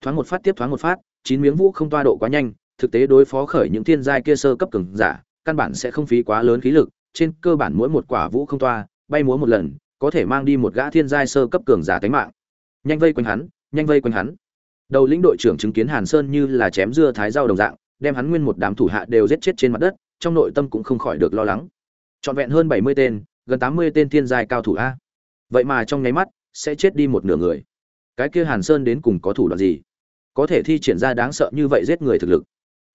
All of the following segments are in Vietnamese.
thoáng một phát tiếp thoáng một phát, chín miếng vũ không toa độ quá nhanh, thực tế đối phó khởi những thiên giai kia sơ cấp cường giả, căn bản sẽ không phí quá lớn khí lực, trên cơ bản mỗi một quả vũ không toa, bay múa một lần, có thể mang đi một gã thiên giai sơ cấp cường giả tính mạng. Nhanh vây quanh hắn, nhanh vây quanh hắn. Đầu lĩnh đội trưởng chứng kiến hàn sơn như là chém dưa thái rau đồng dạng, đem hắn nguyên một đám thủ hạ đều giết chết trên mặt đất, trong nội tâm cũng không khỏi được lo lắng. Trọn vẹn hơn bảy mươi tên, gần tám mươi tên thiên giai cao thủ a. Vậy mà trong nháy mắt, sẽ chết đi một nửa người. Cái kia hàn sơn đến cùng có thủ đoạn gì? Có thể thi triển ra đáng sợ như vậy giết người thực lực.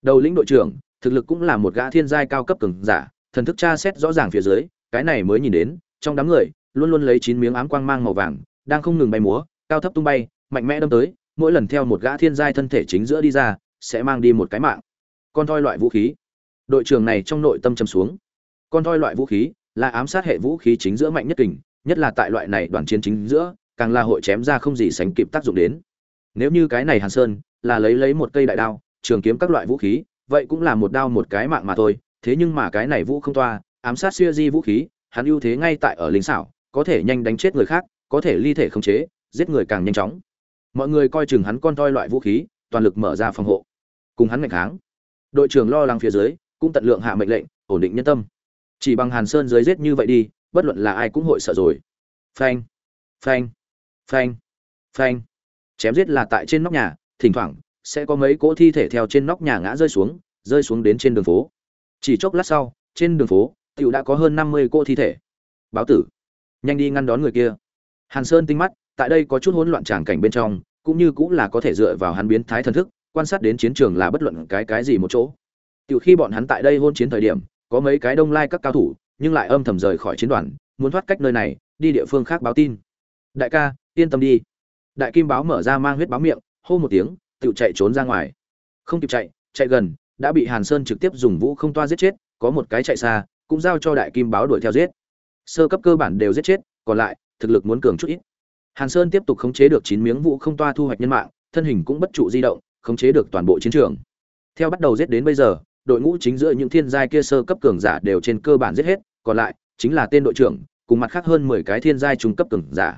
Đầu lĩnh đội trưởng, thực lực cũng là một gã thiên giai cao cấp cường giả, thần thức tra xét rõ ràng phía dưới, cái này mới nhìn đến, trong đám người, luôn luôn lấy chín miếng ám quang mang màu vàng, đang không ngừng bay múa, cao thấp tung bay, mạnh mẽ đâm tới, mỗi lần theo một gã thiên giai thân thể chính giữa đi ra, sẽ mang đi một cái mạng. Con thoi loại vũ khí. Đội trưởng này trong nội tâm châm xuống. Con thoi loại vũ khí là ám sát hệ vũ khí chính giữa mạnh nhất kình, nhất là tại loại này đoàn chiến chính giữa, càng là hội chém ra không gì sánh kịp tác dụng đến nếu như cái này hàn sơn là lấy lấy một cây đại đao, trường kiếm các loại vũ khí, vậy cũng là một đao một cái mạng mà thôi. Thế nhưng mà cái này vũ không toa, ám sát xuya di vũ khí, hắn ưu thế ngay tại ở lính xảo, có thể nhanh đánh chết người khác, có thể ly thể khống chế, giết người càng nhanh chóng. Mọi người coi chừng hắn con toi loại vũ khí, toàn lực mở ra phòng hộ. Cùng hắn ngạch kháng. Đội trưởng lo lắng phía dưới, cũng tận lượng hạ mệnh lệnh, ổn định nhân tâm. Chỉ bằng hàn sơn dưới giết như vậy đi, bất luận là ai cũng hội sợ rồi. Phanh phanh phanh phanh chém giết là tại trên nóc nhà, thỉnh thoảng, sẽ có mấy cỗ thi thể theo trên nóc nhà ngã rơi xuống rơi xuống đến trên đường phố. Chỉ chốc lát sau, trên đường phố, tiểu đã có hơn năm mươi cỗ thi thể. Báo tử, nhanh đi ngăn đón người kia. Hàn sơn tinh mắt, tại đây có chút hỗn loạn tràng cảnh bên trong, cũng như cũng là có thể dựa vào hắn biến thái thần thức, quan sát đến chiến trường là bất luận cái cái gì một chỗ. Tiểu khi bọn hắn tại đây hôn chiến thời điểm, có mấy cái đông lai các cao thủ, nhưng lại âm thầm rời khỏi chiến đoàn, muốn thoát cách nơi này, đi địa phương khác báo tin. Đại ca, yên tâm đi đại kim báo mở ra mang huyết báo miệng, hô một tiếng tự chạy trốn ra ngoài. Không kịp chạy chạy gần, đã bị hàn sơn trực tiếp dùng vũ không toa giết chết, có một cái chạy xa, cũng giao cho đại kim báo đuổi theo giết. Sơ cấp cơ bản đều giết chết, còn lại, thực lực muốn cường chút ít. Hàn sơn tiếp tục khống chế được chín miếng vũ không toa thu hoạch nhân mạng, thân hình cũng bất trụ di động, khống chế được toàn bộ chiến trường. Theo bắt đầu giết đến bây giờ, đội ngũ chính giữa những thiên giai kia sơ cấp cường giả đều trên cơ bản giết hết, còn lại, chính là tên đội trưởng, cùng mặt khác hơn mười cái thiên giai trung cấp cường giả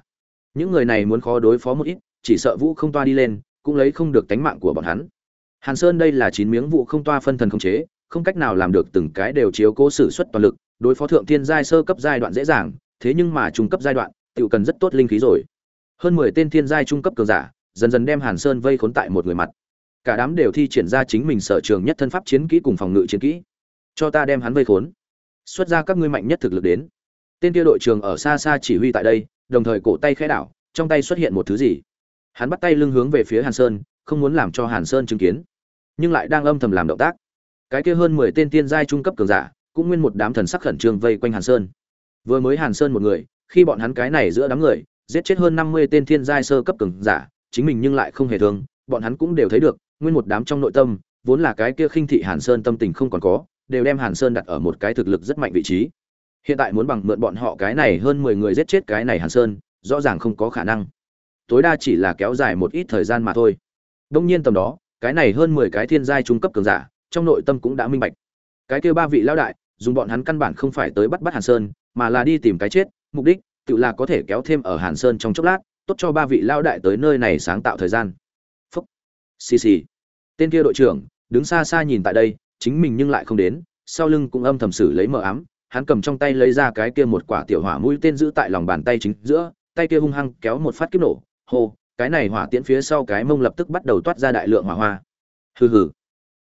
những người này muốn khó đối phó một ít, chỉ sợ vũ không toa đi lên, cũng lấy không được tánh mạng của bọn hắn. Hàn sơn đây là chín miếng vụ không toa phân thần không chế, không cách nào làm được từng cái đều chiếu cố sử xuất toàn lực, đối phó thượng thiên giai sơ cấp giai đoạn dễ dàng, thế nhưng mà trung cấp giai đoạn tự cần rất tốt linh khí rồi. Hơn mười tên thiên giai trung cấp cường giả, dần dần đem hàn sơn vây khốn tại một người mặt. Cả đám đều thi triển ra chính mình sở trường nhất thân pháp chiến kỹ cùng phòng ngự chiến kỹ. Cho ta đem hắn vây khốn. Xuất ra các ngươi mạnh nhất thực lực đến. Tên kia đội trường ở xa xa chỉ huy tại đây đồng thời cổ tay khẽ đảo, trong tay xuất hiện một thứ gì? Hắn bắt tay lưng hướng về phía hàn sơn, không muốn làm cho hàn sơn chứng kiến, nhưng lại đang âm thầm làm động tác. Cái kia hơn mười tên tiên giai trung cấp cường giả, cũng nguyên một đám thần sắc khẩn trương vây quanh hàn sơn. Vừa mới hàn sơn một người, khi bọn hắn cái này giữa đám người, giết chết hơn năm mươi tên thiên giai sơ cấp cường giả, chính mình nhưng lại không hề thương, bọn hắn cũng đều thấy được, nguyên một đám trong nội tâm, vốn là cái kia khinh thị hàn sơn tâm tình không còn có, đều đem hàn sơn đặt ở một cái thực lực rất mạnh vị trí hiện tại muốn bằng mượn bọn họ cái này hơn mười người giết chết cái này hàn sơn, rõ ràng không có khả năng. Tối đa chỉ là kéo dài một ít thời gian mà thôi. Đông nhiên tầm đó, cái này hơn mười cái thiên giai trung cấp cường giả, trong nội tâm cũng đã minh bạch. Cái kia ba vị lão đại, dùng bọn hắn căn bản không phải tới bắt bắt hàn sơn, mà là đi tìm cái chết, mục đích, tự là có thể kéo thêm ở hàn sơn trong chốc lát, tốt cho ba vị lão đại tới nơi này sáng tạo thời gian. Phúc. Xì xì. Tên kia đội trưởng, đứng xa xa nhìn tại đây, chính mình nhưng lại không đến, sau lưng cũng âm thầm xử lấy mờ ám hắn cầm trong tay lấy ra cái kia một quả tiểu hỏa mũi tên giữ tại lòng bàn tay chính giữa, tay kia hung hăng kéo một phát kiếp nổ. Hô, cái này hỏa tiễn phía sau cái mông lập tức bắt đầu toát ra đại lượng hỏa hoa. Hừ hừ,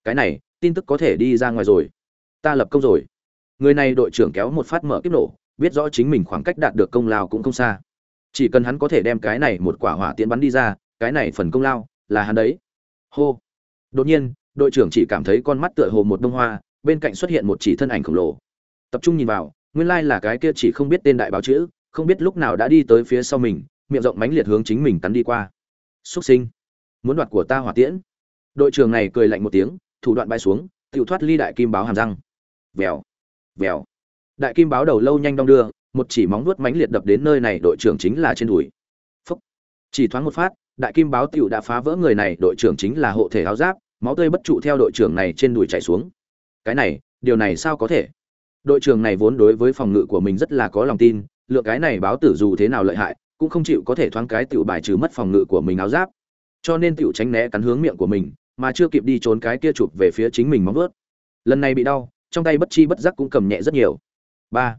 cái này, tin tức có thể đi ra ngoài rồi. Ta lập công rồi. Người này đội trưởng kéo một phát mở kiếp nổ, biết rõ chính mình khoảng cách đạt được công lao cũng không xa. Chỉ cần hắn có thể đem cái này một quả hỏa tiễn bắn đi ra, cái này phần công lao là hắn đấy. Hô. Đột nhiên, đội trưởng chỉ cảm thấy con mắt tựa hồ một bông hoa, bên cạnh xuất hiện một chỉ thân ảnh khổng lồ tập trung nhìn vào, nguyên lai là cái kia chỉ không biết tên đại báo chữ, không biết lúc nào đã đi tới phía sau mình, miệng rộng mánh liệt hướng chính mình cắn đi qua. Xuất sinh. Muốn đoạt của ta hỏa tiễn. Đội trưởng này cười lạnh một tiếng, thủ đoạn bay xuống, tự thoát ly đại kim báo hàm răng. Vèo. Vèo. Đại kim báo đầu lâu nhanh đong đưa, một chỉ móng vuốt mánh liệt đập đến nơi này đội trưởng chính là trên đùi. Phúc. Chỉ thoáng một phát, đại kim báo tiểu đã phá vỡ người này, đội trưởng chính là hộ thể áo giáp, máu tươi bất trụ theo đội trưởng này trên đùi chảy xuống. Cái này, điều này sao có thể? Đội trưởng này vốn đối với phòng ngự của mình rất là có lòng tin, lượng cái này báo tử dù thế nào lợi hại, cũng không chịu có thể thoáng cái tiểu bài trừ mất phòng ngự của mình áo giáp. Cho nên tiểu tránh né cắn hướng miệng của mình, mà chưa kịp đi trốn cái kia chụp về phía chính mình móng vớt lần này bị đau, trong tay bất chi bất giác cũng cầm nhẹ rất nhiều. Ba.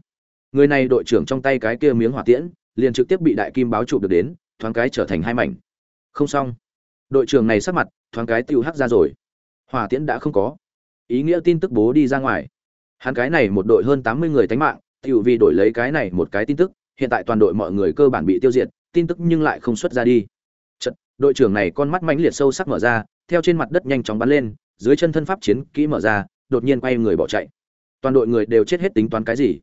Người này đội trưởng trong tay cái kia miếng hỏa tiễn, liền trực tiếp bị đại kim báo chụp được đến, thoáng cái trở thành hai mảnh. Không xong. Đội trưởng này sắc mặt, thoáng cái tiêu hắc ra rồi. Hỏa tiễn đã không có. Ý nghĩa tin tức bố đi ra ngoài hắn cái này một đội hơn tám mươi người tánh mạng Tiểu vì đổi lấy cái này một cái tin tức hiện tại toàn đội mọi người cơ bản bị tiêu diệt tin tức nhưng lại không xuất ra đi. Chật, đội trưởng này con mắt mãnh liệt sâu sắc mở ra theo trên mặt đất nhanh chóng bắn lên dưới chân thân pháp chiến kỹ mở ra đột nhiên quay người bỏ chạy. Toàn đội người đều chết hết tính toán cái gì?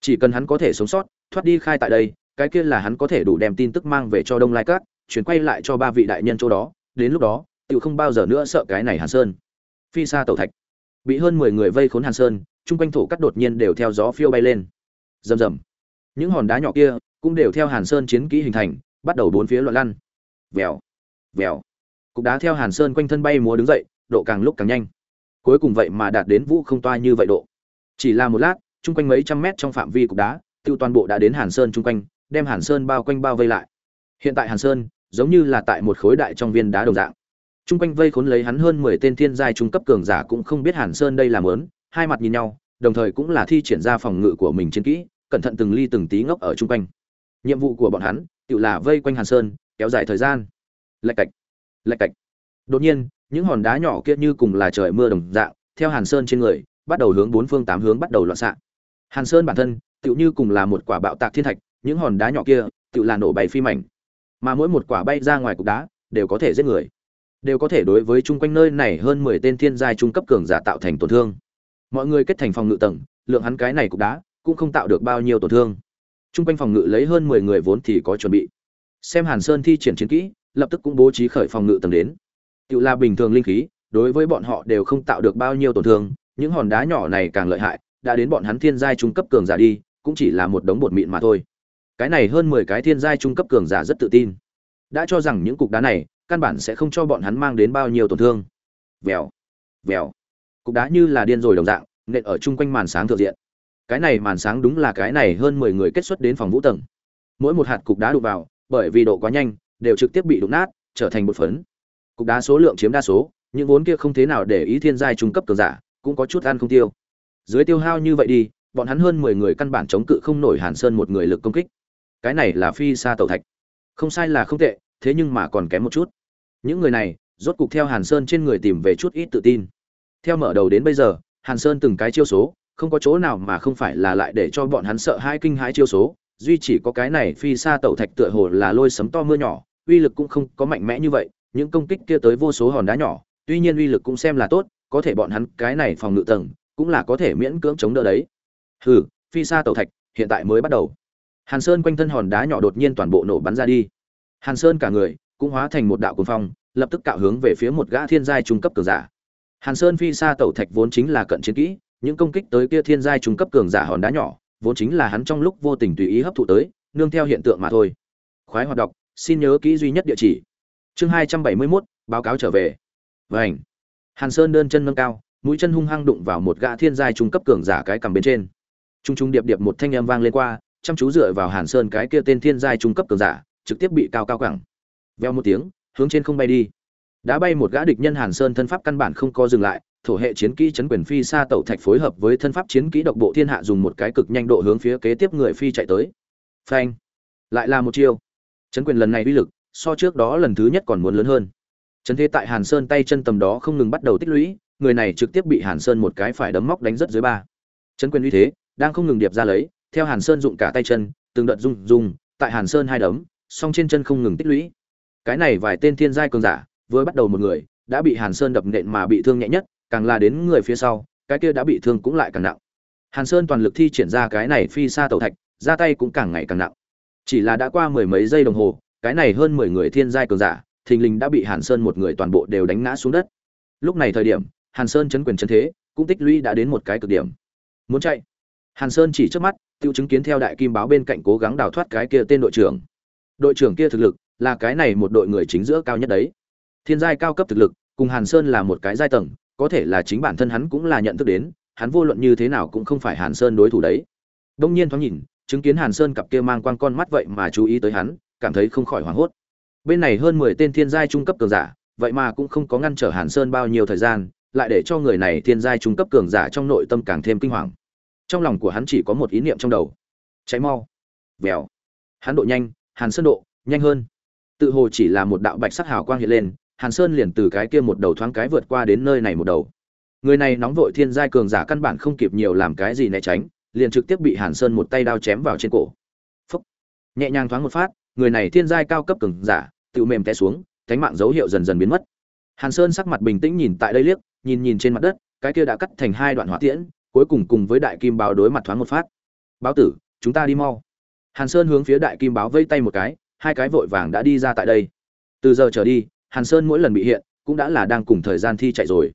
Chỉ cần hắn có thể sống sót thoát đi khai tại đây cái kia là hắn có thể đủ đem tin tức mang về cho đông lai Các, chuyển quay lại cho ba vị đại nhân chỗ đó. Đến lúc đó Tiểu không bao giờ nữa sợ cái này hàn sơn. Phi xa tàu thạch. Bị hơn mười người vây khốn hàn sơn chung quanh thổ cắt đột nhiên đều theo gió phiêu bay lên. Rầm rầm. Những hòn đá nhỏ kia cũng đều theo hàn sơn chiến kỹ hình thành, bắt đầu bốn phía loạn lăn. Vèo vèo. Cục đá theo hàn sơn quanh thân bay múa đứng dậy, độ càng lúc càng nhanh. Cuối cùng vậy mà đạt đến vũ không toa như vậy độ. Chỉ là một lát, chung quanh mấy trăm mét trong phạm vi cục đá, tiêu toàn bộ đã đến hàn sơn chung quanh, đem hàn sơn bao quanh bao vây lại. Hiện tại hàn sơn giống như là tại một khối đại trong viên đá đồng dạng. Chung quanh vây khốn lấy hắn hơn mười tên thiên giai trung cấp cường giả cũng không biết hàn sơn đây là mớn hai mặt nhìn nhau, đồng thời cũng là thi triển ra phòng ngự của mình chiến kỹ, cẩn thận từng ly từng tí ngốc ở chung quanh. Nhiệm vụ của bọn hắn, tự là vây quanh hàn sơn, kéo dài thời gian. Lạch cạch lạch cạch. Đột nhiên, những hòn đá nhỏ kia như cùng là trời mưa đồng dạng, theo hàn sơn trên người, bắt đầu hướng bốn phương tám hướng bắt đầu loạn xạ. Hàn sơn bản thân, tự như cùng là một quả bạo tạc thiên thạch, những hòn đá nhỏ kia, tự là nổ bày phi mảnh. Mà mỗi một quả bay ra ngoài cục đá, đều có thể giết người. Đều có thể đối với chung quanh nơi này hơn mười tên thiên giai trung cấp cường giả tạo thành tổn thương mọi người kết thành phòng ngự tầng, lượng hắn cái này cục đá cũng không tạo được bao nhiêu tổn thương. Chung quanh phòng ngự lấy hơn mười người vốn thì có chuẩn bị. Xem hàn sơn thi triển chiến kỹ, lập tức cũng bố trí khởi phòng ngự tầng đến. Tự là bình thường linh khí, đối với bọn họ đều không tạo được bao nhiêu tổn thương, những hòn đá nhỏ này càng lợi hại, đã đến bọn hắn thiên giai trung cấp cường giả đi, cũng chỉ là một đống bột mịn mà thôi. Cái này hơn mười cái thiên giai trung cấp cường giả rất tự tin. Đã cho rằng những cục đá này căn bản sẽ không cho bọn hắn mang đến bao nhiêu tổn thương. Vèo vèo cục đá như là điên rồi đồng dạng, nện ở chung quanh màn sáng thượng diện. Cái này màn sáng đúng là cái này hơn mười người kết xuất đến phòng vũ tầng. Mỗi một hạt cục đá đụng vào, bởi vì độ quá nhanh, đều trực tiếp bị đụng nát, trở thành một phấn. Cục đá số lượng chiếm đa số, những vốn kia không thế nào để ý thiên giai trung cấp cường giả, cũng có chút ăn không tiêu. Dưới tiêu hao như vậy đi, bọn hắn hơn mười người căn bản chống cự không nổi hàn sơn một người lực công kích. Cái này là phi xa tàu thạch. Không sai là không tệ, thế nhưng mà còn kém một chút. Những người này, rốt cục theo hàn sơn trên người tìm về chút ít tự tin theo mở đầu đến bây giờ, hàn sơn từng cái chiêu số, không có chỗ nào mà không phải là lại để cho bọn hắn sợ hai kinh hãi chiêu số, duy chỉ có cái này phi xa Tẩu thạch tựa hồ là lôi sấm to mưa nhỏ, uy lực cũng không có mạnh mẽ như vậy, những công kích kia tới vô số hòn đá nhỏ, tuy nhiên uy lực cũng xem là tốt, có thể bọn hắn cái này phòng ngự tầng, cũng là có thể miễn cưỡng chống đỡ đấy. Hừ, phi xa Tẩu thạch, hiện tại mới bắt đầu. Hàn sơn quanh thân hòn đá nhỏ đột nhiên toàn bộ nổ bắn ra đi. Hàn sơn cả người, cũng hóa thành một đạo cuồng phong, lập tức cạo hướng về phía một gã thiên giai trung cấp cường giả hàn sơn phi xa tẩu thạch vốn chính là cận chiến kỹ những công kích tới kia thiên giai trung cấp cường giả hòn đá nhỏ vốn chính là hắn trong lúc vô tình tùy ý hấp thụ tới nương theo hiện tượng mà thôi. Khoái hoạt đọc xin nhớ kỹ duy nhất địa chỉ. Chương hai trăm bảy mươi 271, báo cáo trở về. Vảnh hàn sơn đơn chân nâng cao mũi chân hung hăng đụng vào một gã thiên giai trung cấp cường giả cái cằm bên trên. Trung trung điệp điệp một thanh âm vang lên qua chăm chú dựa vào hàn sơn cái kia tên thiên giai trung cấp cường giả trực tiếp bị cao cao cẳng veo một tiếng hướng trên không bay đi đã bay một gã địch nhân hàn sơn thân pháp căn bản không có dừng lại, thổ hệ chiến kỹ chấn quyền phi xa tẩu thạch phối hợp với thân pháp chiến kỹ độc bộ thiên hạ dùng một cái cực nhanh độ hướng phía kế tiếp người phi chạy tới. Phanh! Lại là một chiêu. Chấn quyền lần này uy lực, so trước đó lần thứ nhất còn muốn lớn hơn. Chấn thế tại hàn sơn tay chân tầm đó không ngừng bắt đầu tích lũy, người này trực tiếp bị hàn sơn một cái phải đấm móc đánh rất dưới ba. Chấn quyền uy thế, đang không ngừng điệp ra lấy, theo hàn sơn dụng cả tay chân, từng đợt rung rung, tại hàn sơn hai đấm, song trên chân không ngừng tích lũy. Cái này vài tên thiên giai cường giả vừa bắt đầu một người, đã bị hàn sơn đập nện mà bị thương nhẹ nhất, càng là đến người phía sau, cái kia đã bị thương cũng lại càng nặng. Hàn sơn toàn lực thi triển ra cái này phi xa tẩu thạch, ra tay cũng càng ngày càng nặng. Chỉ là đã qua mười mấy giây đồng hồ, cái này hơn mười người thiên giai cường giả, thình lình đã bị hàn sơn một người toàn bộ đều đánh ngã xuống đất. Lúc này thời điểm, hàn sơn chấn quyền chân thế, cũng tích lũy đã đến một cái cực điểm. Muốn chạy? Hàn sơn chỉ trước mắt, tiêu chứng kiến theo đại kim báo bên cạnh cố gắng đào thoát cái kia tên đội trưởng. Đội trưởng kia thực lực là cái này một đội người chính giữa cao nhất đấy thiên giai cao cấp thực lực, cùng hàn sơn là một cái giai tầng, có thể là chính bản thân hắn cũng là nhận thức đến, hắn vô luận như thế nào cũng không phải hàn sơn đối thủ đấy. Đông nhiên thoáng nhìn, chứng kiến hàn sơn cặp kia mang quan con mắt vậy mà chú ý tới hắn, cảm thấy không khỏi hoảng hốt. Bên này hơn mười tên thiên giai trung cấp cường giả, vậy mà cũng không có ngăn trở hàn sơn bao nhiêu thời gian, lại để cho người này thiên giai trung cấp cường giả trong nội tâm càng thêm kinh hoàng. Trong lòng của hắn chỉ có một ý niệm trong đầu. Cháy mau. Vèo. Hắn độ nhanh, hàn sơn độ nhanh hơn. Tự hồ chỉ là một đạo bạch sắc hào quang hiện lên hàn sơn liền từ cái kia một đầu thoáng cái vượt qua đến nơi này một đầu. Người này nóng vội thiên giai cường giả căn bản không kịp nhiều làm cái gì né tránh, liền trực tiếp bị hàn sơn một tay đao chém vào trên cổ. Phúc. nhẹ nhàng thoáng một phát, người này thiên giai cao cấp cường giả tự mềm té xuống cánh mạng dấu hiệu dần dần biến mất. Hàn sơn sắc mặt bình tĩnh nhìn tại đây liếc, nhìn nhìn trên mặt đất, cái kia đã cắt thành hai đoạn hỏa tiễn, cuối cùng cùng với đại kim báo đối mặt thoáng một phát. Báo tử, chúng ta đi mau. Hàn sơn hướng phía đại kim báo vây tay một cái, hai cái vội vàng đã đi ra tại đây. Từ giờ trở đi hàn sơn mỗi lần bị hiện, cũng đã là đang cùng thời gian thi chạy rồi.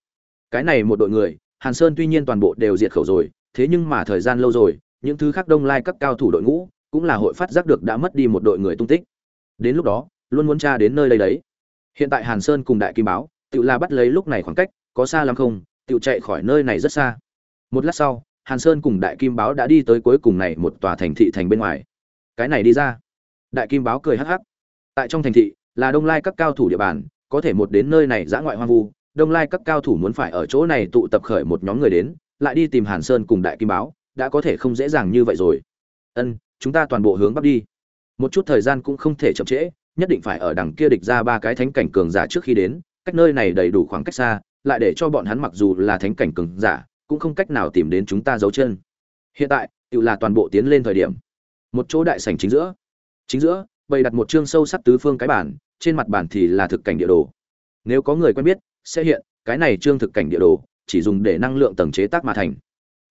Cái này một đội người, hàn sơn tuy nhiên toàn bộ đều diệt khẩu rồi, thế nhưng mà thời gian lâu rồi, những thứ khác đông lai các cao thủ đội ngũ, cũng là hội phát giác được đã mất đi một đội người tung tích. Đến lúc đó, luôn muốn tra đến nơi đây đấy. Hiện tại hàn sơn cùng đại kim báo, tự là bắt lấy lúc này khoảng cách, có xa lắm không, tự chạy khỏi nơi này rất xa. Một lát sau, hàn sơn cùng đại kim báo đã đi tới cuối cùng này một tòa thành thị thành bên ngoài. Cái này đi ra. Đại kim báo cười hắc hắc. Tại trong thành thị là đông lai các cao thủ địa bàn, có thể một đến nơi này giã ngoại hoang vu, đông lai các cao thủ muốn phải ở chỗ này tụ tập khởi một nhóm người đến, lại đi tìm hàn sơn cùng đại kim báo, đã có thể không dễ dàng như vậy rồi. Ân, chúng ta toàn bộ hướng bắc đi. Một chút thời gian cũng không thể chậm trễ, nhất định phải ở đằng kia địch ra ba cái thánh cảnh cường giả trước khi đến, cách nơi này đầy đủ khoảng cách xa, lại để cho bọn hắn mặc dù là thánh cảnh cường giả, cũng không cách nào tìm đến chúng ta giấu chân. Hiện tại, tự là toàn bộ tiến lên thời điểm. Một chỗ đại sảnh chính giữa. Chính giữa bày đặt một chương sâu sắc tứ phương cái bản, trên mặt bản thì là thực cảnh địa đồ. Nếu có người quen biết, sẽ hiện, cái này chương thực cảnh địa đồ, chỉ dùng để năng lượng tầng chế tác mà thành.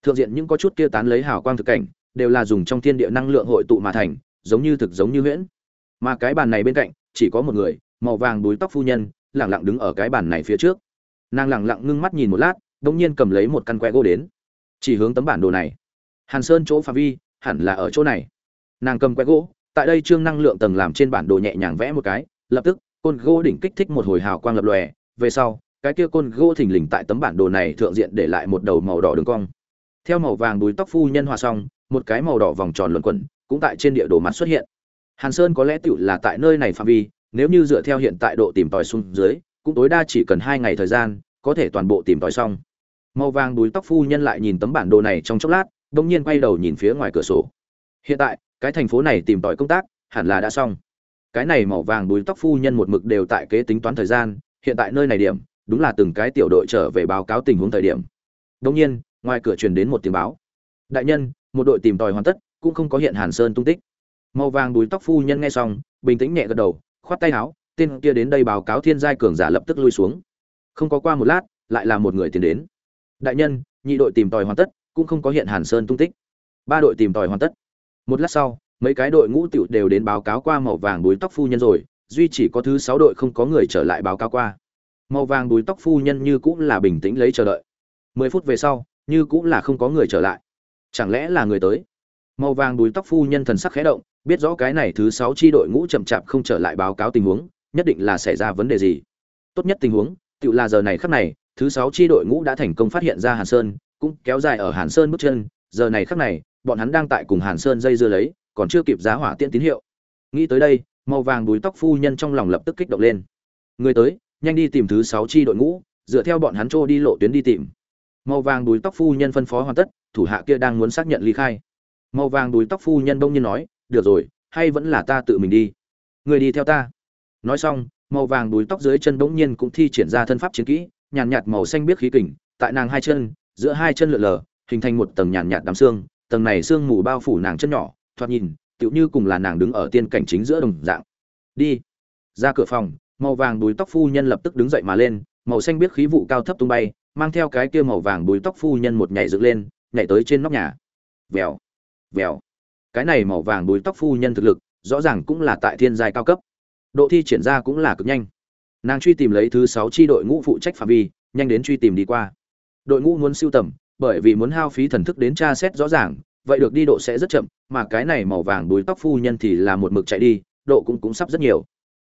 Thượng diện những có chút kia tán lấy hào quang thực cảnh, đều là dùng trong thiên địa năng lượng hội tụ mà thành, giống như thực giống như huyễn. Mà cái bàn này bên cạnh, chỉ có một người, màu vàng đuôi tóc phu nhân, lẳng lặng đứng ở cái bàn này phía trước. Nàng lẳng lặng ngưng mắt nhìn một lát đông nhiên cầm lấy một căn que gỗ đến. Chỉ hướng tấm bản đồ này. Hàn sơn chỗ phạm vi, hẳn là ở chỗ này. Nàng cầm que gỗ tại đây trương năng lượng tầng làm trên bản đồ nhẹ nhàng vẽ một cái, lập tức, côn gỗ đỉnh kích thích một hồi hào quang lập lòe. Về sau, cái kia côn gỗ thình lình tại tấm bản đồ này thượng diện để lại một đầu màu đỏ đường cong. Theo màu vàng đuôi tóc phu nhân hòa xong, một cái màu đỏ vòng tròn luẩn quẩn, cũng tại trên địa đồ mặt xuất hiện. Hàn sơn có lẽ tựu là tại nơi này phạm vi, nếu như dựa theo hiện tại độ tìm tòi xuống dưới, cũng tối đa chỉ cần hai ngày thời gian, có thể toàn bộ tìm tòi xong. Màu vàng đuôi tóc phu nhân lại nhìn tấm bản đồ này trong chốc lát đông nhiên quay đầu nhìn phía ngoài cửa sổ. Hiện tại cái thành phố này tìm tòi công tác, hẳn là đã xong. Cái này màu vàng đuôi tóc phu nhân một mực đều tại kế tính toán thời gian, hiện tại nơi này điểm, đúng là từng cái tiểu đội trở về báo cáo tình huống thời điểm. Đông nhiên, ngoài cửa truyền đến một tiếng báo. Đại nhân, một đội tìm tòi hoàn tất, cũng không có hiện hàn sơn tung tích. Màu vàng đuôi tóc phu nhân nghe xong, bình tĩnh nhẹ gật đầu, khoát tay áo, tên kia đến đây báo cáo thiên giai cường giả lập tức lui xuống. Không có qua một lát, lại là một người tiến đến. Đại nhân, nhị đội tìm tòi hoàn tất, cũng không có hiện hàn sơn tung tích. Ba đội tìm tòi hoàn tất một lát sau, mấy cái đội ngũ tiểu đều đến báo cáo qua màu vàng đuôi tóc phu nhân rồi, duy chỉ có thứ sáu đội không có người trở lại báo cáo qua. Màu vàng đuôi tóc phu nhân như cũng là bình tĩnh lấy chờ đợi. Mười phút về sau, như cũng là không có người trở lại. Chẳng lẽ là người tới? Màu vàng đuôi tóc phu nhân thần sắc khẽ động, biết rõ cái này thứ sáu chi đội ngũ chậm chạp không trở lại báo cáo tình huống, nhất định là xảy ra vấn đề gì. Tốt nhất tình huống tự là giờ này khắc này, thứ sáu chi đội ngũ đã thành công phát hiện ra hàn sơn, cũng kéo dài ở hàn sơn bước chân, giờ này khắc này bọn hắn đang tại cùng hàn sơn dây dưa lấy, còn chưa kịp giá hỏa tiễn tín hiệu. Nghĩ tới đây, màu vàng đuôi tóc phu nhân trong lòng lập tức kích động lên. Người tới, nhanh đi tìm thứ sáu chi đội ngũ, dựa theo bọn hắn trô đi lộ tuyến đi tìm. Màu vàng đuôi tóc phu nhân phân phó hoàn tất, thủ hạ kia đang muốn xác nhận ly khai. Màu vàng đuôi tóc phu nhân bỗng nhiên nói, được rồi, hay vẫn là ta tự mình đi. Người đi theo ta. Nói xong, màu vàng đuôi tóc dưới chân bỗng nhiên cũng thi triển ra thân pháp chiến kỹ, nhàn nhạt màu xanh biết khí kình, tại nàng hai chân, giữa hai chân lượn lờ, hình thành một tầng nhàn nhạt đám xương tầng này sương mù bao phủ nàng chân nhỏ, thoạt nhìn, tựu như cùng là nàng đứng ở tiên cảnh chính giữa đồng dạng. Đi. Ra cửa phòng, màu vàng đuôi tóc phu nhân lập tức đứng dậy mà lên, màu xanh biết khí vụ cao thấp tung bay, mang theo cái kia màu vàng đuôi tóc phu nhân một nhảy dựng lên, nhảy tới trên nóc nhà. Vèo. Vèo. Cái này màu vàng đuôi tóc phu nhân thực lực, rõ ràng cũng là tại thiên giai cao cấp. Độ thi triển ra cũng là cực nhanh. Nàng truy tìm lấy thứ sáu tri đội ngũ phụ trách phạm vi, nhanh đến truy tìm đi qua. Đội ngũ muốn siêu tầm bởi vì muốn hao phí thần thức đến tra xét rõ ràng, vậy được đi độ sẽ rất chậm, mà cái này màu vàng đuôi tóc phu nhân thì là một mực chạy đi, độ cũng cũng sắp rất nhiều.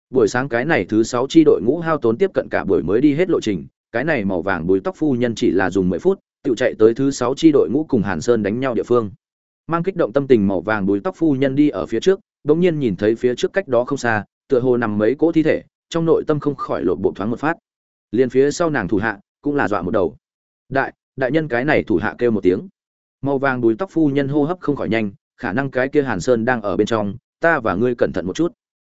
Buổi sáng cái này thứ sáu chi đội ngũ hao tốn tiếp cận cả buổi mới đi hết lộ trình, cái này màu vàng đuôi tóc phu nhân chỉ là dùng mười phút, tự chạy tới thứ sáu chi đội ngũ cùng hàn sơn đánh nhau địa phương. Mang kích động tâm tình màu vàng đuôi tóc phu nhân đi ở phía trước bỗng nhiên nhìn thấy phía trước cách đó không xa, tựa hồ nằm mấy cỗ thi thể, trong nội tâm không khỏi lộ bộ thoáng một phát. Liền phía sau nàng thủ hạ, cũng là dọa một đầu. Đại đại nhân cái này thủ hạ kêu một tiếng. Màu vàng đuôi tóc phu nhân hô hấp không khỏi nhanh, khả năng cái kia hàn sơn đang ở bên trong, ta và ngươi cẩn thận một chút.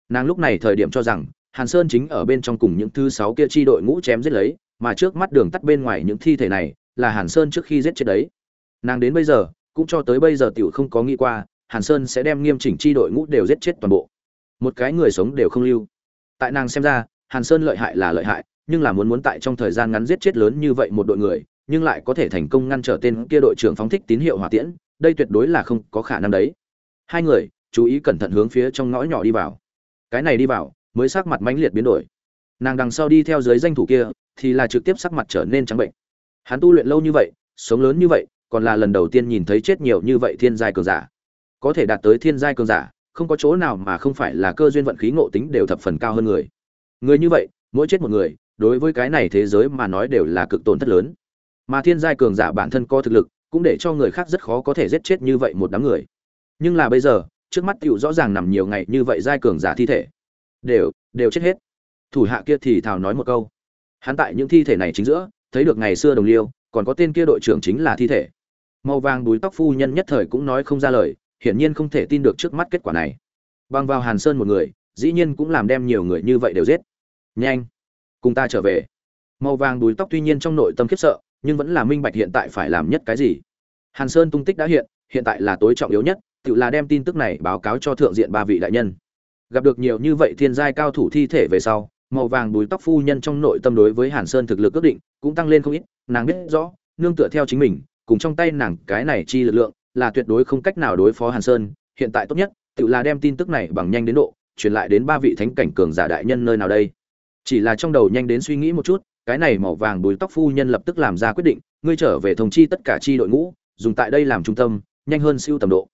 Nàng lúc này thời điểm cho rằng, hàn sơn chính ở bên trong cùng những thứ sáu kia chi đội ngũ chém giết lấy, mà trước mắt đường tắt bên ngoài những thi thể này, là hàn sơn trước khi giết chết đấy. Nàng đến bây giờ, cũng cho tới bây giờ tiểu không có nghĩ qua, hàn sơn sẽ đem nghiêm chỉnh chi đội ngũ đều giết chết toàn bộ. Một cái người sống đều không lưu. Tại nàng xem ra, hàn sơn lợi hại là lợi hại, nhưng là muốn muốn tại trong thời gian ngắn giết chết lớn như vậy một đội người nhưng lại có thể thành công ngăn trở tên kia đội trưởng phóng thích tín hiệu hỏa tiễn, đây tuyệt đối là không có khả năng đấy. Hai người, chú ý cẩn thận hướng phía trong ngõ nhỏ đi vào. Cái này đi vào, mới sắc mặt mãnh liệt biến đổi. Nàng đằng sau đi theo dưới danh thủ kia, thì là trực tiếp sắc mặt trở nên trắng bệnh. Hắn tu luyện lâu như vậy, sống lớn như vậy, còn là lần đầu tiên nhìn thấy chết nhiều như vậy thiên giai cường giả. Có thể đạt tới thiên giai cường giả, không có chỗ nào mà không phải là cơ duyên vận khí ngộ tính đều thập phần cao hơn người. Người như vậy, mỗi chết một người, đối với cái này thế giới mà nói đều là cực tổn thất lớn mà thiên giai cường giả bản thân có thực lực, cũng để cho người khác rất khó có thể giết chết như vậy một đám người. Nhưng là bây giờ, trước mắt tựu rõ ràng nằm nhiều ngày như vậy giai cường giả thi thể. Đều đều chết hết. Thủ hạ kia thì thào nói một câu. Hắn tại những thi thể này chính giữa, thấy được ngày xưa đồng liêu, còn có tên kia đội trưởng chính là thi thể. Màu vàng đuối tóc phu nhân nhất thời cũng nói không ra lời, hiển nhiên không thể tin được trước mắt kết quả này. Băng vào hàn sơn một người, dĩ nhiên cũng làm đem nhiều người như vậy đều giết. Nhanh, cùng ta trở về. Màu vàng đuối tóc tuy nhiên trong nội tâm khiếp sợ nhưng vẫn là minh bạch hiện tại phải làm nhất cái gì. Hàn sơn tung tích đã hiện hiện tại là tối trọng yếu nhất, tự là đem tin tức này báo cáo cho thượng diện ba vị đại nhân. Gặp được nhiều như vậy thiên giai cao thủ thi thể về sau, màu vàng đuối tóc phu nhân trong nội tâm đối với hàn sơn thực lực ước định cũng tăng lên không ít, nàng biết rõ, nương tựa theo chính mình, cùng trong tay nàng cái này chi lực lượng, là tuyệt đối không cách nào đối phó hàn sơn, hiện tại tốt nhất, tự là đem tin tức này bằng nhanh đến độ, truyền lại đến ba vị thánh cảnh cường giả đại nhân nơi nào đây. Chỉ là trong đầu nhanh đến suy nghĩ một chút cái này màu vàng đuôi tóc phu nhân lập tức làm ra quyết định, ngươi trở về thông chi tất cả chi đội ngũ, dùng tại đây làm trung tâm, nhanh hơn siêu tầm độ.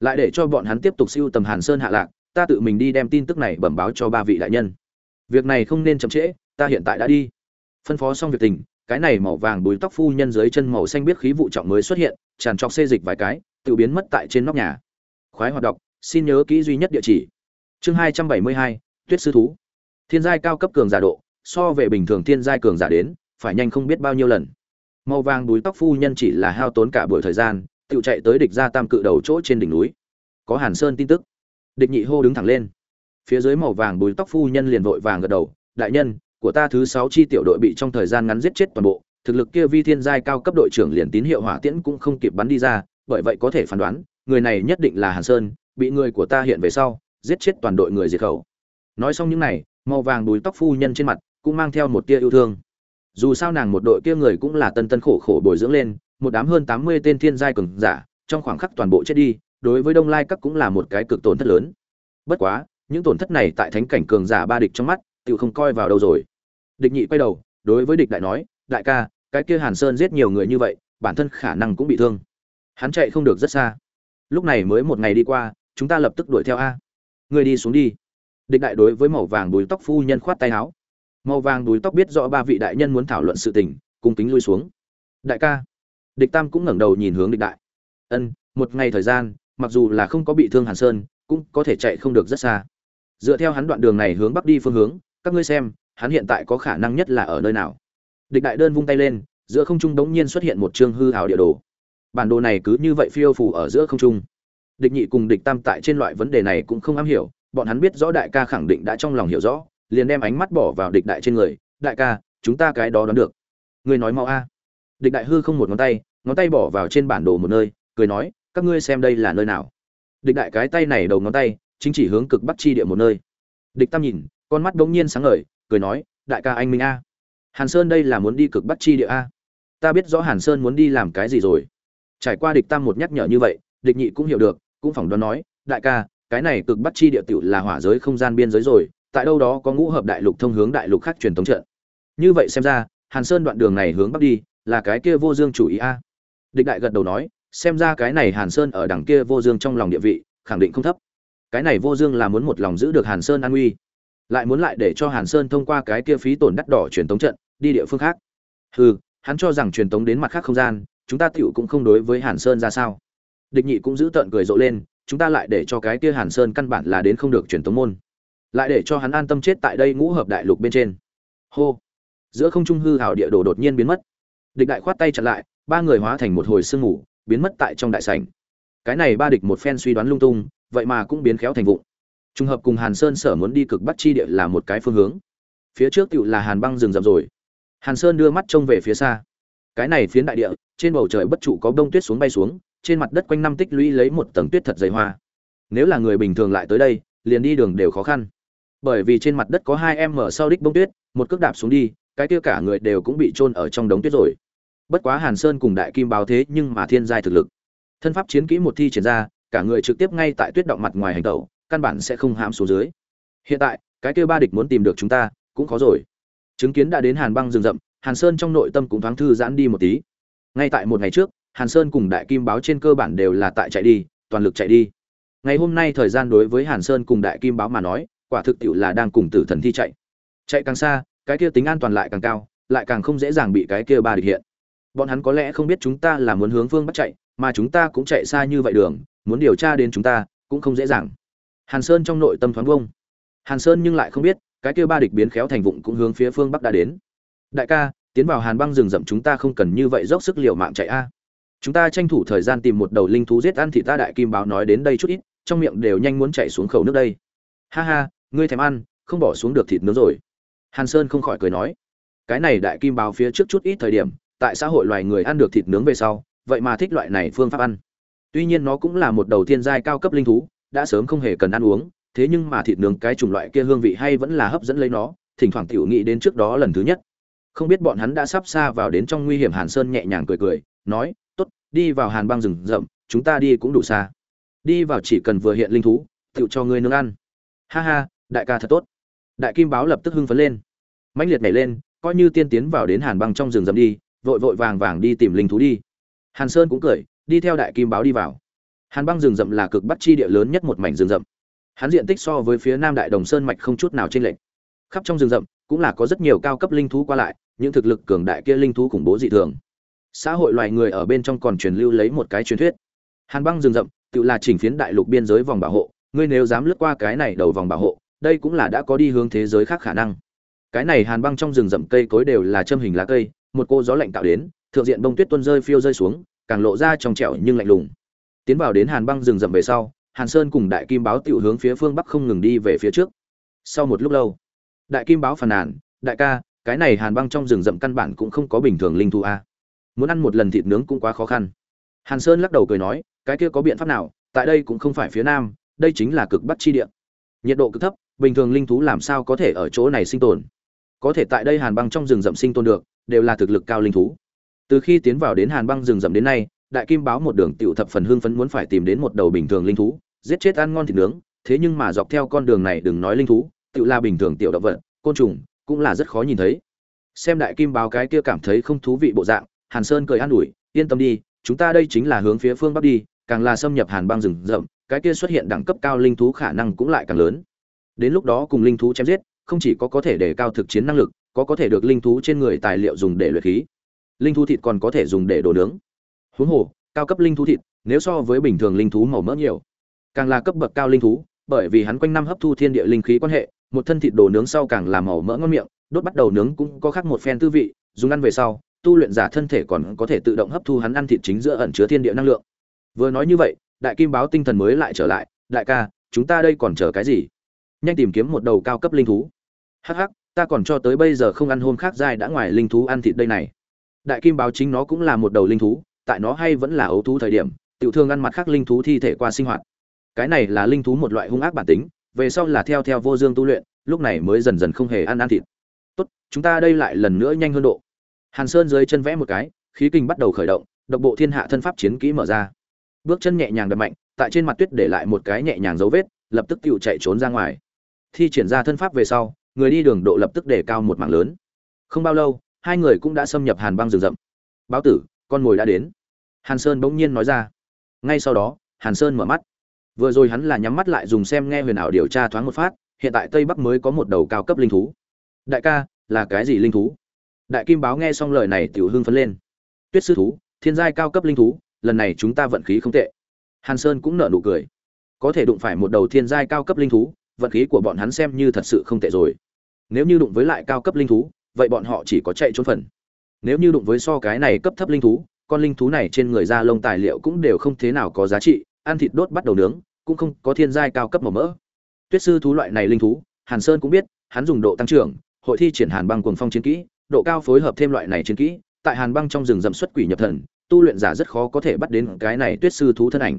Lại để cho bọn hắn tiếp tục siêu tầm hàn sơn hạ lạc, ta tự mình đi đem tin tức này bẩm báo cho ba vị đại nhân. Việc này không nên chậm trễ, ta hiện tại đã đi. Phân phó xong việc tình, cái này màu vàng đuôi tóc phu nhân dưới chân màu xanh biết khí vụ trọng mới xuất hiện, tràn trọc xê dịch vài cái, tự biến mất tại trên nóc nhà. Khoái hoạt động xin nhớ kỹ duy nhất địa chỉ. Chương hai trăm bảy mươi hai, tuyết sư thú. Thiên giai cao cấp cường giả độ so về bình thường thiên giai cường giả đến, phải nhanh không biết bao nhiêu lần. Màu vàng đuối tóc phu nhân chỉ là hao tốn cả buổi thời gian, tự chạy tới địch ra tam cự đầu chỗ trên đỉnh núi. Có hàn sơn tin tức. Địch nhị hô đứng thẳng lên. Phía dưới màu vàng đuối tóc phu nhân liền vội vàng gật đầu, đại nhân, của ta thứ sáu chi tiểu đội bị trong thời gian ngắn giết chết toàn bộ, thực lực kia vi thiên giai cao cấp đội trưởng liền tín hiệu hỏa tiễn cũng không kịp bắn đi ra, bởi vậy có thể phán đoán, người này nhất định là hàn sơn, bị người của ta hiện về sau, giết chết toàn đội người diệt khẩu. Nói xong những này, màu vàng đuối tóc phu nhân trên mặt cũng mang theo một tia yêu thương. Dù sao nàng một đội kia người cũng là tân tân khổ khổ bồi dưỡng lên, một đám hơn tám mươi tên thiên giai cường giả, trong khoảng khắc toàn bộ chết đi, đối với đông lai các cũng là một cái cực tổn thất lớn. Bất quá, những tổn thất này tại thánh cảnh cường giả ba địch trong mắt tự không coi vào đâu rồi. Địch nhị quay đầu, đối với địch đại nói, đại ca, cái kia hàn sơn giết nhiều người như vậy, bản thân khả năng cũng bị thương. Hắn chạy không được rất xa. Lúc này mới một ngày đi qua, chúng ta lập tức đuổi theo a. Người đi xuống đi. Địch đại đối với màu vàng đuôi tóc phu nhân khoát tay áo màu vàng đuôi tóc biết rõ ba vị đại nhân muốn thảo luận sự tình, cung kính lui xuống. Đại ca. Địch tam cũng ngẩng đầu nhìn hướng địch đại. Ân, một ngày thời gian, mặc dù là không có bị thương hàn sơn, cũng có thể chạy không được rất xa. Dựa theo hắn đoạn đường này hướng bắc đi phương hướng, các ngươi xem, hắn hiện tại có khả năng nhất là ở nơi nào? Địch đại đơn vung tay lên, giữa không trung đống nhiên xuất hiện một chương hư hào địa đồ. Bản đồ này cứ như vậy phiêu phù ở giữa không trung. Địch nhị cùng địch tam tại trên loại vấn đề này cũng không am hiểu, bọn hắn biết rõ đại ca khẳng định đã trong lòng hiểu rõ liền đem ánh mắt bỏ vào địch đại trên người, đại ca, chúng ta cái đó đoán được. Ngươi nói mau a. Địch đại hư không một ngón tay ngón tay bỏ vào trên bản đồ một nơi, cười nói, các ngươi xem đây là nơi nào? Địch đại cái tay này đầu ngón tay, chính chỉ hướng cực bắc chi địa một nơi. Địch tam nhìn, con mắt bỗng nhiên sáng ngời, cười nói, đại ca anh minh a. Hàn sơn đây là muốn đi cực bắc chi địa a? Ta biết rõ hàn sơn muốn đi làm cái gì rồi. Trải qua địch tam một nhắc nhở như vậy, địch nhị cũng hiểu được, cũng phỏng đoán nói, đại ca, cái này cực bắc chi địa tiểu là hỏa giới không gian biên giới rồi tại đâu đó có ngũ hợp đại lục thông hướng đại lục khác truyền thống trận. Như vậy xem ra, hàn sơn đoạn đường này hướng bắc đi, là cái kia vô dương chủ ý a. Địch đại gật đầu nói, xem ra cái này hàn sơn ở đằng kia vô dương trong lòng địa vị, khẳng định không thấp. Cái này vô dương là muốn một lòng giữ được hàn sơn an uy, lại muốn lại để cho hàn sơn thông qua cái kia phí tổn đắt đỏ truyền thống trận, đi địa phương khác. Hừ, hắn cho rằng truyền thống đến mặt khác không gian, chúng ta tựu cũng không đối với hàn sơn ra sao. Địch nhị cũng giữ tợn cười rộ lên, chúng ta lại để cho cái kia hàn sơn căn bản là đến không được truyền thống môn lại để cho hắn an tâm chết tại đây ngũ hợp đại lục bên trên. Hô. Giữa không trung hư hảo địa đồ đột nhiên biến mất. Địch đại khoát tay chặn lại, ba người hóa thành một hồi sương mù, biến mất tại trong đại sảnh. Cái này ba địch một phen suy đoán lung tung, vậy mà cũng biến khéo thành vụng. Trùng hợp cùng hàn sơn sở muốn đi cực bắc chi địa là một cái phương hướng. Phía trước tựu là hàn băng rừng rậm rồi. Hàn sơn đưa mắt trông về phía xa. Cái này phiến đại địa, trên bầu trời bất trụ có bông tuyết xuống bay xuống, trên mặt đất quanh năm tích lũy lấy một tầng tuyết thật dày hoa. Nếu là người bình thường lại tới đây, liền đi đường đều khó khăn bởi vì trên mặt đất có hai em mở sau đích bông tuyết, một cước đạp xuống đi, cái kia cả người đều cũng bị chôn ở trong đống tuyết rồi. Bất quá hàn sơn cùng đại kim báo thế nhưng mà thiên giai thực lực. Thân pháp chiến kỹ một thi triển ra, cả người trực tiếp ngay tại tuyết động mặt ngoài hành tẩu, căn bản sẽ không hãm xuống dưới. Hiện tại, cái kia ba địch muốn tìm được chúng ta, cũng khó rồi. Chứng kiến đã đến hàn băng rừng rậm, hàn sơn trong nội tâm cũng thoáng thư giãn đi một tí. Ngay tại một ngày trước, hàn sơn cùng đại kim báo trên cơ bản đều là tại chạy đi, toàn lực chạy đi. Ngày hôm nay thời gian đối với hàn sơn cùng đại kim báo mà nói quả thực tiệu là đang cùng tử thần thi chạy. Chạy càng xa, cái kia tính an toàn lại càng cao, lại càng không dễ dàng bị cái kia ba địch hiện. Bọn hắn có lẽ không biết chúng ta là muốn hướng phương bắt chạy, mà chúng ta cũng chạy xa như vậy đường, muốn điều tra đến chúng ta, cũng không dễ dàng. Hàn sơn trong nội tâm thoáng vông. Hàn sơn nhưng lại không biết, cái kia ba địch biến khéo thành vụng cũng hướng phía phương bắc đã đến. Đại ca, tiến vào hàn băng rừng rậm chúng ta không cần như vậy dốc sức liều mạng chạy a. Chúng ta tranh thủ thời gian tìm một đầu linh thú giết ăn thì ta đại kim báo nói đến đây chút ít, trong miệng đều nhanh muốn chạy xuống khẩu nước đây. Ha ha ngươi thèm ăn, không bỏ xuống được thịt nướng rồi. Hàn sơn không khỏi cười nói, cái này đại kim báo phía trước chút ít thời điểm, tại xã hội loài người ăn được thịt nướng về sau, vậy mà thích loại này phương pháp ăn. Tuy nhiên nó cũng là một đầu tiên giai cao cấp linh thú, đã sớm không hề cần ăn uống, thế nhưng mà thịt nướng cái chủng loại kia hương vị hay vẫn là hấp dẫn lấy nó, thỉnh thoảng tiểu nghĩ đến trước đó lần thứ nhất. Không biết bọn hắn đã sắp xa vào đến trong nguy hiểm, hàn sơn nhẹ nhàng cười cười, nói, tốt, đi vào hàn băng rừng rậm, chúng ta đi cũng đủ xa. Đi vào chỉ cần vừa hiện linh thú tựu cho ngươi nướng ăn. Ha ha đại ca thật tốt. Đại kim báo lập tức hưng phấn lên. Mãnh liệt nhảy lên, coi như tiên tiến vào đến hàn băng trong rừng rậm đi, vội vội vàng vàng đi tìm linh thú đi. Hàn sơn cũng cười, đi theo đại kim báo đi vào. Hàn băng rừng rậm là cực bắc chi địa lớn nhất một mảnh rừng rậm. Hắn diện tích so với phía nam đại đồng sơn mạch không chút nào trên lệch. Khắp trong rừng rậm, cũng là có rất nhiều cao cấp linh thú qua lại, những thực lực cường đại kia linh thú khủng bố dị thường. Xã hội loài người ở bên trong còn truyền lưu lấy một cái truyền thuyết. Hàn băng rừng rậm, tự là chỉnh phiến đại lục biên giới vòng bảo hộ, ngươi nếu dám lướt qua cái này đầu vòng bảo hộ đây cũng là đã có đi hướng thế giới khác khả năng. Cái này hàn băng trong rừng rậm cây cối đều là châm hình lá cây, một cô gió lạnh tạo đến, thượng diện bông tuyết tuôn rơi phiêu rơi xuống, càng lộ ra trong trẻo nhưng lạnh lùng. Tiến vào đến hàn băng rừng rậm về sau, hàn sơn cùng đại kim báo tiểu hướng phía phương bắc không ngừng đi về phía trước. Sau một lúc lâu, đại kim báo phàn nàn, đại ca, cái này hàn băng trong rừng rậm căn bản cũng không có bình thường linh thu a. Muốn ăn một lần thịt nướng cũng quá khó khăn. Hàn sơn lắc đầu cười nói, cái kia có biện pháp nào? Tại đây cũng không phải phía nam, đây chính là cực bắc chi địa. Nhiệt độ cực thấp bình thường linh thú làm sao có thể ở chỗ này sinh tồn? Có thể tại đây hàn băng trong rừng rậm sinh tồn được, đều là thực lực cao linh thú. Từ khi tiến vào đến hàn băng rừng rậm đến nay, đại kim báo một đường tiểu thập phần hương phấn muốn phải tìm đến một đầu bình thường linh thú, giết chết ăn ngon thịt nướng, thế nhưng mà dọc theo con đường này đừng nói linh thú tiểu là bình thường tiểu động vật, côn trùng, cũng là rất khó nhìn thấy. Xem đại kim báo cái kia cảm thấy không thú vị bộ dạng, hàn sơn cười an ủi, yên tâm đi, chúng ta đây chính là hướng phía phương bắc đi, càng là xâm nhập hàn băng rừng rậm, cái kia xuất hiện đẳng cấp cao linh thú khả năng cũng lại càng lớn đến lúc đó cùng linh thú chém giết, không chỉ có có thể để cao thực chiến năng lực, có có thể được linh thú trên người tài liệu dùng để luyện khí. Linh thú thịt còn có thể dùng để đồ nướng. Huống hồ, cao cấp linh thú thịt, nếu so với bình thường linh thú màu mỡ nhiều. Càng là cấp bậc cao linh thú, bởi vì hắn quanh năm hấp thu thiên địa linh khí quan hệ, một thân thịt đồ nướng sau càng làm màu mỡ ngon miệng, đốt bắt đầu nướng cũng có khác một phen tư vị, dùng ăn về sau, tu luyện giả thân thể còn có thể tự động hấp thu hắn ăn thịt chính giữa ẩn chứa thiên địa năng lượng. Vừa nói như vậy, đại kim báo tinh thần mới lại trở lại, đại ca, chúng ta đây còn chờ cái gì? Nhanh tìm kiếm một đầu cao cấp linh thú. Hắc hắc, ta còn cho tới bây giờ không ăn hôm khác dai đã ngoài linh thú ăn thịt đây này. Đại kim báo chính nó cũng là một đầu linh thú, tại nó hay vẫn là ấu thú thời điểm, tiểu thương ăn mặt khác linh thú thi thể qua sinh hoạt. Cái này là linh thú một loại hung ác bản tính, về sau là theo theo vô dương tu luyện, lúc này mới dần dần không hề ăn ăn thịt. Tốt, chúng ta đây lại lần nữa nhanh hơn độ. Hàn sơn dưới chân vẽ một cái, khí kinh bắt đầu khởi động, độc bộ thiên hạ thân pháp chiến kỹ mở ra. Bước chân nhẹ nhàng đập mạnh, tại trên mặt tuyết để lại một cái nhẹ nhàng dấu vết, lập tức tựu chạy trốn ra ngoài thi triển ra thân pháp về sau, người đi đường độ lập tức để cao một mảng lớn. Không bao lâu, hai người cũng đã xâm nhập hàn băng rừng rậm. Báo tử, con mồi đã đến. Hàn sơn bỗng nhiên nói ra. Ngay sau đó, hàn sơn mở mắt. Vừa rồi hắn là nhắm mắt lại dùng xem nghe huyền ảo điều tra thoáng một phát, hiện tại tây bắc mới có một đầu cao cấp linh thú. Đại ca, là cái gì linh thú? Đại kim báo nghe xong lời này tiểu hưng phấn lên. Tuyết sư thú, thiên giai cao cấp linh thú, lần này chúng ta vận khí không tệ. Hàn sơn cũng nở nụ cười. Có thể đụng phải một đầu thiên giai cao cấp linh thú vận khí của bọn hắn xem như thật sự không tệ rồi. Nếu như đụng với lại cao cấp linh thú, vậy bọn họ chỉ có chạy trốn phần. Nếu như đụng với so cái này cấp thấp linh thú, con linh thú này trên người da lông tài liệu cũng đều không thế nào có giá trị, ăn thịt đốt bắt đầu nướng, cũng không có thiên giai cao cấp màu mỡ. Tuyết sư thú loại này linh thú, hàn sơn cũng biết, hắn dùng độ tăng trưởng, hội thi triển hàn băng cuồng phong chiến kỹ, độ cao phối hợp thêm loại này chiến kỹ, tại hàn băng trong rừng rậm xuất quỷ nhập thần, tu luyện giả rất khó có thể bắt đến cái này tuyết sư thú thân ảnh.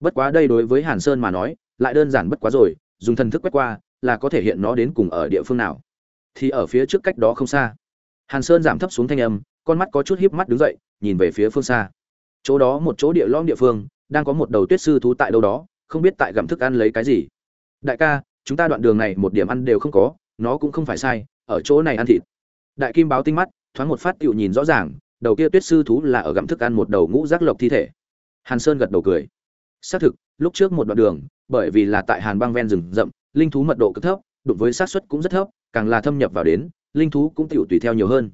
Bất quá đây đối với hàn sơn mà nói, lại đơn giản bất quá rồi dùng thần thức quét qua, là có thể hiện nó đến cùng ở địa phương nào. Thì ở phía trước cách đó không xa. Hàn sơn giảm thấp xuống thanh âm, con mắt có chút híp mắt đứng dậy, nhìn về phía phương xa. Chỗ đó một chỗ địa lõm địa phương, đang có một đầu tuyết sư thú tại đâu đó, không biết tại gặm thức ăn lấy cái gì. Đại ca, chúng ta đoạn đường này một điểm ăn đều không có, nó cũng không phải sai, ở chỗ này ăn thịt. Đại kim báo tinh mắt, thoáng một phát tựu nhìn rõ ràng, đầu kia tuyết sư thú là ở gặm thức ăn một đầu ngũ giác lộc thi thể. Hàn sơn gật đầu cười. Xác thực, lúc trước một đoạn đường bởi vì là tại hàn băng ven rừng rậm, linh thú mật độ cực thấp, đụng với sát suất cũng rất thấp, càng là thâm nhập vào đến, linh thú cũng tựu tùy theo nhiều hơn.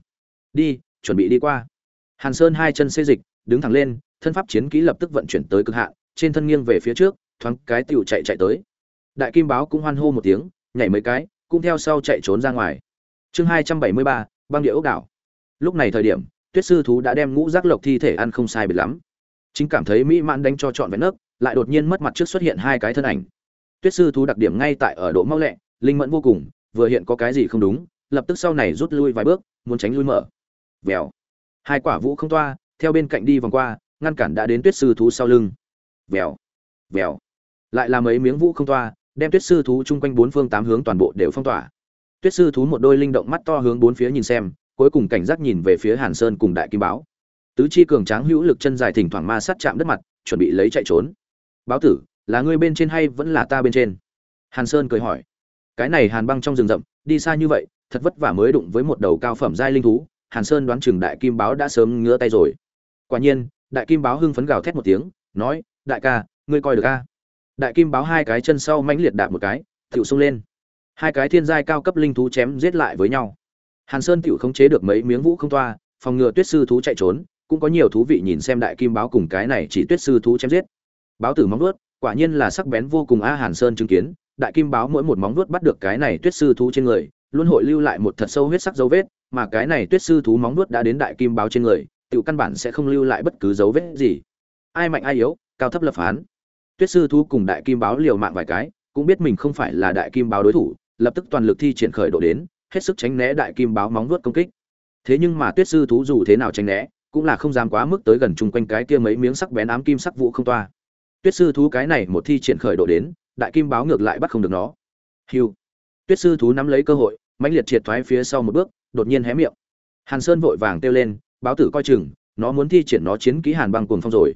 Đi, chuẩn bị đi qua. Hàn sơn hai chân xê dịch, đứng thẳng lên, thân pháp chiến kỹ lập tức vận chuyển tới cực hạn, trên thân nghiêng về phía trước, thoáng cái tựu chạy chạy tới. Đại kim báo cũng hoan hô một tiếng, nhảy mấy cái, cũng theo sau chạy trốn ra ngoài. Chương hai trăm bảy mươi ba, băng địa ốc đảo. Lúc này thời điểm, tuyết sư thú đã đem ngũ giác lộc thi thể ăn không sai biệt lắm. Chính cảm thấy mỹ mãn đánh cho trọn vẹn nấc lại đột nhiên mất mặt trước xuất hiện hai cái thân ảnh. Tuyết sư thú đặc điểm ngay tại ở độ mau lẹ, linh mẫn vô cùng, vừa hiện có cái gì không đúng, lập tức sau này rút lui vài bước, muốn tránh lui mở. Vèo. Hai quả vũ không toa, theo bên cạnh đi vòng qua, ngăn cản đã đến tuyết sư thú sau lưng. Vèo. Vèo. Lại là mấy miếng vũ không toa, đem tuyết sư thú chung quanh bốn phương tám hướng toàn bộ đều phong tỏa. Tuyết sư thú một đôi linh động mắt to hướng bốn phía nhìn xem, cuối cùng cảnh giác nhìn về phía hàn sơn cùng đại kim báo. Tứ chi cường tráng hữu lực chân dài thỉnh thoảng ma sát chạm đất mặt, chuẩn bị lấy chạy trốn báo tử, là ngươi bên trên hay vẫn là ta bên trên? Hàn sơn cười hỏi. Cái này hàn băng trong rừng rậm, đi xa như vậy, thật vất vả mới đụng với một đầu cao phẩm giai linh thú. Hàn sơn đoán chừng đại kim báo đã sớm ngứa tay rồi. Quả nhiên, đại kim báo hưng phấn gào thét một tiếng, nói, đại ca, ngươi coi được ca đại kim báo hai cái chân sau mãnh liệt đạp một cái tựu xông lên. Hai cái thiên giai cao cấp linh thú chém giết lại với nhau. Hàn sơn tựu khống chế được mấy miếng vũ không toa, phòng ngừa tuyết sư thú chạy trốn, cũng có nhiều thú vị nhìn xem đại kim báo cùng cái này chỉ tuyết sư thú chém giết báo tử móng vuốt, quả nhiên là sắc bén vô cùng a hàn sơn chứng kiến, đại kim báo mỗi một móng vuốt bắt được cái này tuyết sư thú trên người, luôn hội lưu lại một thật sâu huyết sắc dấu vết, mà cái này tuyết sư thú móng vuốt đã đến đại kim báo trên người tự căn bản sẽ không lưu lại bất cứ dấu vết gì. Ai mạnh ai yếu, cao thấp lập phán. Tuyết sư thú cùng đại kim báo liều mạng vài cái, cũng biết mình không phải là đại kim báo đối thủ, lập tức toàn lực thi triển khởi độ đến, hết sức tránh né đại kim báo móng vuốt công kích. Thế nhưng mà tuyết sư thú dù thế nào tránh né, cũng là không dám quá mức tới gần chung quanh cái kia mấy miếng sắc bén ám kim sắc vũ không toa tuyết sư thú cái này một thi triển khởi độ đến, đại kim báo ngược lại bắt không được nó. Hiu. Tuyết sư thú nắm lấy cơ hội, mãnh liệt triệt thoái phía sau một bước, đột nhiên hé miệng. Hàn sơn vội vàng kêu lên, báo tử coi chừng, nó muốn thi triển nó chiến kỹ hàn băng cuồng phong rồi.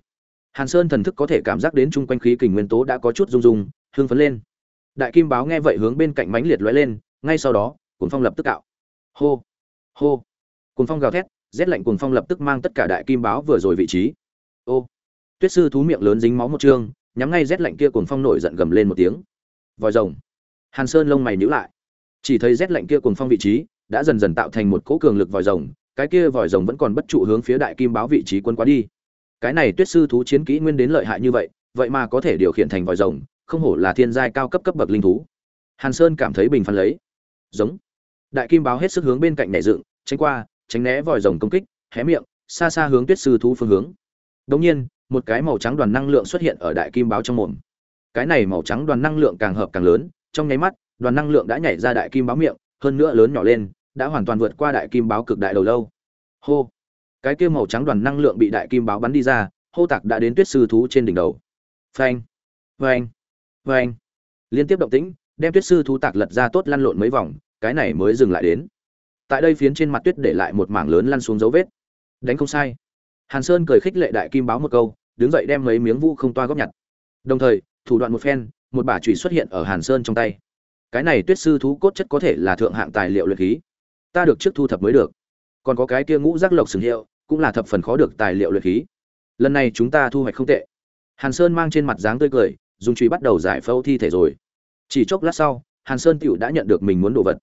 Hàn sơn thần thức có thể cảm giác đến chung quanh khí kình nguyên tố đã có chút rung rung, hưng phấn lên. Đại kim báo nghe vậy hướng bên cạnh mãnh liệt lóe lên, ngay sau đó, cuồng phong lập tức cạo. Hô. Hô. Cuồng phong gào thét, rét lạnh cuồng phong lập tức mang tất cả đại kim báo vừa rồi vị trí. Ô tuyết sư thú miệng lớn dính máu một trương, nhắm ngay rét lạnh kia cuồng phong nổi giận gầm lên một tiếng. Vòi rồng. Hàn sơn lông mày nhíu lại. Chỉ thấy rét lạnh kia cuồng phong vị trí đã dần dần tạo thành một cỗ cường lực vòi rồng, cái kia vòi rồng vẫn còn bất trụ hướng phía đại kim báo vị trí quân quá đi. Cái này tuyết sư thú chiến kỹ nguyên đến lợi hại như vậy vậy mà có thể điều khiển thành vòi rồng, không hổ là thiên giai cao cấp cấp bậc linh thú. Hàn sơn cảm thấy bình phán lấy. Giống. Đại kim báo hết sức hướng bên cạnh nhảy dựng, tránh qua, tránh né vòi rồng công kích, hé miệng, xa xa hướng tuyết sư thú phương hướng. Đống nhiên một cái màu trắng đoàn năng lượng xuất hiện ở đại kim báo trong mồm. Cái này màu trắng đoàn năng lượng càng hợp càng lớn, trong nháy mắt, đoàn năng lượng đã nhảy ra đại kim báo miệng, hơn nữa lớn nhỏ lên, đã hoàn toàn vượt qua đại kim báo cực đại đầu lâu. Hô! Cái kia màu trắng đoàn năng lượng bị đại kim báo bắn đi ra, hô tạc đã đến tuyết sư thú trên đỉnh đầu. Phanh! Phanh! Phanh! Liên tiếp động tĩnh, đem tuyết sư thú tạc lật ra tốt lăn lộn mấy vòng, cái này mới dừng lại đến. Tại đây phiến trên mặt tuyết để lại một mảng lớn lăn xuống dấu vết. Đánh không sai hàn sơn cười khích lệ đại kim báo một câu, đứng dậy đem mấy miếng vũ không toa góp nhặt. Đồng thời, thủ đoạn một phen, một bả chùy xuất hiện ở hàn sơn trong tay. Cái này tuyết sư thú cốt chất có thể là thượng hạng tài liệu luyện khí. Ta được trước thu thập mới được. Còn có cái kia ngũ giác lộc sừng hiệu, cũng là thập phần khó được tài liệu luyện khí. Lần này chúng ta thu hoạch không tệ. Hàn sơn mang trên mặt dáng tươi cười, dùng truy bắt đầu giải phẫu thi thể rồi. Chỉ chốc lát sau, hàn sơn tựu đã nhận được mình muốn đồ vật.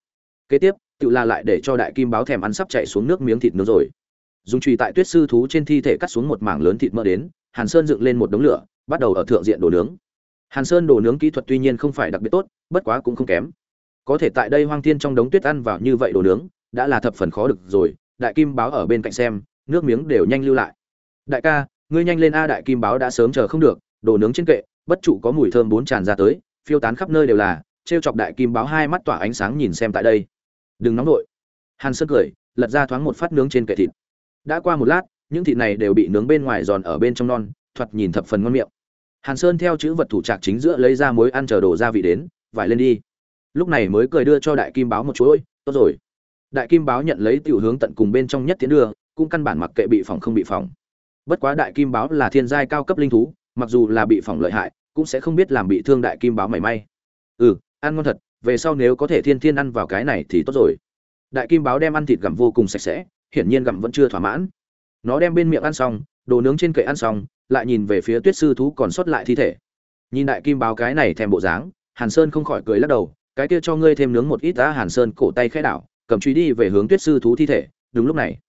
Kế tiếp tựu là lại để cho đại kim báo thèm ăn sắp chạy xuống nước miếng thịt nướng rồi dùng chùy tại tuyết sư thú trên thi thể cắt xuống một mảng lớn thịt mỡ đến, hàn sơn dựng lên một đống lửa, bắt đầu ở thượng diện đồ nướng. Hàn sơn đồ nướng kỹ thuật tuy nhiên không phải đặc biệt tốt, bất quá cũng không kém. Có thể tại đây hoang thiên trong đống tuyết ăn vào như vậy đồ nướng, đã là thập phần khó được rồi, đại kim báo ở bên cạnh xem, nước miếng đều nhanh lưu lại. Đại ca, ngươi nhanh lên a, đại kim báo đã sớm chờ không được, đồ nướng trên kệ, bất trụ có mùi thơm bốn tràn ra tới, phiêu tán khắp nơi đều là, trêu chọc đại kim báo hai mắt tỏa ánh sáng nhìn xem tại đây. Đừng nóng nổi hàn sơn cười, lật ra thoáng một phát nướng trên kệ thịt đã qua một lát, những thịt này đều bị nướng bên ngoài giòn ở bên trong non, thoạt nhìn thập phần ngon miệng. Hàn sơn theo chữ vật thủ trạc chính giữa lấy ra muối ăn chờ đồ gia vị đến, vải lên đi. Lúc này mới cười đưa cho đại kim báo một chuỗi, tốt rồi. Đại kim báo nhận lấy tiểu hướng tận cùng bên trong nhất tiến đưa, cũng căn bản mặc kệ bị phòng không bị phòng bất quá đại kim báo là thiên giai cao cấp linh thú, mặc dù là bị phòng lợi hại, cũng sẽ không biết làm bị thương đại kim báo mảy may. Ừ ăn ngon thật, về sau nếu có thể thiên thiên ăn vào cái này thì tốt rồi. Đại kim báo đem ăn thịt gặm vô cùng sạch sẽ hiển nhiên gặm vẫn chưa thỏa mãn. Nó đem bên miệng ăn xong, đồ nướng trên kệ ăn xong, lại nhìn về phía tuyết sư thú còn sót lại thi thể. Nhìn đại kim báo cái này thèm bộ dáng, hàn sơn không khỏi cười lắc đầu, cái kia cho ngươi thêm nướng một ít đã hàn sơn cổ tay khẽ đảo, cầm truy đi về hướng tuyết sư thú thi thể, đúng lúc này,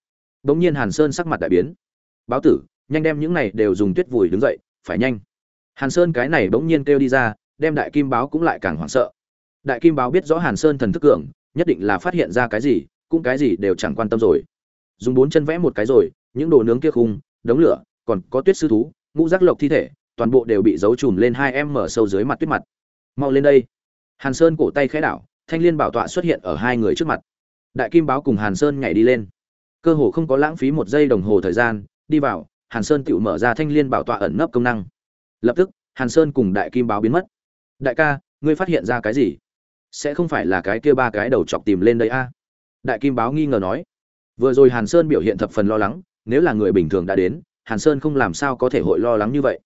bỗng nhiên hàn sơn sắc mặt đại biến. Báo tử, nhanh đem những này đều dùng tuyết vùi đứng dậy, phải nhanh. Hàn sơn cái này bỗng nhiên kêu đi ra, đem đại kim báo cũng lại càng hoảng sợ. Đại kim báo biết rõ hàn sơn thần thức cường, nhất định là phát hiện ra cái gì, cũng cái gì đều chẳng quan tâm rồi dùng bốn chân vẽ một cái rồi, những đồ nướng kia khung, đống lửa, còn có tuyết sư thú, ngũ giác lộc thi thể, toàn bộ đều bị giấu chùm lên hai em mở sâu dưới mặt tuyết mặt. Mau lên đây. Hàn sơn cổ tay khẽ đảo, thanh liên bảo tọa xuất hiện ở hai người trước mặt. Đại kim báo cùng hàn sơn nhảy đi lên. Cơ hồ không có lãng phí một giây đồng hồ thời gian, đi vào, hàn sơn tự mở ra thanh liên bảo tọa ẩn nấp công năng. Lập tức, hàn sơn cùng đại kim báo biến mất. Đại ca, ngươi phát hiện ra cái gì? Sẽ không phải là cái kia ba cái đầu chọc tìm lên đây a? Đại kim báo nghi ngờ nói vừa rồi hàn sơn biểu hiện thập phần lo lắng, nếu là người bình thường đã đến, hàn sơn không làm sao có thể hội lo lắng như vậy.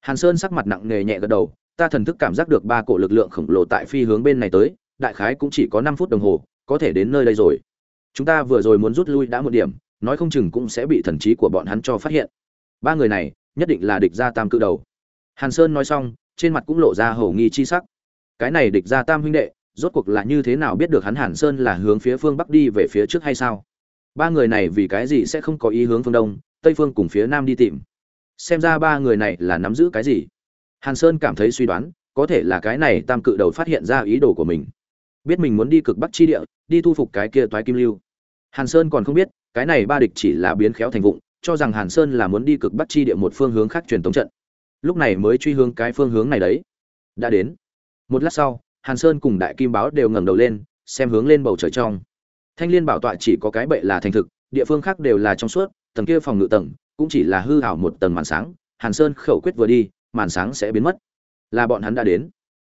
Hàn sơn sắc mặt nặng nề nhẹ gật đầu, ta thần thức cảm giác được ba cổ lực lượng khổng lồ tại phi hướng bên này tới, đại khái cũng chỉ có năm phút đồng hồ, có thể đến nơi đây rồi. Chúng ta vừa rồi muốn rút lui đã một điểm, nói không chừng cũng sẽ bị thần trí của bọn hắn cho phát hiện. Ba người này, nhất định là địch gia tam cự đầu. Hàn sơn nói xong, trên mặt cũng lộ ra hầu nghi chi sắc. Cái này địch gia tam huynh đệ, rốt cuộc là như thế nào biết được hắn hàn sơn là hướng phía phương bắc đi về phía trước hay sao? Ba người này vì cái gì sẽ không có ý hướng phương đông, tây phương cùng phía nam đi tìm? Xem ra ba người này là nắm giữ cái gì? Hàn sơn cảm thấy suy đoán, có thể là cái này tam cự đầu phát hiện ra ý đồ của mình. Biết mình muốn đi cực bắc chi địa, đi thu phục cái kia toái kim lưu. Hàn sơn còn không biết, cái này ba địch chỉ là biến khéo thành vụng, cho rằng hàn sơn là muốn đi cực bắc chi địa một phương hướng khác truyền tống trận. Lúc này mới truy hướng cái phương hướng này đấy. Đã đến. Một lát sau, hàn sơn cùng đại kim báo đều ngẩng đầu lên, xem hướng lên bầu trời trong thanh liên bảo tọa chỉ có cái bệ là thành thực, địa phương khác đều là trong suốt, tầng kia phòng ngự tầng cũng chỉ là hư hảo một tầng màn sáng, hàn sơn khẩu quyết vừa đi, màn sáng sẽ biến mất. Là bọn hắn đã đến.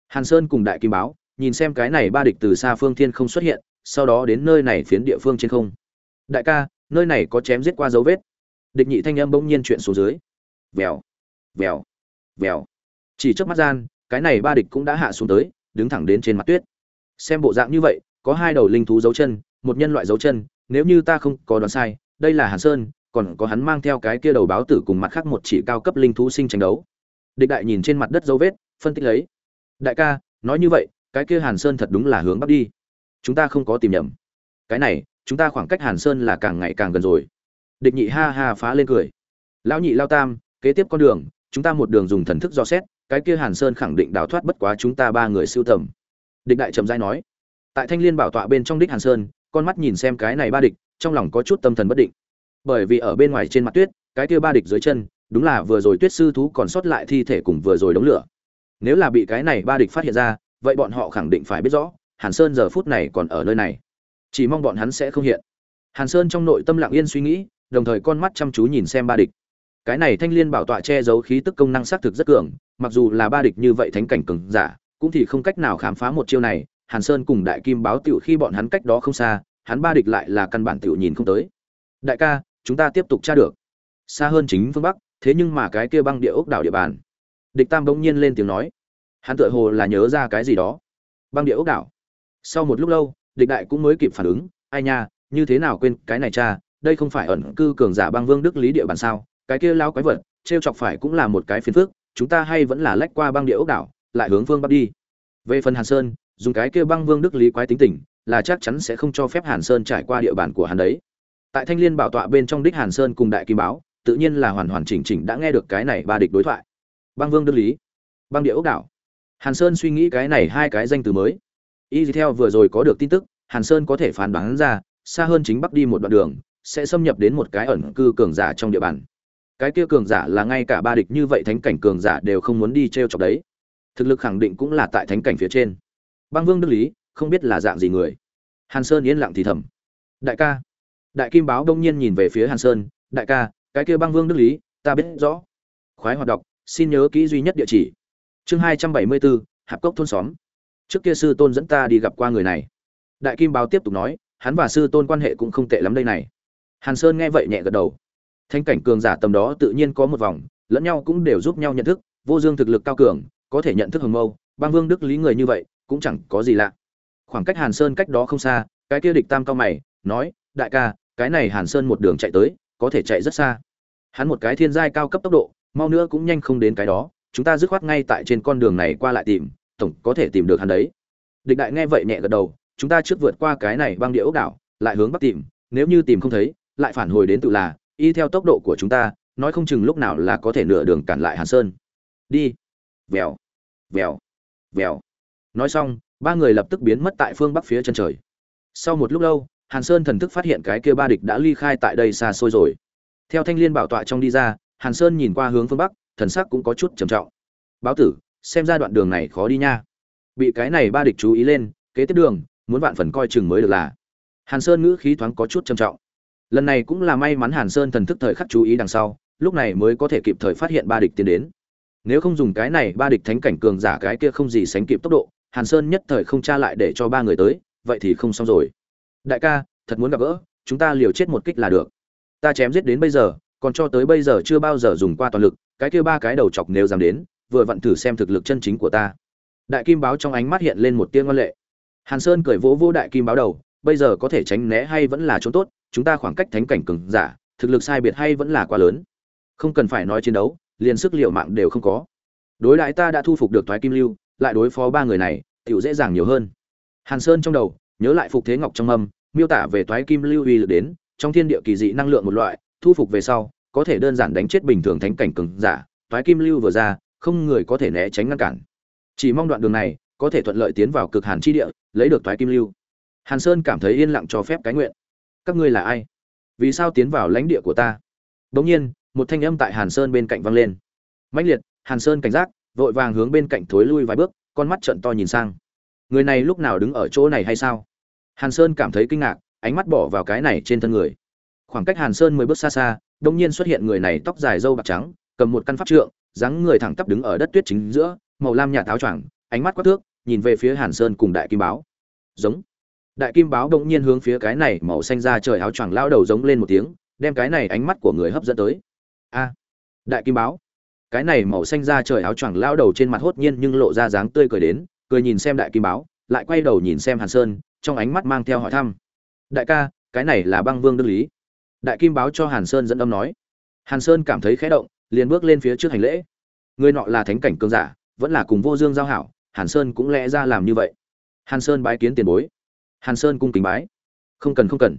Hàn sơn cùng đại kim báo, nhìn xem cái này ba địch từ xa phương thiên không xuất hiện, sau đó đến nơi này phiến địa phương trên không. Đại ca, nơi này có chém giết qua dấu vết. Địch nhị thanh âm bỗng nhiên chuyện xuống dưới. Vèo vèo vèo. Chỉ trước mắt gian, cái này ba địch cũng đã hạ xuống tới, đứng thẳng đến trên mặt tuyết. Xem bộ dạng như vậy, có hai đầu linh thú dấu chân một nhân loại dấu chân, nếu như ta không có đoán sai, đây là hàn sơn, còn có hắn mang theo cái kia đầu báo tử cùng mặt khác một chỉ cao cấp linh thú sinh tranh đấu. Địch đại nhìn trên mặt đất dấu vết, phân tích lấy. Đại ca, nói như vậy, cái kia hàn sơn thật đúng là hướng bắc đi. Chúng ta không có tìm nhầm. Cái này, chúng ta khoảng cách hàn sơn là càng ngày càng gần rồi. Địch nhị ha ha phá lên cười. Lão nhị lao tam, kế tiếp con đường, chúng ta một đường dùng thần thức do xét, cái kia hàn sơn khẳng định đào thoát bất quá chúng ta ba người siêu tầm. Địch đại trầm giai nói. Tại thanh liên bảo tọa bên trong đích hàn sơn con mắt nhìn xem cái này ba địch, trong lòng có chút tâm thần bất định. Bởi vì ở bên ngoài trên mặt tuyết, cái kia ba địch dưới chân, đúng là vừa rồi tuyết sư thú còn sót lại thi thể cùng vừa rồi đống lửa. Nếu là bị cái này ba địch phát hiện ra, vậy bọn họ khẳng định phải biết rõ, hàn sơn giờ phút này còn ở nơi này. Chỉ mong bọn hắn sẽ không hiện. Hàn sơn trong nội tâm lặng yên suy nghĩ, đồng thời con mắt chăm chú nhìn xem ba địch. Cái này thanh liên bảo tọa che giấu khí tức công năng xác thực rất cường, mặc dù là ba địch như vậy thánh cảnh cường giả, cũng thì không cách nào khám phá một chiêu này hàn sơn cùng đại kim báo tiểu khi bọn hắn cách đó không xa, hắn ba địch lại là căn bản tiểu nhìn không tới. Đại ca, chúng ta tiếp tục tra được. Xa hơn chính phương bắc, thế nhưng mà cái kia băng địa ốc đảo địa bàn. Địch tam bỗng nhiên lên tiếng nói. Hắn tựa hồ là nhớ ra cái gì đó. Băng địa ốc đảo. Sau một lúc lâu, địch đại cũng mới kịp phản ứng. Ai nha, như thế nào quên cái này cha, đây không phải ẩn cư cường giả băng vương đức lý địa bàn sao? Cái kia lao quái vật, trêu chọc phải cũng là một cái phiền phức, chúng ta hay vẫn là lách qua băng địa ốc đảo, lại hướng phương bắc đi. Về phần hàn sơn dùng cái kia băng vương đức lý quái tính tình, là chắc chắn sẽ không cho phép hàn sơn trải qua địa bàn của hắn đấy. Tại thanh liên bảo tọa bên trong đích hàn sơn cùng đại kim báo, tự nhiên là hoàn hoàn chỉnh chỉnh đã nghe được cái này ba địch đối thoại. Băng vương đức lý, băng địa ốc đảo. Hàn sơn suy nghĩ cái này hai cái danh từ mới. Y theo vừa rồi có được tin tức, hàn sơn có thể phán đoán ra, xa hơn chính bắc đi một đoạn đường, sẽ xâm nhập đến một cái ẩn cư cường giả trong địa bàn. Cái kia cường giả là ngay cả ba địch như vậy thánh cảnh cường giả đều không muốn đi t r e o chọc đấy. Thực lực khẳng định cũng là tại thánh cảnh phía trên băng vương đức lý, không biết là dạng gì người. Hàn sơn yên lặng thì thầm. Đại ca. Đại kim báo đông nhiên nhìn về phía hàn sơn, đại ca, cái kia băng vương đức lý, ta biết rõ. Khoái hoạt đọc, xin nhớ kỹ duy nhất địa chỉ. Chương hai trăm bảy mươi bốn hạp cốc thôn xóm. Trước kia sư tôn dẫn ta đi gặp qua người này. Đại kim báo tiếp tục nói, hắn và sư tôn quan hệ cũng không tệ lắm đây này. Hàn sơn nghe vậy nhẹ gật đầu. Thanh cảnh cường giả tầm đó tự nhiên có một vòng, lẫn nhau cũng đều giúp nhau nhận thức, vô dương thực lực cao cường, có thể nhận thức hồng mâu, băng vương đức lý người như vậy cũng chẳng có gì lạ. Khoảng cách hàn sơn cách đó không xa, cái kia địch tam cao mày, nói, đại ca, cái này hàn sơn một đường chạy tới, có thể chạy rất xa. Hắn một cái thiên giai cao cấp tốc độ, mau nữa cũng nhanh không đến cái đó, chúng ta dứt khoát ngay tại trên con đường này qua lại tìm, tổng có thể tìm được hắn đấy. Địch đại nghe vậy nhẹ gật đầu, chúng ta trước vượt qua cái này băng địa ốc đảo, lại hướng bắc tìm, nếu như tìm không thấy, lại phản hồi đến tự là, y theo tốc độ của chúng ta, nói không chừng lúc nào là có thể nửa đường cản lại hàn sơn. Đi. Vèo. Vèo. Vèo nói xong, ba người lập tức biến mất tại phương bắc phía chân trời. Sau một lúc lâu, hàn sơn thần thức phát hiện cái kia ba địch đã ly khai tại đây xa xôi rồi. Theo thanh liên bảo tọa trong đi ra, hàn sơn nhìn qua hướng phương bắc, thần sắc cũng có chút trầm trọng. Báo tử, xem ra đoạn đường này khó đi nha. Bị cái này ba địch chú ý lên, kế tiếp đường, muốn vạn phần coi chừng mới được là. Hàn sơn ngữ khí thoáng có chút trầm trọng. Lần này cũng là may mắn hàn sơn thần thức thời khắc chú ý đằng sau, lúc này mới có thể kịp thời phát hiện ba địch tiến đến. Nếu không dùng cái này ba địch thánh cảnh cường giả cái kia không gì sánh kịp tốc độ hàn sơn nhất thời không tra lại để cho ba người tới, vậy thì không xong rồi. Đại ca, thật muốn gặp gỡ, chúng ta liều chết một kích là được. Ta chém giết đến bây giờ, còn cho tới bây giờ chưa bao giờ dùng qua toàn lực, cái kia ba cái đầu chọc nếu dám đến, vừa vặn thử xem thực lực chân chính của ta. Đại kim báo trong ánh mắt hiện lên một tia ngoan lệ. Hàn sơn cười vỗ vỗ đại kim báo đầu, bây giờ có thể tránh né hay vẫn là trốn tốt, chúng ta khoảng cách thánh cảnh cường giả, thực lực sai biệt hay vẫn là quá lớn. Không cần phải nói chiến đấu, liền sức liệu mạng đều không có. Đối đại ta đã thu phục được thoái kim lưu lại đối phó ba người này, tiểu dễ dàng nhiều hơn. Hàn sơn trong đầu, nhớ lại phục thế ngọc trong âm, miêu tả về Toái kim lưu uy lực đến, trong thiên địa kỳ dị năng lượng một loại, thu phục về sau, có thể đơn giản đánh chết bình thường thánh cảnh cường giả, Toái kim lưu vừa ra, không người có thể né tránh ngăn cản. Chỉ mong đoạn đường này, có thể thuận lợi tiến vào cực hàn chi địa, lấy được Toái kim lưu. Hàn sơn cảm thấy yên lặng cho phép cái nguyện. Các ngươi là ai? Vì sao tiến vào lãnh địa của ta? Bỗng nhiên, một thanh âm tại hàn sơn bên cạnh vang lên. Mãnh liệt, hàn sơn cảnh giác vội vàng hướng bên cạnh thối lui vài bước, con mắt trận to nhìn sang. Người này lúc nào đứng ở chỗ này hay sao? Hàn sơn cảm thấy kinh ngạc, ánh mắt bỏ vào cái này trên thân người. Khoảng cách hàn sơn mười bước xa xa đông nhiên xuất hiện người này tóc dài râu bạc trắng, cầm một căn pháp trượng, dáng người thẳng tắp đứng ở đất tuyết chính giữa, màu lam nhạt áo choàng, ánh mắt quát thước, nhìn về phía hàn sơn cùng đại kim báo. Giống. Đại kim báo đông nhiên hướng phía cái này màu xanh ra trời áo choàng lao đầu giống lên một tiếng, đem cái này ánh mắt của người hấp dẫn tới. A. Đại kim báo cái này màu xanh ra trời áo choàng lao đầu trên mặt hốt nhiên nhưng lộ ra dáng tươi cười đến, cười nhìn xem đại kim báo, lại quay đầu nhìn xem hàn sơn, trong ánh mắt mang theo hỏi thăm. Đại ca, cái này là băng vương đức lý. Đại kim báo cho hàn sơn dẫn âm nói. Hàn sơn cảm thấy khẽ động, liền bước lên phía trước hành lễ. Người nọ là thánh cảnh cương giả, vẫn là cùng vô dương giao hảo, hàn sơn cũng lẽ ra làm như vậy. Hàn sơn bái kiến tiền bối. Hàn sơn cung kính bái. Không cần không cần.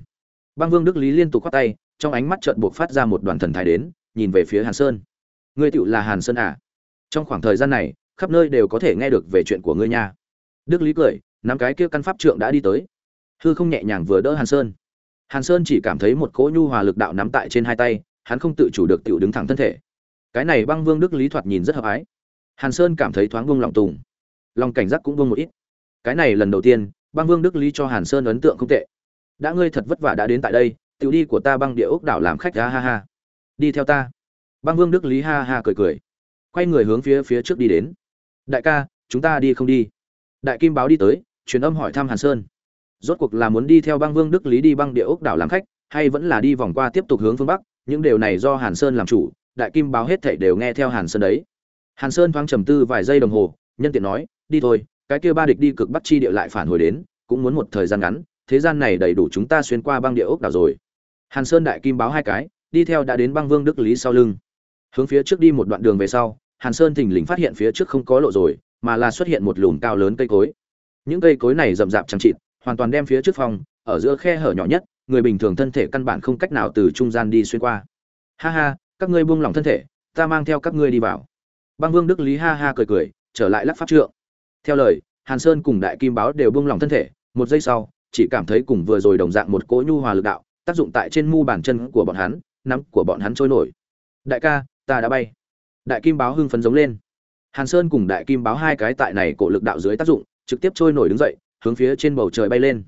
Băng vương đức lý liên tục khoát tay, trong ánh mắt trợn buộc phát ra một đoàn thần thái đến, nhìn về phía hàn sơn ngươi tựu là hàn sơn à? Trong khoảng thời gian này, khắp nơi đều có thể nghe được về chuyện của ngươi nha. Đức lý cười, nắm cái kia căn pháp trượng đã đi tới. Hư không nhẹ nhàng vừa đỡ hàn sơn. Hàn sơn chỉ cảm thấy một cỗ nhu hòa lực đạo nắm tại trên hai tay, hắn không tự chủ được tựu đứng thẳng thân thể. Cái này băng vương đức lý thoạt nhìn rất hợp ái. Hàn sơn cảm thấy thoáng vung lòng tùng. Lòng cảnh giác cũng vung một ít. Cái này lần đầu tiên, băng vương đức lý cho hàn sơn ấn tượng không tệ. Đã ngươi thật vất vả đã đến tại đây tiểu đi của ta băng địa ốc đảo làm khách, ha ha ha. Đi theo ta băng vương đức lý ha ha cười cười. Quay người hướng phía phía trước đi đến. Đại ca, chúng ta đi không đi? Đại kim báo đi tới, truyền âm hỏi thăm hàn sơn. Rốt cuộc là muốn đi theo băng vương đức lý đi băng địa ốc đảo làm khách, hay vẫn là đi vòng qua tiếp tục hướng phương bắc? Những điều này do hàn sơn làm chủ, đại kim báo hết thảy đều nghe theo hàn sơn đấy. Hàn sơn thoáng trầm tư vài giây đồng hồ, nhân tiện nói, đi thôi, cái kia ba địch đi cực bắc chi địa lại phản hồi đến, cũng muốn một thời gian ngắn, thế gian này đầy đủ chúng ta xuyên qua băng địa ốc đảo rồi. Hàn sơn đại kim báo hai cái, đi theo đã đến băng vương đức lý sau lưng hướng phía trước đi một đoạn đường về sau, hàn sơn thình lình phát hiện phía trước không có lộ rồi, mà là xuất hiện một lùm cao lớn cây cối. Những cây cối này rậm rạp chẳng chịt, hoàn toàn đem phía trước phòng ở giữa khe hở nhỏ nhất, người bình thường thân thể căn bản không cách nào từ trung gian đi xuyên qua. Ha ha, các ngươi buông lỏng thân thể, ta mang theo các ngươi đi vào. Băng vương đức lý ha ha cười cười, trở lại lắc pháp trượng. Theo lời, hàn sơn cùng đại kim báo đều buông lỏng thân thể, một giây sau, chỉ cảm thấy cùng vừa rồi đồng dạng một cỗ nhu hòa lực đạo, tác dụng tại trên mu bàn chân của bọn hắn, nắm của bọn hắn trôi nổi. Đại ca ta đã bay. Đại kim báo hưng phấn giống lên. Hàn sơn cùng đại kim báo hai cái tại này cổ lực đạo dưới tác dụng, trực tiếp trôi nổi đứng dậy, hướng phía trên bầu trời bay lên.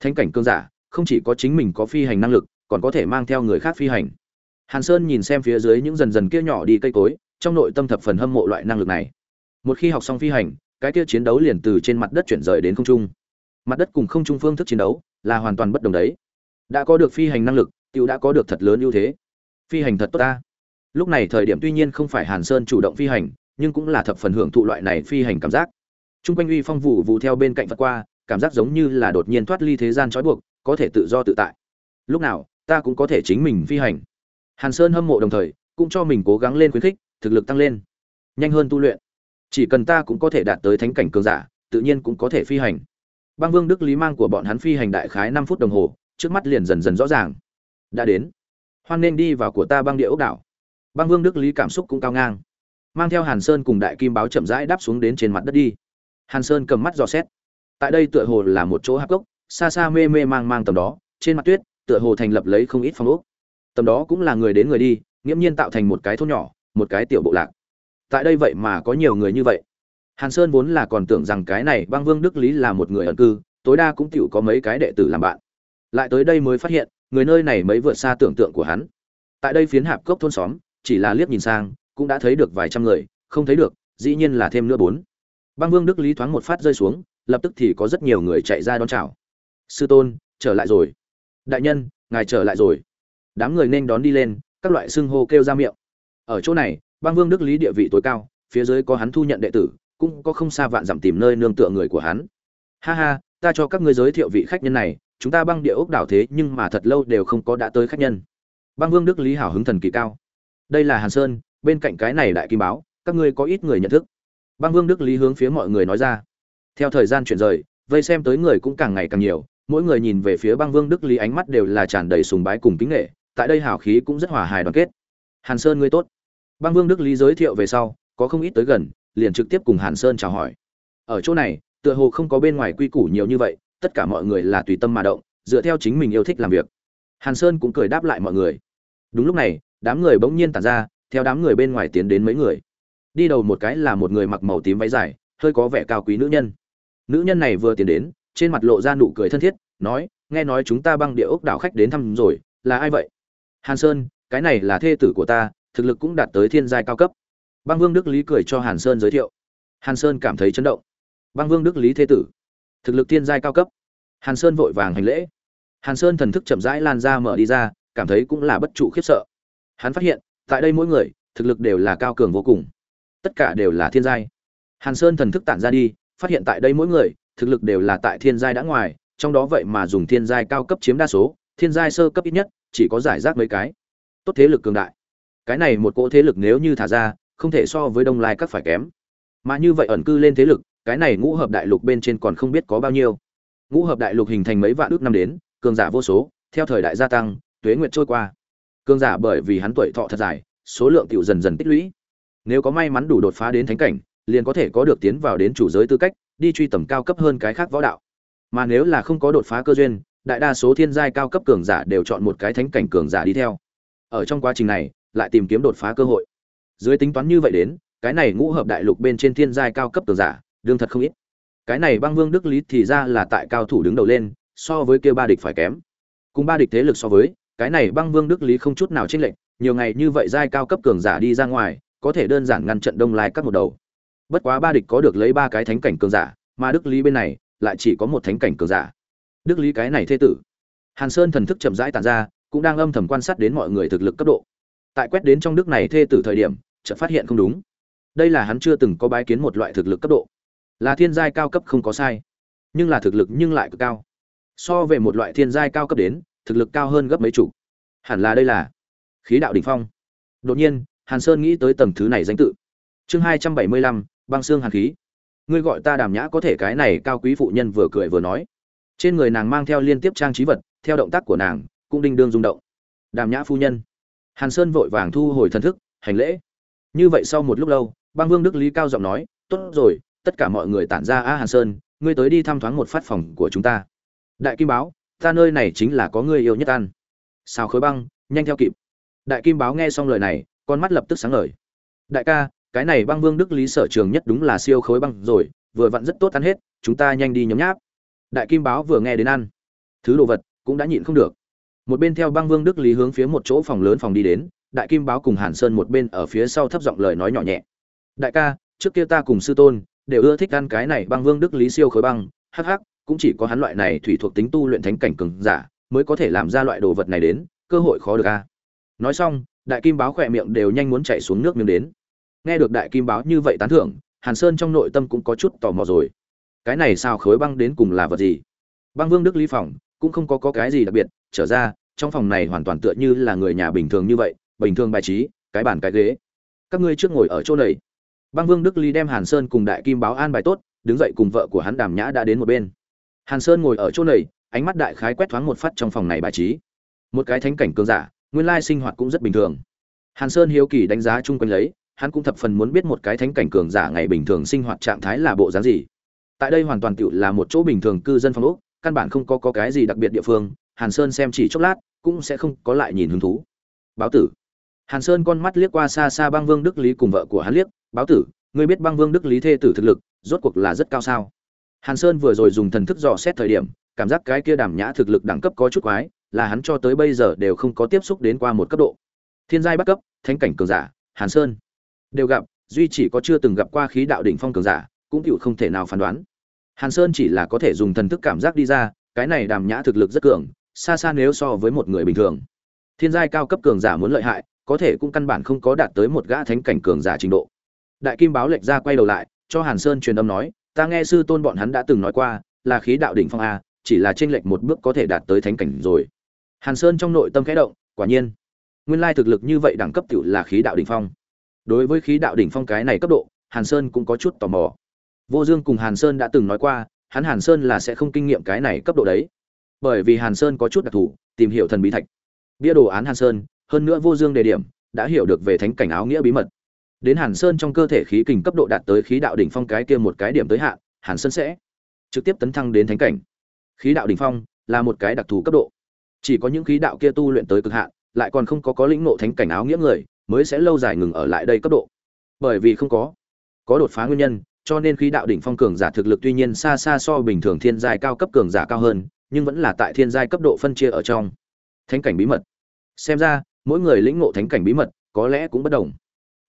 Thánh cảnh cương giả, không chỉ có chính mình có phi hành năng lực, còn có thể mang theo người khác phi hành. Hàn sơn nhìn xem phía dưới những dần dần kia nhỏ đi cây cối, trong nội tâm thập phần hâm mộ loại năng lực này. Một khi học xong phi hành, cái kia chiến đấu liền từ trên mặt đất chuyển rời đến không trung. Mặt đất cùng không trung phương thức chiến đấu là hoàn toàn bất đồng đấy. Đã có được phi hành năng lực, tiểu đã có được thật lớn ưu thế. Phi hành thật tốt ta lúc này thời điểm tuy nhiên không phải hàn sơn chủ động phi hành nhưng cũng là thập phần hưởng thụ loại này phi hành cảm giác Trung quanh uy phong vụ vụ theo bên cạnh Phật qua, cảm giác giống như là đột nhiên thoát ly thế gian trói buộc, có thể tự do tự tại. Lúc nào, ta cũng có thể chính mình phi hành. Hàn Sơn hâm mộ đồng thời, cũng cho mình cố gắng lên khuyến khích, thực lực tăng lên, nhanh hơn tu luyện. Chỉ cần ta cũng có thể đạt tới thánh cảnh cường giả, tự nhiên cũng có thể phi hành. Băng Vương Đức Lý mang của bọn hắn phi hành đại khái năm phút đồng hồ, trước mắt liền dần dần rõ ràng. Đã đến. Hoan nên đi vào của ta băng địa ốc đảo. Băng Vương Đức Lý cảm xúc cũng cao ngang. Mang theo Hàn Sơn cùng Đại Kim báo chậm rãi đáp xuống đến trên mặt đất đi. Hàn sơn cầm mắt dò xét. Tại đây tựa hồ là một chỗ hạp gốc xa xa mê mê mang mang tầm đó, trên mặt tuyết, tựa hồ thành lập lấy không ít phong ốc. Tầm đó cũng là người đến người đi, nghiễm nhiên tạo thành một cái thôn nhỏ, một cái tiểu bộ lạc. Tại đây vậy mà có nhiều người như vậy. Hàn sơn vốn là còn tưởng rằng cái này băng vương đức lý là một người ẩn cư, tối đa cũng chỉ có mấy cái đệ tử làm bạn. Lại tới đây mới phát hiện, người nơi này mới vượt xa tưởng tượng của hắn. Tại đây phiến hạp cốc thôn xóm chỉ là liếc nhìn sang, cũng đã thấy được vài trăm người, không thấy được, dĩ nhiên là thêm nữa bốn. Băng vương đức lý thoáng một phát rơi xuống, lập tức thì có rất nhiều người chạy ra đón chào. Sư tôn, trở lại rồi. Đại nhân, ngài trở lại rồi. Đám người nên đón đi lên, các loại xưng hô kêu ra miệng. Ở chỗ này, băng vương đức lý địa vị tối cao, phía dưới có hắn thu nhận đệ tử, cũng có không xa vạn dặm tìm nơi nương tựa người của hắn. Ha ha, ta cho các ngươi giới thiệu vị khách nhân này, chúng ta băng địa ốc đảo thế nhưng mà thật lâu đều không có đã tới khách nhân. Băng vương đức lý hảo hứng thần kỳ cao đây là hàn sơn, bên cạnh cái này đại kim báo, các ngươi có ít người nhận thức. Băng vương đức lý hướng phía mọi người nói ra. Theo thời gian chuyển rời, vây xem tới người cũng càng ngày càng nhiều, mỗi người nhìn về phía băng vương đức lý ánh mắt đều là tràn đầy sùng bái cùng kính nghệ tại đây hào khí cũng rất hòa hài đoàn kết. Hàn sơn ngươi tốt. Băng vương đức lý giới thiệu về sau, có không ít tới gần, liền trực tiếp cùng hàn sơn chào hỏi. Ở chỗ này, tựa hồ không có bên ngoài quy củ nhiều như vậy, tất cả mọi người là tùy tâm mà động, dựa theo chính mình yêu thích làm việc. Hàn sơn cũng cười đáp lại mọi người. Đúng lúc này đám người bỗng nhiên tản ra, theo đám người bên ngoài tiến đến mấy người. Đi đầu một cái là một người mặc màu tím váy dài, hơi có vẻ cao quý nữ nhân. Nữ nhân này vừa tiến đến, trên mặt lộ ra nụ cười thân thiết, nói, nghe nói chúng ta băng địa ốc đảo khách đến thăm rồi, là ai vậy? Hàn sơn, cái này là thê tử của ta, thực lực cũng đạt tới thiên giai cao cấp. Băng vương đức lý cười cho hàn sơn giới thiệu. Hàn sơn cảm thấy chấn động. Băng vương đức lý thê tử, thực lực thiên giai cao cấp. Hàn sơn vội vàng hành lễ. Hàn sơn thần thức chậm rãi lan ra mở đi ra, cảm thấy cũng là bất trụ khiếp sợ hắn phát hiện, tại đây mỗi người, thực lực đều là cao cường vô cùng. Tất cả đều là thiên giai. Hàn sơn thần thức tản ra đi, phát hiện tại đây mỗi người, thực lực đều là tại thiên giai đã ngoài, trong đó vậy mà dùng thiên giai cao cấp chiếm đa số, thiên giai sơ cấp ít nhất, chỉ có giải rác mấy cái. Tốt thế lực cường đại. Cái này một cỗ thế lực nếu như thả ra, không thể so với đông lai các phải kém. Mà như vậy ẩn cư lên thế lực, cái này ngũ hợp đại lục bên trên còn không biết có bao nhiêu. Ngũ hợp đại lục hình thành mấy vạn ước năm đến, cường giả vô số, theo thời đại gia tăng, tuế nguyệt trôi qua cường giả bởi vì hắn tuổi thọ thật dài, số lượng tiểu dần dần tích lũy. Nếu có may mắn đủ đột phá đến thánh cảnh, liền có thể có được tiến vào đến chủ giới tư cách, đi truy tầm cao cấp hơn cái khác võ đạo. Mà nếu là không có đột phá cơ duyên, đại đa số thiên giai cao cấp cường giả đều chọn một cái thánh cảnh cường giả đi theo. Ở trong quá trình này, lại tìm kiếm đột phá cơ hội. Dưới tính toán như vậy đến, cái này ngũ hợp đại lục bên trên thiên giai cao cấp cường giả, đương thật không ít. Cái này băng vương đức lý thì ra là tại cao thủ đứng đầu lên, so với kêu ba địch phải kém. Cùng ba địch thế lực so với cái này băng vương đức lý không chút nào chênh lệch, nhiều ngày như vậy giai cao cấp cường giả đi ra ngoài, có thể đơn giản ngăn trận đông lai cắt một đầu. Bất quá ba địch có được lấy ba cái thánh cảnh cường giả, mà đức lý bên này lại chỉ có một thánh cảnh cường giả. Đức lý cái này thê tử. Hàn sơn thần thức chậm rãi tàn ra, cũng đang âm thầm quan sát đến mọi người thực lực cấp độ. Tại quét đến trong đức này thê tử thời điểm, chợt phát hiện không đúng. Đây là hắn chưa từng có bái kiến một loại thực lực cấp độ. Là thiên giai cao cấp không có sai, nhưng là thực lực nhưng lại cực cao. So về một loại thiên giai cao cấp đến thực lực cao hơn gấp mấy chục hẳn là đây là khí đạo đỉnh phong đột nhiên Hàn Sơn nghĩ tới tầng thứ này danh tự. Chương hai trăm bảy mươi lăm, băng xương hàn khí. Ngươi gọi ta Đàm Nhã có thể cái này cao quý phụ nhân vừa cười vừa nói. Trên người nàng mang theo liên tiếp trang trí vật, theo động tác của nàng, cũng đinh đương rung động. Đàm Nhã phu nhân. Hàn Sơn vội vàng thu hồi thần thức, hành lễ. Như vậy sau một lúc lâu, Băng Vương Đức Lý cao giọng nói, "Tốt rồi, tất cả mọi người tản ra a hàn sơn ngươi tới đi thăm thoáng một phát phòng của chúng ta đại kim báo ta nơi này chính là có người yêu nhất ăn. Sao khối băng, nhanh theo kịp. Đại kim báo nghe xong lời này, con mắt lập tức sáng ngời. Đại ca, cái này băng vương đức lý sở trường nhất đúng là siêu khối băng rồi, vừa vặn rất tốt ăn hết, chúng ta nhanh đi nhấm nháp. Đại kim báo vừa nghe đến ăn, thứ đồ vật cũng đã nhịn không được. Một bên theo băng vương đức lý hướng phía một chỗ phòng lớn phòng đi đến, đại kim báo cùng hàn sơn một bên ở phía sau thấp giọng lời nói nhỏ nhẹ. Đại ca, trước kia ta cùng sư tôn đều ưa thích ăn cái này băng vương đức lý siêu khối băng, hắc hắc cũng chỉ có hắn loại này thủy thuộc tính tu luyện thánh cảnh cường giả mới có thể làm ra loại đồ vật này đến cơ hội khó được a. Nói xong đại kim báo khỏe miệng đều nhanh muốn chạy xuống nước miếng đến. Nghe được đại kim báo như vậy tán thưởng hàn sơn trong nội tâm cũng có chút tò mò rồi. Cái này sao khối băng đến cùng là vật gì? Băng vương đức lý phòng cũng không có, có cái gì đặc biệt trở ra trong phòng này hoàn toàn tựa như là người nhà bình thường như vậy bình thường bài trí cái bàn cái ghế. Các ngươi trước ngồi ở chỗ này. Băng vương đức lý đem hàn sơn cùng đại kim báo an bài tốt đứng dậy cùng vợ của hắn đàm nhã đã đến một bên hàn sơn ngồi ở chỗ này ánh mắt đại khái quét thoáng một phát trong phòng này bài trí. Một cái thánh cảnh cường giả nguyên lai sinh hoạt cũng rất bình thường. Hàn sơn hiếu kỳ đánh giá chung quanh lấy hắn cũng thập phần muốn biết một cái thánh cảnh cường giả ngày bình thường sinh hoạt trạng thái là bộ dáng gì. Tại đây hoàn toàn tựu là một chỗ bình thường cư dân phong ốc căn bản không có, có cái gì đặc biệt địa phương hàn sơn xem chỉ chốc lát cũng sẽ không có lại nhìn hứng thú. Báo tử. Hàn sơn con mắt liếc qua xa xa băng vương đức lý cùng vợ của hắn liếc báo tử ngươi biết băng vương đức lý thê tử thực lực rốt cuộc là rất cao sao? Hàn sơn vừa rồi dùng thần thức dò xét thời điểm, cảm giác cái kia đàm nhã thực lực đẳng cấp có chút quái, là hắn cho tới bây giờ đều không có tiếp xúc đến qua một cấp độ. Thiên giai bắt cấp, thánh cảnh cường giả, hàn sơn. Đều gặp, duy chỉ có chưa từng gặp qua khí đạo đỉnh phong cường giả, cũng hữu không thể nào phán đoán. Hàn sơn chỉ là có thể dùng thần thức cảm giác đi ra, cái này đàm nhã thực lực rất cường, xa xa nếu so với một người bình thường. Thiên giai cao cấp cường giả muốn lợi hại, có thể cũng căn bản không có đạt tới một gã thánh cảnh cường giả trình độ. Đại kim báo lệch ra quay đầu lại, cho hàn sơn truyền âm nói ta nghe sư tôn bọn hắn đã từng nói qua, là khí đạo đỉnh phong a, chỉ là chênh lệch một bước có thể đạt tới thánh cảnh rồi. Hàn sơn trong nội tâm khẽ động, quả nhiên, nguyên lai thực lực như vậy đẳng cấp tiểu là khí đạo đỉnh phong. Đối với khí đạo đỉnh phong cái này cấp độ, hàn sơn cũng có chút tò mò. Vô dương cùng hàn sơn đã từng nói qua, hắn hàn sơn là sẽ không kinh nghiệm cái này cấp độ đấy. Bởi vì hàn sơn có chút đặc thù, tìm hiểu thần bí thạch. Bia đồ án hàn sơn, hơn nữa vô dương đề điểm, đã hiểu được về thánh cảnh áo nghĩa bí mật đến hàn sơn trong cơ thể khí kình cấp độ đạt tới khí đạo đỉnh phong cái kia một cái điểm tới hạn, hàn sơn sẽ trực tiếp tấn thăng đến thánh cảnh. Khí đạo đỉnh phong là một cái đặc thù cấp độ. Chỉ có những khí đạo kia tu luyện tới cực hạn, lại còn không có có lĩnh ngộ thánh cảnh áo nghĩa người, mới sẽ lâu dài ngừng ở lại đây cấp độ. Bởi vì không có có đột phá nguyên nhân, cho nên khí đạo đỉnh phong cường giả thực lực tuy nhiên xa xa so bình thường thiên giai cao cấp cường giả cao hơn, nhưng vẫn là tại thiên giai cấp độ phân chia ở trong. Thánh cảnh bí mật. Xem ra, mỗi người lĩnh ngộ thánh cảnh bí mật có lẽ cũng bất đồng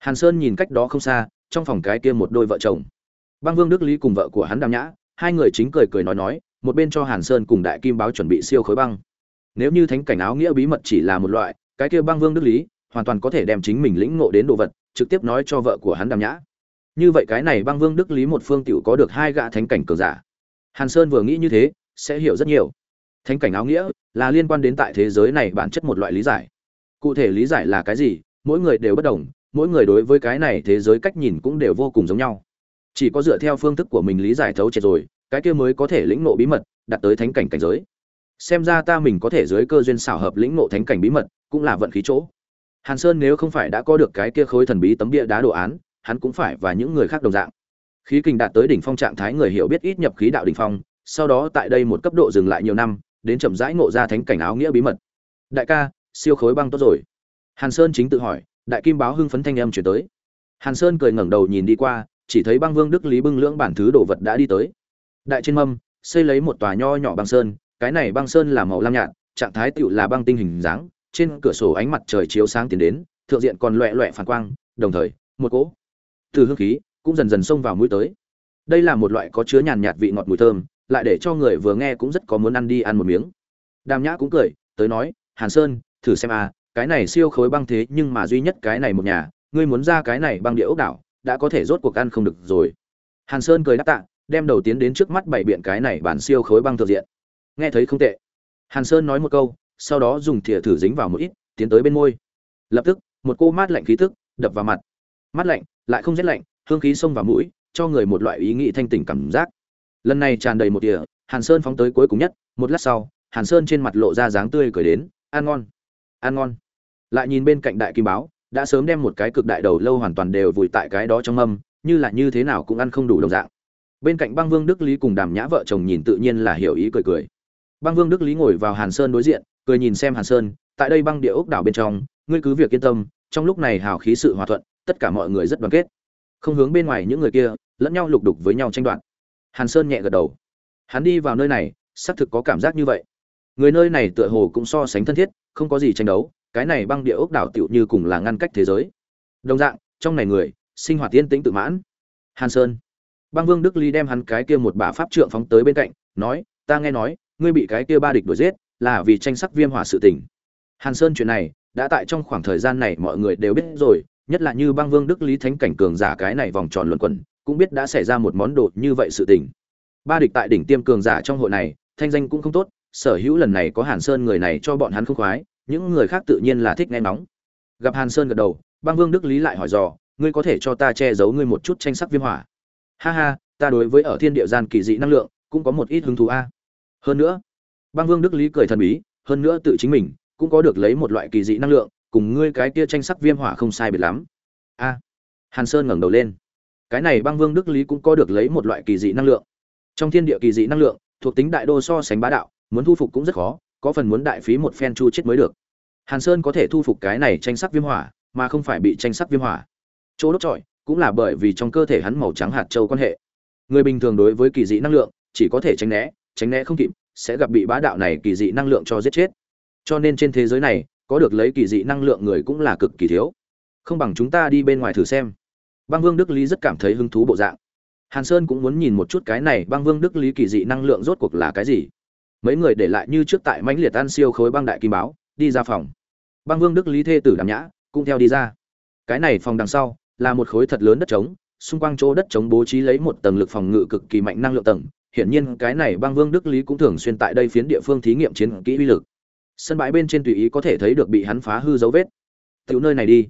hàn sơn nhìn cách đó không xa, trong phòng cái kia một đôi vợ chồng. Băng vương đức lý cùng vợ của hắn đàm nhã, hai người chính cười cười nói nói, một bên cho hàn sơn cùng đại kim báo chuẩn bị siêu khối băng. Nếu như thánh cảnh áo nghĩa bí mật chỉ là một loại, cái kia băng vương đức lý hoàn toàn có thể đem chính mình lĩnh ngộ đến đồ vật, trực tiếp nói cho vợ của hắn đàm nhã. Như vậy cái này băng vương đức lý một phương tiểu có được hai gã thánh cảnh cường giả. Hàn sơn vừa nghĩ như thế, sẽ hiểu rất nhiều. Thánh cảnh áo nghĩa là liên quan đến tại thế giới này bản chất một loại lý giải. Cụ thể lý giải là cái gì, mỗi người đều bất đồng mỗi người đối với cái này thế giới cách nhìn cũng đều vô cùng giống nhau. Chỉ có dựa theo phương thức của mình lý giải thấu triệt rồi, cái kia mới có thể lĩnh ngộ bí mật, đạt tới thánh cảnh cảnh giới. Xem ra ta mình có thể dưới cơ duyên xảo hợp lĩnh ngộ thánh cảnh bí mật, cũng là vận khí chỗ. Hàn sơn nếu không phải đã có được cái kia khối thần bí tấm bia đá đồ án, hắn cũng phải và những người khác đồng dạng. Khí kinh đạt tới đỉnh phong trạng thái người hiểu biết ít nhập khí đạo đỉnh phong, sau đó tại đây một cấp độ dừng lại nhiều năm, đến chậm rãi ngộ ra thánh cảnh áo nghĩa bí mật. Đại ca, siêu khối băng tốt rồi. Hàn sơn chính tự hỏi đại kim báo hưng phấn thanh âm chuyển tới. Hàn sơn cười ngẩng đầu nhìn đi qua, chỉ thấy băng vương đức lý bưng lưỡng bản thứ đồ vật đã đi tới. Đại trên mâm, xây lấy một tòa nho nhỏ băng sơn, cái này băng sơn là màu lam nhạt, trạng thái tựu là băng tinh hình dáng, trên cửa sổ ánh mặt trời chiếu sáng tiến đến, thượng diện còn loẹ loẹ phản quang, đồng thời, một cỗ từ hương khí cũng dần dần xông vào mũi tới. Đây là một loại có chứa nhàn nhạt vị ngọt mùi thơm, lại để cho người vừa nghe cũng rất có muốn ăn đi ăn một miếng. Đàm nhã cũng cười, tới nói, hàn sơn, thử xem à cái này siêu khối băng thế nhưng mà duy nhất cái này một nhà, ngươi muốn ra cái này băng địa ốc đảo, đã có thể rốt cuộc ăn không được rồi. Hàn sơn cười đáp tạ, đem đầu tiến đến trước mắt bảy biện cái này bản siêu khối băng thực diện. Nghe thấy không tệ. Hàn sơn nói một câu, sau đó dùng thìa thử dính vào một ít, tiến tới bên môi. Lập tức, một cô mát lạnh khí tức đập vào mặt. Mát lạnh, lại không rét lạnh, hương khí xông vào mũi, cho người một loại ý nghĩ thanh tỉnh cảm giác. Lần này tràn đầy một địa hàn sơn phóng tới cuối cùng nhất, một lát sau, hàn sơn trên mặt lộ ra dáng tươi cười đến, ăn ngon ăn ngon lại nhìn bên cạnh đại kim báo, đã sớm đem một cái cực đại đầu lâu hoàn toàn đều vùi tại cái đó trong mâm, như là như thế nào cũng ăn không đủ đồng dạng. Bên cạnh băng vương đức lý cùng đàm nhã vợ chồng nhìn tự nhiên là hiểu ý cười cười. Băng vương đức lý ngồi vào hàn sơn đối diện, cười nhìn xem hàn sơn, tại đây băng địa ốc đảo bên trong, ngươi cứ việc yên tâm, trong lúc này hào khí sự hòa thuận, tất cả mọi người rất đoàn kết. Không hướng bên ngoài những người kia, lẫn nhau lục đục với nhau tranh đoạt. Hàn sơn nhẹ gật đầu. Hắn đi vào nơi này, xác thực có cảm giác như vậy. Người nơi này tựa hồ cũng so sánh thân thiết, không có gì tranh đấu cái này băng địa ốc đảo tựu như cùng là ngăn cách thế giới. Đồng dạng, trong này người, sinh hoạt tiên tĩnh tự mãn. Hàn sơn. Băng vương đức ly đem hắn cái kia một bả pháp trượng phóng tới bên cạnh, nói, ta nghe nói, ngươi bị cái kia ba địch đuổi giết, là vì tranh sắc viêm hỏa sự tình. Hàn sơn chuyện này, đã tại trong khoảng thời gian này mọi người đều biết rồi, nhất là như băng vương đức lý thánh cảnh cường giả cái này vòng tròn luẩn quẩn, cũng biết đã xảy ra một món đồ như vậy sự tình. Ba địch tại đỉnh tiêm cường giả trong hội này, thanh danh cũng không tốt, sở hữu lần này có hàn sơn người này cho bọn hắn không khoái những người khác tự nhiên là thích nghe nóng gặp hàn sơn gật đầu, băng vương đức lý lại hỏi dò, ngươi có thể cho ta che giấu ngươi một chút tranh sắc viêm hỏa? Ha ha, ta đối với ở thiên địa gian kỳ dị năng lượng cũng có một ít hứng thú a. Hơn nữa? Băng vương đức lý cười thần bí, hơn nữa tự chính mình cũng có được lấy một loại kỳ dị năng lượng, cùng ngươi cái kia tranh sắc viêm hỏa không sai biệt lắm. A. Hàn sơn ngẩng đầu lên. Cái này băng vương đức lý cũng có được lấy một loại kỳ dị năng lượng. Trong thiên địa kỳ dị năng lượng, thuộc tính đại đô so sánh bá đạo, muốn thu phục cũng rất khó có phần muốn đại phí một phen chu chết mới được. Hàn sơn có thể thu phục cái này tranh sắc viêm hỏa, mà không phải bị tranh sắc viêm hỏa. Chỗ đốt trọi, cũng là bởi vì trong cơ thể hắn màu trắng hạt châu quan hệ. Người bình thường đối với kỳ dị năng lượng, chỉ có thể tránh né tránh né không kịp, sẽ gặp bị bá đạo này kỳ dị năng lượng cho giết chết. Cho nên trên thế giới này, có được lấy kỳ dị năng lượng người cũng là cực kỳ thiếu. Không bằng chúng ta đi bên ngoài thử xem. Băng vương đức lý rất cảm thấy hứng thú bộ dạng. Hàn sơn cũng muốn nhìn một chút cái này băng vương đức lý kỳ dị năng lượng rốt cuộc là cái gì mấy người để lại như trước tại mãnh liệt ăn siêu khối băng đại kim báo, đi ra phòng. Băng vương đức lý thê tử đàm nhã cũng theo đi ra. Cái này phòng đằng sau là một khối thật lớn đất trống, xung quanh chỗ đất trống bố trí lấy một tầng lực phòng ngự cực kỳ mạnh năng lượng tầng. Hiển nhiên cái này băng vương đức lý cũng thường xuyên tại đây phiến địa phương thí nghiệm chiến kỹ uy lực. Sân bãi bên trên tùy ý có thể thấy được bị hắn phá hư dấu vết. Tiểu nơi này đi.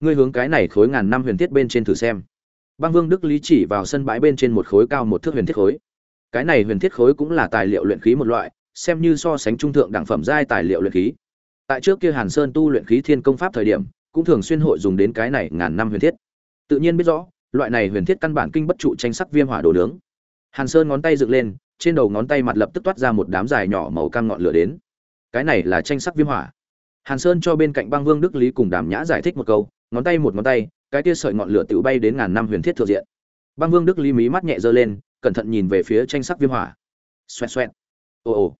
Ngươi hướng cái này khối ngàn năm huyền thiết bên trên thử xem. Băng vương đức lý chỉ vào sân bãi bên trên một khối cao một thước huyền thiết khối cái này huyền thiết khối cũng là tài liệu luyện khí một loại, xem như so sánh trung thượng đẳng phẩm giai tài liệu luyện khí. Tại trước kia hàn sơn tu luyện khí thiên công pháp thời điểm, cũng thường xuyên hội dùng đến cái này ngàn năm huyền thiết. Tự nhiên biết rõ, loại này huyền thiết căn bản kinh bất trụ tranh sắc viêm hỏa đồ nướng. Hàn sơn ngón tay dựng lên, trên đầu ngón tay mặt lập tức toát ra một đám dài nhỏ màu cam ngọn lửa đến. Cái này là tranh sắc viêm hỏa. Hàn sơn cho bên cạnh băng vương đức lý cùng đàm nhã giải thích một câu, ngón tay một ngón tay, cái tia sợi ngọn lửa tự bay đến ngàn năm huyền thiết thượng diện. Băng vương đức lý mí mắt nhẹ giơ lên cẩn thận nhìn về phía tranh sắc viêm hỏa. Xoẹt xoẹt. Ồ ồ.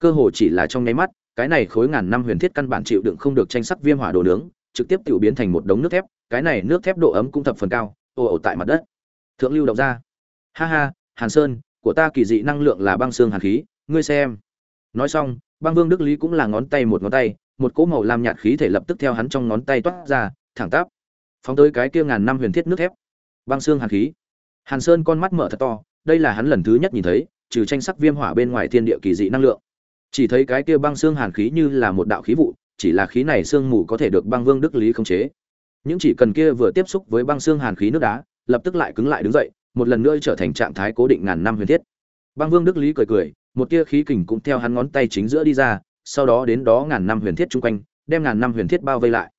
Cơ hồ chỉ là trong nháy mắt, cái này khối ngàn năm huyền thiết căn bản chịu đựng không được tranh sắc viêm hỏa đồ nướng, trực tiếp tự biến thành một đống nước thép, cái này nước thép độ ấm cũng thập phần cao, ồ ồ tại mặt đất. Thượng lưu động ra. Ha ha, hàn sơn, của ta kỳ dị năng lượng là băng xương hàn khí, ngươi xem. Nói xong, băng vương đức lý cũng là ngón tay một ngón tay, một cỗ màu lam nhạt khí thể lập tức theo hắn trong ngón tay toát ra, thẳng tắp. Phóng tới cái kia ngàn năm huyền thiết nước thép. Băng xương hàn khí. Hàn sơn con mắt mở thật to đây là hắn lần thứ nhất nhìn thấy, trừ tranh sắc viêm hỏa bên ngoài thiên địa kỳ dị năng lượng. Chỉ thấy cái kia băng xương hàn khí như là một đạo khí vụ, chỉ là khí này sương mù có thể được băng vương đức lý khống chế. Những chỉ cần kia vừa tiếp xúc với băng xương hàn khí nước đá, lập tức lại cứng lại đứng dậy, một lần nữa trở thành trạng thái cố định ngàn năm huyền thiết. Băng vương đức lý cười cười, một tia khí kình cũng theo hắn ngón tay chính giữa đi ra, sau đó đến đó ngàn năm huyền thiết chung quanh, đem ngàn năm huyền thiết bao vây lại.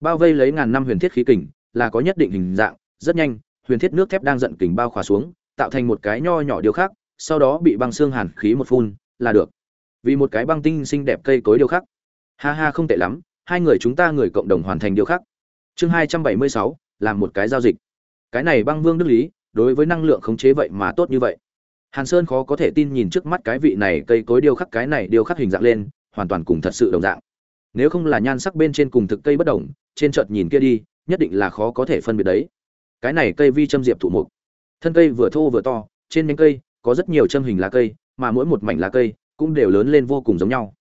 Bao vây lấy ngàn năm huyền thiết khí kình, là có nhất định hình dạng, rất nhanh, huyền thiết nước thép đang giận kình bao khỏa xuống tạo thành một cái nho nhỏ điều khác, sau đó bị băng xương hàn khí một phun, là được. Vì một cái băng tinh xinh đẹp cây cối điều khắc ha ha, không tệ lắm, hai người chúng ta người cộng đồng hoàn thành điều khắc chương hai trăm bảy mươi sáu, làm một cái giao dịch. Cái này băng vương đức lý, đối với năng lượng khống chế vậy mà tốt như vậy. Hàn sơn khó có thể tin nhìn trước mắt cái vị này cây cối điêu khắc, cái này điêu khắc hình dạng lên, hoàn toàn cùng thật sự đồng dạng. Nếu không là nhan sắc bên trên cùng thực cây bất đồng, trên chợt nhìn kia đi, nhất định là khó có thể phân biệt đấy. Cái này cây vi châm diệp thụ mục thân cây vừa thô vừa to, trên nhánh cây có rất nhiều châm hình lá cây, mà mỗi một mảnh lá cây cũng đều lớn lên vô cùng giống nhau.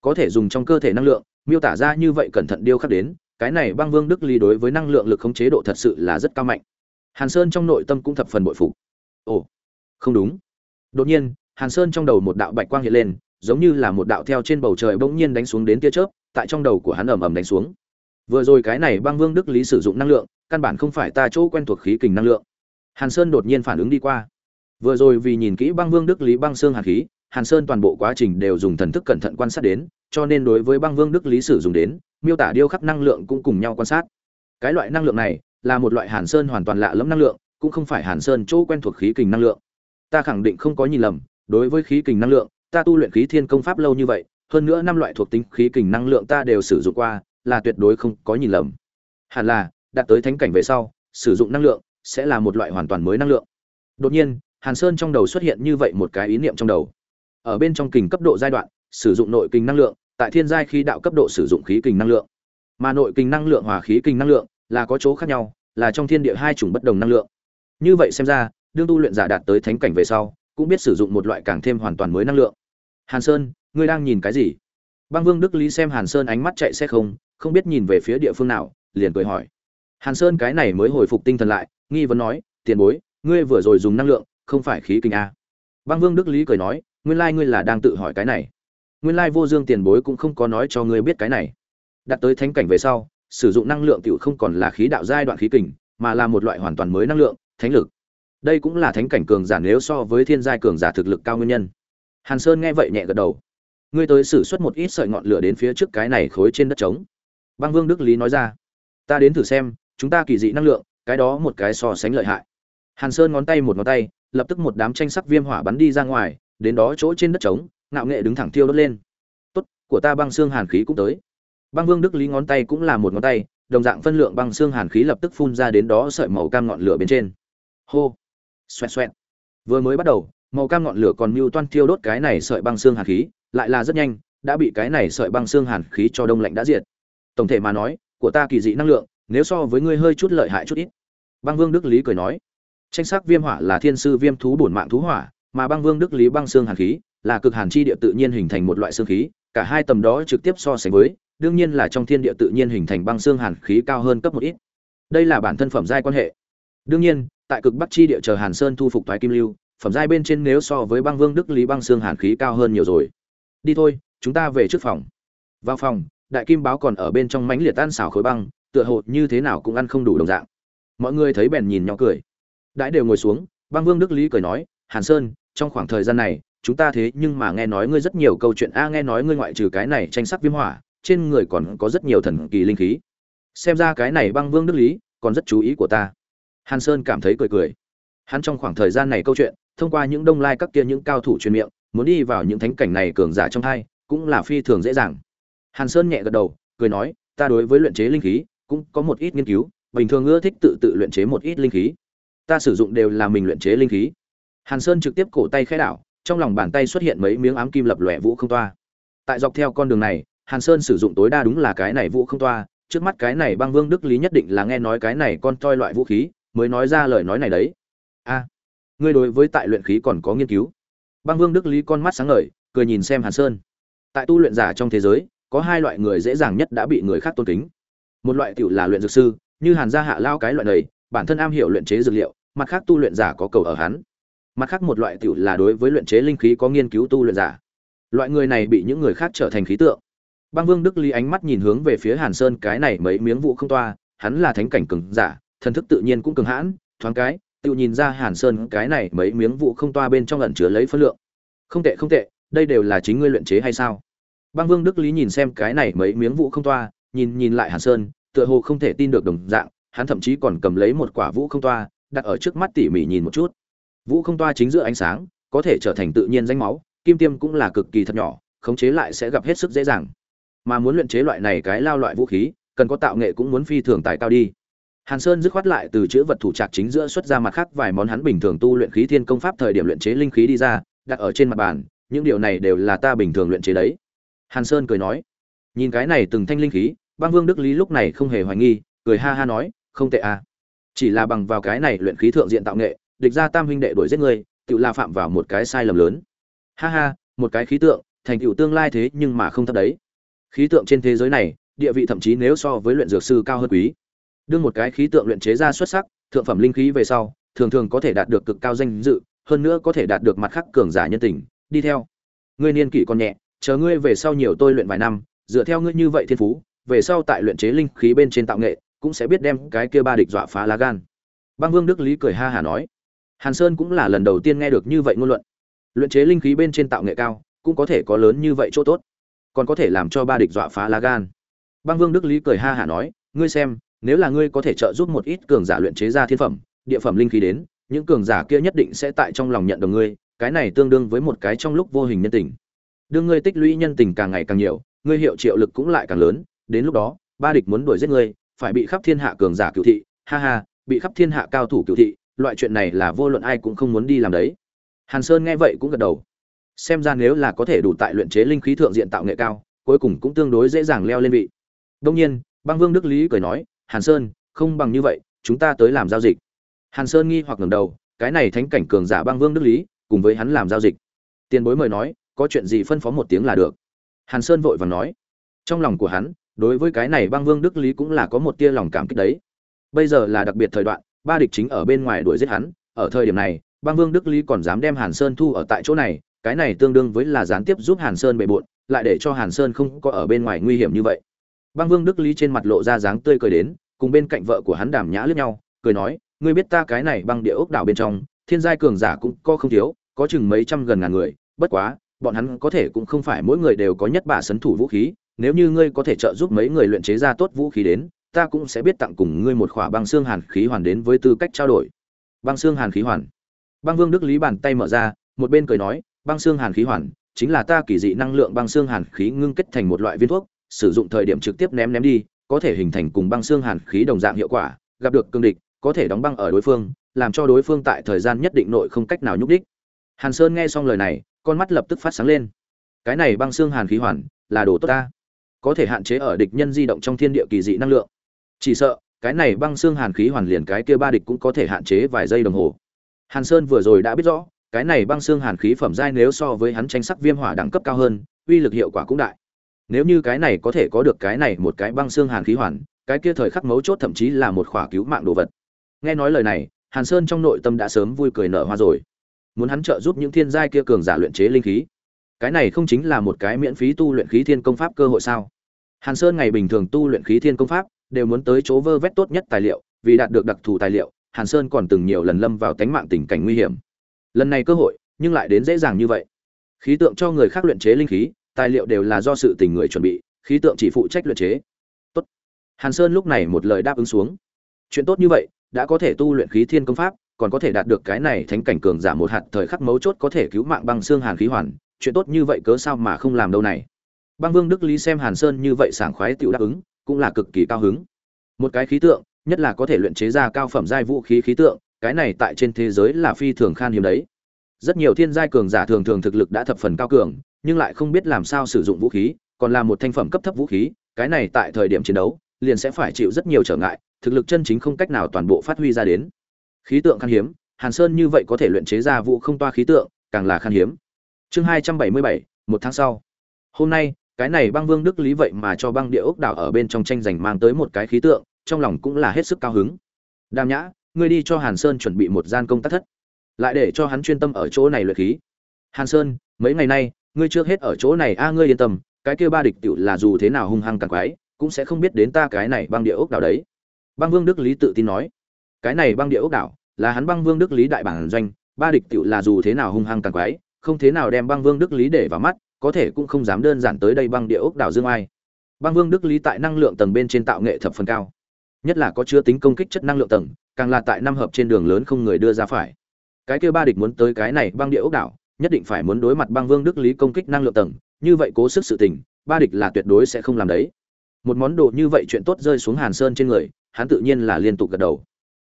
Có thể dùng trong cơ thể năng lượng, miêu tả ra như vậy cẩn thận điêu khắc đến, cái này băng vương đức ly đối với năng lượng lực khống chế độ thật sự là rất cao mạnh. Hàn sơn trong nội tâm cũng thập phần bội phục. Ồ, không đúng. Đột nhiên, hàn sơn trong đầu một đạo bạch quang hiện lên, giống như là một đạo theo trên bầu trời bỗng nhiên đánh xuống đến tia chớp, tại trong đầu của hắn ầm ầm đánh xuống. Vừa rồi cái này băng vương đức lý sử dụng năng lượng, căn bản không phải ta chỗ quen thuộc khí kình năng lượng hàn sơn đột nhiên phản ứng đi qua. Vừa rồi vì nhìn kỹ băng vương đức lý băng xương hàn khí, hàn sơn toàn bộ quá trình đều dùng thần thức cẩn thận quan sát đến, cho nên đối với băng vương đức lý sử dụng đến, miêu tả điêu khắc năng lượng cũng cùng nhau quan sát. Cái loại năng lượng này là một loại hàn sơn hoàn toàn lạ lẫm năng lượng, cũng không phải hàn sơn chỗ quen thuộc khí kình năng lượng. Ta khẳng định không có nhìn lầm, đối với khí kình năng lượng, ta tu luyện khí thiên công pháp lâu như vậy, hơn nữa năm loại thuộc tính khí kình năng lượng ta đều sử dụng qua, là tuyệt đối không có nhìn lầm. Hẳn là, đạt tới thánh cảnh về sau, sử dụng năng lượng sẽ là một loại hoàn toàn mới năng lượng. Đột nhiên, hàn sơn trong đầu xuất hiện như vậy một cái ý niệm trong đầu. Ở bên trong kình cấp độ giai đoạn, sử dụng nội kình năng lượng, tại thiên giai khí đạo cấp độ sử dụng khí kình năng lượng. Mà nội kình năng lượng hòa khí kình năng lượng là có chỗ khác nhau, là trong thiên địa hai chủng bất đồng năng lượng. Như vậy xem ra, đương tu luyện giả đạt tới thánh cảnh về sau, cũng biết sử dụng một loại càng thêm hoàn toàn mới năng lượng. Hàn sơn, ngươi đang nhìn cái gì? Băng vương đức lý xem hàn sơn ánh mắt chạy xe không không biết nhìn về phía địa phương nào, liền cười hỏi. Hàn sơn cái này mới hồi phục tinh thần lại nghi vấn nói, tiền bối, ngươi vừa rồi dùng năng lượng, không phải khí kinh a? Băng vương đức lý cười nói, nguyên lai ngươi là đang tự hỏi cái này. Nguyên lai vô dương tiền bối cũng không có nói cho ngươi biết cái này. Đặt tới thánh cảnh về sau, sử dụng năng lượng tiểu không còn là khí đạo giai đoạn khí kình, mà là một loại hoàn toàn mới năng lượng, thánh lực. Đây cũng là thánh cảnh cường giả nếu so với thiên giai cường giả thực lực cao nguyên nhân. Hàn sơn nghe vậy nhẹ gật đầu. Ngươi tới sử xuất một ít sợi ngọn lửa đến phía trước cái này khối trên đất trống. Băng vương đức lý nói ra. Ta đến thử xem, chúng ta kỳ dị năng lượng cái đó một cái so sánh lợi hại. Hàn sơn ngón tay một ngón tay, lập tức một đám tranh sắc viêm hỏa bắn đi ra ngoài, đến đó chỗ trên đất trống, ngạo nghệ đứng thẳng thiêu đốt lên. Tốt, của ta băng xương hàn khí cũng tới. Băng vương đức lý ngón tay cũng là một ngón tay, đồng dạng phân lượng băng xương hàn khí lập tức phun ra đến đó sợi màu cam ngọn lửa bên trên. Hô! Xoẹt xoẹt. Vừa mới bắt đầu, màu cam ngọn lửa còn mưu toan thiêu đốt cái này sợi băng xương hàn khí, lại là rất nhanh, đã bị cái này sợi băng xương hàn khí cho đông lạnh đã diệt. Tổng thể mà nói, của ta kỳ dị năng lượng nếu so với ngươi hơi chút lợi hại chút ít. Băng vương đức lý cười nói, tranh sắc viêm hỏa là thiên sư viêm thú bổn mạng thú hỏa, mà băng vương đức lý băng xương hàn khí là cực hàn chi địa tự nhiên hình thành một loại xương khí, cả hai tầm đó trực tiếp so sánh với, đương nhiên là trong thiên địa tự nhiên hình thành băng xương hàn khí cao hơn cấp một ít. Đây là bản thân phẩm giai quan hệ. Đương nhiên, tại cực bắc chi địa chờ hàn sơn thu phục thoái kim lưu, phẩm giai bên trên nếu so với băng vương đức lý băng xương hàn khí cao hơn nhiều rồi. Đi thôi, chúng ta về trước phòng. Vào phòng, đại kim báo còn ở bên trong mánh liệt tan xào khối băng tựa hồ như thế nào cũng ăn không đủ đồng dạng. Mọi người thấy bèn nhìn nhỏ cười. Đãi đều ngồi xuống, băng vương đức lý cười nói, hàn sơn, trong khoảng thời gian này, chúng ta thế nhưng mà nghe nói ngươi rất nhiều câu chuyện. A, nghe nói ngươi ngoại trừ cái này tranh sắc viêm hỏa, trên người còn có rất nhiều thần kỳ linh khí. Xem ra cái này băng vương đức lý còn rất chú ý của ta. Hàn sơn cảm thấy cười cười. Hắn trong khoảng thời gian này câu chuyện, thông qua những đông lai các kia những cao thủ truyền miệng, muốn đi vào những thánh cảnh này cường giả trong hai, cũng là phi thường dễ dàng. Hàn sơn nhẹ gật đầu, cười nói, ta đối với luyện chế linh khí cũng có một ít nghiên cứu, bình thường ưa thích tự tự luyện chế một ít linh khí. Ta sử dụng đều là mình luyện chế linh khí. Hàn sơn trực tiếp cổ tay khẽ đảo, trong lòng bàn tay xuất hiện mấy miếng ám kim lập lòe vũ không toa. Tại dọc theo con đường này, hàn sơn sử dụng tối đa đúng là cái này vũ không toa, trước mắt cái này băng vương đức lý nhất định là nghe nói cái này con toi loại vũ khí, mới nói ra lời nói này đấy. A, ngươi đối với tại luyện khí còn có nghiên cứu? Băng vương đức lý con mắt sáng ngời, cười nhìn xem hàn sơn. Tại tu luyện giả trong thế giới, có hai loại người dễ dàng nhất đã bị người khác tôn kính một loại tiểu là luyện dược sư, như hàn gia hạ lao cái loại này, bản thân am hiểu luyện chế dược liệu, mặt khác tu luyện giả có cầu ở hắn. Mặt khác một loại tiểu là đối với luyện chế linh khí có nghiên cứu tu luyện giả. Loại người này bị những người khác trở thành khí tượng. Băng vương đức lý ánh mắt nhìn hướng về phía hàn sơn, cái này mấy miếng vụ không toa, hắn là thánh cảnh cường giả, thần thức tự nhiên cũng cường hãn, thoáng cái, tự nhìn ra hàn sơn, cái này mấy miếng vụ không toa bên trong ẩn chứa lấy phân lượng. Không tệ không tệ, đây đều là chính ngươi luyện chế hay sao? Băng vương đức lý nhìn xem cái này mấy miếng vụ không toa nhìn nhìn lại hàn sơn, tựa hồ không thể tin được đồng dạng, hắn thậm chí còn cầm lấy một quả vũ không toa, đặt ở trước mắt tỉ mỉ nhìn một chút. Vũ không toa chính giữa ánh sáng, có thể trở thành tự nhiên danh máu, kim tiêm cũng là cực kỳ thật nhỏ, khống chế lại sẽ gặp hết sức dễ dàng. Mà muốn luyện chế loại này cái lao loại vũ khí, cần có tạo nghệ cũng muốn phi thường tài cao đi. Hàn sơn dứt khoát lại từ chữ vật thủ trạc chính giữa xuất ra mặt khác vài món hắn bình thường tu luyện khí thiên công pháp thời điểm luyện chế linh khí đi ra, đặt ở trên mặt bàn, những điều này đều là ta bình thường luyện chế đấy. Hàn sơn cười nói nhìn cái này từng thanh linh khí băng vương đức lý lúc này không hề hoài nghi, cười ha ha nói, không tệ à. Chỉ là bằng vào cái này luyện khí thượng diện tạo nghệ, địch ra tam huynh đệ đuổi giết người tự la phạm vào một cái sai lầm lớn. Ha ha, một cái khí tượng, thành tựu tương lai thế nhưng mà không thấp đấy. Khí tượng trên thế giới này, địa vị thậm chí nếu so với luyện dược sư cao hơn quý. Đương một cái khí tượng luyện chế ra xuất sắc, thượng phẩm linh khí về sau, thường thường có thể đạt được cực cao danh dự, hơn nữa có thể đạt được mặt khắc cường giả nhân tình. Đi theo. Ngươi niên kỷ còn nhẹ, chờ ngươi về sau nhiều tôi luyện vài năm dựa theo ngươi như vậy thiên phú, về sau tại luyện chế linh khí bên trên tạo nghệ, cũng sẽ biết đem cái kia ba địch dọa phá lá gan. Băng vương đức lý cười ha hà nói. Hàn sơn cũng là lần đầu tiên nghe được như vậy ngôn luận. Luyện chế linh khí bên trên tạo nghệ cao, cũng có thể có lớn như vậy chỗ tốt, còn có thể làm cho ba địch dọa phá lá gan. Băng vương đức lý cười ha hà nói, ngươi xem, nếu là ngươi có thể trợ giúp một ít cường giả luyện chế ra thiên phẩm, địa phẩm linh khí đến, những cường giả kia nhất định sẽ tại trong lòng nhận đồng ngươi, cái này tương đương với một cái trong lúc vô hình nhân tình. Đương ngươi tích lũy nhân tình càng ngày càng nhiều ngươi hiệu triệu lực cũng lại càng lớn, đến lúc đó, ba địch muốn đuổi giết ngươi, phải bị khắp thiên hạ cường giả cựu thị, ha ha, bị khắp thiên hạ cao thủ cựu thị, loại chuyện này là vô luận ai cũng không muốn đi làm đấy. Hàn sơn nghe vậy cũng gật đầu. Xem ra nếu là có thể đủ tại luyện chế linh khí thượng diện tạo nghệ cao, cuối cùng cũng tương đối dễ dàng leo lên vị. Đông nhiên, băng vương đức lý cười nói, hàn sơn, không bằng như vậy, chúng ta tới làm giao dịch. Hàn sơn nghi hoặc ngẩng đầu, cái này thánh cảnh cường giả băng vương đức lý, cùng với hắn làm giao dịch. Tiền bối mời nói, có chuyện gì phân phó một tiếng là được hàn sơn vội vàng nói, trong lòng của hắn, đối với cái này băng vương đức lý cũng là có một tia lòng cảm kích đấy. Bây giờ là đặc biệt thời đoạn, ba địch chính ở bên ngoài đuổi giết hắn. Ở thời điểm này, băng vương đức lý còn dám đem hàn sơn thu ở tại chỗ này, cái này tương đương với là gián tiếp giúp hàn sơn bề bộn, lại để cho hàn sơn không có ở bên ngoài nguy hiểm như vậy. Băng vương đức lý trên mặt lộ ra dáng tươi cười đến, cùng bên cạnh vợ của hắn đàm nhã lướt nhau, cười nói, ngươi biết ta cái này băng địa ốc đảo bên trong, thiên giai cường giả cũng có không thiếu, có chừng mấy trăm gần ngàn người, bất quá bọn hắn có thể cũng không phải mỗi người đều có nhất bả sấn thủ vũ khí, nếu như ngươi có thể trợ giúp mấy người luyện chế ra tốt vũ khí đến, ta cũng sẽ biết tặng cùng ngươi một khỏa băng xương hàn khí hoàn đến với tư cách trao đổi. Băng xương hàn khí hoàn. Băng vương đức lý bàn tay mở ra, một bên cười nói, băng xương hàn khí hoàn chính là ta kỳ dị năng lượng băng xương hàn khí ngưng kết thành một loại viên thuốc, sử dụng thời điểm trực tiếp ném ném đi, có thể hình thành cùng băng xương hàn khí đồng dạng hiệu quả, gặp được cương địch, có thể đóng băng ở đối phương, làm cho đối phương tại thời gian nhất định nội không cách nào nhúc đích hàn sơn nghe xong lời này con mắt lập tức phát sáng lên. Cái này băng xương hàn khí hoàn là đồ tốt ta. Có thể hạn chế ở địch nhân di động trong thiên địa kỳ dị năng lượng. Chỉ sợ, cái này băng xương hàn khí hoàn liền cái kia ba địch cũng có thể hạn chế vài giây đồng hồ. Hàn sơn vừa rồi đã biết rõ, cái này băng xương hàn khí phẩm giai nếu so với hắn tranh sắc viêm hỏa đẳng cấp cao hơn, uy lực hiệu quả cũng đại. Nếu như cái này có thể có được cái này một cái băng xương hàn khí hoàn, cái kia thời khắc mấu chốt thậm chí là một khỏa cứu mạng đồ vật. Nghe nói lời này, hàn sơn trong nội tâm đã sớm vui cười nở hoa rồi muốn hắn trợ giúp những thiên giai kia cường giả luyện chế linh khí. Cái này không chính là một cái miễn phí tu luyện khí thiên công pháp cơ hội sao? Hàn sơn ngày bình thường tu luyện khí thiên công pháp, đều muốn tới chỗ vơ vét tốt nhất tài liệu, vì đạt được đặc thù tài liệu, hàn sơn còn từng nhiều lần lâm vào tánh mạng tình cảnh nguy hiểm. Lần này cơ hội, nhưng lại đến dễ dàng như vậy. Khí tượng cho người khác luyện chế linh khí, tài liệu đều là do sự tình người chuẩn bị, khí tượng chỉ phụ trách luyện chế. Tốt. Hàn sơn lúc này một lời đáp ứng xuống. Chuyện tốt như vậy, đã có thể tu luyện khí thiên công pháp còn có thể đạt được cái này thánh cảnh cường giả một hạt thời khắc mấu chốt có thể cứu mạng băng xương hàn khí hoàn, chuyện tốt như vậy cớ sao mà không làm đâu này? Băng vương đức lý xem hàn sơn như vậy sảng khoái tựu đáp ứng, cũng là cực kỳ cao hứng. Một cái khí tượng, nhất là có thể luyện chế ra cao phẩm giai vũ khí khí tượng, cái này tại trên thế giới là phi thường khan hiếm đấy. Rất nhiều thiên giai cường giả thường thường thực lực đã thập phần cao cường, nhưng lại không biết làm sao sử dụng vũ khí, còn là một thanh phẩm cấp thấp vũ khí, cái này tại thời điểm chiến đấu, liền sẽ phải chịu rất nhiều trở ngại, thực lực chân chính không cách nào toàn bộ phát huy ra đến khí tượng khan hiếm, hàn sơn như vậy có thể luyện chế ra vũ không toa khí tượng, càng là khan hiếm. Chương hai trăm bảy mươi bảy, một tháng sau. Hôm nay, cái này băng vương đức lý vậy mà cho băng địa ốc đảo ở bên trong tranh giành mang tới một cái khí tượng, trong lòng cũng là hết sức cao hứng. Đàm nhã, ngươi đi cho hàn sơn chuẩn bị một gian công tác thất. Lại để cho hắn chuyên tâm ở chỗ này luyện khí. Hàn sơn, mấy ngày nay, ngươi trước hết ở chỗ này, a, ngươi yên tâm, cái kia ba địch tiểu là dù thế nào hung hăng càng quái, cũng sẽ không biết đến ta cái này băng địa ốc đảo đấy. Băng vương đức lý tự tin nói cái này băng địa ốc đảo, là hắn băng vương đức lý đại bản doanh, ba địch tiểu là dù thế nào hung hăng càng quái, không thế nào đem băng vương đức lý để vào mắt, có thể cũng không dám đơn giản tới đây băng địa ốc đảo dương ai. Băng vương đức lý tại năng lượng tầng bên trên tạo nghệ thập phần cao, nhất là có chứa tính công kích chất năng lượng tầng, càng là tại năm hợp trên đường lớn không người đưa ra phải. Cái kia ba địch muốn tới cái này băng địa ốc đảo, nhất định phải muốn đối mặt băng vương đức lý công kích năng lượng tầng, như vậy cố sức sự tình, ba địch là tuyệt đối sẽ không làm đấy. Một món đồ như vậy chuyện tốt rơi xuống hàn sơn trên người, hắn tự nhiên là liên tục gật đầu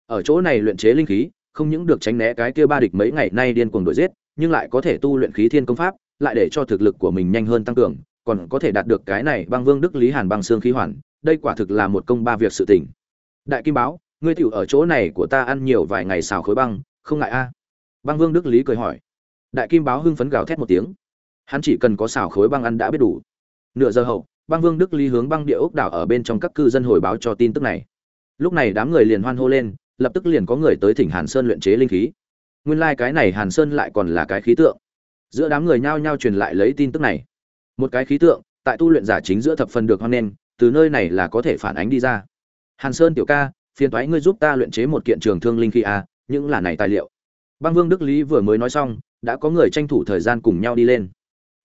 ở chỗ này luyện chế linh khí, không những được tránh né cái kia ba địch mấy ngày nay điên cuồng đuổi giết, nhưng lại có thể tu luyện khí thiên công pháp, lại để cho thực lực của mình nhanh hơn tăng cường, còn có thể đạt được cái này băng vương đức lý hàn băng xương khí hoàn, đây quả thực là một công ba việc sự tình. Đại kim báo, ngươi tiểu ở chỗ này của ta ăn nhiều vài ngày xào khối băng, không ngại a? Băng vương đức lý cười hỏi. Đại kim báo hưng phấn gào thét một tiếng. Hắn chỉ cần có xào khối băng ăn đã biết đủ. Nửa giờ hậu, băng vương đức lý hướng băng địa ốc đảo ở bên trong các cư dân hồi báo cho tin tức này. Lúc này đám người liền hoan hô lên lập tức liền có người tới thỉnh hàn sơn luyện chế linh khí. Nguyên lai cái này hàn sơn lại còn là cái khí tượng. Giữa đám người nhao nhao truyền lại lấy tin tức này. Một cái khí tượng tại tu luyện giả chính giữa thập phần được hoan nên, từ nơi này là có thể phản ánh đi ra. Hàn sơn tiểu ca phiền toái ngươi giúp ta luyện chế một kiện trường thương linh khí a những là này tài liệu. Bang vương đức lý vừa mới nói xong đã có người tranh thủ thời gian cùng nhau đi lên.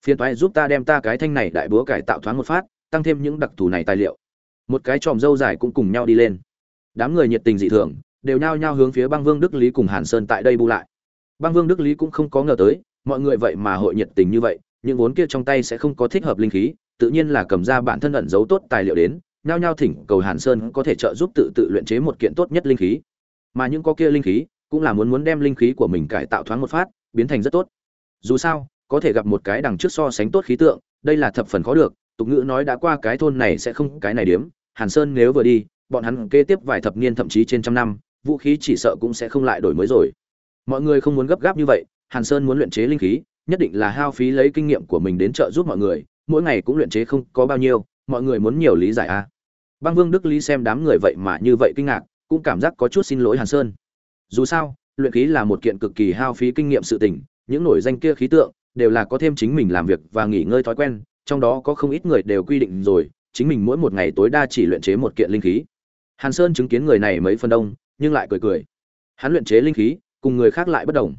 Phiền toái giúp ta đem ta cái thanh này đại búa cải tạo thoáng một phát tăng thêm những đặc thù này tài liệu. Một cái tròm dâu dài cũng cùng nhau đi lên. Đám người nhiệt tình dị thường đều nhao nhao hướng phía băng vương đức lý cùng hàn sơn tại đây bu lại. Băng vương đức lý cũng không có ngờ tới, mọi người vậy mà hội nhiệt tình như vậy, những vốn kia trong tay sẽ không có thích hợp linh khí, tự nhiên là cầm ra bản thân ẩn giấu tốt tài liệu đến, nhao nhao thỉnh cầu hàn sơn có thể trợ giúp tự tự luyện chế một kiện tốt nhất linh khí. Mà những có kia linh khí, cũng là muốn muốn đem linh khí của mình cải tạo thoáng một phát, biến thành rất tốt. Dù sao, có thể gặp một cái đằng trước so sánh tốt khí tượng, đây là thập phần khó được, tục ngữ nói đã qua cái thôn này sẽ không cái này điếm, hàn sơn nếu vừa đi, bọn hắn kế tiếp vài thập niên thậm chí trên trăm năm vũ khí chỉ sợ cũng sẽ không lại đổi mới rồi. Mọi người không muốn gấp gáp như vậy, hàn sơn muốn luyện chế linh khí, nhất định là hao phí lấy kinh nghiệm của mình đến trợ giúp mọi người, mỗi ngày cũng luyện chế không có bao nhiêu, mọi người muốn nhiều lý giải a. À. băng vương đức lý xem đám người vậy mà như vậy kinh ngạc, cũng cảm giác có chút xin lỗi hàn sơn. Dù sao, luyện khí là một kiện cực kỳ hao phí kinh nghiệm sự tình, những nổi danh kia khí tượng đều là có thêm chính mình làm việc và nghỉ ngơi thói quen, trong đó có không ít người đều quy định rồi, chính mình mỗi một ngày tối đa chỉ luyện chế một kiện linh khí. Hàn sơn chứng kiến người này mấy phần đông nhưng lại cười cười. Hắn luyện chế linh khí, cùng người khác lại bất đồng.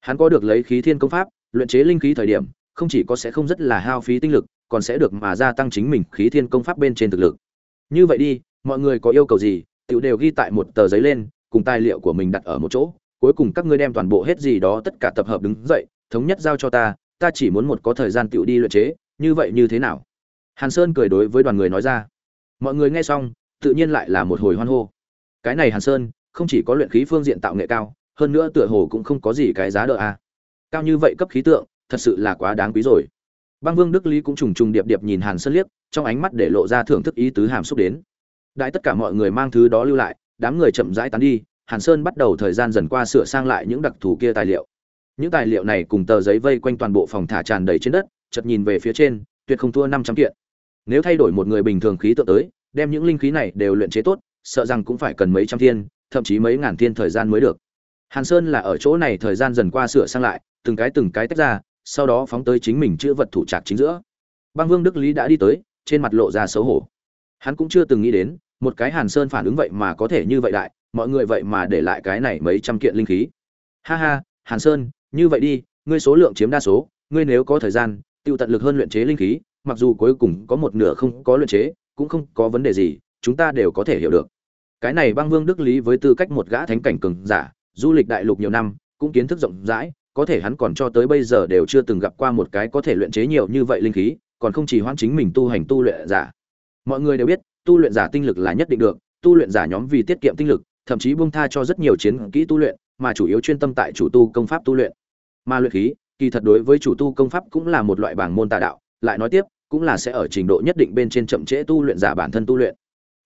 Hắn có được lấy khí thiên công pháp, luyện chế linh khí thời điểm, không chỉ có sẽ không rất là hao phí tinh lực, còn sẽ được mà gia tăng chính mình khí thiên công pháp bên trên thực lực. Như vậy đi, mọi người có yêu cầu gì tự đều ghi tại một tờ giấy lên, cùng tài liệu của mình đặt ở một chỗ. Cuối cùng các ngươi đem toàn bộ hết gì đó, tất cả tập hợp đứng dậy, thống nhất giao cho ta ta chỉ muốn một có thời gian tựu đi luyện chế, như vậy như thế nào? Hàn sơn cười đối với đoàn người nói ra. Mọi người nghe xong, tự nhiên lại là một hồi hoan hô. Cái này hàn sơn không chỉ có luyện khí phương diện tạo nghệ cao, hơn nữa tựa hồ cũng không có gì cái giá đỡ a. À. cao như vậy cấp khí tượng, thật sự là quá đáng quý rồi. Băng vương đức lý cũng trùng trùng điệp điệp nhìn hàn sơn liếc, trong ánh mắt để lộ ra thưởng thức ý tứ hàm xúc đến. Đại tất cả mọi người mang thứ đó lưu lại, đám người chậm rãi tán đi, hàn sơn bắt đầu thời gian dần qua sửa sang lại những đặc thù kia tài liệu. Những tài liệu này cùng tờ giấy vây quanh toàn bộ phòng thả tràn đầy trên đất, chợt nhìn về phía trên, tuyệt không thua năm trăm kiện. Nếu thay đổi một người bình thường khí tượng tới, đem những linh khí này đều luyện chế tốt, sợ rằng cũng phải cần mấy trăm thiên thậm chí mấy ngàn thiên thời gian mới được. Hàn sơn là ở chỗ này thời gian dần qua sửa sang lại, từng cái từng cái tách ra, sau đó phóng tới chính mình chữa vật thủ trạc chính giữa. Băng vương đức lý đã đi tới, trên mặt lộ ra xấu hổ. Hắn cũng chưa từng nghĩ đến, một cái hàn sơn phản ứng vậy mà có thể như vậy đại, mọi người vậy mà để lại cái này mấy trăm kiện linh khí. Ha ha, hàn sơn, như vậy đi, ngươi số lượng chiếm đa số, ngươi nếu có thời gian, tiêu tận lực hơn luyện chế linh khí, mặc dù cuối cùng có một nửa không có luyện chế, cũng không có vấn đề gì, chúng ta đều có thể hiểu được cái này băng vương đức lý với tư cách một gã thánh cảnh cường giả, du lịch đại lục nhiều năm, cũng kiến thức rộng rãi, có thể hắn còn cho tới bây giờ đều chưa từng gặp qua một cái có thể luyện chế nhiều như vậy linh khí, còn không chỉ hoãn chính mình tu hành tu luyện giả. Mọi người đều biết, tu luyện giả tinh lực là nhất định được, tu luyện giả nhóm vì tiết kiệm tinh lực, thậm chí buông tha cho rất nhiều chiến kỹ tu luyện, mà chủ yếu chuyên tâm tại chủ tu công pháp tu luyện. Mà luyện khí, kỳ thật đối với chủ tu công pháp cũng là một loại bảng môn tà đạo, lại nói tiếp, cũng là sẽ ở trình độ nhất định bên trên chậm trễ tu luyện giả bản thân tu luyện.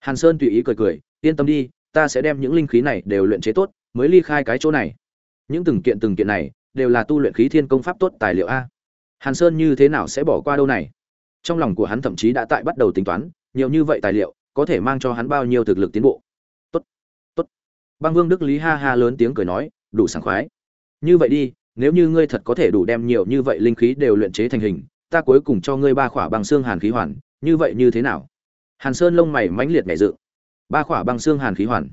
Hàn sơn tùy ý cười cười yên tâm đi, ta sẽ đem những linh khí này đều luyện chế tốt, mới ly khai cái chỗ này. Những từng kiện từng kiện này đều là tu luyện khí thiên công pháp tốt tài liệu a. Hàn sơn như thế nào sẽ bỏ qua đâu này? Trong lòng của hắn thậm chí đã tại bắt đầu tính toán, nhiều như vậy tài liệu, có thể mang cho hắn bao nhiêu thực lực tiến bộ? Tốt tốt. Băng vương đức lý ha ha lớn tiếng cười nói, đủ sảng khoái. Như vậy đi, nếu như ngươi thật có thể đủ đem nhiều như vậy linh khí đều luyện chế thành hình, ta cuối cùng cho ngươi ba khỏa băng xương hàn khí hoàn, như vậy như thế nào? Hàn sơn lông mày mãnh liệt nhảy dự ba khỏa băng xương hàn khí hoàn.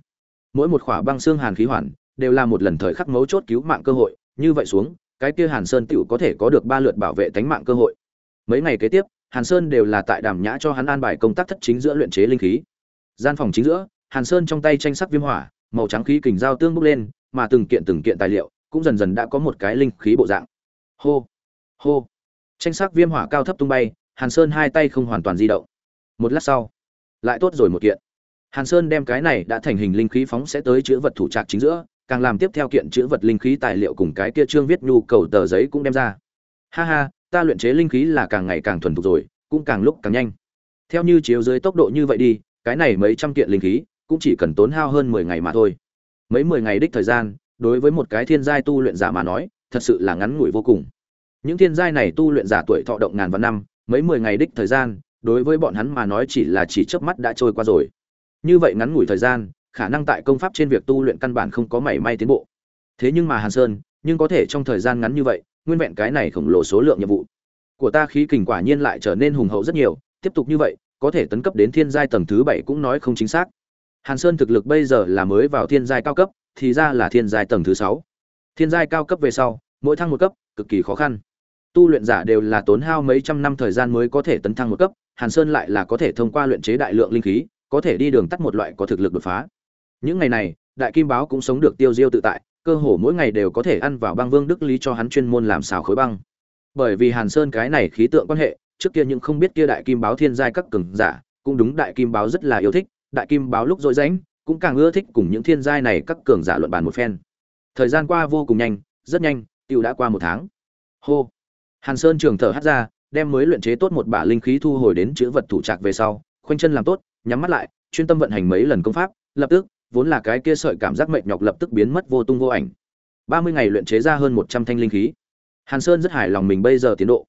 Mỗi một khỏa băng xương hàn khí hoàn đều là một lần thời khắc mấu chốt cứu mạng cơ hội, như vậy xuống, cái kia hàn sơn tựu có thể có được ba lượt bảo vệ tánh mạng cơ hội. Mấy ngày kế tiếp, hàn sơn đều là tại đàm nhã cho hắn an bài công tác thất chính giữa luyện chế linh khí. Gian phòng chính giữa, hàn sơn trong tay tranh sắc viêm hỏa, màu trắng khí kình dao tương bốc lên, mà từng kiện từng kiện tài liệu cũng dần dần đã có một cái linh khí bộ dạng. Hô hô. Tranh sắc viêm hỏa cao thấp tung bay, hàn sơn hai tay không hoàn toàn di động. Một lát sau, lại tốt rồi một kiện hàn sơn đem cái này đã thành hình linh khí phóng sẽ tới chữ vật thủ trạc chính giữa, càng làm tiếp theo kiện chữ vật linh khí tài liệu cùng cái kia trương viết nhu cầu tờ giấy cũng đem ra. Ha ha, ta luyện chế linh khí là càng ngày càng thuần thục rồi, cũng càng lúc càng nhanh. Theo như chiếu dưới tốc độ như vậy đi, cái này mấy trăm kiện linh khí, cũng chỉ cần tốn hao hơn mười ngày mà thôi. Mấy mười ngày đích thời gian, đối với một cái thiên giai tu luyện giả mà nói, thật sự là ngắn ngủi vô cùng. Những thiên giai này tu luyện giả tuổi thọ động ngàn vạn năm, mấy mười ngày đích thời gian, đối với bọn hắn mà nói chỉ là chỉ chớp mắt đã trôi qua rồi như vậy ngắn ngủi thời gian, khả năng tại công pháp trên việc tu luyện căn bản không có mảy may tiến bộ. Thế nhưng mà hàn sơn, nhưng có thể trong thời gian ngắn như vậy, nguyên vẹn cái này khổng lồ số lượng nhiệm vụ của ta khí kình quả nhiên lại trở nên hùng hậu rất nhiều, tiếp tục như vậy, có thể tấn cấp đến thiên giai tầng thứ bảy cũng nói không chính xác. Hàn sơn thực lực bây giờ là mới vào thiên giai cao cấp, thì ra là thiên giai tầng thứ sáu. Thiên giai cao cấp về sau, mỗi thăng một cấp, cực kỳ khó khăn. Tu luyện giả đều là tốn hao mấy trăm năm thời gian mới có thể tấn thăng một cấp, hàn sơn lại là có thể thông qua luyện chế đại lượng linh khí có thể đi đường tắt một loại có thực lực đột phá. Những ngày này, đại kim báo cũng sống được tiêu diêu tự tại, cơ hồ mỗi ngày đều có thể ăn vào băng vương đức lý cho hắn chuyên môn làm xào khối băng. Bởi vì hàn sơn cái này khí tượng quan hệ, trước kia những không biết kia đại kim báo thiên giai các cường giả, cũng đúng đại kim báo rất là yêu thích, đại kim báo lúc dội rãnh, cũng càng ưa thích cùng những thiên giai này các cường giả luận bàn một phen. Thời gian qua vô cùng nhanh, rất nhanh, tiêu đã qua một tháng. Hô. Hàn sơn trường thở hắt ra, đem mới luyện chế tốt một bả linh khí thu hồi đến chữ vật thủ trạc về sau, khoanh chân làm tốt nhắm mắt lại, chuyên tâm vận hành mấy lần công pháp, lập tức, vốn là cái kia sợi cảm giác mệt nhọc lập tức biến mất vô tung vô ảnh. Ba mươi ngày luyện chế ra hơn một trăm thanh linh khí. Hàn sơn rất hài lòng mình bây giờ tiến độ.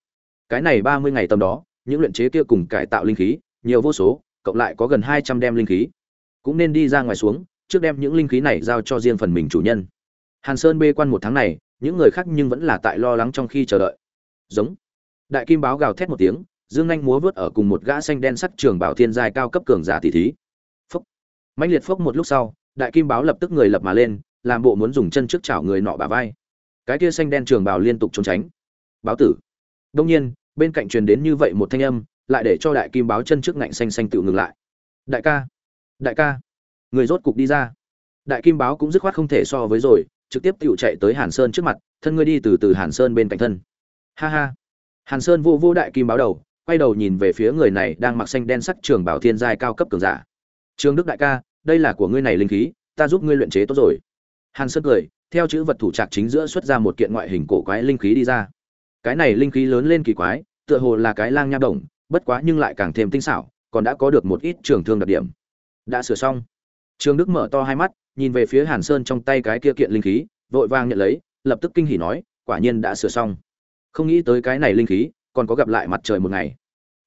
Cái này ba mươi ngày tầm đó, những luyện chế kia cùng cải tạo linh khí, nhiều vô số, cộng lại có gần hai trăm đem linh khí. Cũng nên đi ra ngoài xuống, trước đem những linh khí này giao cho riêng phần mình chủ nhân. Hàn sơn bê quan một tháng này, những người khác nhưng vẫn là tại lo lắng trong khi chờ đợi. Giống. Đại kim báo gào thét một tiếng dương anh múa vớt ở cùng một gã xanh đen sắc trường bảo thiên giai cao cấp cường giả tỷ thí. Phốc mãnh liệt phốc một lúc sau, đại kim báo lập tức người lập mà lên, làm bộ muốn dùng chân trước chảo người nọ bà vai. Cái kia xanh đen trường bảo liên tục trốn tránh. Báo tử. Đông nhiên, bên cạnh truyền đến như vậy một thanh âm, lại để cho đại kim báo chân trước ngạnh xanh xanh tự ngừng lại. Đại ca. Đại ca. Người rốt cục đi ra. Đại kim báo cũng dứt khoát không thể so với rồi, trực tiếp tự chạy tới hàn sơn trước mặt, thân ngươi đi từ từ hàn sơn bên cạnh thân. Ha ha. Hàn sơn vô vô đại kim báo đầu quay đầu nhìn về phía người này đang mặc xanh đen sắc trường bảo thiên giai cao cấp cường giả. Trương đức đại ca, đây là của ngươi này linh khí, ta giúp ngươi luyện chế tốt rồi. Hàn sơn cười, theo chữ vật thủ trạc chính giữa xuất ra một kiện ngoại hình cổ quái linh khí đi ra. Cái này linh khí lớn lên kỳ quái, tựa hồ là cái lang nha đồng, bất quá nhưng lại càng thêm tinh xảo, còn đã có được một ít trường thương đặc điểm. Đã sửa xong. Trương đức mở to hai mắt, nhìn về phía hàn sơn trong tay cái kia kiện linh khí, vội vàng nhận lấy, lập tức kinh hỉ nói, quả nhiên đã sửa xong. Không nghĩ tới cái này linh khí còn có gặp lại mặt trời một ngày.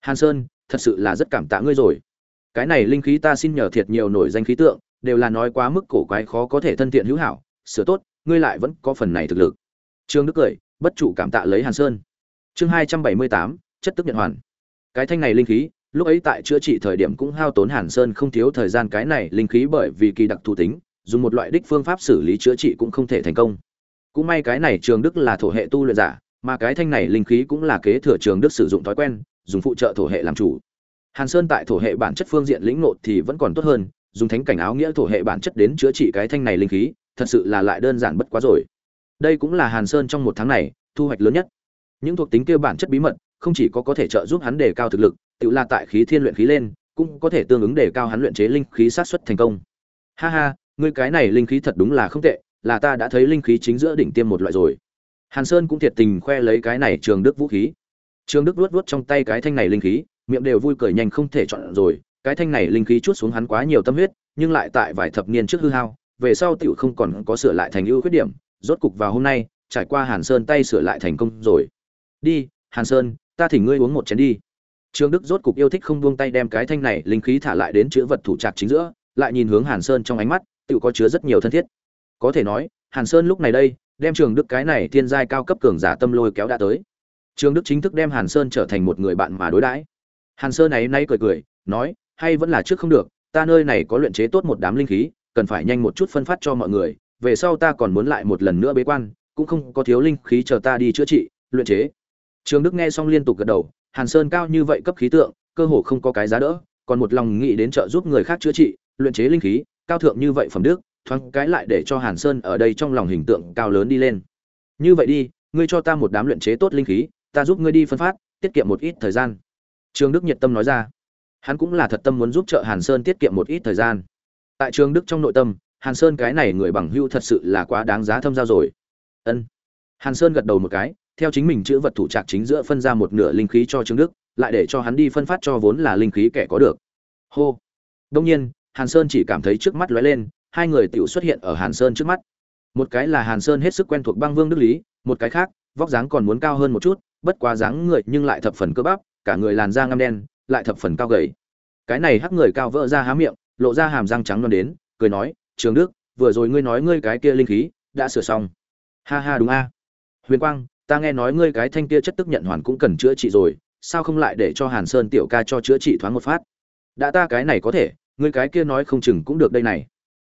Hàn sơn, thật sự là rất cảm tạ ngươi rồi. Cái này linh khí ta xin nhờ thiệt nhiều nổi danh khí tượng, đều là nói quá mức cổ quái khó có thể thân thiện hữu hảo, sửa tốt, ngươi lại vẫn có phần này thực lực. Trương đức cười, bất chủ cảm tạ lấy hàn sơn. Chương hai trăm bảy mươi tám, chất tức nhận hoàn. Cái thanh này linh khí, lúc ấy tại chữa trị thời điểm cũng hao tốn hàn sơn không thiếu thời gian cái này linh khí bởi vì kỳ đặc thù tính, dùng một loại đích phương pháp xử lý chữa trị cũng không thể thành công. Cũng may cái này trường đức là thổ hệ tu luyện giả mà cái thanh này linh khí cũng là kế thừa trường đức sử dụng thói quen, dùng phụ trợ thổ hệ làm chủ. Hàn sơn tại thổ hệ bản chất phương diện lĩnh nộ thì vẫn còn tốt hơn, dùng thánh cảnh áo nghĩa thổ hệ bản chất đến chữa trị cái thanh này linh khí, thật sự là lại đơn giản bất quá rồi. Đây cũng là hàn sơn trong một tháng này, thu hoạch lớn nhất. Những thuộc tính kia bản chất bí mật, không chỉ có có thể trợ giúp hắn đề cao thực lực, tự là tại khí thiên luyện khí lên, cũng có thể tương ứng đề cao hắn luyện chế linh khí sát xuất thành công. Ha ha, ngươi cái này linh khí thật đúng là không tệ, là ta đã thấy linh khí chính giữa đỉnh tiêm một loại rồi hàn sơn cũng thiệt tình khoe lấy cái này trường đức vũ khí. Trường đức luốt luốt trong tay cái thanh này linh khí, miệng đều vui cười nhanh không thể chọn rồi. Cái thanh này linh khí chút xuống hắn quá nhiều tâm huyết, nhưng lại tại vài thập niên trước hư hao, về sau tiểu không còn có sửa lại thành ưu khuyết điểm. Rốt cục vào hôm nay, trải qua hàn sơn tay sửa lại thành công rồi. Đi, hàn sơn, ta thỉnh ngươi uống một chén đi. Trương đức rốt cục yêu thích không buông tay đem cái thanh này linh khí thả lại đến chữ vật thủ trạc chính giữa, lại nhìn hướng hàn sơn trong ánh mắt tự có chứa rất nhiều thân thiết. Có thể nói, hàn sơn lúc này đây đem trường đức cái này thiên giai cao cấp cường giả tâm lôi kéo đã tới. Trường đức chính thức đem hàn sơn trở thành một người bạn mà đối đãi. Hàn sơn này nay cười cười, nói, hay vẫn là trước không được, ta nơi này có luyện chế tốt một đám linh khí, cần phải nhanh một chút phân phát cho mọi người, về sau ta còn muốn lại một lần nữa bế quan, cũng không có thiếu linh khí chờ ta đi chữa trị, luyện chế. Trường đức nghe xong liên tục gật đầu, hàn sơn cao như vậy cấp khí tượng, cơ hồ không có cái giá đỡ, còn một lòng nghĩ đến trợ giúp người khác chữa trị, luyện chế linh khí, cao thượng như vậy phẩm đức thoáng cái lại để cho hàn sơn ở đây trong lòng hình tượng cao lớn đi lên. Như vậy đi, ngươi cho ta một đám luyện chế tốt linh khí, ta giúp ngươi đi phân phát, tiết kiệm một ít thời gian. Trương đức nhiệt tâm nói ra. Hắn cũng là thật tâm muốn giúp trợ hàn sơn tiết kiệm một ít thời gian. Tại Trương đức trong nội tâm, hàn sơn cái này người bằng hữu thật sự là quá đáng giá thâm giao rồi. Ân. Hàn sơn gật đầu một cái, theo chính mình chữ vật thủ trạc chính giữa phân ra một nửa linh khí cho trương đức, lại để cho hắn đi phân phát cho vốn là linh khí kẻ có được. Hô. Đông nhiên, hàn sơn chỉ cảm thấy trước mắt lóe lên hai người tiểu xuất hiện ở hàn sơn trước mắt. Một cái là hàn sơn hết sức quen thuộc băng vương đức lý, một cái khác, vóc dáng còn muốn cao hơn một chút, bất quá dáng người nhưng lại thập phần cơ bắp, cả người làn da ngăm đen, lại thập phần cao gầy. Cái này hắc người cao vỡ ra há miệng, lộ ra hàm răng trắng non đến, cười nói, trường đức, vừa rồi ngươi nói ngươi cái kia linh khí đã sửa xong. Ha ha, đúng a. Huyền quang, ta nghe nói ngươi cái thanh kia chất tức nhận hoàn cũng cần chữa trị rồi, sao không lại để cho hàn sơn tiểu ca cho chữa trị thoáng một phát? Đã ta cái này có thể, ngươi cái kia nói không chừng cũng được đây này.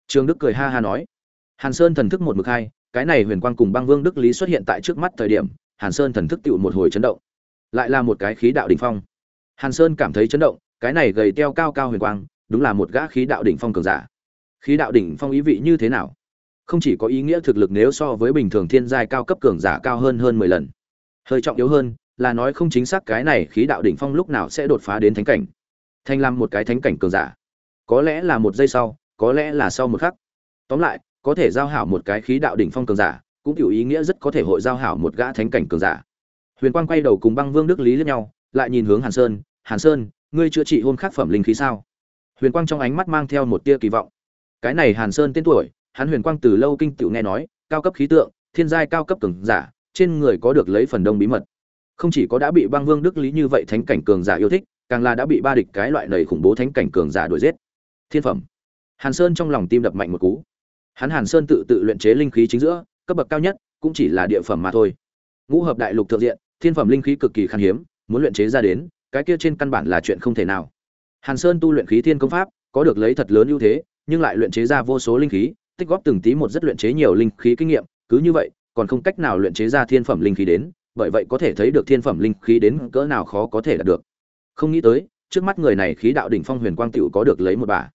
Trương đức cười ha ha nói. Hàn sơn thần thức một mực hai, cái này huyền quang cùng băng vương đức lý xuất hiện tại trước mắt thời điểm, hàn sơn thần thức tựu một hồi chấn động. Lại là một cái khí đạo đỉnh phong. Hàn sơn cảm thấy chấn động, cái này gầy teo cao cao huyền quang, đúng là một gã khí đạo đỉnh phong cường giả. Khí đạo đỉnh phong ý vị như thế nào? Không chỉ có ý nghĩa thực lực nếu so với bình thường thiên giai cao cấp cường giả cao hơn hơn mười lần. Hơi trọng yếu hơn, là nói không chính xác cái này khí đạo đỉnh phong lúc nào sẽ đột phá đến thánh cảnh. Thanh làm một cái thánh cảnh cường giả. Có lẽ là một giây sau có lẽ là sau một khắc. Tóm lại, có thể giao hảo một cái khí đạo đỉnh phong cường giả, cũng hữu ý nghĩa rất có thể hội giao hảo một gã thánh cảnh cường giả. Huyền quang quay đầu cùng băng vương đức lý liếc nhau, lại nhìn hướng hàn sơn hàn sơn, ngươi chữa trị hôn khắc phẩm linh khí sao? Huyền quang trong ánh mắt mang theo một tia kỳ vọng. Cái này hàn sơn tên tuổi, hắn huyền quang từ lâu kinh tiểu nghe nói, cao cấp khí tượng, thiên giai cao cấp cường giả, trên người có được lấy phần đông bí mật. Không chỉ có đã bị băng vương đức lý như vậy thánh cảnh cường giả yêu thích, càng là đã bị ba địch cái loại nầy khủng bố thánh cảnh cường giả đuổi giết. Thiên phẩm hàn sơn trong lòng tim đập mạnh một cú. Hắn hàn sơn tự tự luyện chế linh khí chính giữa, cấp bậc cao nhất, cũng chỉ là địa phẩm mà thôi. Ngũ hợp đại lục thượng diện, thiên phẩm linh khí cực kỳ khan hiếm, muốn luyện chế ra đến, cái kia trên căn bản là chuyện không thể nào. Hàn sơn tu luyện khí thiên công pháp, có được lấy thật lớn ưu thế, nhưng lại luyện chế ra vô số linh khí, tích góp từng tí một rất luyện chế nhiều linh khí kinh nghiệm, cứ như vậy, còn không cách nào luyện chế ra thiên phẩm linh khí đến, bởi vậy có thể thấy được thiên phẩm linh khí đến cỡ nào khó có thể đạt được. Không nghĩ tới, trước mắt người này khí đạo đỉnh phong huyền quang tiểu có được lấy một bà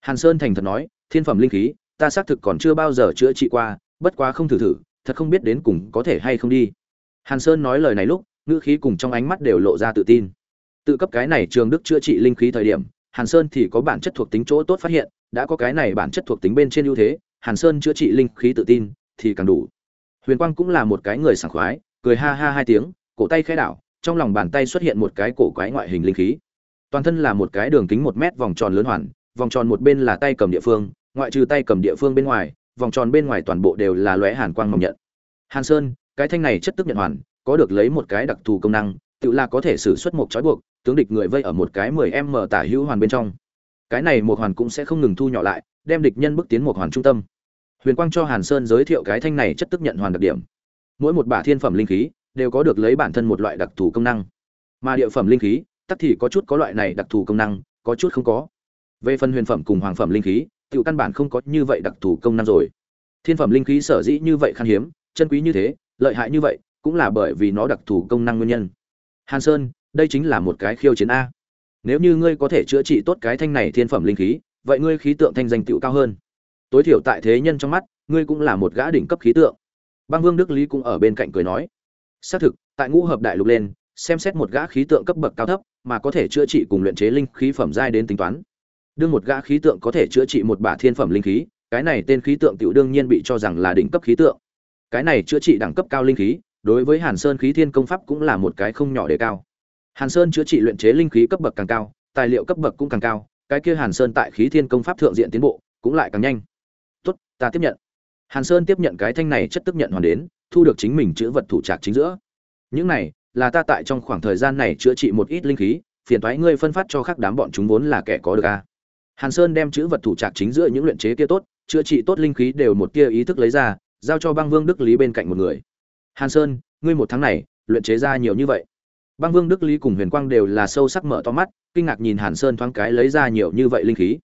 hàn sơn thành thật nói, thiên phẩm linh khí, ta xác thực còn chưa bao giờ chữa trị qua, bất quá không thử thử, thật không biết đến cùng có thể hay không đi. Hàn sơn nói lời này lúc, ngữ khí cùng trong ánh mắt đều lộ ra tự tin. Tự cấp cái này trường đức chữa trị linh khí thời điểm, hàn sơn thì có bản chất thuộc tính chỗ tốt phát hiện, đã có cái này bản chất thuộc tính bên trên ưu thế, hàn sơn chữa trị linh khí tự tin thì càng đủ. Huyền quang cũng là một cái người sảng khoái, cười ha ha hai tiếng, cổ tay khẽ đảo, trong lòng bàn tay xuất hiện một cái cổ quái ngoại hình linh khí. Toàn thân là một cái đường kính một mét vòng tròn lớn hoàn vòng tròn một bên là tay cầm địa phương, ngoại trừ tay cầm địa phương bên ngoài, vòng tròn bên ngoài toàn bộ đều là lóe hàn quang mỏng nhận hàn sơn, cái thanh này chất tức nhận hoàn, có được lấy một cái đặc thù công năng, tự là có thể sử xuất một trói buộc, tướng địch người vây ở một cái mười m tả hữu hoàn bên trong. Cái này một hoàn cũng sẽ không ngừng thu nhỏ lại, đem địch nhân bước tiến một hoàn trung tâm. Huyền quang cho hàn sơn giới thiệu cái thanh này chất tức nhận hoàn đặc điểm. Mỗi một bả thiên phẩm linh khí đều có được lấy bản thân một loại đặc thù công năng. Mà địa phẩm linh khí, tắc thì có chút có loại này đặc thù công năng, có chút không có về phần huyền phẩm cùng hoàng phẩm linh khí tự căn bản không có như vậy đặc thù công năng rồi. Thiên phẩm linh khí sở dĩ như vậy khan hiếm, chân quý như thế, lợi hại như vậy, cũng là bởi vì nó đặc thù công năng nguyên nhân. Hàn sơn, đây chính là một cái khiêu chiến a. Nếu như ngươi có thể chữa trị tốt cái thanh này thiên phẩm linh khí, vậy ngươi khí tượng thanh danh tựu cao hơn. Tối thiểu tại thế nhân trong mắt, ngươi cũng là một gã đỉnh cấp khí tượng. Băng vương đức lý cũng ở bên cạnh cười nói. Xác thực, tại ngũ hợp đại lục lên, xem xét một gã khí tượng cấp bậc cao thấp, mà có thể chữa trị cùng luyện chế linh khí phẩm giai đến tính toán đương một gã khí tượng có thể chữa trị một bả thiên phẩm linh khí, cái này tên khí tượng tiểu đương nhiên bị cho rằng là đỉnh cấp khí tượng. Cái này chữa trị đẳng cấp cao linh khí, đối với hàn sơn khí thiên công pháp cũng là một cái không nhỏ đề cao. Hàn sơn chữa trị luyện chế linh khí cấp bậc càng cao, tài liệu cấp bậc cũng càng cao, cái kia hàn sơn tại khí thiên công pháp thượng diện tiến bộ cũng lại càng nhanh. Tốt, ta tiếp nhận. Hàn sơn tiếp nhận cái thanh này chất tức nhận hoàn đến, thu được chính mình chữ vật thủ trạc chính giữa. Những này là ta tại trong khoảng thời gian này chữa trị một ít linh khí, phiền thoái ngươi phân phát cho các đám bọn chúng vốn là kẻ có được a hàn sơn đem chữ vật thủ trạc chính giữa những luyện chế kia tốt, chữa trị tốt linh khí đều một kia ý thức lấy ra, giao cho băng vương đức lý bên cạnh một người. Hàn sơn, ngươi một tháng này, luyện chế ra nhiều như vậy? Băng vương đức lý cùng huyền quang đều là sâu sắc mở to mắt, kinh ngạc nhìn hàn sơn thoáng cái lấy ra nhiều như vậy linh khí.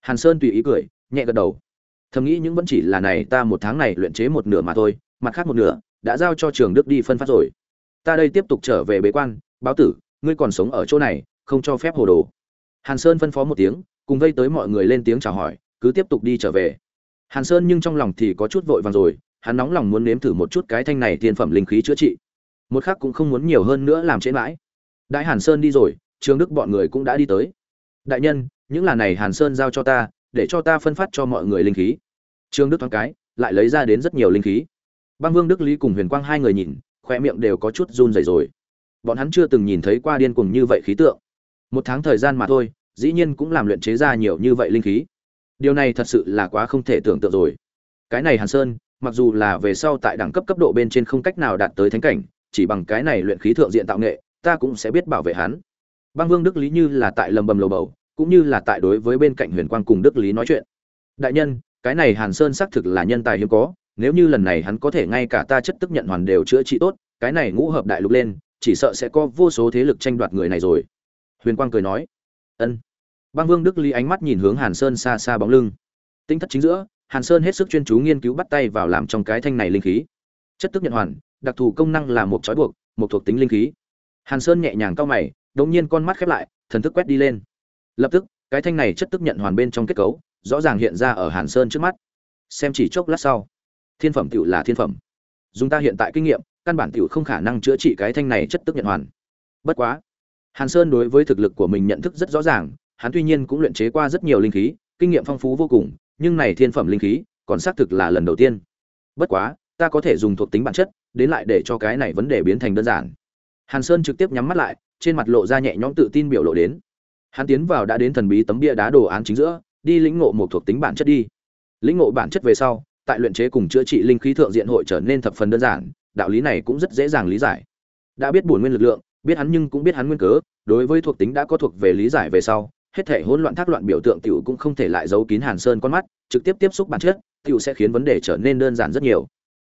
Hàn sơn tùy ý cười, nhẹ gật đầu. Thầm nghĩ những vẫn chỉ là này, ta một tháng này luyện chế một nửa mà thôi, mặt khác một nửa đã giao cho trường đức đi phân phát rồi. Ta đây tiếp tục trở về bế quan, báo tử, ngươi còn sống ở chỗ này, không cho phép hồ đồ. Hàn sơn phân phó một tiếng cùng vây tới mọi người lên tiếng chào hỏi, cứ tiếp tục đi trở về. Hàn sơn nhưng trong lòng thì có chút vội vàng rồi, hắn nóng lòng muốn nếm thử một chút cái thanh này tiên phẩm linh khí chữa trị. Một khác cũng không muốn nhiều hơn nữa làm trễ mãi. Đại hàn sơn đi rồi trương đức bọn người cũng đã đi tới. Đại nhân, những là này hàn sơn giao cho ta, để cho ta phân phát cho mọi người linh khí. Trương đức thoáng cái, lại lấy ra đến rất nhiều linh khí. Băng vương đức lý cùng huyền quang hai người nhìn khoe miệng đều có chút run rẩy rồi. Bọn hắn chưa từng nhìn thấy qua điên cuồng như vậy khí tượng. Một tháng thời gian mà thôi dĩ nhiên cũng làm luyện chế ra nhiều như vậy linh khí. Điều này thật sự là quá không thể tưởng tượng rồi. Cái này hàn sơn, mặc dù là về sau tại đẳng cấp cấp độ bên trên không cách nào đạt tới thánh cảnh, chỉ bằng cái này luyện khí thượng diện tạo nghệ, ta cũng sẽ biết bảo vệ hắn. Băng vương đức lý như là tại lầm bầm lầu bầu, cũng như là tại đối với bên cạnh huyền quang cùng đức lý nói chuyện. Đại nhân, cái này hàn sơn xác thực là nhân tài hiếm có, nếu như lần này hắn có thể ngay cả ta chất tức nhận hoàn đều chữa trị tốt, cái này ngũ hợp đại lục lên, chỉ sợ sẽ có vô số thế lực tranh đoạt người này rồi. Huyền quang cười nói, ân băng vương đức lý ánh mắt nhìn hướng hàn sơn xa xa bóng lưng. Tinh thất chính giữa, hàn sơn hết sức chuyên chú nghiên cứu bắt tay vào làm trong cái thanh này linh khí. Chất tức nhận hoàn, đặc thù công năng là một trói buộc, một thuộc tính linh khí. Hàn sơn nhẹ nhàng cau mày, đột nhiên con mắt khép lại, thần thức quét đi lên. Lập tức, cái thanh này chất tức nhận hoàn bên trong kết cấu, rõ ràng hiện ra ở hàn sơn trước mắt. Xem chỉ chốc lát sau. Thiên phẩm tiểu là thiên phẩm. Dùng ta hiện tại kinh nghiệm, căn bản tiểu không khả năng chữa trị cái thanh này chất tức nhận hoàn. Bất quá, hàn sơn đối với thực lực của mình nhận thức rất rõ ràng hắn tuy nhiên cũng luyện chế qua rất nhiều linh khí, kinh nghiệm phong phú vô cùng, nhưng này thiên phẩm linh khí còn xác thực là lần đầu tiên. Bất quá, ta có thể dùng thuộc tính bản chất, đến lại để cho cái này vấn đề biến thành đơn giản. Hàn sơn trực tiếp nhắm mắt lại, trên mặt lộ ra nhẹ nhõm tự tin biểu lộ đến. Hắn tiến vào đã đến thần bí tấm bia đá đồ án chính giữa, đi lĩnh ngộ một thuộc tính bản chất đi. Lĩnh ngộ bản chất về sau, tại luyện chế cùng chữa trị linh khí thượng diện hội trở nên thập phần đơn giản, đạo lý này cũng rất dễ dàng lý giải. Đã biết bổn nguyên lực lượng, biết hắn nhưng cũng biết hắn nguyên cớ, đối với thuộc tính đã có thuộc về lý giải về sau hết thể hỗn loạn thác loạn biểu tượng tiểu cũng không thể lại giấu kín hàn sơn con mắt, trực tiếp tiếp xúc bản chất, tiểu sẽ khiến vấn đề trở nên đơn giản rất nhiều.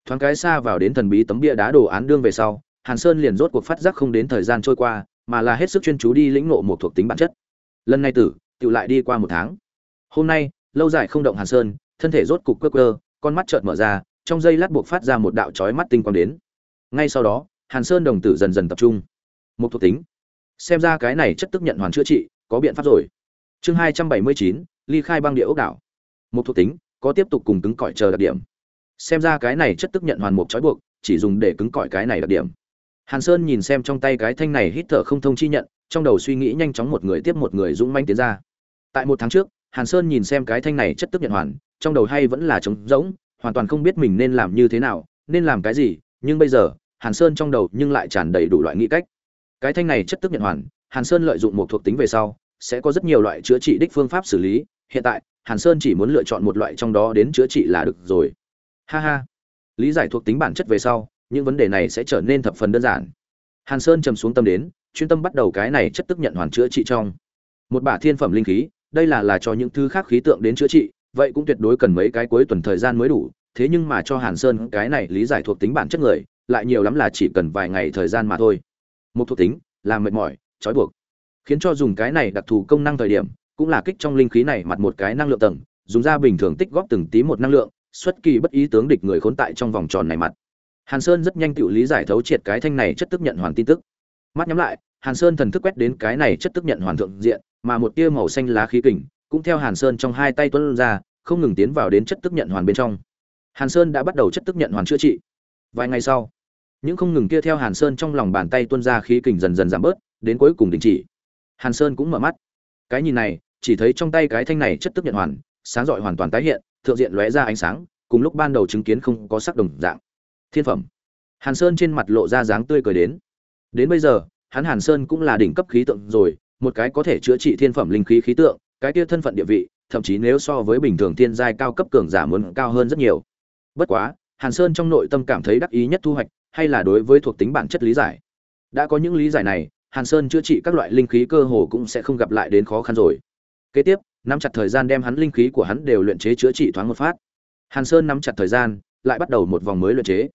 Thoáng cái xa vào đến thần bí tấm bia đá đồ án đương về sau, hàn sơn liền rốt cuộc phát giác không đến thời gian trôi qua, mà là hết sức chuyên chú đi lĩnh ngộ một thuộc tính bản chất. Lần này tử, tiểu lại đi qua một tháng. Hôm nay, lâu dài không động hàn sơn, thân thể rốt cục quơ quơ, con mắt chợt mở ra, trong giây lát buộc phát ra một đạo chói mắt tinh quang đến. Ngay sau đó, hàn sơn đồng tử dần dần tập trung. Một thuộc tính. Xem ra cái này chất tức nhận hoàn chữa trị có biện pháp rồi. Chương hai trăm bảy mươi chín, ly khai băng địa ốc đảo. Một thuộc tính, có tiếp tục cùng cứng cỏi chờ đặc điểm. Xem ra cái này chất tức nhận hoàn mục trói buộc, chỉ dùng để cứng cỏi cái này đặc điểm. Hàn sơn nhìn xem trong tay cái thanh này hít thở không thông chi nhận, trong đầu suy nghĩ nhanh chóng một người tiếp một người dũng manh tiến ra. Tại một tháng trước, hàn sơn nhìn xem cái thanh này chất tức nhận hoàn, trong đầu hay vẫn là trống rỗng, hoàn toàn không biết mình nên làm như thế nào, nên làm cái gì, nhưng bây giờ, hàn sơn trong đầu nhưng lại tràn đầy đủ loại nghĩ cách. Cái thanh này chất tức nhận hoàn, hàn sơn lợi dụng một thuộc tính về sau sẽ có rất nhiều loại chữa trị đích phương pháp xử lý. Hiện tại, hàn sơn chỉ muốn lựa chọn một loại trong đó đến chữa trị là được rồi. Ha ha. Lý giải thuộc tính bản chất về sau, những vấn đề này sẽ trở nên thập phần đơn giản. Hàn sơn trầm xuống tâm đến, chuyên tâm bắt đầu cái này chất tức nhận hoàn chữa trị trong. Một bả thiên phẩm linh khí, đây là là cho những thứ khác khí tượng đến chữa trị, vậy cũng tuyệt đối cần mấy cái cuối tuần thời gian mới đủ. Thế nhưng mà cho hàn sơn cái này lý giải thuộc tính bản chất người, lại nhiều lắm là chỉ cần vài ngày thời gian mà thôi. Một thuộc tính làm mệt mỏi, trói buộc khiến cho dùng cái này đặc thù công năng thời điểm, cũng là kích trong linh khí này mặt một cái năng lượng tầng, dùng ra bình thường tích góp từng tí một năng lượng, xuất kỳ bất ý tướng địch người khốn tại trong vòng tròn này mặt. Hàn sơn rất nhanh tự lý giải thấu triệt cái thanh này chất tức nhận hoàn tin tức. Mắt nhắm lại, hàn sơn thần thức quét đến cái này chất tức nhận hoàn thượng diện, mà một tia màu xanh lá khí kình cũng theo hàn sơn trong hai tay tuân ra, không ngừng tiến vào đến chất tức nhận hoàn bên trong. Hàn sơn đã bắt đầu chất tức nhận hoàn chữa trị. Vài ngày sau, những không ngừng kia theo hàn sơn trong lòng bàn tay tuân ra khí kình dần dần giảm bớt, đến cuối cùng đình chỉ hàn sơn cũng mở mắt. Cái nhìn này, chỉ thấy trong tay cái thanh này chất tức nhận hoàn, sáng rọi hoàn toàn tái hiện, thượng diện lóe ra ánh sáng, cùng lúc ban đầu chứng kiến không có sắc đồng dạng. Thiên phẩm. Hàn sơn trên mặt lộ ra dáng tươi cười đến. Đến bây giờ, hắn hàn sơn cũng là đỉnh cấp khí tượng rồi, một cái có thể chữa trị thiên phẩm linh khí khí tượng, cái kia thân phận địa vị, thậm chí nếu so với bình thường thiên giai cao cấp cường giả muốn cao hơn rất nhiều. Bất quá, hàn sơn trong nội tâm cảm thấy đắc ý nhất thu hoạch, hay là đối với thuộc tính bản chất lý giải. Đã có những lý giải này hàn sơn chữa trị các loại linh khí cơ hồ cũng sẽ không gặp lại đến khó khăn rồi. Kế tiếp, nắm chặt thời gian đem hắn linh khí của hắn đều luyện chế chữa trị thoáng một phát. Hàn sơn nắm chặt thời gian, lại bắt đầu một vòng mới luyện chế.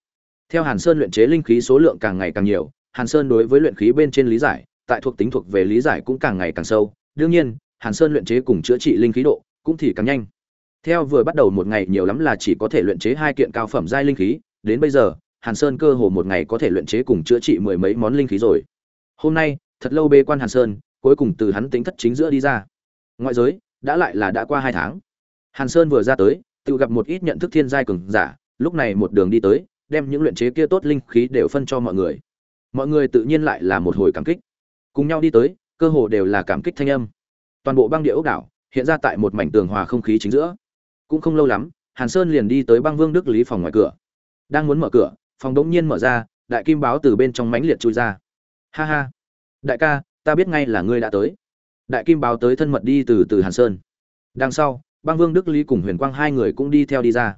Theo hàn sơn luyện chế linh khí số lượng càng ngày càng nhiều, hàn sơn đối với luyện khí bên trên lý giải, tại thuộc tính thuộc về lý giải cũng càng ngày càng sâu. Đương nhiên, hàn sơn luyện chế cùng chữa trị linh khí độ cũng thì càng nhanh. Theo vừa bắt đầu một ngày nhiều lắm là chỉ có thể luyện chế hai kiện cao phẩm giai linh khí, đến bây giờ, hàn sơn cơ hồ một ngày có thể luyện chế cùng chữa trị mười mấy món linh khí rồi hôm nay, thật lâu bê quan hàn sơn, cuối cùng từ hắn tính thất chính giữa đi ra. Ngoại giới, đã lại là đã qua hai tháng. Hàn sơn vừa ra tới, tự gặp một ít nhận thức thiên giai cường giả, lúc này một đường đi tới, đem những luyện chế kia tốt linh khí đều phân cho mọi người. Mọi người tự nhiên lại là một hồi cảm kích. Cùng nhau đi tới, cơ hồ đều là cảm kích thanh âm. Toàn bộ băng địa ốc đảo, hiện ra tại một mảnh tường hòa không khí chính giữa. Cũng không lâu lắm, hàn sơn liền đi tới băng vương đức lý phòng ngoài cửa. Đang muốn mở cửa, phòng đống nhiên mở ra, đại kim báo từ bên trong mánh liệt chui ra ha ha. Đại ca, ta biết ngay là ngươi đã tới. Đại kim báo tới thân mật đi từ từ hàn sơn. Đằng sau, băng vương, đức lý cùng huyền quang hai người cũng đi theo đi ra.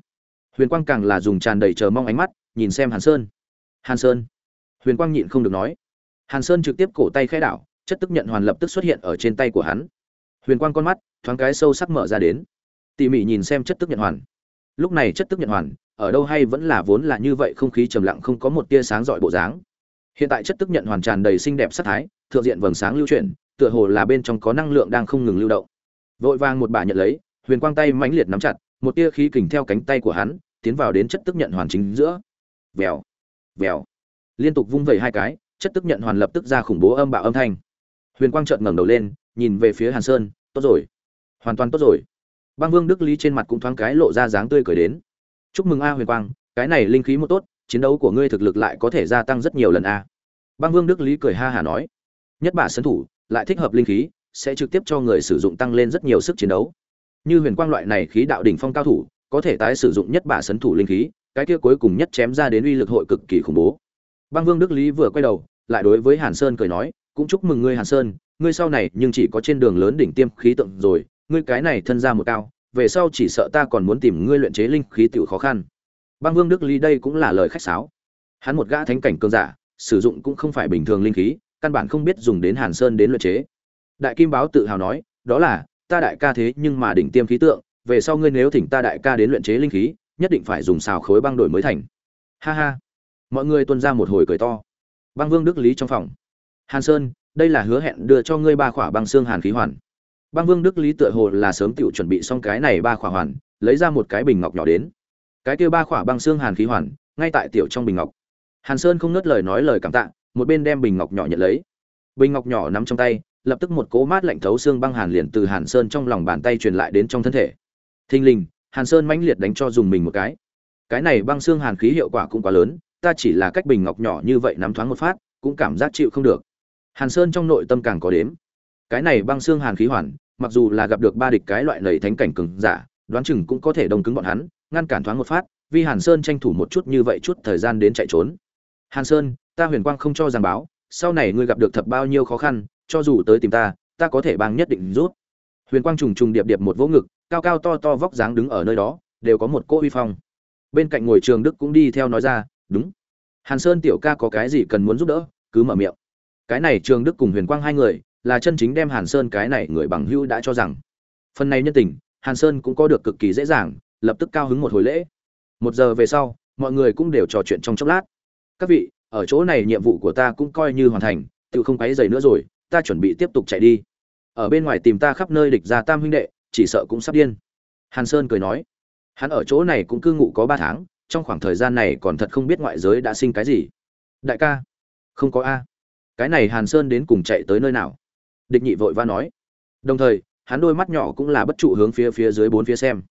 Huyền quang càng là dùng tràn đầy chờ mong ánh mắt, nhìn xem hàn sơn. Hàn sơn. Huyền quang nhịn không được nói. Hàn sơn trực tiếp cổ tay khẽ đảo, chất tức nhận hoàn lập tức xuất hiện ở trên tay của hắn. Huyền quang con mắt, thoáng cái sâu sắc mở ra đến. Tỉ mỉ nhìn xem chất tức nhận hoàn. Lúc này chất tức nhận hoàn, ở đâu hay vẫn là vốn là như vậy không khí trầm lặng không có một tia sáng rọi bộ dáng hiện tại chất tức nhận hoàn tràn đầy xinh đẹp sắc thái, thượng diện vầng sáng lưu chuyển, tựa hồ là bên trong có năng lượng đang không ngừng lưu động. Vội vàng một bà nhận lấy, huyền quang tay mãnh liệt nắm chặt, một tia khí kình theo cánh tay của hắn, tiến vào đến chất tức nhận hoàn chính giữa. Vèo vèo. Liên tục vung vẩy hai cái, chất tức nhận hoàn lập tức ra khủng bố âm bạo âm thanh. Huyền quang trợn ngẩng đầu lên, nhìn về phía hàn sơn, tốt rồi, hoàn toàn tốt rồi. Băng vương đức lý trên mặt cũng thoáng cái lộ ra dáng tươi cười đến. Chúc mừng a huyền quang, cái này linh khí một tốt chiến đấu của ngươi thực lực lại có thể gia tăng rất nhiều lần a. Băng vương đức lý cười ha hả nói, nhất bà sân thủ, lại thích hợp linh khí, sẽ trực tiếp cho người sử dụng tăng lên rất nhiều sức chiến đấu. Như huyền quang loại này khí đạo đỉnh phong cao thủ, có thể tái sử dụng nhất bà sấn thủ linh khí, cái kia cuối cùng nhất chém ra đến uy lực hội cực kỳ khủng bố. Băng vương đức lý vừa quay đầu, lại đối với hàn sơn cười nói, cũng chúc mừng ngươi hàn sơn, ngươi sau này nhưng chỉ có trên đường lớn đỉnh tiêm khí tượng rồi, ngươi cái này thân ra một cao, về sau chỉ sợ ta còn muốn tìm ngươi luyện chế linh khí tiểu khó khăn băng vương đức lý đây cũng là lời khách sáo. Hắn một gã thánh cảnh cường giả, sử dụng cũng không phải bình thường linh khí, căn bản không biết dùng đến hàn sơn đến luyện chế. Đại kim báo tự hào nói, đó là, ta đại ca thế nhưng mà đỉnh tiêm khí tượng, về sau ngươi nếu thỉnh ta đại ca đến luyện chế linh khí, nhất định phải dùng xào khối băng đổi mới thành. Ha ha. Mọi người tuân ra một hồi cười to. Băng vương đức lý trong phòng. Hàn sơn, đây là hứa hẹn đưa cho ngươi ba khỏa băng xương hàn khí hoàn. Băng vương đức lý tựa hồ là sớm tựu chuẩn bị xong cái này ba khỏa hoàn, lấy ra một cái bình ngọc nhỏ đến cái kia ba khỏa băng xương hàn khí hoàn, ngay tại tiểu trong bình ngọc. Hàn sơn không ngớt lời nói lời cảm tạ, một bên đem bình ngọc nhỏ nhận lấy. Bình ngọc nhỏ nắm trong tay, lập tức một cỗ mát lạnh thấu xương băng hàn liền từ hàn sơn trong lòng bàn tay truyền lại đến trong thân thể. Thình lình, hàn sơn mãnh liệt đánh cho dùng mình một cái. Cái này băng xương hàn khí hiệu quả cũng quá lớn, ta chỉ là cách bình ngọc nhỏ như vậy nắm thoáng một phát, cũng cảm giác chịu không được. Hàn sơn trong nội tâm càng có đếm. Cái này băng xương hàn khí hoàn, mặc dù là gặp được ba địch cái loại lầy thánh cảnh cường giả, đoán chừng cũng có thể đông cứng bọn hắn ngăn cản thoáng một phát, vì hàn sơn tranh thủ một chút như vậy chút thời gian đến chạy trốn. Hàn sơn, ta huyền quang không cho giảng báo, sau này ngươi gặp được thật bao nhiêu khó khăn, cho dù tới tìm ta ta có thể bằng nhất định rút. Huyền quang trùng trùng điệp điệp một vỗ ngực, cao cao to to vóc dáng đứng ở nơi đó, đều có một cỗ uy phong. Bên cạnh ngồi trường đức cũng đi theo nói ra, đúng. Hàn sơn tiểu ca có cái gì cần muốn giúp đỡ, cứ mở miệng. Cái này trường đức cùng huyền quang hai người, là chân chính đem hàn sơn cái này người bằng hữu đã cho rằng. Phần này nhân tình, hàn sơn cũng có được cực kỳ dễ dàng lập tức cao hứng một hồi lễ. Một giờ về sau, mọi người cũng đều trò chuyện trong chốc lát. Các vị, ở chỗ này nhiệm vụ của ta cũng coi như hoàn thành, tự không quấy dày nữa rồi, ta chuẩn bị tiếp tục chạy đi. Ở bên ngoài tìm ta khắp nơi địch ra tam huynh đệ, chỉ sợ cũng sắp điên. Hàn sơn cười nói, hắn ở chỗ này cũng cư ngụ có ba tháng, trong khoảng thời gian này còn thật không biết ngoại giới đã sinh cái gì. Đại ca, không có a. Cái này hàn sơn đến cùng chạy tới nơi nào? Địch nhị vội va nói. Đồng thời, hắn đôi mắt nhỏ cũng là bất trụ hướng phía phía dưới bốn phía xem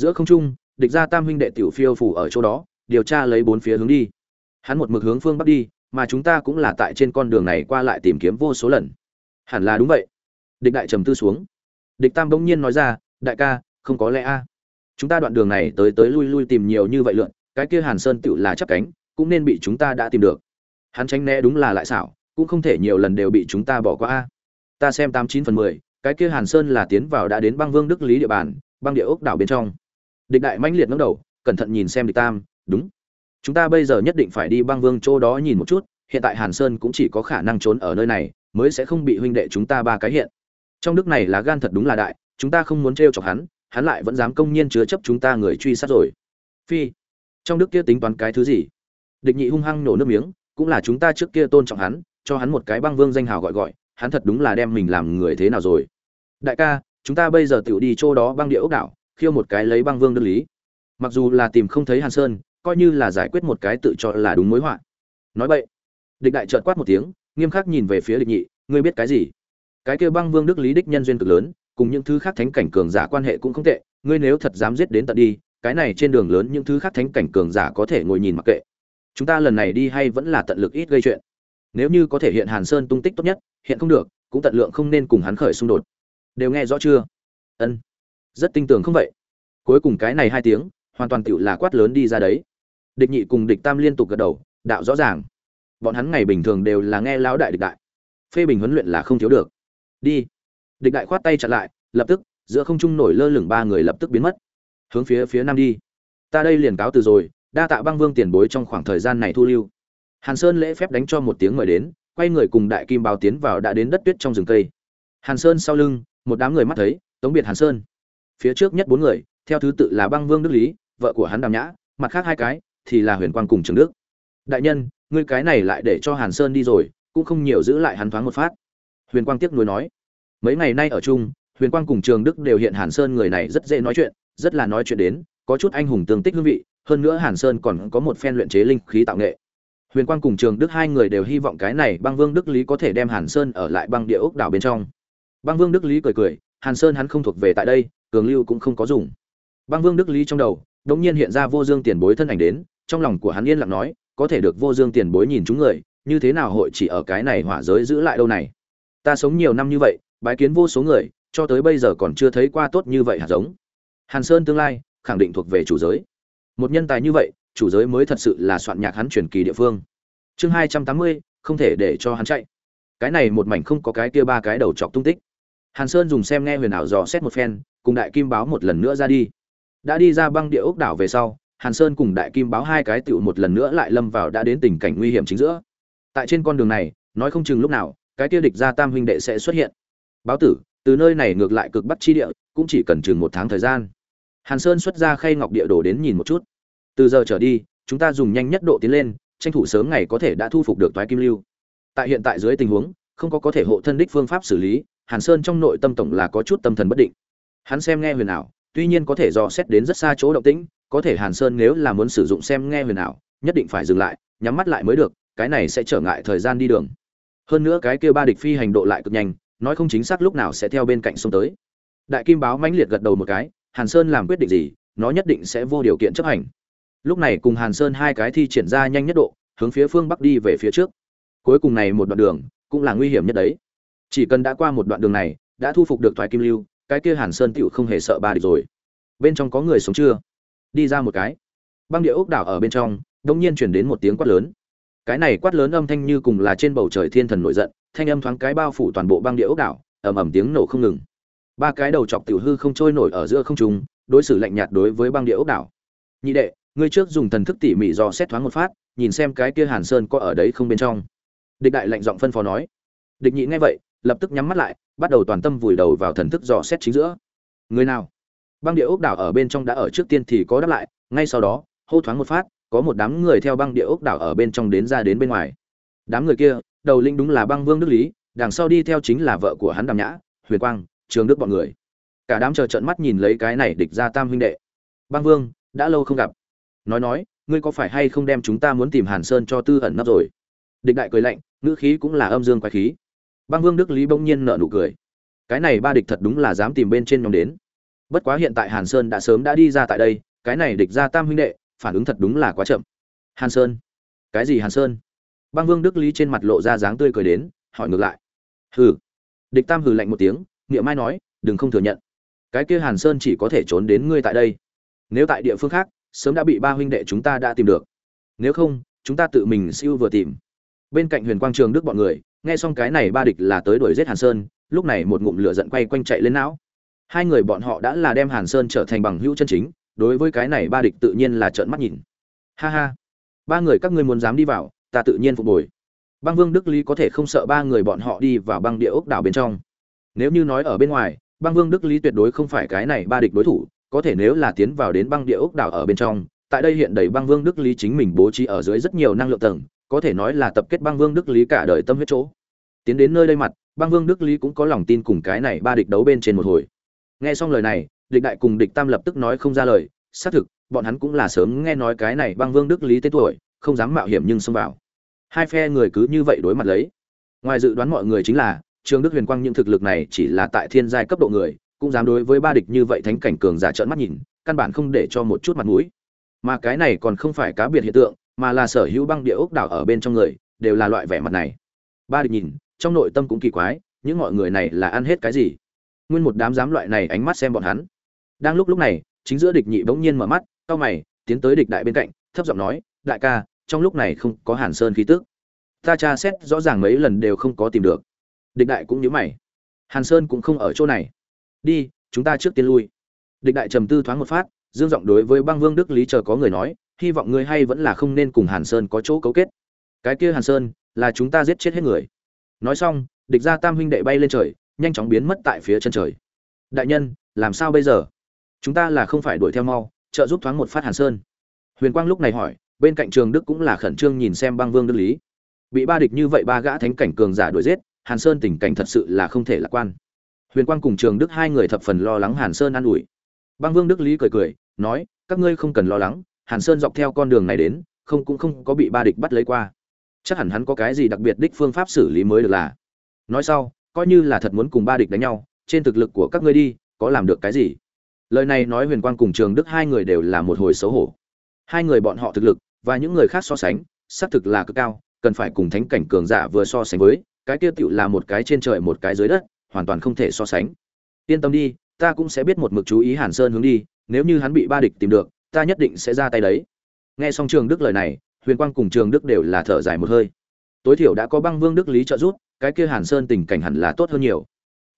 giữa không trung, địch ra tam huynh đệ tiểu phiêu phủ ở chỗ đó, điều tra lấy bốn phía hướng đi. Hắn một mực hướng phương bắc đi, mà chúng ta cũng là tại trên con đường này qua lại tìm kiếm vô số lần. Hẳn là đúng vậy. Địch đại trầm tư xuống. Địch tam bỗng nhiên nói ra, đại ca, không có lẽ a. Chúng ta đoạn đường này tới tới lui lui tìm nhiều như vậy lượn, cái kia hàn sơn tựu là chắc cánh, cũng nên bị chúng ta đã tìm được. Hắn tránh né đúng là lại xảo, cũng không thể nhiều lần đều bị chúng ta bỏ qua a. Ta xem tám chín phần mười, cái kia hàn sơn là tiến vào đã đến băng vương đức lý địa bàn, băng địa ốc đảo bên trong địch đại mãnh liệt ngẩng đầu, cẩn thận nhìn xem địch tam, đúng. Chúng ta bây giờ nhất định phải đi băng vương chỗ đó nhìn một chút, hiện tại hàn sơn cũng chỉ có khả năng trốn ở nơi này, mới sẽ không bị huynh đệ chúng ta ba cái hiện. Trong đức này là gan thật đúng là đại, chúng ta không muốn t chọc hắn hắn lại vẫn dám công nhiên chứa chấp chúng ta người truy sát rồi. Phi. Trong đức kia tính toán cái thứ gì? Địch nhị hung hăng nổ nước miếng, cũng là chúng ta trước kia tôn trọng hắn, cho hắn một cái băng vương danh hào gọi gọi, hắn thật đúng là đem mình làm người thế nào rồi. Đại ca, chúng ta bây giờ tự đi chỗ đó băng địa ốc đảo khiêu một cái lấy băng vương đơn lý. Mặc dù là tìm không thấy hàn sơn, coi như là giải quyết một cái tự cho là đúng mối họa. Nói vậy địch đại trợt quát một tiếng, nghiêm khắc nhìn về phía địch nhị, ngươi biết cái gì? Cái kia băng vương đức lý đích nhân duyên cực lớn, cùng những thứ khác thánh cảnh cường giả quan hệ cũng không tệ, ngươi nếu thật dám giết đến tận đi, cái này trên đường lớn những thứ khác thánh cảnh cường giả có thể ngồi nhìn mặc kệ. Chúng ta lần này đi hay vẫn là tận lực ít gây chuyện. Nếu như có thể hiện hàn sơn tung tích tốt nhất, hiện không được, cũng tận lượng không nên cùng hắn khởi xung đột. Đều nghe rõ chưa? Ân rất tin tưởng không vậy? Cuối cùng cái này hai tiếng, hoàn toàn tựu là quát lớn đi ra đấy. Địch nhị cùng địch tam liên tục gật đầu, đạo rõ ràng. Bọn hắn ngày bình thường đều là nghe lão đại địch đại. Phê bình huấn luyện là không thiếu được. Đi. Địch đại khoát tay chặn lại, lập tức, giữa không trung nổi lơ lửng ba người lập tức biến mất. Hướng phía phía nam đi. Ta đây liền cáo từ rồi, đa tạ băng vương tiền bối trong khoảng thời gian này thu lưu. Hàn sơn lễ phép đánh cho một tiếng mời đến, quay người cùng đại kim báo tiến vào đã đến đất tuyết trong rừng cây. Hàn sơn sau lưng, một đám người mắt thấy, tống biệt hàn sơn phía trước nhất bốn người, theo thứ tự là băng vương đức lý, vợ của hắn đàm nhã, mặt khác hai cái thì là huyền quang cùng trường đức. Đại nhân, ngươi cái này lại để cho hàn sơn đi rồi, cũng không nhiều giữ lại hắn thoáng một phát. Huyền quang tiếc nuối nói. Mấy ngày nay ở chung, huyền quang cùng trường đức đều hiện hàn sơn người này rất dễ nói chuyện, rất là nói chuyện đến, có chút anh hùng tương tích hương vị, hơn nữa hàn sơn còn có một phen luyện chế linh khí tạo nghệ. Huyền quang cùng trường đức hai người đều hy vọng cái này băng vương đức lý có thể đem hàn sơn ở lại băng địa ốc đảo bên trong. Băng vương đức lý cười cười, hàn sơn hắn không thuộc về tại đây cường lưu cũng không có dùng. Băng vương đức lý trong đầu, đống nhiên hiện ra vô dương tiền bối thân ảnh đến, trong lòng của hắn yên lặng nói, có thể được vô dương tiền bối nhìn chúng người, như thế nào hội chỉ ở cái này hỏa giới giữ lại đâu này? Ta sống nhiều năm như vậy, bái kiến vô số người, cho tới bây giờ còn chưa thấy qua tốt như vậy hạt giống. Hàn sơn tương lai, khẳng định thuộc về chủ giới. Một nhân tài như vậy, chủ giới mới thật sự là soạn nhạc hắn truyền kỳ địa phương. Chương hai trăm tám mươi, không thể để cho hắn chạy. Cái này một mảnh không có cái kia ba cái đầu chọc tung tích. Hàn sơn dùng xem nghe huyền ảo dò xét một phen cùng đại kim báo một lần nữa ra đi. Đã đi ra băng địa ốc đảo về sau, hàn sơn cùng đại kim báo hai cái tựu một lần nữa lại lâm vào đã đến tình cảnh nguy hiểm chính giữa. Tại trên con đường này, nói không chừng lúc nào, cái kia địch gia tam huynh đệ sẽ xuất hiện. Báo tử, từ nơi này ngược lại cực bắc chi địa, cũng chỉ cần chừng một tháng thời gian. Hàn sơn xuất ra khay ngọc địa đồ đến nhìn một chút. Từ giờ trở đi, chúng ta dùng nhanh nhất độ tiến lên, tranh thủ sớm ngày có thể đã thu phục được toái kim lưu. Tại hiện tại dưới tình huống, không có có thể hộ thân đích phương pháp xử lý, hàn sơn trong nội tâm tổng là có chút tâm thần bất định hắn xem nghe huyền ảo, tuy nhiên có thể dò xét đến rất xa chỗ động tĩnh, có thể hàn sơn nếu là muốn sử dụng xem nghe huyền ảo, nhất định phải dừng lại, nhắm mắt lại mới được, cái này sẽ trở ngại thời gian đi đường. Hơn nữa cái kia ba địch phi hành độ lại cực nhanh, nói không chính xác lúc nào sẽ theo bên cạnh sông tới. Đại kim báo mãnh liệt gật đầu một cái, hàn sơn làm quyết định gì, nó nhất định sẽ vô điều kiện chấp hành. Lúc này cùng hàn sơn hai cái thi triển ra nhanh nhất độ, hướng phía phương bắc đi về phía trước. Cuối cùng này một đoạn đường, cũng là nguy hiểm nhất đấy. Chỉ cần đã qua một đoạn đường này, đã thu phục được thoái kim lưu cái kia hàn sơn tựu không hề sợ ba địch rồi. Bên trong có người sống chưa? Đi ra một cái. Băng địa ốc đảo ở bên trong đông nhiên chuyển đến một tiếng quát lớn. Cái này quát lớn âm thanh như cùng là trên bầu trời thiên thần nổi giận, thanh âm thoáng cái bao phủ toàn bộ băng địa ốc đảo, ầm ầm tiếng nổ không ngừng. Ba cái đầu chọc tiểu hư không trôi nổi ở giữa không trung, đối xử lạnh nhạt đối với băng địa ốc đảo. Nhị đệ, ngươi trước dùng thần thức tỉ mỉ dò xét thoáng một phát, nhìn xem cái kia hàn sơn có ở đấy không bên trong. Địch đại lạnh giọng phân phó nói. Địch nhị nghe vậy lập tức nhắm mắt lại, bắt đầu toàn tâm vùi đầu vào thần thức dò xét chính giữa. Người nào? Băng địa ốc đảo ở bên trong đã ở trước tiên thì có đáp lại, ngay sau đó, hô thoáng một phát, có một đám người theo băng địa ốc đảo ở bên trong đến ra đến bên ngoài. Đám người kia, đầu linh đúng là băng vương đức lý, đằng sau đi theo chính là vợ của hắn đàm nhã, huyền quang, trường đức bọn người. Cả đám chờ trận mắt nhìn lấy cái này địch ra tam huynh đệ. Băng vương, đã lâu không gặp. Nói nói, ngươi có phải hay không đem chúng ta muốn tìm hàn sơn cho tư ẩn nấp rồi? Địch đại cười lạnh, ngữ khí cũng là âm dương quái khí băng vương đức lý bỗng nhiên nợ nụ cười. Cái này ba địch thật đúng là dám tìm bên trên nhóm đến. Bất quá hiện tại hàn sơn đã sớm đã đi ra tại đây, cái này địch ra tam huynh đệ, phản ứng thật đúng là quá chậm. Hàn sơn? Cái gì hàn sơn? Băng vương đức lý trên mặt lộ ra dáng tươi cười đến, hỏi ngược lại. Hừ. Địch tam hừ lạnh một tiếng nghĩa mai nói, đừng không thừa nhận. Cái kia hàn sơn chỉ có thể trốn đến ngươi tại đây. Nếu tại địa phương khác, sớm đã bị ba huynh đệ chúng ta đã tìm được. Nếu không, chúng ta tự mình siêu vừa tìm. Bên cạnh huyền quang trường đức bọn người nghe xong cái này ba địch là tới đuổi giết hàn sơn, lúc này một ngụm lửa giận quay quanh chạy lên não. Hai người bọn họ đã là đem hàn sơn trở thành bằng hữu chân chính, đối với cái này ba địch tự nhiên là trợn mắt nhìn. Ha ha. Ba người các ngươi muốn dám đi vào, ta tự nhiên phục hồi. Băng vương đức lý có thể không sợ ba người bọn họ đi vào băng địa ốc đảo bên trong. Nếu như nói ở bên ngoài, băng vương đức lý tuyệt đối không phải cái này ba địch đối thủ, có thể nếu là tiến vào đến băng địa ốc đảo ở bên trong, tại đây hiện đầy băng vương đức lý chính mình bố trí ở dưới rất nhiều năng lượng tầng, có thể nói là tập kết băng vương đức lý cả đời tâm huyết chỗ tiến đến nơi đây mặt, băng vương đức lý cũng có lòng tin cùng cái này ba địch đấu bên trên một hồi. Nghe xong lời này, địch đại cùng địch tam lập tức nói không ra lời, xác thực, bọn hắn cũng là sớm nghe nói cái này băng vương đức lý tên tuổi, không dám mạo hiểm nhưng xông vào. Hai phe người cứ như vậy đối mặt lấy. Ngoài dự đoán mọi người chính là trương đức huyền quang những thực lực này chỉ là tại thiên giai cấp độ người, cũng dám đối với ba địch như vậy thánh cảnh cường giả trợn mắt nhìn, căn bản không để cho một chút mặt mũi. Mà cái này còn không phải cá biệt hiện tượng, mà là sở hữu băng địa ốc đảo ở bên trong người, đều là loại vẻ mặt này. Ba địch nhìn trong nội tâm cũng kỳ quái, những mọi người này là ăn hết cái gì? Nguyên một đám dám loại này ánh mắt xem bọn hắn. Đang lúc lúc này, chính giữa địch nhị bỗng nhiên mở mắt, cau mày, tiến tới địch đại bên cạnh, thấp giọng nói, đại ca, trong lúc này không có hàn sơn khí tức. Ta tra xét rõ ràng mấy lần đều không có tìm được. Địch đại cũng nhớ mày. Hàn sơn cũng không ở chỗ này. Đi, chúng ta trước tiên lui. Địch đại trầm tư thoáng một phát, dương giọng đối với băng vương đức lý chờ có người nói, hy vọng ngươi hay vẫn là không nên cùng hàn sơn có chỗ cấu kết. Cái kia hàn sơn, là chúng ta giết chết hết người nói xong, địch ra tam huynh đệ bay lên trời, nhanh chóng biến mất tại phía chân trời. Đại nhân, làm sao bây giờ? Chúng ta là không phải đuổi theo mau, trợ giúp thoáng một phát hàn sơn. Huyền quang lúc này hỏi, bên cạnh trường đức cũng là khẩn trương nhìn xem băng vương đức lý. Bị ba địch như vậy ba gã thánh cảnh cường giả đuổi giết, hàn sơn tình cảnh thật sự là không thể lạc quan. Huyền quang cùng trường đức hai người thập phần lo lắng hàn sơn an ủi. Băng vương đức lý cười cười, nói, các ngươi không cần lo lắng, hàn sơn dọc theo con đường này đến, không cũng không có bị ba địch bắt lấy qua chắc hẳn hắn có cái gì đặc biệt đích phương pháp xử lý mới được là. Nói sau, coi như là thật muốn cùng ba địch đánh nhau, trên thực lực của các ngươi đi, có làm được cái gì? Lời này nói huyền quang cùng trường đức hai người đều là một hồi xấu hổ. Hai người bọn họ thực lực và những người khác so sánh, xác thực là cực cao, cần phải cùng thánh cảnh cường giả vừa so sánh với, cái kia tựu là một cái trên trời một cái dưới đất, hoàn toàn không thể so sánh. Yên tâm đi, ta cũng sẽ biết một mực chú ý hàn sơn hướng đi, nếu như hắn bị ba địch tìm được, ta nhất định sẽ ra tay đấy. Nghe xong trường đức lời này huyền quang cùng trường đức đều là thở dài một hơi. Tối thiểu đã có băng vương đức lý trợ giúp, cái kia hàn sơn tình cảnh hẳn là tốt hơn nhiều.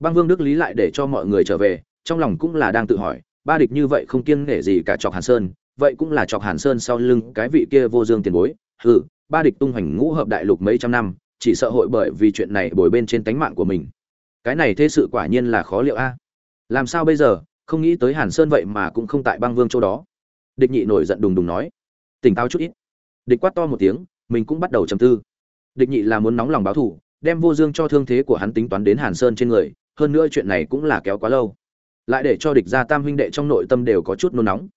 Băng vương đức lý lại để cho mọi người trở về, trong lòng cũng là đang tự hỏi, ba địch như vậy không kiêng nể gì cả chọc hàn sơn, vậy cũng là chọc hàn sơn sau lưng cái vị kia vô dương tiền bối. Hừ, ba địch tung hoành ngũ hợp đại lục mấy trăm năm, chỉ sợ hội bởi vì chuyện này bồi bên trên tánh mạng của mình. Cái này thế sự quả nhiên là khó liệu a. Làm sao bây giờ, không nghĩ tới hàn sơn vậy mà cũng không tại băng vương chỗ đó. Địch nhị nổi giận đùng đùng nói. Tỉnh táo chút ít địch quát to một tiếng, mình cũng bắt đầu trầm tư. Địch nhị là muốn nóng lòng báo thù, đem vô dương cho thương thế của hắn tính toán đến hàn sơn trên người, hơn nữa chuyện này cũng là kéo quá lâu. Lại để cho địch gia tam huynh đệ trong nội tâm đều có chút nôn nóng.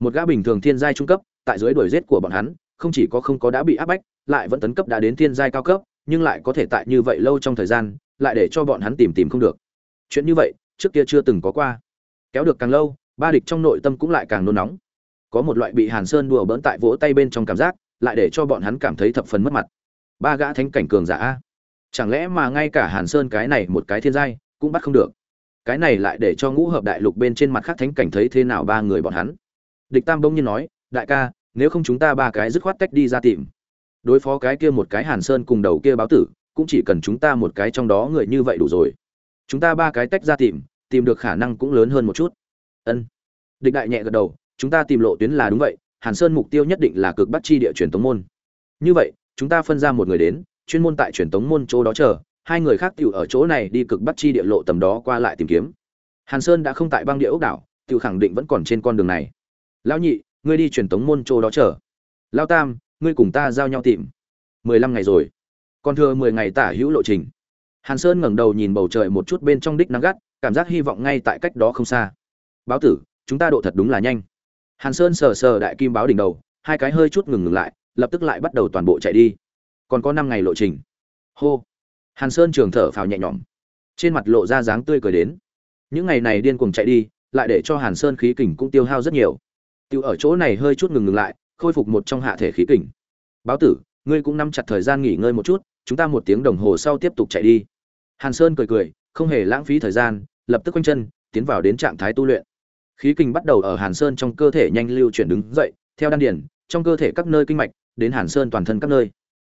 Một gã bình thường thiên giai trung cấp, tại dưới đuổi giết của bọn hắn, không chỉ có không có đã bị áp bách, lại vẫn tấn cấp đã đến thiên giai cao cấp, nhưng lại có thể tại như vậy lâu trong thời gian, lại để cho bọn hắn tìm tìm không được. Chuyện như vậy, trước kia chưa từng có qua. Kéo được càng lâu, ba địch trong nội tâm cũng lại càng nôn nóng. Có một loại bị hàn sơn đùa bỡn tại vỗ tay bên trong cảm giác lại để cho bọn hắn cảm thấy thập phần mất mặt. Ba gã thánh cảnh cường giả, chẳng lẽ mà ngay cả hàn sơn cái này một cái thiên giai cũng bắt không được? Cái này lại để cho ngũ hợp đại lục bên trên mặt khác thánh cảnh thấy thế nào ba người bọn hắn? Địch tam bỗng nhiên nói, đại ca, nếu không chúng ta ba cái dứt khoát tách đi ra tìm. Đối phó cái kia một cái hàn sơn cùng đầu kia báo tử, cũng chỉ cần chúng ta một cái trong đó người như vậy đủ rồi. Chúng ta ba cái tách ra tìm tìm được khả năng cũng lớn hơn một chút. Ân. Địch đại nhẹ gật đầu, chúng ta tìm lộ tuyến là đúng vậy hàn sơn mục tiêu nhất định là cực bắc chi địa truyền tống môn. Như vậy, chúng ta phân ra một người đến, chuyên môn tại truyền tống môn chỗ đó chờ, hai người khác tiểu ở chỗ này đi cực bắc chi địa lộ tầm đó qua lại tìm kiếm. Hàn sơn đã không tại băng địa ốc đảo, tiểu khẳng định vẫn còn trên con đường này. Lão nhị, ngươi đi truyền tống môn chỗ đó chờ. Lão tam, ngươi cùng ta giao nhau tìm. Mười lăm ngày rồi. Còn thừa mười ngày tả hữu lộ trình. Hàn sơn ngẩng đầu nhìn bầu trời một chút bên trong đích nắng gắt, cảm giác hy vọng ngay tại cách đó không xa. Báo tử, chúng ta độ thật đúng là nhanh hàn sơn sờ sờ đại kim báo đỉnh đầu, hai cái hơi chút ngừng ngừng lại, lập tức lại bắt đầu toàn bộ chạy đi. Còn có năm ngày lộ trình. Hô. Hàn sơn trường thở phào nhẹ nhõm. Trên mặt lộ ra dáng tươi cười đến. Những ngày này điên cuồng chạy đi, lại để cho hàn sơn khí kình cũng tiêu hao rất nhiều. Tiêu ở chỗ này hơi chút ngừng ngừng lại, khôi phục một trong hạ thể khí kình. Báo tử, ngươi cũng nắm chặt thời gian nghỉ ngơi một chút, chúng ta một tiếng đồng hồ sau tiếp tục chạy đi. Hàn sơn cười cười, không hề lãng phí thời gian, lập tức quanh chân, tiến vào đến trạng thái tu luyện khí kình bắt đầu ở hàn sơn trong cơ thể nhanh lưu chuyển đứng dậy, theo đan điển trong cơ thể các nơi kinh mạch, đến hàn sơn toàn thân các nơi.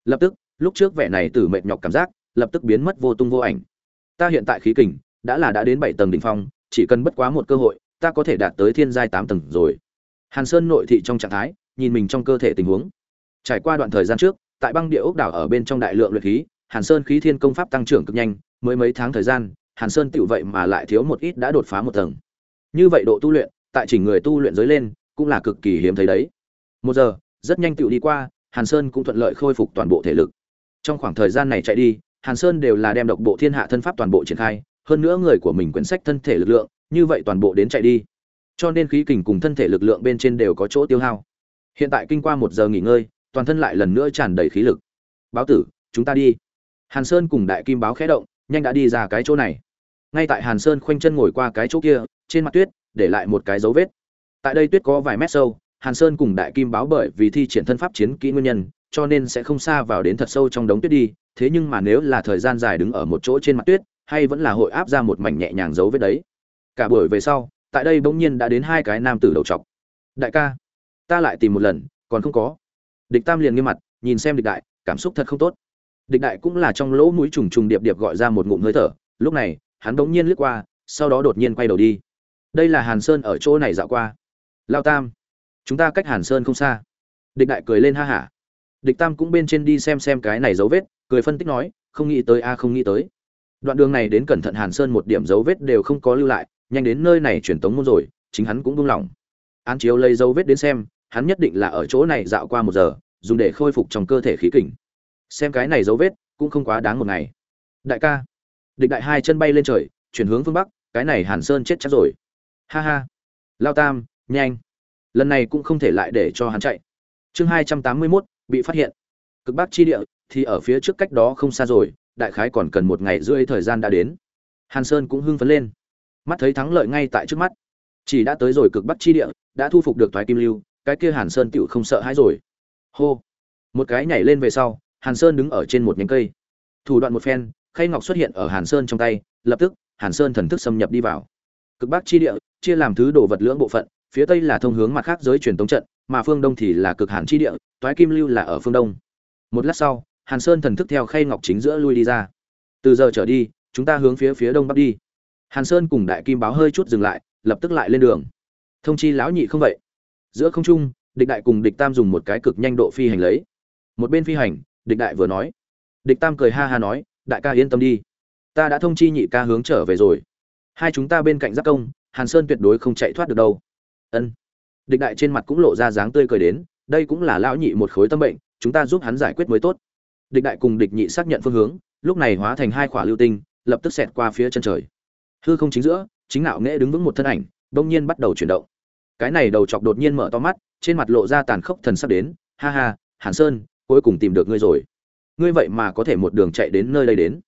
Lập tức, lúc trước vẻ này tử mệt nhọc cảm giác, lập tức biến mất vô tung vô ảnh. Ta hiện tại khí kình đã là đã đến bảy tầng đỉnh phong, chỉ cần bất quá một cơ hội, ta có thể đạt tới thiên giai tám tầng rồi. Hàn sơn nội thị trong trạng thái, nhìn mình trong cơ thể tình huống. Trải qua đoạn thời gian trước, tại băng địa ốc đảo ở bên trong đại lượng luyện khí, hàn sơn khí thiên công pháp tăng trưởng cực nhanh, mới mấy tháng thời gian, hàn sơn tự vậy mà lại thiếu một ít đã đột phá một tầng như vậy độ tu luyện, tại chỉnh người tu luyện giới lên, cũng là cực kỳ hiếm thấy đấy. Một giờ, rất nhanh tựu đi qua, hàn sơn cũng thuận lợi khôi phục toàn bộ thể lực. Trong khoảng thời gian này chạy đi, hàn sơn đều là đem độc bộ thiên hạ thân pháp toàn bộ triển khai, hơn nữa người của mình quyển sách thân thể lực lượng, như vậy toàn bộ đến chạy đi. Cho nên khí kình cùng thân thể lực lượng bên trên đều có chỗ tiêu hao. Hiện tại kinh qua một giờ nghỉ ngơi, toàn thân lại lần nữa tràn đầy khí lực. Báo tử, chúng ta đi. Hàn sơn cùng đại kim báo khẽ động, nhanh đã đi ra cái chỗ này. Ngay tại hàn sơn khoanh chân ngồi qua cái chỗ kia trên mặt tuyết, để lại một cái dấu vết. Tại đây tuyết có vài mét sâu, hàn sơn cùng đại kim báo bởi vì thi triển thân pháp chiến kỹ nguyên nhân, cho nên sẽ không xa vào đến thật sâu trong đống tuyết đi, thế nhưng mà nếu là thời gian dài đứng ở một chỗ trên mặt tuyết, hay vẫn là hội áp ra một mảnh nhẹ nhàng dấu vết đấy. Cả buổi về sau, tại đây bỗng nhiên đã đến hai cái nam tử đầu trọc. Đại ca, ta lại tìm một lần, còn không có. Địch tam liền nghiêm mặt, nhìn xem địch đại, cảm xúc thật không tốt. Địch đại cũng là trong lỗ mũi trùng trùng điệp điệp gọi ra một ngụm hơi thở. Lúc này, hắn bỗng nhiên lướt qua, sau đó đột nhiên quay đầu đi đây là hàn sơn ở chỗ này dạo qua. Lao tam, chúng ta cách hàn sơn không xa. Địch đại cười lên ha hả. Địch tam cũng bên trên đi xem xem cái này dấu vết, cười phân tích nói, không nghĩ tới a, không nghĩ tới. Đoạn đường này đến cẩn thận hàn sơn một điểm dấu vết đều không có lưu lại, nhanh đến nơi này truyền tống môn rồi, chính hắn cũng buông lỏng. An chiếu lấy dấu vết đến xem, hắn nhất định là ở chỗ này dạo qua một giờ, dùng để khôi phục trong cơ thể khí kỉnh xem cái này dấu vết, cũng không quá đáng một ngày. Đại ca. Địch đại hai chân bay lên trời, chuyển hướng phương bắc, cái này hàn sơn chết chắc rồi ha ha. Lao tam, nhanh. Lần này cũng không thể lại để cho hắn chạy. Chương hai trăm tám mươi mốt, bị phát hiện. Cực bắc chi địa, thì ở phía trước cách đó không xa rồi, đại khái còn cần một ngày rưỡi thời gian đã đến. Hàn sơn cũng hưng phấn lên. Mắt thấy thắng lợi ngay tại trước mắt. Chỉ đã tới rồi cực bắc chi địa, đã thu phục được thoái kim lưu, cái kia hàn sơn tựu không sợ hãi rồi. Hô. Một cái nhảy lên về sau, hàn sơn đứng ở trên một nhánh cây. Thủ đoạn một phen, khay ngọc xuất hiện ở hàn sơn trong tay, lập tức, hàn sơn thần thức xâm nhập đi vào cực bắc chi địa, chia làm thứ đồ vật lưỡng bộ phận, phía tây là thông hướng mặt khác giới truyền tống trận, mà phương đông thì là cực hàn chi địa, toái kim lưu là ở phương đông. Một lát sau, hàn sơn thần thức theo khay ngọc chính giữa lui đi ra. Từ giờ trở đi, chúng ta hướng phía phía đông bắc đi. Hàn sơn cùng đại kim báo hơi chút dừng lại, lập tức lại lên đường. Thông chi lão nhị không vậy? Giữa không trung, địch đại cùng địch tam dùng một cái cực nhanh độ phi hành lấy. Một bên phi hành, địch đại vừa nói. Địch tam cười ha ha nói, đại ca yên tâm đi. Ta đã thông chi nhị ca hướng trở về rồi hai chúng ta bên cạnh giác công, hàn sơn tuyệt đối không chạy thoát được đâu. Ân. Địch đại trên mặt cũng lộ ra dáng tươi cười đến, đây cũng là lão nhị một khối tâm bệnh, chúng ta giúp hắn giải quyết mới tốt. Địch đại cùng địch nhị xác nhận phương hướng, lúc này hóa thành hai khỏa lưu tinh, lập tức xẹt qua phía chân trời. Hư không chính giữa, chính nạo nghễ đứng vững một thân ảnh đông nhiên bắt đầu chuyển động. Cái này đầu chọc đột nhiên mở to mắt, trên mặt lộ ra tàn khốc thần sắp đến, ha ha, hàn sơn, cuối cùng tìm được ngươi rồi. Ngươi vậy mà có thể một đường chạy đến nơi đây đến.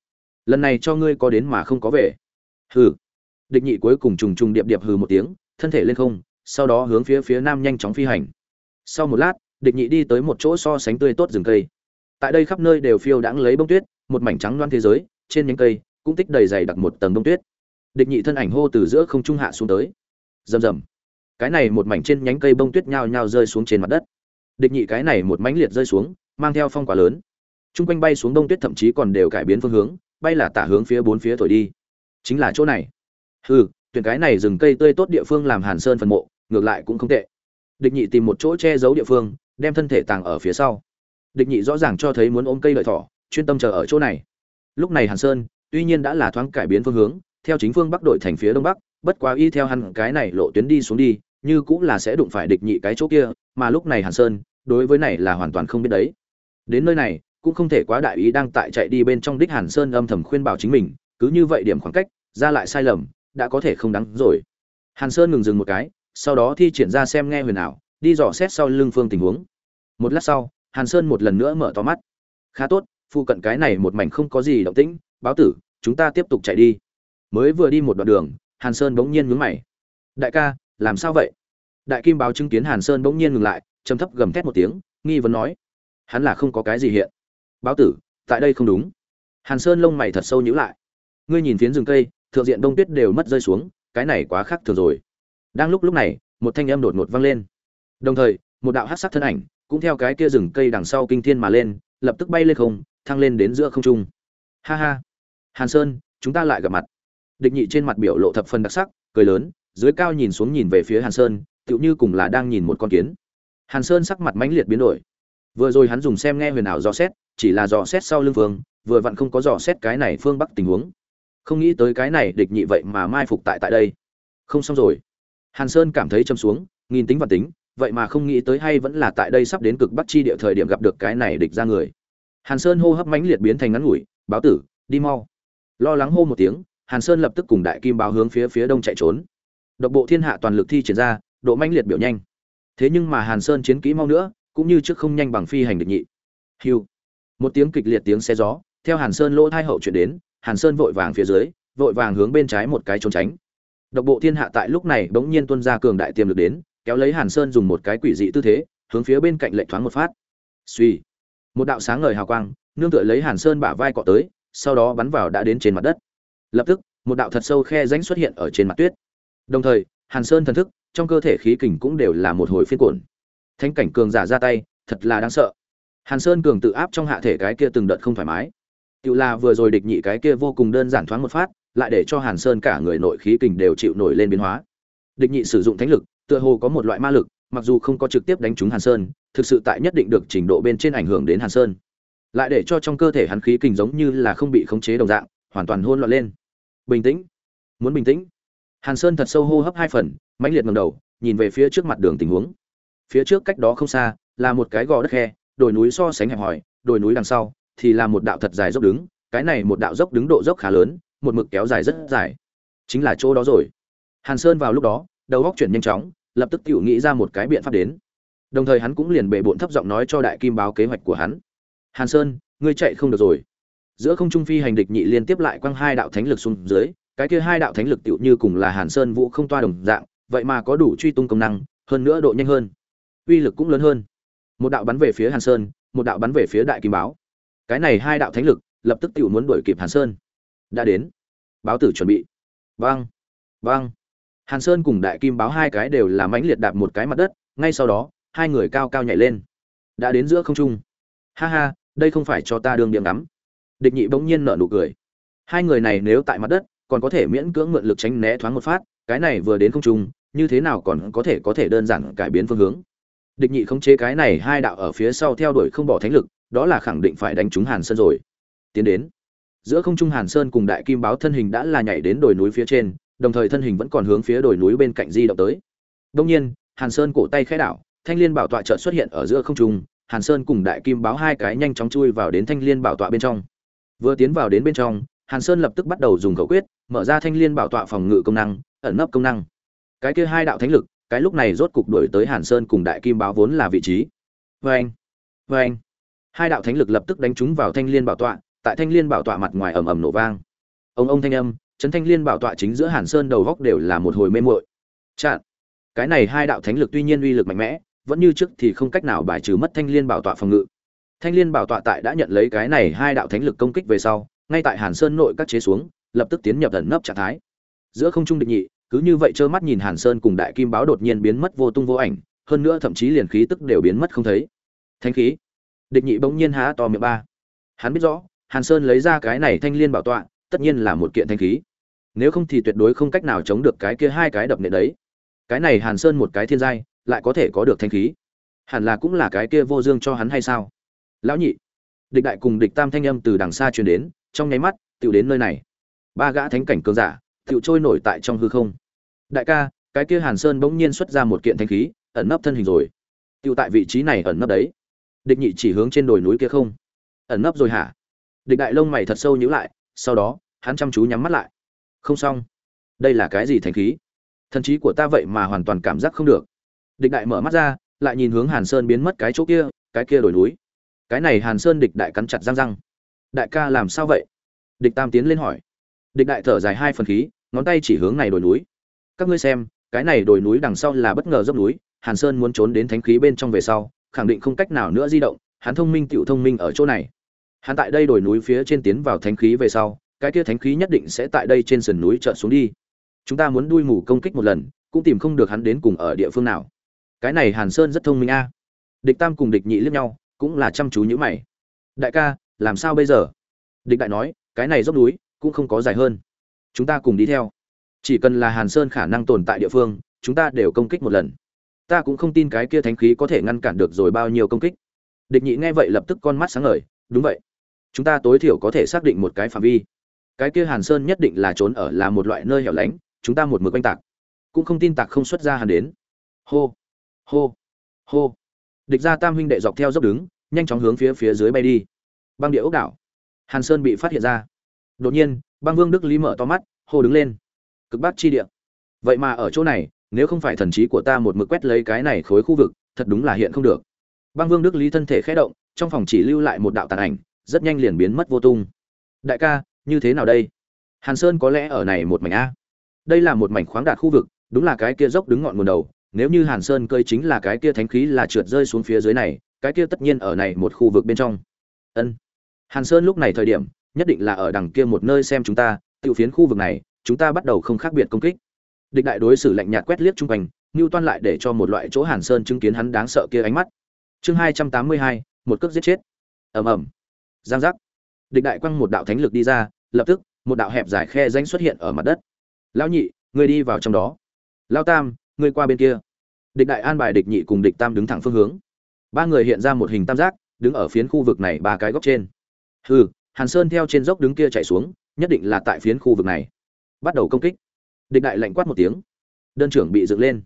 Lần này cho ngươi có đến mà không có về. Hừ địch nhị cuối cùng trùng trùng điệp điệp hừ một tiếng, thân thể lên không, sau đó hướng phía phía nam nhanh chóng phi hành. Sau một lát, địch nhị đi tới một chỗ so sánh tươi tốt rừng cây. Tại đây khắp nơi đều phiêu đãng lấy bông tuyết, một mảnh trắng loan thế giới, trên nhánh cây cũng tích đầy dày đặc một tầng bông tuyết. Địch nhị thân ảnh hô từ giữa không trung hạ xuống tới. Rầm rầm. Cái này một mảnh trên nhánh cây bông tuyết nhao nhao rơi xuống trên mặt đất. Địch nhị cái này một mảnh liệt rơi xuống, mang theo phong quả lớn. Chung quanh bay xuống bông tuyết thậm chí còn đều cải biến phương hướng, bay là tả hướng phía bốn phía thổi đi. Chính là chỗ này hừ tuyển cái này rừng cây tươi tốt địa phương làm hàn sơn phần mộ, ngược lại cũng không tệ. Địch nhị tìm một chỗ che giấu địa phương, đem thân thể tàng ở phía sau. Địch nhị rõ ràng cho thấy muốn ôm cây lợi thỏ, chuyên tâm chờ ở chỗ này. Lúc này hàn sơn, tuy nhiên đã là thoáng cải biến phương hướng, theo chính phương bắc đổi thành phía đông bắc, bất quá y theo hắn cái này lộ tuyến đi xuống đi, như cũng là sẽ đụng phải địch nhị cái chỗ kia, mà lúc này hàn sơn, đối với này là hoàn toàn không biết đấy. Đến nơi này, cũng không thể quá đại ý đang tại chạy đi bên trong đích hàn sơn âm thầm khuyên bảo chính mình, cứ như vậy điểm khoảng cách, ra lại sai lầm đã có thể không đáng rồi. Hàn sơn ngừng dừng một cái, sau đó thi triển ra xem nghe huyền ảo, đi dò xét sau lưng phương tình huống. Một lát sau, hàn sơn một lần nữa mở to mắt. Khá tốt, phụ cận cái này một mảnh không có gì động tĩnh, báo tử, chúng ta tiếp tục chạy đi. Mới vừa đi một đoạn đường, hàn sơn bỗng nhiên nhướng mày. Đại ca, làm sao vậy? Đại kim báo chứng kiến hàn sơn bỗng nhiên ngừng lại, trầm thấp gầm thét một tiếng, nghi vấn nói. Hắn là không có cái gì hiện. Báo tử, tại đây không đúng. Hàn sơn lông mày thật sâu nhíu lại. Ngươi nhìn phiến rừng cây thượng diện đông tuyết đều mất rơi xuống, cái này quá khác thường rồi. Đang lúc lúc này, một thanh âm đột ngột vang lên. Đồng thời, một đạo hắc sắc thân ảnh cũng theo cái kia rừng cây đằng sau kinh thiên mà lên, lập tức bay lên không, thăng lên đến giữa không trung. Ha ha. Hàn sơn, chúng ta lại gặp mặt. Địch nhị trên mặt biểu lộ thập phần đặc sắc, cười lớn, dưới cao nhìn xuống nhìn về phía hàn sơn, tựu như cùng là đang nhìn một con kiến. Hàn sơn sắc mặt mãnh liệt biến đổi. Vừa rồi hắn dùng xem nghe huyền ảo dò xét, chỉ là dò xét sau lưng phương, vừa vặn không có dò xét cái này phương bắc tình huống không nghĩ tới cái này địch nhị vậy mà mai phục tại tại đây. Không xong rồi. Hàn sơn cảm thấy châm xuống, nghìn tính và tính, vậy mà không nghĩ tới hay vẫn là tại đây sắp đến cực bắc chi địa thời điểm gặp được cái này địch ra người. Hàn sơn hô hấp mãnh liệt biến thành ngắn ngủi, báo tử, đi mau. Lo lắng hô một tiếng, hàn sơn lập tức cùng đại kim báo hướng phía phía đông chạy trốn. Độc bộ thiên hạ toàn lực thi triển ra, độ mãnh liệt biểu nhanh. Thế nhưng mà hàn sơn chiến kỹ mau nữa, cũng như trước không nhanh bằng phi hành địch nhị. Hiu. Một tiếng kịch liệt tiếng xe gió, theo hàn sơn lỗ thai hậu chuyển đến hàn sơn vội vàng phía dưới, vội vàng hướng bên trái một cái trốn tránh. Độc bộ thiên hạ tại lúc này bỗng nhiên tuôn ra cường đại tiềm lực đến, kéo lấy hàn sơn dùng một cái quỷ dị tư thế, hướng phía bên cạnh lệch thoáng một phát. Suy một đạo sáng ngời hào quang, nương tựa lấy hàn sơn bả vai cọ tới, sau đó bắn vào đã đến trên mặt đất. Lập tức, một đạo thật sâu khe rãnh xuất hiện ở trên mặt tuyết. Đồng thời, hàn sơn thần thức, trong cơ thể khí kình cũng đều là một hồi phiên cuộn. Thánh cảnh cường giả ra tay, thật là đáng sợ. Hàn sơn cường tự áp trong hạ thể cái kia từng đợt không thoải mái. Tiểu là vừa rồi địch nhị cái kia vô cùng đơn giản thoáng một phát, lại để cho hàn sơn cả người nội khí kình đều chịu nổi lên biến hóa. Địch nhị sử dụng thánh lực, tựa hồ có một loại ma lực, mặc dù không có trực tiếp đánh trúng hàn sơn, thực sự tại nhất định được trình độ bên trên ảnh hưởng đến hàn sơn. Lại để cho trong cơ thể hắn khí kình giống như là không bị khống chế đồng dạng, hoàn toàn hỗn loạn lên. Bình tĩnh. Muốn bình tĩnh. Hàn sơn thật sâu hô hấp hai phần, mãnh liệt ngẩng đầu, nhìn về phía trước mặt đường tình huống. Phía trước cách đó không xa, là một cái gò đất khe, đồi núi so sánh hẹp hòi, đồi núi đằng sau thì là một đạo thật dài dốc đứng, cái này một đạo dốc đứng độ dốc khá lớn, một mực kéo dài rất dài. Chính là chỗ đó rồi. Hàn sơn vào lúc đó, đầu góc chuyển nhanh chóng, lập tức tự nghĩ ra một cái biện pháp đến. Đồng thời hắn cũng liền bệ bộn thấp giọng nói cho đại kim báo kế hoạch của hắn. Hàn sơn, ngươi chạy không được rồi. Giữa không trung phi hành địch nhị liên tiếp lại quăng hai đạo thánh lực xuống dưới, cái kia hai đạo thánh lực tựu như cùng là hàn sơn vũ không toa đồng dạng, vậy mà có đủ truy tung công năng, hơn nữa độ nhanh hơn. Uy lực cũng lớn hơn. Một đạo bắn về phía hàn sơn, một đạo bắn về phía đại kim báo cái này hai đạo thánh lực lập tức tự muốn đuổi kịp hàn sơn. Đã đến. Báo tử chuẩn bị. Vang vang hàn sơn cùng đại kim báo hai cái đều là mãnh liệt đạp một cái mặt đất, ngay sau đó, hai người cao cao nhảy lên. Đã đến giữa không trung. Ha ha, đây không phải cho ta đương điểm ngắm. Địch nhị bỗng nhiên nở nụ cười. Hai người này nếu tại mặt đất, còn có thể miễn cưỡng mượn lực tránh né thoáng một phát, cái này vừa đến không trung, như thế nào còn có thể có thể đơn giản cải biến phương hướng. Địch nhị khống chế cái này hai đạo ở phía sau theo đuổi không bỏ thánh lực đó là khẳng định phải đánh trúng hàn sơn rồi. Tiến đến. Giữa không trung hàn sơn cùng đại kim báo thân hình đã là nhảy đến đồi núi phía trên đồng thời thân hình vẫn còn hướng phía đồi núi bên cạnh di động tới. Đương nhiên hàn sơn cổ tay khẽ đảo thanh liên bảo tọa chợt xuất hiện ở giữa không trung hàn sơn cùng đại kim báo hai cái nhanh chóng chui vào đến thanh liên bảo tọa bên trong. Vừa tiến vào đến bên trong hàn sơn lập tức bắt đầu dùng khẩu quyết mở ra thanh liên bảo tọa phòng ngự công năng ẩn nấp công năng. Cái kia hai đạo thánh lực cái lúc này rốt cục đuổi tới hàn sơn cùng đại kim báo vốn là vị trí. Vâng, anh anh hai đạo thánh lực lập tức đánh trúng vào thanh liên bảo tọa, tại thanh liên bảo tọa mặt ngoài ầm ầm nổ vang. Ông ông thanh âm, chấn thanh liên bảo tọa chính giữa hàn sơn đầu góc đều là một hồi mê muội. Chặn cái này hai đạo thánh lực tuy nhiên uy lực mạnh mẽ, vẫn như trước thì không cách nào bài trừ mất thanh liên bảo tọa phòng ngự. Thanh liên bảo tọa tại đã nhận lấy cái này hai đạo thánh lực công kích về sau, ngay tại hàn sơn nội các chế xuống, lập tức tiến nhập thần nấp trạng thái. Giữa không trung địch nhị, cứ như vậy trơ mắt nhìn hàn sơn cùng đại kim báo đột nhiên biến mất vô tung vô ảnh, hơn nữa thậm chí liền khí tức đều biến mất không thấy. Thanh khí! Địch nhị bỗng nhiên há to miệng ba. Hắn biết rõ, hàn sơn lấy ra cái này thanh liên bảo tọa, tất nhiên là một kiện thanh khí. Nếu không thì tuyệt đối không cách nào chống được cái kia hai cái đập nệ đấy. Cái này hàn sơn một cái thiên giai, lại có thể có được thanh khí. Hẳn là cũng là cái kia vô dương cho hắn hay sao? Lão nhị, địch đại cùng địch tam thanh âm từ đằng xa truyền đến, trong nháy mắt tựu đến nơi này. Ba gã thánh cảnh cường giả tựu trôi nổi tại trong hư không. Đại ca, cái kia hàn sơn bỗng nhiên xuất ra một kiện thanh khí, ẩn nấp thân hình rồi. Tựu tại vị trí này ẩn nấp đấy địch nhị chỉ hướng trên đồi núi kia không? Ẩn nấp rồi hả? Địch đại lông mày thật sâu nhíu lại, sau đó, hắn chăm chú nhắm mắt lại. Không xong. Đây là cái gì thành khí? Thần trí của ta vậy mà hoàn toàn cảm giác không được. Địch đại mở mắt ra, lại nhìn hướng hàn sơn biến mất cái chỗ kia, cái kia đồi núi. Cái này hàn sơn địch đại cắn chặt răng răng. Đại ca làm sao vậy? Địch tam tiến lên hỏi. Địch đại thở dài hai phần khí, ngón tay chỉ hướng này đồi núi. Các ngươi xem, cái này đồi núi đằng sau là bất ngờ dốc núi, hàn sơn muốn trốn đến thánh khí bên trong về sau khẳng định không cách nào nữa di động, hắn thông minh tựu thông minh ở chỗ này. Hắn tại đây đồi núi phía trên tiến vào thánh khí về sau, cái kia thánh khí nhất định sẽ tại đây trên sườn núi trợn xuống đi. Chúng ta muốn đuôi mù công kích một lần, cũng tìm không được hắn đến cùng ở địa phương nào. Cái này hàn sơn rất thông minh a. À. Địch tam cùng địch nhị liếc nhau, cũng là chăm chú như mày. Đại ca, làm sao bây giờ? Địch đại nói, cái này dốc núi, cũng không có dài hơn. Chúng ta cùng đi theo. Chỉ cần là hàn sơn khả năng tồn tại địa phương, chúng ta đều công kích một lần ta cũng không tin cái kia thánh khí có thể ngăn cản được rồi bao nhiêu công kích. Địch nhị nghe vậy lập tức con mắt sáng ngời, đúng vậy. Chúng ta tối thiểu có thể xác định một cái phạm vi. Cái kia hàn sơn nhất định là trốn ở là một loại nơi hẻo lánh, chúng ta một mực oanh tạc. Cũng không tin tạc không xuất ra hàn đến. Hô hô hô. Địch ra tam huynh đệ dọc theo dốc đứng, nhanh chóng hướng phía phía dưới bay đi. Băng địa ốc đảo. Hàn sơn bị phát hiện ra. Đột nhiên, băng vương đức lý mở to mắt, hô đứng lên. Cực bắc chi địa. Vậy mà ở chỗ này nếu không phải thần trí của ta một mực quét lấy cái này khối khu vực, thật đúng là hiện không được. Băng vương đức lý thân thể khẽ động, trong phòng chỉ lưu lại một đạo tàn ảnh, rất nhanh liền biến mất vô tung. Đại ca, như thế nào đây? Hàn sơn có lẽ ở này một mảnh a. Đây là một mảnh khoáng đạt khu vực, đúng là cái kia dốc đứng ngọn nguồn đầu. Nếu như hàn sơn cơi chính là cái kia thánh khí là trượt rơi xuống phía dưới này, cái kia tất nhiên ở này một khu vực bên trong. Ân. Hàn sơn lúc này thời điểm, nhất định là ở đằng kia một nơi xem chúng ta tự phiến khu vực này, chúng ta bắt đầu không khác biệt công kích địch đại đối xử lạnh nhạt quét liếc chung quanh ngưu toan lại để cho một loại chỗ hàn sơn chứng kiến hắn đáng sợ kia ánh mắt. Chương hai trăm tám mươi hai, một cước giết chết. Ầm ầm. Giang giác. Địch đại quăng một đạo thánh lực đi ra, lập tức, một đạo hẹp dài khe danh xuất hiện ở mặt đất. Lão nhị, ngươi đi vào trong đó. Lao tam, ngươi qua bên kia. Địch đại an bài địch nhị cùng địch tam đứng thẳng phương hướng. Ba người hiện ra một hình tam giác, đứng ở phiến khu vực này ba cái góc trên. Hừ, hàn sơn theo trên dốc đứng kia chạy xuống, nhất định là tại phiến khu vực này. Bắt đầu công kích địch đại lạnh quát một tiếng. Đơn trưởng bị dựng lên.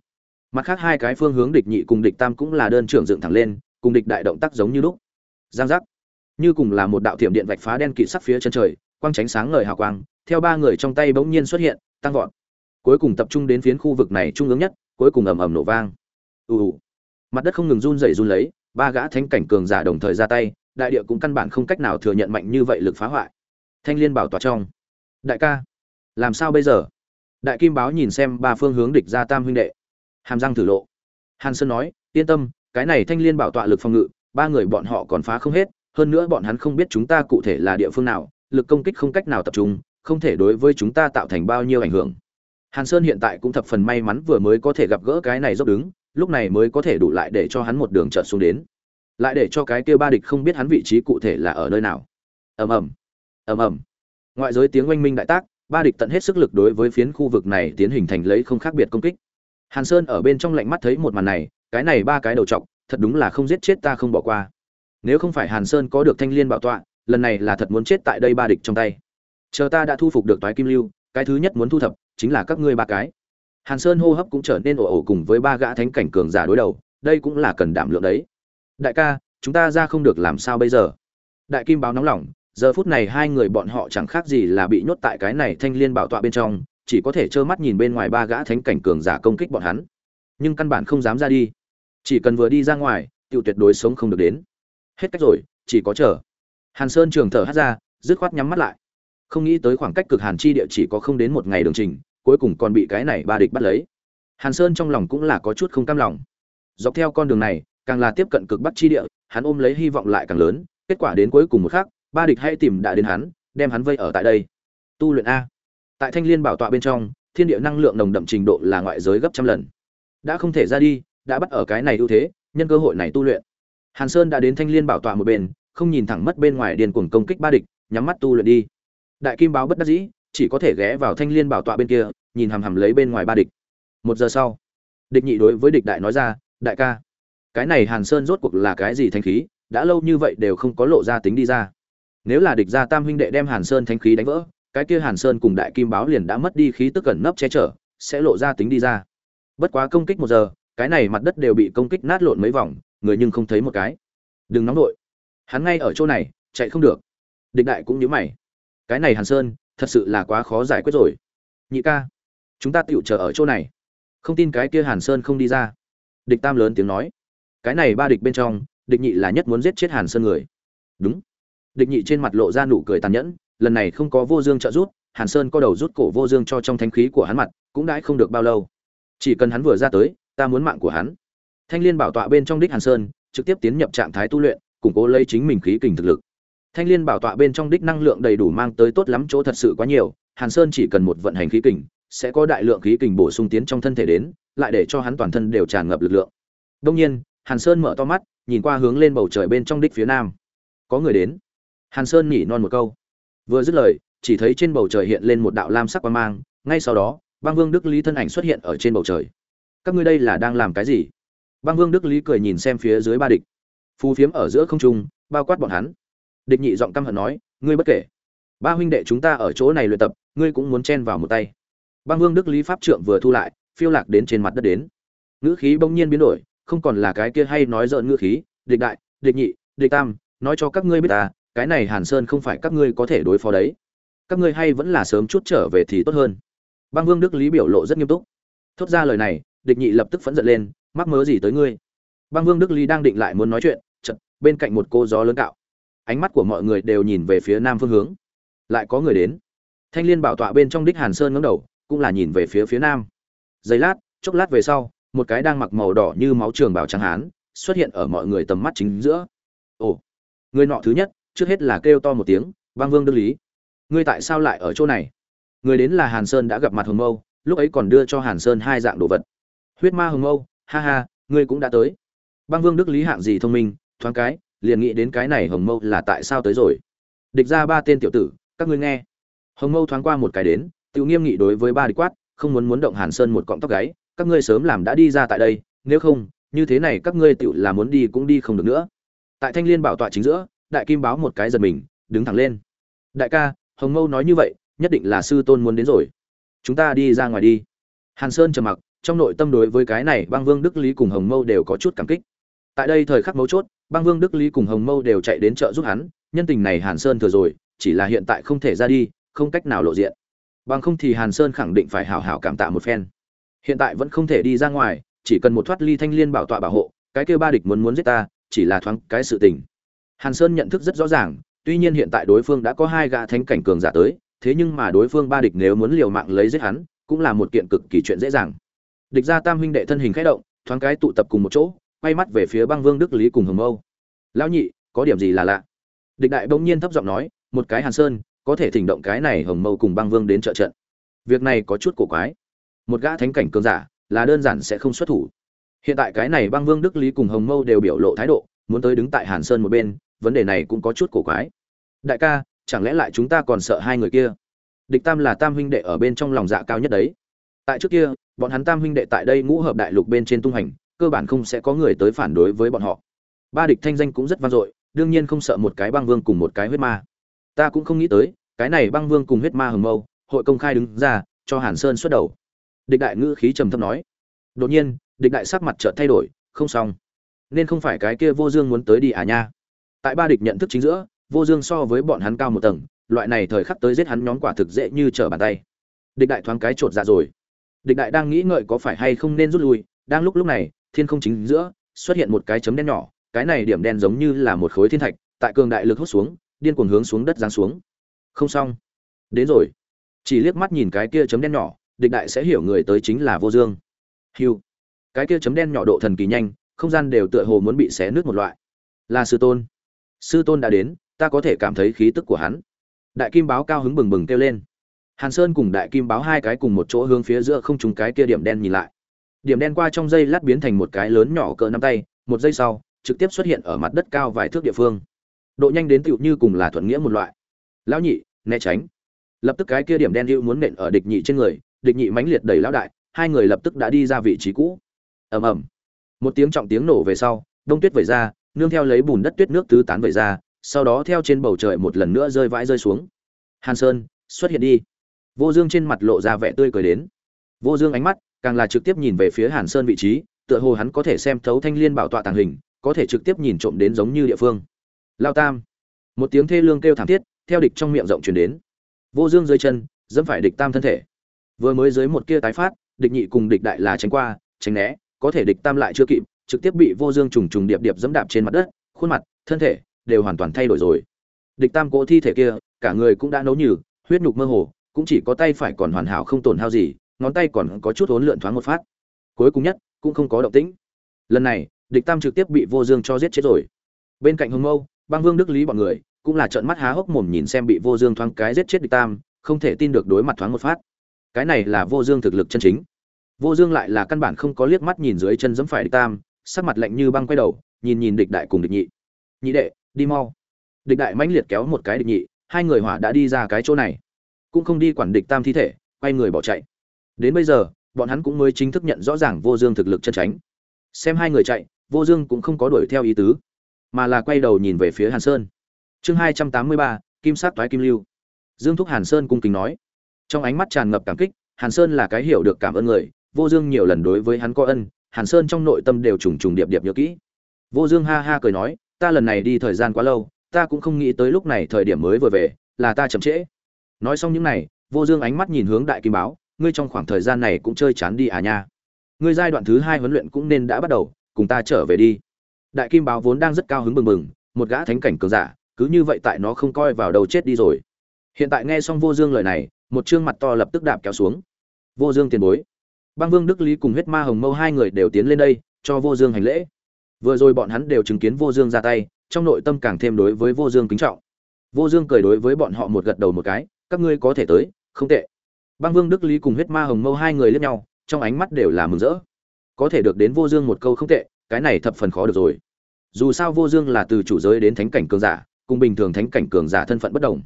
Mặt khác hai cái phương hướng địch nhị cùng địch tam cũng là đơn trưởng dựng thẳng lên, cùng địch đại động tác giống như lúc. Giang giác. Như cùng là một đạo thiểm điện vạch phá đen kịt sắc phía chân trời, quang tránh sáng ngời hào quang, theo ba người trong tay bỗng nhiên xuất hiện, tăng vọt. Cuối cùng tập trung đến phiến khu vực này trung ương nhất, cuối cùng ầm ầm nổ vang. Ù ù. Mặt đất không ngừng run rẩy run lấy, ba gã thánh cảnh cường giả đồng thời ra tay, đại địa cũng căn bản không cách nào thừa nhận mạnh như vậy lực phá hoại. Thanh liên bảo tỏa trong. Đại ca, làm sao bây giờ? Đại kim báo nhìn xem ba phương hướng địch ra tam huynh đệ. Hàm răng thử lộ. Hàn sơn nói, yên tâm, cái này thanh liên bảo tọa lực phòng ngự, ba người bọn họ còn phá không hết, hơn nữa bọn hắn không biết chúng ta cụ thể là địa phương nào, lực công kích không cách nào tập trung, không thể đối với chúng ta tạo thành bao nhiêu ảnh hưởng. Hàn sơn hiện tại cũng thập phần may mắn vừa mới có thể gặp gỡ cái này dốc đứng, lúc này mới có thể đủ lại để cho hắn một đường trợt xuống đến. Lại để cho cái kia ba địch không biết hắn vị trí cụ thể là ở nơi nào. Ầm ầm. Ầm ầm. Ngoại giới tiếng oanh minh đại tác ba địch tận hết sức lực đối với phiến khu vực này tiến hình thành lấy không khác biệt công kích. Hàn sơn ở bên trong lạnh mắt thấy một màn này, cái này ba cái đầu trọc thật đúng là không giết chết ta không bỏ qua. Nếu không phải hàn sơn có được thanh liên bảo tọa, lần này là thật muốn chết tại đây ba địch trong tay. Chờ ta đã thu phục được toái kim lưu, cái thứ nhất muốn thu thập, chính là các ngươi ba cái. Hàn sơn hô hấp cũng trở nên ồ ồ cùng với ba gã thánh cảnh cường giả đối đầu, đây cũng là cần đảm lượng đấy. Đại ca, chúng ta ra không được làm sao bây giờ? Đại kim báo nóng lòng giờ phút này hai người bọn họ chẳng khác gì là bị nhốt tại cái này thanh liên bảo tọa bên trong, chỉ có thể trơ mắt nhìn bên ngoài ba gã thánh cảnh cường giả công kích bọn hắn. Nhưng căn bản không dám ra đi. Chỉ cần vừa đi ra ngoài, tiêu tuyệt đối sống không được đến. Hết cách rồi, chỉ có chờ. Hàn sơn trường thở hắt ra, dứt khoát nhắm mắt lại. Không nghĩ tới khoảng cách cực hàn chi địa chỉ có không đến một ngày đường trình, cuối cùng còn bị cái này ba địch bắt lấy. Hàn sơn trong lòng cũng là có chút không cam lòng. Dọc theo con đường này, càng là tiếp cận cực bắc chi địa, hắn ôm lấy hy vọng lại càng lớn, kết quả đến cuối cùng một khắc ba địch hãy tìm đã đến hắn, đem hắn vây ở tại đây. Tu luyện a. Tại thanh liên bảo tọa bên trong, thiên địa năng lượng nồng đậm trình độ là ngoại giới gấp trăm lần. Đã không thể ra đi, đã bắt ở cái này ưu thế, nhân cơ hội này tu luyện. Hàn sơn đã đến thanh liên bảo tọa một bên, không nhìn thẳng mất bên ngoài điền cuồng công kích ba địch, nhắm mắt tu luyện đi. Đại kim báo bất đắc dĩ, chỉ có thể ghé vào thanh liên bảo tọa bên kia, nhìn hằm hằm lấy bên ngoài ba địch. Một giờ sau, địch nhị đối với địch đại nói ra, đại ca, cái này hàn sơn rốt cuộc là cái gì thanh khí, đã lâu như vậy đều không có lộ ra tính đi ra nếu là địch gia tam huynh đệ đem hàn sơn thanh khí đánh vỡ, cái kia hàn sơn cùng đại kim báo liền đã mất đi khí tức cẩn nấp che chở, sẽ lộ ra tính đi ra. Bất quá công kích một giờ, cái này mặt đất đều bị công kích nát lộn mấy vòng, người nhưng không thấy một cái. Đừng nóng đội hắn ngay ở chỗ này, chạy không được. Địch đại cũng nhớ mày. Cái này hàn sơn, thật sự là quá khó giải quyết rồi. Nhị ca, chúng ta tựu chờ ở chỗ này. Không tin cái kia hàn sơn không đi ra. Địch tam lớn tiếng nói. Cái này ba địch bên trong, địch nhị là nhất muốn giết chết hàn sơn người. Đúng địch nhị trên mặt lộ ra nụ cười tàn nhẫn, lần này không có vô dương trợ rút hàn sơn có đầu rút cổ vô dương cho trong thanh khí của hắn mặt, cũng đãi không được bao lâu. Chỉ cần hắn vừa ra tới, ta muốn mạng của hắn. Thanh liên bảo tọa bên trong đích hàn sơn, trực tiếp tiến nhập trạng thái tu luyện, củng cố lấy chính mình khí kình thực lực. Thanh liên bảo tọa bên trong đích năng lượng đầy đủ mang tới tốt lắm chỗ thật sự quá nhiều, hàn sơn chỉ cần một vận hành khí kình, sẽ có đại lượng khí kình bổ sung tiến trong thân thể đến, lại để cho hắn toàn thân đều tràn ngập lực lượng. Đông nhiên, hàn sơn mở to mắt, nhìn qua hướng lên bầu trời bên trong đích phía nam. Có người đến hàn sơn nhỉ non một câu. Vừa dứt lời, chỉ thấy trên bầu trời hiện lên một đạo lam sắc quang mang, ngay sau đó, băng vương đức lý thân ảnh xuất hiện ở trên bầu trời. Các ngươi đây là đang làm cái gì? Băng vương đức lý cười nhìn xem phía dưới ba địch. Phù phiếm ở giữa không trung, bao quát bọn hắn. Địch nhị giọng căm hận nói, ngươi bất kể. Ba huynh đệ chúng ta ở chỗ này luyện tập, ngươi cũng muốn chen vào một tay. Băng vương đức lý pháp trượng vừa thu lại, phiêu lạc đến trên mặt đất đến. Ngữ khí bỗng nhiên biến đổi, không còn là cái kia hay nói dợn ngữ khí, địch đại, địch nhị, địch tam, nói cho các ngươi biết ta cái này hàn sơn không phải các ngươi có thể đối phó đấy. Các ngươi hay vẫn là sớm chút trở về thì tốt hơn. Băng vương đức lý biểu lộ rất nghiêm túc. Thốt ra lời này, địch nhị lập tức phẫn giận lên, mắc mớ gì tới ngươi? Băng vương đức lý đang định lại muốn nói chuyện chật bên cạnh một cô gió lớn cạo. Ánh mắt của mọi người đều nhìn về phía nam phương hướng. Lại có người đến. Thanh liên bảo tọa bên trong đích hàn sơn ngẩng đầu, cũng là nhìn về phía phía nam. Giây lát, chốc lát về sau, một cái đang mặc màu đỏ như máu trường bảo trắng hán xuất hiện ở mọi người tầm mắt chính giữa. Ồ, người nọ thứ nhất trước hết là kêu to một tiếng băng vương đức lý, ngươi tại sao lại ở chỗ này? Người đến là hàn sơn đã gặp mặt hồng mâu, lúc ấy còn đưa cho hàn sơn hai dạng đồ vật. Huyết ma hồng mâu, ha ha, ngươi cũng đã tới. Băng vương đức lý hạng gì thông minh, thoáng cái, liền nghĩ đến cái này hồng mâu là tại sao tới rồi. Địch ra ba tên tiểu tử, các ngươi nghe. Hồng mâu thoáng qua một cái đến, tự nghiêm nghị đối với ba địch quát, không muốn muốn động hàn sơn một cọng tóc gáy, các ngươi sớm làm đã đi ra tại đây, nếu không, như thế này các ngươi tự là muốn đi cũng đi không được nữa. Tại thanh liên bảo tọa chính giữa đại kim báo một cái giật mình, đứng thẳng lên. Đại ca, hồng mâu nói như vậy, nhất định là sư tôn muốn đến rồi. Chúng ta đi ra ngoài đi. Hàn sơn trầm mặc, trong nội tâm đối với cái này băng vương đức lý cùng hồng mâu đều có chút cảm kích. Tại đây thời khắc mấu chốt, băng vương đức lý cùng hồng mâu đều chạy đến chợ giúp hắn, nhân tình này hàn sơn thừa rồi, chỉ là hiện tại không thể ra đi, không cách nào lộ diện. Bằng không thì hàn sơn khẳng định phải hảo hảo cảm tạ một phen. Hiện tại vẫn không thể đi ra ngoài, chỉ cần một thoát ly thanh liên bảo tọa bảo hộ, cái kêu ba địch muốn muốn giết ta, chỉ là thoáng cái sự tình hàn sơn nhận thức rất rõ ràng, tuy nhiên hiện tại đối phương đã có hai gã thánh cảnh cường giả tới, thế nhưng mà đối phương ba địch nếu muốn liều mạng lấy giết hắn, cũng là một kiện cực kỳ chuyện dễ dàng. Địch gia tam huynh đệ thân hình khẽ động, thoáng cái tụ tập cùng một chỗ, quay mắt về phía băng vương đức lý cùng hồng âu. Lão nhị, có điểm gì là lạ? Địch đại bỗng nhiên thấp giọng nói, một cái hàn sơn, có thể thỉnh động cái này hồng mâu cùng băng vương đến trợ trận. Việc này có chút cổ quái. Một gã thánh cảnh cường giả, là đơn giản sẽ không xuất thủ. Hiện tại cái này băng vương đức lý cùng hồng mâu đều biểu lộ thái độ, muốn tới đứng tại hàn sơn một bên vấn đề này cũng có chút cổ quái. Đại ca, chẳng lẽ lại chúng ta còn sợ hai người kia? Địch tam là tam huynh đệ ở bên trong lòng dạ cao nhất đấy. Tại trước kia, bọn hắn tam huynh đệ tại đây ngũ hợp đại lục bên trên tung hành, cơ bản không sẽ có người tới phản đối với bọn họ. Ba địch thanh danh cũng rất vang dội, đương nhiên không sợ một cái băng vương cùng một cái huyết ma. Ta cũng không nghĩ tới, cái này băng vương cùng huyết ma hừng mâu, hội công khai đứng ra, cho hàn sơn xuất đầu. Địch đại ngữ khí trầm thấp nói. Đột nhiên, địch đại sắc mặt chợt thay đổi, không xong. Nên không phải cái kia vô dương muốn tới đi à nha tại ba địch nhận thức chính giữa, vô dương so với bọn hắn cao một tầng, loại này thời khắc tới giết hắn nhóm quả thực dễ như trở bàn tay. Địch đại thoáng cái chột dạ rồi. Địch đại đang nghĩ ngợi có phải hay không nên rút lui, đang lúc lúc này, thiên không chính giữa, xuất hiện một cái chấm đen nhỏ, cái này điểm đen giống như là một khối thiên thạch, tại cường đại lực hút xuống, điên cuồng hướng xuống đất giáng xuống. Không xong. Đến rồi. Chỉ liếc mắt nhìn cái kia chấm đen nhỏ, địch đại sẽ hiểu người tới chính là vô dương. Hiu cái kia chấm đen nhỏ độ thần kỳ nhanh, không gian đều tựa hồ muốn bị xé nứt một loại. Là sư tôn sư tôn đã đến, ta có thể cảm thấy khí tức của hắn. Đại kim báo cao hứng bừng bừng kêu lên. Hàn sơn cùng đại kim báo hai cái cùng một chỗ hướng phía giữa không trúng cái kia điểm đen nhìn lại. Điểm đen qua trong dây lát biến thành một cái lớn nhỏ cỡ nắm tay, một giây sau, trực tiếp xuất hiện ở mặt đất cao vài thước địa phương. Độ nhanh đến tựu như cùng là thuận nghĩa một loại. Lão nhị, né tránh. Lập tức cái kia điểm đen hữu muốn nện ở địch nhị trên người, địch nhị mãnh liệt đẩy lão đại, hai người lập tức đã đi ra vị trí cũ. Ầm ầm. Một tiếng trọng tiếng nổ về sau, đông tuyết vẩy ra nương theo lấy bùn đất tuyết nước tứ tán vẩy ra, sau đó theo trên bầu trời một lần nữa rơi vãi rơi xuống. Hàn sơn, xuất hiện đi. Vô dương trên mặt lộ ra vẻ tươi cười đến. Vô dương ánh mắt càng là trực tiếp nhìn về phía hàn sơn vị trí, tựa hồ hắn có thể xem thấu thanh liên bảo tọa tàng hình, có thể trực tiếp nhìn trộm đến giống như địa phương. Lao tam. Một tiếng thê lương kêu thảm thiết, theo địch trong miệng rộng truyền đến. Vô dương dưới chân, dẫm phải địch tam thân thể. Vừa mới dưới một kia tái phát, địch nhị cùng địch đại là tránh qua, tránh né, có thể địch tam lại chưa kịp trực tiếp bị vô dương trùng trùng điệp điệp dẫm đạp trên mặt đất, khuôn mặt, thân thể đều hoàn toàn thay đổi rồi. Địch tam cỗ thi thể kia, cả người cũng đã nấu nhừ, huyết nhục mơ hồ, cũng chỉ có tay phải còn hoàn hảo không tổn hao gì, ngón tay còn có chút hỗn lượn thoáng một phát. Cuối cùng nhất, cũng không có động tĩnh. Lần này, địch tam trực tiếp bị vô dương cho giết chết rồi. Bên cạnh hồng mâu, băng vương đức lý bọn người, cũng là trợn mắt há hốc mồm nhìn xem bị vô dương thoáng cái giết chết địch tam, không thể tin được đối mặt thoáng một phát. Cái này là vô dương thực lực chân chính. Vô dương lại là căn bản không có liếc mắt nhìn dưới chân giẫm phải địch tam sắc mặt lạnh như băng quay đầu, nhìn nhìn địch đại cùng địch nhị. Nhị đệ, đi mau. Địch đại mãnh liệt kéo một cái địch nhị, hai người hỏa đã đi ra cái chỗ này. Cũng không đi quản địch tam thi thể, quay người bỏ chạy. Đến bây giờ, bọn hắn cũng mới chính thức nhận rõ ràng vô dương thực lực chân tránh xem hai người chạy, vô dương cũng không có đuổi theo ý tứ, mà là quay đầu nhìn về phía hàn sơn. Chương hai trăm tám mươi ba, kim sát toái kim lưu. Dương thúc hàn sơn cung kính nói. Trong ánh mắt tràn ngập cảm kích, hàn sơn là cái hiểu được cảm ơn người, vô dương nhiều lần đối với hắn có ân hàn sơn trong nội tâm đều trùng trùng điệp điệp nhớ kỹ. Vô dương ha ha cười nói, ta lần này đi thời gian quá lâu, ta cũng không nghĩ tới lúc này thời điểm mới vừa về, là ta chậm trễ. Nói xong những này, vô dương ánh mắt nhìn hướng đại kim báo, ngươi trong khoảng thời gian này cũng chơi chán đi à nha. Ngươi giai đoạn thứ hai huấn luyện cũng nên đã bắt đầu, cùng ta trở về đi. Đại kim báo vốn đang rất cao hứng bừng bừng, một gã thánh cảnh cường giả, cứ như vậy tại nó không coi vào đầu chết đi rồi. Hiện tại nghe xong vô dương lời này, một trương mặt to lập tức đạp kéo xuống. Vô dương tiền bối băng vương, đức lý cùng huyết ma hồng mâu hai người đều tiến lên đây, cho vô dương hành lễ. Vừa rồi bọn hắn đều chứng kiến vô dương ra tay, trong nội tâm càng thêm đối với vô dương kính trọng. Vô dương cười đối với bọn họ một gật đầu một cái, các ngươi có thể tới, không tệ. Băng vương, đức lý cùng huyết ma hồng mâu hai người liếc nhau, trong ánh mắt đều là mừng rỡ. Có thể được đến vô dương một câu không tệ, cái này thập phần khó được rồi. Dù sao vô dương là từ chủ giới đến thánh cảnh cường giả, cùng bình thường thánh cảnh cường giả thân phận bất đồng.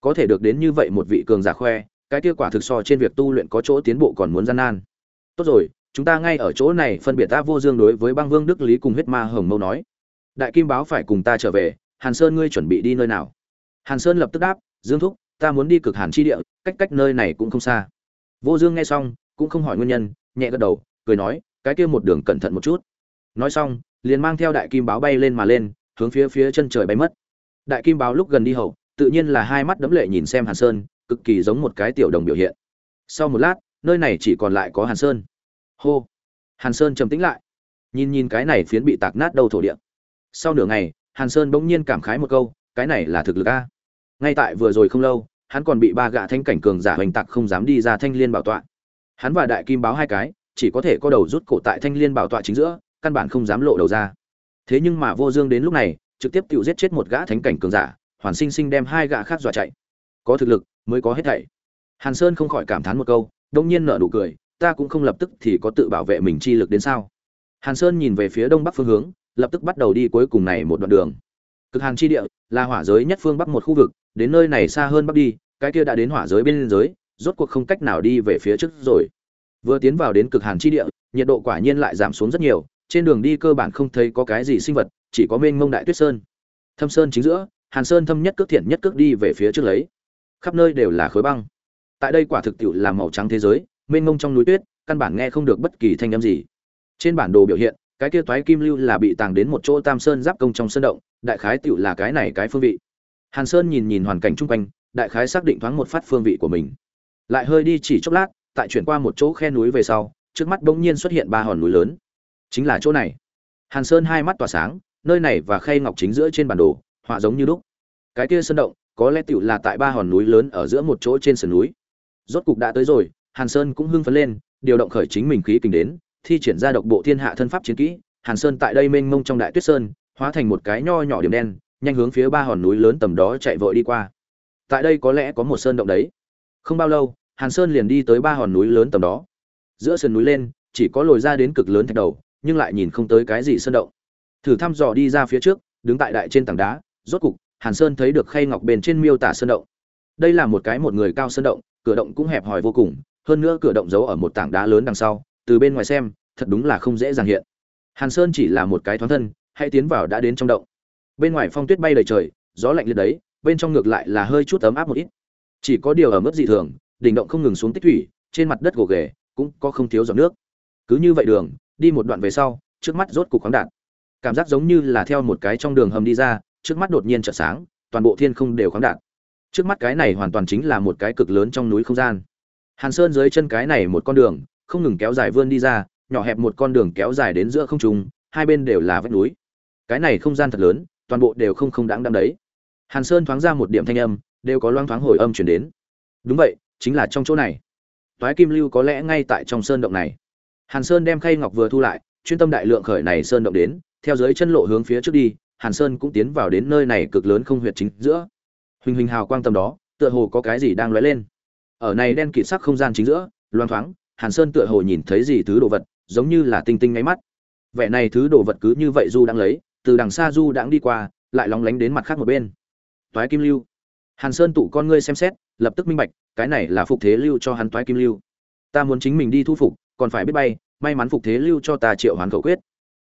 Có thể được đến như vậy một vị cường giả khoe, cái kia quả thực so trên việc tu luyện có chỗ tiến bộ còn muốn gian nan tốt rồi, chúng ta ngay ở chỗ này phân biệt ta vô dương đối với băng vương đức lý cùng huyết ma hồng mâu nói. Đại kim báo phải cùng ta trở về, hàn sơn ngươi chuẩn bị đi nơi nào? Hàn sơn lập tức đáp, dương thúc, ta muốn đi cực hàn chi địa, cách cách nơi này cũng không xa. Vô dương nghe xong, cũng không hỏi nguyên nhân, nhẹ gật đầu, cười nói, cái kia một đường cẩn thận một chút. Nói xong, liền mang theo đại kim báo bay lên mà lên, hướng phía phía chân trời bay mất. Đại kim báo lúc gần đi hậu, tự nhiên là hai mắt đấm lệ nhìn xem hàn sơn, cực kỳ giống một cái tiểu đồng biểu hiện. Sau một lát nơi này chỉ còn lại có hàn sơn. Hô! Hàn sơn trầm tĩnh lại. Nhìn nhìn cái này phiến bị tạc nát đầu thổ địa. Sau nửa ngày, hàn sơn bỗng nhiên cảm khái một câu, cái này là thực lực a. Ngay tại vừa rồi không lâu, hắn còn bị ba gạ thanh cảnh cường giả hoành tạc không dám đi ra thanh liên bảo tọa. Hắn và đại kim báo hai cái, chỉ có thể có đầu rút cổ tại thanh liên bảo tọa chính giữa, căn bản không dám lộ đầu ra. Thế nhưng mà vô dương đến lúc này, trực tiếp tự giết chết một gã thánh cảnh cường giả, hoàn sinh sinh đem hai gã khác dọa chạy. Có thực lực, mới có hết thảy. Hàn sơn không khỏi cảm thán một câu đông nhiên nở nụ cười, ta cũng không lập tức thì có tự bảo vệ mình chi lực đến sao? Hàn sơn nhìn về phía đông bắc phương hướng, lập tức bắt đầu đi cuối cùng này một đoạn đường. Cực hàn chi địa là hỏa giới nhất phương bắc một khu vực, đến nơi này xa hơn bắc đi, cái kia đã đến hỏa giới bên giới rốt cuộc không cách nào đi về phía trước rồi. Vừa tiến vào đến cực hàn chi địa, nhiệt độ quả nhiên lại giảm xuống rất nhiều, trên đường đi cơ bản không thấy có cái gì sinh vật, chỉ có mênh mông đại tuyết sơn. Thâm sơn chính giữa, hàn sơn thâm nhất cước thiện nhất cước đi về phía trước lấy. Khắp nơi đều là khối băng tại đây quả thực tiệu là màu trắng thế giới, mênh mông trong núi tuyết, căn bản nghe không được bất kỳ thanh âm gì. Trên bản đồ biểu hiện, cái kia toái kim lưu là bị tàng đến một chỗ tam sơn giáp công trong sơn động, đại khái tiệu là cái này cái phương vị. Hàn sơn nhìn nhìn hoàn cảnh chung quanh, đại khái xác định thoáng một phát phương vị của mình. Lại hơi đi chỉ chốc lát, tại chuyển qua một chỗ khe núi về sau, trước mắt bỗng nhiên xuất hiện ba hòn núi lớn. Chính là chỗ này. Hàn sơn hai mắt tỏa sáng, nơi này và khay ngọc chính giữa trên bản đồ, họa giống như lúc. Cái kia sơn động, có lẽ tựu là tại ba hòn núi lớn ở giữa một chỗ trên sườn núi rốt cục đã tới rồi, hàn sơn cũng hưng phấn lên, điều động khởi chính mình khí kình đến, thi triển ra độc bộ thiên hạ thân pháp chiến kỹ. Hàn sơn tại đây mênh mông trong đại tuyết sơn, hóa thành một cái nho nhỏ điểm đen, nhanh hướng phía ba hòn núi lớn tầm đó chạy vội đi qua. Tại đây có lẽ có một sơn động đấy. Không bao lâu, hàn sơn liền đi tới ba hòn núi lớn tầm đó. Giữa sườn núi lên, chỉ có lồi ra đến cực lớn thạch đầu, nhưng lại nhìn không tới cái gì sơn động. Thử thăm dò đi ra phía trước, đứng tại đại trên tảng đá, rốt cục, hàn sơn thấy được khay ngọc bền trên miêu tả sơn động. Đây là một cái một người cao sơn động cửa động cũng hẹp hòi vô cùng, hơn nữa cửa động giấu ở một tảng đá lớn đằng sau, từ bên ngoài xem, thật đúng là không dễ dàng hiện. Hàn sơn chỉ là một cái thoáng thân, hãy tiến vào đã đến trong động. Bên ngoài phong tuyết bay đầy trời, gió lạnh liệt đấy, bên trong ngược lại là hơi chút ấm áp một ít. Chỉ có điều ở mức dị thường, đỉnh động không ngừng xuống tích thủy, trên mặt đất gồ ghề, cũng có không thiếu giọt nước. Cứ như vậy đường, đi một đoạn về sau, trước mắt rốt cục khoáng đạt. Cảm giác giống như là theo một cái trong đường hầm đi ra, trước mắt đột nhiên chợt sáng, toàn bộ thiên không đều khoáng đạt trước mắt cái này hoàn toàn chính là một cái cực lớn trong núi không gian. Hàn sơn dưới chân cái này một con đường, không ngừng kéo dài vươn đi ra, nhỏ hẹp một con đường kéo dài đến giữa không trung, hai bên đều là vách núi. Cái này không gian thật lớn, toàn bộ đều không không đáng đáng đấy. Hàn sơn thoáng ra một điểm thanh âm, đều có loang thoáng hồi âm chuyển đến. Đúng vậy, chính là trong chỗ này. Toái kim lưu có lẽ ngay tại trong sơn động này. Hàn sơn đem khay ngọc vừa thu lại, chuyên tâm đại lượng khởi này sơn động đến, theo dưới chân lộ hướng phía trước đi, hàn sơn cũng tiến vào đến nơi này cực lớn không huyệt chính giữa huỳnh huỳnh hào quang tầm đó, tựa hồ có cái gì đang lóe lên. Ở này đen kịt sắc không gian chính giữa, loang thoáng, hàn sơn tựa hồ nhìn thấy gì thứ đồ vật, giống như là tinh tinh ngáy mắt. Vẻ này thứ đồ vật cứ như vậy du đang lấy, từ đằng xa du đãng đi qua, lại lóng lánh đến mặt khác một bên. Toái kim lưu. Hàn sơn tụ con ngươi xem xét, lập tức minh bạch, cái này là phục thế lưu cho hắn toái kim lưu. Ta muốn chính mình đi thu phục, còn phải biết bay, may mắn phục thế lưu cho ta triệu hoán khẩu quyết.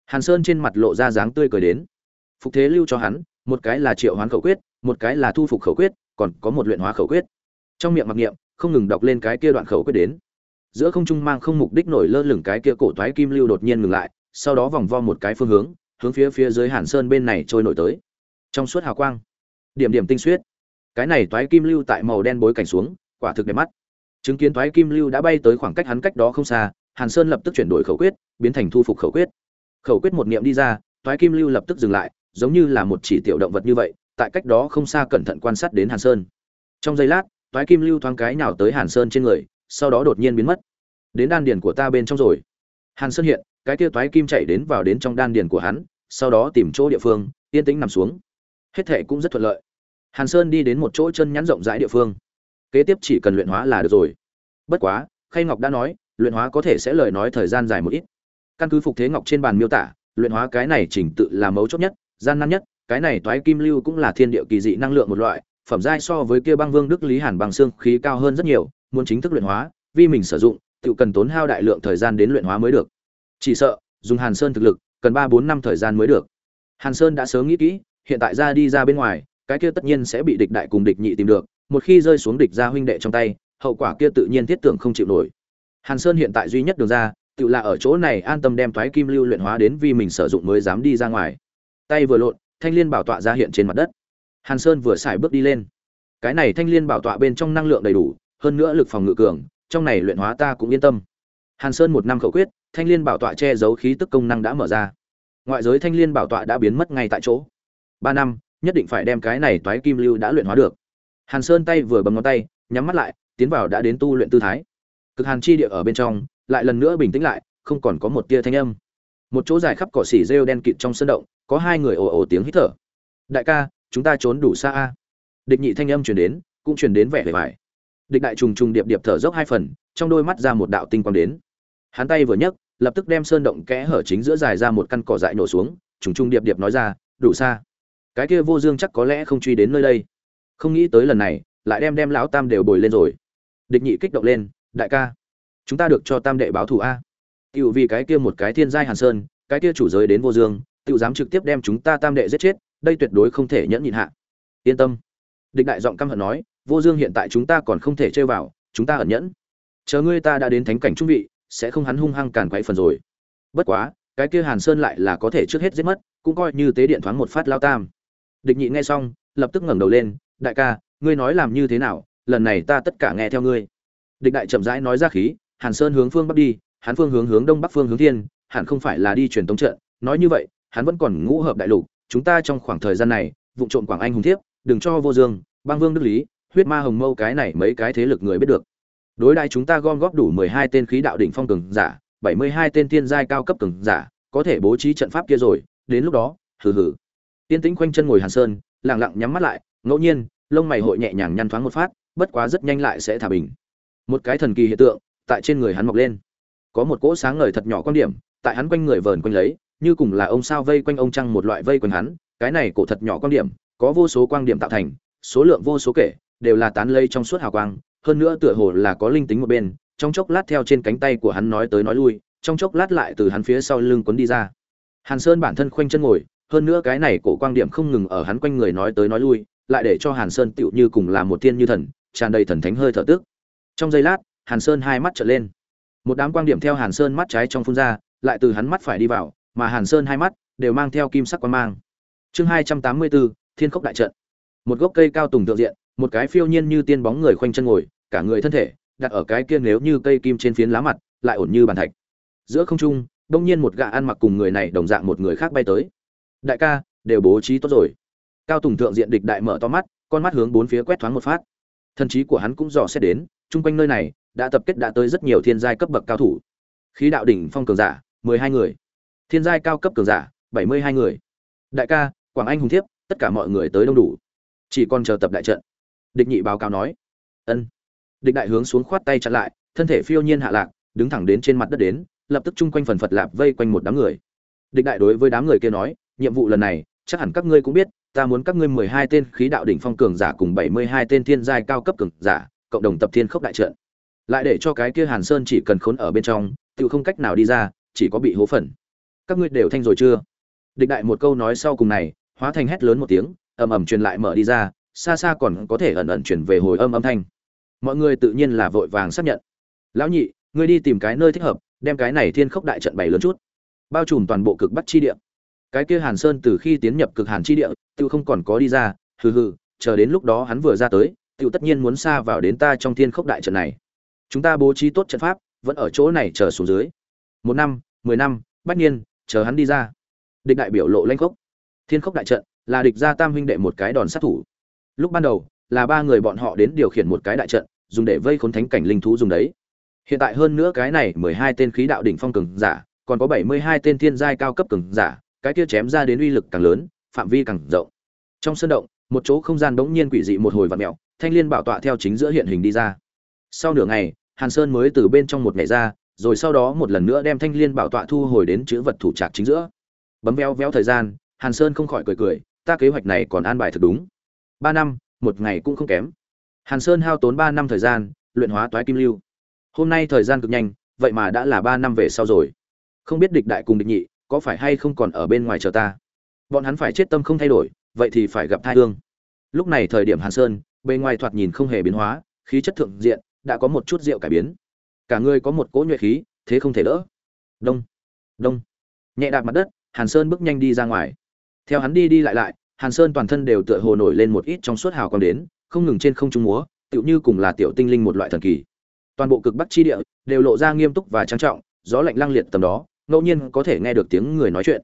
Hàn sơn trên mặt lộ ra dáng tươi cười đến. Phục thế lưu cho hắn một cái là triệu hoán khẩu quyết, một cái là thu phục khẩu quyết, còn có một luyện hóa khẩu quyết. Trong miệng mặc niệm, không ngừng đọc lên cái kia đoạn khẩu quyết đến. Giữa không trung mang không mục đích nổi lơ lửng cái kia cổ toái kim lưu đột nhiên ngừng lại, sau đó vòng vo một cái phương hướng hướng phía phía dưới hàn sơn bên này trôi nổi tới. Trong suốt hào quang, điểm điểm tinh xuyết. Cái này toái kim lưu tại màu đen bối cảnh xuống, quả thực đẹp mắt. Chứng kiến toái kim lưu đã bay tới khoảng cách hắn cách đó không xa, hàn sơn lập tức chuyển đổi khẩu quyết, biến thành thu phục khẩu quyết. Khẩu quyết một niệm đi ra, toái kim lưu lập tức dừng lại giống như là một chỉ tiểu động vật như vậy, tại cách đó không xa cẩn thận quan sát đến hàn sơn. Trong giây lát, toái kim lưu thoáng cái nào tới hàn sơn trên người, sau đó đột nhiên biến mất. Đến đan điền của ta bên trong rồi. Hàn sơn hiện, cái kia toái kim chạy đến vào đến trong đan điền của hắn, sau đó tìm chỗ địa phương, yên tĩnh nằm xuống. Hết thệ cũng rất thuận lợi. Hàn sơn đi đến một chỗ chân nhắn rộng rãi địa phương. Kế tiếp chỉ cần luyện hóa là được rồi. Bất quá, khay ngọc đã nói, luyện hóa có thể sẽ lời nói thời gian dài một ít. Căn cứ phục thế ngọc trên bàn miêu tả, luyện hóa cái này chỉnh tự là mấu chốt nhất gian nan nhất, cái này toái kim lưu cũng là thiên địa kỳ dị năng lượng một loại, phẩm giai so với kia băng vương đức lý hàn bằng xương khí cao hơn rất nhiều, muốn chính thức luyện hóa, vì mình sử dụng, tự cần tốn hao đại lượng thời gian đến luyện hóa mới được. Chỉ sợ, dùng hàn sơn thực lực, cần ba bốn năm thời gian mới được. Hàn sơn đã sớm nghĩ kỹ, hiện tại ra đi ra bên ngoài, cái kia tất nhiên sẽ bị địch đại cùng địch nhị tìm được, một khi rơi xuống địch gia huynh đệ trong tay, hậu quả kia tự nhiên thiết tưởng không chịu nổi. Hàn sơn hiện tại duy nhất đường ra, tự là ở chỗ này an tâm đem thoái kim lưu luyện hóa đến vì mình sử dụng mới dám đi ra ngoài tay vừa lộn, thanh liên bảo tọa ra hiện trên mặt đất. Hàn sơn vừa xài bước đi lên. Cái này thanh liên bảo tọa bên trong năng lượng đầy đủ, hơn nữa lực phòng ngự cường, trong này luyện hóa ta cũng yên tâm. Hàn sơn một năm khẩu quyết, thanh liên bảo tọa che giấu khí tức công năng đã mở ra. Ngoại giới thanh liên bảo tọa đã biến mất ngay tại chỗ. Ba năm, nhất định phải đem cái này toái kim lưu đã luyện hóa được. Hàn sơn tay vừa bấm ngón tay, nhắm mắt lại, tiến vào đã đến tu luyện tư thái. Cực hàn chi địa ở bên trong, lại lần nữa bình tĩnh lại, không còn có một tia thanh âm. Một chỗ dài khắp cỏ xỉ rêu đen kịt trong sân động có hai người ồ ồ tiếng hít thở. Đại ca, chúng ta trốn đủ xa a. Địch nhị thanh âm chuyển đến, cũng chuyển đến vẻ vẻ vải địch đại trùng trùng điệp điệp thở dốc hai phần, trong đôi mắt ra một đạo tinh quang đến. Hắn tay vừa nhấc, lập tức đem sơn động kẽ hở chính giữa dài ra một căn cỏ dại nổ xuống, trùng trùng điệp điệp nói ra, đủ xa. Cái kia vô dương chắc có lẽ không truy đến nơi đây. Không nghĩ tới lần này, lại đem đem lão tam đều bồi lên rồi. Địch nhị kích động lên, đại ca, chúng ta được cho tam đệ báo thù a. Tựu vì cái kia một cái thiên giai hàn sơn, cái kia chủ giới đến vô dương tự dám trực tiếp đem chúng ta tam đệ giết chết, đây tuyệt đối không thể nhẫn nhịn hạ. Yên tâm. Địch đại giọng căm hận nói, vô dương hiện tại chúng ta còn không thể chơi vào, chúng ta ẩn nhẫn. Chờ ngươi ta đã đến thánh cảnh trung vị, sẽ không hắn hung hăng càn quấy phần rồi. Bất quá, cái kia hàn sơn lại là có thể trước hết giết mất, cũng coi như tế điện thoáng một phát lao tam. Địch nhị nghe xong, lập tức ngẩng đầu lên, đại ca, ngươi nói làm như thế nào, lần này ta tất cả nghe theo ngươi. Địch đại chậm rãi nói ra khí, hàn sơn hướng phương bắc đi, hắn phương hướng hướng đông bắc phương hướng thiên, hẳn không phải là đi truyền tống trận, nói như vậy hắn vẫn còn ngũ hợp đại lục, chúng ta trong khoảng thời gian này vụ trộm quảng anh hùng thiếp, đừng cho vô dương, băng vương đức lý, huyết ma hồng mâu cái này mấy cái thế lực người biết được. Đối đại chúng ta gom góp đủ mười hai tên khí đạo đỉnh phong cường giả, bảy mươi hai tên thiên giai cao cấp cường giả, có thể bố trí trận pháp kia rồi, đến lúc đó, hừ hừ. Tiên tĩnh quanh chân ngồi hàn sơn, lặng lặng nhắm mắt lại, ngẫu nhiên, lông mày hội nhẹ nhàng nhăn thoáng một phát, bất quá rất nhanh lại sẽ thả bình. Một cái thần kỳ hiện tượng, tại trên người hắn mọc lên. Có một cỗ sáng ngời thật nhỏ quan điểm, tại hắn quanh người vờn quanh lấy như cùng là ông sao vây quanh ông trăng một loại vây quanh hắn, cái này cổ thật nhỏ quan điểm, có vô số quang điểm tạo thành, số lượng vô số kể, đều là tán lây trong suốt hào quang, hơn nữa tựa hồ là có linh tính một bên, trong chốc lát theo trên cánh tay của hắn nói tới nói lui, trong chốc lát lại từ hắn phía sau lưng quấn đi ra. Hàn sơn bản thân khoanh chân ngồi, hơn nữa cái này cổ quang điểm không ngừng ở hắn quanh người nói tới nói lui, lại để cho hàn sơn tựu như cùng là một tiên như thần, tràn đầy thần thánh hơi thở tức. Trong giây lát, hàn sơn hai mắt trở lên. Một đám quang điểm theo hàn sơn mắt trái trong phun ra, lại từ hắn mắt phải đi vào mà hàn sơn hai mắt đều mang theo kim sắc quan mang. Chương hai trăm tám mươi bốn, thiên Cốc đại trận. Một gốc cây cao tùng tượng diện, một cái phiêu nhiên như tiên bóng người khoanh chân ngồi, cả người thân thể đặt ở cái kia nếu như cây kim trên phiến lá mặt, lại ổn như bàn thạch. Giữa không trung, đông nhiên một gã ăn mặc cùng người này đồng dạng một người khác bay tới. Đại ca, đều bố trí tốt rồi. Cao tùng thượng diện địch đại mở to mắt, con mắt hướng bốn phía quét thoáng một phát. Thần trí của hắn cũng dò xét đến, chung quanh nơi này đã tập kết đã tới rất nhiều thiên giai cấp bậc cao thủ. Khí đạo đỉnh phong cường giả, mười hai người thiên giai cao cấp cường giả, bảy mươi hai người. Đại ca, quảng anh hùng thiếp, tất cả mọi người tới đông đủ. Chỉ còn chờ tập đại trận. Địch nhị báo cáo nói. Ân. Địch đại hướng xuống khoát tay chặn lại, thân thể phiêu nhiên hạ lạc, đứng thẳng đến trên mặt đất đến, lập tức chung quanh phần phật lạp vây quanh một đám người. Địch đại đối với đám người kia nói, nhiệm vụ lần này, chắc hẳn các ngươi cũng biết, ta muốn các ngươi mười hai tên khí đạo đỉnh phong cường giả cùng bảy mươi hai tên thiên giai cao cấp cường giả, cộng đồng tập thiên khốc đại trận. Lại để cho cái kia hàn sơn chỉ cần khốn ở bên trong tự không cách nào đi ra, chỉ có bị hố phần các ngươi đều thanh rồi chưa? Địch đại một câu nói sau cùng này, hóa thành hét lớn một tiếng, ầm ầm truyền lại mở đi ra, xa xa còn có thể ẩn ẩn chuyển về hồi âm âm thanh. Mọi người tự nhiên là vội vàng xác nhận. Lão nhị, ngươi đi tìm cái nơi thích hợp, đem cái này thiên khốc đại trận bày lớn chút. Bao trùm toàn bộ cực bắc chi địa. Cái kia hàn sơn từ khi tiến nhập cực hàn chi địa tự không còn có đi ra, hừ hừ, chờ đến lúc đó hắn vừa ra tới tự tất nhiên muốn xa vào đến ta trong thiên khốc đại trận này. Chúng ta bố trí tốt trận pháp, vẫn ở chỗ này chờ xuống dưới. Một năm, mười năm, bách niên chờ hắn đi ra. Địch đại biểu lộ lanh khốc. Thiên khốc đại trận, là địch gia tam huynh đệ một cái đòn sát thủ. Lúc ban đầu, là ba người bọn họ đến điều khiển một cái đại trận, dùng để vây khốn thánh cảnh linh thú dùng đấy. Hiện tại hơn nữa cái này mười hai tên khí đạo đỉnh phong cường giả, còn có bảy mươi hai tên thiên giai cao cấp cường giả, cái kia chém ra đến uy lực càng lớn, phạm vi càng rộng. Trong sân động, một chỗ không gian bỗng nhiên quỷ dị một hồi vặn mèo, thanh liên bảo tọa theo chính giữa hiện hình đi ra. Sau nửa ngày, hàn sơn mới từ bên trong một ngày ra rồi sau đó một lần nữa đem thanh liên bảo tọa thu hồi đến chữ vật thủ trạc chính giữa. Bấm veo véo thời gian, hàn sơn không khỏi cười cười, ta kế hoạch này còn an bài thực đúng. Ba năm, một ngày cũng không kém. Hàn sơn hao tốn ba năm thời gian, luyện hóa toái kim lưu. Hôm nay thời gian cực nhanh, vậy mà đã là ba năm về sau rồi. Không biết địch đại cùng địch nhị, có phải hay không còn ở bên ngoài chờ ta? Bọn hắn phải chết tâm không thay đổi, vậy thì phải gặp thai hương. Lúc này thời điểm hàn sơn, bề ngoài thoạt nhìn không hề biến hóa, khí chất thượng diện, đã có một chút rượu cải biến cả người có một cỗ nhuệ khí, thế không thể đỡ. Đông đông. Nhẹ đạp mặt đất, hàn sơn bước nhanh đi ra ngoài. Theo hắn đi đi lại lại, hàn sơn toàn thân đều tựa hồ nổi lên một ít trong suốt hào quang đến, không ngừng trên không trung múa, tựu như cùng là tiểu tinh linh một loại thần kỳ. Toàn bộ cực bắc chi địa đều lộ ra nghiêm túc và trang trọng, gió lạnh lăng liệt tầm đó, ngẫu nhiên có thể nghe được tiếng người nói chuyện.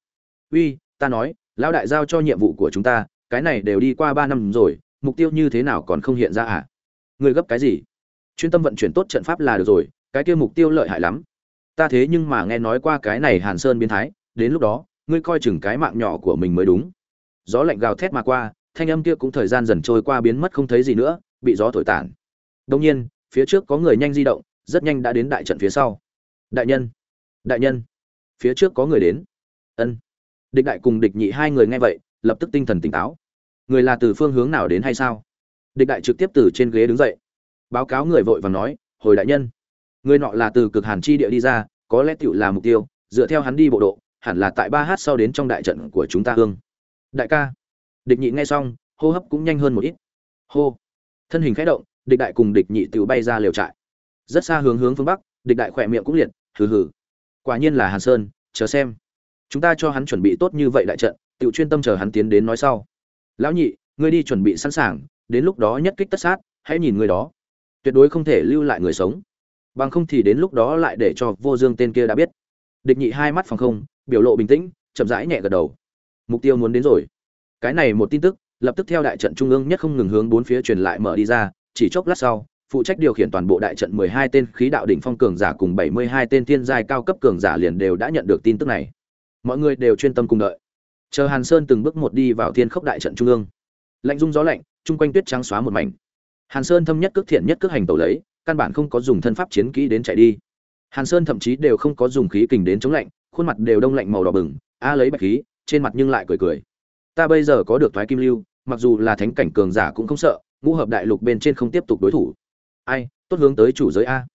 Uy, ta nói, lão đại giao cho nhiệm vụ của chúng ta, cái này đều đi qua ba năm rồi, mục tiêu như thế nào còn không hiện ra à? Người gấp cái gì? Chuyên tâm vận chuyển tốt trận pháp là được rồi cái kia mục tiêu lợi hại lắm. Ta thế nhưng mà nghe nói qua cái này hàn sơn biến thái, đến lúc đó, ngươi coi chừng cái mạng nhỏ của mình mới đúng. Gió lạnh gào thét mà qua, thanh âm kia cũng thời gian dần trôi qua biến mất không thấy gì nữa, bị gió thổi tản. Đông nhiên, phía trước có người nhanh di động, rất nhanh đã đến đại trận phía sau. Đại nhân đại nhân, phía trước có người đến. Ân. Địch đại cùng địch nhị hai người nghe vậy, lập tức tinh thần tỉnh táo. Người là từ phương hướng nào đến hay sao? Địch đại trực tiếp từ trên ghế đứng dậy. Báo cáo người vội và nói, hồi đại nhân người nọ là từ cực hàn chi địa đi ra, có lẽ tựu là mục tiêu, dựa theo hắn đi bộ độ, hẳn là tại ba h sau đến trong đại trận của chúng ta hương. Đại ca. Địch nhị nghe xong, hô hấp cũng nhanh hơn một ít. Hô. Thân hình khẽ động, địch đại cùng địch nhị tựu bay ra liều trại. Rất xa hướng hướng phương bắc, địch đại khỏe miệng cũng liệt, hừ hừ. Quả nhiên là hàn sơn, chờ xem. Chúng ta cho hắn chuẩn bị tốt như vậy đại trận tựu chuyên tâm chờ hắn tiến đến nói sau. Lão nhị, ngươi đi chuẩn bị sẵn sàng, đến lúc đó nhất kích tất sát, hãy nhìn người đó. Tuyệt đối không thể lưu lại người sống bằng không thì đến lúc đó lại để cho vô dương tên kia đã biết địch nhị hai mắt phòng không biểu lộ bình tĩnh chậm rãi nhẹ gật đầu mục tiêu muốn đến rồi cái này một tin tức lập tức theo đại trận trung ương nhất không ngừng hướng bốn phía truyền lại mở đi ra chỉ chốc lát sau phụ trách điều khiển toàn bộ đại trận 12 tên khí đạo đỉnh phong cường giả cùng 72 tên thiên giai cao cấp cường giả liền đều đã nhận được tin tức này. Mọi người đều chuyên tâm cùng đợi. Chờ Hàn Sơn từng bước một đi vào thiên khốc đại trận trung ương. Lạnh rung gió lạnh, trung quanh tuyết trắng xóa một mảnh. Hàn Sơn thâm nhất cước thiện nhất cước hành tẩu lấy, căn bản không có dùng thân pháp chiến kỹ đến chạy đi. Hàn Sơn thậm chí đều không có dùng khí kình đến chống lạnh, khuôn mặt đều đông lạnh màu đỏ bừng, a lấy bạch khí, trên mặt nhưng lại cười cười. Ta bây giờ có được thoái kim lưu, mặc dù là thánh cảnh cường giả cũng không sợ, ngũ hợp đại lục bên trên không tiếp tục đối thủ. Ai, tốt hướng tới chủ giới a.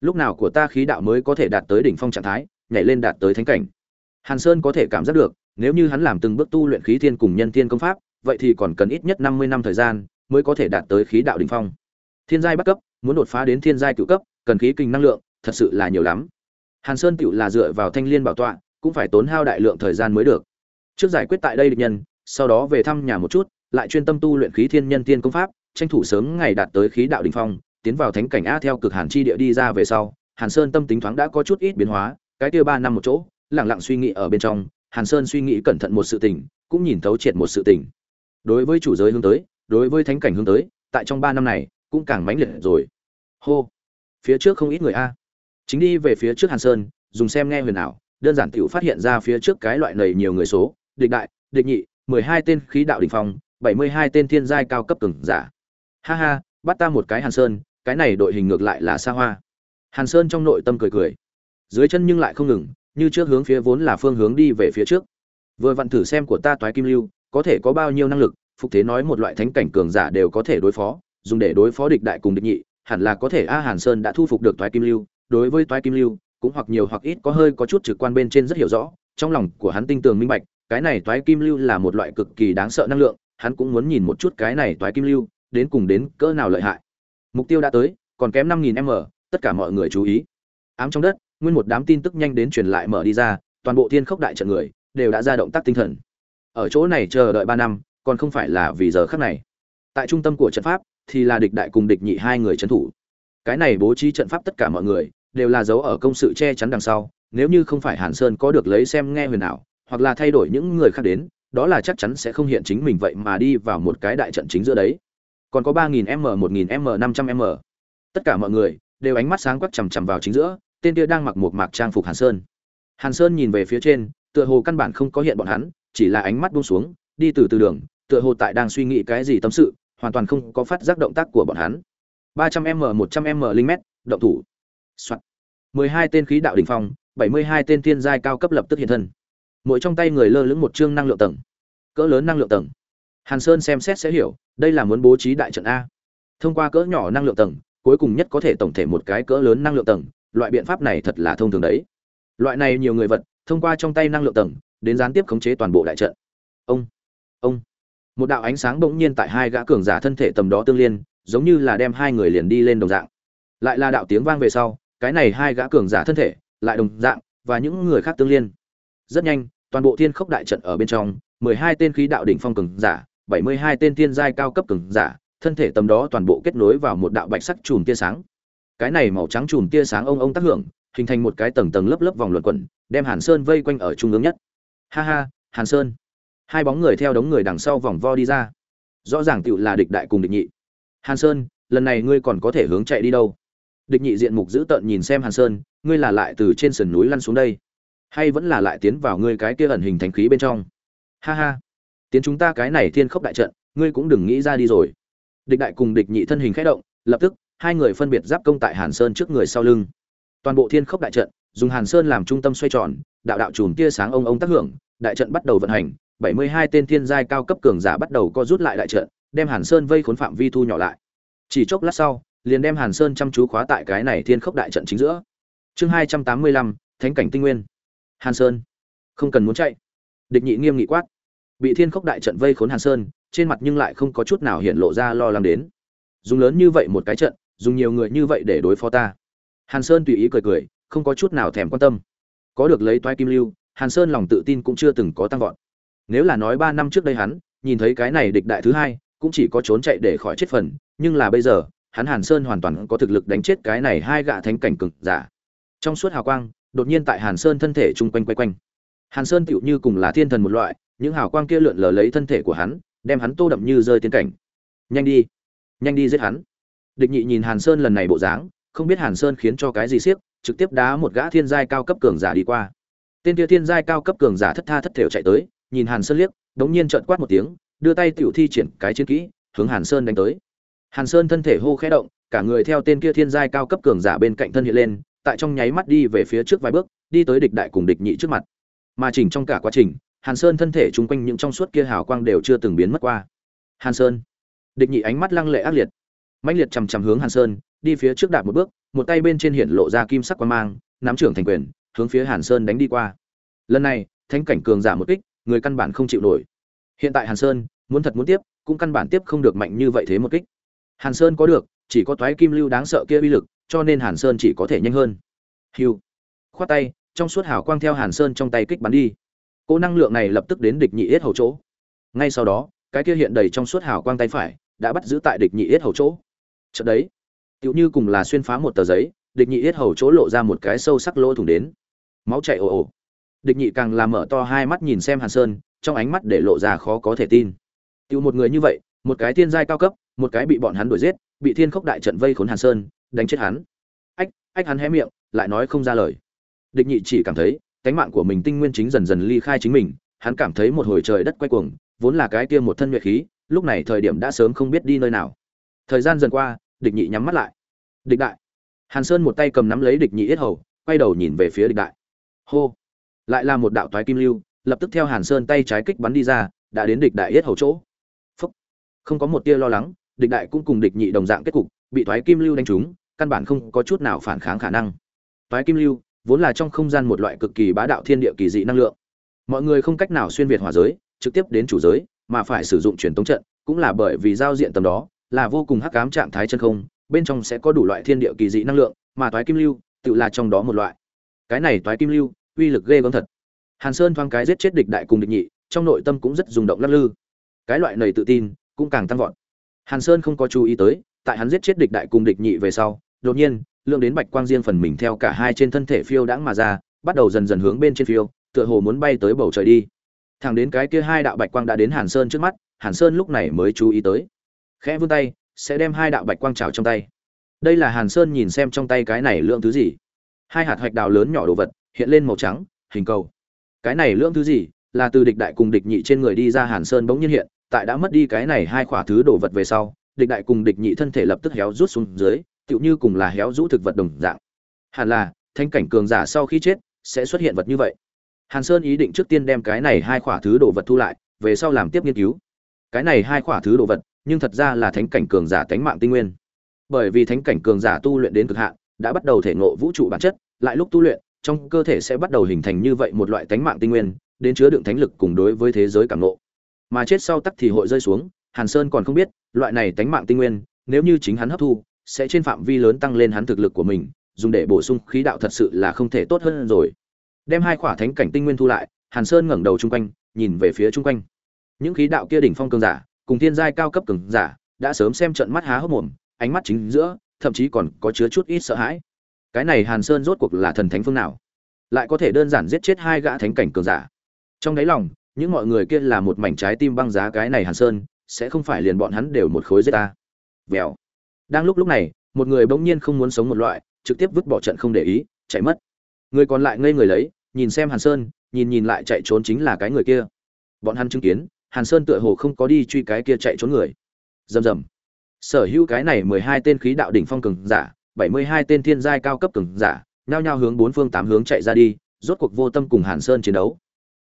Lúc nào của ta khí đạo mới có thể đạt tới đỉnh phong trạng thái, nhảy lên đạt tới thánh cảnh. Hàn Sơn có thể cảm giác được, nếu như hắn làm từng bước tu luyện khí thiên cùng nhân thiên công pháp, vậy thì còn cần ít nhất 50 năm thời gian mới có thể đạt tới khí đạo đỉnh phong. Thiên giai bắt cấp, muốn đột phá đến thiên giai cựu cấp, cần khí kinh năng lượng, thật sự là nhiều lắm. Hàn Sơn cựu là dựa vào thanh liên bảo tọa, cũng phải tốn hao đại lượng thời gian mới được. Trước giải quyết tại đây địch nhân, sau đó về thăm nhà một chút, lại chuyên tâm tu luyện khí thiên nhân tiên công pháp, tranh thủ sớm ngày đạt tới khí đạo đỉnh phong, tiến vào thánh cảnh a theo cực hàn chi địa đi ra về sau, Hàn Sơn tâm tính thoáng đã có chút ít biến hóa, cái kia ba năm một chỗ, lặng lặng suy nghĩ ở bên trong, Hàn Sơn suy nghĩ cẩn thận một sự tình, cũng nhìn thấu triệt một sự tình. Đối với chủ giới hướng tới, đối với thánh cảnh hướng tới, tại trong ba năm này, cũng càng mãnh liệt rồi. Hô, phía trước không ít người a. Chính đi về phía trước Hàn Sơn, dùng xem nghe huyền ảo, đơn giản tiểu phát hiện ra phía trước cái loại này nhiều người số, địch đại, địch nhị, mười hai tên khí đạo đỉnh phong, bảy mươi hai tên thiên giai cao cấp cường giả. Ha ha, bắt ta một cái Hàn Sơn, cái này đội hình ngược lại là xa hoa. Hàn Sơn trong nội tâm cười cười. Dưới chân nhưng lại không ngừng, như trước hướng phía vốn là phương hướng đi về phía trước. Vừa vặn thử xem của ta toái kim lưu, có thể có bao nhiêu năng lực, phục thế nói một loại thánh cảnh cường giả đều có thể đối phó, dùng để đối phó địch đại cùng địch nhị, hẳn là có thể a Hàn Sơn đã thu phục được toái kim lưu, đối với toái kim lưu, cũng hoặc nhiều hoặc ít có hơi có chút trực quan bên trên rất hiểu rõ, trong lòng của hắn tinh tường minh bạch, cái này toái kim lưu là một loại cực kỳ đáng sợ năng lượng, hắn cũng muốn nhìn một chút cái này toái kim lưu đến cùng đến cỡ nào lợi hại. Mục tiêu đã tới, còn kém 5000m, tất cả mọi người chú ý. Ám trong đất, nguyên một đám tin tức nhanh đến truyền lại mở đi ra, toàn bộ thiên khốc đại trận người đều đã ra động tác tinh thần. Ở chỗ này chờ đợi ba năm, còn không phải là vì giờ khắc này. Tại trung tâm của trận pháp thì là địch đại cùng địch nhị hai người trấn thủ. Cái này bố trí trận pháp tất cả mọi người đều là dấu ở công sự che chắn đằng sau, nếu như không phải Hàn Sơn có được lấy xem nghe huyền ảo, hoặc là thay đổi những người khác đến, đó là chắc chắn sẽ không hiện chính mình vậy mà đi vào một cái đại trận chính giữa đấy. Còn có 3000m, 1000m, 500m. Tất cả mọi người đều ánh mắt sáng quắc chằm chằm vào chính giữa, tên kia đang mặc một mạc trang phục Hàn Sơn. Hàn Sơn nhìn về phía trên, tựa hồ căn bản không có hiện bọn hắn, chỉ là ánh mắt buông xuống, đi từ từ đường, tựa hồ tại đang suy nghĩ cái gì tâm sự, hoàn toàn không có phát giác động tác của bọn hắn. 300m, 100m linh mét, động thủ. Soạt. 12 tên khí đạo đỉnh phong, 72 tên thiên giai cao cấp lập tức hiện thân. Mỗi trong tay người lơ lửng một chương năng lượng tầng. Cỡ lớn năng lượng tầng. Hàn Sơn xem xét sẽ hiểu, đây là muốn bố trí đại trận a. Thông qua cỡ nhỏ năng lượng tầng, cuối cùng nhất có thể tổng thể một cái cỡ lớn năng lượng tầng, loại biện pháp này thật là thông thường đấy. Loại này nhiều người vật, thông qua trong tay năng lượng tầng, đến gián tiếp khống chế toàn bộ đại trận. Ông, ông. Một đạo ánh sáng bỗng nhiên tại hai gã cường giả thân thể tầm đó tương liên, giống như là đem hai người liền đi lên đồng dạng. Lại là đạo tiếng vang về sau, cái này hai gã cường giả thân thể lại đồng dạng và những người khác tương liên. Rất nhanh toàn bộ thiên khốc đại trận ở bên trong mười hai tên khí đạo đỉnh phong cường giả bảy mươi hai tên thiên giai cao cấp cường giả thân thể tầm đó toàn bộ kết nối vào một đạo bạch sắc chùm tia sáng. Cái này màu trắng chùm tia sáng ông ông tác hưởng hình thành một cái tầng tầng lớp lớp vòng luẩn quẩn đem hàn sơn vây quanh ở trung ương nhất. Ha ha hàn sơn hai bóng người theo đống người đằng sau vòng vo đi ra. Rõ ràng tựu là địch đại cùng địch nhị. Hàn sơn, lần này ngươi còn có thể hướng chạy đi đâu? Địch nhị diện mục dữ tợn nhìn xem hàn sơn, ngươi là lại từ trên sườn núi lăn xuống đây? Hay vẫn là lại tiến vào ngươi cái kia ẩn hình thành khí bên trong? Ha ha. Tiến chúng ta cái này thiên khốc đại trận, ngươi cũng đừng nghĩ ra đi rồi. Địch đại cùng địch nhị thân hình khẽ động, lập tức, hai người phân biệt giáp công tại hàn sơn trước người sau lưng. Toàn bộ thiên khốc đại trận, dùng hàn sơn làm trung tâm xoay tròn, đạo đạo chùm tia sáng ông ông tác hưởng, đại trận bắt đầu vận hành bảy mươi hai tên thiên giai cao cấp cường giả bắt đầu co rút lại đại trận, đem hàn sơn vây khốn phạm vi thu nhỏ lại. Chỉ chốc lát sau, liền đem hàn sơn chăm chú khóa tại cái này thiên khốc đại trận chính giữa. Chương hai trăm tám mươi lăm, thánh cảnh tinh nguyên. Hàn sơn. Không cần muốn chạy. Địch nhị nghiêm nghị quát. Bị thiên khốc đại trận vây khốn hàn sơn, trên mặt nhưng lại không có chút nào hiện lộ ra lo lắng đến. Dùng lớn như vậy một cái trận, dùng nhiều người như vậy để đối phó ta. Hàn sơn tùy ý cười cười, không có chút nào thèm quan tâm. Có được lấy toái kim lưu, hàn sơn lòng tự tin cũng chưa từng có tăng vọt nếu là nói ba năm trước đây hắn, nhìn thấy cái này địch đại thứ hai, cũng chỉ có trốn chạy để khỏi chết phần, nhưng là bây giờ, hắn hàn sơn hoàn toàn có thực lực đánh chết cái này hai gạ thánh cảnh cực giả. Trong suốt hào quang, đột nhiên tại hàn sơn thân thể chung quanh quay quanh. Hàn sơn tựu như cùng là thiên thần một loại, những hào quang kia lượn lờ lấy thân thể của hắn, đem hắn tô đậm như rơi tiến cảnh. Nhanh đi nhanh đi giết hắn. Địch nhị nhìn hàn sơn lần này bộ dáng, không biết hàn sơn khiến cho cái gì siếc, trực tiếp đá một gã thiên giai cao cấp cường giả đi qua. Tên kia thiên giai cao cấp cường giả thất tha thất thểu chạy tới nhìn hàn sơn liếc, đống nhiên trợn quát một tiếng, đưa tay tiểu thi triển cái chiến kỹ, hướng hàn sơn đánh tới. Hàn sơn thân thể hô khẽ động, cả người theo tên kia thiên giai cao cấp cường giả bên cạnh thân hiện lên, tại trong nháy mắt đi về phía trước vài bước, đi tới địch đại cùng địch nhị trước mặt. Mà chỉnh trong cả quá trình, hàn sơn thân thể trung quanh những trong suốt kia hào quang đều chưa từng biến mất qua. Hàn sơn. Địch nhị ánh mắt lăng lệ ác liệt. Mãnh liệt chằm chằm hướng hàn sơn, đi phía trước đạp một bước, một tay bên trên hiện lộ ra kim sắc quan mang, nắm trưởng thành quyền, hướng phía hàn sơn đánh đi qua. Lần này, thánh cảnh cường giả một kích người căn bản không chịu nổi. Hiện tại hàn sơn muốn thật muốn tiếp, cũng căn bản tiếp không được mạnh như vậy thế một kích. Hàn sơn có được, chỉ có toái kim lưu đáng sợ kia uy lực, cho nên hàn sơn chỉ có thể nhanh hơn. Hiu khoát tay, trong suốt hào quang theo hàn sơn trong tay kích bắn đi. Cỗ năng lượng này lập tức đến địch nhị yết hầu chỗ. Ngay sau đó, cái kia hiện đầy trong suốt hào quang tay phải đã bắt giữ tại địch nhị yết hầu chỗ. Chợt đấy, tựu như cùng là xuyên phá một tờ giấy, địch nhị yết hầu chỗ lộ ra một cái sâu sắc lỗ thủng đến. Máu chảy ồ ồ địch nhị càng làm mở to hai mắt nhìn xem hàn sơn, trong ánh mắt để lộ ra khó có thể tin. Tựu một người như vậy, một cái thiên giai cao cấp, một cái bị bọn hắn đuổi giết, bị thiên khốc đại trận vây khốn hàn sơn, đánh chết hắn. Ách ách hắn hé miệng, lại nói không ra lời. Địch nhị chỉ cảm thấy, cánh mạng của mình tinh nguyên chính dần dần ly khai chính mình, hắn cảm thấy một hồi trời đất quay cuồng, vốn là cái kia một thân nhuệ khí, lúc này thời điểm đã sớm không biết đi nơi nào. Thời gian dần qua, địch nhị nhắm mắt lại. Địch đại. Hàn sơn một tay cầm nắm lấy địch nhị yết hầu, quay đầu nhìn về phía địch đại. Hô lại là một đạo toái kim lưu, lập tức theo hàn sơn tay trái kích bắn đi ra, đã đến địch đại yết hầu chỗ. Phúc. không có một tia lo lắng, địch đại cũng cùng địch nhị đồng dạng kết cục, bị toái kim lưu đánh trúng, căn bản không có chút nào phản kháng khả năng. Toái kim lưu, vốn là trong không gian một loại cực kỳ bá đạo thiên địa kỳ dị năng lượng. Mọi người không cách nào xuyên việt hỏa giới, trực tiếp đến chủ giới, mà phải sử dụng truyền tống trận, cũng là bởi vì giao diện tầm đó, là vô cùng hắc ám trạng thái chân không, bên trong sẽ có đủ loại thiên địa kỳ dị năng lượng, mà toái kim lưu, tự là trong đó một loại. Cái này toái kim lưu uy lực ghê gớm thật. Hàn sơn thoáng cái giết chết địch đại cùng địch nhị, trong nội tâm cũng rất rung động lắc lư. Cái loại này tự tin, cũng càng tăng vọt. Hàn sơn không có chú ý tới, tại hắn giết chết địch đại cùng địch nhị về sau, đột nhiên, lượng đến bạch quang riêng phần mình theo cả hai trên thân thể phiêu đãng mà ra, bắt đầu dần dần hướng bên trên phiêu, tựa hồ muốn bay tới bầu trời đi. Thẳng đến cái kia hai đạo bạch quang đã đến hàn sơn trước mắt, hàn sơn lúc này mới chú ý tới. Khẽ vươn tay, sẽ đem hai đạo bạch quang trào trong tay. Đây là hàn sơn nhìn xem trong tay cái này lượng thứ gì. Hai hạt hạch đào lớn nhỏ đồ vật hiện lên màu trắng, hình cầu. Cái này lượng thứ gì? Là từ địch đại cùng địch nhị trên người đi ra hàn sơn bỗng nhiên hiện, tại đã mất đi cái này hai khỏa thứ đồ vật về sau, địch đại cùng địch nhị thân thể lập tức héo rút xuống dưới, tựu như cùng là héo rũ thực vật đồng dạng. Hẳn là, thanh cảnh cường giả sau khi chết, sẽ xuất hiện vật như vậy. Hàn sơn ý định trước tiên đem cái này hai khỏa thứ đồ vật thu lại, về sau làm tiếp nghiên cứu. Cái này hai khỏa thứ đồ vật, nhưng thật ra là thánh cảnh cường giả tánh mạng tinh nguyên. Bởi vì thánh cảnh cường giả tu luyện đến cực hạn, đã bắt đầu thể ngộ vũ trụ bản chất, lại lúc tu luyện trong cơ thể sẽ bắt đầu hình thành như vậy một loại tánh mạng tinh nguyên, đến chứa đựng thánh lực cùng đối với thế giới cảm ngộ mà chết sau tắc thì hội rơi xuống, hàn sơn còn không biết, loại này tánh mạng tinh nguyên, nếu như chính hắn hấp thu, sẽ trên phạm vi lớn tăng lên hắn thực lực của mình, dùng để bổ sung khí đạo thật sự là không thể tốt hơn rồi. Đem hai khỏa thánh cảnh tinh nguyên thu lại, hàn sơn ngẩng đầu chung quanh, nhìn về phía chung quanh. Những khí đạo kia đỉnh phong cường giả, cùng thiên giai cao cấp cường giả, đã sớm xem trận mắt há hốc mồm, ánh mắt chính giữa, thậm chí còn có chứa chút ít sợ hãi cái này hàn sơn rốt cuộc là thần thánh phương nào? Lại có thể đơn giản giết chết hai gã thánh cảnh cường giả. Trong đáy lòng, những mọi người kia là một mảnh trái tim băng giá cái này hàn sơn, sẽ không phải liền bọn hắn đều một khối giết ta. Vèo. Đang lúc lúc này, một người bỗng nhiên không muốn sống một loại, trực tiếp vứt bỏ trận không để ý, chạy mất. Người còn lại ngây người lấy, nhìn xem hàn sơn, nhìn nhìn lại chạy trốn chính là cái người kia. Bọn hắn chứng kiến, hàn sơn tựa hồ không có đi truy cái kia chạy trốn người. Rầm rầm. Sở hữu cái này mười hai tên khí đạo đỉnh phong cường giả bảy mươi hai tên thiên giai cao cấp cường giả, nhao nhao hướng bốn phương tám hướng chạy ra đi, rốt cuộc vô tâm cùng hàn sơn chiến đấu.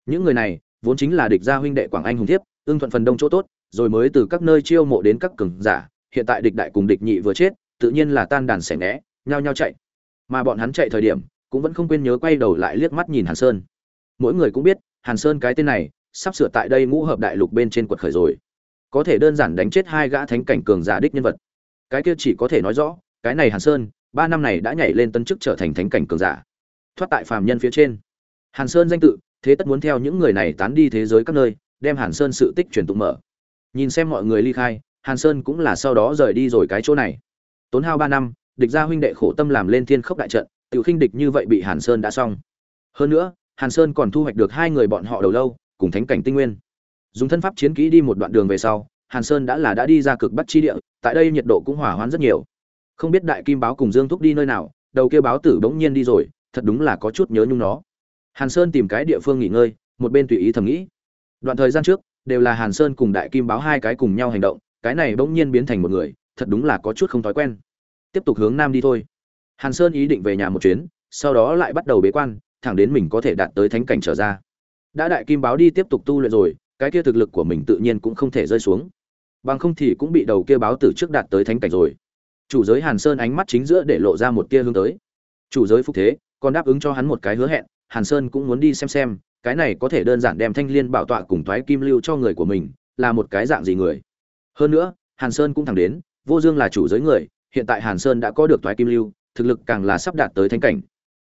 Những người này, vốn chính là địch gia huynh đệ quảng anh hùng thiếp, ưng thuận phần đông chỗ tốt, rồi mới từ các nơi chiêu mộ đến các cường giả, hiện tại địch đại cùng địch nhị vừa chết, tự nhiên là tan đàn xẻ né nhao nhao chạy. Mà bọn hắn chạy thời điểm, cũng vẫn không quên nhớ quay đầu lại liếc mắt nhìn hàn sơn. Mỗi người cũng biết, hàn sơn cái tên này, sắp sửa tại đây ngũ hợp đại lục bên trên quật khởi rồi. Có thể đơn giản đánh chết hai gã thánh cảnh cường giả đích nhân vật. Cái kia chỉ có thể nói rõ cái này hàn sơn, ba năm này đã nhảy lên tân chức trở thành thánh cảnh cường giả. Thoát tại phàm nhân phía trên. Hàn sơn danh tự, thế tất muốn theo những người này tán đi thế giới các nơi, đem hàn sơn sự tích truyền tụng mở. Nhìn xem mọi người ly khai, hàn sơn cũng là sau đó rời đi rồi cái chỗ này. Tốn hao ba năm, địch gia huynh đệ khổ tâm làm lên thiên khốc đại trận tự khinh địch như vậy bị hàn sơn đã xong. Hơn nữa, hàn sơn còn thu hoạch được hai người bọn họ đầu lâu, cùng thánh cảnh tinh nguyên. Dùng thân pháp chiến kỹ đi một đoạn đường về sau, hàn sơn đã là đã đi ra cực bắc chi địa, tại đây nhiệt độ cũng hỏa hoãn rất nhiều không biết đại kim báo cùng dương thúc đi nơi nào, đầu kia báo tử bỗng nhiên đi rồi, thật đúng là có chút nhớ nhung nó. Hàn sơn tìm cái địa phương nghỉ ngơi, một bên tùy ý thầm nghĩ. Đoạn thời gian trước, đều là hàn sơn cùng đại kim báo hai cái cùng nhau hành động, cái này bỗng nhiên biến thành một người, thật đúng là có chút không thói quen. Tiếp tục hướng nam đi thôi. Hàn sơn ý định về nhà một chuyến, sau đó lại bắt đầu bế quan, thẳng đến mình có thể đạt tới thánh cảnh trở ra. Đã đại kim báo đi tiếp tục tu luyện rồi, cái kia thực lực của mình tự nhiên cũng không thể rơi xuống. Bằng không thì cũng bị đầu kia báo tử trước đạt tới thánh cảnh rồi chủ giới hàn sơn ánh mắt chính giữa để lộ ra một tia hướng tới. Chủ giới phục thế, còn đáp ứng cho hắn một cái hứa hẹn, hàn sơn cũng muốn đi xem xem, cái này có thể đơn giản đem thanh liên bảo tọa cùng thoái kim lưu cho người của mình, là một cái dạng gì người? Hơn nữa, hàn sơn cũng thẳng đến, vô dương là chủ giới người, hiện tại hàn sơn đã có được thoái kim lưu, thực lực càng là sắp đạt tới thánh cảnh.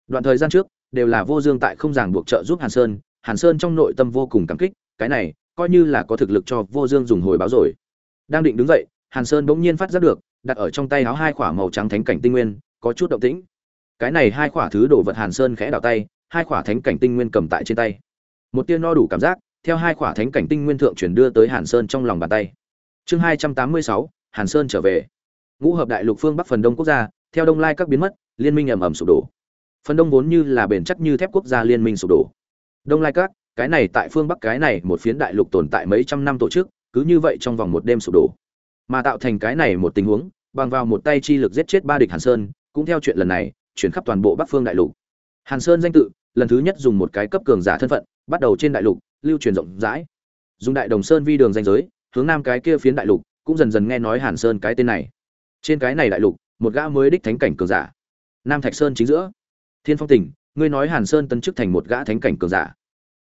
Đoạn thời gian trước, đều là vô dương tại không ràng buộc trợ giúp hàn sơn hàn sơn trong nội tâm vô cùng cảm kích, cái này, coi như là có thực lực cho vô dương dùng hồi báo rồi. Đang định đứng dậy, hàn sơn bỗng nhiên phát giác được đặt ở trong tay áo hai khỏa màu trắng thánh cảnh tinh nguyên, có chút động tĩnh. Cái này hai khỏa thứ đồ vật hàn sơn khẽ đào tay, hai khỏa thánh cảnh tinh nguyên cầm tại trên tay. Một tia no đủ cảm giác, theo hai khỏa thánh cảnh tinh nguyên thượng chuyển đưa tới hàn sơn trong lòng bàn tay. Chương hai trăm tám mươi sáu, hàn sơn trở về. Ngũ hợp đại lục phương bắc phần đông quốc gia, theo đông lai các biến mất, liên minh ầm ầm sụp đổ. Phần đông vốn như là bền chắc như thép quốc gia liên minh sụp đổ. Đông lai các, cái này tại phương bắc cái này một phiến đại lục tồn tại mấy trăm năm tổ chức, cứ như vậy trong vòng một đêm sụp đổ mà tạo thành cái này một tình huống, bằng vào một tay chi lực giết chết ba địch hàn sơn, cũng theo chuyện lần này, chuyển khắp toàn bộ bắc phương đại lục. Hàn sơn danh tự, lần thứ nhất dùng một cái cấp cường giả thân phận, bắt đầu trên đại lục, lưu truyền rộng rãi. Dùng đại đồng sơn vi đường danh giới, hướng nam cái kia phiến đại lục, cũng dần dần nghe nói hàn sơn cái tên này. Trên cái này đại lục, một gã mới đích thánh cảnh cường giả. Nam thạch sơn chính giữa. Thiên phong tỉnh, ngươi nói hàn sơn tân chức thành một gã thánh cảnh cường giả.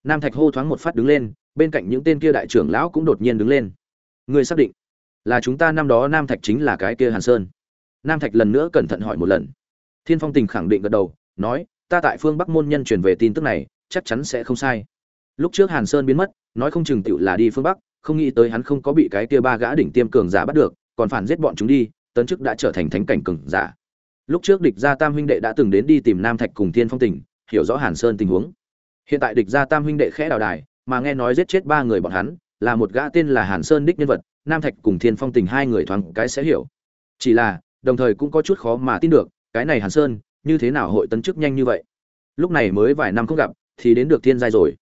Nam thạch hô thoáng một phát đứng lên, bên cạnh những tên kia đại trưởng lão cũng đột nhiên đứng lên. Ngươi xác định là chúng ta năm đó nam thạch chính là cái kia hàn sơn. Nam thạch lần nữa cẩn thận hỏi một lần. Thiên phong tình khẳng định gật đầu, nói, ta tại phương bắc môn nhân truyền về tin tức này, chắc chắn sẽ không sai. Lúc trước hàn sơn biến mất, nói không chừng tựu là đi phương bắc, không nghĩ tới hắn không có bị cái kia ba gã đỉnh tiêm cường giả bắt được, còn phản giết bọn chúng đi, tấn chức đã trở thành thánh cảnh cường giả. Lúc trước địch gia tam huynh đệ đã từng đến đi tìm nam thạch cùng thiên phong tỉnh hiểu rõ hàn sơn tình huống. Hiện tại địch gia tam huynh đệ khẽ đào đài, mà nghe nói giết chết ba người bọn hắn, là một gã tên là hàn sơn đích nhân vật nam thạch cùng thiên phong tình hai người thoáng cái sẽ hiểu. Chỉ là, đồng thời cũng có chút khó mà tin được, cái này hàn sơn, như thế nào hội tấn chức nhanh như vậy? Lúc này mới vài năm không gặp, thì đến được thiên giai rồi.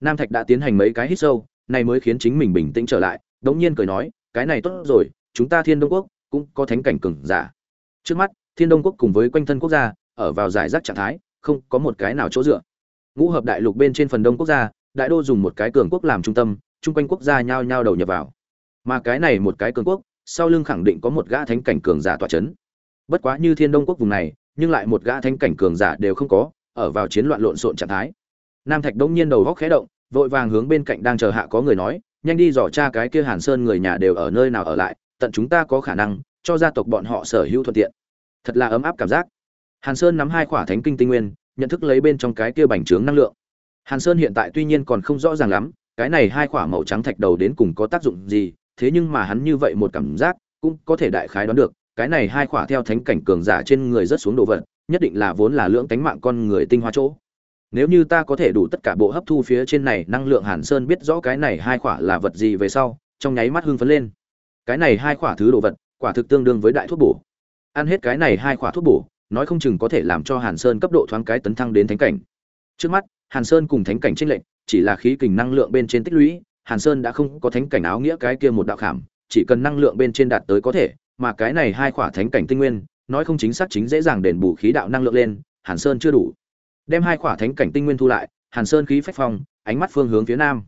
Nam thạch đã tiến hành mấy cái hít sâu, này mới khiến chính mình bình tĩnh trở lại, đống nhiên cười nói, cái này tốt rồi, chúng ta thiên đông quốc cũng có thánh cảnh cường giả. Trước mắt, thiên đông quốc cùng với quanh thân quốc gia, ở vào giải rác trạng thái, không có một cái nào chỗ dựa. Ngũ hợp đại lục bên trên phần đông quốc gia, đại đô dùng một cái cường quốc làm trung tâm, chung quanh quốc gia nhao nhao đầu nhập vào mà cái này một cái cường quốc, sau lưng khẳng định có một gã thánh cảnh cường giả tọa chấn. Bất quá như thiên đông quốc vùng này, nhưng lại một gã thánh cảnh cường giả đều không có, ở vào chiến loạn lộn xộn trạng thái. Nam thạch đông nhiên đầu góc khẽ động, vội vàng hướng bên cạnh đang chờ hạ có người nói, nhanh đi dò cha cái kia hàn sơn người nhà đều ở nơi nào ở lại, tận chúng ta có khả năng, cho gia tộc bọn họ sở hữu thuận tiện. Thật là ấm áp cảm giác. Hàn sơn nắm hai khỏa thánh kinh tinh nguyên, nhận thức lấy bên trong cái kia bành trướng năng lượng. Hàn sơn hiện tại tuy nhiên còn không rõ ràng lắm, cái này hai khỏa màu trắng thạch đầu đến cùng có tác dụng gì thế nhưng mà hắn như vậy một cảm giác, cũng có thể đại khái đoán được, cái này hai khỏa theo thánh cảnh cường giả trên người rất xuống đồ vật, nhất định là vốn là lượng tánh mạng con người tinh hoa chỗ. Nếu như ta có thể đủ tất cả bộ hấp thu phía trên này, năng lượng hàn sơn biết rõ cái này hai khỏa là vật gì về sau, trong nháy mắt hưng phấn lên. Cái này hai khỏa thứ đồ vật, quả thực tương đương với đại thuốc bổ. Ăn hết cái này hai khỏa thuốc bổ, nói không chừng có thể làm cho hàn sơn cấp độ thoáng cái tấn thăng đến thánh cảnh. Trước mắt, hàn sơn cùng thánh cảnh tranh lệnh chỉ là khí kình năng lượng bên trên tích lũy hàn sơn đã không có thánh cảnh áo nghĩa cái kia một đạo khảm, chỉ cần năng lượng bên trên đạt tới có thể, mà cái này hai khỏa thánh cảnh tinh nguyên, nói không chính xác chính dễ dàng đền bù khí đạo năng lượng lên, hàn sơn chưa đủ. Đem hai khỏa thánh cảnh tinh nguyên thu lại, hàn sơn khí phách phong, ánh mắt phương hướng phía nam.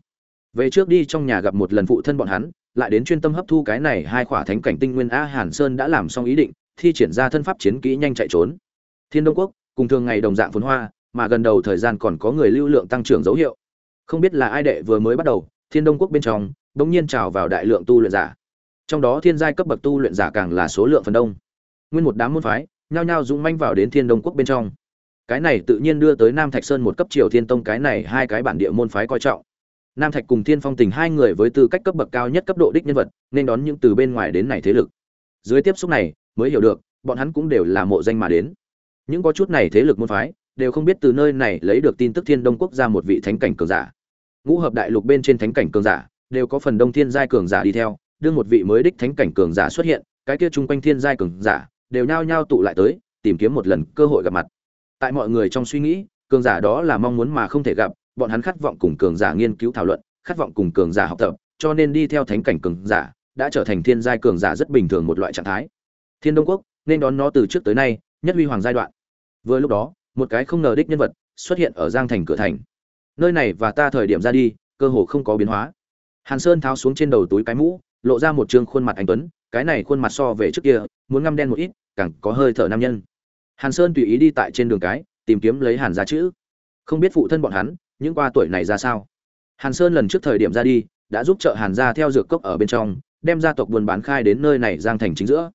Về trước đi trong nhà gặp một lần phụ thân bọn hắn, lại đến chuyên tâm hấp thu cái này hai khỏa thánh cảnh tinh nguyên a hàn sơn đã làm xong ý định, thi triển ra thân pháp chiến kỹ nhanh chạy trốn. Thiên đông quốc, cùng thường ngày đồng dạng phồn hoa, mà gần đầu thời gian còn có người lưu lượng tăng trưởng dấu hiệu. Không biết là ai đệ vừa mới bắt đầu thiên đông quốc bên trong bỗng nhiên trào vào đại lượng tu luyện giả. Trong đó thiên giai cấp bậc tu luyện giả càng là số lượng phần đông. Nguyên một đám môn phái, nhao nhao dũng manh vào đến thiên đông quốc bên trong. Cái này tự nhiên đưa tới nam thạch sơn một cấp triều thiên tông cái này hai cái bản địa môn phái coi trọng. Nam thạch cùng thiên phong tình hai người với tư cách cấp bậc cao nhất cấp độ đích nhân vật, nên đón những từ bên ngoài đến này thế lực. Dưới tiếp xúc này, mới hiểu được, bọn hắn cũng đều là mộ danh mà đến. Những có chút này thế lực môn phái, đều không biết từ nơi này lấy được tin tức thiên đông quốc ra một vị thánh cảnh cường giả ngũ hợp đại lục bên trên thánh cảnh cường giả, đều có phần đông thiên giai cường giả đi theo, đương một vị mới đích thánh cảnh cường giả xuất hiện, cái kia chung quanh thiên giai cường giả đều nhao nhao tụ lại tới, tìm kiếm một lần cơ hội gặp mặt. Tại mọi người trong suy nghĩ, cường giả đó là mong muốn mà không thể gặp, bọn hắn khát vọng cùng cường giả nghiên cứu thảo luận, khát vọng cùng cường giả học tập, cho nên đi theo thánh cảnh cường giả đã trở thành thiên giai cường giả rất bình thường một loại trạng thái. Thiên đông quốc, nên đón nó từ trước tới nay, nhất huy hoàng giai đoạn. Vừa lúc đó, một cái không ngờ đích nhân vật xuất hiện ở giang thành cửa thành nơi này và ta thời điểm ra đi, cơ hồ không có biến hóa. Hàn sơn tháo xuống trên đầu túi cái mũ, lộ ra một trương khuôn mặt anh tuấn, cái này khuôn mặt so về trước kia, muốn ngăm đen một ít, càng có hơi thở nam nhân. Hàn sơn tùy ý đi tại trên đường cái, tìm kiếm lấy hàn ra chữ. Không biết phụ thân bọn hắn, những qua tuổi này ra sao? Hàn sơn lần trước thời điểm ra đi, đã giúp trợ hàn gia theo dược cốc ở bên trong, đem gia tộc buôn bán khai đến nơi này giang thành chính giữa.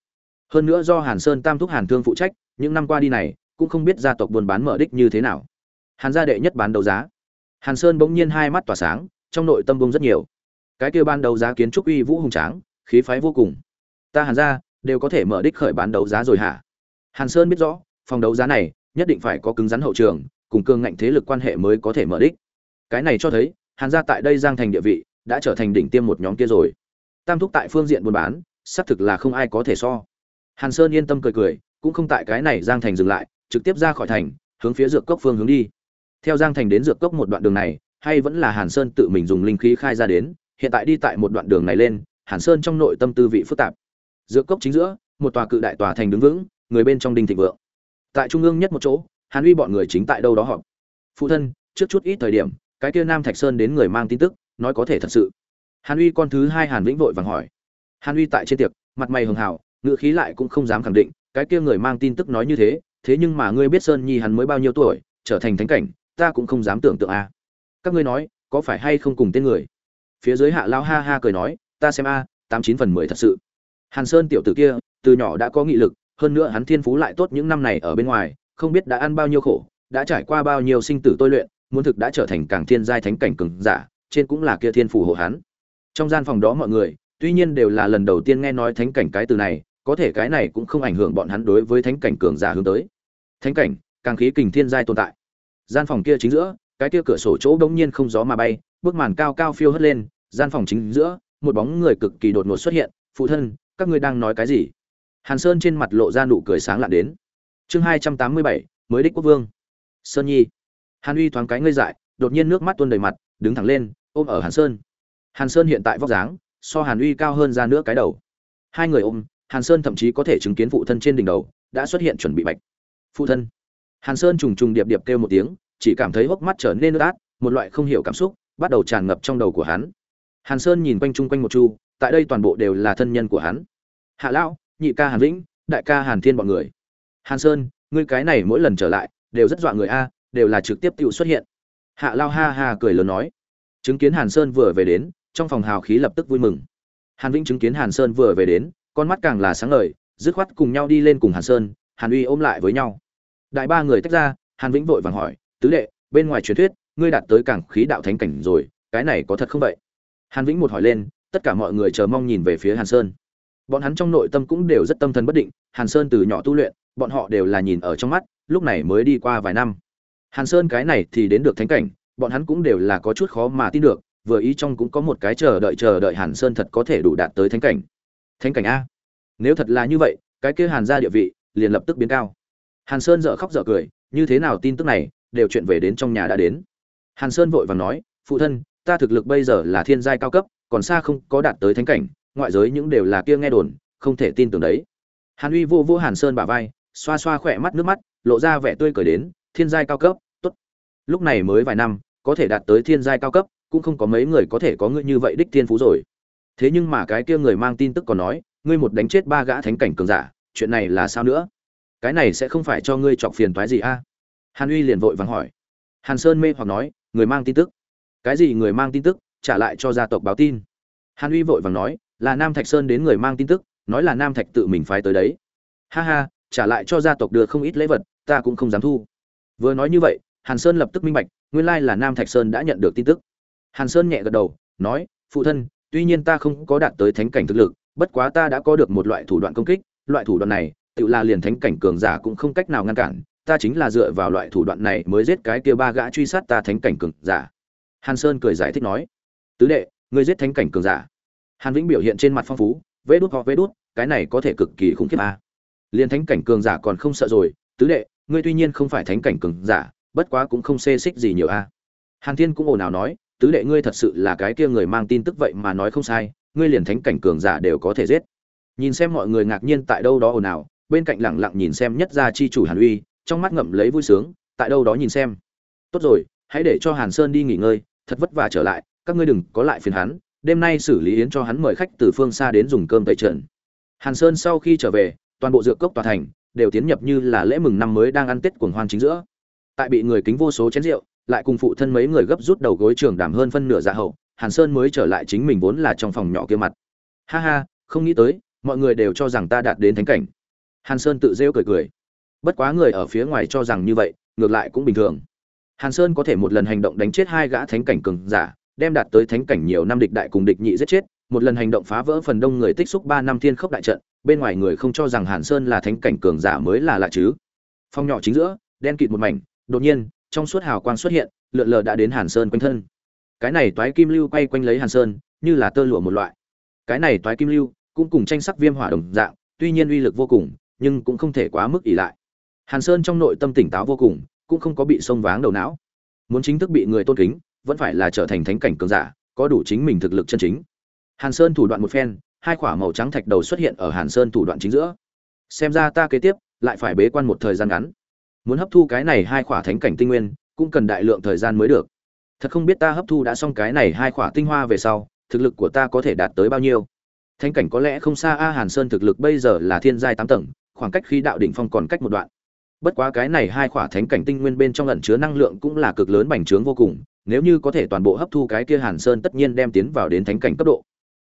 Hơn nữa do hàn sơn tam thúc hàn thương phụ trách, những năm qua đi này, cũng không biết gia tộc buôn bán mở đích như thế nào. Hàn gia đệ nhất bán đấu giá hàn sơn bỗng nhiên hai mắt tỏa sáng, trong nội tâm bông rất nhiều. Cái kia ban đầu giá kiến trúc uy vũ hùng tráng, khí phái vô cùng. Ta hàn gia, đều có thể mở đích khởi bán đấu giá rồi hả? Hàn sơn biết rõ, phòng đấu giá này, nhất định phải có cứng rắn hậu trường, cùng cương ngạnh thế lực quan hệ mới có thể mở đích. Cái này cho thấy, hàn gia tại đây giang thành địa vị, đã trở thành đỉnh tiêm một nhóm kia rồi. Tam thúc tại phương diện buôn bán, xác thực là không ai có thể so. Hàn sơn yên tâm cười cười, cũng không tại cái này giang thành dừng lại, trực tiếp ra khỏi thành, hướng phía dược cốc phương hướng đi theo giang thành đến dược cốc một đoạn đường này, hay vẫn là hàn sơn tự mình dùng linh khí khai ra đến, hiện tại đi tại một đoạn đường này lên, hàn sơn trong nội tâm tư vị phức tạp. Dược cốc chính giữa, một tòa cự đại tòa thành đứng vững, người bên trong đinh thịnh vượng. Tại trung ương nhất một chỗ, hàn uy bọn người chính tại đâu đó họp. Phụ thân, trước chút ít thời điểm, cái kia nam thạch sơn đến người mang tin tức, nói có thể thật sự. Hàn uy con thứ hai hàn vĩnh vội vàng hỏi. Hàn uy tại trên tiệc, mặt mày hường hào ngự khí lại cũng không dám khẳng định, cái kia người mang tin tức nói như thế thế nhưng mà ngươi biết sơn nhi hắn mới bao nhiêu tuổi, trở thành thánh cảnh ta cũng không dám tưởng tượng a. Các ngươi nói, có phải hay không cùng tên người? Phía dưới hạ lao ha ha cười nói, ta xem a, tám chín phần mười thật sự. Hàn sơn tiểu tử kia, từ nhỏ đã có nghị lực, hơn nữa hắn thiên phú lại tốt những năm này ở bên ngoài, không biết đã ăn bao nhiêu khổ, đã trải qua bao nhiêu sinh tử tôi luyện, muốn thực đã trở thành càng thiên giai thánh cảnh cường giả, trên cũng là kia thiên phù hộ hắn. Trong gian phòng đó mọi người, tuy nhiên đều là lần đầu tiên nghe nói thánh cảnh cái từ này, có thể cái này cũng không ảnh hưởng bọn hắn đối với thánh cảnh cường giả hướng tới. Thánh cảnh, càng khí kình thiên giai tồn tại gian phòng kia chính giữa, cái kia cửa sổ chỗ bỗng nhiên không gió mà bay, bước màn cao cao phiêu hất lên, gian phòng chính giữa, một bóng người cực kỳ đột ngột xuất hiện, phụ thân, các ngươi đang nói cái gì? Hàn sơn trên mặt lộ ra nụ cười sáng lạ đến. Chương hai trăm tám mươi bảy, mới đích quốc vương. Sơn nhi. Hàn uy thoáng cái ngây dại, đột nhiên nước mắt tuôn đầy mặt, đứng thẳng lên, ôm ở hàn sơn. Hàn sơn hiện tại vóc dáng, so hàn uy cao hơn ra nữa cái đầu. Hai người ôm, hàn sơn thậm chí có thể chứng kiến phụ thân trên đỉnh đầu, đã xuất hiện chuẩn bị bạch. Phụ thân hàn sơn trùng trùng điệp điệp kêu một tiếng, chỉ cảm thấy hốc mắt trở nên ướt át, một loại không hiểu cảm xúc bắt đầu tràn ngập trong đầu của hắn. Hàn sơn nhìn quanh chung quanh một chu, tại đây toàn bộ đều là thân nhân của hắn. Hạ lão, nhị ca hàn vĩnh, đại ca hàn thiên bọn người. Hàn sơn, ngươi cái này mỗi lần trở lại, đều rất dọa người a, đều là trực tiếp tự xuất hiện. Hạ lao ha ha cười lớn nói. Chứng kiến hàn sơn vừa về đến, trong phòng hào khí lập tức vui mừng. Hàn vĩnh chứng kiến hàn sơn vừa về đến, con mắt càng là sáng ngời, dứt khoát cùng nhau đi lên cùng hàn sơn, hàn uy ôm lại với nhau đại ba người tách ra, hàn vĩnh vội vàng hỏi, tứ đệ, bên ngoài truyền thuyết, ngươi đạt tới cảng khí đạo thánh cảnh rồi, cái này có thật không vậy? Hàn vĩnh một hỏi lên, tất cả mọi người chờ mong nhìn về phía hàn sơn. Bọn hắn trong nội tâm cũng đều rất tâm thần bất định, hàn sơn từ nhỏ tu luyện, bọn họ đều là nhìn ở trong mắt, lúc này mới đi qua vài năm. Hàn sơn cái này thì đến được thánh cảnh, bọn hắn cũng đều là có chút khó mà tin được, vừa ý trong cũng có một cái chờ đợi chờ đợi hàn sơn thật có thể đủ đạt tới thánh cảnh. Thánh cảnh a. Nếu thật là như vậy, cái kia hàn gia địa vị liền lập tức biến cao hàn sơn dở khóc dở cười, như thế nào tin tức này, đều chuyện về đến trong nhà đã đến. Hàn sơn vội vàng nói, phụ thân, ta thực lực bây giờ là thiên giai cao cấp, còn xa không có đạt tới thánh cảnh, ngoại giới những đều là kia nghe đồn, không thể tin tưởng đấy. Hàn uy vô vô hàn sơn bả vai, xoa xoa khỏe mắt nước mắt, lộ ra vẻ tươi cười đến, thiên giai cao cấp, tốt. Lúc này mới vài năm, có thể đạt tới thiên giai cao cấp, cũng không có mấy người có thể có ngươi như vậy đích thiên phú rồi. Thế nhưng mà cái kia người mang tin tức còn nói, ngươi một đánh chết ba gã thánh cảnh cường giả, chuyện này là sao nữa? Cái này sẽ không phải cho ngươi chọc phiền toái gì a? Hàn uy liền vội vàng hỏi. Hàn sơn mê hoặc nói, người mang tin tức. Cái gì người mang tin tức? Trả lại cho gia tộc báo tin. Hàn uy vội vàng nói, là nam thạch sơn đến người mang tin tức, nói là nam thạch tự mình phái tới đấy. Ha ha, trả lại cho gia tộc đưa không ít lễ vật, ta cũng không dám thu. Vừa nói như vậy, hàn sơn lập tức minh bạch, nguyên lai là nam thạch sơn đã nhận được tin tức. Hàn sơn nhẹ gật đầu, nói, phụ thân, tuy nhiên ta không có đạt tới thánh cảnh thực lực, bất quá ta đã có được một loại thủ đoạn công kích, loại thủ đoạn này tự là liền thánh cảnh cường giả cũng không cách nào ngăn cản, ta chính là dựa vào loại thủ đoạn này mới giết cái kia ba gã truy sát ta thánh cảnh cường giả. Hàn sơn cười giải thích nói, tứ đệ, ngươi giết thánh cảnh cường giả. Hàn vĩnh biểu hiện trên mặt phong phú vê đút họ vê đút, cái này có thể cực kỳ khủng khiếp a. À. liền thánh cảnh cường giả còn không sợ rồi, tứ đệ, ngươi tuy nhiên không phải thánh cảnh cường giả, bất quá cũng không xê xích gì nhiều a. Hàn thiên cũng ồn ào nói, tứ đệ, ngươi thật sự là cái kia người mang tin tức vậy mà nói không sai, ngươi liền thánh cảnh cường giả đều có thể giết. Nhìn xem mọi người ngạc nhiên tại đâu đó ồn ào bên cạnh lẳng lặng nhìn xem nhất gia chi chủ hàn uy, trong mắt ngậm lấy vui sướng, tại đâu đó nhìn xem. Tốt rồi, hãy để cho hàn sơn đi nghỉ ngơi, thật vất vả trở lại, các ngươi đừng có lại phiền hắn, đêm nay xử lý yến cho hắn mời khách từ phương xa đến dùng cơm tây trận hàn sơn sau khi trở về, toàn bộ dược cốc tòa thành đều tiến nhập như là lễ mừng năm mới đang ăn tết cuồng hoan chính giữa. Tại bị người kính vô số chén rượu, lại cùng phụ thân mấy người gấp rút đầu gối trường đảm hơn phân nửa dạ hậu, hàn sơn mới trở lại chính mình vốn là trong phòng nhỏ kia mặt. Ha ha, không nghĩ tới, mọi người đều cho rằng ta đạt đến thánh cảnh hàn sơn tự rêu cười cười. Bất quá người ở phía ngoài cho rằng như vậy, ngược lại cũng bình thường. Hàn sơn có thể một lần hành động đánh chết hai gã thánh cảnh cường giả, đem đạt tới thánh cảnh nhiều năm địch đại cùng địch nhị giết chết, một lần hành động phá vỡ phần đông người tích xúc ba năm thiên khốc đại trận, bên ngoài người không cho rằng hàn sơn là thánh cảnh cường giả mới là lạ chứ. Phong nhỏ chính giữa, đen kịt một mảnh, đột nhiên, trong suốt hào quang xuất hiện, lượn lờ đã đến hàn sơn quanh thân. Cái này toái kim lưu quay quanh lấy hàn sơn, như là tơ lụa một loại. Cái này toái kim lưu, cũng cùng tranh sắc viêm hỏa đồng dạng, tuy nhiên uy lực vô cùng nhưng cũng không thể quá mức ỷ lại. Hàn sơn trong nội tâm tỉnh táo vô cùng, cũng không có bị sông váng đầu não. Muốn chính thức bị người tôn kính, vẫn phải là trở thành thánh cảnh cường giả, có đủ chính mình thực lực chân chính. Hàn sơn thủ đoạn một phen, hai quả màu trắng thạch đầu xuất hiện ở hàn sơn thủ đoạn chính giữa. Xem ra ta kế tiếp, lại phải bế quan một thời gian ngắn. Muốn hấp thu cái này hai quả thánh cảnh tinh nguyên, cũng cần đại lượng thời gian mới được. Thật không biết ta hấp thu đã xong cái này hai quả tinh hoa về sau, thực lực của ta có thể đạt tới bao nhiêu. Thánh cảnh có lẽ không xa a, hàn sơn thực lực bây giờ là thiên giai tám tầng khoảng cách khí đạo đỉnh phong còn cách một đoạn. Bất quá cái này hai khỏa thánh cảnh tinh nguyên bên trong ẩn chứa năng lượng cũng là cực lớn bành trướng vô cùng, nếu như có thể toàn bộ hấp thu cái kia hàn sơn tất nhiên đem tiến vào đến thánh cảnh cấp độ.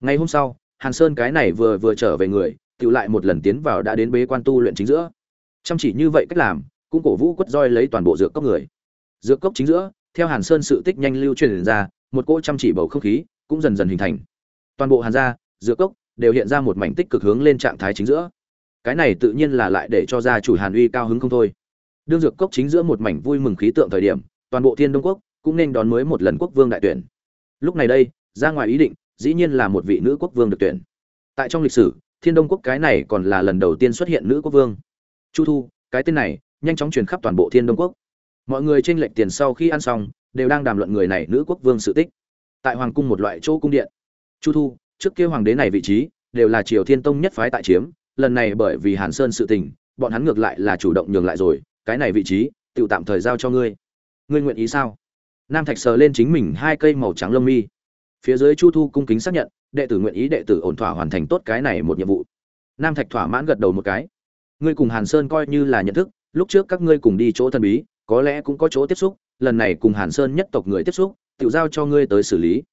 Ngày hôm sau, hàn sơn cái này vừa vừa trở về người tự lại một lần tiến vào đã đến bế quan tu luyện chính giữa. Chăm chỉ như vậy cách làm, cũng cổ vũ quất roi lấy toàn bộ dược cốc người. Dược cốc chính giữa, theo hàn sơn sự tích nhanh lưu truyền ra, một cỗ chăm chỉ bầu không khí cũng dần dần hình thành. Toàn bộ hàn gia, dược cốc đều hiện ra một mảnh tích cực hướng lên trạng thái chính giữa cái này tự nhiên là lại để cho gia chủ hàn uy cao hứng không thôi. Đương dược cốc chính giữa một mảnh vui mừng khí tượng thời điểm, toàn bộ thiên đông quốc cũng nên đón mới một lần quốc vương đại tuyển. Lúc này đây, ra ngoài ý định, dĩ nhiên là một vị nữ quốc vương được tuyển. Tại trong lịch sử, thiên đông quốc cái này còn là lần đầu tiên xuất hiện nữ quốc vương. Chu thu, cái tên này, nhanh chóng truyền khắp toàn bộ thiên đông quốc. Mọi người tranh lệch tiền sau khi ăn xong, đều đang đàm luận người này nữ quốc vương sự tích. Tại hoàng cung một loại chỗ cung điện. Chu thu, trước kia hoàng đế này vị trí, đều là triều thiên tông nhất phái tại chiếm lần này bởi vì hàn sơn sự tình, bọn hắn ngược lại là chủ động nhường lại rồi, cái này vị trí tự tạm thời giao cho ngươi. Ngươi nguyện ý sao? Nam thạch sờ lên chính mình hai cây màu trắng lông mi. Phía dưới chu thu cung kính xác nhận, đệ tử nguyện ý đệ tử ổn thỏa hoàn thành tốt cái này một nhiệm vụ. Nam thạch thỏa mãn gật đầu một cái. Ngươi cùng hàn sơn coi như là nhận thức, lúc trước các ngươi cùng đi chỗ thần bí, có lẽ cũng có chỗ tiếp xúc, lần này cùng hàn sơn nhất tộc người tiếp xúc, tiểu giao cho ngươi tới xử lý.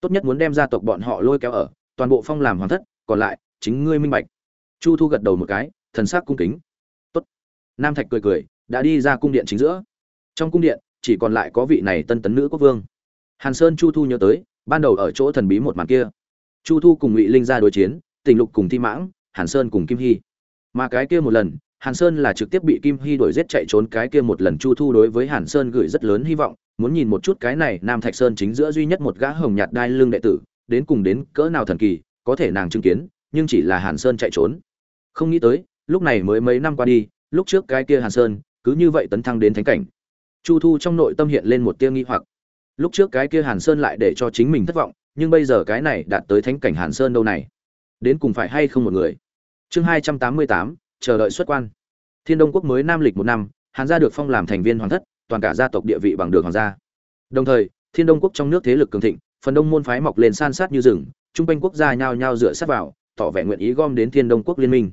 Tốt nhất muốn đem gia tộc bọn họ lôi kéo ở, toàn bộ phong làm hoàn thất, còn lại, chính ngươi minh bạch chu thu gật đầu một cái, thần sắc cung kính. Tốt. Nam thạch cười cười, đã đi ra cung điện chính giữa. Trong cung điện, chỉ còn lại có vị này tân tấn nữ quốc vương. Hàn sơn chu thu nhớ tới, ban đầu ở chỗ thần bí một màn kia. Chu thu cùng ngụy linh ra đối chiến, tình lục cùng thi mãng, hàn sơn cùng kim hy. Mà cái kia một lần, hàn sơn là trực tiếp bị kim hy đuổi giết chạy trốn, cái kia một lần chu thu đối với hàn sơn gửi rất lớn hy vọng, muốn nhìn một chút cái này nam thạch sơn chính giữa duy nhất một gã hồng nhạt đai lưng đệ tử, đến cùng đến cỡ nào thần kỳ, có thể nàng chứng kiến nhưng chỉ là hàn sơn chạy trốn. Không nghĩ tới, lúc này mới mấy năm qua đi, lúc trước cái kia hàn sơn, cứ như vậy tấn thăng đến thánh cảnh. Chu thu trong nội tâm hiện lên một tia nghi hoặc. Lúc trước cái kia hàn sơn lại để cho chính mình thất vọng, nhưng bây giờ cái này đạt tới thánh cảnh hàn sơn đâu này? Đến cùng phải hay không một người? Chương hai trăm tám mươi tám, chờ đợi xuất quan. Thiên đông quốc mới nam lịch một năm, hàn gia được phong làm thành viên hoàng thất, toàn cả gia tộc địa vị bằng được hoàng gia. Đồng thời, thiên đông quốc trong nước thế lực cường thịnh, phần đông môn phái mọc lên san sát như rừng trung quanh quốc gia nhao nhao dựa sát vào tỏ vẻ nguyện ý gom đến thiên đông quốc liên minh.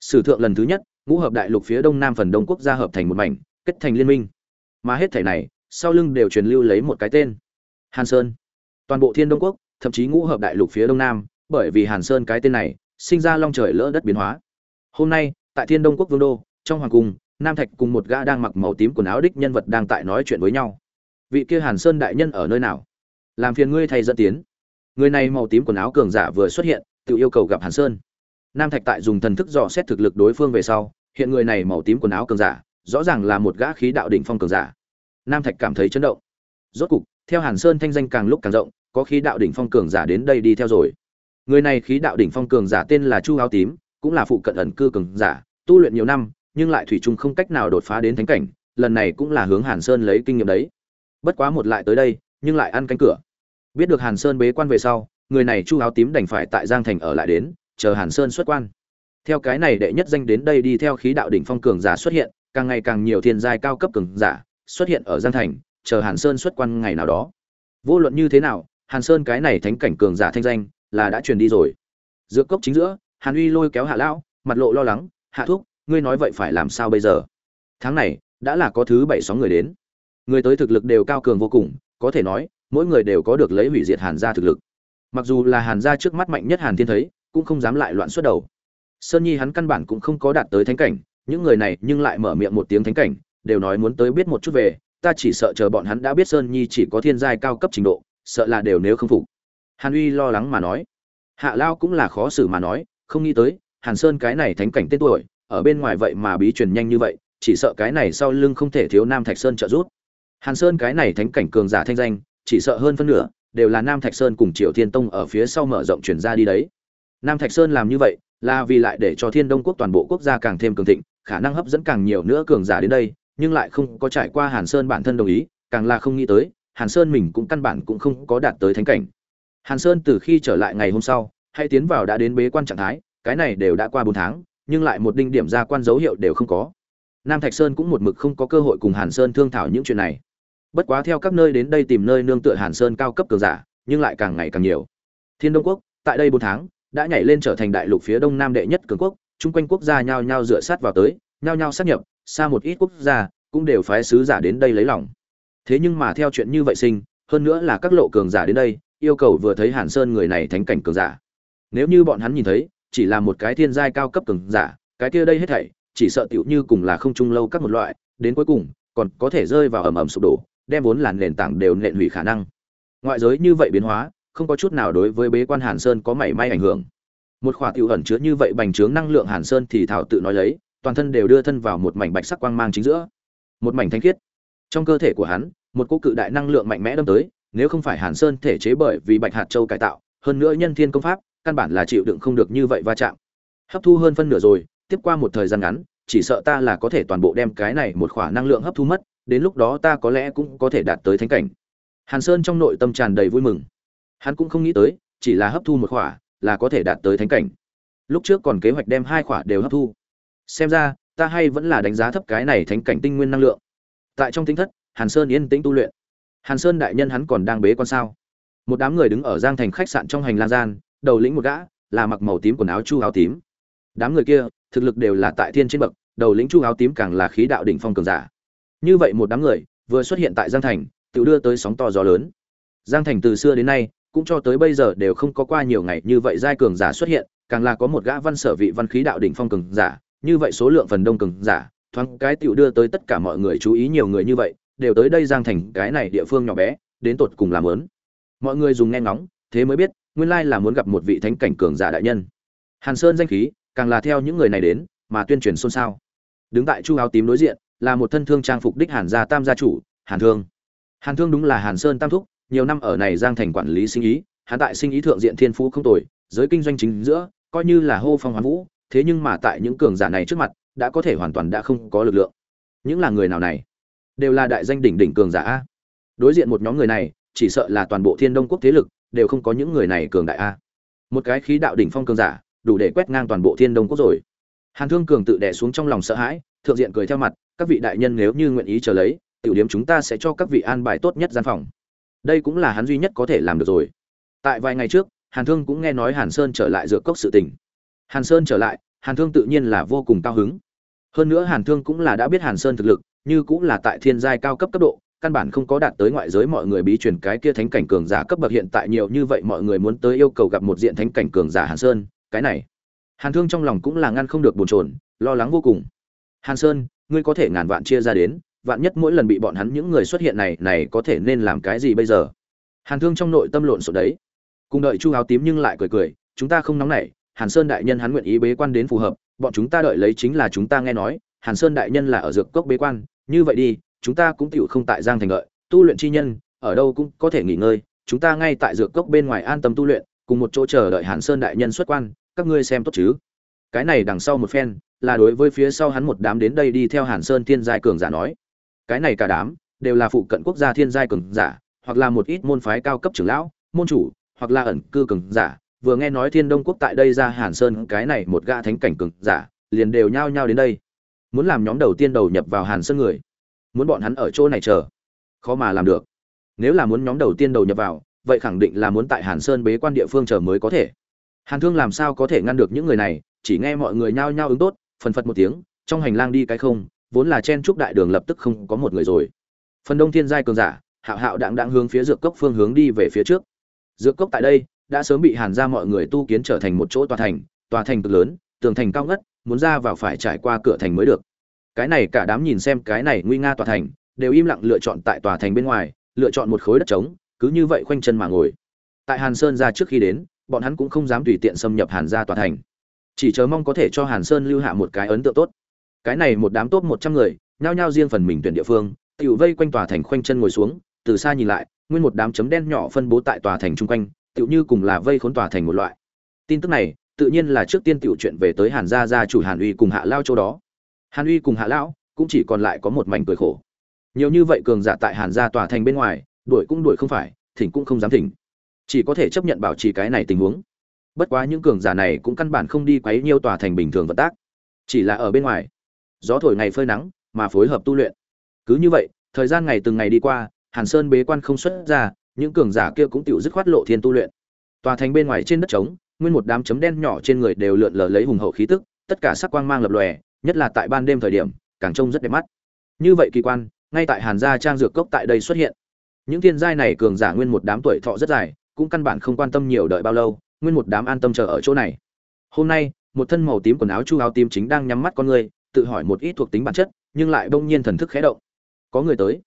Sử thượng lần thứ nhất, ngũ hợp đại lục phía đông nam phần đông quốc gia hợp thành một mảnh, kết thành liên minh. Mà hết thể này, sau lưng đều truyền lưu lấy một cái tên, hàn sơn. Toàn bộ thiên đông quốc, thậm chí ngũ hợp đại lục phía đông nam, bởi vì hàn sơn cái tên này, sinh ra long trời lỡ đất biến hóa. Hôm nay, tại thiên đông quốc vương đô, trong hoàng cung, nam thạch cùng một gã đang mặc màu tím quần áo đích nhân vật đang tại nói chuyện với nhau. Vị kia hàn sơn đại nhân ở nơi nào? Làm phiền ngươi thầy dẫn tiến. Người này màu tím quần áo cường giả vừa xuất hiện tự yêu cầu gặp hàn sơn. Nam thạch tại dùng thần thức dò xét thực lực đối phương về sau, hiện người này màu tím quần áo cường giả, rõ ràng là một gã khí đạo đỉnh phong cường giả. Nam thạch cảm thấy chấn động. Rốt cục, theo hàn sơn thanh danh càng lúc càng rộng, có khí đạo đỉnh phong cường giả đến đây đi theo rồi. Người này khí đạo đỉnh phong cường giả tên là chu áo tím, cũng là phụ cận ẩn cư cường giả, tu luyện nhiều năm, nhưng lại thủy chung không cách nào đột phá đến thánh cảnh, lần này cũng là hướng hàn sơn lấy kinh nghiệm đấy. Bất quá một lại tới đây, nhưng lại ăn cánh cửa. Biết được hàn sơn bế quan về sau người này chu áo tím đành phải tại giang thành ở lại đến, chờ hàn sơn xuất quan. Theo cái này đệ nhất danh đến đây đi theo khí đạo đỉnh phong cường giả xuất hiện, càng ngày càng nhiều thiên giai cao cấp cường giả xuất hiện ở giang thành, chờ hàn sơn xuất quan ngày nào đó. Vô luận như thế nào, hàn sơn cái này thánh cảnh cường giả thanh danh là đã truyền đi rồi. Dược cốc chính giữa, hàn uy lôi kéo hạ lão, mặt lộ lo lắng, hạ thuốc ngươi nói vậy phải làm sao bây giờ? Tháng này, đã là có thứ bảy sáu người đến. Người tới thực lực đều cao cường vô cùng, có thể nói, mỗi người đều có được lấy hủy diệt hàn gia thực lực mặc dù là hàn gia trước mắt mạnh nhất hàn thiên thấy, cũng không dám lại loạn xuất đầu. Sơn nhi hắn căn bản cũng không có đạt tới thánh cảnh, những người này nhưng lại mở miệng một tiếng thánh cảnh, đều nói muốn tới biết một chút về, ta chỉ sợ chờ bọn hắn đã biết sơn nhi chỉ có thiên giai cao cấp trình độ, sợ là đều nếu không phục. Hàn uy lo lắng mà nói. Hạ lao cũng là khó xử mà nói, không nghĩ tới, hàn sơn cái này thánh cảnh tên tuổi, ở bên ngoài vậy mà bí truyền nhanh như vậy, chỉ sợ cái này sau lưng không thể thiếu nam thạch sơn trợ giúp. Hàn sơn cái này thánh cảnh cường giả thanh danh, chỉ sợ hơn phân nửa đều là nam thạch sơn cùng triều thiên tông ở phía sau mở rộng truyền ra đi đấy. Nam thạch sơn làm như vậy là vì lại để cho thiên đông quốc toàn bộ quốc gia càng thêm cường thịnh, khả năng hấp dẫn càng nhiều nữa cường giả đến đây, nhưng lại không có trải qua hàn sơn bản thân đồng ý, càng là không nghĩ tới, hàn sơn mình cũng căn bản cũng không có đạt tới thánh cảnh. Hàn sơn từ khi trở lại ngày hôm sau, hay tiến vào đã đến bế quan trạng thái, cái này đều đã qua bốn tháng, nhưng lại một đinh điểm ra quan dấu hiệu đều không có. Nam thạch sơn cũng một mực không có cơ hội cùng hàn sơn thương thảo những chuyện này bất quá theo các nơi đến đây tìm nơi nương tựa hàn sơn cao cấp cường giả, nhưng lại càng ngày càng nhiều. Thiên đông quốc, tại đây bốn tháng, đã nhảy lên trở thành đại lục phía đông nam đệ nhất cường quốc, chung quanh quốc gia nhao nhao dựa sát vào tới, nhao nhao sát nhập, xa một ít quốc gia, cũng đều phái sứ giả đến đây lấy lòng. Thế nhưng mà theo chuyện như vậy sinh, hơn nữa là các lộ cường giả đến đây, yêu cầu vừa thấy hàn sơn người này thánh cảnh cường giả. Nếu như bọn hắn nhìn thấy, chỉ là một cái thiên giai cao cấp cường giả, cái kia đây hết thảy, chỉ sợ tiểu như cùng là không trung lâu các một loại, đến cuối cùng, còn có thể rơi vào ầm ầm sụp đổ đem vốn làn nền tảng đều nện hủy khả năng. Ngoại giới như vậy biến hóa, không có chút nào đối với bế quan hàn sơn có mảy may ảnh hưởng. Một khỏa tiểu ẩn chứa như vậy bành trướng năng lượng hàn sơn thì thảo tự nói lấy, toàn thân đều đưa thân vào một mảnh bạch sắc quang mang chính giữa. Một mảnh thanh khiết. Trong cơ thể của hắn, một cỗ cự đại năng lượng mạnh mẽ đâm tới, nếu không phải hàn sơn thể chế bởi vì bạch hạt châu cải tạo, hơn nữa nhân thiên công pháp, căn bản là chịu đựng không được như vậy va chạm. Hấp thu hơn phân nửa rồi, tiếp qua một thời gian ngắn, chỉ sợ ta là có thể toàn bộ đem cái này một khỏa năng lượng hấp thu mất đến lúc đó ta có lẽ cũng có thể đạt tới thánh cảnh. Hàn sơn trong nội tâm tràn đầy vui mừng. Hắn cũng không nghĩ tới, chỉ là hấp thu một khỏa, là có thể đạt tới thánh cảnh. Lúc trước còn kế hoạch đem hai khỏa đều hấp thu. Xem ra, ta hay vẫn là đánh giá thấp cái này thánh cảnh tinh nguyên năng lượng. Tại trong tính thất, hàn sơn yên tĩnh tu luyện. Hàn sơn đại nhân hắn còn đang bế con sao? Một đám người đứng ở giang thành khách sạn trong hành lang gian, đầu lĩnh một gã, là mặc màu tím quần áo chu áo tím. Đám người kia, thực lực đều là tại thiên trên bậc, đầu lĩnh chu áo tím càng là khí đạo đỉnh phong cường giả như vậy một đám người vừa xuất hiện tại giang thành, tự đưa tới sóng to gió lớn. Giang thành từ xưa đến nay cũng cho tới bây giờ đều không có qua nhiều ngày như vậy giai cường giả xuất hiện, càng là có một gã văn sở vị văn khí đạo đỉnh phong cường giả, như vậy số lượng phần đông cường giả, thoáng cái tiểu đưa tới tất cả mọi người chú ý nhiều người như vậy, đều tới đây giang thành cái này địa phương nhỏ bé, đến tột cùng làm lớn. Mọi người dùng nghe ngóng, thế mới biết, nguyên lai là muốn gặp một vị thánh cảnh cường giả đại nhân. Hàn sơn danh khí, càng là theo những người này đến, mà tuyên truyền xôn xao. Đứng tại chu áo tím đối diện là một thân thương trang phục đích hàn gia tam gia chủ, hàn thương. Hàn thương đúng là hàn sơn tam thúc, nhiều năm ở này giang thành quản lý sinh ý, hắn tại sinh ý thượng diện thiên phú không tồi, giới kinh doanh chính giữa, coi như là hô phong hoán vũ, thế nhưng mà tại những cường giả này trước mặt, đã có thể hoàn toàn đã không có lực lượng. Những là người nào này? Đều là đại danh đỉnh đỉnh cường giả a. Đối diện một nhóm người này, chỉ sợ là toàn bộ thiên đông quốc thế lực, đều không có những người này cường đại a. Một cái khí đạo đỉnh phong cường giả, đủ để quét ngang toàn bộ thiên đông quốc rồi. Hàn thương cường tự đè xuống trong lòng sợ hãi, thượng diện cười theo mặt các vị đại nhân nếu như nguyện ý chờ lấy, tiểu điểm chúng ta sẽ cho các vị an bài tốt nhất gian phòng. Đây cũng là hắn duy nhất có thể làm được rồi. Tại vài ngày trước, hàn thương cũng nghe nói hàn sơn trở lại dược cốc sự tình. Hàn sơn trở lại, hàn thương tự nhiên là vô cùng cao hứng. Hơn nữa hàn thương cũng là đã biết hàn sơn thực lực, như cũng là tại thiên giai cao cấp cấp độ, căn bản không có đạt tới ngoại giới mọi người bí truyền cái kia thánh cảnh cường giả cấp bậc hiện tại nhiều như vậy mọi người muốn tới yêu cầu gặp một diện thánh cảnh cường giả hàn sơn, cái này. Hàn thương trong lòng cũng là ngăn không được bồn chồn, lo lắng vô cùng. Hàn sơn ngươi có thể ngàn vạn chia ra đến, vạn nhất mỗi lần bị bọn hắn những người xuất hiện này này có thể nên làm cái gì bây giờ? Hàn thương trong nội tâm lộn xộn đấy. Cùng đợi chu áo tím nhưng lại cười cười, chúng ta không nóng nảy, hàn sơn đại nhân hắn nguyện ý bế quan đến phù hợp, bọn chúng ta đợi lấy chính là chúng ta nghe nói, hàn sơn đại nhân là ở dược cốc bế quan, như vậy đi, chúng ta cũng tựu không tại giang thành lợi tu luyện chi nhân, ở đâu cũng có thể nghỉ ngơi, chúng ta ngay tại dược cốc bên ngoài an tâm tu luyện, cùng một chỗ chờ đợi hàn sơn đại nhân xuất quan, các ngươi xem tốt chứ? Cái này đằng sau một phen, là đối với phía sau hắn một đám đến đây đi theo hàn sơn thiên giai cường giả nói. Cái này cả đám, đều là phụ cận quốc gia thiên giai cường giả, hoặc là một ít môn phái cao cấp trưởng lão, môn chủ, hoặc là ẩn cư cường giả. Vừa nghe nói thiên đông quốc tại đây ra hàn sơn, cái này một gã thánh cảnh cường giả, liền đều nhao nhao đến đây. Muốn làm nhóm đầu tiên đầu nhập vào hàn sơn người. Muốn bọn hắn ở chỗ này chờ. Khó mà làm được. Nếu là muốn nhóm đầu tiên đầu nhập vào, vậy khẳng định là muốn tại hàn sơn bế quan địa phương chờ mới có thể. Hàn thương làm sao có thể ngăn được những người này chỉ nghe mọi người nhao nhao ứng tốt, phần phật một tiếng, trong hành lang đi cái không, vốn là chen trúc đại đường lập tức không có một người rồi. Phần đông thiên giai cường giả, hạo hạo đặng đặng hướng phía dược cốc phương hướng đi về phía trước. Dược cốc tại đây, đã sớm bị hàn ra mọi người tu kiến trở thành một chỗ tòa thành tòa thành cực lớn, tường thành cao ngất, muốn ra vào phải trải qua cửa thành mới được. Cái này cả đám nhìn xem cái này nguy nga tòa thành, đều im lặng lựa chọn tại tòa thành bên ngoài, lựa chọn một khối đất trống, cứ như vậy khoanh chân mà ngồi. Tại hàn sơn ra trước khi đến, bọn hắn cũng không dám tùy tiện xâm nhập hàn ra tòa thành chỉ chờ mong có thể cho hàn sơn lưu hạ một cái ấn tượng tốt. Cái này một đám tốt một trăm người, nhao nhao riêng phần mình tuyển địa phương, tiểu vây quanh tòa thành khoanh chân ngồi xuống, từ xa nhìn lại, nguyên một đám chấm đen nhỏ phân bố tại tòa thành chung quanh tiểu như cùng là vây khốn tòa thành một loại. Tin tức này, tự nhiên là trước tiên tiểu chuyện về tới hàn gia gia chủ hàn uy cùng hạ lao châu đó. Hàn uy cùng hạ lão cũng chỉ còn lại có một mảnh cười khổ. Nhiều như vậy cường giả tại hàn gia tòa thành bên ngoài, đuổi cũng đuổi không phải, thỉnh cũng không dám thỉnh. Chỉ có thể chấp nhận bảo trì cái này tình huống bất quá những cường giả này cũng căn bản không đi quấy nhiêu tòa thành bình thường vận tác. Chỉ là ở bên ngoài. Gió thổi ngày phơi nắng, mà phối hợp tu luyện. Cứ như vậy, thời gian ngày từng ngày đi qua, hàn sơn bế quan không xuất ra, những cường giả kia cũng tự dứt khoát lộ thiên tu luyện. Tòa thành bên ngoài trên đất trống, nguyên một đám chấm đen nhỏ trên người đều lượn lờ lấy hùng hậu khí tức, tất cả sắc quang mang lập lòe, nhất là tại ban đêm thời điểm, càng trông rất đẹp mắt. Như vậy kỳ quan, ngay tại hàn gia trang dược cốc tại đây xuất hiện. Những thiên giai này cường giả nguyên một đám tuổi thọ rất dài, cũng căn bản không quan tâm nhiều đợi bao lâu nguyên một đám an tâm chờ ở chỗ này. Hôm nay, một thân màu tím quần áo chu áo tím chính đang nhắm mắt con người, tự hỏi một ít thuộc tính bản chất, nhưng lại bỗng nhiên thần thức khẽ động. Có người tới.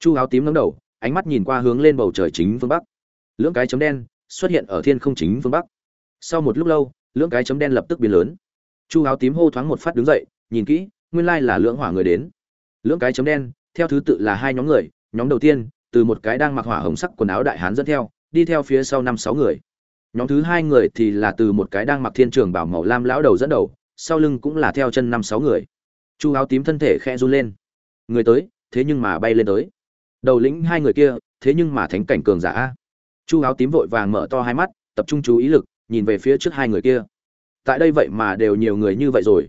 Chu áo tím ngẩng đầu, ánh mắt nhìn qua hướng lên bầu trời chính phương bắc. Lưỡng cái chấm đen xuất hiện ở thiên không chính phương bắc. Sau một lúc lâu, lưỡng cái chấm đen lập tức biến lớn. Chu áo tím hô thoáng một phát đứng dậy, nhìn kỹ, nguyên lai là lưỡng hỏa người đến. Lưỡng cái chấm đen, theo thứ tự là hai nhóm người, nhóm đầu tiên, từ một cái đang mặc hỏa hồng sắc quần áo đại hán dẫn theo, đi theo phía sau năm sáu người nhóm thứ hai người thì là từ một cái đang mặc thiên trường bảo màu lam lão đầu dẫn đầu, sau lưng cũng là theo chân năm sáu người. Chu áo tím thân thể khe run lên. Người tới, thế nhưng mà bay lên tới. Đầu lĩnh hai người kia, thế nhưng mà thánh cảnh cường giả chu áo tím vội vàng mở to hai mắt, tập trung chú ý lực, nhìn về phía trước hai người kia. Tại đây vậy mà đều nhiều người như vậy rồi.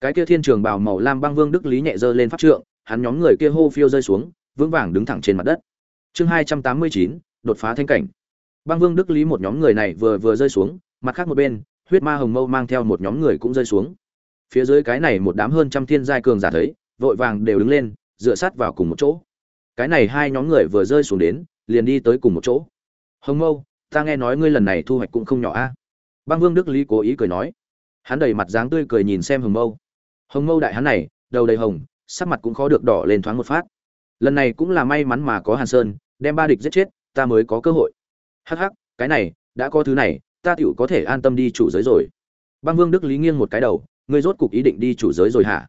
Cái kia thiên trường bào màu lam băng vương đức lý nhẹ dơ lên pháp trượng, hắn nhóm người kia hô phiêu rơi xuống, vững vàng đứng thẳng trên mặt đất. Chương hai trăm tám mươi chín, đột phá thanh cảnh băng vương đức lý một nhóm người này vừa vừa rơi xuống, mặt khác một bên, huyết ma hồng mâu mang theo một nhóm người cũng rơi xuống. Phía dưới cái này một đám hơn trăm thiên giai cường giả thấy, vội vàng đều đứng lên, dựa sát vào cùng một chỗ. Cái này hai nhóm người vừa rơi xuống đến, liền đi tới cùng một chỗ. Hồng mâu, ta nghe nói ngươi lần này thu hoạch cũng không nhỏ a. Băng vương đức lý cố ý cười nói. Hắn đầy mặt dáng tươi cười nhìn xem hồng mâu. Hồng mâu đại hắn này, đầu đầy hồng, sắc mặt cũng khó được đỏ lên thoáng một phát. Lần này cũng là may mắn mà có hàn sơn, đem ba địch giết chết, ta mới có cơ hội hắc hắc, cái này, đã có thứ này, ta tựu có thể an tâm đi chủ giới rồi. Băng vương đức lý nghiêng một cái đầu, ngươi rốt cục ý định đi chủ giới rồi hả?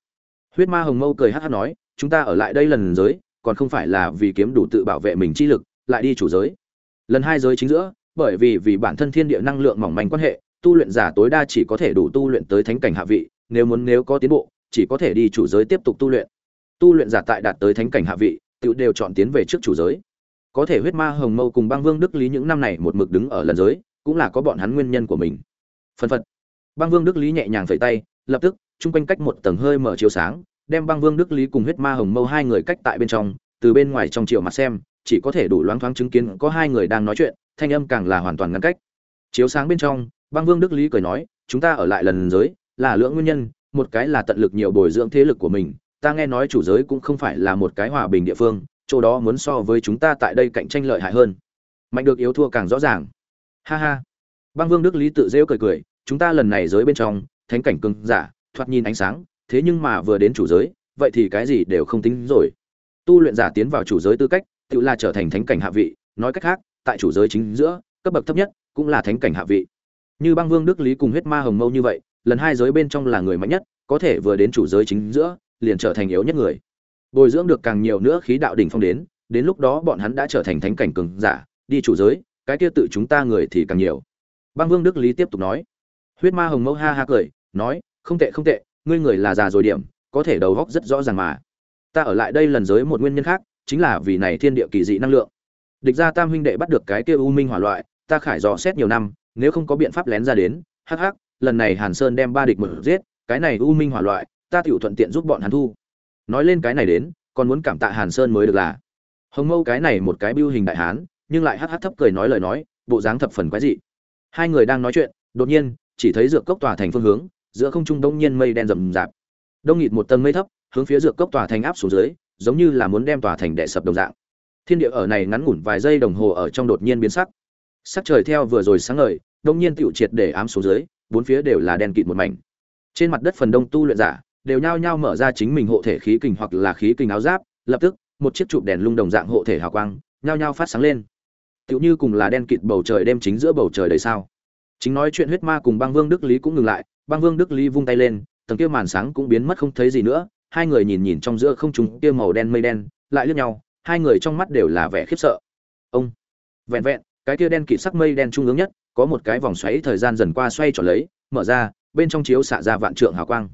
Huyết ma hồng mâu cười hắc hắc nói, chúng ta ở lại đây lần giới, còn không phải là vì kiếm đủ tự bảo vệ mình chi lực, lại đi chủ giới. Lần hai giới chính giữa, bởi vì vì bản thân thiên địa năng lượng mỏng manh quan hệ, tu luyện giả tối đa chỉ có thể đủ tu luyện tới thánh cảnh hạ vị, nếu muốn nếu có tiến bộ, chỉ có thể đi chủ giới tiếp tục tu luyện. Tu luyện giả tại đạt tới thánh cảnh hạ vị tự đều chọn tiến về trước chủ giới có thể huyết ma hồng mâu cùng băng vương đức lý những năm này một mực đứng ở lần giới, cũng là có bọn hắn nguyên nhân của mình. Phân phật. Băng vương đức lý nhẹ nhàng phẩy tay, lập tức, chung quanh cách một tầng hơi mở chiếu sáng, đem băng vương đức lý cùng huyết ma hồng mâu hai người cách tại bên trong, từ bên ngoài trong chiều mặt xem, chỉ có thể đủ loáng thoáng chứng kiến có hai người đang nói chuyện, thanh âm càng là hoàn toàn ngăn cách. Chiếu sáng bên trong, băng vương đức lý cười nói, chúng ta ở lại lần giới, là lưỡng nguyên nhân, một cái là tận lực nhiều bồi dưỡng thế lực của mình, ta nghe nói chủ giới cũng không phải là một cái hòa bình địa phương chỗ đó muốn so với chúng ta tại đây cạnh tranh lợi hại hơn. Mạnh được yếu thua càng rõ ràng. Ha ha. Băng vương đức lý tự rêu cười cười, chúng ta lần này giới bên trong, thánh cảnh cưng giả, thoạt nhìn ánh sáng, thế nhưng mà vừa đến chủ giới, vậy thì cái gì đều không tính rồi. Tu luyện giả tiến vào chủ giới tư cách, tự là trở thành thánh cảnh hạ vị, nói cách khác, tại chủ giới chính giữa, cấp bậc thấp nhất cũng là thánh cảnh hạ vị. Như băng vương đức lý cùng huyết ma hồng mâu như vậy, lần hai giới bên trong là người mạnh nhất, có thể vừa đến chủ giới chính giữa, liền trở thành yếu nhất người bồi dưỡng được càng nhiều nữa khí đạo đỉnh phong đến đến lúc đó bọn hắn đã trở thành thánh cảnh cường giả, đi chủ giới, cái kia tự chúng ta người thì càng nhiều. Băng vương đức lý tiếp tục nói. Huyết ma hồng mâu ha ha cười, nói, không tệ không tệ, ngươi người là già rồi điểm, có thể đầu góc rất rõ ràng mà. Ta ở lại đây lần giới một nguyên nhân khác, chính là vì này thiên địa kỳ dị năng lượng. Địch gia tam huynh đệ bắt được cái kia u minh hỏa loại, ta khải dò xét nhiều năm, nếu không có biện pháp lén ra đến, hắc hắc, lần này hàn sơn đem ba địch mở giết, cái này u minh hỏa loại, ta tiểu thuận tiện giúp bọn hắn thu nói lên cái này đến, còn muốn cảm tạ hàn sơn mới được là. Hồng mâu cái này một cái biêu hình đại hán, nhưng lại hắc hắc thấp cười nói lời nói, bộ dáng thập phần quái dị. Hai người đang nói chuyện, đột nhiên, chỉ thấy dược cốc tòa thành phương hướng, giữa không trung đông nhiên mây đen rầm rạp. Đông nghịt một tầng mây thấp, hướng phía dược cốc tòa thành áp xuống dưới, giống như là muốn đem tòa thành đè sập đồng dạng. Thiên địa ở này ngắn ngủn vài giây đồng hồ ở trong đột nhiên biến sắc. Sắc trời theo vừa rồi sáng ngời, đông nhiên tựu triệt để ám xuống dưới, bốn phía đều là đen kịt một mảnh. Trên mặt đất phần đông tu luyện giả đều nhao nhao mở ra chính mình hộ thể khí kình hoặc là khí kình áo giáp, lập tức, một chiếc chụp đèn lung đồng dạng hộ thể hào quang, nhao nhao phát sáng lên. Tựu như cùng là đen kịt bầu trời đêm chính giữa bầu trời đầy sao. Chính nói chuyện huyết ma cùng băng vương đức lý cũng ngừng lại, băng vương đức lý vung tay lên, tầng kia màn sáng cũng biến mất không thấy gì nữa, hai người nhìn nhìn trong giữa không trung kia màu đen mây đen, lại liếc nhau, hai người trong mắt đều là vẻ khiếp sợ. Ông, vẹn vẹn, cái kia đen kịt sắc mây đen trung ương nhất, có một cái vòng xoáy thời gian dần qua xoay tròn lấy, mở ra, bên trong chiếu xạ ra vạn trượng hào quang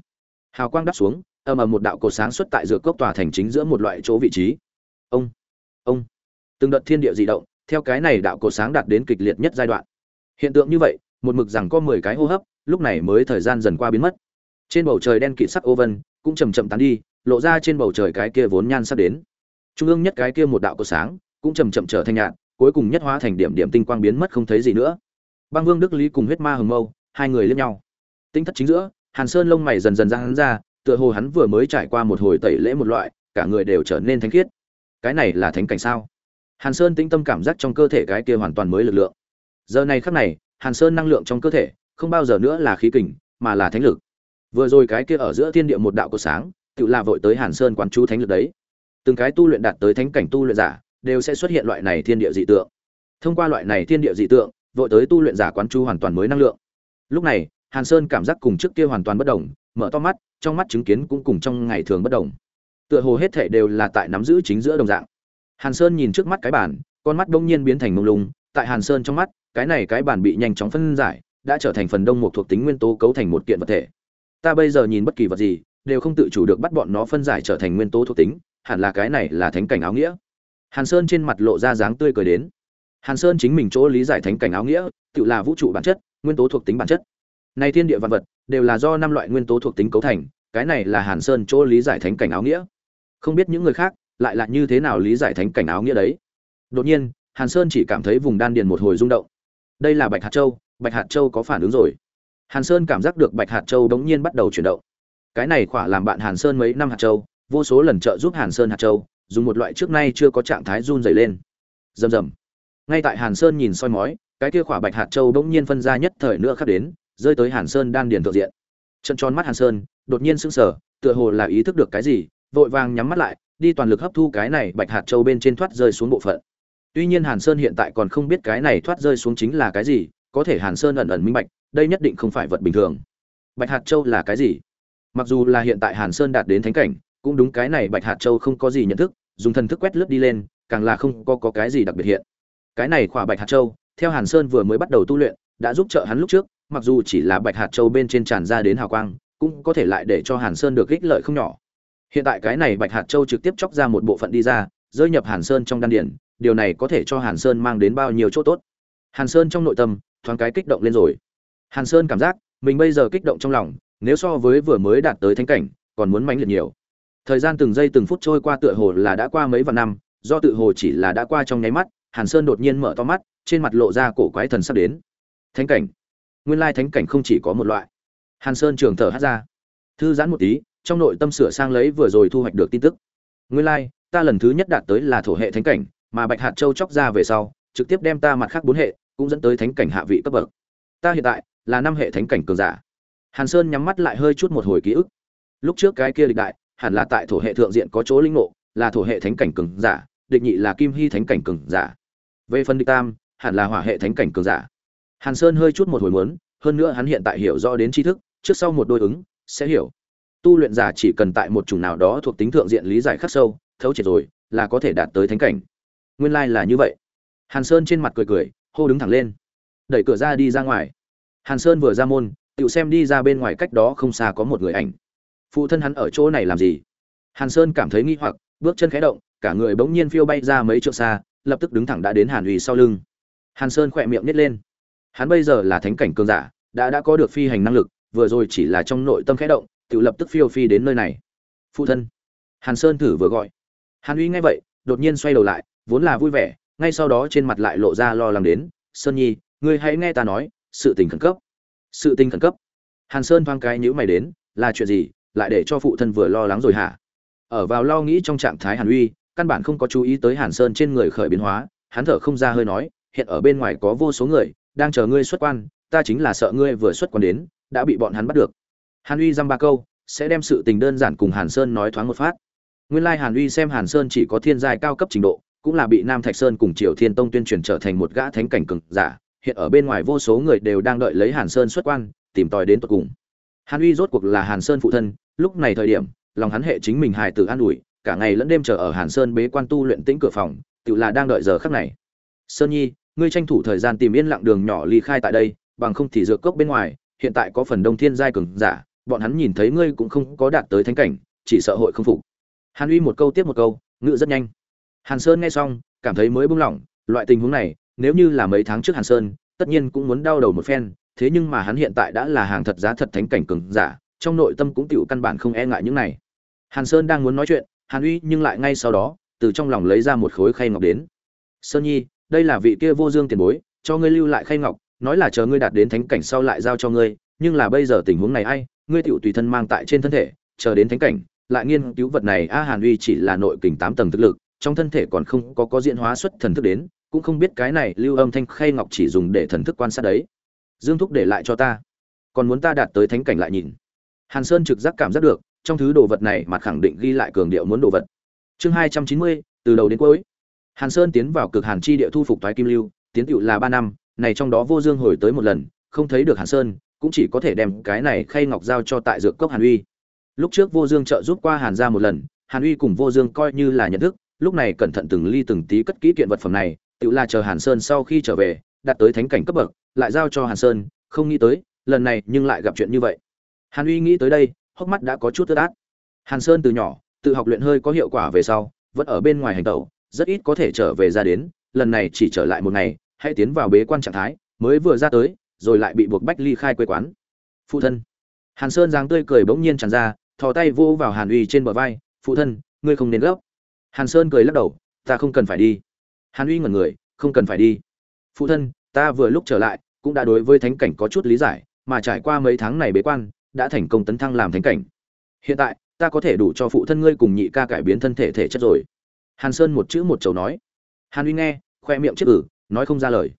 hào quang đắp xuống, ầm ầm một đạo cột sáng xuất tại giữa cốc tòa thành chính giữa một loại chỗ vị trí. Ông ông. Từng đợt thiên địa dị động, theo cái này đạo cột sáng đạt đến kịch liệt nhất giai đoạn. Hiện tượng như vậy, một mực rằng có mười cái hô hấp, lúc này mới thời gian dần qua biến mất. Trên bầu trời đen kịt sắc ô vân, cũng chầm chậm tán đi, lộ ra trên bầu trời cái kia vốn nhan sắp đến. Trung ương nhất cái kia một đạo cột sáng, cũng chầm chậm trở thành nhạt, cuối cùng nhất hóa thành điểm điểm tinh quang biến mất không thấy gì nữa. Băng vương, đức lý cùng huyết ma hồng mâu, hai người liếc nhau. Tinh thất chính giữa hàn sơn lông mày dần dần ra hắn ra, tựa hồ hắn vừa mới trải qua một hồi tẩy lễ một loại, cả người đều trở nên thánh khiết. Cái này là thánh cảnh sao? Hàn sơn tĩnh tâm cảm giác trong cơ thể cái kia hoàn toàn mới lực lượng. Giờ này khắc này, hàn sơn năng lượng trong cơ thể, không bao giờ nữa là khí kình, mà là thánh lực. Vừa rồi cái kia ở giữa thiên địa một đạo của sáng, tự là vội tới hàn sơn quán chú thánh lực đấy. Từng cái tu luyện đạt tới thánh cảnh tu luyện giả, đều sẽ xuất hiện loại này thiên địa dị tượng. Thông qua loại này thiên địa dị tượng, vội tới tu luyện giả quán chú hoàn toàn mới năng lượng. Lúc này hàn sơn cảm giác cùng trước kia hoàn toàn bất động, mở to mắt trong mắt chứng kiến cũng cùng trong ngày thường bất động. tựa hồ hết thảy đều là tại nắm giữ chính giữa đồng dạng. Hàn sơn nhìn trước mắt cái bản con mắt đông nhiên biến thành mông lung tại hàn sơn trong mắt cái này cái bản bị nhanh chóng phân giải đã trở thành phần đông một thuộc tính nguyên tố cấu thành một kiện vật thể. Ta bây giờ nhìn bất kỳ vật gì đều không tự chủ được bắt bọn nó phân giải trở thành nguyên tố thuộc tính hẳn là cái này là thánh cảnh áo nghĩa. Hàn sơn trên mặt lộ ra dáng tươi cười đến. Hàn sơn chính mình chỗ lý giải thánh cảnh áo nghĩa tự là vũ trụ bản chất nguyên tố thuộc tính bản chất này thiên địa vạn vật đều là do năm loại nguyên tố thuộc tính cấu thành, cái này là hàn sơn chỗ lý giải thánh cảnh áo nghĩa. Không biết những người khác lại là như thế nào lý giải thánh cảnh áo nghĩa đấy. Đột nhiên, hàn sơn chỉ cảm thấy vùng đan điền một hồi rung động. Đây là bạch hạt châu, bạch hạt châu có phản ứng rồi. Hàn sơn cảm giác được bạch hạt châu đống nhiên bắt đầu chuyển động. Cái này khỏa làm bạn hàn sơn mấy năm hạt châu, vô số lần trợ giúp hàn sơn hạt châu, dùng một loại trước nay chưa có trạng thái run dày lên. Rầm rầm. Ngay tại hàn sơn nhìn soi mói, cái kia khỏa bạch hạt châu đống nhiên phân ra nhất thời nữa khác đến rơi tới hàn sơn đan điền thượng diện. Trận tròn mắt hàn sơn đột nhiên sững sờ tựa hồ là ý thức được cái gì vội vàng nhắm mắt lại đi toàn lực hấp thu cái này bạch hạt châu bên trên thoát rơi xuống bộ phận. Tuy nhiên hàn sơn hiện tại còn không biết cái này thoát rơi xuống chính là cái gì có thể hàn sơn ẩn ẩn minh bạch đây nhất định không phải vật bình thường. Bạch hạt châu là cái gì? Mặc dù là hiện tại hàn sơn đạt đến thánh cảnh cũng đúng cái này bạch hạt châu không có gì nhận thức dùng thần thức quét lướt đi lên càng là không có, có cái gì đặc biệt hiện. Cái này khỏa bạch hạt châu theo hàn sơn vừa mới bắt đầu tu luyện đã giúp trợ hắn lúc trước mặc dù chỉ là bạch hạt châu bên trên tràn ra đến hào quang, cũng có thể lại để cho hàn sơn được ích lợi không nhỏ. Hiện tại cái này bạch hạt châu trực tiếp chóc ra một bộ phận đi ra, rơi nhập hàn sơn trong đan điển điều này có thể cho hàn sơn mang đến bao nhiêu chỗ tốt? Hàn sơn trong nội tâm, thoáng cái kích động lên rồi. Hàn sơn cảm giác, mình bây giờ kích động trong lòng, nếu so với vừa mới đạt tới thánh cảnh, còn muốn mãnh liệt nhiều. Thời gian từng giây từng phút trôi qua tựa hồ là đã qua mấy vạn năm, do tự hồ chỉ là đã qua trong nháy mắt, hàn sơn đột nhiên mở to mắt, trên mặt lộ ra cổ quái thần sắp đến. Thánh cảnh nguyên lai thánh cảnh không chỉ có một loại. Hàn sơn trường thở hát ra. Thư giãn một tí, trong nội tâm sửa sang lấy vừa rồi thu hoạch được tin tức. Nguyên lai, ta lần thứ nhất đạt tới là thổ hệ thánh cảnh, mà bạch hạt châu chóc ra về sau, trực tiếp đem ta mặt khác bốn hệ, cũng dẫn tới thánh cảnh hạ vị cấp bậc. Ta hiện tại, là năm hệ thánh cảnh cường giả. Hàn sơn nhắm mắt lại hơi chút một hồi ký ức. Lúc trước cái kia địch đại, hẳn là tại thổ hệ thượng diện có chỗ linh ngộ, là thổ hệ thánh cảnh cường giả địch nhị là kim hy thánh cảnh cường giả. Về phần địch tam, hẳn là hỏa hệ thánh cảnh cường giả hàn sơn hơi chút một hồi muốn, hơn nữa hắn hiện tại hiểu rõ đến tri thức, trước sau một đôi ứng, sẽ hiểu. Tu luyện giả chỉ cần tại một chủng nào đó thuộc tính thượng diện lý giải khắc sâu, thấu triệt rồi, là có thể đạt tới thánh cảnh. Nguyên lai là như vậy. Hàn sơn trên mặt cười cười, hô đứng thẳng lên. Đẩy cửa ra đi ra ngoài. Hàn sơn vừa ra môn tự xem đi ra bên ngoài cách đó không xa có một người ảnh. Phụ thân hắn ở chỗ này làm gì? Hàn sơn cảm thấy nghi hoặc, bước chân khẽ động, cả người bỗng nhiên phiêu bay ra mấy trượng xa, lập tức đứng thẳng đã đến hàn uy sau lưng. Hàn sơn khỏe miệng nít lên hắn bây giờ là thánh cảnh cường giả, đã đã có được phi hành năng lực, vừa rồi chỉ là trong nội tâm khẽ động, tự lập tức phiêu phi đến nơi này. Phụ thân. Hàn sơn thử vừa gọi. Hàn uy nghe vậy, đột nhiên xoay đầu lại, vốn là vui vẻ, ngay sau đó trên mặt lại lộ ra lo lắng đến, sơn nhi, ngươi hãy nghe ta nói, sự tình khẩn cấp. Sự tình khẩn cấp? Hàn sơn thoáng cái nhữ mày đến, là chuyện gì, lại để cho phụ thân vừa lo lắng rồi hả? Ở vào lo nghĩ trong trạng thái hàn uy, căn bản không có chú ý tới hàn sơn trên người khởi biến hóa, hắn thở không ra hơi nói, hiện ở bên ngoài có vô số người đang chờ ngươi xuất quan, ta chính là sợ ngươi vừa xuất quan đến, đã bị bọn hắn bắt được. Hàn uy dăm ba câu, sẽ đem sự tình đơn giản cùng hàn sơn nói thoáng một phát. Nguyên lai hàn uy xem hàn sơn chỉ có thiên giai cao cấp trình độ, cũng là bị nam thạch sơn cùng triều thiên tông tuyên truyền trở thành một gã thánh cảnh cường giả, hiện ở bên ngoài vô số người đều đang đợi lấy hàn sơn xuất quan, tìm tòi đến tận cùng. Hàn uy rốt cuộc là hàn sơn phụ thân, lúc này thời điểm, lòng hắn hệ chính mình hài tử an ủi, cả ngày lẫn đêm chờ ở hàn sơn bế quan tu luyện tĩnh cửa phòng, tự là đang đợi giờ khắc này. Sơn nhi ngươi tranh thủ thời gian tìm yên lặng đường nhỏ ly khai tại đây, bằng không thì dược cốc bên ngoài, hiện tại có phần đông thiên giai cường giả, bọn hắn nhìn thấy ngươi cũng không có đạt tới thánh cảnh, chỉ sợ hội không phục. Hàn uy một câu tiếp một câu ngự rất nhanh. Hàn sơn nghe xong, cảm thấy mới bung lỏng loại tình huống này, nếu như là mấy tháng trước hàn sơn, tất nhiên cũng muốn đau đầu một phen, thế nhưng mà hắn hiện tại đã là hàng thật giá thật thánh cảnh cường giả, trong nội tâm cũng tựu căn bản không e ngại những này. Hàn sơn đang muốn nói chuyện, hàn uy nhưng lại ngay sau đó, từ trong lòng lấy ra một khối khay ngọc đến. Sơn nhi đây là vị kia vô dương tiền bối, cho ngươi lưu lại khay ngọc, nói là chờ ngươi đạt đến thánh cảnh sau lại giao cho ngươi, nhưng là bây giờ tình huống này ai, ngươi tựu tùy thân mang tại trên thân thể, chờ đến thánh cảnh, lại nghiên cứu vật này, a hàn uy chỉ là nội kình tám tầng thực lực, trong thân thể còn không có có diễn hóa xuất thần thức đến, cũng không biết cái này lưu âm thanh khay ngọc chỉ dùng để thần thức quan sát đấy. Dương thúc để lại cho ta. Còn muốn ta đạt tới thánh cảnh lại nhìn. Hàn sơn trực giác cảm giác được, trong thứ đồ vật này mà khẳng định ghi lại cường điệu muốn đồ vật. Chương hai trăm chín mươi, từ đầu đến cuối hàn sơn tiến vào cực hàn chi địa thu phục Toái kim lưu, tiến tựu là ba năm, này trong đó vô dương hồi tới một lần, không thấy được hàn sơn, cũng chỉ có thể đem cái này khay ngọc giao cho tại dược cốc hàn uy lúc trước vô dương trợ giúp qua hàn ra một lần, hàn uy cùng vô dương coi như là nhận thức, lúc này cẩn thận từng ly từng tí cất kỹ kiện vật phẩm này tự là chờ hàn sơn sau khi trở về đạt tới thánh cảnh cấp bậc, lại giao cho hàn sơn, không nghĩ tới, lần này nhưng lại gặp chuyện như vậy hàn uy nghĩ tới đây, hốc mắt đã có chút tơ đát. hàn sơn từ nhỏ, tự học luyện hơi có hiệu quả về sau, vẫn ở bên ngoài hành tẩu rất ít có thể trở về ra đến, lần này chỉ trở lại một ngày, hãy tiến vào bế quan trạng thái, mới vừa ra tới, rồi lại bị buộc bách ly khai quê quán. Phụ thân. Hàn sơn dáng tươi cười bỗng nhiên tràn ra, thò tay vô vào hàn uy trên bờ vai, phụ thân, ngươi không nên gấp. Hàn sơn cười lắc đầu, ta không cần phải đi. Hàn uy ngẩn người, không cần phải đi. Phụ thân, ta vừa lúc trở lại, cũng đã đối với thánh cảnh có chút lý giải, mà trải qua mấy tháng này bế quan, đã thành công tấn thăng làm thánh cảnh. Hiện tại, ta có thể đủ cho phụ thân ngươi cùng nhị ca cải biến thân thể thể chất rồi hàn sơn một chữ một chầu nói. Hàn uy nghe, khoe miệng chết ử, nói không ra lời.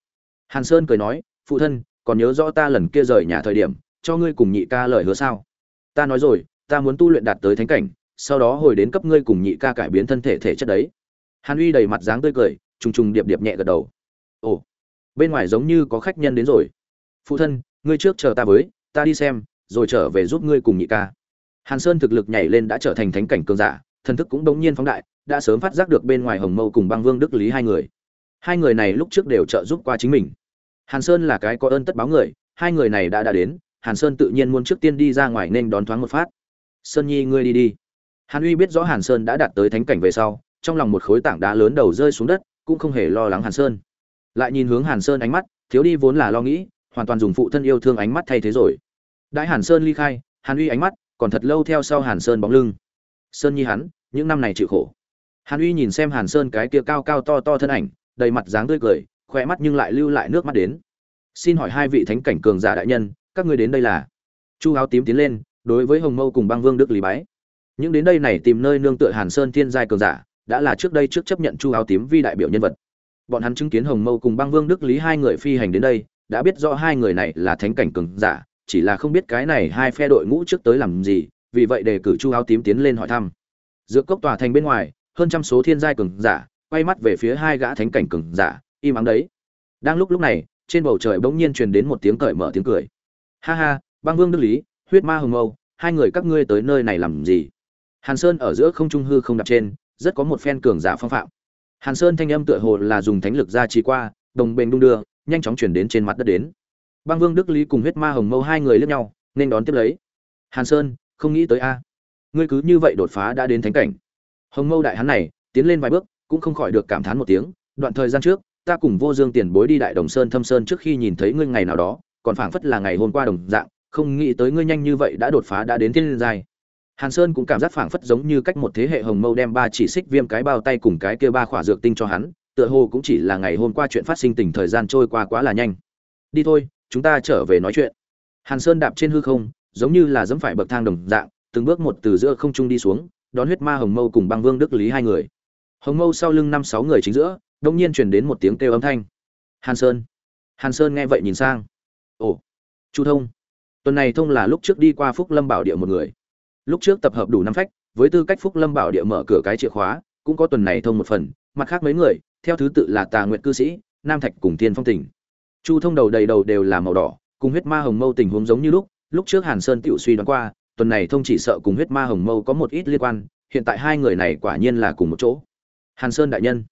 Hàn sơn cười nói, phụ thân, còn nhớ rõ ta lần kia rời nhà thời điểm, cho ngươi cùng nhị ca lời hứa sao? Ta nói rồi, ta muốn tu luyện đạt tới thánh cảnh, sau đó hồi đến cấp ngươi cùng nhị ca cải biến thân thể thể chất đấy. Hàn uy đầy mặt dáng tươi cười, trùng trùng điệp điệp nhẹ gật đầu. Ồ, bên ngoài giống như có khách nhân đến rồi. Phụ thân, ngươi trước chờ ta với, ta đi xem, rồi trở về giúp ngươi cùng nhị ca. Hàn sơn thực lực nhảy lên đã trở thành thánh cảnh cường giả, thần thức cũng đống nhiên phóng đại đã sớm phát giác được bên ngoài hồng mâu cùng băng vương đức lý hai người. Hai người này lúc trước đều trợ giúp qua chính mình. Hàn sơn là cái có ơn tất báo người, hai người này đã đã đến, hàn sơn tự nhiên muốn trước tiên đi ra ngoài nên đón thoáng một phát. Sơn nhi, ngươi đi đi. Hàn uy biết rõ hàn sơn đã đạt tới thánh cảnh về sau, trong lòng một khối tảng đá lớn đầu rơi xuống đất, cũng không hề lo lắng hàn sơn. Lại nhìn hướng hàn sơn ánh mắt, thiếu đi vốn là lo nghĩ, hoàn toàn dùng phụ thân yêu thương ánh mắt thay thế rồi. Đại hàn sơn ly khai, hàn uy ánh mắt còn thật lâu theo sau hàn sơn bóng lưng. Sơn nhi hắn, những năm này chịu khổ hàn uy nhìn xem hàn sơn cái kia cao cao to to thân ảnh, đầy mặt dáng tươi cười khoe mắt nhưng lại lưu lại nước mắt đến. Xin hỏi hai vị thánh cảnh cường giả đại nhân, các ngươi đến đây là? Chu áo tím tiến lên, đối với hồng mâu cùng băng vương đức lý bái. Những đến đây này tìm nơi nương tựa hàn sơn thiên giai cường giả, đã là trước đây trước chấp nhận chu áo tím vi đại biểu nhân vật. Bọn hắn chứng kiến hồng mâu cùng băng vương đức lý hai người phi hành đến đây, đã biết rõ hai người này là thánh cảnh cường giả, chỉ là không biết cái này hai phe đội ngũ trước tới làm gì, vì vậy đề cử chu áo tím tiến lên hỏi thăm. Dựa cốc tòa thành bên ngoài hơn trăm số thiên giai cường giả, quay mắt về phía hai gã thánh cảnh cường giả, im ắng đấy. Đang lúc lúc này, trên bầu trời bỗng nhiên truyền đến một tiếng cởi mở tiếng cười. Ha ha, băng vương đức lý, huyết ma hồng mâu, hai người các ngươi tới nơi này làm gì? Hàn sơn ở giữa không trung hư không đặt trên, rất có một phen cường giả phong phạm. Hàn sơn thanh âm tựa hồ là dùng thánh lực ra trì qua, đồng bền đung đưa, nhanh chóng chuyển đến trên mặt đất đến. Băng vương đức lý cùng huyết ma hồng mâu hai người lướt nhau, nên đón tiếp lấy. Hàn sơn, không nghĩ tới a. Ngươi cứ như vậy đột phá đã đến thánh cảnh hồng mâu đại hắn này, tiến lên vài bước, cũng không khỏi được cảm thán một tiếng, đoạn thời gian trước, ta cùng vô dương tiền bối đi đại đồng sơn thâm sơn trước khi nhìn thấy ngươi ngày nào đó, còn phảng phất là ngày hôm qua đồng dạng, không nghĩ tới ngươi nhanh như vậy đã đột phá đã đến thiên giai. Hàn sơn cũng cảm giác phảng phất giống như cách một thế hệ hồng mâu đem ba chỉ xích viêm cái bao tay cùng cái kia ba khỏa dược tinh cho hắn, tựa hồ cũng chỉ là ngày hôm qua chuyện phát sinh tình thời gian trôi qua quá là nhanh. Đi thôi, chúng ta trở về nói chuyện. Hàn sơn đạp trên hư không, giống như là dẫm phải bậc thang đồng dạng, từng bước một từ giữa không trung đi xuống đón huyết ma hồng mâu cùng băng vương đức lý hai người. Hồng mâu sau lưng năm sáu người chính giữa, đông nhiên truyền đến một tiếng kêu âm thanh. Hàn sơn hàn sơn nghe vậy nhìn sang. Ồ, chu thông. Tuần này thông là lúc trước đi qua phúc lâm bảo địa một người. Lúc trước tập hợp đủ năm phách, với tư cách phúc lâm bảo địa mở cửa cái chìa khóa, cũng có tuần này thông một phần, mặt khác mấy người, theo thứ tự là tà nguyện cư sĩ, nam thạch cùng thiên phong tỉnh. Chu thông đầu đầy đầu đều là màu đỏ, cùng huyết ma hồng mâu tình huống giống như lúc lúc trước hàn sơn tiểu suy đoán qua tuần này thông chỉ sợ cùng huyết ma hồng mâu có một ít liên quan, hiện tại hai người này quả nhiên là cùng một chỗ. Hàn sơn đại nhân.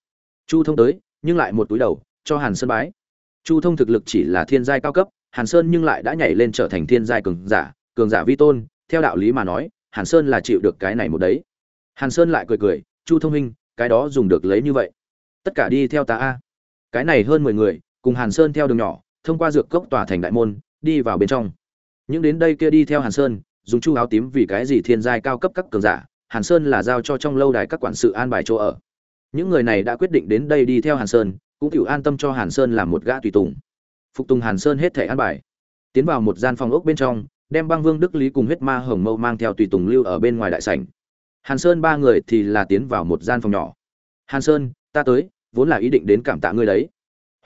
Chu thông tới, nhưng lại một túi đầu, cho hàn sơn bái. Chu thông thực lực chỉ là thiên giai cao cấp, hàn sơn nhưng lại đã nhảy lên trở thành thiên giai cường giả cường giả vi tôn, theo đạo lý mà nói, hàn sơn là chịu được cái này một đấy. Hàn sơn lại cười cười, chu thông minh cái đó dùng được lấy như vậy. Tất cả đi theo ta a. Cái này hơn mười người, cùng hàn sơn theo đường nhỏ, thông qua dược cốc tòa thành đại môn, đi vào bên trong. Những đến đây kia đi theo hàn sơn dùng chu áo tím vì cái gì thiên giai cao cấp các cường giả, hàn sơn là giao cho trong lâu đài các quản sự an bài chỗ ở. Những người này đã quyết định đến đây đi theo hàn sơn, cũng chịu an tâm cho hàn sơn làm một gã tùy tùng. Phục tùng hàn sơn hết thể an bài. Tiến vào một gian phòng ốc bên trong, đem băng vương đức lý cùng huyết ma hồng mâu mang theo tùy tùng lưu ở bên ngoài đại sảnh. Hàn sơn ba người thì là tiến vào một gian phòng nhỏ. Hàn sơn, ta tới, vốn là ý định đến cảm tạ ngươi đấy.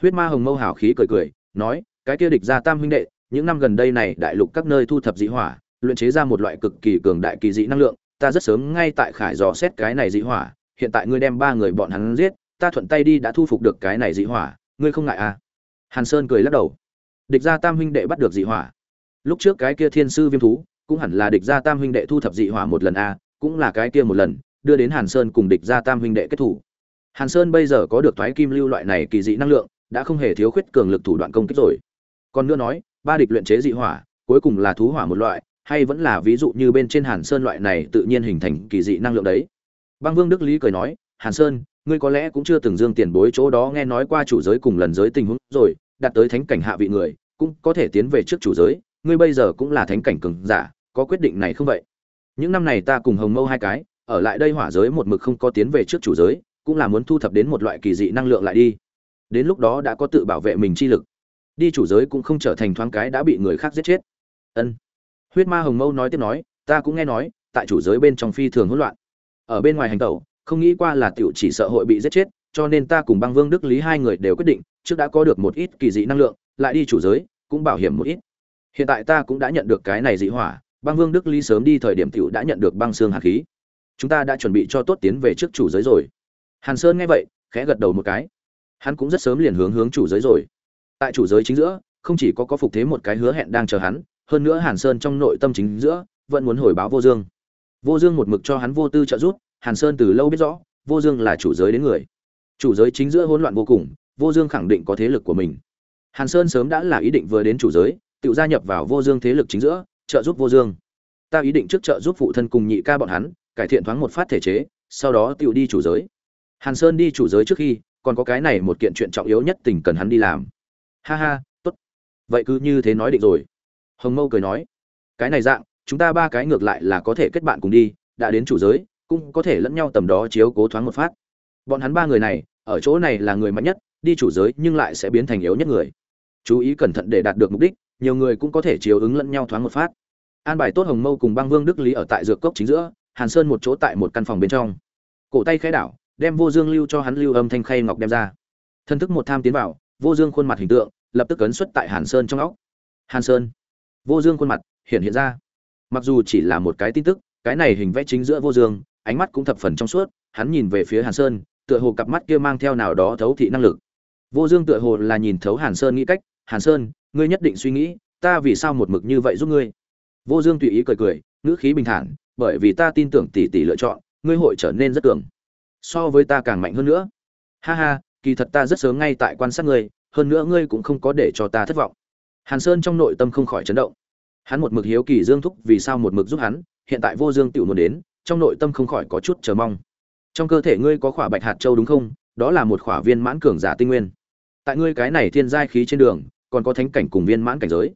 Huyết ma hồng mâu hào khí cười cười, nói, cái kia địch ra tam huynh đệ, những năm gần đây này đại lục các nơi thu thập dị hỏa luyện chế ra một loại cực kỳ cường đại kỳ dị năng lượng ta rất sớm ngay tại khải dò xét cái này dị hỏa hiện tại ngươi đem ba người bọn hắn giết ta thuận tay đi đã thu phục được cái này dị hỏa ngươi không ngại à? Hàn sơn cười lắc đầu. Địch gia tam huynh đệ bắt được dị hỏa. Lúc trước cái kia thiên sư viêm thú cũng hẳn là địch gia tam huynh đệ thu thập dị hỏa một lần a à, cũng là cái kia một lần đưa đến hàn sơn cùng địch gia tam huynh đệ kết thủ. Hàn sơn bây giờ có được thoái kim lưu loại này kỳ dị năng lượng đã không hề thiếu khuyết cường lực thủ đoạn công kích rồi. Còn nữa nói ba địch luyện chế dị hỏa cuối cùng là thú hỏa một loại hay vẫn là ví dụ như bên trên hàn sơn loại này tự nhiên hình thành kỳ dị năng lượng đấy. Băng vương đức lý cười nói, hàn sơn, ngươi có lẽ cũng chưa từng dương tiền bối chỗ đó nghe nói qua chủ giới cùng lần giới tình huống rồi, đạt tới thánh cảnh hạ vị người, cũng có thể tiến về trước chủ giới, ngươi bây giờ cũng là thánh cảnh cường giả, có quyết định này không vậy? Những năm này ta cùng hồng mâu hai cái, ở lại đây hỏa giới một mực không có tiến về trước chủ giới, cũng là muốn thu thập đến một loại kỳ dị năng lượng lại đi. Đến lúc đó đã có tự bảo vệ mình chi lực. Đi chủ giới cũng không trở thành thoáng cái đã bị người khác giết chết. Ân huyết ma hồng mâu nói tiếp nói, ta cũng nghe nói, tại chủ giới bên trong phi thường hỗn loạn. Ở bên ngoài hành tẩu, không nghĩ qua là tiểu chỉ sợ hội bị giết chết, cho nên ta cùng băng vương đức lý hai người đều quyết định, trước đã có được một ít kỳ dị năng lượng, lại đi chủ giới, cũng bảo hiểm một ít. Hiện tại ta cũng đã nhận được cái này dị hỏa, băng vương đức lý sớm đi thời điểm tiểu đã nhận được băng xương hạt khí. Chúng ta đã chuẩn bị cho tốt tiến về trước chủ giới rồi. Hàn sơn nghe vậy, khẽ gật đầu một cái. Hắn cũng rất sớm liền hướng hướng chủ giới rồi. Tại chủ giới chính giữa, không chỉ có có phục thế một cái hứa hẹn đang chờ hắn hơn nữa hàn sơn trong nội tâm chính giữa vẫn muốn hồi báo vô dương. Vô dương một mực cho hắn vô tư trợ giúp, hàn sơn từ lâu biết rõ, vô dương là chủ giới đến người. Chủ giới chính giữa hỗn loạn vô cùng, vô dương khẳng định có thế lực của mình. Hàn sơn sớm đã là ý định vừa đến chủ giới, tự gia nhập vào vô dương thế lực chính giữa, trợ giúp vô dương. Ta ý định trước trợ giúp phụ thân cùng nhị ca bọn hắn, cải thiện thoáng một phát thể chế, sau đó tự đi chủ giới. Hàn sơn đi chủ giới trước khi, còn có cái này một kiện chuyện trọng yếu nhất tình cần hắn đi làm. Ha ha, tốt. Vậy cứ như thế nói định rồi hồng mâu cười nói, cái này dạng, chúng ta ba cái ngược lại là có thể kết bạn cùng đi, đã đến chủ giới, cũng có thể lẫn nhau tầm đó chiếu cố thoáng một phát. Bọn hắn ba người này, ở chỗ này là người mạnh nhất, đi chủ giới nhưng lại sẽ biến thành yếu nhất người. Chú ý cẩn thận để đạt được mục đích, nhiều người cũng có thể chiếu ứng lẫn nhau thoáng một phát. An bài tốt hồng mâu cùng băng vương đức lý ở tại dược cốc chính giữa, hàn sơn một chỗ tại một căn phòng bên trong. Cổ tay khẽ đảo, đem vô dương lưu cho hắn lưu âm thanh khay ngọc đem ra. Thân thức một tham tiến vào, vô dương khuôn mặt hình tượng, lập tức ấn xuất tại hàn sơn trong óc. Hàn sơn vô dương khuôn mặt hiện hiện ra. Mặc dù chỉ là một cái tin tức, cái này hình vẽ chính giữa vô dương, ánh mắt cũng thập phần trong suốt, hắn nhìn về phía hàn sơn, tựa hồ cặp mắt kia mang theo nào đó thấu thị năng lực. Vô dương tựa hồ là nhìn thấu hàn sơn nghĩ cách, hàn sơn, ngươi nhất định suy nghĩ, ta vì sao một mực như vậy giúp ngươi? Vô dương tùy ý cười cười, ngữ khí bình thản, bởi vì ta tin tưởng tỷ tỷ lựa chọn, ngươi hội trở nên rất cường, so với ta càng mạnh hơn nữa. Ha ha, kỳ thật ta rất sớm ngay tại quan sát ngươi, hơn nữa ngươi cũng không có để cho ta thất vọng hàn sơn trong nội tâm không khỏi chấn động. Hắn một mực hiếu kỳ dương thúc vì sao một mực giúp hắn, hiện tại vô dương tiểu muốn đến, trong nội tâm không khỏi có chút chờ mong. Trong cơ thể ngươi có khỏa bạch hạt châu đúng không? Đó là một khỏa viên mãn cường giả tinh nguyên. Tại ngươi cái này thiên giai khí trên đường, còn có thánh cảnh cùng viên mãn cảnh giới.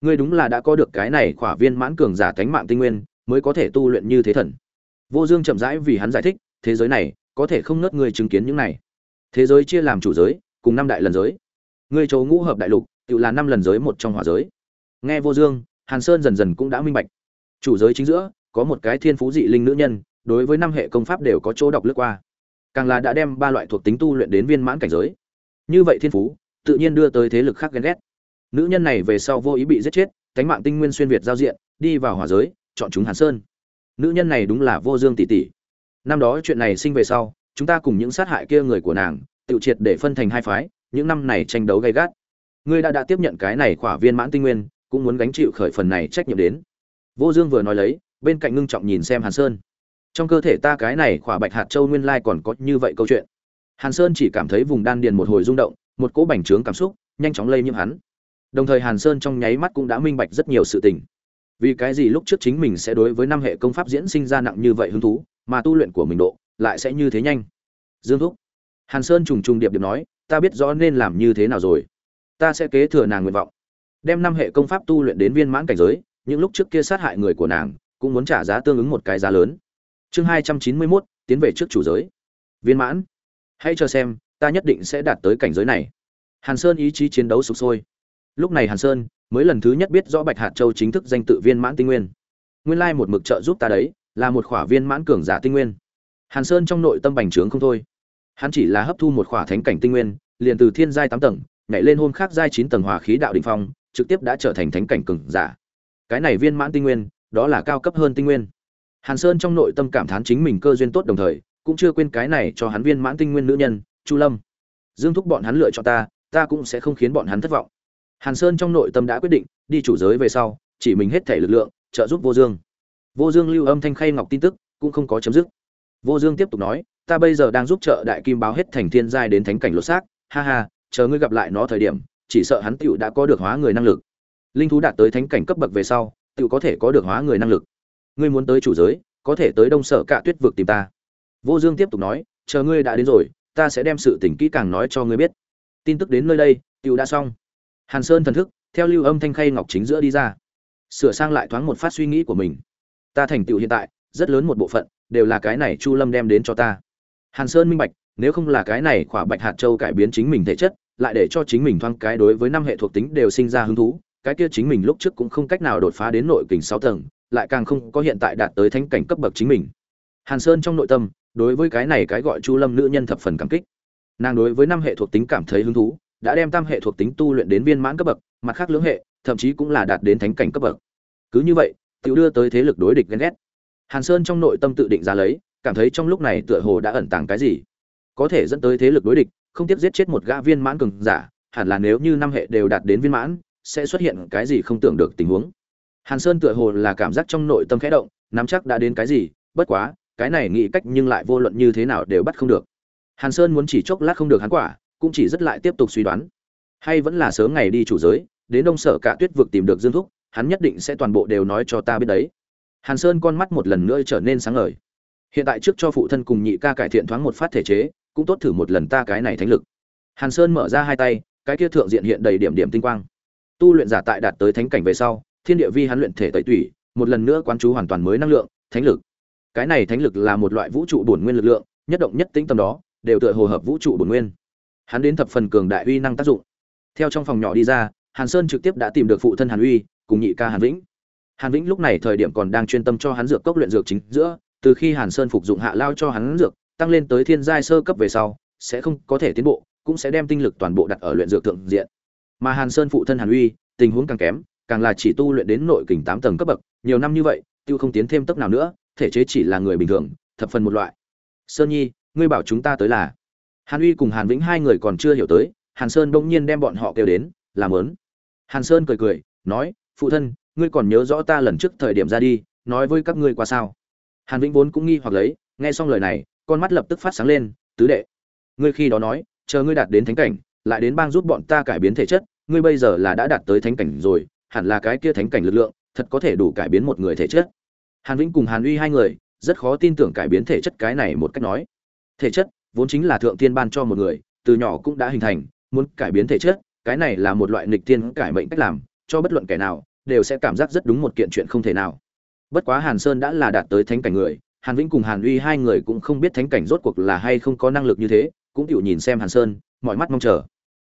Ngươi đúng là đã có được cái này khỏa viên mãn cường giả thánh mạng tinh nguyên, mới có thể tu luyện như thế thần. Vô dương chậm rãi vì hắn giải thích, thế giới này, có thể không nớt ngươi chứng kiến những này. Thế giới chia làm chủ giới, cùng năm đại lần giới. Ngươi chỗ ngũ hợp đại lục tự là năm lần giới một trong hỏa giới. Nghe vô dương, hàn sơn dần dần cũng đã minh bạch. Chủ giới chính giữa, có một cái thiên phú dị linh nữ nhân, đối với năm hệ công pháp đều có chỗ đọc lướt qua. Càng là đã đem ba loại thuộc tính tu luyện đến viên mãn cảnh giới. Như vậy thiên phú, tự nhiên đưa tới thế lực khác ghen ghét. Nữ nhân này về sau vô ý bị giết chết cánh mạng tinh nguyên xuyên việt giao diện, đi vào hỏa giới, chọn chúng hàn sơn. Nữ nhân này đúng là vô dương tỷ tỷ. Năm đó chuyện này sinh về sau, chúng ta cùng những sát hại kia người của nàng, tự triệt để phân thành hai phái, những năm này tranh đấu gay gắt ngươi đã đã tiếp nhận cái này khỏa viên mãn tinh nguyên, cũng muốn gánh chịu khởi phần này trách nhiệm đến. Vô dương vừa nói lấy, bên cạnh ngưng trọng nhìn xem hàn sơn. Trong cơ thể ta cái này khỏa bạch hạt châu nguyên lai còn có như vậy câu chuyện. Hàn sơn chỉ cảm thấy vùng đan điền một hồi rung động, một cỗ bành trướng cảm xúc nhanh chóng lây nhiễm hắn. Đồng thời hàn sơn trong nháy mắt cũng đã minh bạch rất nhiều sự tình. Vì cái gì lúc trước chính mình sẽ đối với năm hệ công pháp diễn sinh ra nặng như vậy hứng thú, mà tu luyện của mình độ lại sẽ như thế nhanh? Dương thúc. Hàn sơn trùng trùng điệp điệp nói, ta biết rõ nên làm như thế nào rồi ta sẽ kế thừa nàng nguyện vọng. Đem năm hệ công pháp tu luyện đến viên mãn cảnh giới, những lúc trước kia sát hại người của nàng, cũng muốn trả giá tương ứng một cái giá lớn. Chương hai trăm chín mươi mốt, tiến về trước chủ giới. Viên mãn. Hãy cho xem, ta nhất định sẽ đạt tới cảnh giới này. Hàn sơn ý chí chiến đấu sục sôi. Lúc này hàn sơn mới lần thứ nhất biết rõ bạch hạt châu chính thức danh tự viên mãn tinh nguyên. Nguyên lai một mực trợ giúp ta đấy, là một khỏa viên mãn cường giả tinh nguyên. Hàn sơn trong nội tâm bành trướng không thôi. Hắn chỉ là hấp thu một khỏa thánh cảnh tinh nguyên, liền từ thiên giai tám tầng nhảy lên hôm khác giai chín tầng hòa khí đạo đỉnh phong, trực tiếp đã trở thành thánh cảnh cường giả. Cái này viên mãn tinh nguyên, đó là cao cấp hơn tinh nguyên. Hàn sơn trong nội tâm cảm thán chính mình cơ duyên tốt đồng thời, cũng chưa quên cái này cho hắn viên mãn tinh nguyên nữ nhân, chu lâm. Dương thúc bọn hắn lựa cho ta ta cũng sẽ không khiến bọn hắn thất vọng. Hàn sơn trong nội tâm đã quyết định, đi chủ giới về sau, chỉ mình hết thể lực lượng, trợ giúp vô dương. Vô dương lưu âm thanh khay ngọc tin tức, cũng không có chấm dứt. Vô dương tiếp tục nói, ta bây giờ đang giúp trợ đại kim báo hết thành thiên giai đến thánh cảnh lột xác, ha ha chờ ngươi gặp lại nó thời điểm, chỉ sợ hắn tựu đã có được hóa người năng lực. Linh thú đạt tới thánh cảnh cấp bậc về sau tựu có thể có được hóa người năng lực. Ngươi muốn tới chủ giới, có thể tới đông sở cạ tuyết vực tìm ta. Vô dương tiếp tục nói, chờ ngươi đã đến rồi, ta sẽ đem sự tình kỹ càng nói cho ngươi biết. Tin tức đến nơi đây tựu đã xong. Hàn sơn thần thức, theo lưu âm thanh khay ngọc chính giữa đi ra. Sửa sang lại thoáng một phát suy nghĩ của mình. Ta thành tựu hiện tại, rất lớn một bộ phận, đều là cái này chu lâm đem đến cho ta. Hàn sơn minh bạch nếu không là cái này khỏa bạch hạt châu cải biến chính mình thể chất, lại để cho chính mình thoáng cái đối với năm hệ thuộc tính đều sinh ra hứng thú, cái kia chính mình lúc trước cũng không cách nào đột phá đến nội kình sáu tầng, lại càng không có hiện tại đạt tới thánh cảnh cấp bậc chính mình. Hàn sơn trong nội tâm, đối với cái này cái gọi chu lâm nữ nhân thập phần cảm kích. Nàng đối với năm hệ thuộc tính cảm thấy hứng thú, đã đem tam hệ thuộc tính tu luyện đến viên mãn cấp bậc, mặt khác lưỡng hệ, thậm chí cũng là đạt đến thánh cảnh cấp bậc. Cứ như vậy tự đưa tới thế lực đối địch ghen ghét. Hàn sơn trong nội tâm tự định ra lấy, cảm thấy trong lúc này tựa hồ đã ẩn tàng cái gì có thể dẫn tới thế lực đối địch, không tiếc giết chết một gã viên mãn cường giả, hẳn là nếu như năm hệ đều đạt đến viên mãn, sẽ xuất hiện cái gì không tưởng được tình huống. Hàn sơn tựa hồ là cảm giác trong nội tâm khẽ động, nắm chắc đã đến cái gì, bất quá, cái này nghĩ cách nhưng lại vô luận như thế nào đều bắt không được. Hàn sơn muốn chỉ chốc lát không được hắn quả, cũng chỉ rất lại tiếp tục suy đoán. Hay vẫn là sớm ngày đi chủ giới, đến đông sở cả tuyết vực tìm được dương thúc, hắn nhất định sẽ toàn bộ đều nói cho ta biết đấy. Hàn sơn con mắt một lần nữa trở nên sáng ngời. Hiện tại trước cho phụ thân cùng nhị ca cải thiện thoáng một phát thể chế cũng tốt thử một lần ta cái này thánh lực. Hàn sơn mở ra hai tay, cái kia thượng diện hiện đầy điểm điểm tinh quang. Tu luyện giả tại đạt tới thánh cảnh về sau, thiên địa vi hắn luyện thể tẩy tủy, một lần nữa quán chú hoàn toàn mới năng lượng, thánh lực. Cái này thánh lực là một loại vũ trụ bổn nguyên lực lượng, nhất động nhất tĩnh tâm đó, đều tựa hồ hợp vũ trụ bổn nguyên. Hắn đến thập phần cường đại uy năng tác dụng. Theo trong phòng nhỏ đi ra, hàn sơn trực tiếp đã tìm được phụ thân hàn uy, cùng nhị ca hàn vĩnh. Hàn vĩnh lúc này thời điểm còn đang chuyên tâm cho hắn dược cốc luyện dược chính giữa, từ khi hàn sơn phục dụng hạ lao cho hắn dược tăng lên tới thiên giai sơ cấp về sau, sẽ không có thể tiến bộ, cũng sẽ đem tinh lực toàn bộ đặt ở luyện dược thượng diện. Mà hàn sơn phụ thân hàn uy, tình huống càng kém, càng là chỉ tu luyện đến nội kình tám tầng cấp bậc, nhiều năm như vậy, tiêu không tiến thêm tốc nào nữa, thể chế chỉ là người bình thường, thập phần một loại. Sơn nhi, ngươi bảo chúng ta tới là. Hàn uy cùng hàn vĩnh hai người còn chưa hiểu tới, hàn sơn bỗng nhiên đem bọn họ kêu đến, làm lớn hàn sơn cười cười, nói, phụ thân, ngươi còn nhớ rõ ta lần trước thời điểm ra đi, nói với các ngươi qua sao? Hàn vĩnh vốn cũng nghi hoặc lấy, nghe xong lời này con mắt lập tức phát sáng lên, tứ đệ, ngươi khi đó nói, chờ ngươi đạt đến thánh cảnh, lại đến bang giúp bọn ta cải biến thể chất, ngươi bây giờ là đã đạt tới thánh cảnh rồi, hẳn là cái kia thánh cảnh lực lượng, thật có thể đủ cải biến một người thể chất. Hàn vĩnh cùng hàn uy hai người, rất khó tin tưởng cải biến thể chất cái này một cách nói. Thể chất vốn chính là thượng tiên ban cho một người, từ nhỏ cũng đã hình thành, muốn cải biến thể chất, cái này là một loại nghịch tiên cải mệnh cách làm, cho bất luận kẻ nào, đều sẽ cảm giác rất đúng một kiện chuyện không thể nào. Bất quá hàn sơn đã là đạt tới thánh cảnh người hàn vĩnh cùng hàn uy hai người cũng không biết thánh cảnh rốt cuộc là hay không có năng lực như thế, cũng chịu nhìn xem hàn sơn, mọi mắt mong chờ.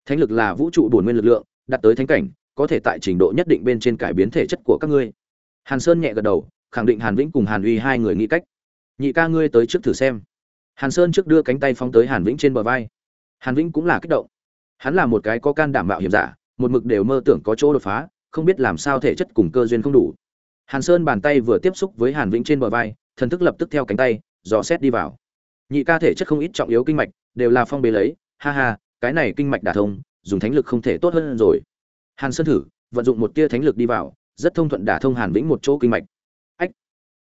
Thánh lực là vũ trụ bổn nguyên lực lượng, đạt tới thánh cảnh, có thể tại trình độ nhất định bên trên cải biến thể chất của các ngươi. Hàn sơn nhẹ gật đầu, khẳng định hàn vĩnh cùng hàn uy hai người nghĩ cách. Nhị ca ngươi tới trước thử xem. Hàn sơn trước đưa cánh tay phóng tới hàn vĩnh trên bờ vai. Hàn vĩnh cũng là kích động. Hắn là một cái có can đảm mạo hiểm giả, một mực đều mơ tưởng có chỗ đột phá, không biết làm sao thể chất cùng cơ duyên không đủ. Hàn sơn bàn tay vừa tiếp xúc với hàn vĩnh trên bờ vai thần thức lập tức theo cánh tay, dò xét đi vào. Nhị ca thể chất không ít trọng yếu kinh mạch, đều là phong bế lấy. Ha ha, cái này kinh mạch đả thông, dùng thánh lực không thể tốt hơn rồi. Hàn sơn thử, vận dụng một tia thánh lực đi vào, rất thông thuận đả thông hàn vĩnh một chỗ kinh mạch. Ách.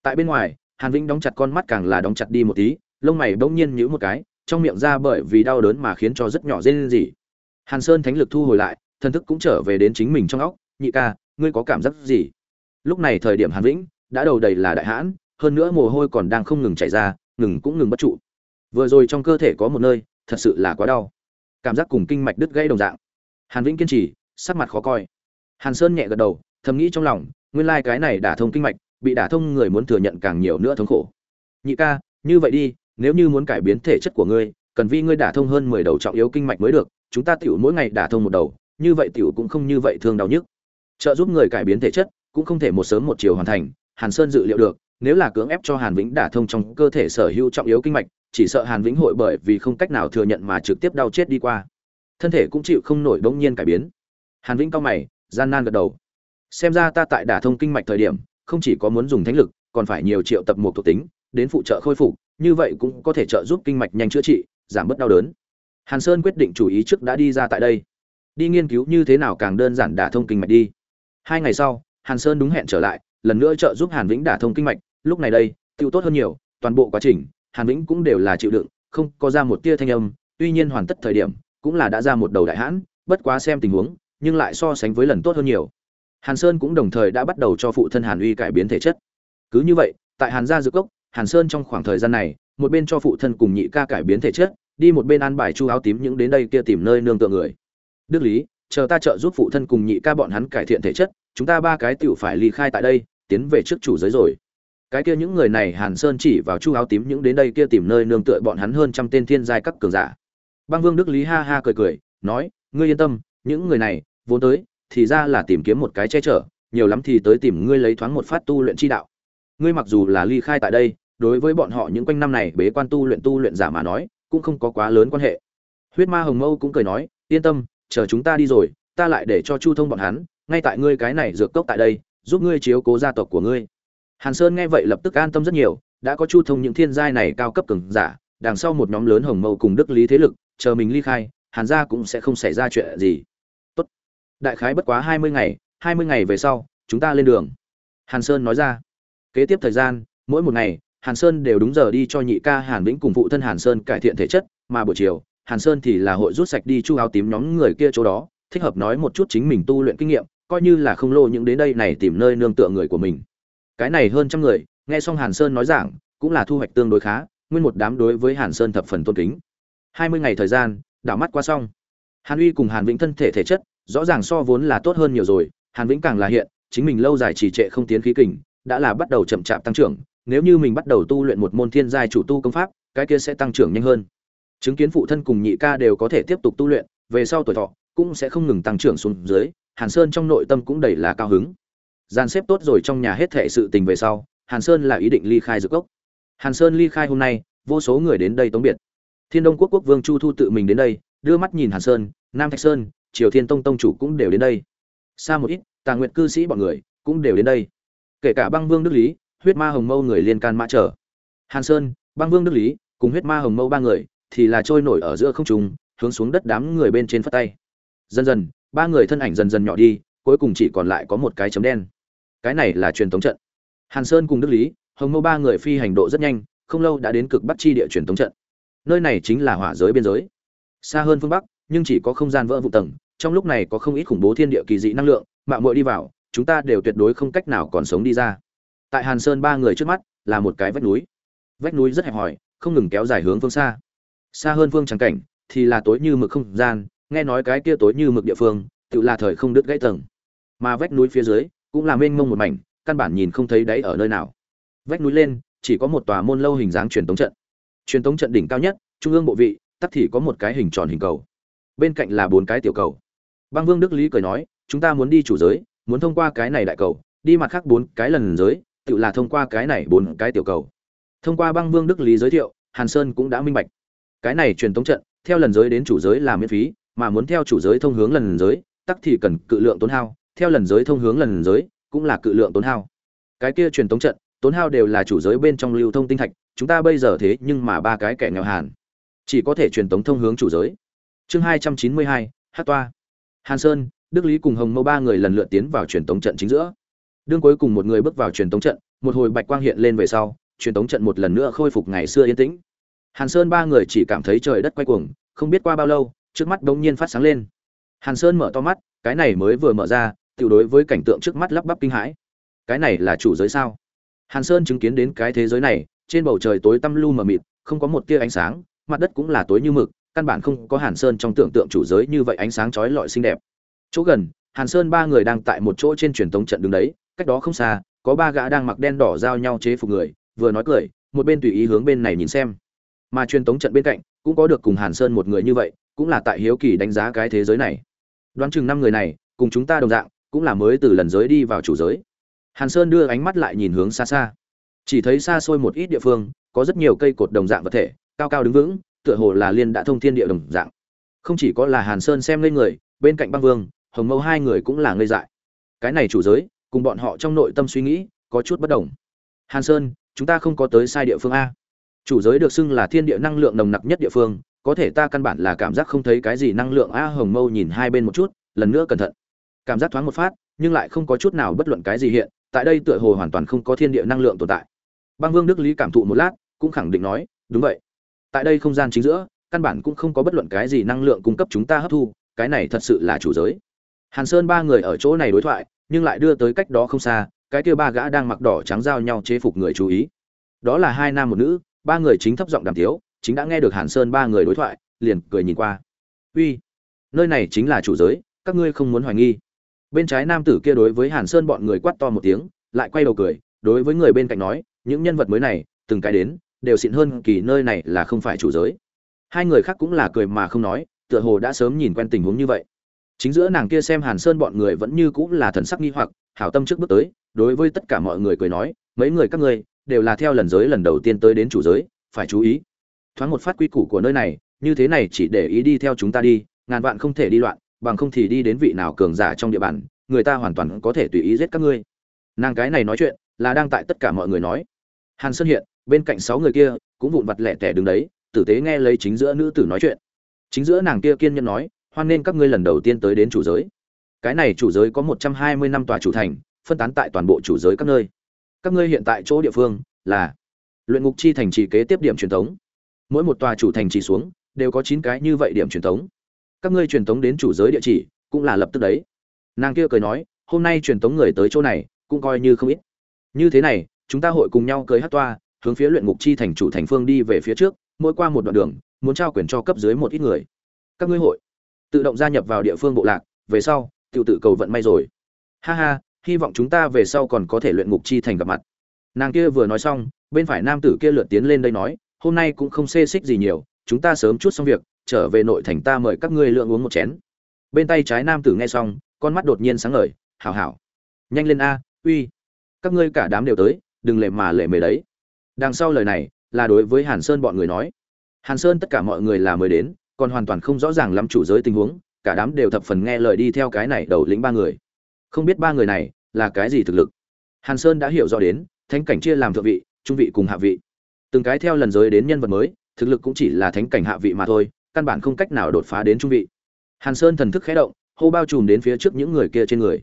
Tại bên ngoài, hàn vĩnh đóng chặt con mắt càng là đóng chặt đi một tí, lông mày bỗng nhiên nhíu một cái, trong miệng ra bởi vì đau đớn mà khiến cho rất nhỏ rên rỉ. Hàn sơn thánh lực thu hồi lại, thần thức cũng trở về đến chính mình trong óc. Nhị ca, ngươi có cảm giác gì? Lúc này thời điểm hàn vĩnh đã đầu đầy là đại hãn hơn nữa mồ hôi còn đang không ngừng chảy ra, ngừng cũng ngừng bất trụ. Vừa rồi trong cơ thể có một nơi, thật sự là quá đau. Cảm giác cùng kinh mạch đứt gãy đồng dạng. Hàn vĩnh kiên trì, sắc mặt khó coi. Hàn sơn nhẹ gật đầu, thầm nghĩ trong lòng, nguyên lai cái này đả thông kinh mạch, bị đả thông người muốn thừa nhận càng nhiều nữa thống khổ. Nhị ca, như vậy đi, nếu như muốn cải biến thể chất của ngươi, cần vi ngươi đả thông hơn mười đầu trọng yếu kinh mạch mới được, chúng ta tiểu mỗi ngày đả thông một đầu, như vậy tiểu cũng không như vậy thương đau nhức. Trợ giúp người cải biến thể chất, cũng không thể một sớm một chiều hoàn thành, hàn sơn dự liệu được nếu là cưỡng ép cho hàn vĩnh đả thông trong cơ thể sở hữu trọng yếu kinh mạch, chỉ sợ hàn vĩnh hội bởi vì không cách nào thừa nhận mà trực tiếp đau chết đi qua. Thân thể cũng chịu không nổi bỗng nhiên cải biến. Hàn vĩnh cao mày, gian nan gật đầu. Xem ra ta tại đả thông kinh mạch thời điểm, không chỉ có muốn dùng thánh lực, còn phải nhiều triệu tập một thuộc tính, đến phụ trợ khôi phục, như vậy cũng có thể trợ giúp kinh mạch nhanh chữa trị, giảm bớt đau đớn. Hàn sơn quyết định chủ ý trước đã đi ra tại đây. Đi nghiên cứu như thế nào càng đơn giản đả thông kinh mạch đi. Hai ngày sau, hàn sơn đúng hẹn trở lại, lần nữa trợ giúp hàn vĩnh đả thông kinh mạch lúc này đây, tiêu tốt hơn nhiều, toàn bộ quá trình, hàn vĩnh cũng đều là chịu đựng, không có ra một tia thanh âm, tuy nhiên hoàn tất thời điểm, cũng là đã ra một đầu đại hãn, bất quá xem tình huống, nhưng lại so sánh với lần tốt hơn nhiều. Hàn sơn cũng đồng thời đã bắt đầu cho phụ thân hàn uy cải biến thể chất. Cứ như vậy, tại hàn gia dược cốc, hàn sơn trong khoảng thời gian này, một bên cho phụ thân cùng nhị ca cải biến thể chất, đi một bên ăn bài chu áo tím những đến đây kia tìm nơi nương tựa người. Đức lý, chờ ta trợ giúp phụ thân cùng nhị ca bọn hắn cải thiện thể chất, chúng ta ba cái tiểu phải ly khai tại đây, tiến về trước chủ giới rồi cái kia những người này hàn sơn chỉ vào chu áo tím những đến đây kia tìm nơi nương tựa bọn hắn hơn trăm tên thiên giai các cường giả. Băng vương đức lý ha ha cười cười, nói, ngươi yên tâm, những người này, vốn tới, thì ra là tìm kiếm một cái che chở, nhiều lắm thì tới tìm ngươi lấy thoáng một phát tu luyện chi đạo. Ngươi mặc dù là ly khai tại đây, đối với bọn họ những quanh năm này bế quan tu luyện tu luyện giả mà nói, cũng không có quá lớn quan hệ. Huyết ma hồng mâu cũng cười nói, yên tâm, chờ chúng ta đi rồi, ta lại để cho chu thông bọn hắn, ngay tại ngươi cái này dược cốc tại đây, giúp ngươi chiếu cố gia tộc của ngươi hàn sơn nghe vậy lập tức an tâm rất nhiều, đã có chu thông những thiên giai này cao cấp cường giả, đằng sau một nhóm lớn hồng mâu cùng đức lý thế lực, chờ mình ly khai, hàn gia cũng sẽ không xảy ra chuyện gì. Tốt. Đại khái bất quá hai mươi ngày, hai mươi ngày về sau, chúng ta lên đường. Hàn sơn nói ra. Kế tiếp thời gian, mỗi một ngày, hàn sơn đều đúng giờ đi cho nhị ca hàn vĩnh cùng phụ thân hàn sơn cải thiện thể chất, mà buổi chiều, hàn sơn thì là hội rút sạch đi chu áo tím nhóm người kia chỗ đó, thích hợp nói một chút chính mình tu luyện kinh nghiệm, coi như là không lô những đến đây này tìm nơi nương tựa người của mình cái này hơn trăm người, nghe xong hàn sơn nói giảng, cũng là thu hoạch tương đối khá, nguyên một đám đối với hàn sơn thập phần tôn kính. Hai mươi ngày thời gian, đảo mắt qua xong. Hàn uy cùng hàn vĩnh thân thể thể chất, rõ ràng so vốn là tốt hơn nhiều rồi, hàn vĩnh càng là hiện, chính mình lâu dài trì trệ không tiến khí kình, đã là bắt đầu chậm chạp tăng trưởng, nếu như mình bắt đầu tu luyện một môn thiên giai chủ tu công pháp, cái kia sẽ tăng trưởng nhanh hơn. Chứng kiến phụ thân cùng nhị ca đều có thể tiếp tục tu luyện, về sau tuổi thọ cũng sẽ không ngừng tăng trưởng xuống dưới, hàn sơn trong nội tâm cũng đầy là cao hứng gian xếp tốt rồi trong nhà hết thệ sự tình về sau, hàn sơn là ý định ly khai dược cốc. Hàn sơn ly khai hôm nay, vô số người đến đây tống biệt. Thiên đông quốc quốc vương chu thu tự mình đến đây, đưa mắt nhìn hàn sơn, nam thạch sơn, triều thiên tông tông chủ cũng đều đến đây. Xa một ít, Tà nguyện cư sĩ bọn người cũng đều đến đây. Kể cả băng vương đức lý, huyết ma hồng mâu người liên can mã trở. Hàn sơn, băng vương đức lý cùng huyết ma hồng mâu ba người thì là trôi nổi ở giữa không trung, hướng xuống đất đám người bên trên phất tay. Dần dần, ba người thân ảnh dần dần nhỏ đi, cuối cùng chỉ còn lại có một cái chấm đen cái này là truyền thống trận. Hàn sơn cùng đức lý, hồng mâu ba người phi hành độ rất nhanh, không lâu đã đến cực bắc chi địa truyền thống trận. Nơi này chính là hỏa giới biên giới. Xa hơn phương bắc, nhưng chỉ có không gian vỡ vụ tầng, trong lúc này có không ít khủng bố thiên địa kỳ dị năng lượng, mạo muội đi vào, chúng ta đều tuyệt đối không cách nào còn sống đi ra. Tại hàn sơn ba người trước mắt, là một cái vách núi. Vách núi rất hẹp hòi, không ngừng kéo dài hướng phương xa. Xa hơn phương trắng cảnh, thì là tối như mực không gian, nghe nói cái kia tối như mực địa phương, tự là thời không đứt gãy tầng. Mà vách núi phía dưới cũng là mênh mông một mảnh, căn bản nhìn không thấy đáy ở nơi nào. Vách núi lên, chỉ có một tòa môn lâu hình dáng truyền tống trận. Truyền tống trận đỉnh cao nhất, trung ương bộ vị, tắc thì có một cái hình tròn hình cầu. Bên cạnh là bốn cái tiểu cầu. Băng vương đức lý cười nói, chúng ta muốn đi chủ giới, muốn thông qua cái này đại cầu, đi mặt khác bốn cái lần giới, tự là thông qua cái này bốn cái tiểu cầu. Thông qua băng vương đức lý giới thiệu, hàn sơn cũng đã minh bạch. Cái này truyền tống trận, theo lần giới đến chủ giới là miễn phí, mà muốn theo chủ giới thông hướng lần giới, tắc thì cần cự lượng tốn hao theo lần giới thông hướng lần giới, cũng là cự lượng tốn hao. Cái kia truyền tống trận, tốn hao đều là chủ giới bên trong lưu thông tinh thạch, chúng ta bây giờ thế nhưng mà ba cái kẻ nghèo hàn. Chỉ có thể truyền tống thông hướng chủ giới. Chương hai trăm chín mươi hai hát toa. Hàn sơn, đức lý cùng hồng mâu ba người lần lượt tiến vào truyền tống trận chính giữa. Đương cuối cùng một người bước vào truyền tống trận, một hồi bạch quang hiện lên về sau, truyền tống trận một lần nữa khôi phục ngày xưa yên tĩnh. Hàn sơn ba người chỉ cảm thấy trời đất quay cuồng, không biết qua bao lâu, trước mắt bỗng nhiên phát sáng lên. Hàn sơn mở to mắt, cái này mới vừa mở ra tự đối với cảnh tượng trước mắt lắp bắp kinh hãi. Cái này là chủ giới sao? Hàn sơn chứng kiến đến cái thế giới này, trên bầu trời tối tăm lu mờ mịt, không có một tia ánh sáng, mặt đất cũng là tối như mực, căn bản không có hàn sơn trong tưởng tượng chủ giới như vậy ánh sáng chói lọi xinh đẹp. Chỗ gần, hàn sơn ba người đang tại một chỗ trên truyền thống trận đứng đấy, cách đó không xa, có ba gã đang mặc đen đỏ giao nhau chế phục người, vừa nói cười, một bên tùy ý hướng bên này nhìn xem. Mà truyền thống trận bên cạnh, cũng có được cùng hàn sơn một người như vậy, cũng là tại hiếu kỳ đánh giá cái thế giới này. Đoán chừng năm người này, cùng chúng ta đồng dạng cũng là mới từ lần giới đi vào chủ giới. Hàn sơn đưa ánh mắt lại nhìn hướng xa xa. Chỉ thấy xa xôi một ít địa phương, có rất nhiều cây cột đồng dạng vật thể, cao cao đứng vững, tựa hồ là liên đã thông thiên địa đồng dạng. Không chỉ có là hàn sơn xem lên người, bên cạnh băng vương, hồng mâu hai người cũng là ngây dại. Cái này chủ giới, cùng bọn họ trong nội tâm suy nghĩ, có chút bất đồng. Hàn sơn, chúng ta không có tới sai địa phương a. Chủ giới được xưng là thiên địa năng lượng nồng nặc nhất địa phương, có thể ta căn bản là cảm giác không thấy cái gì năng lượng a. Hồng mâu nhìn hai bên một chút, lần nữa cẩn thận cảm giác thoáng một phát, nhưng lại không có chút nào bất luận cái gì hiện, tại đây tựa hồ hoàn toàn không có thiên địa năng lượng tồn tại. Băng vương đức lý cảm thụ một lát, cũng khẳng định nói, đúng vậy. Tại đây không gian chính giữa, căn bản cũng không có bất luận cái gì năng lượng cung cấp chúng ta hấp thu, cái này thật sự là chủ giới. Hàn sơn ba người ở chỗ này đối thoại, nhưng lại đưa tới cách đó không xa, cái kia ba gã đang mặc đỏ trắng giao nhau chế phục người chú ý. Đó là hai nam một nữ, ba người chính thấp giọng đàm tiếu, chính đã nghe được hàn sơn ba người đối thoại, liền cười nhìn qua. Uy, nơi này chính là chủ giới, các ngươi không muốn hoài nghi bên trái nam tử kia đối với hàn sơn bọn người quát to một tiếng, lại quay đầu cười, đối với người bên cạnh nói, những nhân vật mới này, từng cái đến, đều xịn hơn kỳ nơi này là không phải chủ giới. Hai người khác cũng là cười mà không nói, tựa hồ đã sớm nhìn quen tình huống như vậy. Chính giữa nàng kia xem hàn sơn bọn người vẫn như cũng là thần sắc nghi hoặc, hảo tâm trước bước tới, đối với tất cả mọi người cười nói, mấy người các ngươi, đều là theo lần giới lần đầu tiên tới đến chủ giới, phải chú ý. Thoáng một phát quy củ của nơi này, như thế này chỉ để ý đi theo chúng ta đi, ngàn vạn không thể đi loạn bằng không thì đi đến vị nào cường giả trong địa bàn, người ta hoàn toàn có thể tùy ý giết các ngươi. Nàng cái này nói chuyện, là đang tại tất cả mọi người nói. Hàn sơn hiện, bên cạnh sáu người kia, cũng vụn vặt lẻ tẻ đứng đấy, tử tế nghe lấy chính giữa nữ tử nói chuyện. Chính giữa nàng kia kiên nhân nói, hoan nên các ngươi lần đầu tiên tới đến chủ giới. Cái này chủ giới có một trăm hai mươi năm tòa chủ thành, phân tán tại toàn bộ chủ giới các nơi. Các ngươi hiện tại chỗ địa phương là luyện ngục chi thành trì kế tiếp điểm truyền thống. Mỗi một tòa chủ thành trì xuống, đều có chín cái như vậy điểm truyền thống các ngươi truyền tống đến chủ giới địa chỉ, cũng là lập tức đấy. Nàng kia cười nói, hôm nay truyền tống người tới chỗ này, cũng coi như không ít. Như thế này, chúng ta hội cùng nhau cưới hát toa, hướng phía luyện ngục chi thành chủ thành phương đi về phía trước, mỗi qua một đoạn đường, muốn trao quyền cho cấp dưới một ít người. Các ngươi hội tự động gia nhập vào địa phương bộ lạc, về sau tự tự cầu vận may rồi. Ha ha, hy vọng chúng ta về sau còn có thể luyện ngục chi thành gặp mặt. Nàng kia vừa nói xong, bên phải nam tử kia lượt tiến lên đây nói, hôm nay cũng không xê xích gì nhiều, chúng ta sớm chút xong việc trở về nội thành ta mời các ngươi lượng uống một chén. Bên tay trái nam tử nghe xong, con mắt đột nhiên sáng ngời, hảo hảo. Nhanh lên a, uy, các ngươi cả đám đều tới, đừng lệ mà lệ mề đấy. Đằng sau lời này, là đối với hàn sơn bọn người nói. Hàn sơn tất cả mọi người là mới đến, còn hoàn toàn không rõ ràng lắm chủ giới tình huống, cả đám đều thập phần nghe lời đi theo cái này đầu lĩnh ba người. Không biết ba người này là cái gì thực lực. Hàn sơn đã hiểu rõ đến, thánh cảnh chia làm thượng vị, trung vị cùng hạ vị. Từng cái theo lần giới đến nhân vật mới, thực lực cũng chỉ là thánh cảnh hạ vị mà thôi căn bản không cách nào đột phá đến trung vị. Hàn sơn thần thức khẽ động, hô bao trùm đến phía trước những người kia trên người.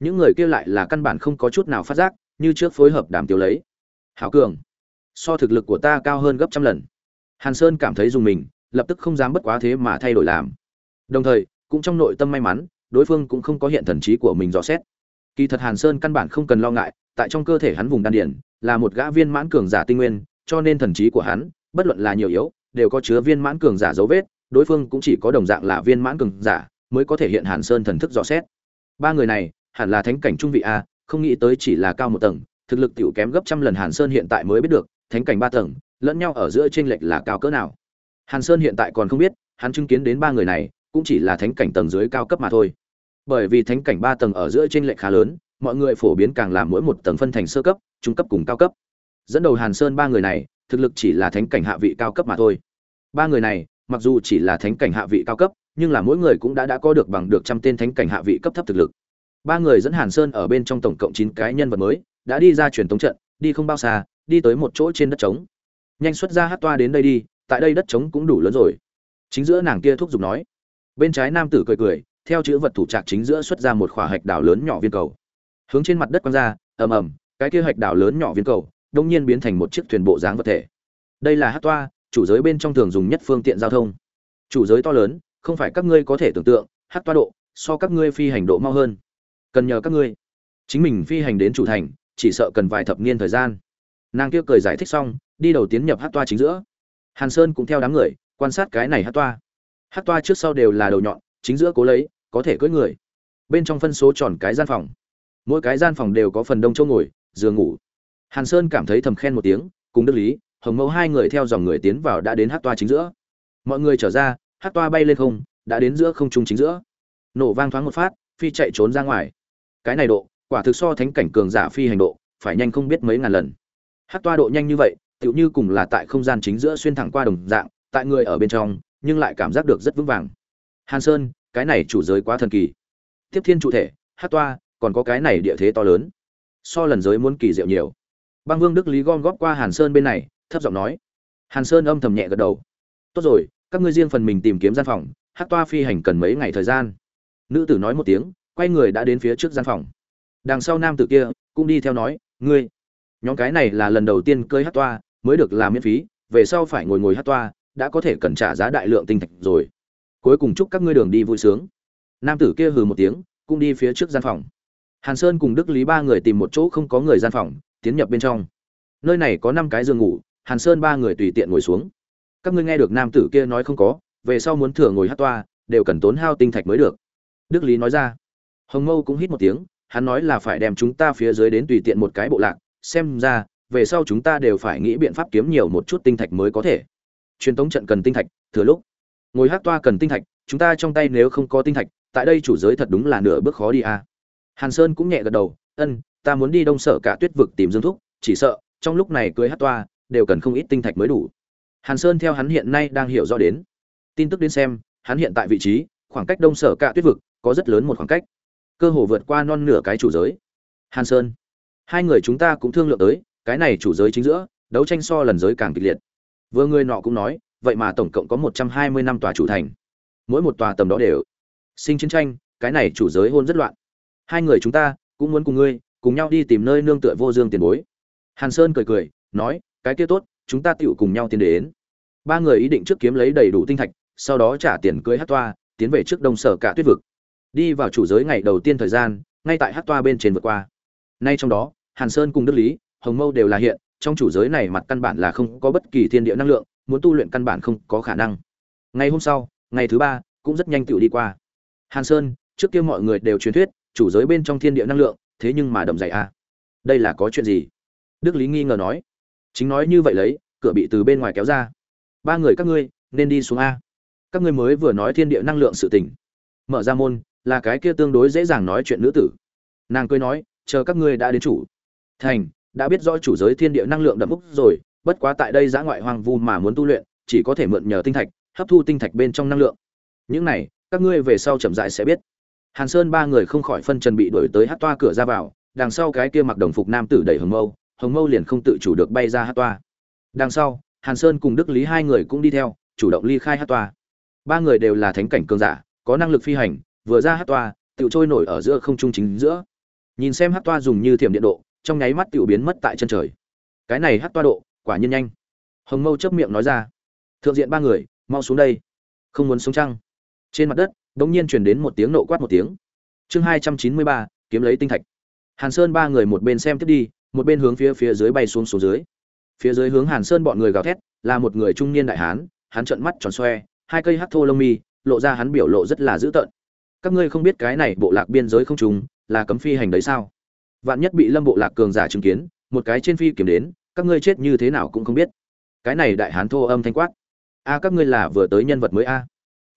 Những người kia lại là căn bản không có chút nào phát giác, như trước phối hợp đàm tiêu lấy. Hảo cường, so thực lực của ta cao hơn gấp trăm lần. Hàn sơn cảm thấy dùng mình, lập tức không dám bất quá thế mà thay đổi làm. Đồng thời, cũng trong nội tâm may mắn, đối phương cũng không có hiện thần trí của mình dò xét. Kỳ thật hàn sơn căn bản không cần lo ngại, tại trong cơ thể hắn vùng đan điển là một gã viên mãn cường giả tinh nguyên, cho nên thần trí của hắn, bất luận là nhiều yếu đều có chứa viên mãn cường giả dấu vết, đối phương cũng chỉ có đồng dạng là viên mãn cường giả, mới có thể hiện hàn sơn thần thức dò xét. Ba người này, hẳn là thánh cảnh trung vị a, không nghĩ tới chỉ là cao một tầng, thực lực tiểu kém gấp trăm lần hàn sơn hiện tại mới biết được, thánh cảnh ba tầng, lẫn nhau ở giữa chênh lệch là cao cỡ nào. Hàn sơn hiện tại còn không biết, hắn chứng kiến đến ba người này, cũng chỉ là thánh cảnh tầng dưới cao cấp mà thôi. Bởi vì thánh cảnh ba tầng ở giữa chênh lệch khá lớn, mọi người phổ biến càng làm mỗi một tầng phân thành sơ cấp, trung cấp cùng cao cấp. Dẫn đầu hàn sơn ba người này, thực lực chỉ là thánh cảnh hạ vị cao cấp mà thôi ba người này, mặc dù chỉ là thánh cảnh hạ vị cao cấp, nhưng là mỗi người cũng đã đã có được bằng được trăm tên thánh cảnh hạ vị cấp thấp thực lực. Ba người dẫn hàn sơn ở bên trong tổng cộng chín cái nhân vật mới, đã đi ra truyền tống trận, đi không bao xa, đi tới một chỗ trên đất trống. Nhanh xuất ra hát toa đến đây đi, tại đây đất trống cũng đủ lớn rồi. Chính giữa nàng kia thúc giục nói. Bên trái nam tử cười cười, theo chữ vật thủ trạc chính giữa xuất ra một khỏa hạch đảo lớn nhỏ viên cầu. Hướng trên mặt đất quăng ra, ầm ầm, cái kia hạch đảo lớn nhỏ viên cầu, đông nhiên biến thành một chiếc thuyền bộ dáng vật thể. Đây là hát toa chủ giới bên trong thường dùng nhất phương tiện giao thông. Chủ giới to lớn, không phải các ngươi có thể tưởng tượng, hát toa độ, so các ngươi phi hành độ mau hơn. Cần nhờ các ngươi. Chính mình phi hành đến chủ thành, chỉ sợ cần vài thập niên thời gian. Nàng kia cười giải thích xong, đi đầu tiến nhập hát toa chính giữa. Hàn sơn cũng theo đám người, quan sát cái này hát toa. Hát toa trước sau đều là đầu nhọn, chính giữa cố lấy, có thể cưỡi người. Bên trong phân số tròn cái gian phòng. Mỗi cái gian phòng đều có phần đông chỗ ngồi, giường ngủ. Hàn sơn cảm thấy thầm khen một tiếng, cùng đức lý hồng mẫu hai người theo dòng người tiến vào đã đến hát toa chính giữa. Mọi người trở ra, hát toa bay lên không, đã đến giữa không trung chính giữa. Nổ vang thoáng một phát, phi chạy trốn ra ngoài. Cái này độ, quả thực so thánh cảnh cường giả phi hành độ, phải nhanh không biết mấy ngàn lần. Hát toa độ nhanh như vậy, tựu như cùng là tại không gian chính giữa xuyên thẳng qua đồng dạng, tại người ở bên trong, nhưng lại cảm giác được rất vững vàng. Hàn sơn, cái này chủ giới quá thần kỳ. Tiếp thiên trụ thể, hát toa, còn có cái này địa thế to lớn. So lần giới muốn kỳ diệu nhiều. Băng vương đức lý gom góp qua hàn sơn bên này thấp giọng nói. Hàn sơn âm thầm nhẹ gật đầu. Tốt rồi, các ngươi riêng phần mình tìm kiếm gian phòng, hát toa phi hành cần mấy ngày thời gian? Nữ tử nói một tiếng, quay người đã đến phía trước gian phòng. Đằng sau nam tử kia, cũng đi theo nói, ngươi, nhóm cái này là lần đầu tiên cơi hát toa, mới được làm miễn phí, về sau phải ngồi ngồi hát toa, đã có thể cần trả giá đại lượng tinh thạch rồi. Cuối cùng chúc các ngươi đường đi vui sướng. Nam tử kia hừ một tiếng, cũng đi phía trước gian phòng. Hàn sơn cùng đức lý ba người tìm một chỗ không có người gian phòng, tiến nhập bên trong. Nơi này có năm cái giường ngủ hàn sơn ba người tùy tiện ngồi xuống. Các ngươi nghe được nam tử kia nói không có, về sau muốn thừa ngồi hát toa, đều cần tốn hao tinh thạch mới được. Đức lý nói ra. Hồng mâu cũng hít một tiếng, hắn nói là phải đem chúng ta phía dưới đến tùy tiện một cái bộ lạc, xem ra, về sau chúng ta đều phải nghĩ biện pháp kiếm nhiều một chút tinh thạch mới có thể. Truyền tống trận cần tinh thạch, thừa lúc. Ngồi hát toa cần tinh thạch, chúng ta trong tay nếu không có tinh thạch, tại đây chủ giới thật đúng là nửa bước khó đi à. hàn sơn cũng nhẹ gật đầu, ân, ta muốn đi đông sở cả tuyết vực tìm dương thúc, chỉ sợ, trong lúc này cưới hát toa đều cần không ít tinh thạch mới đủ. Hàn sơn theo hắn hiện nay đang hiểu rõ đến. Tin tức đến xem, hắn hiện tại vị trí, khoảng cách đông sở cả tuyết vực có rất lớn một khoảng cách. Cơ hồ vượt qua non nửa cái chủ giới. Hàn sơn, hai người chúng ta cũng thương lượng tới, cái này chủ giới chính giữa, đấu tranh so lần giới càng kịch liệt. Vừa người nọ cũng nói, vậy mà tổng cộng có một trăm hai mươi năm tòa chủ thành. Mỗi một tòa tầm đó đều sinh chiến tranh, cái này chủ giới hôn rất loạn. Hai người chúng ta cũng muốn cùng ngươi, cùng nhau đi tìm nơi nương tựa vô dương tiền bối. Hàn sơn cười cười, nói cái kia tốt, chúng ta tựu cùng nhau tiến đến. Ba người ý định trước kiếm lấy đầy đủ tinh thạch, sau đó trả tiền cưới hát toa, tiến về trước đông sở cả tuyết vực. Đi vào chủ giới ngày đầu tiên thời gian, ngay tại hát toa bên trên vượt qua. Nay trong đó, hàn sơn cùng đức lý, hồng mâu đều là hiện, trong chủ giới này mặt căn bản là không có bất kỳ thiên địa năng lượng, muốn tu luyện căn bản không có khả năng. Ngày hôm sau, ngày thứ ba, cũng rất nhanh tựu đi qua. Hàn sơn, trước kia mọi người đều truyền thuyết, chủ giới bên trong thiên địa năng lượng, thế nhưng mà đậm dày a đây là có chuyện gì? Đức lý nghi ngờ nói chính nói như vậy lấy, cửa bị từ bên ngoài kéo ra. Ba người các ngươi, nên đi xuống a. Các ngươi mới vừa nói thiên địa năng lượng sự tình. Mở ra môn, là cái kia tương đối dễ dàng nói chuyện nữ tử. Nàng cười nói, chờ các ngươi đã đến chủ. Thành, đã biết rõ chủ giới thiên địa năng lượng đậm úc rồi, bất quá tại đây giã ngoại hoang vu mà muốn tu luyện, chỉ có thể mượn nhờ tinh thạch, hấp thu tinh thạch bên trong năng lượng. Những này, các ngươi về sau chậm dại sẽ biết. Hàn sơn ba người không khỏi phân trần bị đuổi tới hát toa cửa ra vào, đằng sau cái kia mặc đồng phục nam tử đẩy hồng mâu hồng mâu liền không tự chủ được bay ra hát toa. Đằng sau, hàn sơn cùng đức lý hai người cũng đi theo, chủ động ly khai hát toa. Ba người đều là thánh cảnh cường giả, có năng lực phi hành, vừa ra hát toa tự trôi nổi ở giữa không trung chính giữa. Nhìn xem hát toa dùng như thiểm điện độ, trong nháy mắt tự biến mất tại chân trời. Cái này hát toa độ, quả nhiên nhanh. Hồng mâu chớp miệng nói ra, thượng diện ba người, mau xuống đây. Không muốn xuống trăng trên mặt đất đ ỗ n g nhiên chuyển đến một tiếng nộ quát một tiếng. Chương hai trăm chín mươi ba, kiếm lấy tinh thạch. Hàn sơn ba người một bên xem tiếp đi một bên hướng phía phía dưới bay xuống xuống dưới. Phía dưới hướng hàn sơn bọn người gào thét, là một người trung niên đại hán, hắn trợn mắt tròn xoe, hai cây hắc thô lông mi, lộ ra hắn biểu lộ rất là dữ tợn. Các ngươi không biết cái này bộ lạc biên giới không trùng, là cấm phi hành đấy sao? Vạn nhất bị lâm bộ lạc cường giả chứng kiến, một cái trên phi kiểm đến, các ngươi chết như thế nào cũng không biết. Cái này đại hán thô âm thanh quát. A, các ngươi là vừa tới nhân vật mới a.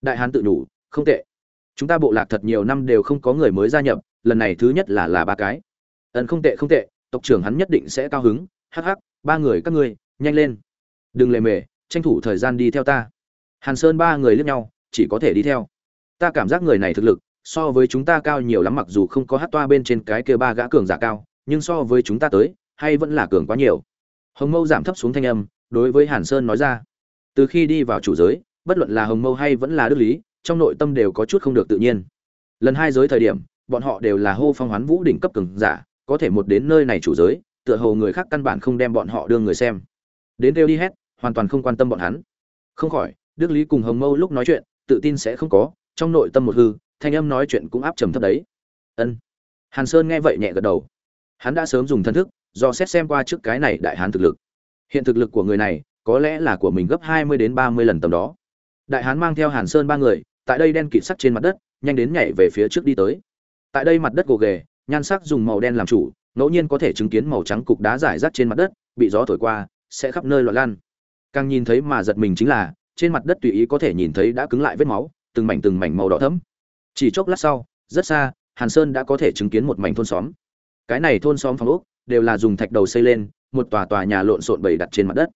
Đại hán tự đủ, không tệ. Chúng ta bộ lạc thật nhiều năm đều không có người mới gia nhập, lần này thứ nhất là là ba cái. Ẩn không tệ không tệ tộc trưởng hắn nhất định sẽ cao hứng, hắc hắc, ba người các ngươi, nhanh lên. Đừng lề mề, tranh thủ thời gian đi theo ta. Hàn sơn ba người lướt nhau, chỉ có thể đi theo. Ta cảm giác người này thực lực, so với chúng ta cao nhiều lắm mặc dù không có hát toa bên trên cái kia ba gã cường giả cao, nhưng so với chúng ta tới, hay vẫn là cường quá nhiều. Hồng mâu giảm thấp xuống thanh âm, đối với hàn sơn nói ra. Từ khi đi vào chủ giới, bất luận là hồng mâu hay vẫn là đức lý, trong nội tâm đều có chút không được tự nhiên. Lần hai giới thời điểm, bọn họ đều là hô phong hoán vũ đỉnh cấp cường giả có thể một đến nơi này chủ giới, tựa hồ người khác căn bản không đem bọn họ đưa người xem. Đến đều đi hết, hoàn toàn không quan tâm bọn hắn. Không khỏi, đức lý cùng hồng mâu lúc nói chuyện, tự tin sẽ không có, trong nội tâm một hư, thanh âm nói chuyện cũng áp trầm thấp đấy. Ân. Hàn sơn nghe vậy nhẹ gật đầu. Hắn đã sớm dùng thân thức, do xét xem qua trước cái này đại hán thực lực. Hiện thực lực của người này, có lẽ là của mình gấp hai mươi đến ba mươi lần tầm đó. Đại hán mang theo hàn sơn ba người, tại đây đen kịt sắc trên mặt đất, nhanh đến nhảy về phía trước đi tới. Tại đây mặt đất gồ ghề nhan sắc dùng màu đen làm chủ, ngẫu nhiên có thể chứng kiến màu trắng cục đá rải rác trên mặt đất, bị gió thổi qua, sẽ khắp nơi loạn lan. Càng nhìn thấy mà giật mình chính là, trên mặt đất tùy ý có thể nhìn thấy đã cứng lại vết máu, từng mảnh từng mảnh màu đỏ thẫm. Chỉ chốc lát sau, rất xa, hàn sơn đã có thể chứng kiến một mảnh thôn xóm. Cái này thôn xóm phòng ốc, đều là dùng thạch đầu xây lên, một tòa tòa nhà lộn xộn bầy đặt trên mặt đất.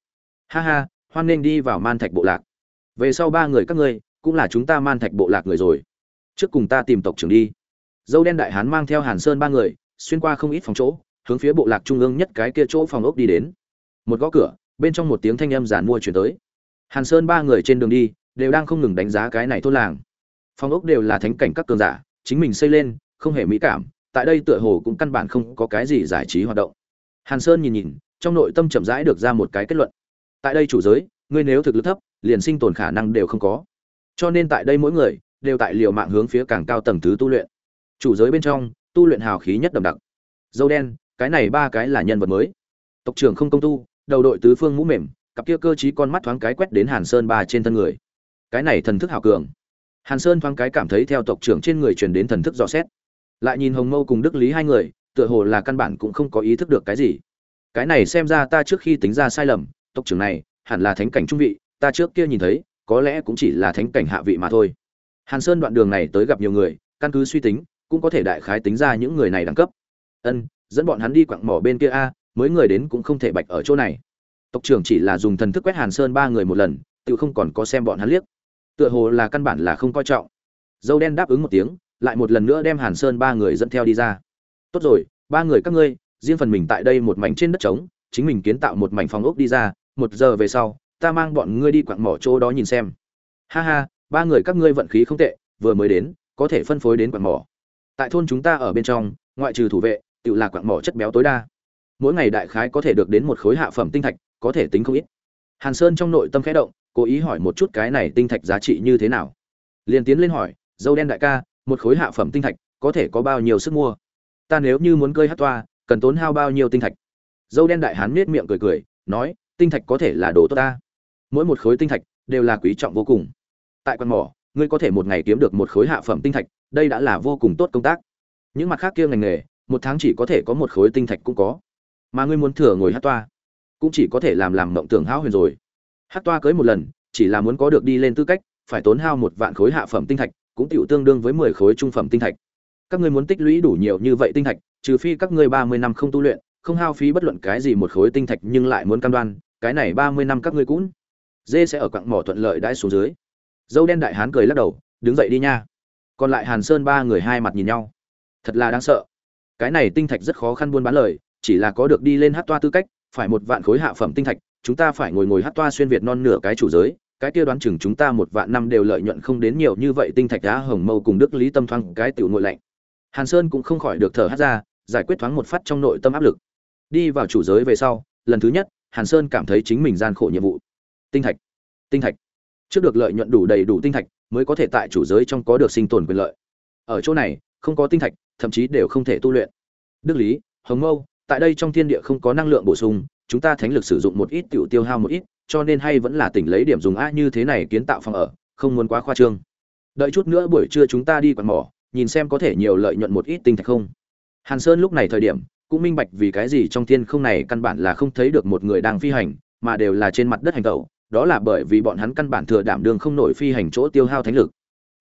Ha ha, hoan nên đi vào man thạch bộ lạc. Về sau ba người các ngươi, cũng là chúng ta man thạch bộ lạc người rồi. Trước cùng ta tìm tộc trưởng đi dâu đen đại hán mang theo hàn sơn ba người, xuyên qua không ít phòng chỗ, hướng phía bộ lạc trung ương nhất cái kia chỗ phòng ốc đi đến. Một gõ cửa, bên trong một tiếng thanh âm giản mua chuyển tới. Hàn sơn ba người trên đường đi, đều đang không ngừng đánh giá cái này thôn làng. Phòng ốc đều là thánh cảnh các cường giả, chính mình xây lên, không hề mỹ cảm, tại đây tựa hồ cũng căn bản không có cái gì giải trí hoạt động. Hàn sơn nhìn nhìn, trong nội tâm chậm rãi được ra một cái kết luận. Tại đây chủ giới, ngươi nếu thực lực thấp, liền sinh tồn khả năng đều không có. Cho nên tại đây mỗi người, đều tại liều mạng hướng phía càng cao tầng thứ tu luyện chủ giới bên trong, tu luyện hào khí nhất đậm đặc. Dâu đen, cái này ba cái là nhân vật mới. Tộc trưởng không công tu, đầu đội tứ phương mũ mềm, cặp kia cơ t con mắt thoáng cái quét đến hàn sơn ba trên thân người. Cái này thần thức hào cường. Hàn sơn thoáng cái cảm thấy theo tộc trưởng trên người truyền đến thần thức dò xét. Lại nhìn hồng mâu cùng đức lý hai người, tựa hồ là căn bản cũng không có ý thức được cái gì. Cái này xem ra ta trước khi tính ra sai lầm, tộc trưởng này, hẳn là thánh cảnh trung vị, ta trước kia nhìn thấy, có lẽ cũng chỉ là thánh cảnh hạ vị mà thôi. Hàn sơn đoạn đường này tới gặp nhiều người, căn cứ suy tính cũng có thể đại khái tính ra những người này đẳng cấp. Ân, dẫn bọn hắn đi quặng mỏ bên kia a, mới người đến cũng không thể bạch ở chỗ này. Tộc trưởng chỉ là dùng thần thức quét hàn sơn ba người một lần, tự không còn có xem bọn hắn liếc. Tựa hồ là căn bản là không coi trọng. Dâu đen đáp ứng một tiếng, lại một lần nữa đem hàn sơn ba người dẫn theo đi ra. Tốt rồi, ba người các ngươi, riêng phần mình tại đây một mảnh trên đất trống, chính mình kiến tạo một mảnh phòng ốc đi ra, một giờ về sau, ta mang bọn ngươi đi quặng mỏ chỗ đó nhìn xem. Ha ha, ba người các ngươi vận khí không tệ, vừa mới đến, có thể phân phối đến quặng mỏ tại thôn chúng ta ở bên trong, ngoại trừ thủ vệ tự là quặng mỏ chất béo tối đa. Mỗi ngày đại khái có thể được đến một khối hạ phẩm tinh thạch, có thể tính không ít. Hàn sơn trong nội tâm khẽ động, cố ý hỏi một chút cái này tinh thạch giá trị như thế nào. Liền tiến lên hỏi, dâu đen đại ca, một khối hạ phẩm tinh thạch có thể có bao nhiêu sức mua? Ta nếu như muốn cơi hát toa, cần tốn hao bao nhiêu tinh thạch? Dâu đen đại hán nết miệng cười cười, nói, tinh thạch có thể là đồ tốt ta. Mỗi một khối tinh thạch đều là quý trọng vô cùng. Tại quan mỏ ngươi có thể một ngày kiếm được một khối hạ phẩm tinh thạch, đây đã là vô cùng tốt công tác. Những mặt khác kia ngành nghề, một tháng chỉ có thể có một khối tinh thạch cũng có. Mà ngươi muốn thừa ngồi hát toa, cũng chỉ có thể làm làm mộng tưởng hão huyền rồi. Hát toa cưới một lần, chỉ là muốn có được đi lên tư cách, phải tốn hao một vạn khối hạ phẩm tinh thạch, cũng tiểu tương đương với mười khối trung phẩm tinh thạch. Các ngươi muốn tích lũy đủ nhiều như vậy tinh thạch, trừ phi các ngươi ba mươi năm không tu luyện, không hao phí bất luận cái gì một khối tinh thạch nhưng lại muốn cam đoan, cái này ba mươi năm các ngươi cũng, dê sẽ ở quặng mỏ thuận lợi đãi xuống dưới dâu đen đại hán cười lắc đầu, đứng dậy đi nha. Còn lại hàn sơn ba người hai mặt nhìn nhau. Thật là đáng sợ. Cái này tinh thạch rất khó khăn buôn bán lời, chỉ là có được đi lên hát toa tư cách, phải một vạn khối hạ phẩm tinh thạch, chúng ta phải ngồi ngồi hát toa xuyên việt non nửa cái chủ giới, cái kia đoán chừng chúng ta một vạn năm đều lợi nhuận không đến nhiều như vậy tinh thạch đá hồng mâu cùng đức lý tâm thoáng cái tiểu nội lạnh. Hàn sơn cũng không khỏi được thở hát ra, giải quyết thoáng một phát trong nội tâm áp lực. Đi vào chủ giới về sau, lần thứ nhất, hàn sơn cảm thấy chính mình gian khổ nhiệm vụ. Tinh thạch. Tinh thạch trước được lợi nhuận đủ đầy đủ tinh thạch, mới có thể tại chủ giới trong có được sinh tồn quyền lợi. Ở chỗ này, không có tinh thạch, thậm chí đều không thể tu luyện. Đức lý, hồng mâu, tại đây trong thiên địa không có năng lượng bổ sung, chúng ta thánh lực sử dụng một ít tiểu tiêu hao một ít, cho nên hay vẫn là tỉnh lấy điểm dùng a như thế này kiến tạo phòng ở, không muốn quá khoa trương. Đợi chút nữa buổi trưa chúng ta đi quạt mỏ, nhìn xem có thể nhiều lợi nhuận một ít tinh thạch không. Hàn sơn lúc này thời điểm, cũng minh bạch vì cái gì trong thiên không này căn bản là không thấy được một người đang phi hành, mà đều là trên mặt đất hành tẩu đó là bởi vì bọn hắn căn bản thừa đảm đường không nổi phi hành chỗ tiêu hao thánh lực.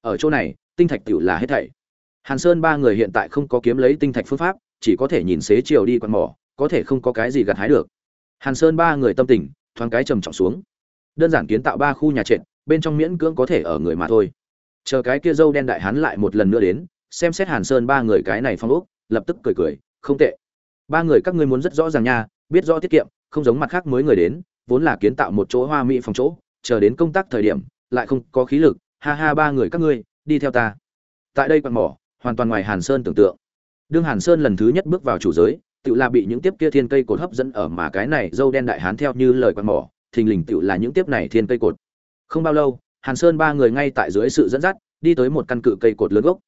Ở chỗ này, tinh thạch tiểu là hết thảy. Hàn sơn ba người hiện tại không có kiếm lấy tinh thạch phương pháp, chỉ có thể nhìn xế chiều đi quan mỏ, có thể không có cái gì gặt hái được. Hàn sơn ba người tâm tình, thoáng cái trầm trọng xuống. Đơn giản kiến tạo ba khu nhà trệt, bên trong miễn cưỡng có thể ở người mà thôi. Chờ cái kia dâu đen đại hán lại một lần nữa đến, xem xét hàn sơn ba người cái này phong ốc, lập tức cười cười, không tệ. Ba người các ngươi muốn rất rõ ràng nha, biết rõ tiết kiệm, không giống mặt khác mới người đến vốn là kiến tạo một chỗ hoa mỹ phòng chỗ, chờ đến công tác thời điểm, lại không có khí lực, ha ha ba người các ngươi, đi theo ta. Tại đây quạt mỏ, hoàn toàn ngoài hàn sơn tưởng tượng. Đương hàn sơn lần thứ nhất bước vào chủ giới tự là bị những tiếp kia thiên cây cột hấp dẫn ở mà cái này dâu đen đại hán theo như lời quạt mỏ, thình lình tự là những tiếp này thiên cây cột. Không bao lâu, hàn sơn ba người ngay tại dưới sự dẫn dắt, đi tới một căn cự cây cột lớn gốc.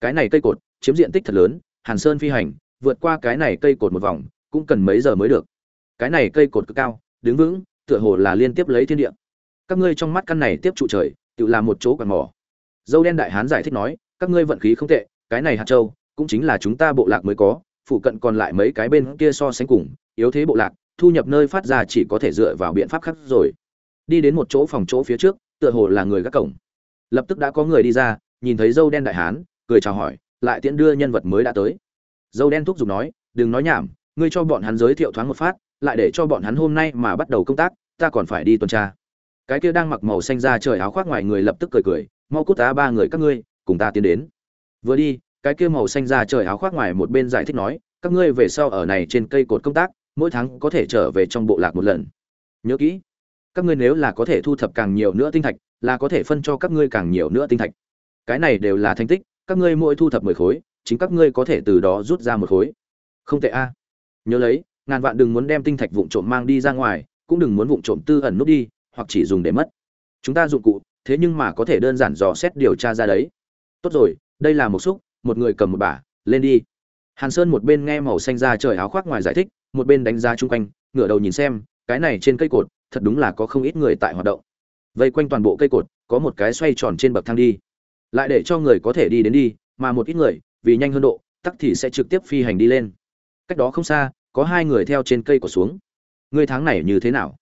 Cái này cây cột, chiếm diện tích thật lớn, hàn sơn phi hành, vượt qua cái này cây cột một vòng, cũng cần mấy giờ mới được. Cái này cây cột cực cao đứng vững, tựa hồ là liên tiếp lấy thiên địa. Các ngươi trong mắt căn này tiếp trụ trời, tự là một chỗ quạt mỏ. Dâu đen đại hán giải thích nói, các ngươi vận khí không tệ, cái này hạt châu, cũng chính là chúng ta bộ lạc mới có, phụ cận còn lại mấy cái bên kia so sánh cùng, yếu thế bộ lạc, thu nhập nơi phát ra chỉ có thể dựa vào biện pháp khác rồi. Đi đến một chỗ phòng chỗ phía trước, tựa hồ là người gác cổng. Lập tức đã có người đi ra, nhìn thấy dâu đen đại hán, cười chào hỏi, lại tiễn đưa nhân vật mới đã tới. Dâu đen thúc giục nói, đừng nói nhảm, ngươi cho bọn hắn giới thiệu thoáng một phát lại để cho bọn hắn hôm nay mà bắt đầu công tác, ta còn phải đi tuần tra. Cái kia đang mặc màu xanh ra trời áo khoác ngoài người lập tức cười cười, mau cút ta ba người các ngươi, cùng ta tiến đến. Vừa đi, cái kia màu xanh ra trời áo khoác ngoài một bên giải thích nói, các ngươi về sau ở này trên cây cột công tác, mỗi tháng có thể trở về trong bộ lạc một lần. Nhớ kỹ, các ngươi nếu là có thể thu thập càng nhiều nữa tinh thạch, là có thể phân cho các ngươi càng nhiều nữa tinh thạch. Cái này đều là thành tích, các ngươi mỗi thu thập mười khối, chính các ngươi có thể từ đó rút ra một khối. Không tệ a. Nhớ lấy ngàn vạn đừng muốn đem tinh thạch vụn trộm mang đi ra ngoài, cũng đừng muốn vụn trộm tư ẩn nút đi, hoặc chỉ dùng để mất. Chúng ta dụng cụ, thế nhưng mà có thể đơn giản dò xét điều tra ra đấy. Tốt rồi, đây là một xúc, một người cầm một bả, lên đi. Hàn sơn một bên nghe màu xanh ra trời áo khoác ngoài giải thích, một bên đánh giá chung quanh, ngửa đầu nhìn xem, cái này trên cây cột, thật đúng là có không ít người tại hoạt động. Vây quanh toàn bộ cây cột, có một cái xoay tròn trên bậc thang đi. Lại để cho người có thể đi đến đi, mà một ít người, vì nhanh hơn độ, tắc thì sẽ trực tiếp phi hành đi lên. Cách đó không xa có hai người theo trên cây của xuống. Ngươi tháng này như thế nào?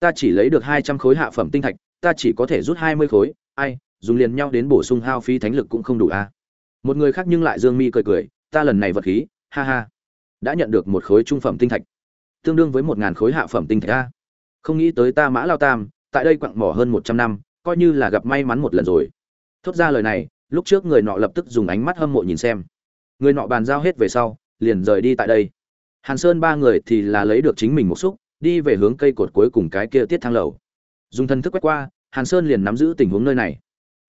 Ta chỉ lấy được hai trăm khối hạ phẩm tinh thạch, ta chỉ có thể rút hai mươi khối. Ai, dùng liền nhau đến bổ sung hao phí thánh lực cũng không đủ a à? một người khác nhưng lại dương mi cười cười, ta lần này vật khí, ha ha, đã nhận được một khối trung phẩm tinh thạch. Tương đương với một ngàn khối hạ phẩm tinh thạch a. Không nghĩ tới ta mã lao tam, tại đây quặng mỏ hơn một trăm năm, coi như là gặp may mắn một lần rồi. Thốt ra lời này, lúc trước người nọ lập tức dùng ánh mắt hâm mộ nhìn xem. Người nọ bàn giao hết về sau, liền rời đi tại đây hàn sơn ba người thì là lấy được chính mình một xúc, đi về hướng cây cột cuối cùng cái kia tiết thang lầu. Dùng thân thức quét qua, hàn sơn liền nắm giữ tình huống nơi này.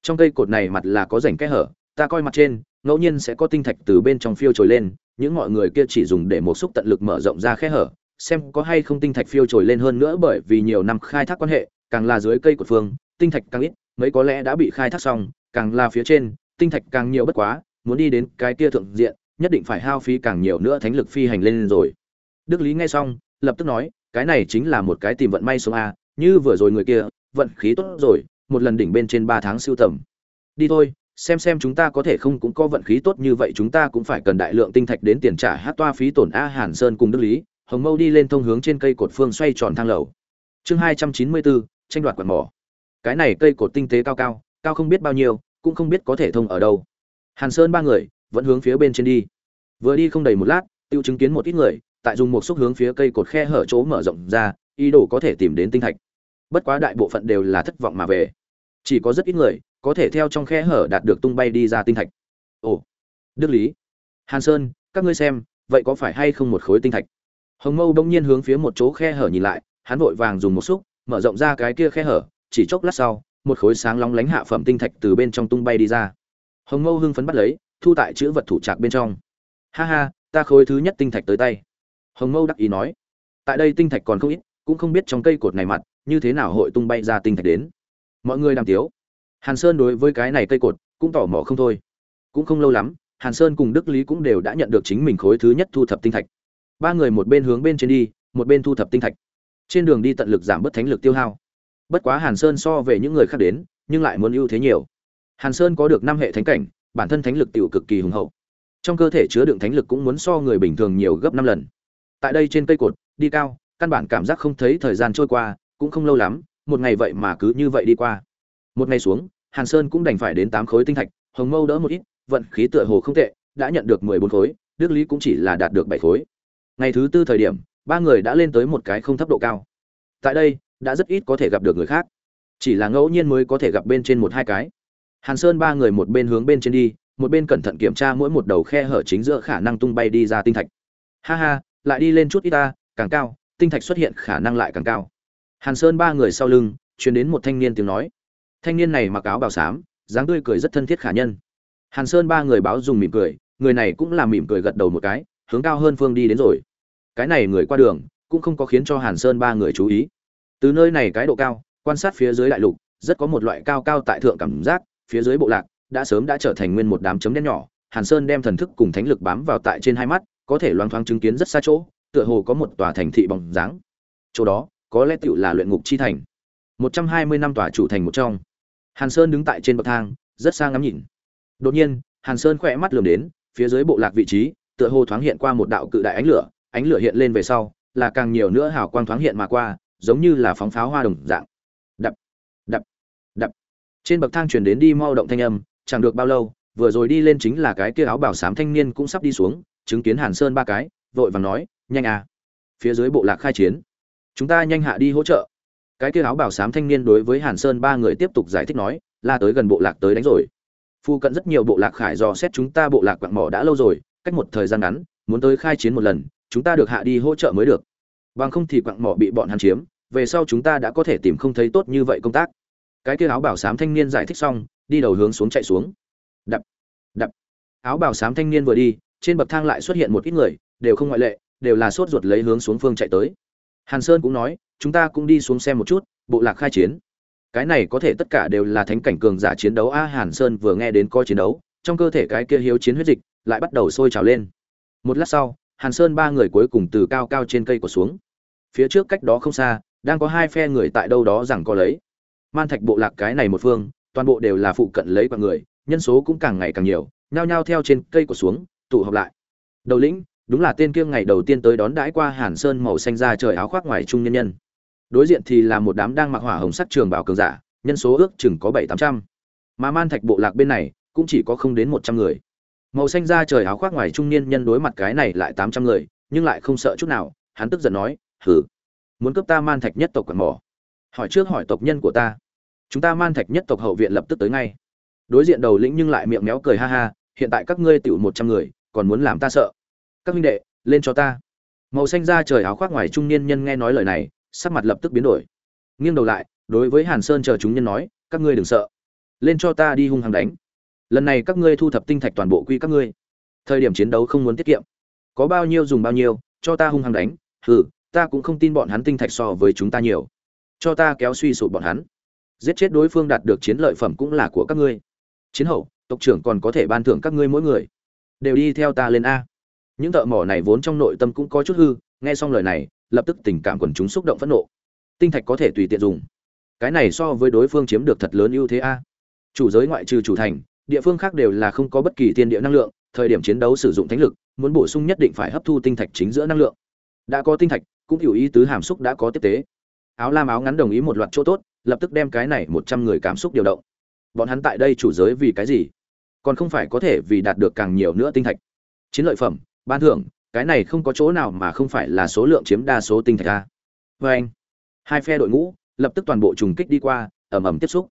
Trong cây cột này mặt là có rảnh kẽ hở, ta coi mặt trên, ngẫu nhiên sẽ có tinh thạch từ bên trong phiêu trồi lên, những mọi người kia chỉ dùng để một xúc tận lực mở rộng ra khe hở, xem có hay không tinh thạch phiêu trồi lên hơn nữa bởi vì nhiều năm khai thác quan hệ, càng là dưới cây cột phương, tinh thạch càng ít, mấy có lẽ đã bị khai thác xong, càng là phía trên, tinh thạch càng nhiều bất quá, muốn đi đến cái kia thượng diện nhất định phải hao phí càng nhiều nữa thánh lực phi hành lên rồi. Đức lý nghe xong, lập tức nói, cái này chính là một cái tìm vận may sống a, như vừa rồi người kia, vận khí tốt rồi, một lần đỉnh bên trên ba tháng siêu tầm. Đi thôi, xem xem chúng ta có thể không cũng có vận khí tốt như vậy, chúng ta cũng phải cần đại lượng tinh thạch đến tiền trả hát toa phí tổn a hàn sơn cùng đức lý, hồng mâu đi lên thông hướng trên cây cột phương xoay tròn thang lầu. Chương hai trăm chín mươi bốn, tranh đoạt quạt mỏ. Cái này cây cột tinh tế cao cao cao không biết bao nhiêu, cũng không biết có thể thông ở đâu. Hàn sơn ba người vẫn hướng phía bên trên đi. Vừa đi không đầy một lát, tiêu chứng kiến một ít người, tại dùng một xúc hướng phía cây cột khe hở chỗ mở rộng ra, ý đồ có thể tìm đến tinh thạch. Bất quá đại bộ phận đều là thất vọng mà về. Chỉ có rất ít người, có thể theo trong khe hở đạt được tung bay đi ra tinh thạch. Ồ, đức lý, hàn sơn, các ngươi xem, vậy có phải hay không một khối tinh thạch? Hồng mâu đông nhiên hướng phía một chỗ khe hở nhìn lại, hắn vội vàng dùng một xúc, mở rộng ra cái kia khe hở, chỉ chốc lát sau, một khối sáng long lánh hạ phẩm tinh thạch từ bên trong tung bay đi ra. Hồng mâu hưng phấn bắt lấy thu tại chữ vật thủ trạc bên trong. Ha ha, ta khối thứ nhất tinh thạch tới tay. Hồng mâu đắc ý nói. Tại đây tinh thạch còn không ít, cũng không biết trong cây cột này mặt, như thế nào hội tung bay ra tinh thạch đến. Mọi người đàm tiếu. Hàn sơn đối với cái này cây cột cũng tỏ mò không thôi. Cũng không lâu lắm, hàn sơn cùng đức lý cũng đều đã nhận được chính mình khối thứ nhất thu thập tinh thạch. Ba người một bên hướng bên trên đi, một bên thu thập tinh thạch. Trên đường đi tận lực giảm bớt thánh lực tiêu hao. Bất quá hàn sơn so về những người khác đến, nhưng lại muốn ưu thế nhiều. Hàn sơn có được năm hệ thánh cảnh bản thân thánh lực tiểu cực kỳ hùng hậu. Trong cơ thể chứa đựng thánh lực cũng muốn so người bình thường nhiều gấp năm lần. Tại đây trên cây cột, đi cao, căn bản cảm giác không thấy thời gian trôi qua, cũng không lâu lắm, một ngày vậy mà cứ như vậy đi qua. Một ngày xuống, hàn sơn cũng đành phải đến tám khối tinh thạch, hồng mâu đỡ một ít, vận khí tựa hồ không tệ, đã nhận được mười bốn khối, đức lý cũng chỉ là đạt được bảy khối. Ngày thứ tư thời điểm, ba người đã lên tới một cái không thấp độ cao. Tại đây, đã rất ít có thể gặp được người khác. Chỉ là ngẫu nhiên mới có thể gặp bên trên một hai cái hàn sơn ba người một bên hướng bên trên đi, một bên cẩn thận kiểm tra mỗi một đầu khe hở chính giữa khả năng tung bay đi ra tinh thạch. Ha ha, lại đi lên chút ít ta, càng cao, tinh thạch xuất hiện khả năng lại càng cao. Hàn sơn ba người sau lưng chuyển đến một thanh niên tiếng nói. Thanh niên này mặc áo bào xám, dáng tươi cười rất thân thiết khả nhân. Hàn sơn ba người báo dùng mỉm cười, người này cũng là mỉm cười gật đầu một cái, hướng cao hơn phương đi đến rồi. Cái này người qua đường, cũng không có khiến cho hàn sơn ba người chú ý. Từ nơi này cái độ cao, quan sát phía dưới đại lục, rất có một loại cao cao tại thượng cảm giác phía dưới bộ lạc đã sớm đã trở thành nguyên một đám chấm đen nhỏ. Hàn sơn đem thần thức cùng thánh lực bám vào tại trên hai mắt, có thể loang thoáng chứng kiến rất xa chỗ, tựa hồ có một tòa thành thị bóng dáng. Chỗ đó, có lẽ tựu là luyện ngục chi thành. Một trăm hai mươi năm tòa chủ thành một trong. Hàn sơn đứng tại trên bậc thang, rất xa ngắm nhìn. Đột nhiên, hàn sơn khỏe mắt lườm đến, phía dưới bộ lạc vị trí, tựa hồ thoáng hiện qua một đạo cự đại ánh lửa. Ánh lửa hiện lên về sau, là càng nhiều nữa hào quang thoáng hiện mà qua, giống như là phóng pháo hoa đồng dạng trên bậc thang truyền đến đi mau động thanh âm, chẳng được bao lâu, vừa rồi đi lên chính là cái kia áo bảo sám thanh niên cũng sắp đi xuống, chứng kiến hàn sơn ba cái, vội vàng nói, nhanh à phía dưới bộ lạc khai chiến, chúng ta nhanh hạ đi hỗ trợ. Cái kia áo bảo sám thanh niên đối với hàn sơn ba người tiếp tục giải thích nói, la tới gần bộ lạc tới đánh rồi. Phu cận rất nhiều bộ lạc khải dò xét chúng ta bộ lạc quặng mỏ đã lâu rồi, cách một thời gian ngắn, muốn tới khai chiến một lần, chúng ta được hạ đi hỗ trợ mới được. Bằng không thì quặng mỏ bị bọn hắn chiếm, về sau chúng ta đã có thể tìm không thấy tốt như vậy công tác cái kia áo bảo sám thanh niên giải thích xong, đi đầu hướng xuống chạy xuống. Đập đập. Áo bảo sám thanh niên vừa đi, trên bậc thang lại xuất hiện một ít người, đều không ngoại lệ, đều là sốt ruột lấy hướng xuống phương chạy tới. Hàn sơn cũng nói, chúng ta cũng đi xuống xem một chút, bộ lạc khai chiến. Cái này có thể tất cả đều là thánh cảnh cường giả chiến đấu a, hàn sơn vừa nghe đến coi chiến đấu, trong cơ thể cái kia hiếu chiến huyết dịch lại bắt đầu sôi trào lên. Một lát sau, hàn sơn ba người cuối cùng từ cao cao trên cây của xuống. Phía trước cách đó không xa, đang có hai phe người tại đâu đó rằng có lấy man thạch bộ lạc cái này một phương, toàn bộ đều là phụ cận lấy bằng người, nhân số cũng càng ngày càng nhiều, nhao nhao theo trên cây của xuống, tụ họp lại. Đầu lĩnh, đúng là tên kiêng ngày đầu tiên tới đón đãi qua hàn sơn màu xanh ra trời áo khoác ngoài trung nhân nhân. Đối diện thì là một đám đang mặc hỏa hồng sắc trường bảo cường giả, nhân số ước chừng có bảy tám trăm. Mà man thạch bộ lạc bên này, cũng chỉ có không đến một trăm người. Màu xanh ra trời áo khoác ngoài trung niên nhân đối mặt cái này lại tám trăm người, nhưng lại không sợ chút nào, hắn tức giận nói hử muốn cướp ta man thạch nhất tộc quần mỏ. Hỏi trước hỏi tộc nhân của ta chúng ta man thạch nhất tộc hậu viện lập tức tới ngay. Đối diện đầu lĩnh nhưng lại miệng méo cười ha ha, hiện tại các ngươi tiểu một trăm người, còn muốn làm ta sợ. Các huynh đệ, lên cho ta. Màu xanh ra trời áo khoác ngoài trung niên nhân nghe nói lời này, sắc mặt lập tức biến đổi. Nghiêng đầu lại, đối với hàn sơn chờ chúng nhân nói, các ngươi đừng sợ. Lên cho ta đi hung hăng đánh. Lần này các ngươi thu thập tinh thạch toàn bộ quy các ngươi. Thời điểm chiến đấu không muốn tiết kiệm. Có bao nhiêu dùng bao nhiêu, cho ta hung hăng đánh. Hừ, ta cũng không tin bọn hắn tinh thạch so với chúng ta nhiều. Cho ta kéo suy sụp bọn hắn giết chết đối phương đạt được chiến lợi phẩm cũng là của các ngươi. Chiến hậu, tộc trưởng còn có thể ban thưởng các ngươi mỗi người. Đều đi theo ta lên a. Những thợ mỏ này vốn trong nội tâm cũng có chút hư, nghe xong lời này, lập tức tình cảm quần chúng xúc động phẫn nộ. Tinh thạch có thể tùy tiện dùng. Cái này so với đối phương chiếm được thật lớn ưu thế a. Chủ giới ngoại trừ chủ thành, địa phương khác đều là không có bất kỳ tiên địa năng lượng, thời điểm chiến đấu sử dụng thánh lực, muốn bổ sung nhất định phải hấp thu tinh thạch chính giữa năng lượng. Đã có tinh thạch, cũng hiểu ý tứ hàm xúc đã có tiếp tế. Áo lam áo ngắn đồng ý một loạt chỗ tốt lập tức đem cái này một trăm người cảm xúc điều động. Bọn hắn tại đây chủ giới vì cái gì? Còn không phải có thể vì đạt được càng nhiều nữa tinh thạch. Chiến lợi phẩm, ban thưởng, cái này không có chỗ nào mà không phải là số lượng chiếm đa số tinh thạch a. Vê anh, hai phe đội ngũ lập tức toàn bộ trùng kích đi qua, ầm ầm tiếp xúc.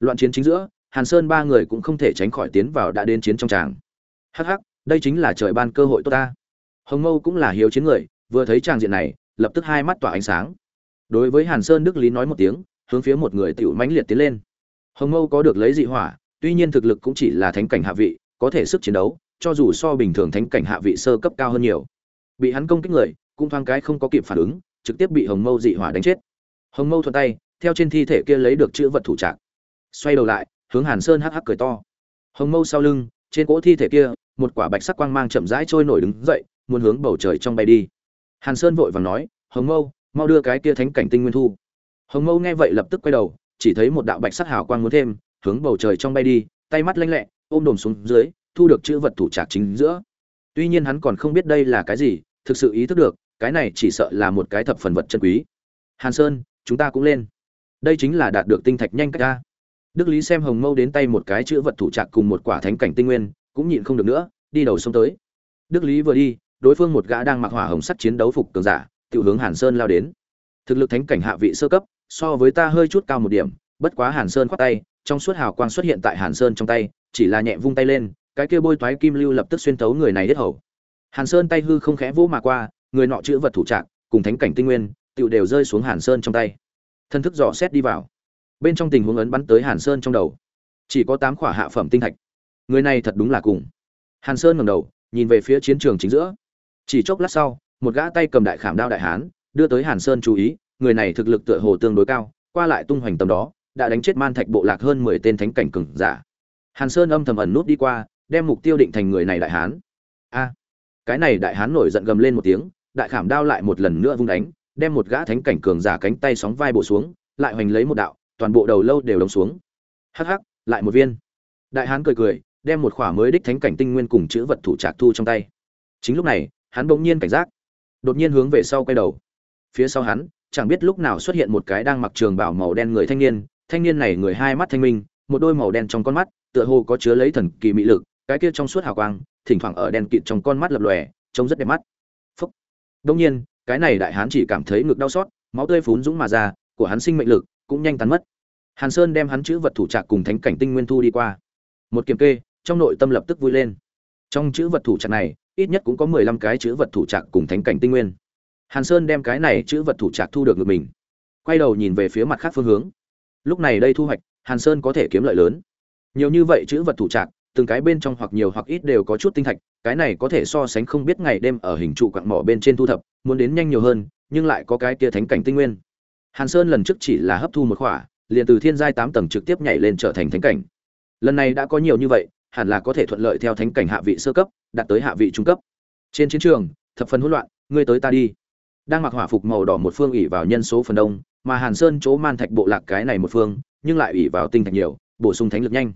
Loạn chiến chính giữa, hàn sơn ba người cũng không thể tránh khỏi tiến vào đã đến chiến trong tràng. Hắc hắc, đây chính là trời ban cơ hội tốt ta. Hồng mâu cũng là hiếu chiến người, vừa thấy tràng diện này, lập tức hai mắt tỏa ánh sáng. Đối với hàn sơn đức lý nói một tiếng hướng phía một người tiểu mãnh liệt tiến lên. Hồng mâu có được lấy dị hỏa, tuy nhiên thực lực cũng chỉ là thánh cảnh hạ vị, có thể sức chiến đấu, cho dù so bình thường thánh cảnh hạ vị sơ cấp cao hơn nhiều. Bị hắn công kích người, cũng thoáng cái không có kịp phản ứng, trực tiếp bị hồng mâu dị hỏa đánh chết. Hồng mâu thuận tay, theo trên thi thể kia lấy được chữ vật thủ trạng. Xoay đầu lại, hướng hàn sơn hắc hắc cười to. Hồng mâu sau lưng, trên cỗ thi thể kia, một quả bạch sắc quang mang chậm rãi trôi nổi đứng dậy, muốn hướng bầu trời trong bay đi. Hàn sơn vội vàng nói, hồng mâu, mau đưa cái kia thánh cảnh tinh nguyên thu hồng mâu nghe vậy lập tức quay đầu, chỉ thấy một đạo bạch sắc hào quang muốn thêm, hướng bầu trời trong bay đi, tay mắt lanh lẹ, ôm đồm xuống dưới, thu được chữ vật thủ trạc chính giữa. Tuy nhiên hắn còn không biết đây là cái gì, thực sự ý thức được, cái này chỉ sợ là một cái thập phần vật chân quý. Hàn sơn, chúng ta cũng lên. Đây chính là đạt được tinh thạch nhanh cách ra đức lý xem hồng mâu đến tay một cái chữ vật thủ trạc cùng một quả thánh cảnh tinh nguyên, cũng nhịn không được nữa, đi đầu sông tới. Đức lý vừa đi, đối phương một gã đang mặc hỏa hồng sắt chiến đấu phục cường giả tự hướng hàn sơn lao đến. Thực lực thánh cảnh hạ vị sơ cấp so với ta hơi chút cao một điểm, bất quá hàn sơn khoát tay, trong suốt hào quang xuất hiện tại hàn sơn trong tay, chỉ là nhẹ vung tay lên, cái kia bôi toái kim lưu lập tức xuyên tấu người này hết hầu. Hàn sơn tay hư không khẽ vỗ mà qua, người nọ chữ vật thủ trạng, cùng thánh cảnh tinh nguyên, tựu đều rơi xuống hàn sơn trong tay. Thân thức dò xét đi vào. Bên trong tình huống ấn bắn tới hàn sơn trong đầu. Chỉ có tám khỏa hạ phẩm tinh thạch. Người này thật đúng là cùng. Hàn sơn ngẩng đầu, nhìn về phía chiến trường chính giữa. Chỉ chốc lát sau, một gã tay cầm đại khảm đao đại hán, đưa tới hàn sơn chú ý người này thực lực tựa hồ tương đối cao, qua lại tung hoành tầm đó, đã đánh chết man thạch bộ lạc hơn mười tên thánh cảnh cường giả. Hàn sơn âm thầm ẩn nút đi qua, đem mục tiêu định thành người này đại hán. A, cái này đại hán nổi giận gầm lên một tiếng, đại khảm đao lại một lần nữa vung đánh, đem một gã thánh cảnh cường giả cánh tay sóng vai bổ xuống, lại hoành lấy một đạo, toàn bộ đầu lâu đều đóng xuống. Hắc hắc, lại một viên. Đại hán cười cười, đem một khỏa mới đích thánh cảnh tinh nguyên cùng chữ vật thủ trạc thu trong tay. Chính lúc này, hắn bỗng nhiên cảnh giác, đột nhiên hướng về sau quay đầu. Phía sau hắn chẳng biết lúc nào xuất hiện một cái đang mặc trường bảo màu đen người thanh niên thanh niên này người hai mắt thanh minh, một đôi màu đen trong con mắt, tựa hồ có chứa lấy thần kỳ mị lực, cái kia trong suốt hào quang, thỉnh thoảng ở đen kịt trong con mắt lập lòe, trông rất đẹp mắt. Phúc. Đông nhiên, cái này đại hán chỉ cảm thấy ngực đau xót, máu tươi phún dũng mà ra, của hắn sinh mệnh lực cũng nhanh tán mất. Hàn sơn đem hắn chữ vật thủ trạc cùng thánh cảnh tinh nguyên thu đi qua. Một kiểm kê, trong nội tâm lập tức vui lên. Trong chữ vật thủ trạc này, ít nhất cũng có mười lăm cái chữ vật thủ trạc cùng thánh cảnh tinh nguyên hàn sơn đem cái này chữ vật thủ trạc thu được ngược mình. Quay đầu nhìn về phía mặt khác phương hướng. Lúc này đây thu hoạch, hàn sơn có thể kiếm lợi lớn. Nhiều như vậy chữ vật thủ trạc, từng cái bên trong hoặc nhiều hoặc ít đều có chút tinh thạch, cái này có thể so sánh không biết ngày đêm ở hình trụ quặng mỏ bên trên thu thập, muốn đến nhanh nhiều hơn, nhưng lại có cái kia thánh cảnh tinh nguyên. Hàn sơn lần trước chỉ là hấp thu một khỏa, liền từ thiên giai tám tầng trực tiếp nhảy lên trở thành thánh cảnh. Lần này đã có nhiều như vậy, hẳn là có thể thuận lợi theo thánh cảnh hạ vị sơ cấp, đạt tới hạ vị trung cấp. Trên chiến trường, thập phần hỗn loạn, ngươi tới ta đi đang mặc hỏa phục màu đỏ một phương ỉ vào nhân số phần đông, mà hàn sơn chỗ man thạch bộ lạc cái này một phương, nhưng lại ỉ vào tinh thạch nhiều, bổ sung thánh lực nhanh.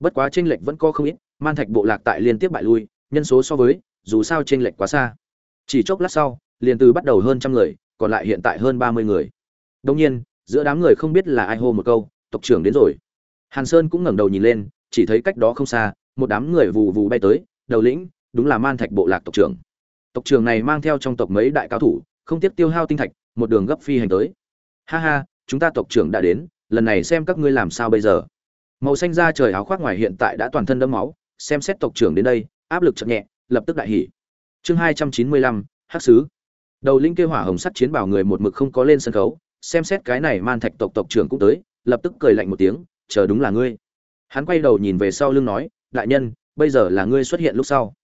Bất quá tranh lệch vẫn có không ít, man thạch bộ lạc tại liên tiếp bại lui, nhân số so với, dù sao tranh lệch quá xa. Chỉ chốc lát sau, liền từ bắt đầu hơn trăm người, còn lại hiện tại hơn ba mươi người. Đông nhiên, giữa đám người không biết là ai hô một câu, tộc trưởng đến rồi. Hàn sơn cũng ngẩng đầu nhìn lên, chỉ thấy cách đó không xa, một đám người vù vù bay tới, đầu lĩnh, đúng là man thạch bộ lạc tộc trưởng. Tộc trưởng này mang theo trong tộc mấy đại cao thủ không tiếc tiêu hao tinh thạch, một đường gấp phi hành tới. Ha ha, chúng ta tộc trưởng đã đến, lần này xem các ngươi làm sao bây giờ. Màu xanh da trời áo khoác ngoài hiện tại đã toàn thân đẫm máu, xem xét tộc trưởng đến đây, áp lực chậm nhẹ, lập tức đại hỉ. Chương hai trăm chín mươi lăm, hắc sứ. Đầu linh kêu hỏa hồng sắt chiến bảo người một mực không có lên sân khấu, xem xét cái này man thạch tộc tộc trưởng cũng tới, lập tức cười lạnh một tiếng, chờ đúng là ngươi. Hắn quay đầu nhìn về sau lưng nói, đại nhân, bây giờ là ngươi xuất hiện lúc sau.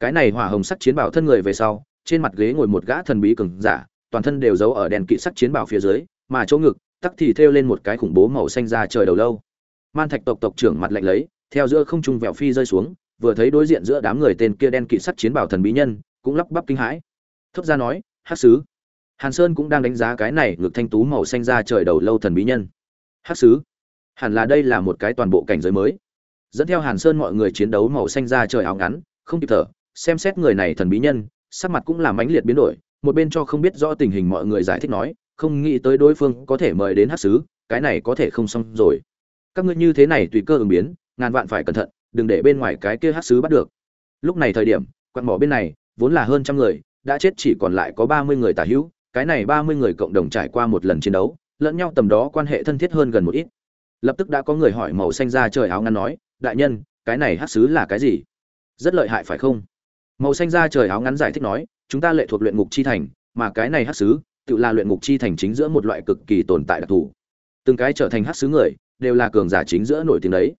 Cái này hỏa hồng sắt chiến bảo thân người về sau trên mặt ghế ngồi một gã thần bí cường giả, toàn thân đều giấu ở đèn kỵ sắt chiến bảo phía dưới, mà chỗ ngực, tắc thì thêu lên một cái khủng bố màu xanh ra trời đầu lâu. Man thạch tộc tộc trưởng mặt lạnh lấy, theo giữa không trung vẹo phi rơi xuống, vừa thấy đối diện giữa đám người tên kia đen kỵ sắt chiến bảo thần bí nhân, cũng lắp bắp kinh hãi. Thấp ra nói, hắc sứ. Hàn sơn cũng đang đánh giá cái này ngực thanh tú màu xanh ra trời đầu lâu thần bí nhân. Hắc sứ, hẳn là đây là một cái toàn bộ cảnh giới mới. Dẫn theo hàn sơn mọi người chiến đấu màu xanh ra trời áo ngắn, không kịp thở, xem xét người này thần bí nhân sắc mặt cũng làm mãnh liệt biến đổi, một bên cho không biết rõ tình hình mọi người giải thích nói, không nghĩ tới đối phương có thể mời đến hát sứ cái này có thể không xong rồi. Các ngươi như thế này tùy cơ ứng biến, ngàn vạn phải cẩn thận, đừng để bên ngoài cái kia hát sứ bắt được. Lúc này thời điểm quặn mỏ bên này, vốn là hơn trăm người, đã chết chỉ còn lại có ba mươi người tả hữu, cái này ba mươi người cộng đồng trải qua một lần chiến đấu, lẫn nhau tầm đó quan hệ thân thiết hơn gần một ít. Lập tức đã có người hỏi màu xanh ra trời áo ngắn nói, đại nhân, cái này hát sứ là cái gì? Rất lợi hại phải không? Màu xanh da trời áo ngắn giải thích nói, chúng ta lệ thuộc luyện ngục chi thành, mà cái này hát sứ tự là luyện ngục chi thành chính giữa một loại cực kỳ tồn tại đặc thù. Từng cái trở thành hát sứ người, đều là cường giả chính giữa nổi tiếng đấy.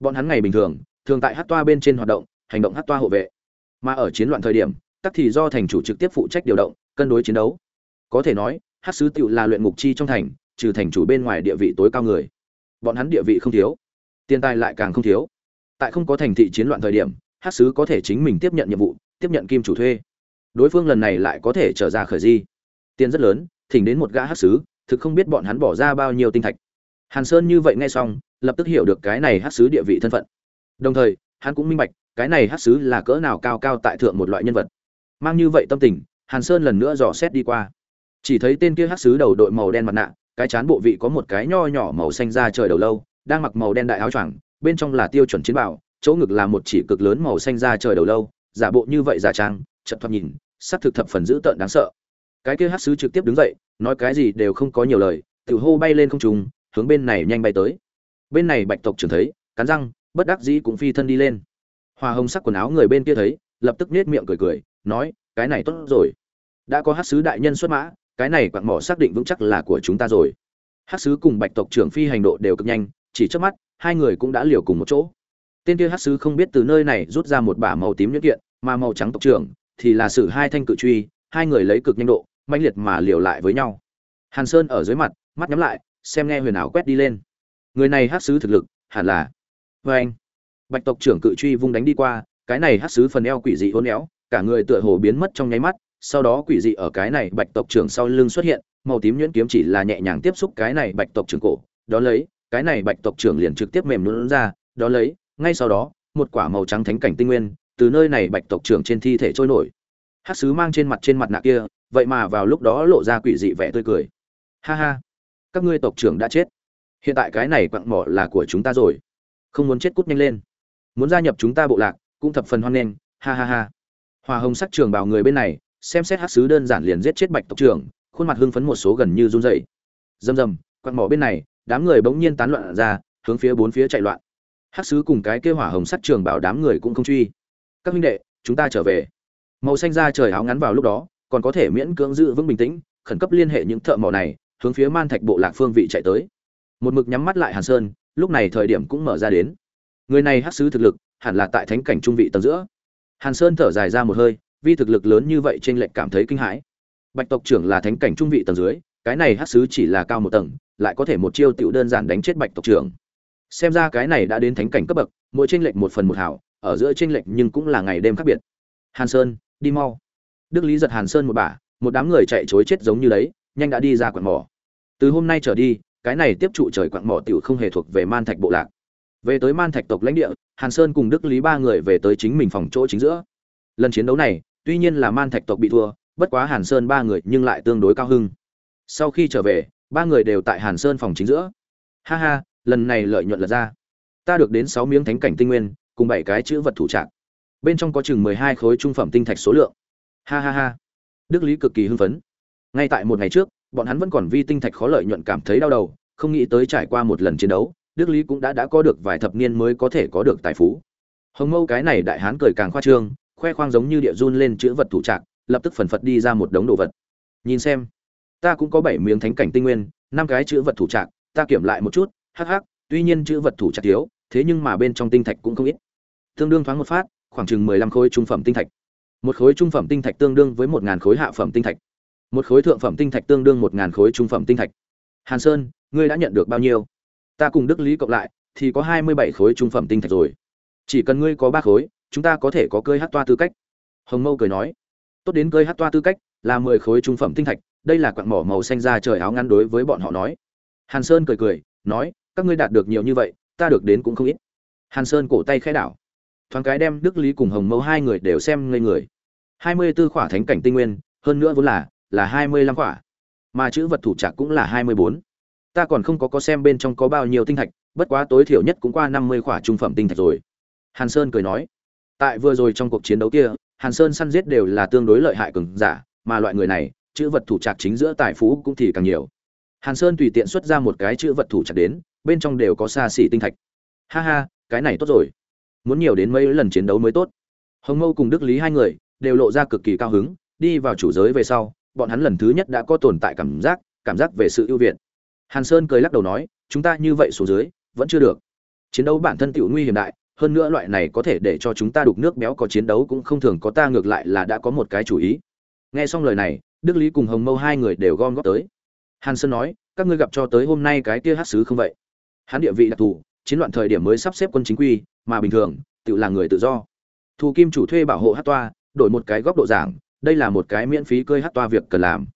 Bọn hắn ngày bình thường thường tại hát toa bên trên hoạt động, hành động hát toa hộ vệ. Mà ở chiến loạn thời điểm, tắc thì do thành chủ trực tiếp phụ trách điều động, cân đối chiến đấu. Có thể nói hát sứ tựu là luyện ngục chi trong thành, trừ thành chủ bên ngoài địa vị tối cao người. Bọn hắn địa vị không thiếu, tiền tài lại càng không thiếu. Tại không có thành thị chiến loạn thời điểm hát sứ có thể chính mình tiếp nhận nhiệm vụ, tiếp nhận kim chủ thuê. Đối phương lần này lại có thể trở ra khởi di. Tiền rất lớn, thỉnh đến một gã hát sứ, thực không biết bọn hắn bỏ ra bao nhiêu tinh thạch. Hàn sơn như vậy nghe xong, lập tức hiểu được cái này hát sứ địa vị thân phận. Đồng thời, hắn cũng minh bạch, cái này hát sứ là cỡ nào cao cao tại thượng một loại nhân vật. Mang như vậy tâm tình, hàn sơn lần nữa dò xét đi qua. Chỉ thấy tên kia hát sứ đầu đội màu đen mặt nạ, cái chán bộ vị có một cái nho nhỏ màu xanh da trời đầu lâu, đang mặc màu đen đại áo choàng, bên trong là tiêu chuẩn chiến bảo chỗ ngực là một chỉ cực lớn màu xanh da trời đầu lâu, giả bộ như vậy giả trang chợt thoạt nhìn, sắc thực thập phần dữ tợn đáng sợ. Cái kia hát sứ trực tiếp đứng dậy, nói cái gì đều không có nhiều lời, tiểu hô bay lên không trùng hướng bên này nhanh bay tới. Bên này bạch tộc trưởng thấy, cắn răng, bất đắc dĩ cũng phi thân đi lên. Hoa hồng sắc quần áo người bên kia thấy, lập tức nết miệng cười cười, nói, cái này tốt rồi. Đã có hát sứ đại nhân xuất mã, cái này quặng mỏ xác định vững chắc là của chúng ta rồi. Hát sứ cùng bạch tộc trưởng phi hành độ đều cực nhanh, chỉ trước mắt, hai người cũng đã liều cùng một chỗ tên kia hát sứ không biết từ nơi này rút ra một bả màu tím nhuyễn kiện, mà màu trắng tộc trưởng thì là sử hai thanh cự truy, hai người lấy cực nhanh độ, mãnh liệt mà liều lại với nhau. Hàn sơn ở dưới mặt, mắt nhắm lại, xem nghe huyền ảo quét đi lên. Người này hát sứ thực lực, hẳn là vê anh. Bạch tộc trưởng cự truy vung đánh đi qua, cái này hát sứ phần eo quỷ dị hôn éo, cả người tựa hồ biến mất trong nháy mắt, sau đó quỷ dị ở cái này bạch tộc trưởng sau lưng xuất hiện, màu tím nhuyễn kiếm chỉ là nhẹ nhàng tiếp xúc cái này bạch tộc trưởng cổ, đó lấy, cái này bạch tộc trưởng liền trực tiếp mềm luôn ra, đó lấy ngay sau đó một quả màu trắng thánh cảnh tinh nguyên từ nơi này bạch tộc trưởng trên thi thể trôi nổi. Hát sứ mang trên mặt trên mặt nạ kia vậy mà vào lúc đó lộ ra quỷ dị vẻ tươi cười. Ha ha các ngươi tộc trưởng đã chết. Hiện tại cái này quặng mỏ là của chúng ta rồi. Không muốn chết cút nhanh lên. Muốn gia nhập chúng ta bộ lạc cũng thập phần hoan nghênh. Ha ha ha. Hòa hồng sắc trường bảo người bên này xem xét hát sứ đơn giản liền giết chết bạch tộc trưởng khuôn mặt hưng phấn một số gần như run rẩy, rầm rầm quặng mỏ bên này đám người bỗng nhiên tán loạn ra hướng phía bốn phía chạy loạn. Hắc sứ cùng cái kêu hỏa hồng sắt trường bảo đám người cũng không truy. Các huynh đệ, chúng ta trở về. Màu xanh ra trời áo ngắn vào lúc đó, còn có thể miễn cưỡng giữ vững bình tĩnh, khẩn cấp liên hệ những thợ mỏ này, hướng phía man thạch bộ lạc phương vị chạy tới. Một mực nhắm mắt lại hàn sơn, lúc này thời điểm cũng mở ra đến. Người này Hắc sứ thực lực, hẳn là tại thánh cảnh trung vị tầng giữa. Hàn sơn thở dài ra một hơi vì thực lực lớn như vậy trên lệnh cảm thấy kinh hãi. Bạch tộc trưởng là thánh cảnh trung vị tầng dưới, cái này Hắc sứ chỉ là cao một tầng, lại có thể một chiêu tựu đơn giản đánh chết bạch tộc trưởng xem ra cái này đã đến thánh cảnh cấp bậc, mỗi tranh lệnh một phần một hảo, ở giữa tranh lệnh nhưng cũng là ngày đêm khác biệt. Hàn sơn, đi mau. Đức lý giật hàn sơn một bả, một đám người chạy chối chết giống như đấy, nhanh đã đi ra quặng mỏ. Từ hôm nay trở đi, cái này tiếp trụ trời quặng mỏ tiểu không hề thuộc về man thạch bộ lạc. Về tới man thạch tộc lãnh địa, hàn sơn cùng đức lý ba người về tới chính mình phòng chỗ chính giữa. Lần chiến đấu này, tuy nhiên là man thạch tộc bị thua, bất quá hàn sơn ba người nhưng lại tương đối cao hưng. Sau khi trở về, ba người đều tại hàn sơn phòng chính giữa. Ha ha lần này lợi nhuận lật ra. Ta được đến sáu miếng thánh cảnh tinh nguyên, cùng bảy cái chữ vật thủ trạng. Bên trong có chừng mười hai khối trung phẩm tinh thạch số lượng. Ha ha ha. Đức lý cực kỳ hưng phấn. Ngay tại một ngày trước, bọn hắn vẫn còn vi tinh thạch khó lợi nhuận cảm thấy đau đầu, không nghĩ tới trải qua một lần chiến đấu, đức lý cũng đã đã có được vài thập niên mới có thể có được tài phú. Hồng mâu cái này đại hán cười càng khoa trương, khoe khoang giống như địa run lên chữ vật thủ trạng, lập tức phần phật đi ra một đống đồ vật. Nhìn xem, ta cũng có bảy miếng thánh cảnh tinh nguyên, năm cái chữ vật thủ trạng, ta kiểm lại một chút hắc hắc, tuy nhiên chữ vật thủ chặt thiếu, thế nhưng mà bên trong tinh thạch cũng không ít. Tương đương thoáng một phát, khoảng chừng mười lăm khối trung phẩm tinh thạch. Một khối trung phẩm tinh thạch tương đương với một ngàn khối hạ phẩm tinh thạch. Một khối thượng phẩm tinh thạch tương đương một ngàn khối trung phẩm tinh thạch. Hàn sơn, ngươi đã nhận được bao nhiêu? Ta cùng đức lý cộng lại, thì có hai mươi bảy khối trung phẩm tinh thạch rồi. Chỉ cần ngươi có ba khối, chúng ta có thể có cơi hát toa tư cách. Hồng mâu cười nói. Tốt đến cơi hát toa tư cách, là mười khối trung phẩm tinh thạch, đây là quặng mỏ màu xanh ra trời áo ngắn đối với bọn họ nói. Hàn sơn cười cười, nói các ngươi đạt được nhiều như vậy, ta được đến cũng không ít. Hàn sơn cổ tay khẽ đảo. Thoáng cái đem đức lý cùng hồng mâu hai người đều xem ngây người. Hai mươi b ố khỏa thánh cảnh tinh nguyên, hơn nữa vốn là là hai mươi lăm khỏa. Mà chữ vật thủ trạc cũng là hai mươi bốn. Ta còn không có có xem bên trong có bao nhiêu tinh thạch, bất quá tối thiểu nhất cũng qua năm mươi khỏa trung phẩm tinh thạch rồi. Hàn sơn cười nói. Tại vừa rồi trong cuộc chiến đấu kia, hàn sơn săn giết đều là tương đối lợi hại cường giả, mà loại người này, chữ vật thủ trạc chính giữa tài phú cũng thì càng nhiều. Hàn sơn tùy tiện xuất ra một cái chữ vật thủ trạc đến bên trong đều có xa xỉ tinh thạch. Ha ha, cái này tốt rồi. Muốn nhiều đến mấy lần chiến đấu mới tốt. Hồng mâu cùng đức lý hai người đều lộ ra cực kỳ cao hứng, đi vào chủ giới về sau, bọn hắn lần thứ nhất đã có tồn tại cảm giác cảm giác về sự ưu việt. Hàn sơn cười lắc đầu nói, chúng ta như vậy xuống dưới, vẫn chưa được. Chiến đấu bản thân tiểu nguy hiểm đại, hơn nữa loại này có thể để cho chúng ta đục nước béo có chiến đấu cũng không thường có ta ngược lại là đã có một cái chủ ý. Nghe xong lời này, đức lý cùng hồng mâu hai người đều gom góp tới. Hàn sơn nói, các ngươi gặp cho tới hôm nay cái kia hát sứ không vậy? Hắn địa vị đặc thù, chiến loạn thời điểm mới sắp xếp quân chính quy, mà bình thường, tự là người tự do. Thù kim chủ thuê bảo hộ hát toa, đổi một cái góc độ giảng, đây là một cái miễn phí cơi hát toa việc cần làm.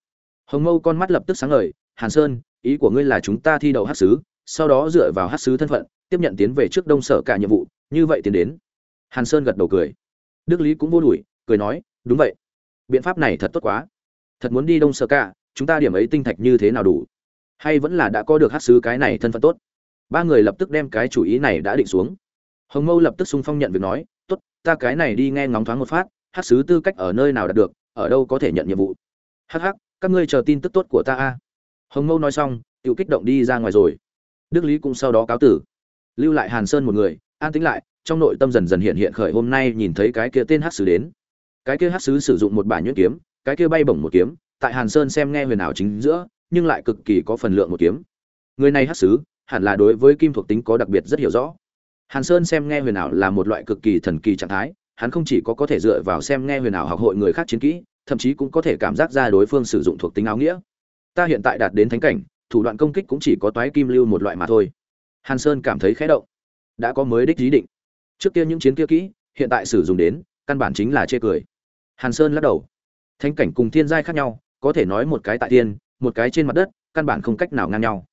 Hồng mâu con mắt lập tức sáng ngời, hàn sơn, ý của ngươi là chúng ta thi đậu hát sứ sau đó dựa vào hát sứ thân phận, tiếp nhận tiến về trước đông sở cả nhiệm vụ, như vậy tiến đến. Hàn sơn gật đầu cười. Đức lý cũng vô đuổi, cười nói, đúng vậy. Biện pháp này thật tốt quá. Thật muốn đi đông sở cả, chúng ta điểm ấy tinh thạch như thế nào đủ? Hay vẫn là đã có được hát sứ cái này thân phận tốt? Ba người lập tức đem cái chủ ý này đã định xuống. Hồng mâu lập tức sung phong nhận việc nói, tốt, ta cái này đi nghe ngóng thoáng một phát, hát sứ tư cách ở nơi nào đạt được, ở đâu có thể nhận nhiệm vụ. Hh các ngươi chờ tin tức tốt của ta a. Hồng mâu nói xong tự kích động đi ra ngoài rồi. Đức lý cũng sau đó cáo tử. Lưu lại hàn sơn một người, an tĩnh lại, trong nội tâm dần dần hiện hiện khởi hôm nay nhìn thấy cái kia tên hát sứ đến. Cái kia hát sứ sử dụng một bản nhuyễn kiếm, cái kia bay bổng một kiếm, tại hàn sơn xem nghe huyền ảo chính giữa, nhưng lại cực kỳ có phần lượng một kiếm. Người này hát sứ hẳn là đối với kim thuộc tính có đặc biệt rất hiểu rõ. Hàn sơn xem nghe huyền ảo là một loại cực kỳ thần kỳ trạng thái, hắn không chỉ có có thể dựa vào xem nghe huyền ảo học hội người khác chiến kỹ, thậm chí cũng có thể cảm giác ra đối phương sử dụng thuộc tính áo nghĩa. Ta hiện tại đạt đến thánh cảnh, thủ đoạn công kích cũng chỉ có toái kim lưu một loại mà thôi. Hàn sơn cảm thấy khẽ động. Đã có mới đích ý định. Trước kia những chiến kia kỹ, hiện tại sử dụng đến, căn bản chính là chê cười. Hàn sơn lắc đầu. Thánh cảnh cùng thiên giai khác nhau, có thể nói một cái tại thiên, một cái trên mặt đất, căn bản không cách nào ngang nhau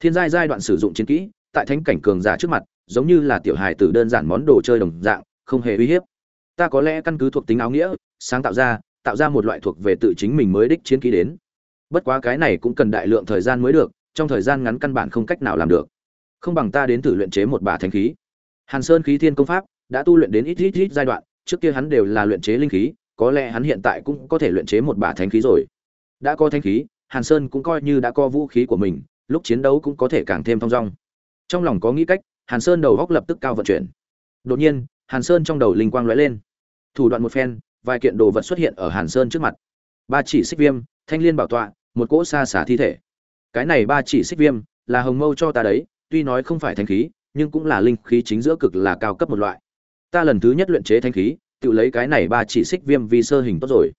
thiên giai giai đoạn sử dụng chiến kỹ, tại thánh cảnh cường giả trước mặt, giống như là tiểu hài tử đơn giản món đồ chơi đồng dạng, không hề uy hiếp. Ta có lẽ căn cứ thuộc tính áo nghĩa, sáng tạo ra tạo ra một loại thuộc về tự chính mình mới đích chiến kỹ đến. Bất quá cái này cũng cần đại lượng thời gian mới được, trong thời gian ngắn căn bản không cách nào làm được. Không bằng ta đến thử luyện chế một bả thánh khí. Hàn sơn khí thiên công pháp đã tu luyện đến ít ít ít giai đoạn, trước kia hắn đều là luyện chế linh khí, có lẽ hắn hiện tại cũng có thể luyện chế một bả thánh khí rồi. Đã có thánh khí, hàn sơn cũng coi như đã có vũ khí của mình lúc chiến đấu cũng có thể càng thêm thong dong. Trong lòng có nghĩ cách, hàn sơn đầu góc lập tức cao vận chuyển. Đột nhiên, hàn sơn trong đầu linh quang lóe lên. Thủ đoạn một phen, vài kiện đồ vật xuất hiện ở hàn sơn trước mặt. Ba chỉ xích viêm, thanh liên bảo tọa, một cỗ xa xả thi thể. Cái này ba chỉ xích viêm là hồng mâu cho ta đấy, tuy nói không phải thanh khí, nhưng cũng là linh khí chính giữa cực là cao cấp một loại. Ta lần thứ nhất luyện chế thanh khí, tự lấy cái này ba chỉ xích viêm vi sơ hình tốt rồi.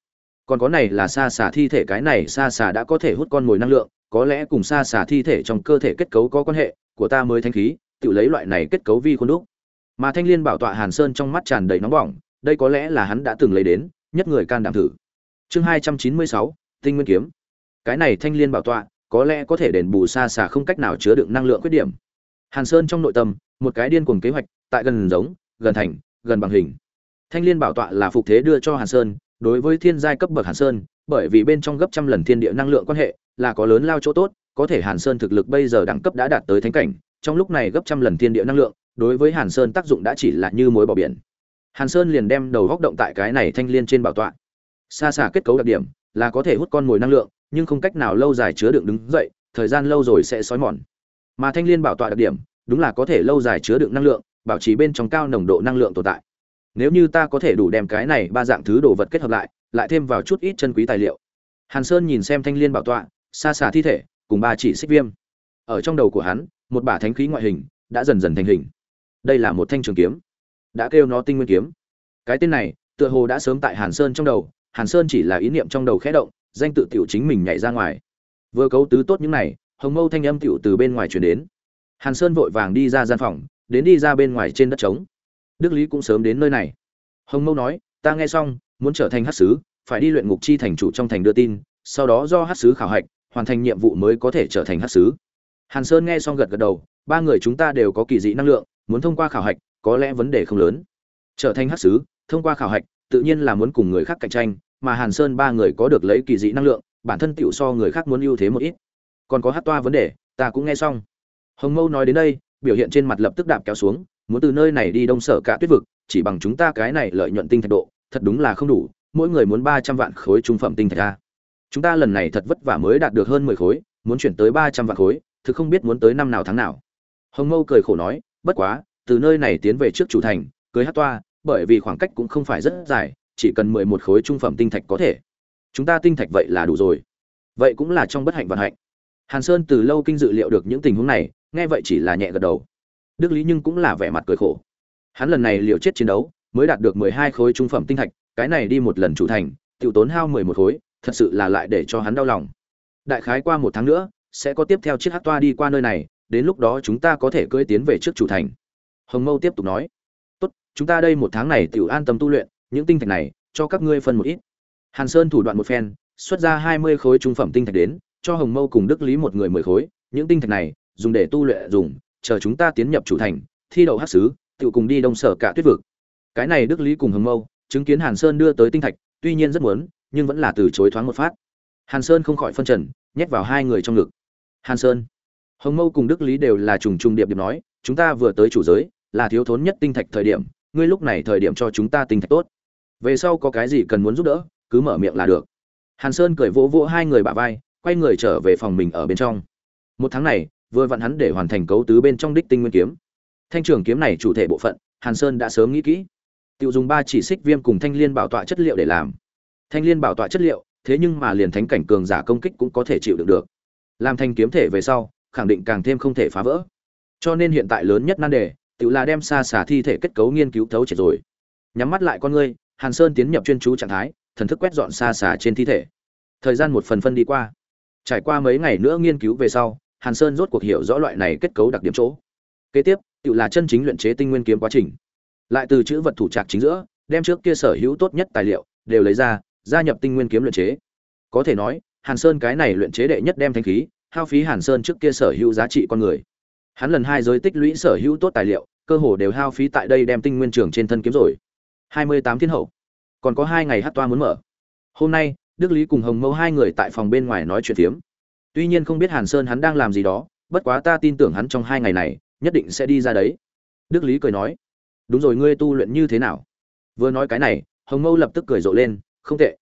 Còn có này là xa xả thi thể, cái này xa xả đã có thể hút con mồi năng lượng có lẽ cùng xa xả thi thể trong cơ thể kết cấu có quan hệ, của ta mới thanh khí, tự lấy loại này kết cấu vi khuôn đúc. Mà thanh liên bảo tọa hàn sơn trong mắt tràn đầy nóng bỏng, đây có lẽ là hắn đã từng lấy đến, nhất người can đảm thử. Chương hai trăm chín mươi sáu, tinh nguyên kiếm. Cái này thanh liên bảo tọa, có lẽ có thể đền bù xa xả không cách nào chứa đựng năng lượng khuyết điểm. Hàn sơn trong nội tâm, một cái điên cuồng kế hoạch, tại gần giống, gần thành, gần bằng hình. Thanh liên bảo tọa là phục thế đưa cho hàn sơn, đối với thiên giai cấp bậc hàn sơn, bởi vì bên trong gấp trăm lần thiên địa năng lượng quan hệ là có lớn lao chỗ tốt, có thể hàn sơn thực lực bây giờ đẳng cấp đã đạt tới thánh cảnh, trong lúc này gấp trăm lần thiên địa năng lượng, đối với hàn sơn tác dụng đã chỉ là như mối bỏ biển. Hàn sơn liền đem đầu góc động tại cái này thanh liên trên bảo tọa. Xa xả kết cấu đặc điểm, là có thể hút con mồi năng lượng, nhưng không cách nào lâu dài chứa đựng đứng dậy, thời gian lâu rồi sẽ xói mòn. Mà thanh liên bảo tọa đặc điểm, đúng là có thể lâu dài chứa đựng năng lượng, bảo trì bên trong cao nồng độ năng lượng tồn tại. Nếu như ta có thể đủ đem cái này ba dạng thứ đồ vật kết hợp lại lại thêm vào chút ít chân quý tài liệu. Hàn sơn nhìn xem thanh liên bảo tọa xa xả thi thể, cùng ba chỉ xích viêm. Ở trong đầu của hắn, một bả thánh khí ngoại hình đã dần dần thành hình. Đây là một thanh trường kiếm. Đã kêu nó tinh nguyên kiếm. Cái tên này, tựa hồ đã sớm tại hàn sơn trong đầu, hàn sơn chỉ là ý niệm trong đầu khẽ động, danh tự tiểu chính mình nhảy ra ngoài. Vừa cấu tứ tốt những này, hồng mâu thanh âm tiểu từ bên ngoài truyền đến. Hàn sơn vội vàng đi ra gian phòng, đến đi ra bên ngoài trên đất trống. Đức lý cũng sớm đến nơi này. Hồng mâu nói, ta nghe xong, muốn trở thành hát sứ, phải đi luyện ngục chi thành chủ trong thành đưa tin, sau đó do hát sứ khảo hạch hoàn thành nhiệm vụ mới có thể trở thành hát sứ. Hàn sơn nghe xong gật gật đầu, ba người chúng ta đều có kỳ dị năng lượng, muốn thông qua khảo hạch, có lẽ vấn đề không lớn. Trở thành hát sứ, thông qua khảo hạch, tự nhiên là muốn cùng người khác cạnh tranh, mà hàn sơn ba người có được lấy kỳ dị năng lượng, bản thân tựu so người khác muốn ưu thế một ít. Còn có hát toa vấn đề, ta cũng nghe xong. Hồng mâu nói đến đây, biểu hiện trên mặt lập tức đạp kéo xuống, muốn từ nơi này đi đông sở cả tuyết vực, chỉ bằng chúng ta cái này lợi nhuận tinh thạch độ, thật đúng là không đủ, mỗi người muốn ba trăm vạn khối trung phẩm tinh thạch ra chúng ta lần này thật vất vả mới đạt được hơn mười khối, muốn chuyển tới ba trăm vạn khối, thực không biết muốn tới năm nào tháng nào. Hồng mâu cười khổ nói, bất quá, từ nơi này tiến về trước chủ thành cưới hát toa, bởi vì khoảng cách cũng không phải rất dài, chỉ cần mười một khối trung phẩm tinh thạch có thể. Chúng ta tinh thạch vậy là đủ rồi. Vậy cũng là trong bất hạnh vận hạnh. Hàn sơn từ lâu kinh dự liệu được những tình huống này, nghe vậy chỉ là nhẹ gật đầu. Đức lý nhưng cũng là vẻ mặt cười khổ. Hắn lần này liều chết chiến đấu, mới đạt được mười hai khối trung phẩm tinh thạch, cái này đi một lần chủ thành tự tốn hao mười một khối thật sự là lại để cho hắn đau lòng. Đại khái qua một tháng nữa, sẽ có tiếp theo chiếc hát toa đi qua nơi này, đến lúc đó chúng ta có thể cưỡi tiến về trước chủ thành. Hồng mâu tiếp tục nói. Tốt, chúng ta đây một tháng này tự an tâm tu luyện, những tinh thạch này, cho các ngươi phân một ít. Hàn sơn thủ đoạn một phen, xuất ra hai mươi khối trung phẩm tinh thạch đến, cho hồng mâu cùng đức lý một người mười khối. Những tinh thạch này, dùng để tu luyện dùng, chờ chúng ta tiến nhập chủ thành, thi đậu hát sứ tự cùng đi đông sở cả tuyết vực. Cái này đức lý cùng hồng mâu, chứng kiến hàn sơn đưa tới tinh thạch, tuy nhiên rất muốn nhưng vẫn là từ chối thoáng một phát. Hàn sơn không khỏi phân trần, nhét vào hai người trong ngực. Hàn sơn, hồng mâu cùng đức lý đều là trùng trùng điệp điệp nói, chúng ta vừa tới chủ giới, là thiếu thốn nhất tinh thạch thời điểm, ngươi lúc này thời điểm cho chúng ta tinh thạch tốt. Về sau có cái gì cần muốn giúp đỡ, cứ mở miệng là được. Hàn sơn cười vỗ vỗ hai người bả vai, quay người trở về phòng mình ở bên trong. Một tháng này, vừa vặn hắn để hoàn thành cấu tứ bên trong đích tinh nguyên kiếm. Thanh trường kiếm này chủ thể bộ phận, hàn sơn đã sớm nghĩ kỹ. Tiêu dùng ba chỉ xích viêm cùng thanh liên bảo tọa chất liệu để làm thanh liên bảo tọa chất liệu, thế nhưng mà liền thánh cảnh cường giả công kích cũng có thể chịu đựng được. Làm thanh kiếm thể về sau, khẳng định càng thêm không thể phá vỡ. Cho nên hiện tại lớn nhất nan đề, tự là đem xa xả thi thể kết cấu nghiên cứu thấu triệt rồi. Nhắm mắt lại con ngươi, hàn sơn tiến nhập chuyên chú trạng thái, thần thức quét dọn xa xả trên thi thể. Thời gian một phần phân đi qua. Trải qua mấy ngày nữa nghiên cứu về sau, hàn sơn rốt cuộc hiểu rõ loại này kết cấu đặc điểm chỗ. Kế tiếp, tự là chân chính luyện chế tinh nguyên kiếm quá trình. Lại từ chữ vật thủ trạc chính giữa, đem trước kia sở hữu tốt nhất tài liệu, đều lấy ra gia nhập tinh nguyên kiếm luyện chế. Có thể nói, hàn sơn cái này luyện chế đệ nhất đem thanh khí, hao phí hàn sơn trước kia sở hữu giá trị con người. Hắn lần hai giới tích lũy sở hữu tốt tài liệu, cơ hồ đều hao phí tại đây đem tinh nguyên trường trên thân kiếm rồi. Hai mươi tám thiên hậu. Còn có hai ngày hát toa muốn mở. Hôm nay, đức lý cùng hồng mẫu hai người tại phòng bên ngoài nói chuyện phiếm. Tuy nhiên không biết hàn sơn hắn đang làm gì đó, bất quá ta tin tưởng hắn trong hai ngày này, nhất định sẽ đi ra đấy. Đức lý cười nói, đúng rồi, ngươi tu luyện như thế nào? Vừa nói cái này, hồng mâu lập tức cười rộ lên không tệ.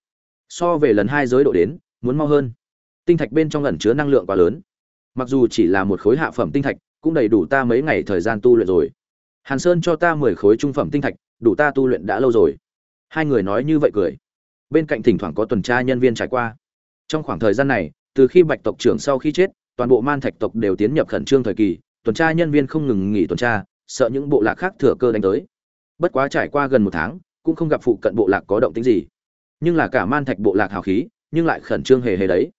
So về lần hai giới độ đến, muốn mau hơn. Tinh thạch bên trong ẩn chứa năng lượng quá lớn. Mặc dù chỉ là một khối hạ phẩm tinh thạch, cũng đầy đủ ta mấy ngày thời gian tu luyện rồi. Hàn sơn cho ta mười khối trung phẩm tinh thạch, đủ ta tu luyện đã lâu rồi. Hai người nói như vậy cười. Bên cạnh thỉnh thoảng có tuần tra nhân viên trải qua. Trong khoảng thời gian này, từ khi bạch tộc trưởng sau khi chết, toàn bộ man thạch tộc đều tiến nhập khẩn trương thời kỳ, tuần tra nhân viên không ngừng nghỉ tuần tra, sợ những bộ lạc khác thừa cơ đánh tới. Bất quá trải qua gần một tháng, cũng không gặp phụ cận bộ lạc có động tĩnh gì nhưng là cả man thạch bộ lạc hào khí, nhưng lại khẩn trương hề hề đấy.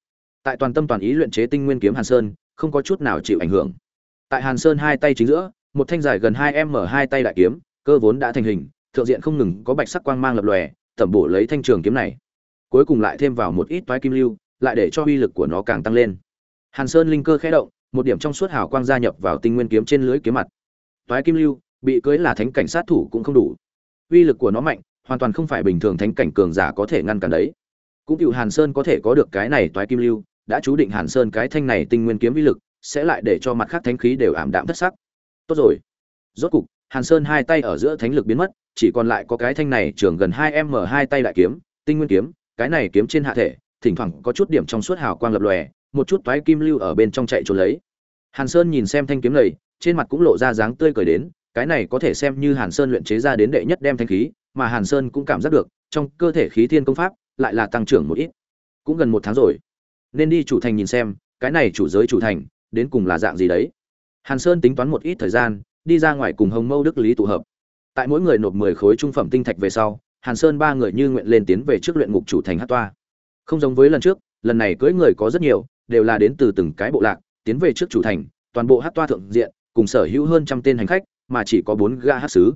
Tại toàn tâm toàn ý luyện chế tinh nguyên kiếm hàn sơn, không có chút nào chịu ảnh hưởng. Tại hàn sơn hai tay chính giữa, một thanh dài gần hai m hai tay đại kiếm, cơ vốn đã thành hình, thượng diện không ngừng có bạch sắc quang mang lập lòe, tẩm bổ lấy thanh trường kiếm này. Cuối cùng lại thêm vào một ít toái kim lưu, lại để cho uy lực của nó càng tăng lên. Hàn sơn linh cơ khẽ động, một điểm trong suốt hào quang gia nhập vào tinh nguyên kiếm trên lưới kiếm mặt. Toái kim lưu, bị cưới là thánh cảnh sát thủ cũng không đủ. Uy lực của nó mạnh hoàn toàn không phải bình thường thánh cảnh cường giả có thể ngăn cản đấy. Cũng cựu hàn sơn có thể có được cái này toái kim lưu, đã chú định hàn sơn cái thanh này tinh nguyên kiếm Vĩ lực, sẽ lại để cho mặt khác thánh khí đều ảm đạm thất sắc. Tốt rồi. Rốt cục, hàn sơn hai tay ở giữa thánh lực biến mất, chỉ còn lại có cái thanh này trường gần hai m hai tay đại kiếm, tinh nguyên kiếm, cái này kiếm trên hạ thể, thỉnh thoảng có chút điểm trong suốt hào quang lập lòe, một chút toái kim lưu ở bên trong chạy trốn lấy. Hàn sơn nhìn xem thanh kiếm này, trên mặt cũng lộ ra dáng tươi cười đến, cái này có thể xem như hàn sơn luyện chế ra đến đệ nhất đem thanh khí mà hàn sơn cũng cảm giác được, trong cơ thể khí thiên công pháp lại là tăng trưởng một ít. Cũng gần một tháng rồi. Nên đi chủ thành nhìn xem, cái này chủ giới chủ thành, đến cùng là dạng gì đấy? Hàn sơn tính toán một ít thời gian, đi ra ngoài cùng hồng mâu đức lý tụ hợp. Tại mỗi người nộp mười khối trung phẩm tinh thạch về sau, hàn sơn ba người như nguyện lên tiến về trước luyện ngục chủ thành hát toa. Không giống với lần trước, lần này cưỡi người có rất nhiều, đều là đến từ từng cái bộ lạc, tiến về trước chủ thành, toàn bộ hát toa thượng diện, cùng sở hữu hơn trăm tên hành khách, mà chỉ có bốn ga hát sứ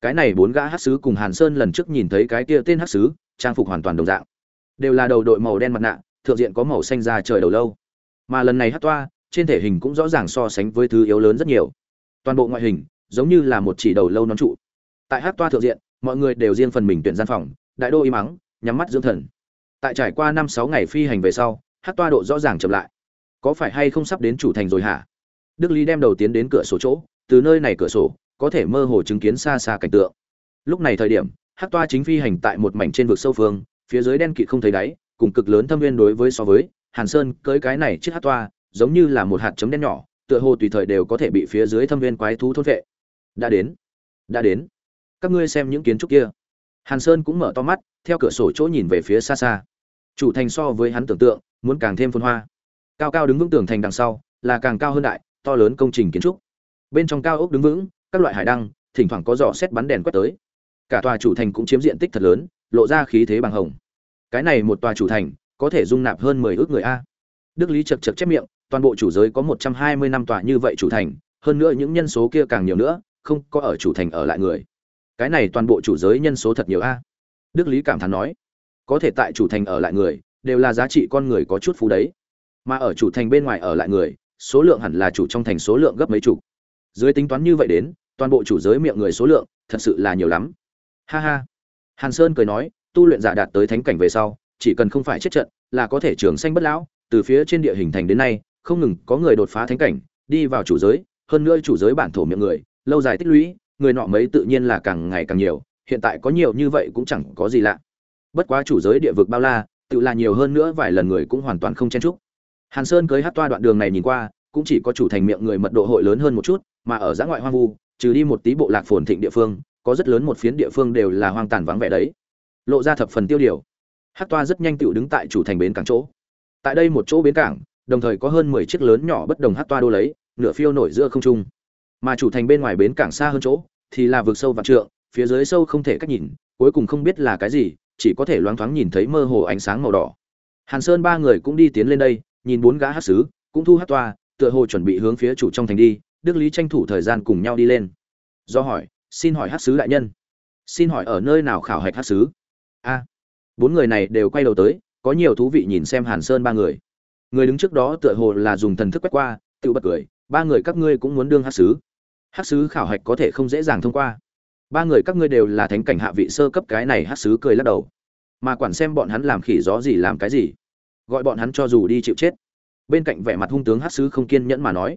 cái này bốn gã hát sứ cùng hàn sơn lần trước nhìn thấy cái kia tên hát sứ, trang phục hoàn toàn đồng dạng. Đều là đầu đội màu đen mặt nạ, thượng diện có màu xanh ra trời đầu lâu. Mà lần này hát toa, trên thể hình cũng rõ ràng so sánh với thứ yếu lớn rất nhiều. Toàn bộ ngoại hình, giống như là một chỉ đầu lâu nón trụ. Tại hát toa thượng diện, mọi người đều riêng phần mình tuyển gian phòng, đại đô im mắng, nhắm mắt dưỡng thần. Tại trải qua năm sáu ngày phi hành về sau, hát toa độ rõ ràng chậm lại. Có phải hay không sắp đến chủ thành rồi hả? Đức lý đem đầu tiến đến cửa sổ chỗ, từ nơi này cửa sổ có thể mơ hồ chứng kiến xa xa cảnh tượng. Lúc này thời điểm hát toa chính phi hành tại một mảnh trên vực sâu phương, phía dưới đen kịt không thấy đáy, cùng cực lớn thâm viên đối với so với, hàn sơn cưới cái này chiếc hát toa, giống như là một hạt chấm đen nhỏ, tựa hồ tùy thời đều có thể bị phía dưới thâm viên quái thú thôn vệ đã đến đã đến. Các ngươi xem những kiến trúc kia. Hàn sơn cũng mở to mắt, theo cửa sổ chỗ nhìn về phía xa xa. Chủ thành so với hắn tưởng tượng, muốn càng thêm phồn hoa. Cao cao đứng vững tường thành đằng sau, là càng cao hơn đại, to lớn công trình kiến trúc. Bên trong cao ốc đứng vững các loại hải đăng, thỉnh thoảng có giỏ xét bắn đèn quét tới. Cả tòa chủ thành cũng chiếm diện tích thật lớn, lộ ra khí thế bằng hồng. Cái này một tòa chủ thành, có thể dung nạp hơn mười ước người a. Đức lý chật chật chép miệng, toàn bộ chủ giới có một trăm hai mươi năm tòa như vậy chủ thành, hơn nữa những nhân số kia càng nhiều nữa, không có ở chủ thành ở lại người. Cái này toàn bộ chủ giới nhân số thật nhiều a. Đức lý cảm thán nói, có thể tại chủ thành ở lại người, đều là giá trị con người có chút phú đấy. Mà ở chủ thành bên ngoài ở lại người, số lượng hẳn là chủ trong thành số lượng gấp mấy chục dưới tính toán như vậy đến, toàn bộ chủ giới miệng người số lượng thật sự là nhiều lắm. Ha ha. Hàn sơn cười nói, tu luyện giả đạt tới thánh cảnh về sau, chỉ cần không phải chết trận, là có thể trường sanh bất lão. Từ phía trên địa hình thành đến nay, không ngừng có người đột phá thánh cảnh, đi vào chủ giới, hơn nữa chủ giới bản thổ miệng người, lâu dài tích lũy, người nọ mấy tự nhiên là càng ngày càng nhiều, hiện tại có nhiều như vậy cũng chẳng có gì lạ. Bất quá chủ giới địa vực bao la, tự là nhiều hơn nữa vài lần người cũng hoàn toàn không chen chúc. Hàn sơn cưới hát toa đoạn đường này nhìn qua, cũng chỉ có chủ thành miệng người mật độ hội lớn hơn một chút mà ở giã ngoại hoang vu, trừ đi một tí bộ lạc phồn thịnh địa phương, có rất lớn một phiến địa phương đều là hoang tàn vắng vẻ đấy. Lộ ra thập phần tiêu điều. Hát toa rất nhanh tựu đứng tại chủ thành bến cảng chỗ. Tại đây một chỗ bến cảng, đồng thời có hơn mười chiếc lớn nhỏ bất đồng hát toa đô lấy, nửa phiêu nổi giữa không trung. Mà chủ thành bên ngoài bến cảng xa hơn chỗ, thì là vực sâu vạn trượng, phía dưới sâu không thể cách nhìn, cuối cùng không biết là cái gì, chỉ có thể loáng thoáng nhìn thấy mơ hồ ánh sáng màu đỏ. Hàn sơn ba người cũng đi tiến lên đây, nhìn bốn gã hát sứ, cũng thu hát toa, tựa hồ chuẩn bị hướng phía chủ trong thành đi đức lý tranh thủ thời gian cùng nhau đi lên. Do hỏi, xin hỏi hát sứ đại nhân. Xin hỏi ở nơi nào khảo hạch hát sứ? A. Bốn người này đều quay đầu tới, có nhiều thú vị nhìn xem hàn sơn ba người. Người đứng trước đó tựa hồ là dùng thần thức quét qua, tự bật cười, ba người các ngươi cũng muốn đương hát sứ. Hát sứ khảo hạch có thể không dễ dàng thông qua. Ba người các ngươi đều là thánh cảnh hạ vị sơ cấp, cái này hát sứ cười lắc đầu. Mà quản xem bọn hắn làm khỉ gió gì làm cái gì, gọi bọn hắn cho dù đi chịu chết. Bên cạnh vẻ mặt hung tướng hát sứ không kiên nhẫn mà nói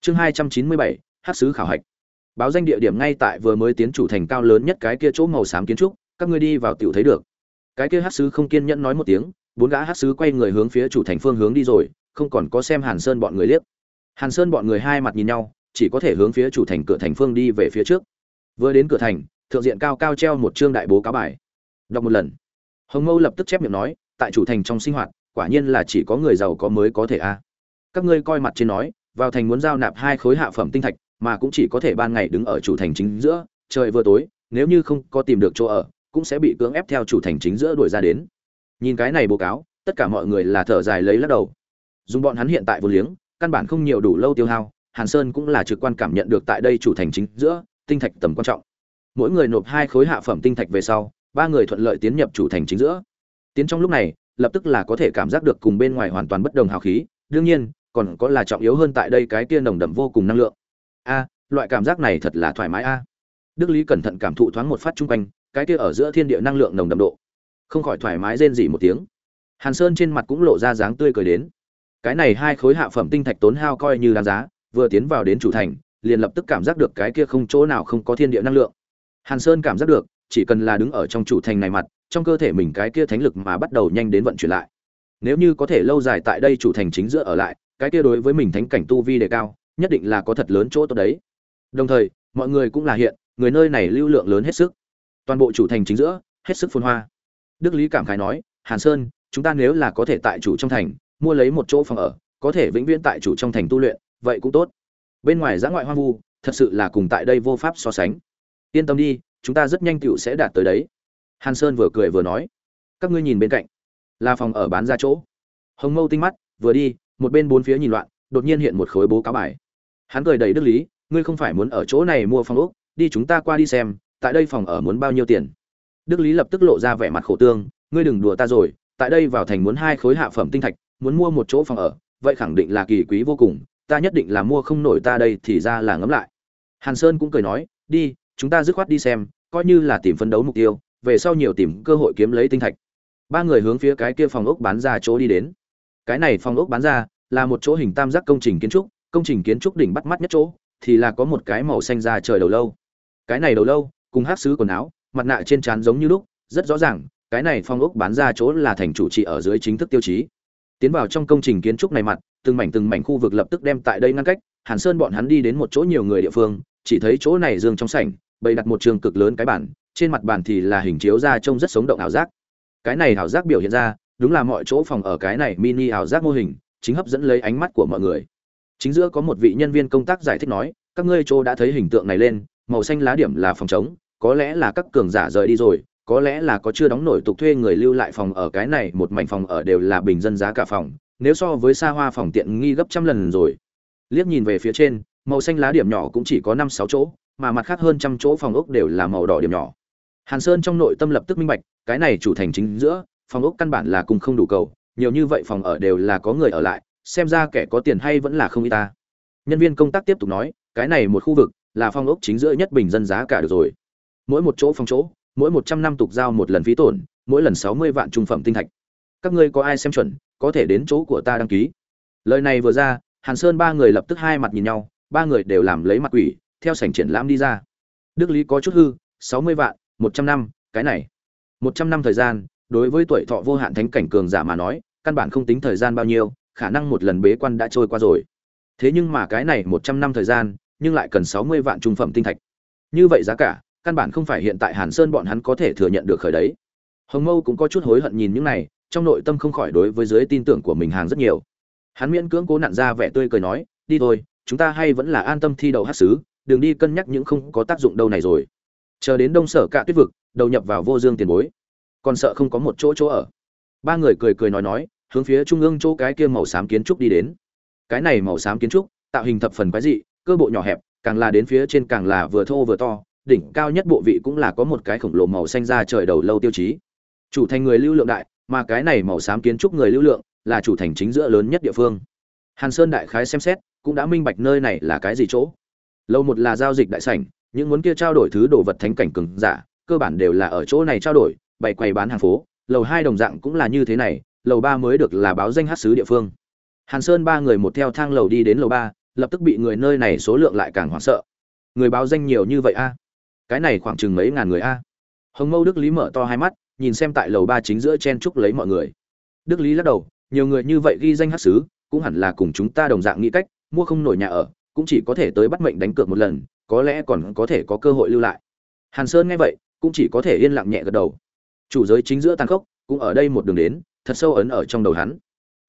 chương hai trăm chín mươi bảy hát sứ khảo hạch. Báo danh địa điểm ngay tại vừa mới tiến chủ thành cao lớn nhất cái kia chỗ màu xám kiến trúc, các ngươi đi vào tiểu thấy được. Cái kia hát sứ không kiên nhẫn nói một tiếng, bốn gã hát sứ quay người hướng phía chủ thành phương hướng đi rồi, không còn có xem hàn sơn bọn người liếc. Hàn sơn bọn người hai mặt nhìn nhau, chỉ có thể hướng phía chủ thành cửa thành phương đi về phía trước. Vừa đến cửa thành, thượng diện cao cao treo một chương đại bố cáo bài. Đọc một lần. Hồng mâu lập tức chép miệng nói, tại chủ thành trong sinh hoạt, quả nhiên là chỉ có người giàu có mới có thể a. Các ngươi coi mặt trên nói vào thành muốn giao nạp hai khối hạ phẩm tinh thạch, mà cũng chỉ có thể ban ngày đứng ở chủ thành chính giữa, trời vừa tối, nếu như không có tìm được chỗ ở, cũng sẽ bị cưỡng ép theo chủ thành chính giữa đuổi ra đến. Nhìn cái này báo cáo, tất cả mọi người là thở dài lấy lắc đầu. Dùng bọn hắn hiện tại vô liếng, căn bản không nhiều đủ lâu tiêu hao, hàn sơn cũng là trực quan cảm nhận được tại đây chủ thành chính giữa, tinh thạch tầm quan trọng. Mỗi người nộp hai khối hạ phẩm tinh thạch về sau, ba người thuận lợi tiến nhập chủ thành chính giữa. Tiến trong lúc này, lập tức là có thể cảm giác được cùng bên ngoài hoàn toàn bất đồng hào khí, đương nhiên còn có là trọng yếu hơn tại đây cái kia nồng đậm vô cùng năng lượng. A, loại cảm giác này thật là thoải mái a. Đức lý cẩn thận cảm thụ thoáng một phát chung quanh, cái kia ở giữa thiên địa năng lượng nồng đậm độ. Không khỏi thoải mái rên rỉ một tiếng. Hàn sơn trên mặt cũng lộ ra dáng tươi cười đến. Cái này hai khối hạ phẩm tinh thạch tốn hao coi như đáng giá, vừa tiến vào đến chủ thành, liền lập tức cảm giác được cái kia không chỗ nào không có thiên địa năng lượng. Hàn sơn cảm giác được, chỉ cần là đứng ở trong chủ thành này mặt, trong cơ thể mình cái kia thánh lực mà bắt đầu nhanh đến vận chuyển lại. Nếu như có thể lâu dài tại đây chủ thành chính giữa ở lại cái kia đối với mình thánh cảnh tu vi đề cao, nhất định là có thật lớn chỗ tốt đấy. Đồng thời, mọi người cũng là hiện, người nơi này lưu lượng lớn hết sức. Toàn bộ chủ thành chính giữa, hết sức phồn hoa. Đức lý cảm khái nói, hàn sơn, chúng ta nếu là có thể tại chủ trong thành, mua lấy một chỗ phòng ở, có thể vĩnh viễn tại chủ trong thành tu luyện, vậy cũng tốt. Bên ngoài giã ngoại hoang vu, thật sự là cùng tại đây vô pháp so sánh. Yên tâm đi, chúng ta rất nhanh tựu sẽ đạt tới đấy. Hàn sơn vừa cười vừa nói, các ngươi nhìn bên cạnh, là phòng ở bán ra chỗ. Hồng mâu tinh mắt, vừa đi một bên bốn phía nhìn loạn, đột nhiên hiện một khối bố cáo bài. Hắn cười đầy đức lý, ngươi không phải muốn ở chỗ này mua phòng ốc, đi chúng ta qua đi xem, tại đây phòng ở muốn bao nhiêu tiền? Đức lý lập tức lộ ra vẻ mặt khổ tương, ngươi đừng đùa ta rồi, tại đây vào thành muốn hai khối hạ phẩm tinh thạch, muốn mua một chỗ phòng ở, vậy khẳng định là kỳ quý vô cùng, ta nhất định là mua không nổi ta đây thì ra là ngấm lại. Hàn sơn cũng cười nói, đi, chúng ta dứt khoát đi xem, coi như là tìm phấn đấu mục tiêu, về sau nhiều tìm cơ hội kiếm lấy tinh thạch. Ba người hướng phía cái kia phòng ốc bán ra chỗ đi đến cái này phòng ốc bán ra là một chỗ hình tam giác công trình kiến trúc, công trình kiến trúc đỉnh bắt mắt nhất chỗ thì là có một cái màu xanh ra trời đầu lâu. Cái này đầu lâu cùng hát xứ quần áo, mặt nạ trên trán giống như lúc, rất rõ ràng, cái này phong ốc bán ra chỗ là thành chủ trị ở dưới chính thức tiêu chí. Tiến vào trong công trình kiến trúc này mặt, từng mảnh từng mảnh khu vực lập tức đem tại đây ngăn cách, hàn sơn bọn hắn đi đến một chỗ nhiều người địa phương, chỉ thấy chỗ này dương trong sảnh, bày đặt một trường cực lớn cái bản trên mặt bàn thì là hình chiếu ra trông rất sống động ảo giác. Cái này ảo giác biểu hiện ra đúng là mọi chỗ phòng ở cái này mini ảo giác mô hình, chính hấp dẫn lấy ánh mắt của mọi người. Chính giữa có một vị nhân viên công tác giải thích nói, các ngươi chỗ đã thấy hình tượng này lên, màu xanh lá điểm là phòng chống có lẽ là các cường giả rời đi rồi, có lẽ là có chưa đóng nổi tục thuê người lưu lại phòng ở cái này, một mảnh phòng ở đều là bình dân giá cả phòng, nếu so với xa hoa phòng tiện nghi gấp trăm lần rồi. Liếc nhìn về phía trên, màu xanh lá điểm nhỏ cũng chỉ có năm sáu chỗ, mà mặt khác hơn trăm chỗ phòng ốc đều là màu đỏ điểm nhỏ. Hàn sơn trong nội tâm lập tức minh bạch, cái này chủ thành chính giữa phòng ốc căn bản là cùng không đủ cầu, nhiều như vậy phòng ở đều là có người ở lại, xem ra kẻ có tiền hay vẫn là không ít ta. Nhân viên công tác tiếp tục nói, cái này một khu vực là phòng ốc chính giữa nhất bình dân giá cả được rồi. Mỗi một chỗ phòng chỗ, mỗi một trăm năm tục giao một lần phí tổn, mỗi lần sáu mươi vạn trung phẩm tinh thạch. Các ngươi có ai xem chuẩn, có thể đến chỗ của ta đăng ký. Lời này vừa ra, hàn sơn ba người lập tức hai mặt nhìn nhau, ba người đều làm lấy mặt quỷ, theo sảnh triển lãm đi ra. Đức lý có chút hư, sáu mươi vạn, một trăm năm, cái này. Một trăm năm thời gian đối với tuổi thọ vô hạn thánh cảnh cường giả mà nói căn bản không tính thời gian bao nhiêu khả năng một lần bế quan đã trôi qua rồi. Thế nhưng mà cái này một trăm năm thời gian nhưng lại cần sáu mươi vạn trung phẩm tinh thạch. Như vậy giá cả căn bản không phải hiện tại hàn sơn bọn hắn có thể thừa nhận được khởi đấy. Hồng mâu cũng có chút hối hận nhìn những này trong nội tâm không khỏi đối với dưới tin tưởng của mình hàng rất nhiều. Hắn miễn cưỡng cố nặn ra vẻ tươi cười nói đi thôi chúng ta hay vẫn là an tâm thi đầu hát sứ, đừng đi cân nhắc những không có tác dụng đâu này rồi. Chờ đến đông sở cạ tuyết vực đầu nhập vào vô dương tiền bối còn sợ không có một chỗ chỗ ở. Ba người cười cười nói nói, hướng phía trung ương chỗ cái kia màu xám kiến trúc đi đến. Cái này màu xám kiến trúc, tạo hình thập phần quái dị, cơ bộ nhỏ hẹp, càng là đến phía trên càng là vừa thô vừa to, đỉnh cao nhất bộ vị cũng là có một cái khổng lồ màu xanh ra trời đầu lâu tiêu chí. Chủ thành người lưu lượng đại, mà cái này màu xám kiến trúc người lưu lượng là chủ thành chính giữa lớn nhất địa phương. Hàn sơn đại khái xem xét, cũng đã minh bạch nơi này là cái gì chỗ. Lâu một là giao dịch đại sảnh, những muốn kia trao đổi thứ đồ vật thánh cảnh cường giả, cơ bản đều là ở chỗ này trao đổi bày quầy bán hàng phố lầu hai đồng dạng cũng là như thế này lầu ba mới được là báo danh hát sứ địa phương. Hàn sơn ba người một theo thang lầu đi đến lầu ba lập tức bị người nơi này số lượng lại càng hoảng sợ. Người báo danh nhiều như vậy a? Cái này khoảng chừng mấy ngàn người a? Hồng mâu đức lý mở to hai mắt nhìn xem tại lầu ba chính giữa chen chúc lấy mọi người. Đức lý lắc đầu nhiều người như vậy ghi danh hát sứ, cũng hẳn là cùng chúng ta đồng dạng nghĩ cách mua không nổi nhà ở cũng chỉ có thể tới bắt mệnh đánh cược một lần có lẽ còn có thể có cơ hội lưu lại. Hàn sơn nghe vậy cũng chỉ có thể yên lặng nhẹ gật đầu chủ giới chính giữa tàn khốc, cũng ở đây một đường đến, thật sâu ấn ở trong đầu hắn.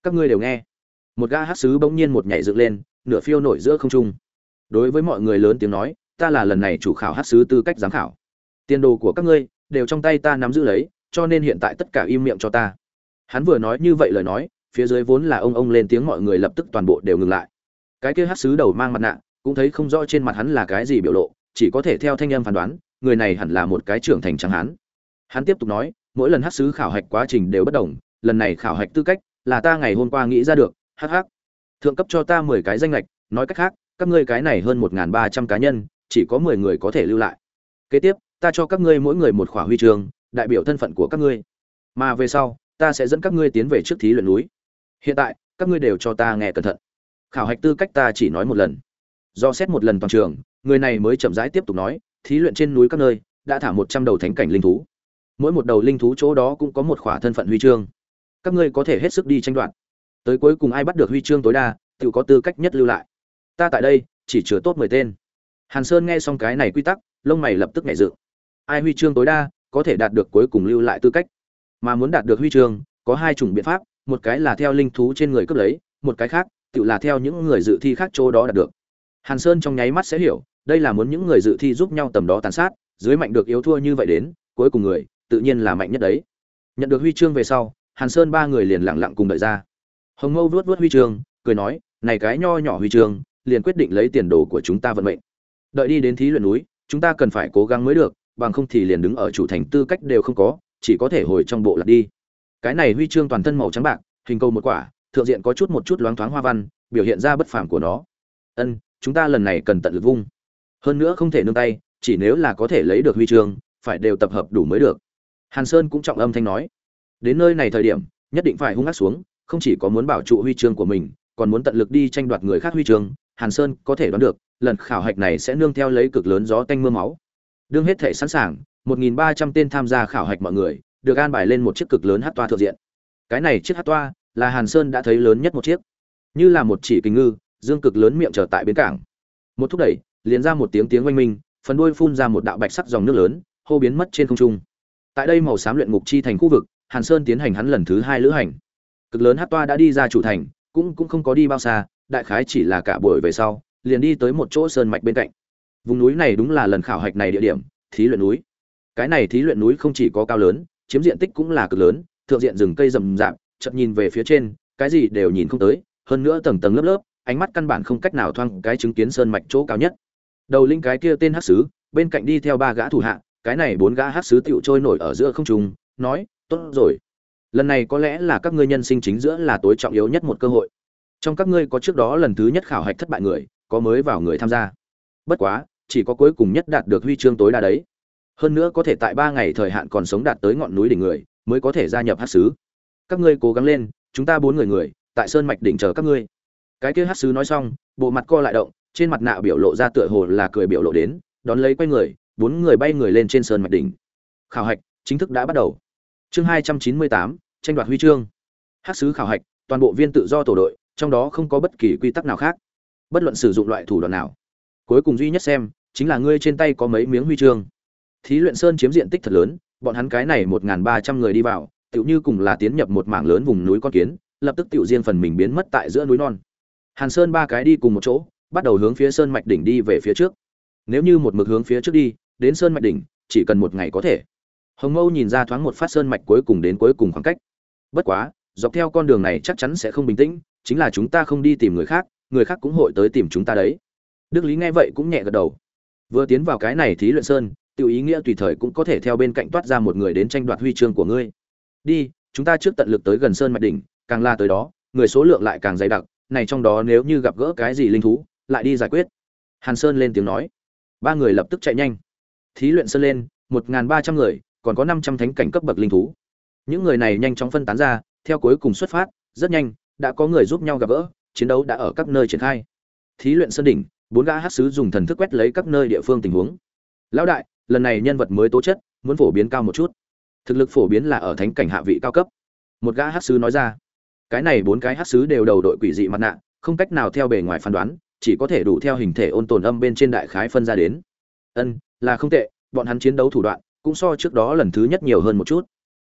Các ngươi đều nghe. Một gã hát sứ bỗng nhiên một nhảy dựng lên, nửa phiêu nổi giữa không trung. Đối với mọi người lớn tiếng nói, ta là lần này chủ khảo hát sứ tư cách giám khảo. Tiền đồ của các ngươi đều trong tay ta nắm giữ lấy, cho nên hiện tại tất cả im miệng cho ta. Hắn vừa nói như vậy lời nói, phía dưới vốn là ông ông lên tiếng mọi người lập tức toàn bộ đều ngừng lại. Cái kia hát sứ đầu mang mặt nạ, cũng thấy không rõ trên mặt hắn là cái gì biểu lộ, chỉ có thể theo thanh âm phán đoán, người này hẳn là một cái trưởng thành trắng hắn hắn tiếp tục nói, mỗi lần hát sứ khảo hạch quá trình đều bất đồng, lần này khảo hạch tư cách là ta ngày hôm qua nghĩ ra được hh thượng cấp cho ta mười cái danh lệch, nói cách khác, các ngươi cái này hơn một ba trăm cá nhân, chỉ có mười người có thể lưu lại. Kế tiếp, ta cho các ngươi mỗi người một khỏa huy chương, đại biểu thân phận của các ngươi. Mà về sau, ta sẽ dẫn các ngươi tiến về trước thí luyện núi. Hiện tại, các ngươi đều cho ta nghe cẩn thận. Khảo hạch tư cách ta chỉ nói một lần. Do xét một lần toàn trường, người này mới chậm rãi tiếp tục nói, thí luyện trên núi các nơi, đã thả một trăm đầu thánh cảnh linh thú mỗi một đầu linh thú chỗ đó cũng có một khỏa thân phận huy chương. Các ngươi có thể hết sức đi tranh đoạt. Tới cuối cùng ai bắt được huy chương tối đa, tự có tư cách nhất lưu lại. Ta tại đây, chỉ chứa tốt mười tên. Hàn sơn nghe xong cái này quy tắc, lông mày lập tức nhảy dựng. Ai huy chương tối đa, có thể đạt được cuối cùng lưu lại tư cách. Mà muốn đạt được huy chương, có hai chủng biện pháp, một cái là theo linh thú trên người cướp lấy, một cái khác, tự là theo những người dự thi khác chỗ đó đạt được. Hàn sơn trong nháy mắt sẽ hiểu, đây là muốn những người dự thi giúp nhau tầm đó tàn sát, dưới mạnh được yếu thua như vậy đến, cuối cùng người tự nhiên là mạnh nhất đấy. Nhận được huy chương về sau, hàn sơn ba người liền lặng lặng cùng đợi ra. Hồng mâu vuốt vuốt huy chương, cười nói, này cái nho nhỏ huy chương, liền quyết định lấy tiền đồ của chúng ta vận mệnh. Đợi đi đến thí luyện núi, chúng ta cần phải cố gắng mới được, bằng không thì liền đứng ở chủ thành tư cách đều không có, chỉ có thể hồi trong bộ lạc đi. Cái này huy chương toàn thân màu trắng bạc, hình cầu một quả, thượng diện có chút một chút loáng thoáng hoa văn, biểu hiện ra bất phàm của nó. Ân, chúng ta lần này cần tận lực vung. Hơn nữa không thể nương tay, chỉ nếu là có thể lấy được huy chương, phải đều tập hợp đủ mới được hàn sơn cũng trọng âm thanh nói, đến nơi này thời điểm, nhất định phải hung ác xuống, không chỉ có muốn bảo trụ huy chương của mình, còn muốn tận lực đi tranh đoạt người khác huy chương, hàn sơn có thể đoán được, lần khảo hạch này sẽ nương theo lấy cực lớn gió tanh mưa máu. Đương hết thể sẵn sàng 1.300 tên tham gia khảo hạch mọi người, được an bài lên một chiếc cực lớn hát toa thượng diện. Cái này chiếc hát toa là hàn sơn đã thấy lớn nhất một chiếc. Như là một chỉ kình ngư, dương cực lớn miệng trở tại bến cảng. Một thúc đẩy, liền ra một tiếng tiếng oanh minh, phần đuôi phun ra một đạo bạch sắc dòng nước lớn, hô biến mất trên không trung tại đây màu xám luyện ngục chi thành khu vực, hàn sơn tiến hành hắn lần thứ hai lữ hành. Cực lớn hát toa đã đi ra chủ thành, cũng cũng không có đi bao xa, đại khái chỉ là cả buổi về sau, liền đi tới một chỗ sơn mạch bên cạnh. Vùng núi này đúng là lần khảo hạch này địa điểm, thí luyện núi. Cái này thí luyện núi không chỉ có cao lớn, chiếm diện tích cũng là cực lớn, thượng diện rừng cây rậm rạp chậm nhìn về phía trên, cái gì đều nhìn không tới, hơn nữa tầng tầng lớp lớp, ánh mắt căn bản không cách nào thoang cái chứng kiến sơn mạch chỗ cao nhất. Đầu linh cái kia tên hắc sứ, bên cạnh đi theo ba gã thủ hạ cái này bốn gã hát sứ tựu trôi nổi ở giữa không trung, nói, tốt rồi. Lần này có lẽ là các ngươi nhân sinh chính giữa là tối trọng yếu nhất một cơ hội. Trong các ngươi có trước đó lần thứ nhất khảo hạch thất bại người, có mới vào người tham gia. Bất quá, chỉ có cuối cùng nhất đạt được huy chương tối đa đấy. Hơn nữa có thể tại ba ngày thời hạn còn sống đạt tới ngọn núi đỉnh người, mới có thể gia nhập hát sứ. Các ngươi cố gắng lên, chúng ta bốn người người, tại sơn mạch đỉnh chờ các ngươi. Cái kia hát sứ nói xong, bộ mặt co lại động, trên mặt nạ biểu lộ ra tựa hồ là cười biểu lộ đến, đón lấy quay người bốn người bay người lên trên sơn mạch đỉnh. Khảo hạch chính thức đã bắt đầu. Chương hai trăm chín mươi tám, tranh đoạt huy chương. Hát sứ khảo hạch, toàn bộ viên tự do tổ đội, trong đó không có bất kỳ quy tắc nào khác. Bất luận sử dụng loại thủ đoạn nào, cuối cùng duy nhất xem chính là ngươi trên tay có mấy miếng huy chương. Thí luyện sơn chiếm diện tích thật lớn, bọn hắn cái này một ba trăm người đi vào, tựu như cùng là tiến nhập một mảng lớn vùng núi con kiến, lập tức tựu riêng phần mình biến mất tại giữa núi non. Hàn sơn ba cái đi cùng một chỗ, bắt đầu hướng phía sơn mạch đỉnh đi về phía trước. Nếu như một mực hướng phía trước đi đến sơn mạch đỉnh, chỉ cần một ngày có thể. Hồng mâu nhìn ra thoáng một phát sơn mạch cuối cùng đến cuối cùng khoảng cách. Bất quá, dọc theo con đường này chắc chắn sẽ không bình tĩnh, chính là chúng ta không đi tìm người khác người khác cũng hội tới tìm chúng ta đấy. Đức lý nghe vậy cũng nhẹ gật đầu. Vừa tiến vào cái này thí luyện sơn tự ý nghĩa tùy thời cũng có thể theo bên cạnh toát ra một người đến tranh đoạt huy chương của ngươi. Đi, chúng ta trước tận lực tới gần sơn mạch đỉnh, càng la tới đó, người số lượng lại càng dày đặc, này trong đó nếu như gặp gỡ cái gì linh thú, lại đi giải quyết. Hàn sơn lên tiếng nói. Ba người lập tức chạy nhanh thí luyện sơn lên, một ba trăm người, còn có năm trăm thánh cảnh cấp bậc linh thú. Những người này nhanh chóng phân tán ra, theo cuối cùng xuất phát, rất nhanh, đã có người giúp nhau gặp gỡ, chiến đấu đã ở các nơi triển khai. Thí luyện sơn đỉnh, bốn gã hát sứ dùng thần thức quét lấy các nơi địa phương tình huống. Lão đại, lần này nhân vật mới tố chất, muốn phổ biến cao một chút. Thực lực phổ biến là ở thánh cảnh hạ vị cao cấp. Một gã hát sứ nói ra. Cái này bốn cái hát sứ đều đầu đội quỷ dị mặt nạ, không cách nào theo bề ngoài phán đoán, chỉ có thể đủ theo hình thể ôn tồn âm bên trên đại khái phân ra đến. Ân là không tệ, bọn hắn chiến đấu thủ đoạn cũng so trước đó lần thứ nhất nhiều hơn một chút.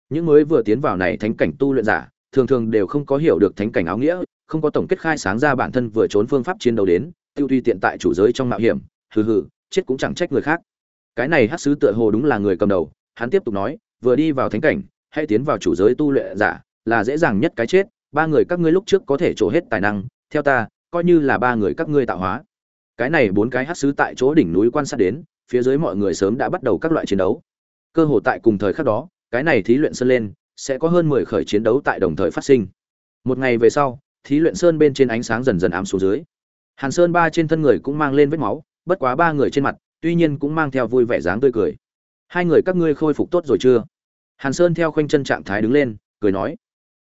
Những mới vừa tiến vào này thánh cảnh tu luyện giả, thường thường đều không có hiểu được thánh cảnh áo nghĩa, không có tổng kết khai sáng ra bản thân vừa trốn phương pháp chiến đấu đến, tiêu tuy tiện tại chủ giới trong mạo hiểm, hừ hừ, chết cũng chẳng trách người khác. Cái này hát sứ tựa hồ đúng là người cầm đầu, hắn tiếp tục nói, vừa đi vào thánh cảnh, hay tiến vào chủ giới tu luyện giả, là dễ dàng nhất cái chết, ba người các ngươi lúc trước có thể trổ hết tài năng, theo ta, coi như là ba người các ngươi tạo hóa. Cái này bốn cái hát sứ tại chỗ đỉnh núi quan sát đến phía dưới mọi người sớm đã bắt đầu các loại chiến đấu. Cơ hồ tại cùng thời khắc đó, cái này thí luyện sơn lên, sẽ có hơn mười khởi chiến đấu tại đồng thời phát sinh. Một ngày về sau, thí luyện sơn bên trên ánh sáng dần dần ám xuống dưới. Hàn sơn ba trên thân người cũng mang lên vết máu, bất quá ba người trên mặt, tuy nhiên cũng mang theo vui vẻ dáng tươi cười. Hai người các ngươi khôi phục tốt rồi chưa? Hàn sơn theo khoanh chân trạng thái đứng lên, cười nói.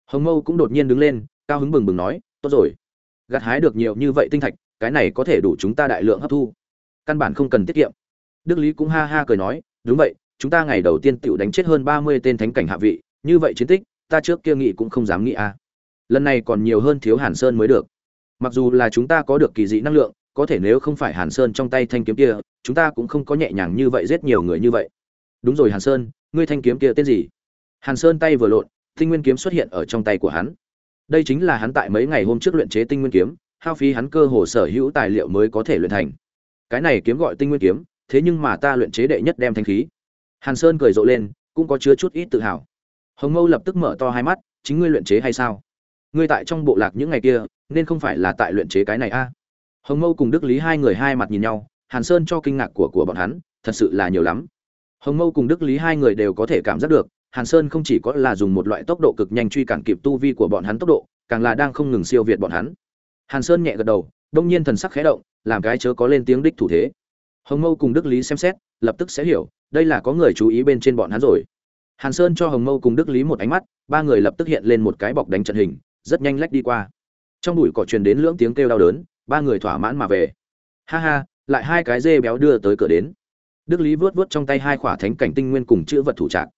Hồng mâu cũng đột nhiên đứng lên, cao hứng bừng bừng nói, tốt rồi. Gặt hái được nhiều như vậy tinh thạch, cái này có thể đủ chúng ta đại lượng hấp thu. Căn bản không cần tiết kiệm đức lý cũng ha ha cười nói, đúng vậy, chúng ta ngày đầu tiên tựu đánh chết hơn ba mươi tên thánh cảnh hạ vị, như vậy chiến tích, ta trước kia nghĩ cũng không dám nghĩ à. Lần này còn nhiều hơn thiếu hàn sơn mới được. Mặc dù là chúng ta có được kỳ dị năng lượng, có thể nếu không phải hàn sơn trong tay thanh kiếm kia, chúng ta cũng không có nhẹ nhàng như vậy giết nhiều người như vậy. Đúng rồi hàn sơn, ngươi thanh kiếm kia tên gì? Hàn sơn tay vừa lộn, tinh nguyên kiếm xuất hiện ở trong tay của hắn. Đây chính là hắn tại mấy ngày hôm trước luyện chế tinh nguyên kiếm, hao phí hắn cơ hồ sở hữu tài liệu mới có thể luyện thành. Cái này kiếm gọi tinh nguyên kiếm thế nhưng mà ta luyện chế đệ nhất đem thanh khí. Hàn sơn cười rộ lên, cũng có chứa chút ít tự hào. Hồng mâu lập tức mở to hai mắt, chính ngươi luyện chế hay sao? Ngươi tại trong bộ lạc những ngày kia, nên không phải là tại luyện chế cái này a? Hồng mâu cùng đức lý hai người hai mặt nhìn nhau, hàn sơn cho kinh ngạc của của bọn hắn, thật sự là nhiều lắm. Hồng mâu cùng đức lý hai người đều có thể cảm giác được, hàn sơn không chỉ có là dùng một loại tốc độ cực nhanh truy cản kịp tu vi của bọn hắn tốc độ, càng là đang không ngừng siêu việt bọn hắn. Hàn sơn nhẹ gật đầu, đông nhiên thần sắc khẽ động, làm cái chớ có lên tiếng đích thủ thế hồng mâu cùng đức lý xem xét, lập tức sẽ hiểu, đây là có người chú ý bên trên bọn hắn rồi. Hàn sơn cho hồng mâu cùng đức lý một ánh mắt, ba người lập tức hiện lên một cái bọc đánh trận hình, rất nhanh lách đi qua. Trong bụi cỏ truyền đến lưỡng tiếng kêu đau đớn, ba người thỏa mãn mà về. Ha ha, lại hai cái dê béo đưa tới cửa đến. Đức lý vớt vớt trong tay hai khỏa thánh cảnh tinh nguyên cùng chữ vật thủ trạc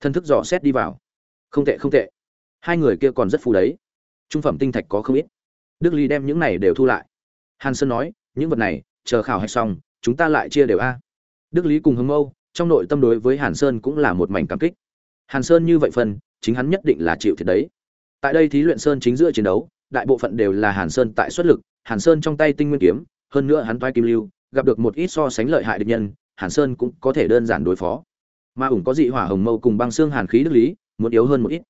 thân thức dò xét đi vào. Không tệ không tệ. Hai người kia còn rất phù đấy. Trung phẩm tinh thạch có không ít. Đức lý đem những này đều thu lại. Hàn sơn nói, những vật này, chờ khảo hạch xong chúng ta lại chia đều a. Đức lý cùng hưng âu trong nội tâm đối với hàn sơn cũng là một mảnh cảm kích. Hàn sơn như vậy phân, chính hắn nhất định là chịu thiệt đấy. Tại đây thí luyện sơn chính giữa chiến đấu, đại bộ phận đều là hàn sơn tại xuất lực, hàn sơn trong tay tinh nguyên kiếm, hơn nữa hắn toai kim lưu, gặp được một ít so sánh lợi hại địch nhân, hàn sơn cũng có thể đơn giản đối phó. Mà ủng có dị hỏa hồng mâu cùng băng xương hàn khí đức lý, muốn yếu hơn một ít.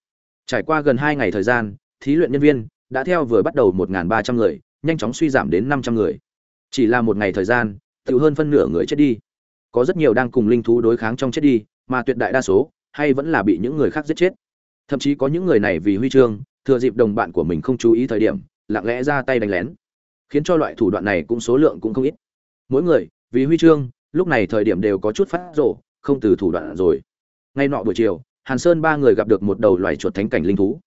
Trải qua gần hai ngày thời gian, thí luyện nhân viên đã theo vừa bắt đầu một ba trăm người, nhanh chóng suy giảm đến năm trăm người. Chỉ là một ngày thời gian tự hơn phân nửa người chết đi. Có rất nhiều đang cùng linh thú đối kháng trong chết đi, mà tuyệt đại đa số hay vẫn là bị những người khác giết chết. Thậm chí có những người này vì huy chương, thừa dịp đồng bạn của mình không chú ý thời điểm, lặng lẽ ra tay đánh lén. Khiến cho loại thủ đoạn này cũng số lượng cũng không ít. Mỗi người, vì huy chương, lúc này thời điểm đều có chút phát rộ không từ thủ đoạn rồi. Ngay nọ buổi chiều, hàn sơn ba người gặp được một đầu loài chuột thánh cảnh linh thú.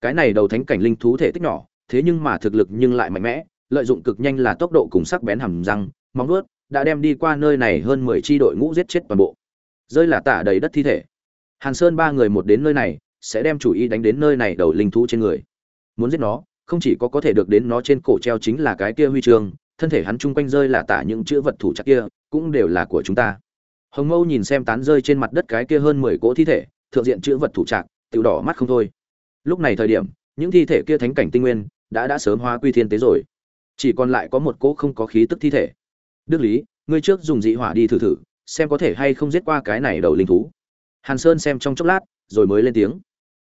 Cái này đầu thánh cảnh linh thú thể tích nhỏ, thế nhưng mà thực lực nhưng lại mạnh mẽ, lợi dụng cực nhanh là tốc độ cùng sắc bén hầm răng, móng vuốt đã đem đi qua nơi này hơn mười tri đội ngũ giết chết toàn bộ. Rơi là tả đầy đất thi thể. Hàn sơn ba người một đến nơi này, sẽ đem chủ ý đánh đến nơi này đầu linh thú trên người. Muốn giết nó, không chỉ có có thể được đến nó trên cổ treo chính là cái kia huy chương, thân thể hắn chung quanh rơi là tả những chữ vật thủ chắc kia, cũng đều là của chúng ta. Hồng mâu nhìn xem tán rơi trên mặt đất cái kia hơn mười cỗ thi thể, thượng diện chữ vật thủ trạc tự đỏ mắt không thôi. Lúc này thời điểm, những thi thể kia thánh cảnh tinh nguyên, đã đã sớm hóa quy thiên tế rồi. Chỉ còn lại có một cỗ không có khí tức thi thể đức lý, ngươi trước dùng dị hỏa đi thử thử, xem có thể hay không giết qua cái này đầu linh thú. Hàn sơn xem trong chốc lát, rồi mới lên tiếng.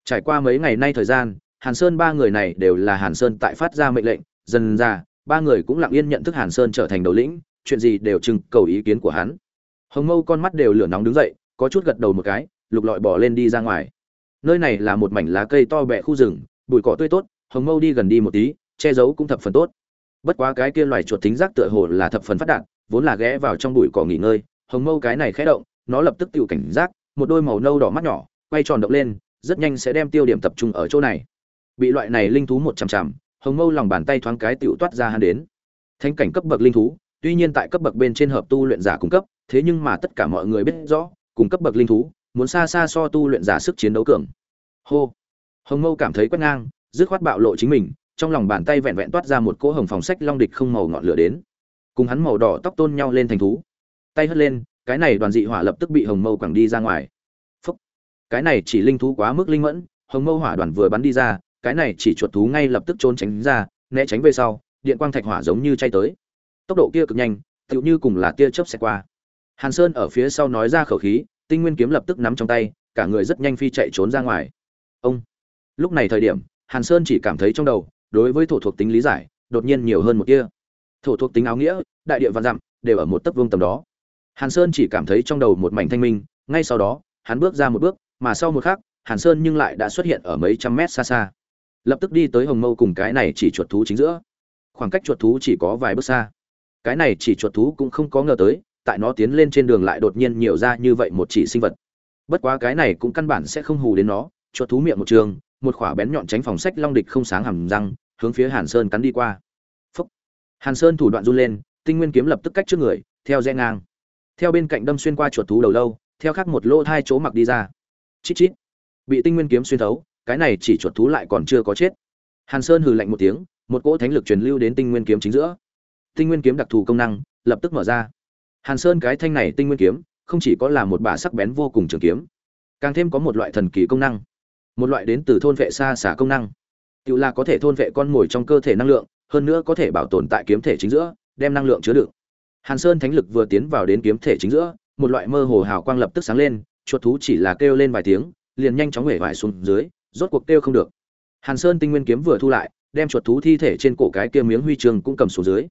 Trải qua mấy ngày nay thời gian, hàn sơn ba người này đều là hàn sơn tại phát ra mệnh lệnh, dần ra, ba người cũng lặng yên nhận thức hàn sơn trở thành đầu lĩnh, chuyện gì đều trưng cầu ý kiến của hắn. Hồng mâu con mắt đều lửa nóng đứng dậy, có chút gật đầu một cái, lục lọi bỏ lên đi ra ngoài. Nơi này là một mảnh lá cây to bẹ khu rừng, bụi cỏ tươi tốt, hồng mâu đi gần đi một tí, che giấu cũng thập phần tốt bất quá cái kia loài chuột thính giác tựa hồ là thập phần phát đạt, vốn là ghé vào trong bụi cỏ nghỉ ngơi, hồng mâu cái này khẽ động, nó lập tức tự cảnh giác, một đôi màu nâu đỏ mắt nhỏ, quay tròn động lên, rất nhanh sẽ đem tiêu điểm tập trung ở chỗ này. Bị loại này linh thú một chằm chằm, hồng mâu lòng bàn tay thoáng cái tựu toát ra hắn đến. Thánh cảnh cấp bậc linh thú, tuy nhiên tại cấp bậc bên trên hợp tu luyện giả cung cấp, thế nhưng mà tất cả mọi người biết rõ, cùng cấp bậc linh thú, muốn xa xa so tu luyện giả sức chiến đấu cường. Hô. Hồng mâu cảm thấy quét ngang, dứt khoát bạo lộ chính mình trong lòng bàn tay vẹn vẹn toát ra một cỗ hồng phòng sách long địch không màu ngọn lửa đến. Cùng hắn màu đỏ tóc tôn nhau lên thành thú. Tay hất lên, cái này đoàn dị hỏa lập tức bị hồng mâu quẳng đi ra ngoài. Phúc. cái này chỉ linh thú quá mức linh mẫn, hồng mâu hỏa đoàn vừa bắn đi ra, cái này chỉ chuột thú ngay lập tức trốn tránh ra, né tránh về sau, điện quang thạch hỏa giống như chay tới. Tốc độ kia cực nhanh, tựu như cùng là tia chớp xẹt qua. Hàn sơn ở phía sau nói ra khẩu khí, tinh nguyên kiếm lập tức nắm trong tay, cả người rất nhanh phi chạy trốn ra ngoài. Ông. Lúc này thời điểm, hàn sơn chỉ cảm thấy trong đầu đối với thổ thuộc tính lý giải, đột nhiên nhiều hơn một kia thổ thuộc tính áo nghĩa, đại địa văn dặm, đều ở một tấc vương tầm đó. Hàn sơn chỉ cảm thấy trong đầu một mảnh thanh minh, ngay sau đó, hắn bước ra một bước, mà sau một khắc, hàn sơn nhưng lại đã xuất hiện ở mấy trăm mét xa xa. Lập tức đi tới hồng mâu cùng cái này chỉ chuột thú chính giữa. Khoảng cách chuột thú chỉ có vài bước xa. Cái này chỉ chuột thú cũng không có ngờ tới, tại nó tiến lên trên đường lại đột nhiên nhiều ra như vậy một chỉ sinh vật. Bất quá cái này cũng căn bản sẽ không hù đến nó. Chuột thú miệng một trường, một khỏa bén nhọn tránh phòng sách long địch không sáng hầm răng hướng phía hàn sơn cắn đi qua. Phúc. hàn sơn thủ đoạn run lên, tinh nguyên kiếm lập tức cách trước người, theo rẽ ngang. Theo bên cạnh đâm xuyên qua chuột thú đầu lâu, theo khác một lỗ hai chỗ mặc đi ra. Chít chít. Bị tinh nguyên kiếm xuyên thấu, cái này chỉ chuột thú lại còn chưa có chết. Hàn sơn hừ lạnh một tiếng, một cỗ thánh lực truyền lưu đến tinh nguyên kiếm chính giữa. Tinh nguyên kiếm đặc thù công năng, lập tức mở ra. Hàn sơn cái thanh này tinh nguyên kiếm, không chỉ có là một bả sắc bén vô cùng trường kiếm, càng thêm có một loại thần kỳ công năng. Một loại đến từ thôn vệ xa xả công năng tự là có thể thôn vệ con mồi trong cơ thể năng lượng, hơn nữa có thể bảo tồn tại kiếm thể chính giữa, đem năng lượng chứa đựng. Hàn sơn thánh lực vừa tiến vào đến kiếm thể chính giữa, một loại mơ hồ hào quang lập tức sáng lên, chuột thú chỉ là kêu lên vài tiếng, liền nhanh chóng hể vải xuống dưới, rốt cuộc kêu không được. Hàn sơn tinh nguyên kiếm vừa thu lại, đem chuột thú thi thể trên cổ cái kia miếng huy chương cũng cầm xuống dưới.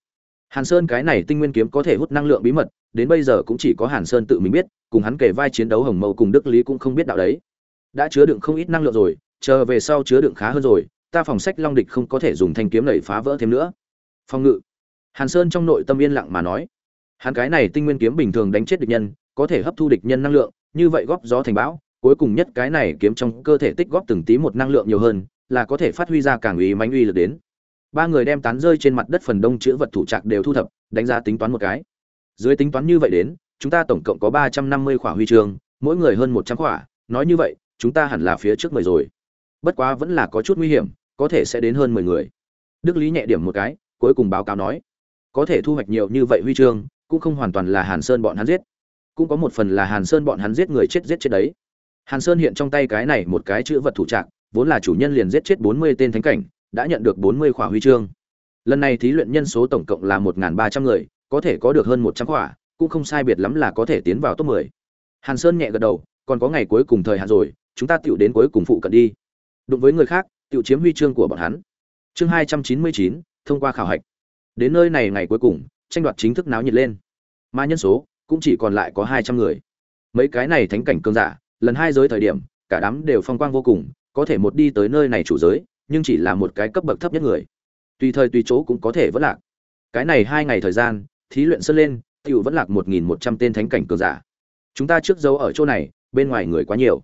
Hàn sơn cái này tinh nguyên kiếm có thể hút năng lượng bí mật, đến bây giờ cũng chỉ có hàn sơn tự mình biết, cùng hắn kể vai chiến đấu hồng mâu cùng đức lý cũng không biết đạo đấy. Đã chứa đựng không ít năng lượng rồi, chờ về sau chứa đựng khá hơn rồi ta phòng sách long địch không có thể dùng thanh kiếm nảy phá vỡ thêm nữa. Phòng ngự. Hàn sơn trong nội tâm yên lặng mà nói. Hắn cái này tinh nguyên kiếm bình thường đánh chết địch nhân, có thể hấp thu địch nhân năng lượng, như vậy góp gió thành bão, cuối cùng nhất cái này kiếm trong cơ thể tích góp từng tí một năng lượng nhiều hơn, là có thể phát huy ra càng uy mãnh uy lực đến. Ba người đem tán rơi trên mặt đất phần đông chữ vật thủ trạc đều thu thập, đánh giá tính toán một cái. Dưới tính toán như vậy đến, chúng ta tổng cộng có ba trăm năm mươi khỏa huy chương, mỗi người hơn một trăm khỏa, nói như vậy, chúng ta hẳn là phía trước mười rồi. Bất quá vẫn là có chút nguy hiểm có thể sẽ đến hơn mười người. Đức lý nhẹ điểm một cái cuối cùng báo cáo nói có thể thu hoạch nhiều như vậy huy chương cũng không hoàn toàn là hàn sơn bọn hắn giết. Cũng có một phần là hàn sơn bọn hắn giết người chết giết chết đấy. Hàn sơn hiện trong tay cái này một cái chữ vật thủ trạng, vốn là chủ nhân liền giết chết bốn mươi tên thánh cảnh đã nhận được bốn mươi khỏa huy chương. Lần này thí luyện nhân số tổng cộng là một ba trăm người có thể có được hơn một trăm khỏa cũng không sai biệt lắm là có thể tiến vào top mười. Hàn sơn nhẹ gật đầu còn có ngày cuối cùng thời hạn rồi chúng ta tựu đến cuối cùng phụ cận đi. Đụng với người khác tự chiếm huy chương của bọn hắn. Chương hai trăm chín mươi chín, thông qua khảo hạch. Đến nơi này ngày cuối cùng, tranh đoạt chính thức náo nhiệt lên. Mà nhân số cũng chỉ còn lại có hai trăm người. Mấy cái này thánh cảnh cương giả, lần hai giới thời điểm, cả đám đều phong quang vô cùng, có thể một đi tới nơi này chủ giới, nhưng chỉ là một cái cấp bậc thấp nhất người. Tùy thời tùy chỗ cũng có thể vẫn lạc. Cái này hai ngày thời gian, thí luyện sơn lên, tiểu vẫn lạc một nghìn một trăm tên thánh cảnh cường giả. Chúng ta trước dấu ở chỗ này, bên ngoài người quá nhiều.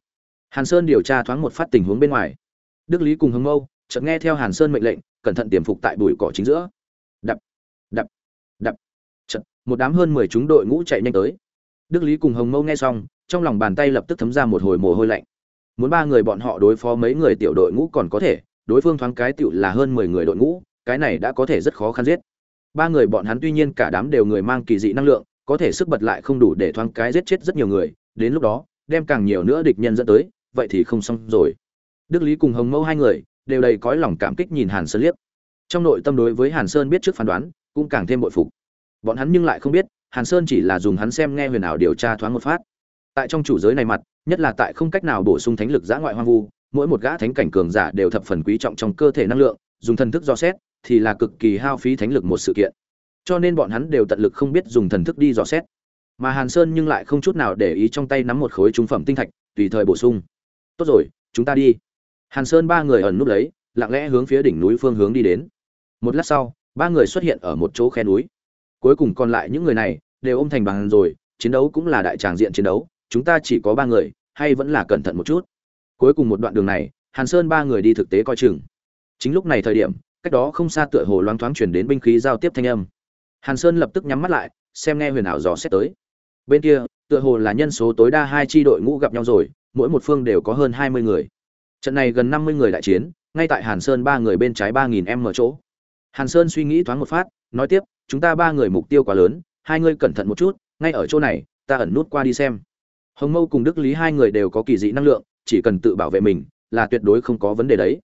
Hàn sơn điều tra thoáng một phát tình huống bên ngoài đức lý cùng hưng mâu, chợt nghe theo hàn sơn mệnh lệnh, cẩn thận tiềm phục tại bụi cỏ chính giữa. Đập đập đập. Chợt, một đám hơn mười chúng đội ngũ chạy nhanh tới. Đức lý cùng hồng mâu nghe xong, trong lòng bàn tay lập tức thấm ra một hồi mồ hôi lạnh. Muốn ba người bọn họ đối phó mấy người tiểu đội ngũ còn có thể, đối phương thoáng cái tiểu là hơn mười người đội ngũ, cái này đã có thể rất khó khăn giết. Ba người bọn hắn tuy nhiên cả đám đều người mang kỳ dị năng lượng, có thể sức bật lại không đủ để thoáng cái giết chết rất nhiều người, đến lúc đó, đem càng nhiều nữa địch nhân dẫn tới, vậy thì không xong rồi đức lý cùng hồng mâu hai người đều đầy cõi lòng cảm kích nhìn hàn sơn liếc. Trong nội tâm đối với hàn sơn biết trước phán đoán, cũng càng thêm bội phục. Bọn hắn nhưng lại không biết, hàn sơn chỉ là dùng hắn xem nghe huyền ảo điều tra thoáng một phát. Tại trong chủ giới này mặt, nhất là tại không cách nào bổ sung thánh lực giã ngoại hoang vu, mỗi một gã thánh cảnh cường giả đều thập phần quý trọng trong cơ thể năng lượng, dùng thần thức do xét thì là cực kỳ hao phí thánh lực một sự kiện. Cho nên bọn hắn đều tận lực không biết dùng thần thức đi dò xét. Mà hàn sơn nhưng lại không chút nào để ý trong tay nắm một khối trung phẩm tinh thạch, tùy thời bổ sung. Tốt rồi, chúng ta đi hàn sơn ba người ẩn núp lấy, lặng lẽ hướng phía đỉnh núi phương hướng đi đến. Một lát sau, ba người xuất hiện ở một chỗ khe núi. Cuối cùng còn lại những người này đều ôm thành bằng rồi, chiến đấu cũng là đại tràng diện chiến đấu, chúng ta chỉ có ba người, hay vẫn là cẩn thận một chút. Cuối cùng một đoạn đường này, hàn sơn ba người đi thực tế coi chừng. Chính lúc này thời điểm, cách đó không xa tựa hồ loáng thoáng chuyển đến binh khí giao tiếp thanh âm. Hàn sơn lập tức nhắm mắt lại, xem nghe huyền ảo dò xét tới. Bên kia, tựa hồ là nhân số tối đa hai tri đội ngũ gặp nhau rồi, mỗi một phương đều có hơn hai mươi người trận này gần năm mươi người đại chiến, ngay tại hàn sơn ba người bên trái ba nghìn em ở chỗ. Hàn sơn suy nghĩ thoáng một phát, nói tiếp, chúng ta ba người mục tiêu quá lớn, hai người cẩn thận một chút, ngay ở chỗ này, ta ẩn nút qua đi xem. Hồng mâu cùng đức lý hai người đều có kỳ dị năng lượng, chỉ cần tự bảo vệ mình, là tuyệt đối không có vấn đề đấy.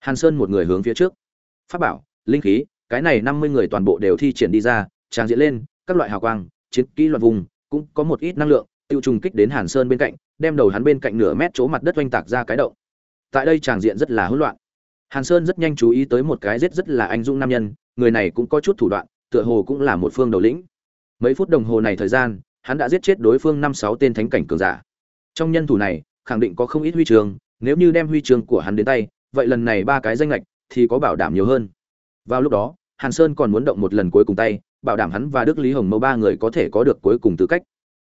Hàn sơn một người hướng phía trước. Pháp bảo, linh khí, cái này năm mươi người toàn bộ đều thi triển đi ra, trang diễn lên, các loại hào quang, chiến kỹ loạn vùng, cũng có một ít năng lượng, tiêu trùng kích đến hàn sơn bên cạnh, đem đầu hắn bên cạnh nửa mét chỗ mặt đất oanh tạc ra cái động tại đây tràng diện rất là hỗn loạn. Hàn sơn rất nhanh chú ý tới một cái rất rất là anh dũng nam nhân, người này cũng có chút thủ đoạn, tựa hồ cũng là một phương đầu lĩnh. Mấy phút đồng hồ này thời gian, hắn đã giết chết đối phương năm sáu tên thánh cảnh cường giả. Trong nhân thủ này, khẳng định có không ít huy chương, nếu như đem huy chương của hắn đến tay, vậy lần này ba cái danh lệch thì có bảo đảm nhiều hơn. Vào lúc đó, hàn sơn còn muốn động một lần cuối cùng tay, bảo đảm hắn và đức lý hồng mâu ba người có thể có được cuối cùng tư cách.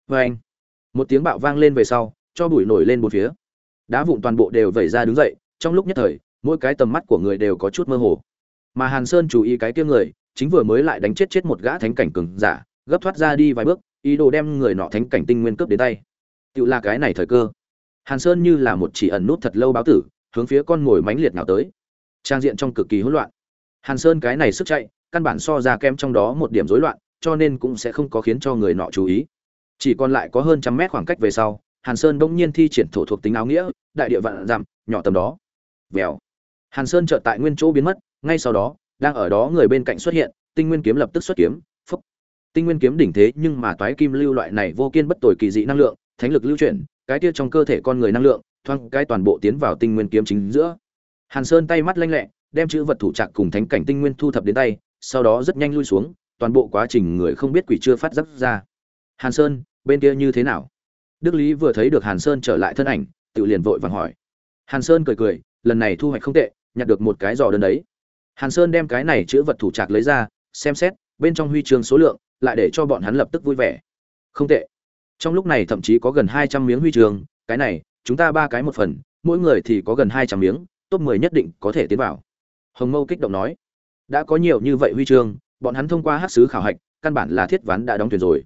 Vê anh một tiếng bạo vang lên về sau, cho bụi nổi lên một phía đá vụn toàn bộ đều vẩy ra đứng dậy, trong lúc nhất thời, mỗi cái tầm mắt của người đều có chút mơ hồ. Mà hàn sơn chú ý cái kia người, chính vừa mới lại đánh chết chết một gã thánh cảnh cường giả, gấp thoát ra đi vài bước, ý đồ đem người nọ thánh cảnh tinh nguyên cướp đến tay. Tự là cái này thời cơ. Hàn sơn như là một chỉ ẩn nút thật lâu báo tử, hướng phía con mồi mãnh liệt nào tới. Trang diện trong cực kỳ hỗn loạn. Hàn sơn cái này sức chạy, căn bản so ra kem trong đó một điểm rối loạn, cho nên cũng sẽ không có khiến cho người nọ chú ý. Chỉ còn lại có hơn trăm mét khoảng cách về sau hàn sơn bỗng nhiên thi triển thổ thuộc tính áo nghĩa, đại địa vạn dặm nhỏ tầm đó. Vèo. Hàn sơn chợt tại nguyên chỗ biến mất, ngay sau đó, đang ở đó người bên cạnh xuất hiện, tinh nguyên kiếm lập tức xuất kiếm phốc. tinh nguyên kiếm đỉnh thế nhưng mà toái kim lưu loại này vô kiên bất tồi kỳ dị năng lượng, thánh lực lưu chuyển, cái kia trong cơ thể con người năng lượng thoang cái toàn bộ tiến vào tinh nguyên kiếm chính giữa. Hàn sơn tay mắt lanh lẹ, đem chữ vật thủ trạc cùng thánh cảnh tinh nguyên thu thập đến tay, sau đó rất nhanh lui xuống, toàn bộ quá trình người không biết quỷ chưa phát giác ra. Hàn sơn, bên kia như thế nào? Đức lý vừa thấy được hàn sơn trở lại thân ảnh, tự liền vội vàng hỏi. Hàn sơn cười cười, lần này thu hoạch không tệ, nhặt được một cái giò đơn đấy. Hàn sơn đem cái này chữ vật thủ trạc lấy ra, xem xét, bên trong huy chương số lượng, lại để cho bọn hắn lập tức vui vẻ. Không tệ. Trong lúc này thậm chí có gần hai trăm miếng huy chương, cái này, chúng ta ba cái một phần, mỗi người thì có gần hai trăm miếng, top mười nhất định có thể tiến vào. Hồng mâu kích động nói. Đã có nhiều như vậy huy chương, bọn hắn thông qua hát sứ khảo hạch, căn bản là thiết ván đã đóng thuyền rồi.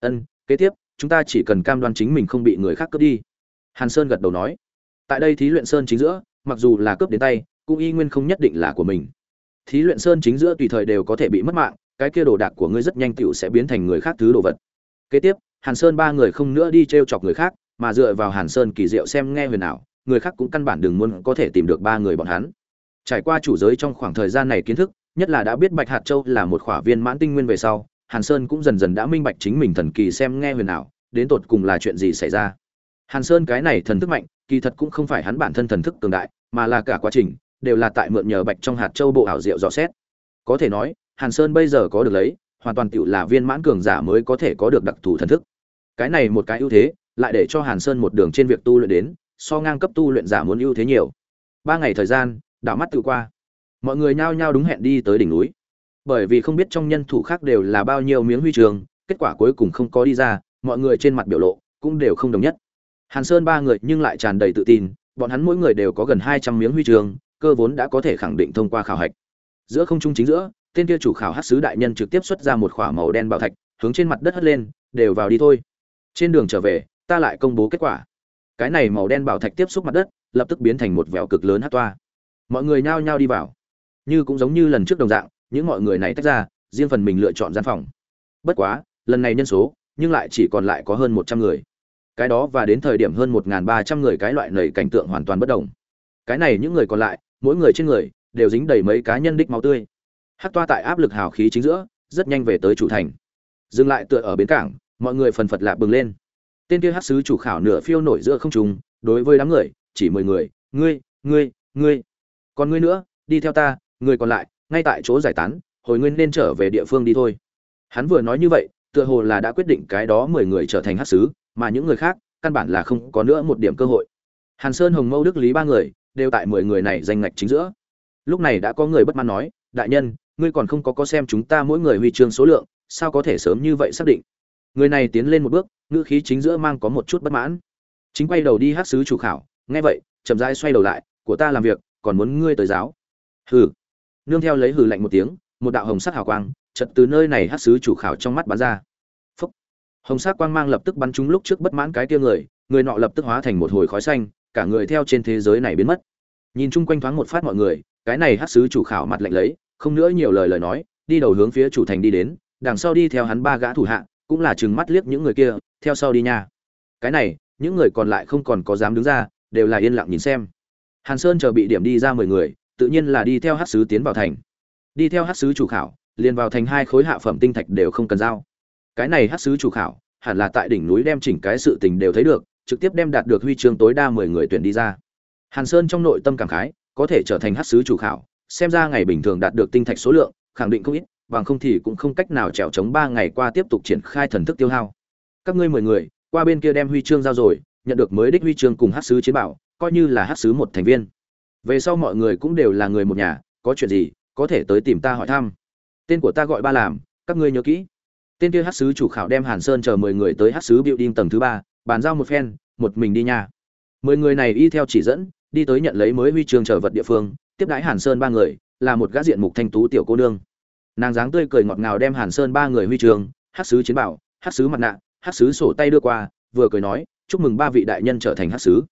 Ân, kế tiếp chúng ta chỉ cần cam đoan chính mình không bị người khác cướp đi. Hàn sơn gật đầu nói. Tại đây thí luyện sơn chính giữa, mặc dù là cướp đến tay, cũng y nguyên không nhất định là của mình. Thí luyện sơn chính giữa tùy thời đều có thể bị mất mạng, cái kia đồ đạc của ngươi rất nhanh tựu sẽ biến thành người khác thứ đồ vật. Kế tiếp, hàn sơn ba người không nữa đi t r e o chọc người khác, mà dựa vào hàn sơn kỳ diệu xem nghe huyền ảo, người khác cũng căn bản đừng muốn có thể tìm được ba người bọn hắn. Trải qua chủ giới trong khoảng thời gian này kiến thức, nhất là đã biết bạch hạt châu là một khỏa viên mãn tinh nguyên về sau hàn sơn cũng dần dần đã minh bạch chính mình thần kỳ xem nghe huyền ảo, đến tột cùng là chuyện gì xảy ra. Hàn sơn cái này thần thức mạnh, kỳ thật cũng không phải hắn bản thân thần thức cường đại, mà là cả quá trình, đều là tại mượn nhờ bạch trong hạt châu bộ ảo diệu dò xét. Có thể nói, hàn sơn bây giờ có được lấy, hoàn toàn tựu là viên mãn cường giả mới có thể có được đặc thù thần thức. Cái này một cái ưu thế, lại để cho hàn sơn một đường trên việc tu luyện đến, so ngang cấp tu luyện giả muốn ưu thế nhiều. Ba ngày thời gian, đảo mắt tự qua. Mọi người nhao nhao đúng hẹn đi tới đỉnh núi bởi vì không biết trong nhân thủ khác đều là bao nhiêu miếng huy trường, kết quả cuối cùng không có đi ra, mọi người trên mặt biểu lộ cũng đều không đồng nhất. Hàn sơn ba người nhưng lại tràn đầy tự tin, bọn hắn mỗi người đều có gần hai trăm miếng huy trường, cơ vốn đã có thể khẳng định thông qua khảo hạch. Giữa không trung chính giữa, tên kia chủ khảo hát sứ đại nhân trực tiếp xuất ra một k h ỏ a màu đen bảo thạch, hướng trên mặt đất hất lên, đều vào đi thôi. Trên đường trở về, ta lại công bố kết quả. Cái này màu đen bảo thạch tiếp xúc mặt đất, lập tức biến thành một vẹo cực lớn hát toa. Mọi người nhao nhao đi vào. Như cũng giống như lần trước đồng dạng những mọi người này tách ra, riêng phần mình lựa chọn gian phòng. Bất quá, lần này nhân số, nhưng lại chỉ còn lại có hơn một trăm người. Cái đó và đến thời điểm hơn một ba trăm người cái loại nầy cảnh tượng hoàn toàn bất đồng. Cái này những người còn lại, mỗi người trên người, đều dính đầy mấy cá nhân đích máu tươi. Hát toa tại áp lực hào khí chính giữa, rất nhanh về tới chủ thành. Dừng lại tựa ở bến cảng, mọi người phần phật lạ bừng lên. Tên kia hát sứ chủ khảo nửa phiêu nổi giữa không trùng đối với đám người, chỉ mười người, ngươi ngươi ngươi, còn ngươi nữa, đi theo ta, người còn lại ngay tại chỗ giải tán, hồi nguyên nên trở về địa phương đi thôi. Hắn vừa nói như vậy, tựa hồ là đã quyết định cái đó mười người trở thành hát sứ mà những người khác, căn bản là không có nữa một điểm cơ hội. Hàn sơn, hồng mâu, đức lý ba người, đều tại mười người này danh ngạch chính giữa. Lúc này đã có người bất mãn nói, đại nhân, ngươi còn không có có xem chúng ta mỗi người huy chương số lượng, sao có thể sớm như vậy xác định? Người này tiến lên một bước, ngữ khí chính giữa mang có một chút bất mãn. Chính quay đầu đi hát sứ chủ khảo, nghe vậy, chậm rãi xoay đầu lại, của ta làm việc, còn muốn ngươi tới giáo. Hừ nương theo lấy hừ lạnh một tiếng, một đạo hồng sắc hào quang chật từ nơi này hát sứ chủ khảo trong mắt bắn ra. Phúc. hồng sắc quang mang lập tức bắn trúng lúc trước bất mãn cái tia người người nọ lập tức hóa thành một hồi khói xanh, cả người theo trên thế giới này biến mất. Nhìn chung quanh thoáng một phát mọi người, cái này hát sứ chủ khảo mặt lạnh lấy, không nữa nhiều lời lời nói, đi đầu hướng phía chủ thành đi đến, đằng sau đi theo hắn ba gã thủ hạ, cũng là chừng mắt liếc những người kia, theo sau đi nha. Cái này, những người còn lại không còn có dám đứng ra, đều là yên lặng nhìn xem. Hàn sơn chờ bị điểm đi ra mười người tự nhiên là đi theo hát sứ tiến vào thành. Đi theo hát sứ chủ khảo, liền vào thành hai khối hạ phẩm tinh thạch đều không cần giao. Cái này hát sứ chủ khảo, hẳn là tại đỉnh núi đem chỉnh cái sự tình đều thấy được, trực tiếp đem đạt được huy chương tối đa mười người tuyển đi ra. Hàn sơn trong nội tâm cảm khái, có thể trở thành hát sứ chủ khảo, xem ra ngày bình thường đạt được tinh thạch số lượng, khẳng định không ít, bằng không thì cũng không cách nào trèo chống ba ngày qua tiếp tục triển khai thần thức tiêu hao. Các ngươi mười người, qua bên kia đem huy chương giao rồi, nhận được mới đích huy chương cùng hát sứ chiến bảo, coi như là hát sứ một thành viên về sau mọi người cũng đều là người một nhà, có chuyện gì, có thể tới tìm ta hỏi thăm. Tên của ta gọi ba làm, các ngươi nhớ kỹ. Tên kia hát sứ chủ khảo đem hàn sơn chờ mười người tới hát sứ biểu đinh tầng thứ ba, bàn giao một phen, một mình đi nha. Mười người này y theo chỉ dẫn, đi tới nhận lấy mới huy chương trở vật địa phương, tiếp đãi hàn sơn ba người, là một gã diện mục thanh tú tiểu cô nương. Nàng dáng tươi cười ngọt ngào đem hàn sơn ba người huy chương, hát sứ chiến bảo, hát sứ mặt nạ, hát sứ sổ tay đưa qua, vừa cười nói, chúc mừng ba vị đại nhân trở thành hát sứ.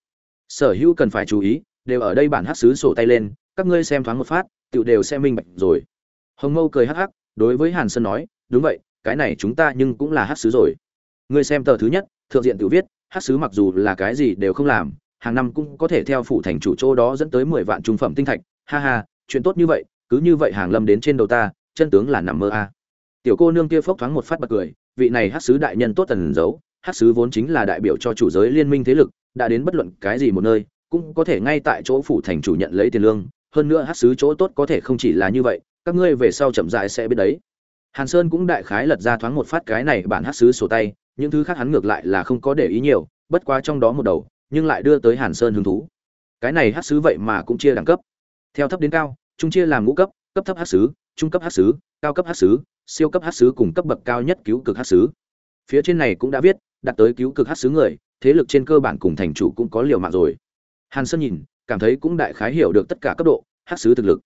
Sở hữu cần phải chú ý đều ở đây bản hắc sứ sổ tay lên, các ngươi xem thoáng một phát tựu đều sẽ minh bạch rồi. Hồng mâu cười hắc hắc, đối với hàn sơn nói, đúng vậy, cái này chúng ta nhưng cũng là hắc sứ rồi. Ngươi xem tờ thứ nhất, thượng diện tự viết, hắc sứ mặc dù là cái gì đều không làm, hàng năm cũng có thể theo phụ thành chủ chỗ đó dẫn tới mười vạn trung phẩm tinh thạch. Ha ha, chuyện tốt như vậy, cứ như vậy hàng lâm đến trên đầu ta, chân tướng là nằm mơ a. À. tiểu cô nương kia phốc thoáng một phát bật cười, vị này hát sứ đại nhân tốt tần giấu hát sứ vốn chính là đại biểu cho chủ giới liên minh thế lực, đã đến bất luận cái gì một nơi cũng có thể ngay tại chỗ phủ thành chủ nhận lấy tiền lương, hơn nữa hát sứ chỗ tốt có thể không chỉ là như vậy, các ngươi về sau chậm dại sẽ biết đấy. Hàn sơn cũng đại khái lật ra thoáng một phát cái này bản hát sứ sổ tay, những thứ khác hắn ngược lại là không có để ý nhiều, bất quá trong đó một đầu, nhưng lại đưa tới hàn sơn hứng thú. Cái này hát sứ vậy mà cũng chia đẳng cấp. Theo thấp đến cao, trung chia làm ngũ cấp cấp thấp hát sứ, trung cấp hát sứ, cao cấp hát sứ, siêu cấp hát sứ cùng cấp bậc cao nhất cứu cực hát sứ. Phía trên này cũng đã viết đặt tới cứu cực hát sứ người, thế lực trên cơ bản cùng thành chủ cũng có liều mạng rồi hàn sơn nhìn, cảm thấy cũng đại khái hiểu được tất cả cấp độ hát sứ thực lực.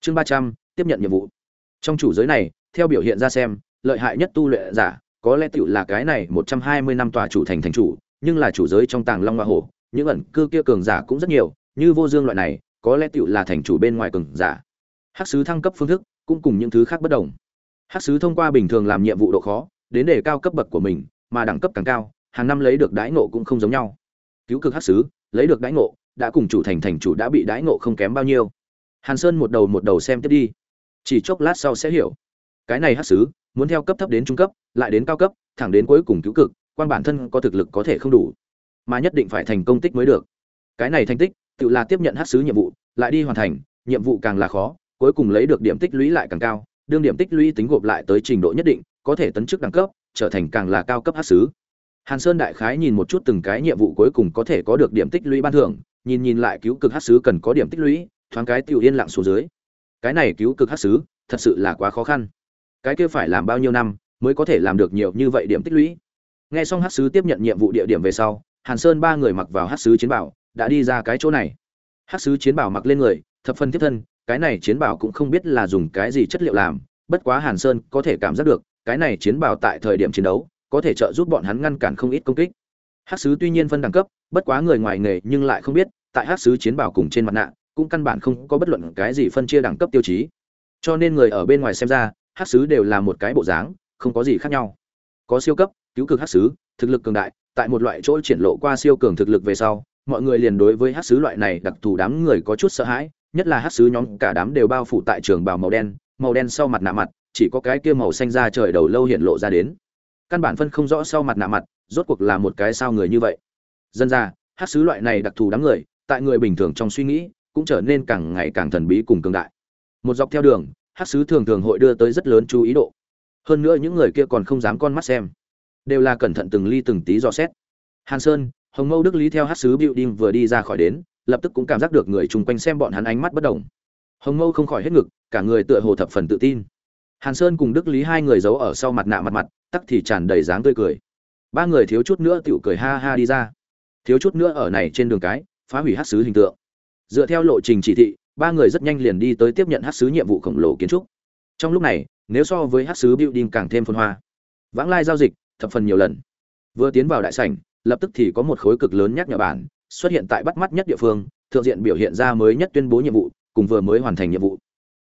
Chương ba trăm, tiếp nhận nhiệm vụ. Trong chủ giới này, theo biểu hiện ra xem, lợi hại nhất tu luyện giả, có lẽ tựu là cái này một trăm hai mươi năm tòa chủ thành thành chủ, nhưng là chủ giới trong tàng long hoa hổ, những ẩn cư kia cường giả cũng rất nhiều, như vô dương loại này, có lẽ tựu là thành chủ bên ngoài cường giả. Hắc sứ thăng cấp phương thức, cũng cùng những thứ khác bất đồng. Hắc sứ thông qua bình thường làm nhiệm vụ độ khó, đến để cao cấp bậc của mình, mà đẳng cấp càng cao, hàng năm lấy được đãi ngộ cũng không giống nhau. Cứu cực hắc sứ, lấy được đãi ngộ đã cùng chủ thành thành chủ đã bị đãi ngộ không kém bao nhiêu. Hàn sơn một đầu một đầu xem tiếp đi. Chỉ chốc lát sau sẽ hiểu. Cái này hắc sứ muốn theo cấp thấp đến trung cấp, lại đến cao cấp, thẳng đến cuối cùng cứu cực, quan bản thân có thực lực có thể không đủ. Mà nhất định phải thành công tích mới được. Cái này thành tích, tự là tiếp nhận hắc sứ nhiệm vụ, lại đi hoàn thành, nhiệm vụ càng là khó, cuối cùng lấy được điểm tích lũy lại càng cao, đương điểm tích lũy tính gộp lại tới trình độ nhất định, có thể tấn chức đẳng cấp, trở thành càng là cao cấp hắc sứ hàn sơn đại khái nhìn một chút từng cái nhiệm vụ cuối cùng có thể có được điểm tích lũy ban thưởng, nhìn nhìn lại cứu cực hắc sứ cần có điểm tích lũy, thoáng cái tiểu yên lặng xuống dưới. Cái này cứu cực hắc sứ, thật sự là quá khó khăn. Cái kia phải làm bao nhiêu năm mới có thể làm được nhiều như vậy điểm tích lũy? Nghe xong hắc sứ tiếp nhận nhiệm vụ địa điểm về sau, hàn sơn ba người mặc vào hắc sứ chiến bảo, đã đi ra cái chỗ này. Hắc sứ chiến bảo mặc lên người, thập phân tiếp thân, cái này chiến bảo cũng không biết là dùng cái gì chất liệu làm, bất quá hàn sơn có thể cảm giác được, cái này chiến bảo tại thời điểm chiến đấu có thể trợ giúp bọn hắn ngăn cản không ít công kích. Hắc sứ tuy nhiên phân đẳng cấp, bất quá người ngoài nghề nhưng lại không biết, tại hắc sứ chiến bảo cùng trên mặt nạ, cũng căn bản không có bất luận cái gì phân chia đẳng cấp tiêu chí. Cho nên người ở bên ngoài xem ra, hắc sứ đều là một cái bộ dáng, không có gì khác nhau. Có siêu cấp, cứu cực hắc sứ, thực lực cường đại, tại một loại chỗ triển lộ qua siêu cường thực lực về sau, mọi người liền đối với hắc sứ loại này đặc thù đám người có chút sợ hãi, nhất là hắc sứ nhóm cả đám đều bao phủ tại trường bào màu đen màu đen sau mặt nạ mặt, chỉ có cái kia màu xanh ra trời đầu lâu hiện lộ ra đến căn bản phân không rõ sau mặt nạ mặt, rốt cuộc là một cái sao người như vậy. Dân ra hắc sứ loại này đặc thù đám người, tại người bình thường trong suy nghĩ, cũng trở nên càng ngày càng thần bí cùng cường đại. Một dọc theo đường hắc sứ thường thường hội đưa tới rất lớn chú ý độ. Hơn nữa những người kia còn không dám con mắt xem. Đều là cẩn thận từng ly từng tí dò xét. Hàn sơn, hồng mâu đức lý theo hắc sứ biểu đinh vừa đi ra khỏi đến, lập tức cũng cảm giác được người chung quanh xem bọn hắn ánh mắt bất đồng. Hồng mâu không khỏi hết ngực, cả người tựa hồ thập phần tự tin hàn sơn cùng đức lý hai người giấu ở sau mặt nạ mặt mặt, tắc thì tràn đầy dáng tươi cười. Ba người thiếu chút nữa tựu cười ha ha đi ra. Thiếu chút nữa ở này trên đường cái, phá hủy hát sứ hình tượng. Dựa theo lộ trình chỉ thị, ba người rất nhanh liền đi tới tiếp nhận hát sứ nhiệm vụ khổng lồ kiến trúc. Trong lúc này, nếu so với hát sứ building càng thêm phân hoa. Vãng lai giao dịch, thập phần nhiều lần. Vừa tiến vào đại sảnh, lập tức thì có một khối cực lớn nhắc nhở bản, xuất hiện tại bắt mắt nhất địa phương, thượng diện biểu hiện ra mới nhất tuyên bố nhiệm vụ, cùng vừa mới hoàn thành nhiệm vụ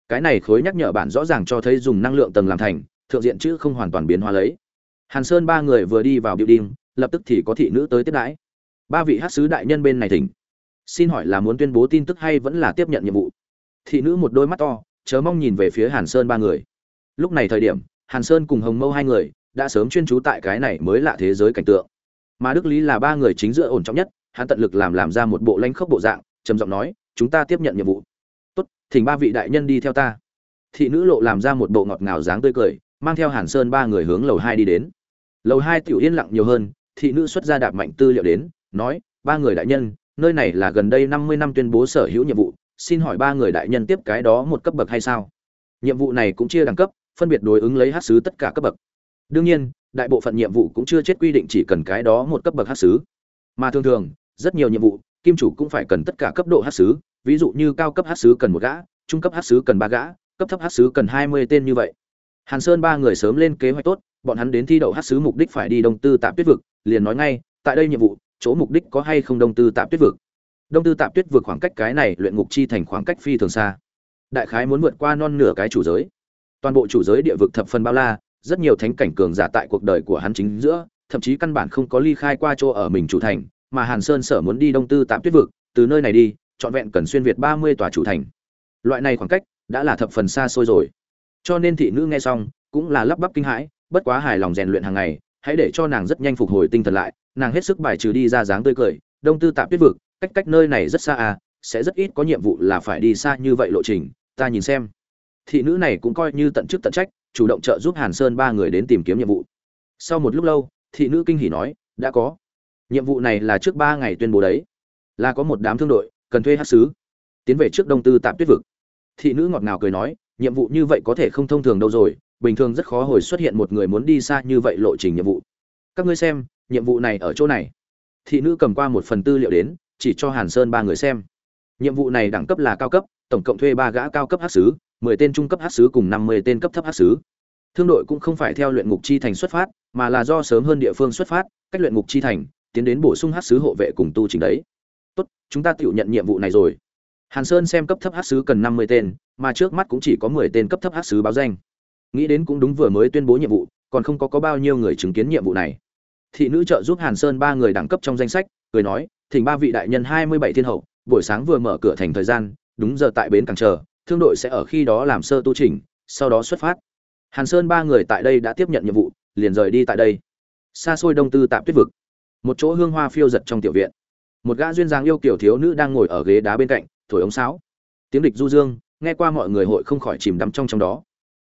cái này khối nhắc nhở bản rõ ràng cho thấy dùng năng lượng tầng làm thành, thượng diện chữ không hoàn toàn biến hóa lấy. Hàn sơn ba người vừa đi vào building, lập tức thì có thị nữ tới tiếp đãi. Ba vị hát sứ đại nhân bên này thỉnh. Xin hỏi là muốn tuyên bố tin tức hay vẫn là tiếp nhận nhiệm vụ? Thị nữ một đôi mắt to chớ mong nhìn về phía hàn sơn ba người. Lúc này thời điểm, hàn sơn cùng hồng mâu hai người đã sớm chuyên trú tại cái này mới lạ thế giới cảnh tượng. Mà đức lý là ba người chính giữa ổn trọng nhất, hắn tận lực làm làm ra một bộ lanh khốc bộ dạng, trầm giọng nói, chúng ta tiếp nhận nhiệm vụ thỉnh ba vị đại nhân đi theo ta. Thị nữ lộ làm ra một bộ ngọt ngào dáng tươi cười, mang theo hàn sơn ba người hướng lầu hai đi đến. Lầu hai tiểu yên lặng nhiều hơn, thị nữ xuất ra đạp mạnh tư liệu đến, nói, ba người đại nhân, nơi này là gần đây năm mươi năm tuyên bố sở hữu nhiệm vụ, xin hỏi ba người đại nhân tiếp cái đó một cấp bậc hay sao? Nhiệm vụ này cũng chia đẳng cấp, phân biệt đối ứng lấy hát sứ tất cả cấp bậc. Đương nhiên, đại bộ phận nhiệm vụ cũng chưa chết quy định chỉ cần cái đó một cấp bậc hát sứ. Mà thường thường, rất nhiều nhiệm vụ, kim chủ cũng phải cần tất cả cấp độ hát sứ ví dụ như cao cấp hát sứ cần một gã, trung cấp hát sứ cần ba gã, cấp thấp hát sứ cần hai mươi tên như vậy. Hàn sơn ba người sớm lên kế hoạch tốt, bọn hắn đến thi đậu hát sứ mục đích phải đi đông tư tạm tuyết vực, liền nói ngay, tại đây nhiệm vụ, chỗ mục đích có hay không đông tư tạm tuyết vực? Đông tư tạm tuyết vực khoảng cách cái này luyện ngục chi thành khoảng cách phi thường xa. Đại khái muốn vượt qua non nửa cái chủ giới. Toàn bộ chủ giới địa vực thập phần bao la, rất nhiều thánh cảnh cường giả tại cuộc đời của hắn chính giữa, thậm chí căn bản không có ly khai qua chỗ ở mình chủ thành, mà hàn sơn sở muốn đi đông tư tạm tuyết vực, từ nơi này đi trọn vẹn cần xuyên việt ba mươi tòa chủ thành. Loại này khoảng cách đã là thập phần xa xôi rồi. Cho nên thị nữ nghe xong cũng là lắp bắp kinh hãi, bất quá hài lòng rèn luyện hàng ngày, hãy để cho nàng rất nhanh phục hồi tinh thần lại, nàng hết sức bài trừ đi ra dáng tươi cười, đông tư tạm tuyết vực, cách cách nơi này rất xa à sẽ rất ít có nhiệm vụ là phải đi xa như vậy lộ trình, ta nhìn xem. Thị nữ này cũng coi như tận chức tận trách, chủ động trợ giúp hàn sơn ba người đến tìm kiếm nhiệm vụ. Sau một lúc lâu, thị nữ kinh hỉ nói, đã có. Nhiệm vụ này là trước ba ngày tuyên bố đấy. Là có một đám thương đội cần thuê hát sứ. Tiến về trước đông tư tạm tuyết vực. Thị nữ ngọt ngào cười nói, nhiệm vụ như vậy có thể không thông thường đâu rồi, bình thường rất khó hồi xuất hiện một người muốn đi xa như vậy lộ trình nhiệm vụ. Các ngươi xem, nhiệm vụ này ở chỗ này. Thị nữ cầm qua một phần tư liệu đến, chỉ cho hàn sơn ba người xem. Nhiệm vụ này đẳng cấp là cao cấp, tổng cộng thuê ba gã cao cấp hát sứ, mười tên trung cấp hát sứ cùng năm mươi tên cấp thấp hát sứ. Thương đội cũng không phải theo luyện ngục chi thành xuất phát, mà là do sớm hơn địa phương xuất phát, cách luyện ngục chi thành, tiến đến bổ sung hát sứ hộ vệ cùng tu trình đấy chúng ta tự nhận nhiệm vụ này rồi. Hàn sơn xem cấp thấp hát sứ cần năm mươi tên, mà trước mắt cũng chỉ có mười tên cấp thấp hát sứ báo danh. Nghĩ đến cũng đúng vừa mới tuyên bố nhiệm vụ, còn không có có bao nhiêu người chứng kiến nhiệm vụ này. Thị nữ trợ giúp hàn sơn ba người đẳng cấp trong danh sách, cười nói, thỉnh ba vị đại nhân hai mươi bảy thiên hậu, buổi sáng vừa mở cửa thành thời gian, đúng giờ tại bến càng chờ, thương đội sẽ ở khi đó làm sơ tu trình sau đó xuất phát. Hàn sơn ba người tại đây đã tiếp nhận nhiệm vụ, liền rời đi tại đây. Xa xôi đông tư tạm tuyết vực. Một chỗ hương hoa phiêu giật trong tiểu viện một gã duyên dáng yêu kiểu thiếu nữ đang ngồi ở ghế đá bên cạnh thổi ống sáo. Tiếng địch du dương nghe qua mọi người hội không khỏi chìm đắm trong trong đó.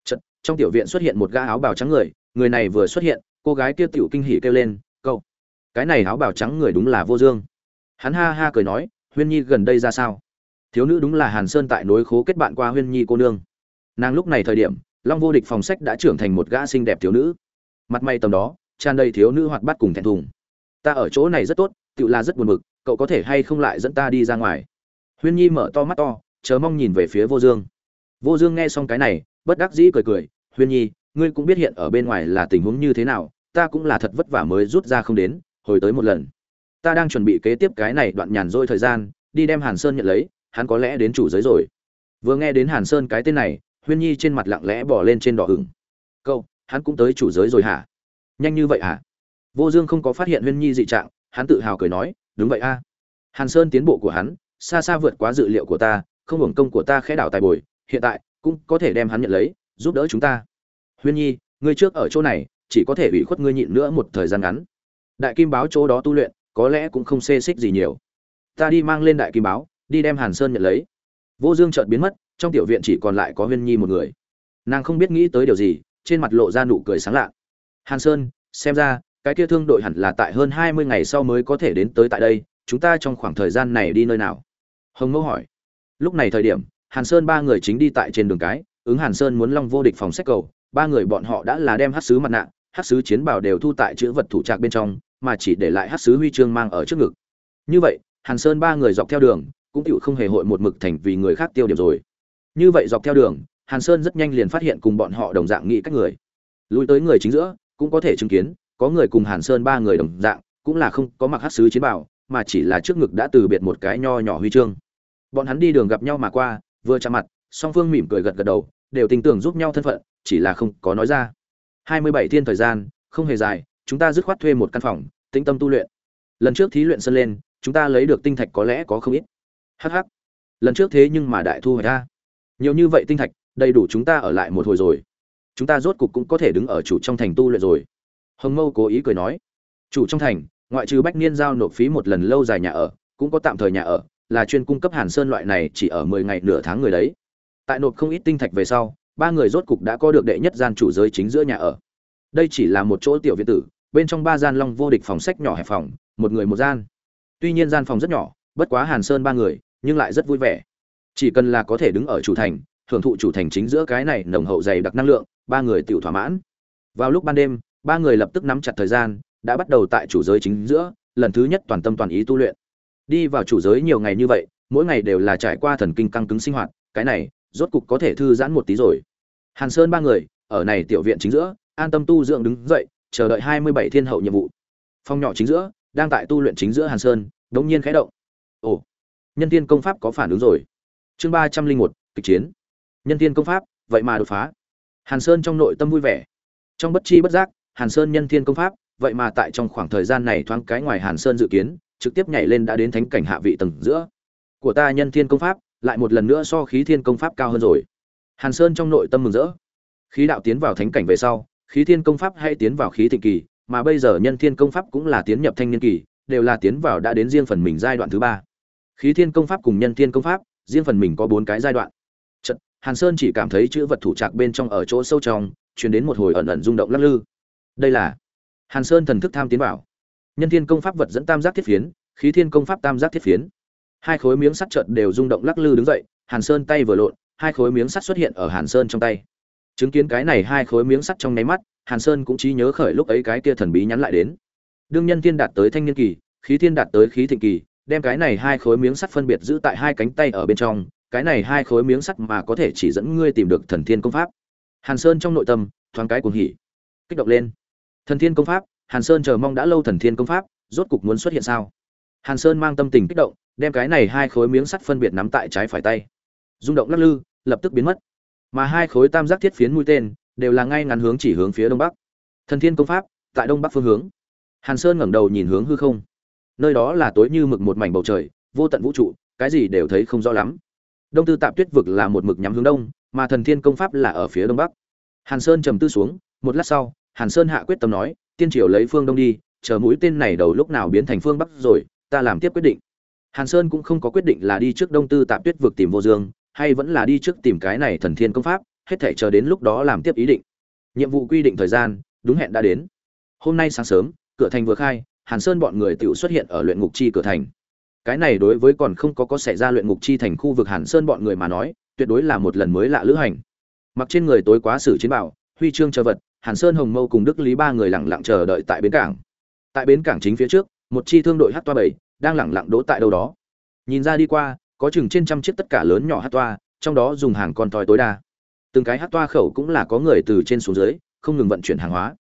Chật, trong tiểu viện xuất hiện một gã áo bào trắng người người này vừa xuất hiện cô gái kia tiểu kinh hỉ kêu lên câu cái này áo bào trắng người đúng là vô dương. Hắn ha ha cười nói huyên nhi gần đây ra sao? Thiếu nữ đúng là hàn sơn tại nối khố kết bạn qua huyên nhi cô nương. Nàng lúc này thời điểm long vô địch phòng sách đã trưởng thành một gã xinh đẹp thiếu nữ. Mặt may tầm đó tràn đầy thiếu nữ hoạt bát cùng thẹn thùng. Ta ở chỗ này rất tốt tự là rất buồn bực cậu có thể hay không lại dẫn ta đi ra ngoài? Huyên nhi mở to mắt to, chờ mong nhìn về phía vô dương. Vô dương nghe xong cái này, bất đắc dĩ cười cười, huyên nhi, ngươi cũng biết hiện ở bên ngoài là tình huống như thế nào, ta cũng là thật vất vả mới rút ra không đến, hồi tới một lần. Ta đang chuẩn bị kế tiếp cái này đoạn nhàn rỗi thời gian, đi đem hàn sơn nhận lấy, hắn có lẽ đến chủ giới rồi. Vừa nghe đến hàn sơn cái tên này, huyên nhi trên mặt lặng lẽ bỏ lên trên đỏ hửng. câu hắn cũng tới chủ giới rồi hả? Nhanh như vậy hả? Vô dương không có phát hiện huyên nhi dị trạng, hắn tự hào cười nói đúng vậy a. Hàn sơn tiến bộ của hắn, xa xa vượt quá dự liệu của ta, không hưởng công của ta khẽ đảo tài bồi, hiện tại cũng có thể đem hắn nhận lấy, giúp đỡ chúng ta. Huyên nhi, ngươi trước ở chỗ này, chỉ có thể ủy khuất ngươi nhịn nữa một thời gian ngắn. Đại kim báo chỗ đó tu luyện, có lẽ cũng không xê xích gì nhiều. Ta đi mang lên đại kim báo, đi đem hàn sơn nhận lấy. Vô dương chợt biến mất, trong tiểu viện chỉ còn lại có huyên nhi một người. Nàng không biết nghĩ tới điều gì, trên mặt lộ ra nụ cười sáng lạ. Hàn sơn, xem ra cái kia thương đội hẳn là tại hơn hai mươi ngày sau mới có thể đến tới tại đây, chúng ta trong khoảng thời gian này đi nơi nào? Hồng mẫu hỏi. Lúc này thời điểm, hàn sơn ba người chính đi tại trên đường cái, ứng hàn sơn muốn long vô địch phòng sách cầu, ba người bọn họ đã là đem hát sứ mặt nạ hát sứ chiến bào đều thu tại chữ vật thủ trạc bên trong, mà chỉ để lại hát sứ huy chương mang ở trước ngực. Như vậy, hàn sơn ba người dọc theo đường, cũng chịu không hề hội một mực thành vì người khác tiêu điểm rồi. Như vậy dọc theo đường, hàn sơn rất nhanh liền phát hiện cùng bọn họ đồng dạng nghĩ cách người. Lùi tới người chính giữa, cũng có thể chứng kiến có người cùng hàn sơn ba người đồng dạng, cũng là không có mặc hắc sứ chiến bào, mà chỉ là trước ngực đã từ biệt một cái nho nhỏ huy chương. Bọn hắn đi đường gặp nhau mà qua, vừa chạm mặt, song phương mỉm cười gật gật đầu, đều tình tưởng giúp nhau thân phận, chỉ là không có nói ra. Hai mươi bảy thiên thời gian, không hề dài, chúng ta dứt khoát thuê một căn phòng, tĩnh tâm tu luyện. Lần trước thí luyện sân lên, chúng ta lấy được tinh thạch có lẽ có không ít. Hắc hắc. Lần trước thế nhưng mà đại thu hồi ra. Nhiều như vậy tinh thạch, đầy đủ chúng ta ở lại một hồi rồi. Chúng ta rốt cục cũng có thể đứng ở chủ trong thành tu luyện rồi hồng mâu cố ý cười nói, chủ trong thành, ngoại trừ bách niên giao nộp phí một lần lâu dài nhà ở, cũng có tạm thời nhà ở, là chuyên cung cấp hàn sơn loại này chỉ ở mười ngày nửa tháng người đấy. Tại nộp không ít tinh thạch về sau, ba người rốt cục đã có được đệ nhất gian chủ giới chính giữa nhà ở. Đây chỉ là một chỗ tiểu viện tử, bên trong ba gian long vô địch phòng sách nhỏ hẹp phòng, một người một gian. Tuy nhiên gian phòng rất nhỏ, bất quá hàn sơn ba người, nhưng lại rất vui vẻ. Chỉ cần là có thể đứng ở chủ thành, hưởng thụ chủ thành chính giữa cái này nồng hậu dày đặc năng lượng, ba người tự thỏa mãn. Vào lúc ban đêm ba người lập tức nắm chặt thời gian, đã bắt đầu tại chủ giới chính giữa, lần thứ nhất toàn tâm toàn ý tu luyện. Đi vào chủ giới nhiều ngày như vậy, mỗi ngày đều là trải qua thần kinh căng cứng sinh hoạt, cái này, rốt cục có thể thư giãn một tí rồi. Hàn sơn ba người, ở này tiểu viện chính giữa, an tâm tu dưỡng đứng dậy, chờ đợi hai mươi bảy thiên hậu nhiệm vụ. Phong nhỏ chính giữa, đang tại tu luyện chính giữa hàn sơn, đống nhiên khẽ động. Ồ, nhân tiên công pháp có phản ứng rồi. Chương ba trăm linh một, kịch chiến. Nhân tiên công pháp, vậy mà đột phá. Hàn sơn trong nội tâm vui vẻ. Trong bất chi bất giác hàn sơn nhân thiên công pháp vậy mà tại trong khoảng thời gian này thoáng cái ngoài hàn sơn dự kiến trực tiếp nhảy lên đã đến thánh cảnh hạ vị tầng giữa. Của ta nhân thiên công pháp lại một lần nữa so khí thiên công pháp cao hơn rồi. Hàn sơn trong nội tâm mừng rỡ. Khí đạo tiến vào thánh cảnh về sau khí thiên công pháp hay tiến vào khí thịnh kỳ mà bây giờ nhân thiên công pháp cũng là tiến nhập thanh niên kỳ đều là tiến vào đã đến riêng phần mình giai đoạn thứ ba. Khí thiên công pháp cùng nhân thiên công pháp riêng phần mình có bốn cái giai đoạn. Chợt, hàn sơn chỉ cảm thấy chữ vật thủ trạc bên trong ở chỗ sâu trong truyền đến một hồi ẩn ẩn rung động lắc lư đây là hàn sơn thần thức tham tiến vào nhân thiên công pháp vật dẫn tam giác thiết phiến, khí thiên công pháp tam giác thiết phiến. Hai khối miếng sắt trợn đều rung động lắc lư đứng dậy, hàn sơn tay vừa lộn, hai khối miếng sắt xuất hiện ở hàn sơn trong tay. Chứng kiến cái này hai khối miếng sắt trong nháy mắt, hàn sơn cũng trí nhớ khởi lúc ấy cái kia thần bí nhắn lại đến. Đương nhân thiên đạt tới thanh niên kỳ, khí thiên đạt tới khí thịnh kỳ, đem cái này hai khối miếng sắt phân biệt giữ tại hai cánh tay ở bên trong, cái này hai khối miếng sắt mà có thể chỉ dẫn ngươi tìm được thần thiên công pháp. Hàn sơn trong nội tâm thoáng cái cuồng hỉ, kích động lên thần thiên công pháp, hàn sơn chờ mong đã lâu thần thiên công pháp, rốt cục muốn xuất hiện sao? Hàn sơn mang tâm tình kích động, đem cái này hai khối miếng sắt phân biệt nắm tại trái phải tay. Rung động lắc lư, lập tức biến mất. Mà hai khối tam giác thiết phiến mũi tên, đều là ngay ngắn hướng chỉ hướng phía đông bắc. Thần thiên công pháp, tại đông bắc phương hướng. Hàn sơn ngẩng đầu nhìn hướng hư không. Nơi đó là tối như mực một mảnh bầu trời, vô tận vũ trụ, cái gì đều thấy không rõ lắm. Đông tư tạp tuyết vực là một mực nhắm hướng đông, mà thần thiên công pháp là ở phía đông bắc. Hàn sơn trầm tư xuống, một lát sau hàn sơn hạ quyết tâm nói, tiên triều lấy phương đông đi, chờ mũi tên này đầu lúc nào biến thành phương bắc rồi, ta làm tiếp quyết định. Hàn sơn cũng không có quyết định là đi trước đông tư tạp tuyết vực tìm vô dương, hay vẫn là đi trước tìm cái này thần thiên công pháp, hết thảy chờ đến lúc đó làm tiếp ý định. Nhiệm vụ quy định thời gian, đúng hẹn đã đến. Hôm nay sáng sớm, cửa thành vừa khai, hàn sơn bọn người tiểu xuất hiện ở luyện ngục chi cửa thành. Cái này đối với còn không có có xảy ra luyện ngục chi thành khu vực hàn sơn bọn người mà nói, tuyệt đối là một lần mới lạ lữ hành. Mặc trên người tối quá sử chiến bảo huy chương chờ vật, hàn sơn hồng mâu cùng đức lý ba người lặng lặng chờ đợi tại bến cảng. Tại bến cảng chính phía trước, một chi thương đội hát toa bảy đang lặng lặng đỗ tại đâu đó. Nhìn ra đi qua, có chừng trên trăm chiếc tất cả lớn nhỏ hát toa, trong đó dùng hàng con thoi tối đa. Từng cái hát toa khẩu cũng là có người từ trên xuống dưới, không ngừng vận chuyển hàng hóa.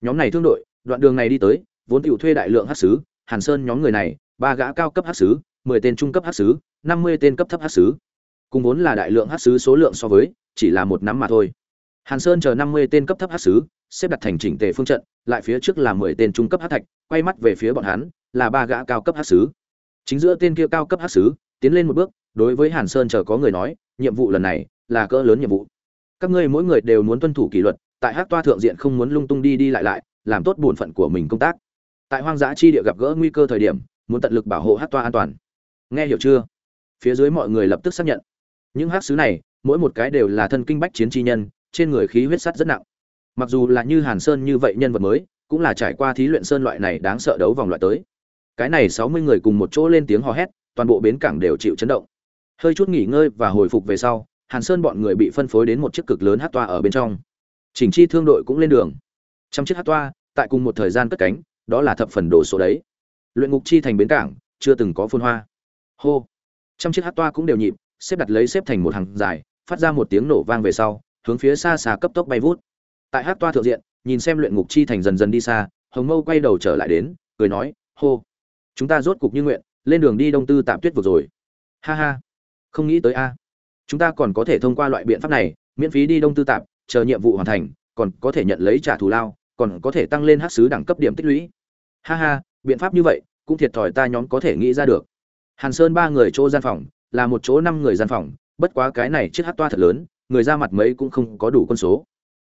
Nhóm này thương đội, đoạn đường này đi tới, vốn tiểu thuê đại lượng hát sứ hàn sơn nhóm người này, ba gã cao cấp hát sứ mười tên trung cấp hát sứ năm mươi tên cấp thấp hát sứ cùng vốn là đại lượng hát sứ số lượng so với, chỉ là một nắm mà thôi hàn sơn chờ năm mươi tên cấp thấp hắc sứ xếp đặt thành chỉnh tề phương trận, lại phía trước là mười tên trung cấp hắc thạch, quay mắt về phía bọn hắn, là ba gã cao cấp hắc sứ chính giữa tên kia cao cấp hắc sứ tiến lên một bước, đối với hàn sơn chờ có người nói, nhiệm vụ lần này là cỡ lớn nhiệm vụ. Các ngươi mỗi người đều muốn tuân thủ kỷ luật, tại hắc toa thượng diện không muốn lung tung đi đi lại lại, làm tốt bổn phận của mình công tác. Tại hoang dã chi địa gặp gỡ nguy cơ thời điểm, muốn tận lực bảo hộ hắc toa an toàn. Nghe hiểu chưa? Phía dưới mọi người lập tức xác nhận. Những hắc sứ này, mỗi một cái đều là thân kinh bách chiến chi nhân trên người khí huyết sắt rất nặng. Mặc dù là như hàn sơn như vậy nhân vật mới, cũng là trải qua thí luyện sơn loại này đáng sợ đấu vòng loại tới. Cái này sáu mươi người cùng một chỗ lên tiếng hò hét, toàn bộ bến cảng đều chịu chấn động. Hơi chút nghỉ ngơi và hồi phục về sau, hàn sơn bọn người bị phân phối đến một chiếc cực lớn hát toa ở bên trong. Chỉnh chi thương đội cũng lên đường. Trong chiếc hát toa, tại cùng một thời gian cất cánh, đó là thập phần đồ số đấy. Luyện ngục chi thành bến cảng, chưa từng có phun hoa. Hô. Trong chiếc hát toa cũng đều nhịp, xếp đặt lấy xếp thành một hàng dài, phát ra một tiếng nổ vang về sau hướng phía xa xa cấp tốc bay vút. Tại hát toa thượng diện, nhìn xem luyện ngục chi thành dần dần đi xa, hồng mâu quay đầu trở lại đến, cười nói, hô, chúng ta rốt cục như nguyện, lên đường đi đông tư tạm tuyết vực rồi. Ha ha, không nghĩ tới a. Chúng ta còn có thể thông qua loại biện pháp này, miễn phí đi đông tư tạm, chờ nhiệm vụ hoàn thành, còn có thể nhận lấy trả thù lao, còn có thể tăng lên hát sứ đẳng cấp điểm tích lũy. Ha ha, biện pháp như vậy, cũng thiệt thòi ta nhóm có thể nghĩ ra được. Hàn sơn ba người chỗ gian phòng, là một chỗ năm người gian phòng, bất quá cái này chiếc hát toa thật lớn người ra mặt mấy cũng không có đủ quân số.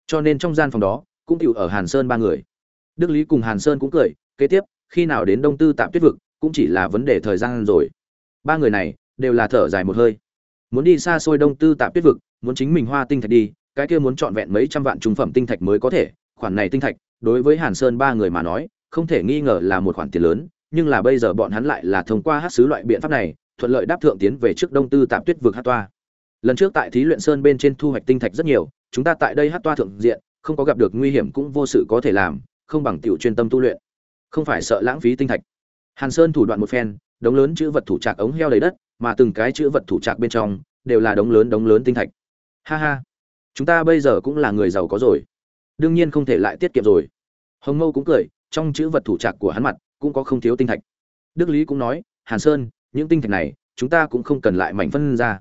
Cho nên trong gian phòng đó, cũng chịu ở hàn sơn ba người. Đức lý cùng hàn sơn cũng cười, kế tiếp, khi nào đến đông tư tạm tuyết vực, cũng chỉ là vấn đề thời gian rồi. Ba người này, đều là thở dài một hơi. Muốn đi xa xôi đông tư tạm tuyết vực, muốn chính mình hoa tinh thạch đi, cái kia muốn trọn vẹn mấy trăm vạn trung phẩm tinh thạch mới có thể, khoản này tinh thạch, đối với hàn sơn ba người mà nói, không thể nghi ngờ là một khoản tiền lớn, nhưng là bây giờ bọn hắn lại là thông qua hát sứ loại biện pháp này, thuận lợi đáp thượng tiến về trước đông tư tạm tuyết vực hát toa lần trước tại thí luyện sơn bên trên thu hoạch tinh thạch rất nhiều, chúng ta tại đây hát toa thượng diện, không có gặp được nguy hiểm cũng vô sự có thể làm, không bằng tiểu chuyên tâm tu luyện. Không phải sợ lãng phí tinh thạch. Hàn sơn thủ đoạn một phen, đống lớn chữ vật thủ trạc ống heo đầy đất, mà từng cái chữ vật thủ trạc bên trong, đều là đống lớn đống lớn tinh thạch. Ha ha. Chúng ta bây giờ cũng là người giàu có rồi. Đương nhiên không thể lại tiết kiệm rồi. Hồng mâu cũng cười, trong chữ vật thủ trạc của hắn mặt, cũng có không thiếu tinh thạch. Đức lý cũng nói, hàn sơn, những tinh thạch này, chúng ta cũng không cần lại mảnh phân ra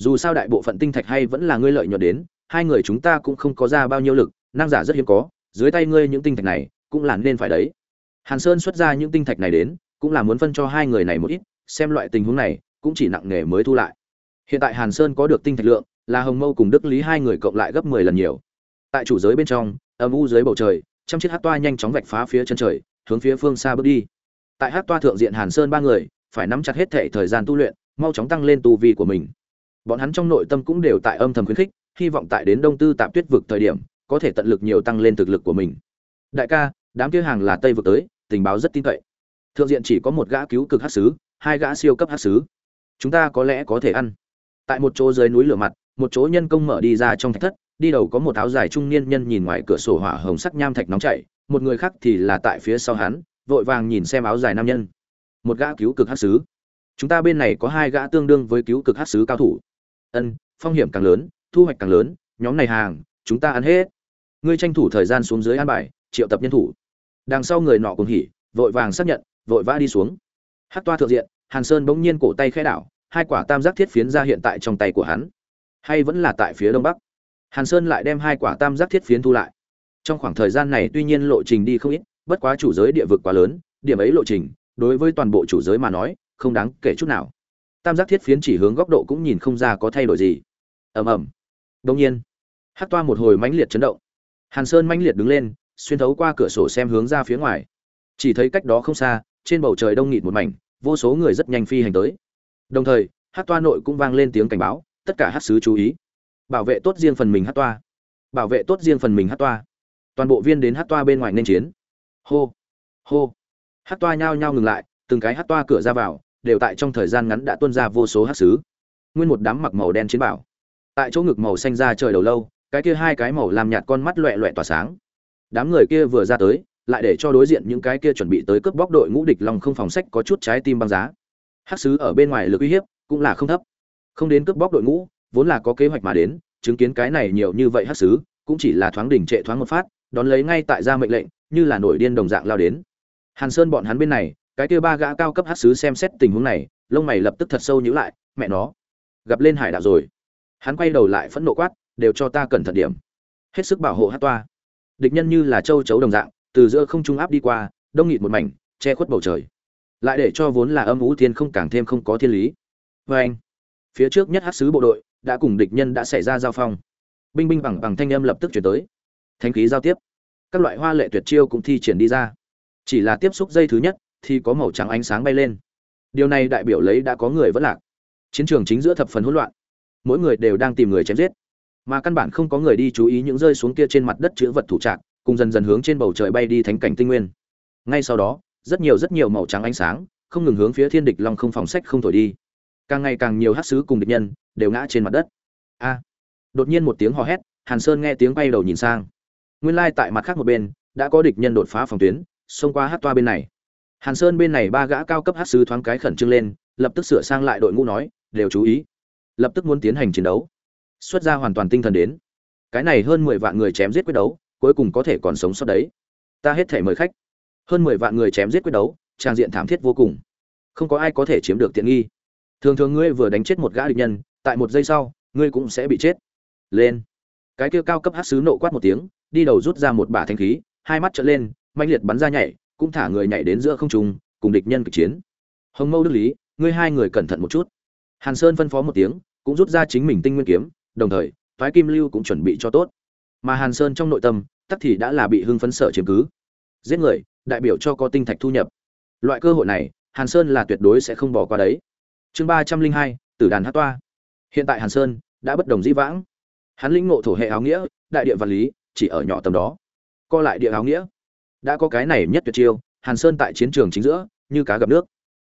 dù sao đại bộ phận tinh thạch hay vẫn là ngươi lợi nhuận đến, hai người chúng ta cũng không có ra bao nhiêu lực, năng giả rất hiếm có, dưới tay ngươi những tinh thạch này, cũng là nên phải đấy. Hàn sơn xuất ra những tinh thạch này đến, cũng là muốn phân cho hai người này một ít, xem loại tình huống này, cũng chỉ nặng nề mới thu lại. Hiện tại hàn sơn có được tinh thạch lượng, là hồng mâu cùng đức lý hai người cộng lại gấp mười lần nhiều. Tại chủ giới bên trong, âm u dưới bầu trời, trăm chiếc hát toa nhanh chóng vạch phá phía chân trời, hướng phía phương xa bước đi. Tại hát toa thượng diện hàn sơn ba người, phải nắm chặt hết thệ thời gian tu luyện, mau chóng tăng lên tu vi của mình bọn hắn trong nội tâm cũng đều tại âm thầm khuyến khích, hy vọng tại đến đông tư tạp tuyết vực thời điểm, có thể tận lực nhiều tăng lên thực lực của mình. Đại ca, đám kia hàng là tây vực tới, tình báo rất tin cậy. Thượng diện chỉ có một gã cứu cực hát sứ, hai gã siêu cấp hát sứ. Chúng ta có lẽ có thể ăn. Tại một chỗ dưới núi lửa mặt, một chỗ nhân công mở đi ra trong thạch thất, đi đầu có một áo dài trung niên nhân nhìn ngoài cửa sổ hỏa hồng sắc nham thạch nóng chảy, một người khác thì là tại phía sau hắn, vội vàng nhìn xem áo dài nam nhân. Một gã cứu cực hát sứ. Chúng ta bên này có hai gã tương đương với cứu cực hát sứ cao thủ ân, phong hiểm càng lớn, thu hoạch càng lớn, nhóm này hàng, chúng ta ăn hết. Ngươi tranh thủ thời gian xuống dưới an bài, triệu tập nhân thủ. Đằng sau người nọ cùng hỉ, vội vàng xác nhận, vội vã đi xuống. Hát toa thượng diện, hàn sơn bỗng nhiên cổ tay khẽ đảo, hai quả tam giác thiết phiến ra hiện tại trong tay của hắn. Hay vẫn là tại phía đông bắc. Hàn sơn lại đem hai quả tam giác thiết phiến thu lại. Trong khoảng thời gian này tuy nhiên lộ trình đi không ít, bất quá chủ giới địa vực quá lớn, điểm ấy lộ trình, đối với toàn bộ chủ giới mà nói, không đáng kể chút nào tam giác thiết phiến chỉ hướng góc độ cũng nhìn không ra có thay đổi gì. Ầm ầm. Đông nhiên, hát toa một hồi mãnh liệt chấn động. Hàn sơn mãnh liệt đứng lên, xuyên thấu qua cửa sổ xem hướng ra phía ngoài. Chỉ thấy cách đó không xa, trên bầu trời đông nghịt một mảnh, vô số người rất nhanh phi hành tới. Đồng thời, hát toa nội cũng vang lên tiếng cảnh báo, tất cả hát sứ chú ý. Bảo vệ tốt riêng phần mình hát toa. Bảo vệ tốt riêng phần mình hát toa. Toàn bộ viên đến hát toa bên ngoài nên chiến. Hô. Hô. Hát toa nhao nhao ngừng lại, từng cái hát toa cửa ra vào đều tại trong thời gian ngắn đã tuôn ra vô số hắc sứ. Nguyên một đám mặc màu đen chiến bảo. Tại chỗ ngực màu xanh ra trời đầu lâu, cái kia hai cái màu làm nhạt con mắt loẹt loẹt tỏa sáng. Đám người kia vừa ra tới, lại để cho đối diện những cái kia chuẩn bị tới cướp bóc đội ngũ địch lòng không phòng sách có chút trái tim băng giá. Hắc sứ ở bên ngoài lực uy hiếp cũng là không thấp. Không đến cướp bóc đội ngũ, vốn là có kế hoạch mà đến, chứng kiến cái này nhiều như vậy hắc sứ, cũng chỉ là thoáng đỉnh trệ thoáng một phát, đón lấy ngay tại ra mệnh lệnh, như là nổi điên đồng dạng lao đến. Hàn sơn bọn hắn bên này cái kia ba gã cao cấp hát sứ xem xét tình huống này, lông mày lập tức thật sâu nhíu lại, mẹ nó, gặp lên hải đạo rồi. Hắn quay đầu lại phẫn nộ quát, đều cho ta cẩn thận điểm. Hết sức bảo hộ hát toa. Địch nhân như là châu chấu đồng dạng, từ giữa không trung áp đi qua, đông nghịt một mảnh, che khuất bầu trời. Lại để cho vốn là âm ú thiên không càng thêm không có thiên lý. Vê anh, phía trước nhất hát sứ bộ đội, đã cùng địch nhân đã xảy ra giao phong. Binh binh bằng bằng thanh âm lập tức chuyển tới. Thanh khí giao tiếp. Các loại hoa lệ tuyệt chiêu cũng thi triển đi ra. Chỉ là tiếp xúc dây thứ nhất thì có màu trắng ánh sáng bay lên. Điều này đại biểu lấy đã có người vẫn lạc. Chiến trường chính giữa thập phần hỗn loạn. Mỗi người đều đang tìm người chém giết. Mà căn bản không có người đi chú ý những rơi xuống kia trên mặt đất chữ vật thủ trạc, cùng dần dần hướng trên bầu trời bay đi thánh cảnh tinh nguyên. Ngay sau đó, rất nhiều rất nhiều màu trắng ánh sáng, không ngừng hướng phía thiên địch long không phòng sách không thổi đi. Càng ngày càng nhiều hát sứ cùng địch nhân đều ngã trên mặt đất. A! Đột nhiên một tiếng hò hét, hàn sơn nghe tiếng bay đầu nhìn sang. Nguyên lai tại mặt khác một bên, đã có địch nhân đột phá phòng tuyến, xông qua hát toa bên này hàn sơn bên này ba gã cao cấp hát sứ thoáng cái khẩn trương lên, lập tức sửa sang lại đội ngũ nói, đều chú ý. Lập tức muốn tiến hành chiến đấu. Xuất ra hoàn toàn tinh thần đến. Cái này hơn mười vạn người chém giết quyết đấu, cuối cùng có thể còn sống sót đấy. Ta hết thể mời khách. Hơn mười vạn người chém giết quyết đấu, trang diện thảm thiết vô cùng. Không có ai có thể chiếm được tiện nghi. Thường thường ngươi vừa đánh chết một gã địch nhân, tại một giây sau, ngươi cũng sẽ bị chết. Lên. Cái kia cao cấp hát sứ nộ quát một tiếng, đi đầu rút ra một bả thanh khí, hai mắt trợn lên mạnh liệt bắn ra nhảy cũng thả người nhảy đến giữa không trung, cùng địch nhân kịch chiến. Hồng mâu đức lý, ngươi hai người cẩn thận một chút. Hàn sơn phân phó một tiếng, cũng rút ra chính mình tinh nguyên kiếm, đồng thời phái kim lưu cũng chuẩn bị cho tốt. Mà hàn sơn trong nội tâm tất thì đã là bị hưng phấn sợ chiếm cứ. Giết người, đại biểu cho có tinh thạch thu nhập. Loại cơ hội này, hàn sơn là tuyệt đối sẽ không bỏ qua đấy. Chương ba trăm linh hai, tử đàn hát toa. Hiện tại hàn sơn đã bất đồng dĩ vãng. Hắn lĩnh ngộ thổ hệ áo nghĩa, đại địa vật lý, chỉ ở nhỏ tầm đó. Co lại địa áo nghĩa đã có cái này nhất tuyệt chiêu hàn sơn tại chiến trường chính giữa như cá gặp nước.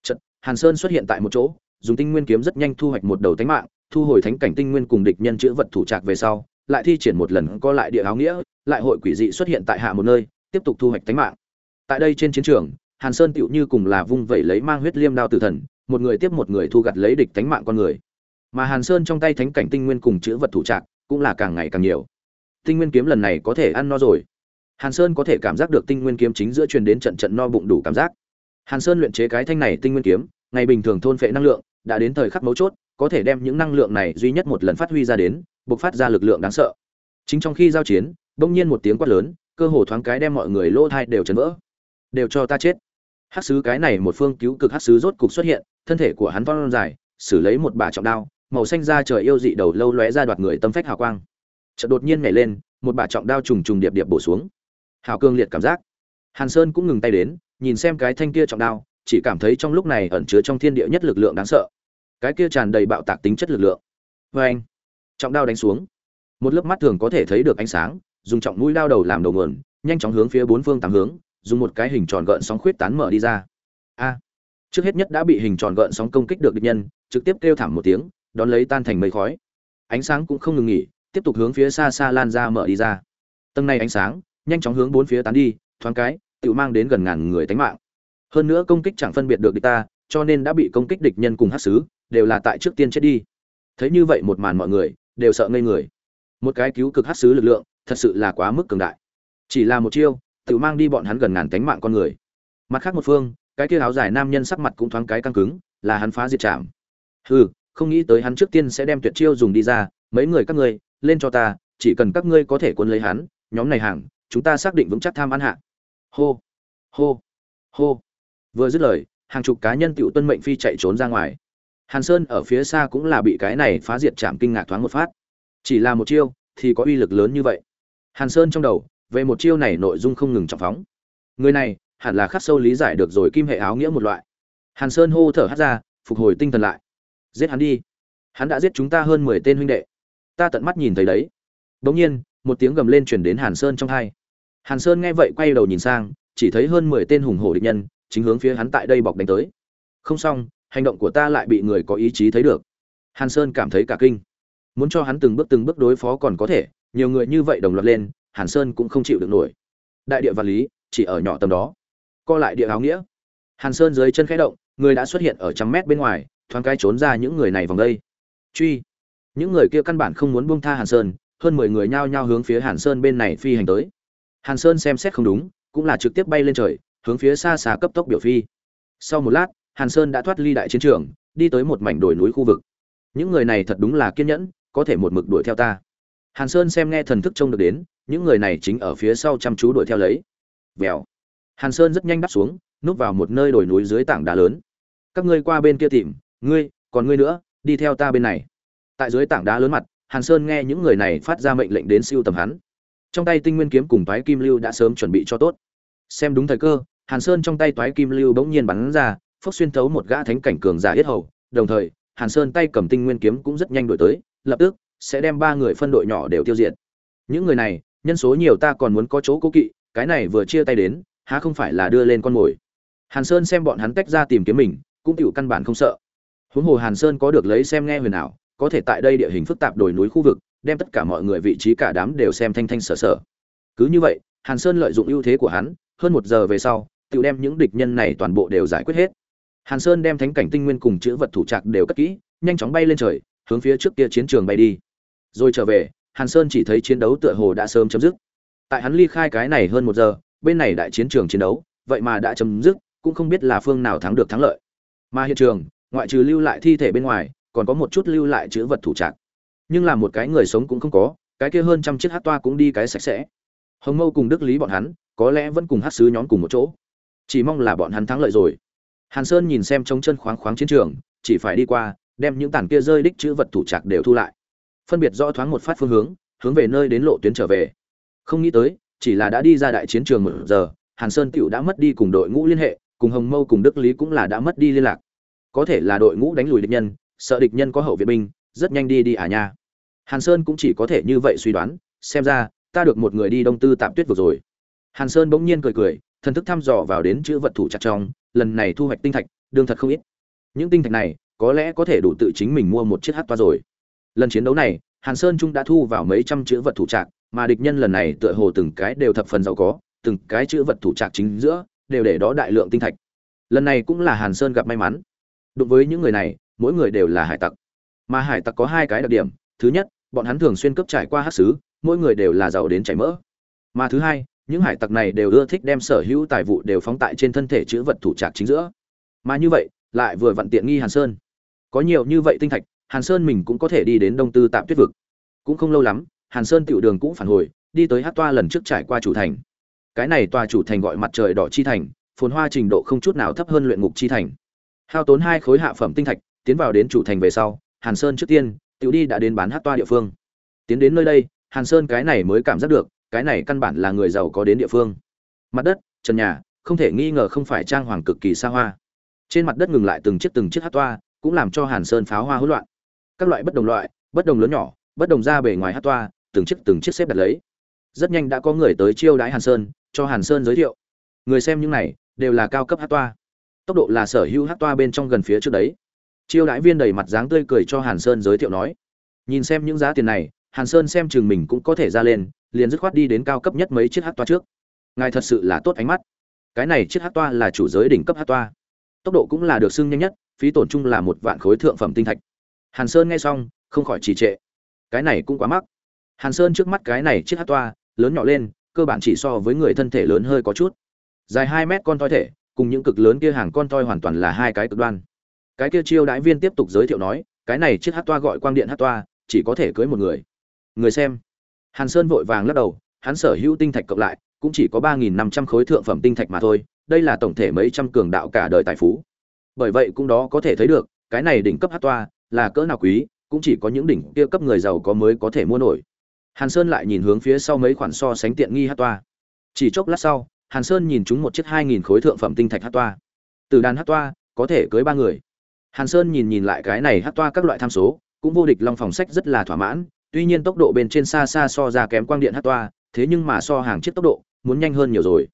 Chật, hàn sơn xuất hiện tại một chỗ dùng tinh nguyên kiếm rất nhanh thu hoạch một đầu tánh mạng thu hồi thánh cảnh tinh nguyên cùng địch nhân chữ vật thủ trạc về sau lại thi triển một lần co lại địa áo nghĩa lại hội quỷ dị xuất hiện tại hạ một nơi tiếp tục thu hoạch tánh mạng. Tại đây trên chiến trường hàn sơn tựu như cùng là vung vẩy lấy mang huyết liêm đao tử thần một người tiếp một người thu gặt lấy địch tánh mạng con người. Mà hàn sơn trong tay thánh cảnh tinh nguyên cùng chữ vật thủ trạc cũng là càng ngày càng nhiều. Tinh nguyên kiếm lần này có thể ăn no rồi hàn sơn có thể cảm giác được tinh nguyên kiếm chính giữa truyền đến trận trận no bụng đủ cảm giác. Hàn sơn luyện chế cái thanh này tinh nguyên kiếm, ngày bình thường thôn phệ năng lượng, đã đến thời khắc mấu chốt, có thể đem những năng lượng này duy nhất một lần phát huy ra đến, bộc phát ra lực lượng đáng sợ. Chính trong khi giao chiến, bỗng nhiên một tiếng quát lớn, cơ hồ thoáng cái đem mọi người lỗ thai đều chấn vỡ. Đều cho ta chết. Hát sứ cái này một phương cứu cực hát sứ rốt cục xuất hiện, thân thể của hắn vong dài, xử lấy một bà trọng đao, màu xanh da trời yêu dị đầu lâu lóe ra đoạt người tâm phách hào quang. Chợt đột nhiên nhảy lên, một bà trọng đao trùng trùng điệp điệp bổ xuống hào cương liệt cảm giác. Hàn sơn cũng ngừng tay đến, nhìn xem cái thanh kia trọng đao, chỉ cảm thấy trong lúc này ẩn chứa trong thiên địa nhất lực lượng đáng sợ. Cái kia tràn đầy bạo tạc tính chất lực lượng. Vê anh, trọng đao đánh xuống. Một lớp mắt thường có thể thấy được ánh sáng, dùng trọng mũi lao đầu làm đầu nguồn, nhanh chóng hướng phía bốn phương tám hướng, dùng một cái hình tròn gợn sóng khuyết tán mở đi ra. A, trước hết nhất đã bị hình tròn gợn sóng công kích được địch nhân, trực tiếp kêu thảm một tiếng, đón lấy tan thành mây khói. Ánh sáng cũng không ngừng nghỉ, tiếp tục hướng phía xa xa lan ra mở đi ra. Tầng này ánh sáng nhanh chóng hướng bốn phía tán đi, thoáng cái tự mang đến gần ngàn người tánh mạng. Hơn nữa công kích chẳng phân biệt được địch ta, cho nên đã bị công kích địch nhân cùng hát xứ đều là tại trước tiên chết đi. Thấy như vậy một màn mọi người, đều sợ ngây người. Một cái cứu cực hát xứ lực lượng, thật sự là quá mức cường đại. Chỉ là một chiêu tự mang đi bọn hắn gần ngàn tánh mạng con người. Mặt khác một phương, cái kia áo dài nam nhân sắc mặt cũng thoáng cái căng cứng, là hắn phá diệt chạm hừ, không nghĩ tới hắn trước tiên sẽ đem tuyệt chiêu dùng đi ra, mấy người các ngươi, lên cho ta, chỉ cần các ngươi có thể quân lấy hắn, nhóm này hàng chúng ta xác định vững chắc tham ăn hạ. Hô hô hô. Vừa dứt lời, hàng chục cá nhân tựu tuân mệnh phi chạy trốn ra ngoài. Hàn sơn ở phía xa cũng là bị cái này phá diệt chạm kinh ngạc thoáng một phát. Chỉ là một chiêu thì có uy lực lớn như vậy. Hàn sơn trong đầu, về một chiêu này nội dung không ngừng trọng phóng. Người này hẳn là khắc sâu lý giải được rồi kim hệ áo nghĩa một loại. Hàn sơn hô thở hắt ra, phục hồi tinh thần lại. Giết hắn đi. Hắn đã giết chúng ta hơn mười tên huynh đệ. Ta tận mắt nhìn thấy đấy. Bỗng nhiên một tiếng gầm lên chuyển đến hàn sơn trong hai. Hàn sơn nghe vậy quay đầu nhìn sang, chỉ thấy hơn mười tên hùng hổ địch nhân, chính hướng phía hắn tại đây bọc đánh tới. Không xong, hành động của ta lại bị người có ý chí thấy được. Hàn sơn cảm thấy cả kinh. Muốn cho hắn từng bước từng bước đối phó còn có thể, nhiều người như vậy đồng loạt lên, hàn sơn cũng không chịu được nổi. Đại địa vật lý, chỉ ở nhỏ tầm đó. Co lại địa áo nghĩa. Hàn sơn dưới chân khẽ động, người đã xuất hiện ở trăm mét bên ngoài, thoáng cái trốn ra những người này vòng đây. Truy. Những người kia căn bản không muốn buông tha hàn sơn hơn mười người nhao nhao hướng phía hàn sơn bên này phi hành tới. Hàn sơn xem xét không đúng, cũng là trực tiếp bay lên trời, hướng phía xa xa cấp tốc biểu phi. Sau một lát, hàn sơn đã thoát ly đại chiến trường, đi tới một mảnh đồi núi khu vực. Những người này thật đúng là kiên nhẫn, có thể một mực đuổi theo ta. Hàn sơn xem nghe thần thức trông được đến, những người này chính ở phía sau chăm chú đuổi theo lấy. Vèo. Hàn sơn rất nhanh đáp xuống, núp vào một nơi đồi núi dưới tảng đá lớn. Các ngươi qua bên kia tìm, ngươi, còn ngươi nữa, đi theo ta bên này. Tại dưới tảng đá lớn mặt hàn sơn nghe những người này phát ra mệnh lệnh đến siêu tầm hắn. Trong tay tinh nguyên kiếm cùng toái kim lưu đã sớm chuẩn bị cho tốt. Xem đúng thời cơ, hàn sơn trong tay toái kim lưu bỗng nhiên bắn ra, phốc xuyên thấu một gã thánh cảnh cường giả yết hầu. Đồng thời, hàn sơn tay cầm tinh nguyên kiếm cũng rất nhanh đổi tới, lập tức sẽ đem ba người phân đội nhỏ đều tiêu diệt. Những người này, nhân số nhiều ta còn muốn có chỗ cố kỵ, cái này vừa chia tay đến, há không phải là đưa lên con mồi. Hàn sơn xem bọn hắn tách ra tìm kiếm mình, cũng tiểu căn bản không sợ. Huống hồ hàn sơn có được lấy xem nghe huyền ảo có thể tại đây địa hình phức tạp đồi núi khu vực, đem tất cả mọi người vị trí cả đám đều xem thanh thanh sở sở. Cứ như vậy, hàn sơn lợi dụng ưu thế của hắn, hơn một giờ về sau, tự đem những địch nhân này toàn bộ đều giải quyết hết. Hàn sơn đem thánh cảnh tinh nguyên cùng chữ vật thủ trạc đều cất kỹ, nhanh chóng bay lên trời, hướng phía trước kia chiến trường bay đi. Rồi trở về, hàn sơn chỉ thấy chiến đấu tựa hồ đã sớm chấm dứt. Tại hắn ly khai cái này hơn một giờ, bên này đại chiến trường chiến đấu, vậy mà đã chấm dứt, cũng không biết là phương nào thắng được thắng lợi. Mà hiện trường, ngoại trừ lưu lại thi thể bên ngoài còn có một chút lưu lại chữ vật thủ trạc. Nhưng là một cái người sống cũng không có, cái kia hơn trăm chiếc hát toa cũng đi cái sạch sẽ. Hồng mâu cùng đức lý bọn hắn, có lẽ vẫn cùng hát sứ nhóm cùng một chỗ. Chỉ mong là bọn hắn thắng lợi rồi. Hàn sơn nhìn xem trống chân khoáng khoáng chiến trường, chỉ phải đi qua, đem những tàn kia rơi đích chữ vật thủ trạc đều thu lại. Phân biệt rõ thoáng một phát phương hướng hướng về nơi đến lộ tuyến trở về. Không nghĩ tới, chỉ là đã đi ra đại chiến trường một giờ, hàn sơn tựu đã mất đi cùng đội ngũ liên hệ, cùng hồng mâu cùng đức lý cũng là đã mất đi liên lạc. Có thể là đội ngũ đánh lùi địch nhân sợ địch nhân có hậu viện binh, rất nhanh đi đi à nha. Hàn sơn cũng chỉ có thể như vậy suy đoán, xem ra, ta được một người đi đông tư tạm tuyết vừa rồi. Hàn sơn bỗng nhiên cười cười, thần thức thăm dò vào đến chữ vật thủ chặt trong, lần này thu hoạch tinh thạch, đương thật không ít. Những tinh thạch này, có lẽ có thể đủ tự chính mình mua một chiếc hát toa rồi. Lần chiến đấu này, hàn sơn trung đã thu vào mấy trăm chữ vật thủ trạc mà địch nhân lần này tựa hồ từng cái đều thập phần giàu có, từng cái chữ vật thủ trạc chính giữa, đều để đó đại lượng tinh thạch. Lần này cũng là hàn sơn gặp may mắn. Đối với những người này mỗi người đều là hải tặc. Mà hải tặc có hai cái đặc điểm. Thứ nhất, bọn hắn thường xuyên cấp trải qua hát xứ, mỗi người đều là giàu đến chảy mỡ. Mà thứ hai, những hải tặc này đều ưa thích đem sở hữu tài vụ đều phóng tại trên thân thể chữ vật thủ trạc chính giữa. Mà như vậy, lại vừa vặn tiện nghi hàn sơn. Có nhiều như vậy tinh thạch, hàn sơn mình cũng có thể đi đến đông tư tạm tuyết vực. Cũng không lâu lắm, hàn sơn tiểu đường cũng phản hồi, đi tới hát toa lần trước trải qua chủ thành. Cái này tòa chủ thành gọi mặt trời đỏ chi thành, phồn hoa trình độ không chút nào thấp hơn luyện ngục chi thành. Hao tốn hai khối hạ phẩm tinh thạch tiến vào đến chủ thành về sau, hàn sơn trước tiên, tiểu đi đã đến bán hát toa địa phương. Tiến đến nơi đây, hàn sơn cái này mới cảm giác được, cái này căn bản là người giàu có đến địa phương. Mặt đất, trần nhà, không thể nghi ngờ không phải trang hoàng cực kỳ xa hoa. Trên mặt đất ngừng lại từng chiếc từng chiếc hát toa, cũng làm cho hàn sơn pháo hoa hỗn loạn. Các loại bất đồng loại, bất đồng lớn nhỏ, bất đồng ra bề ngoài hát toa, từng chiếc từng chiếc xếp đặt lấy. Rất nhanh đã có người tới chiêu đãi hàn sơn, cho hàn sơn giới thiệu. Người xem những này, đều là cao cấp hát toa. Tốc độ là sở hữu hát toa bên trong gần phía trước đấy chiêu đãi viên đầy mặt dáng tươi cười cho hàn sơn giới thiệu nói, nhìn xem những giá tiền này, hàn sơn xem chừng mình cũng có thể ra lên, liền dứt khoát đi đến cao cấp nhất mấy chiếc hát toa trước. Ngài thật sự là tốt ánh mắt. Cái này chiếc hát toa là chủ giới đỉnh cấp hát toa. Tốc độ cũng là được xưng nhanh nhất, phí tổn chung là một vạn khối thượng phẩm tinh thạch. Hàn sơn nghe xong, không khỏi trì trệ. Cái này cũng quá mắc. Hàn sơn trước mắt cái này chiếc hát toa, lớn nhỏ lên, cơ bản chỉ so với người thân thể lớn hơi có chút. Dài hai mét con toi thể, cùng những cực lớn kia hàng con toi hoàn toàn là hai cái cực đoan cái kia chiêu đãi viên tiếp tục giới thiệu nói, cái này chiếc hát toa gọi quang điện hát toa, chỉ có thể cưới một người. Người xem. Hàn sơn vội vàng lắc đầu, hắn sở hữu tinh thạch cộng lại, cũng chỉ có ba nghìn năm trăm khối thượng phẩm tinh thạch mà thôi, đây là tổng thể mấy trăm cường đạo cả đời tài phú. Bởi vậy cũng đó có thể thấy được, cái này đỉnh cấp hát toa là cỡ nào quý, cũng chỉ có những đỉnh kia cấp người giàu có mới có thể mua nổi. Hàn sơn lại nhìn hướng phía sau mấy khoản so sánh tiện nghi hát toa. Chỉ chốc lát sau, hàn sơn nhìn chúng một chiếc hai nghìn khối thượng phẩm tinh thạch hát toa. Từ đàn hát toa, có thể cưới ba người hàn sơn nhìn nhìn lại cái này hát toa các loại tham số, cũng vô địch long phòng sách rất là thỏa mãn, tuy nhiên tốc độ bên trên xa xa so ra kém quang điện hát toa, thế nhưng mà so hàng chiếc tốc độ, muốn nhanh hơn nhiều rồi.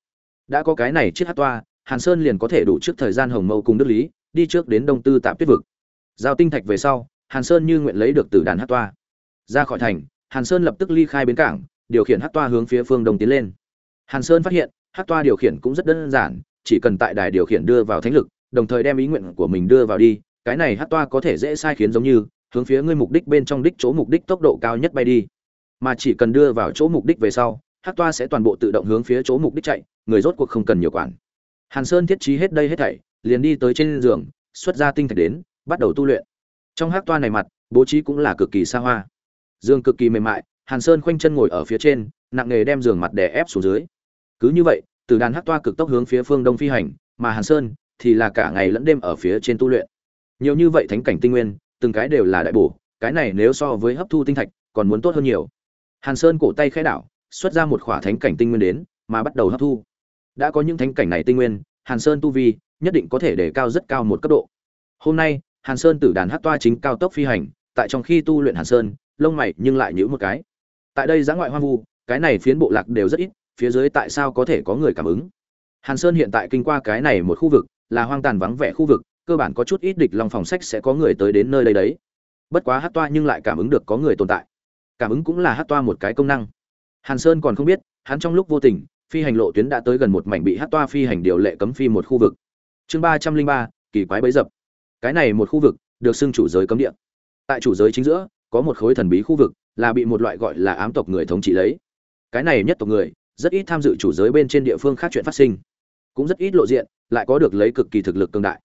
Đã có cái này chiếc hát toa, hàn sơn liền có thể đủ trước thời gian hồng mâu cùng đức lý, đi trước đến đông tư tạm tuyết vực. Giao tinh thạch về sau, hàn sơn như nguyện lấy được từ đàn hát toa. Ra khỏi thành, hàn sơn lập tức ly khai bến cảng, điều khiển hát toa hướng phía phương đông tiến lên. Hàn sơn phát hiện, hát toa điều khiển cũng rất đơn giản, chỉ cần tại đài điều khiển đưa vào thánh lực, đồng thời đem ý nguyện của mình đưa vào đi cái này hát toa có thể dễ sai khiến giống như, hướng phía ngươi mục đích bên trong đích chỗ mục đích tốc độ cao nhất bay đi. Mà chỉ cần đưa vào chỗ mục đích về sau, hát toa sẽ toàn bộ tự động hướng phía chỗ mục đích chạy, người rốt cuộc không cần nhiều quản. Hàn sơn thiết trí hết đây hết thảy, liền đi tới trên giường, xuất ra tinh thạch đến, bắt đầu tu luyện. Trong hát toa này mặt, bố trí cũng là cực kỳ xa hoa. Giường cực kỳ mềm mại, hàn sơn khoanh chân ngồi ở phía trên, nặng nghề đem giường mặt đè ép xuống dưới. Cứ như vậy, từ đàn hát toa cực tốc hướng phía phương đông phi hành, mà hàn sơn thì là cả ngày lẫn đêm ở phía trên tu luyện nhiều như vậy thánh cảnh tinh nguyên, từng cái đều là đại bổ, cái này nếu so với hấp thu tinh thạch, còn muốn tốt hơn nhiều. Hàn sơn cổ tay khẽ đảo, xuất ra một khỏa thánh cảnh tinh nguyên đến, mà bắt đầu hấp thu. Đã có những thánh cảnh này tinh nguyên, hàn sơn tu vi nhất định có thể để cao rất cao một cấp độ. Hôm nay, hàn sơn tử đàn hát toa chính cao tốc phi hành, tại trong khi tu luyện hàn sơn, lông mày nhưng lại nhữ một cái. Tại đây giã ngoại hoang vu, cái này phiến bộ lạc đều rất ít, phía dưới tại sao có thể có người cảm ứng? Hàn sơn hiện tại kinh qua cái này một khu vực, là hoang tàn vắng vẻ khu vực cơ bản có chút ít địch lòng phòng sách sẽ có người tới đến nơi đây đấy. Bất quá hát toa nhưng lại cảm ứng được có người tồn tại. Cảm ứng cũng là hát toa một cái công năng. Hàn sơn còn không biết, hắn trong lúc vô tình, phi hành lộ tuyến đã tới gần một mảnh bị hát toa phi hành điều lệ cấm phi một khu vực. Chương ba trăm linh ba, kỳ quái bấy dập. Cái này một khu vực, được xưng chủ giới cấm địa. Tại chủ giới chính giữa, có một khối thần bí khu vực, là bị một loại gọi là ám tộc người thống trị lấy. Cái này nhất tộc người, rất ít tham dự chủ giới bên trên địa phương khác chuyện phát sinh. Cũng rất ít lộ diện, lại có được lấy cực kỳ thực lực cường đại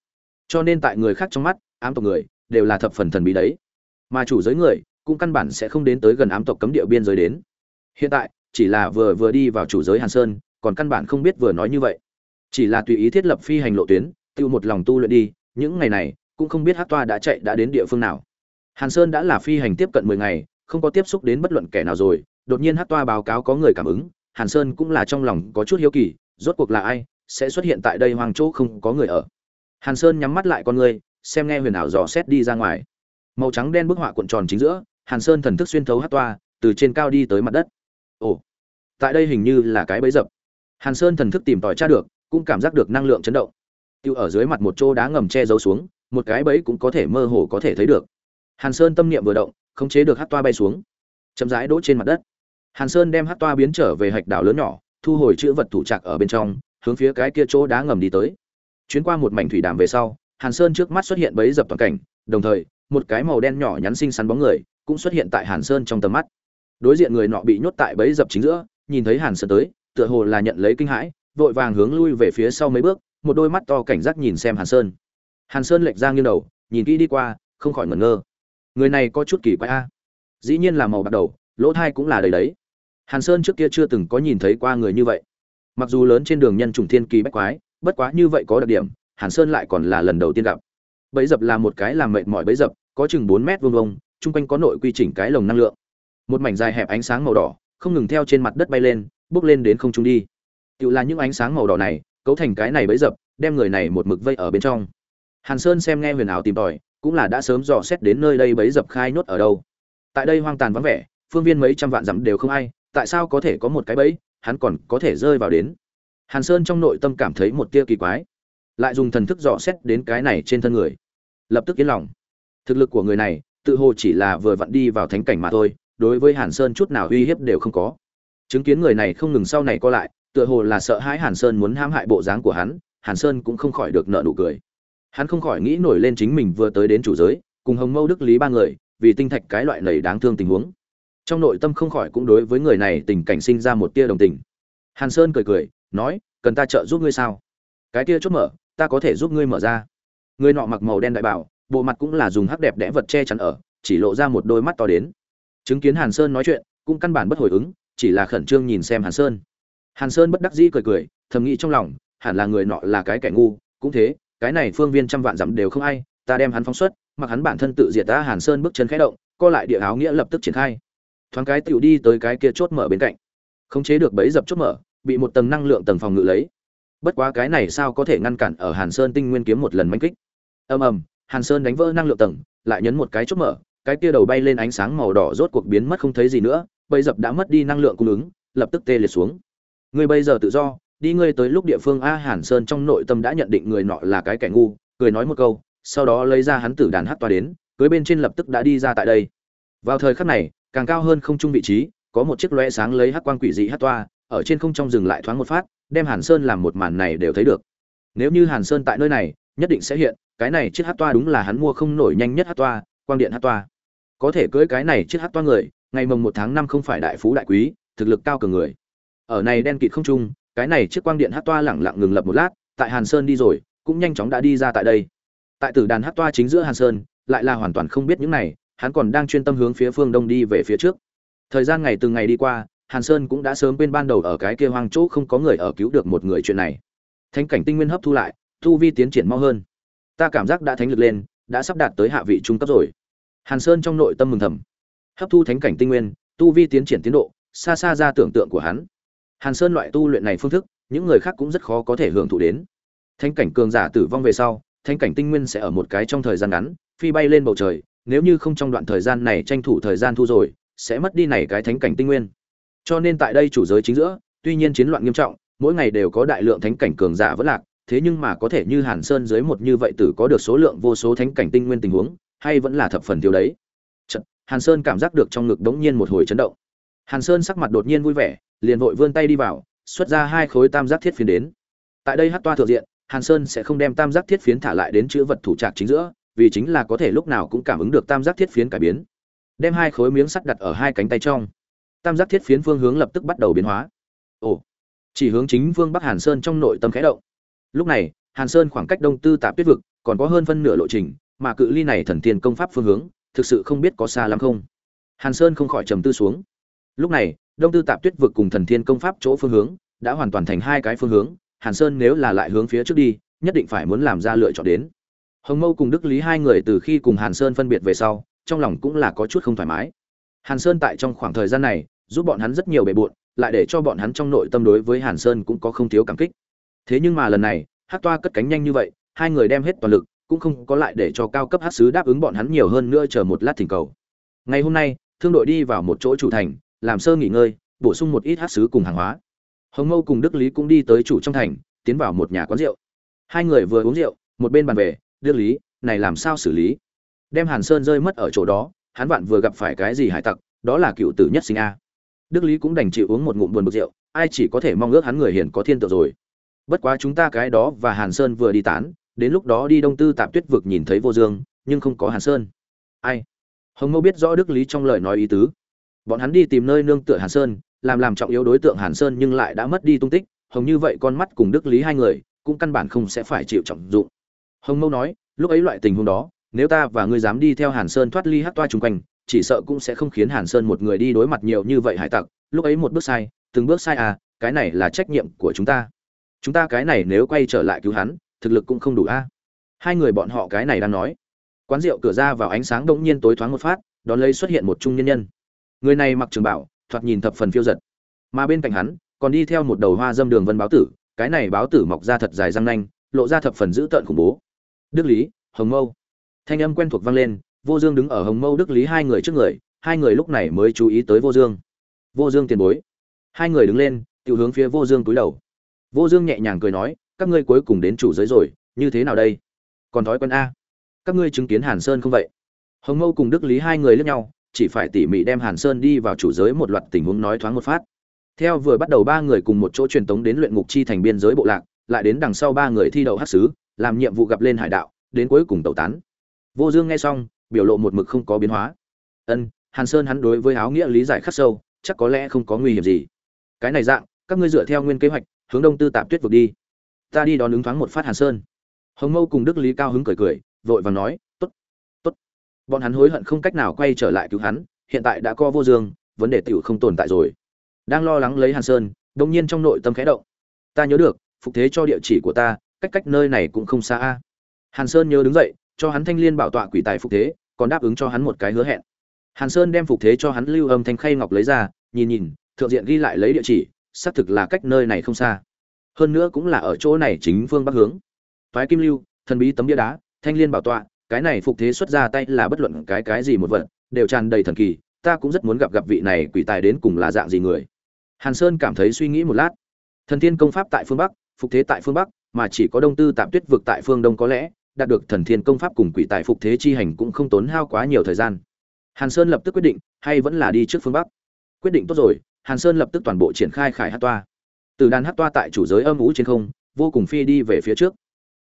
cho nên tại người khác trong mắt, ám tộc người đều là thập phần thần bí đấy. Mà chủ giới người cũng căn bản sẽ không đến tới gần ám tộc cấm địa biên giới đến. Hiện tại, chỉ là vừa vừa đi vào chủ giới hàn sơn, còn căn bản không biết vừa nói như vậy. Chỉ là tùy ý thiết lập phi hành lộ tuyến, tiêu một lòng tu luyện đi, những ngày này cũng không biết hát toa đã chạy đã đến địa phương nào. Hàn sơn đã là phi hành tiếp cận mười ngày, không có tiếp xúc đến bất luận kẻ nào rồi, đột nhiên hát toa báo cáo có người cảm ứng, hàn sơn cũng là trong lòng có chút hiếu kỳ, rốt cuộc là ai, sẽ xuất hiện tại đây hoang chỗ không có người ở hàn sơn nhắm mắt lại con người, xem nghe huyền ảo dò xét đi ra ngoài. Màu trắng đen bức họa cuộn tròn chính giữa, hàn sơn thần thức xuyên thấu hát toa, từ trên cao đi tới mặt đất. Ồ, tại đây hình như là cái bẫy dập. Hàn sơn thần thức tìm tòi tra được, cũng cảm giác được năng lượng chấn động. Tiêu ở dưới mặt một chỗ đá ngầm che giấu xuống, một cái bẫy cũng có thể mơ hồ có thể thấy được. Hàn sơn tâm niệm vừa động, khống chế được hát toa bay xuống. Chậm rãi đỗ trên mặt đất. Hàn sơn đem hát toa biến trở về hạch đảo lớn nhỏ, thu hồi chữ vật thủ trạc ở bên trong, hướng phía cái kia chỗ đá ngầm đi tới chuyến qua một mảnh thủy đàm về sau, hàn sơn trước mắt xuất hiện bấy dập toàn cảnh, đồng thời, một cái màu đen nhỏ nhắn xinh xắn bóng người cũng xuất hiện tại hàn sơn trong tầm mắt. Đối diện người nọ bị nhốt tại bấy dập chính giữa, nhìn thấy hàn sơn tới, tựa hồ là nhận lấy kinh hãi, vội vàng hướng lui về phía sau mấy bước, một đôi mắt to cảnh giác nhìn xem hàn sơn. Hàn sơn lệch ra nghiêng đầu, nhìn kỹ đi qua, không khỏi ngẩn ngơ. Người này có chút kỳ quái a. Dĩ nhiên là màu bạc đầu, lỗ thai cũng là đầy đấy. Hàn sơn trước kia chưa từng có nhìn thấy qua người như vậy. Mặc dù lớn trên đường nhân trùng thiên kỳ bách quái bất quá như vậy có đặc điểm, hàn sơn lại còn là lần đầu tiên gặp. Bẫy dập là một cái làm mệt mỏi bẫy dập, có chừng bốn mét vuông vông chung quanh có nội quy chỉnh cái lồng năng lượng. Một mảnh dài hẹp ánh sáng màu đỏ, không ngừng theo trên mặt đất bay lên, bước lên đến không trung đi. Tự là những ánh sáng màu đỏ này, cấu thành cái này bẫy dập, đem người này một mực vây ở bên trong. Hàn sơn xem nghe huyền ảo tìm tòi, cũng là đã sớm dò xét đến nơi đây bẫy dập khai nhốt ở đâu. Tại đây hoang tàn vắng vẻ, phương viên mấy trăm vạn dặm đều không ai, tại sao có thể có một cái bẫy, hắn còn có thể rơi vào đến? Hàn sơn trong nội tâm cảm thấy một tia kỳ quái, lại dùng thần thức dò xét đến cái này trên thân người, lập tức yên lòng. Thực lực của người này, tự hồ chỉ là vừa vặn đi vào thánh cảnh mà thôi, đối với hàn sơn chút nào uy hiếp đều không có. Chứng kiến người này không ngừng sau này co lại, tựa hồ là sợ hãi hàn sơn muốn hãm hại bộ dáng của hắn, hàn sơn cũng không khỏi được nợ nụ cười. Hắn không khỏi nghĩ nổi lên chính mình vừa tới đến chủ giới, cùng hồng mâu đức lý ba người, vì tinh thạch cái loại lầy đáng thương tình huống. Trong nội tâm không khỏi cũng đối với người này tình cảnh sinh ra một tia đồng tình. Hàn sơn cười cười nói, cần ta trợ giúp ngươi sao? Cái kia chốt mở, ta có thể giúp ngươi mở ra. Người nọ mặc màu đen đại bảo, bộ mặt cũng là dùng hắc đẹp đẽ vật che chắn ở, chỉ lộ ra một đôi mắt to đến. Chứng kiến hàn sơn nói chuyện, cũng căn bản bất hồi ứng, chỉ là khẩn trương nhìn xem hàn sơn. Hàn sơn bất đắc dĩ cười cười, thầm nghĩ trong lòng, hẳn là người nọ là cái kẻ ngu, cũng thế, cái này phương viên trăm vạn dặm đều không ai, ta đem hắn phóng xuất, mặc hắn bản thân tự diệt ta, hàn sơn bước chân khẽ động, co lại địa áo nghĩa lập tức triển khai. Thoáng cái tiểu đi tới cái kia chốt mở bên cạnh. Khống chế được bẫy dập chốt mở bị một tầng năng lượng tầng phòng ngự lấy. Bất quá cái này sao có thể ngăn cản ở hàn sơn tinh nguyên kiếm một lần manh kích? Ầm ầm, hàn sơn đánh vỡ năng lượng tầng, lại nhấn một cái chốt mở, cái kia đầu bay lên ánh sáng màu đỏ rốt cuộc biến mất không thấy gì nữa bây dập đã mất đi năng lượng cung ứng, lập tức tê liệt xuống. Ngươi bây giờ tự do, đi ngươi tới lúc địa phương a hàn sơn trong nội tâm đã nhận định người nọ là cái kẻ ngu, cười nói một câu, sau đó lấy ra hắn tử đàn hát toa đến, cưới bên trên lập tức đã đi ra tại đây. Vào thời khắc này, càng cao hơn không trung vị trí, có một chiếc lóe sáng lấy hát quang quỷ dị hát toa ở trên không trong dừng lại thoáng một phát, đem hàn sơn làm một màn này đều thấy được. Nếu như hàn sơn tại nơi này, nhất định sẽ hiện, cái này chiếc hát toa đúng là hắn mua không nổi nhanh nhất hát toa, quang điện hát toa. Có thể cưới cái này chiếc hát toa người, ngày mồng một tháng năm không phải đại phú đại quý, thực lực cao cường người. Ở này đen kịt không trung, cái này chiếc quang điện hát toa lẳng lặng ngừng lập một lát, tại hàn sơn đi rồi, cũng nhanh chóng đã đi ra tại đây. Tại tử đàn hát toa chính giữa hàn sơn, lại là hoàn toàn không biết những này, hắn còn đang chuyên tâm hướng phía phương đông đi về phía trước. Thời gian ngày từng ngày đi qua hàn sơn cũng đã sớm quên ban đầu ở cái kia hoang chỗ không có người ở cứu được một người chuyện này. Thánh cảnh tinh nguyên hấp thu lại thu vi tiến triển mau hơn. Ta cảm giác đã thánh lực lên, đã sắp đạt tới hạ vị trung cấp rồi. Hàn sơn trong nội tâm mừng thầm. Hấp thu thánh cảnh tinh nguyên, tu vi tiến triển tiến độ, xa xa ra tưởng tượng của hắn. Hàn sơn loại tu luyện này phương thức, những người khác cũng rất khó có thể hưởng thụ đến. Thánh cảnh cường giả tử vong về sau, thánh cảnh tinh nguyên sẽ ở một cái trong thời gian ngắn, phi bay lên bầu trời, nếu như không trong đoạn thời gian này tranh thủ thời gian thu rồi, sẽ mất đi này cái thánh cảnh tinh nguyên cho nên tại đây chủ giới chính giữa tuy nhiên chiến loạn nghiêm trọng mỗi ngày đều có đại lượng thánh cảnh cường giả vẫn lạc thế nhưng mà có thể như hàn sơn dưới một như vậy tử có được số lượng vô số thánh cảnh tinh nguyên tình huống hay vẫn là thập phần thiếu đấy. Chật, hàn sơn cảm giác được trong ngực đống nhiên một hồi chấn động. Hàn sơn sắc mặt đột nhiên vui vẻ liền vội vươn tay đi vào xuất ra hai khối tam giác thiết phiến đến. Tại đây hát toa thượng diện hàn sơn sẽ không đem tam giác thiết phiến thả lại đến chữ vật thủ trạc chính giữa vì chính là có thể lúc nào cũng cảm ứng được tam giác thiết phiến cải biến. Đem hai khối miếng sắt đặt ở hai cánh tay trong tam giác thiết phiến phương hướng lập tức bắt đầu biến hóa. Ồ, chỉ hướng chính phương bắc hàn sơn trong nội tâm khẽ động. Lúc này, hàn sơn khoảng cách đông tư tạp tuyết vực còn có hơn phân nửa lộ trình, mà cự ly này thần tiên công pháp phương hướng, thực sự không biết có xa lắm không. Hàn sơn không khỏi trầm tư xuống. Lúc này, đông tư tạp tuyết vực cùng thần thiên công pháp chỗ phương hướng đã hoàn toàn thành hai cái phương hướng, hàn sơn nếu là lại hướng phía trước đi, nhất định phải muốn làm ra lựa chọn đến. Hồng mâu cùng đức lý hai người từ khi cùng hàn sơn phân biệt về sau, trong lòng cũng là có chút không thoải mái. Hàn sơn tại trong khoảng thời gian này giúp bọn hắn rất nhiều bề bộn, lại để cho bọn hắn trong nội tâm đối với hàn sơn cũng có không thiếu cảm kích. Thế nhưng mà lần này hát toa cất cánh nhanh như vậy, hai người đem hết toàn lực, cũng không có lại để cho cao cấp hát sứ đáp ứng bọn hắn nhiều hơn nữa chờ một lát thỉnh cầu. Ngày hôm nay, thương đội đi vào một chỗ chủ thành, làm sơ nghỉ ngơi, bổ sung một ít hát sứ cùng hàng hóa. Hồng mâu cùng đức lý cũng đi tới chủ trong thành, tiến vào một nhà quán rượu. Hai người vừa uống rượu, một bên bàn về, đức lý, này làm sao xử lý? Đem hàn sơn rơi mất ở chỗ đó, hắn vạn vừa gặp phải cái gì hải tặc, đó là cựu tử nhất sinh a đức lý cũng đành chịu uống một ngụm buồn bực rượu, ai chỉ có thể mong ước hắn người hiền có thiên tự rồi. Bất quá chúng ta cái đó và hàn sơn vừa đi tán, đến lúc đó đi đông tư tạp tuyết vực nhìn thấy vô dương, nhưng không có hàn sơn. Ai? Hồng mâu biết rõ đức lý trong lời nói ý tứ. Bọn hắn đi tìm nơi nương tựa hàn sơn, làm làm trọng yếu đối tượng hàn sơn nhưng lại đã mất đi tung tích, hồng như vậy con mắt cùng đức lý hai người, cũng căn bản không sẽ phải chịu trọng dụng. Hồng mâu nói, lúc ấy loại tình huống đó, nếu ta và ngươi dám đi theo hàn sơn thoát ly hát toa chung quanh chỉ sợ cũng sẽ không khiến hàn sơn một người đi đối mặt nhiều như vậy hải tặc. Lúc ấy một bước sai, từng bước sai à cái này là trách nhiệm của chúng ta. Chúng ta cái này nếu quay trở lại cứu hắn, thực lực cũng không đủ a hai người bọn họ cái này đang nói. Quán rượu cửa ra vào ánh sáng đột nhiên tối thoáng một phát, đón lấy xuất hiện một trung nhân nhân. Người này mặc trường bảo, thoạt nhìn thập phần phiêu giật. Mà bên cạnh hắn, còn đi theo một đầu hoa dâm đường vân báo tử, cái này báo tử mọc ra thật dài răng nanh, lộ ra thập phần dữ tợn khủng bố. Đức lý, hồng mâu. Thanh âm quen thuộc vang lên vô dương đứng ở hồng mâu đức lý hai người trước người, hai người lúc này mới chú ý tới vô dương. Vô dương tiền bối. Hai người đứng lên tự hướng phía vô dương túi đầu. Vô dương nhẹ nhàng cười nói, các ngươi cuối cùng đến chủ giới rồi, như thế nào đây? Còn thói quen a. Các ngươi chứng kiến hàn sơn không vậy? Hồng mâu cùng đức lý hai người lướt nhau, chỉ phải tỉ mỉ đem hàn sơn đi vào chủ giới một loạt tình huống nói thoáng một phát. Theo vừa bắt đầu ba người cùng một chỗ truyền tống đến luyện ngục chi thành biên giới bộ lạc, lại đến đằng sau ba người thi đậu hát xứ làm nhiệm vụ gặp lên hải đạo, đến cuối cùng tẩu tán. Vô dương nghe xong biểu lộ một mực không có biến hóa. Ân, hàn sơn hắn đối với áo nghĩa lý giải khắc sâu, chắc có lẽ không có nguy hiểm gì. Cái này dạng, các ngươi dựa theo nguyên kế hoạch, hướng đông tư tạp tuyết vực đi. Ta đi đón ứng thoáng một phát hàn sơn. Hồng mâu cùng đức lý cao hứng cười cười, vội vàng nói, tốt tốt. Bọn hắn hối hận không cách nào quay trở lại cứu hắn, hiện tại đã co vô dương, vấn đề tiểu không tồn tại rồi. Đang lo lắng lấy hàn sơn, đột nhiên trong nội tâm khẽ động. Ta nhớ được, phục thế cho địa chỉ của ta, cách cách nơi này cũng không xa a. Hàn sơn nhớ đứng dậy cho hắn thanh liên bảo tọa quỷ tài phục thế, còn đáp ứng cho hắn một cái hứa hẹn. Hàn sơn đem phục thế cho hắn lưu âm thanh khay ngọc lấy ra, nhìn nhìn, thượng diện ghi lại lấy địa chỉ, xác thực là cách nơi này không xa. Hơn nữa cũng là ở chỗ này chính phương bắc hướng. Toái kim lưu, thần bí tấm bia đá, thanh liên bảo tọa, cái này phục thế xuất ra tay là bất luận cái cái gì một vật, đều tràn đầy thần kỳ, ta cũng rất muốn gặp gặp vị này quỷ tài đến cùng là dạng gì người. Hàn sơn cảm thấy suy nghĩ một lát. Thần thiên công pháp tại phương bắc, phục thế tại phương bắc, mà chỉ có đông tư tạm tuyết vực tại phương đông có lẽ đạt được thần thiên công pháp cùng quỷ tài phục thế chi hành cũng không tốn hao quá nhiều thời gian. Hàn sơn lập tức quyết định, hay vẫn là đi trước phương bắc. Quyết định tốt rồi, hàn sơn lập tức toàn bộ triển khai khải hát toa. Từ đàn hát toa tại chủ giới âm u trên không, vô cùng phi đi về phía trước.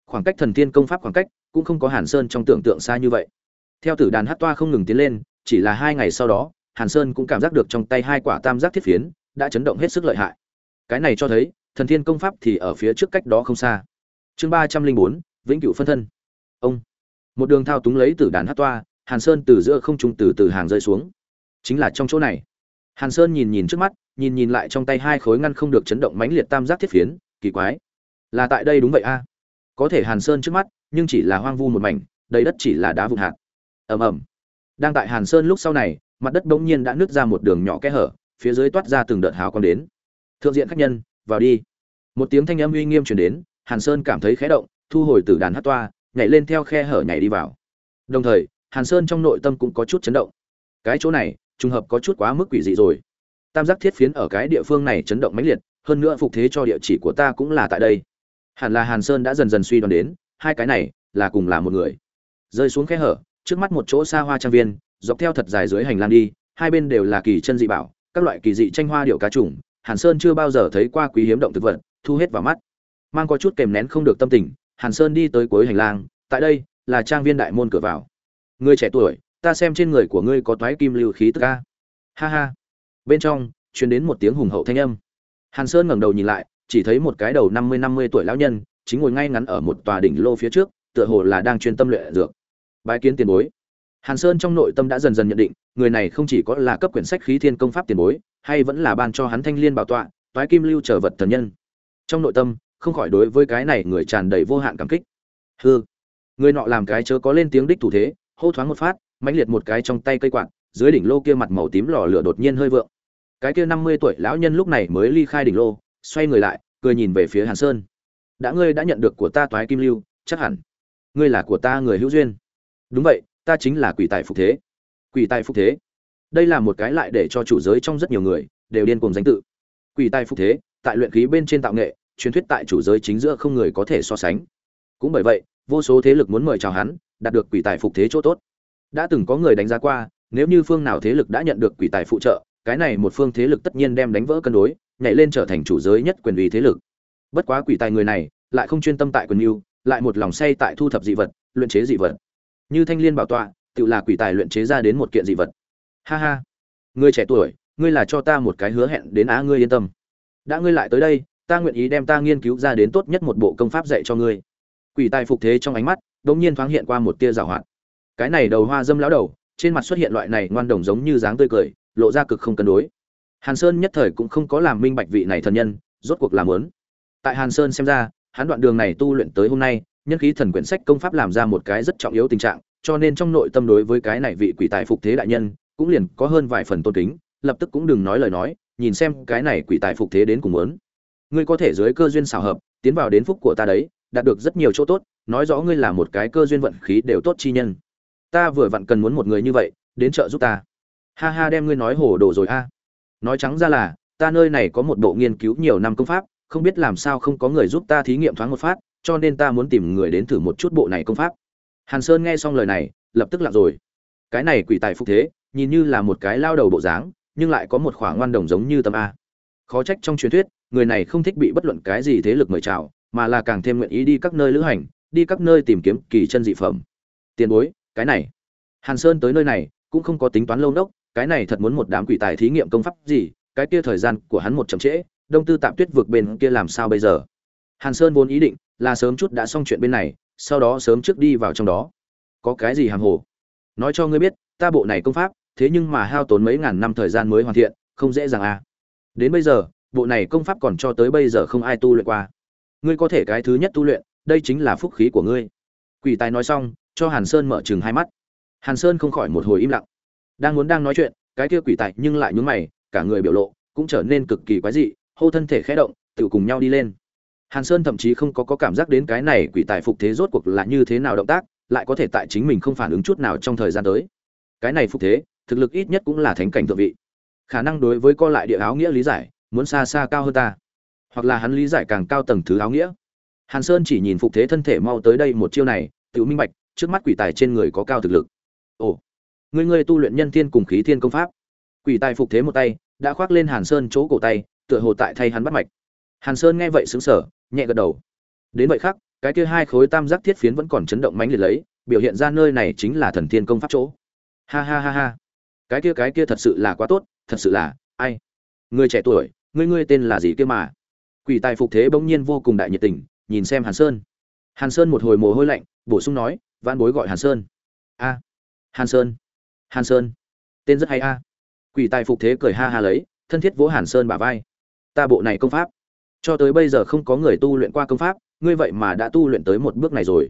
Khoảng cách thần thiên công pháp khoảng cách cũng không có hàn sơn trong tưởng tượng xa như vậy. Theo tử đàn hát toa không ngừng tiến lên, chỉ là hai ngày sau đó, hàn sơn cũng cảm giác được trong tay hai quả tam giác thiết phiến đã chấn động hết sức lợi hại. Cái này cho thấy, thần thiên công pháp thì ở phía trước cách đó không xa. Chương ba trăm linh bốn, vĩnh cửu phân thân ông. Một đường thao túng lấy tử đàn hát toa, hàn sơn từ giữa không trung từ từ hàng rơi xuống. Chính là trong chỗ này. Hàn sơn nhìn nhìn trước mắt, nhìn nhìn lại trong tay hai khối ngăn không được chấn động mãnh liệt tam giác thiết phiến, kỳ quái. Là tại đây đúng vậy a. Có thể hàn sơn trước mắt, nhưng chỉ là hoang vu một mảnh, đầy đất chỉ là đá vụn hạt. Ầm ầm. Đang tại hàn sơn lúc sau này, mặt đất bỗng nhiên đã nứt ra một đường nhỏ kẽ hở, phía dưới toát ra từng đợt hào quang đến. Thượng diện khách nhân, vào đi. Một tiếng thanh âm uy nghiêm truyền đến, hàn sơn cảm thấy khẽ động, thu hồi từ đàn hát toa nhảy lên theo khe hở nhảy đi vào. Đồng thời, hàn sơn trong nội tâm cũng có chút chấn động. Cái chỗ này, trùng hợp có chút quá mức quỷ dị rồi. Tam giác thiết phiến ở cái địa phương này chấn động mãnh liệt, hơn nữa phục thế cho địa chỉ của ta cũng là tại đây. Hẳn là hàn sơn đã dần dần suy đoán đến, hai cái này, là cùng là một người. Rơi xuống khe hở, trước mắt một chỗ xa hoa trang viên, dọc theo thật dài dưới hành lang đi, hai bên đều là kỳ chân dị bảo, các loại kỳ dị tranh hoa điệu cá trùng, hàn sơn chưa bao giờ thấy qua quý hiếm động thực vật, thu hết vào mắt. Mang có chút kèm nén không được tâm tình hàn sơn đi tới cuối hành lang, tại đây là trang viên đại môn cửa vào. Ngươi trẻ tuổi, ta xem trên người của ngươi có toái kim lưu khí tức a. ha ha. Bên trong, truyền đến một tiếng hùng hậu thanh âm. Hàn sơn ngẩng đầu nhìn lại, chỉ thấy một cái đầu năm mươi năm mươi tuổi lão nhân, chính ngồi ngay ngắn ở một tòa đỉnh lô phía trước, tựa hồ là đang chuyên tâm luyện dược. Bái kiến tiền bối. Hàn sơn trong nội tâm đã dần dần nhận định, người này không chỉ có là cấp quyển sách khí thiên công pháp tiền bối, hay vẫn là ban cho hắn thanh liên bảo tọa, toái kim lưu trở vật thần nhân. Trong nội tâm không khỏi đối với cái này người tràn đầy vô hạn cảm kích. Hư người nọ làm cái chớ có lên tiếng đích thủ thế, hô thoáng một phát, mãnh liệt một cái trong tay cây quạt, dưới đỉnh lô kia mặt màu tím lò lửa đột nhiên hơi vượng. Cái kia năm mươi tuổi lão nhân lúc này mới ly khai đỉnh lô, xoay người lại, cười nhìn về phía hàn sơn. Đã ngươi đã nhận được của ta toái kim lưu, chắc hẳn ngươi là của ta người hữu duyên. Đúng vậy, ta chính là quỷ tài phục thế. Quỷ tài phục thế. Đây là một cái lại để cho chủ giới trong rất nhiều người đều điên cùng danh tự. Quỷ tài phục thế, tại luyện khí bên trên tạo nghệ truyền thuyết tại chủ giới chính giữa không người có thể so sánh. Cũng bởi vậy vô số thế lực muốn mời chào hắn đạt được quỷ tài phục thế chỗ tốt. Đã từng có người đánh giá qua nếu như phương nào thế lực đã nhận được quỷ tài phụ trợ cái này một phương thế lực tất nhiên đem đánh vỡ cân đối nhảy lên trở thành chủ giới nhất quyền uy thế lực. Bất quá quỷ tài người này lại không chuyên tâm tại quyền lưu, lại một lòng say tại thu thập dị vật luyện chế dị vật. Như thanh liên bảo tọa tự là quỷ tài luyện chế ra đến một kiện dị vật. Ha ha. Ngươi trẻ tuổi ngươi là cho ta một cái hứa hẹn đến á ngươi yên tâm. Đã ngươi lại tới đây ta nguyện ý đem ta nghiên cứu ra đến tốt nhất một bộ công pháp dạy cho ngươi. Quỷ tài phục thế trong ánh mắt đột nhiên thoáng hiện qua một tia giảo hoạt. Cái này đầu hoa dâm lão đầu, trên mặt xuất hiện loại này ngoan đồng giống như dáng tươi cười, lộ ra cực không cân đối. Hàn sơn nhất thời cũng không có làm minh bạch vị này thần nhân, rốt cuộc làm lớn. Tại hàn sơn xem ra, hắn đoạn đường này tu luyện tới hôm nay, nhân khí thần quyển sách công pháp làm ra một cái rất trọng yếu tình trạng, cho nên trong nội tâm đối với cái này vị quỷ tài phục thế đại nhân, cũng liền có hơn vài phần tôn kính, lập tức cũng đừng nói lời nói, nhìn xem cái này quỷ tài phục thế đến cùng muốn ngươi có thể dưới cơ duyên xảo hợp, tiến vào đến phúc của ta đấy, đạt được rất nhiều chỗ tốt, nói rõ ngươi là một cái cơ duyên vận khí đều tốt chi nhân. Ta vừa vặn cần muốn một người như vậy, đến trợ giúp ta. Ha ha, đem ngươi nói hồ đồ rồi a. Nói trắng ra là, ta nơi này có một bộ nghiên cứu nhiều năm công pháp, không biết làm sao không có người giúp ta thí nghiệm thoáng một phát, cho nên ta muốn tìm người đến thử một chút bộ này công pháp. Hàn sơn nghe xong lời này, lập tức lặng rồi. Cái này quỷ tài phục thế, nhìn như là một cái lao đầu bộ dáng, nhưng lại có một khoảng ngoan đồng giống như tâm a. Khó trách trong truyền thuyết người này không thích bị bất luận cái gì thế lực mời chào, mà là càng thêm nguyện ý đi các nơi lữ hành, đi các nơi tìm kiếm kỳ chân dị phẩm. Tiền bối, cái này. Hàn sơn tới nơi này, cũng không có tính toán lâu đốc cái này thật muốn một đám quỷ tài thí nghiệm công pháp gì, cái kia thời gian của hắn một chậm trễ, đông tư tạm tuyết vượt bên kia làm sao bây giờ? Hàn sơn vốn ý định là sớm chút đã xong chuyện bên này, sau đó sớm trước đi vào trong đó. Có cái gì hàm hồ? Nói cho ngươi biết, ta bộ này công pháp, thế nhưng mà hao tốn mấy ngàn năm thời gian mới hoàn thiện, không dễ dàng à. Đến bây giờ bộ này công pháp còn cho tới bây giờ không ai tu luyện qua. Ngươi có thể cái thứ nhất tu luyện đây chính là phúc khí của ngươi. Quỷ tài nói xong cho hàn sơn mở chừng hai mắt. Hàn sơn không khỏi một hồi im lặng. Đang muốn đang nói chuyện cái kia quỷ tài nhưng lại nhún mày cả người biểu lộ cũng trở nên cực kỳ quái dị hô thân thể khẽ động tự cùng nhau đi lên. Hàn sơn thậm chí không có, có cảm giác đến cái này quỷ tài phục thế rốt cuộc là như thế nào động tác lại có thể tại chính mình không phản ứng chút nào trong thời gian tới. Cái này phục thế thực lực ít nhất cũng là thánh cảnh thượng vị. Khả năng đối với co lại địa áo nghĩa lý giải muốn xa xa cao hơn ta. Hoặc là hắn lý giải càng cao tầng thứ áo nghĩa. Hàn sơn chỉ nhìn phục thế thân thể mau tới đây một chiêu này tự minh bạch, trước mắt quỷ tài trên người có cao thực lực. Ồ, ngươi ngươi tu luyện nhân thiên cùng khí thiên công pháp. Quỷ tài phục thế một tay, đã khoác lên hàn sơn chỗ cổ tay, tựa hồ tại thay hắn bắt mạch. Hàn sơn nghe vậy xứng sở nhẹ gật đầu. Đến vậy khác cái kia hai khối tam giác thiết phiến vẫn còn chấn động mãnh liệt lấy, biểu hiện ra nơi này chính là thần thiên công pháp chỗ. Ha ha ha ha. Cái kia cái kia thật sự là quá tốt, thật sự là, ai? Người trẻ tuổi ngươi ngươi tên là gì kia mà? Quỷ tài phục thế bỗng nhiên vô cùng đại nhiệt tình, nhìn xem hàn sơn. Hàn sơn một hồi mồ hôi lạnh, bổ sung nói van bối gọi hàn sơn. A, hàn sơn hàn sơn, tên rất hay a. Quỷ tài phục thế cười ha ha lấy, thân thiết vỗ hàn sơn bả vai. Ta bộ này công pháp, cho tới bây giờ không có người tu luyện qua công pháp, ngươi vậy mà đã tu luyện tới một bước này rồi.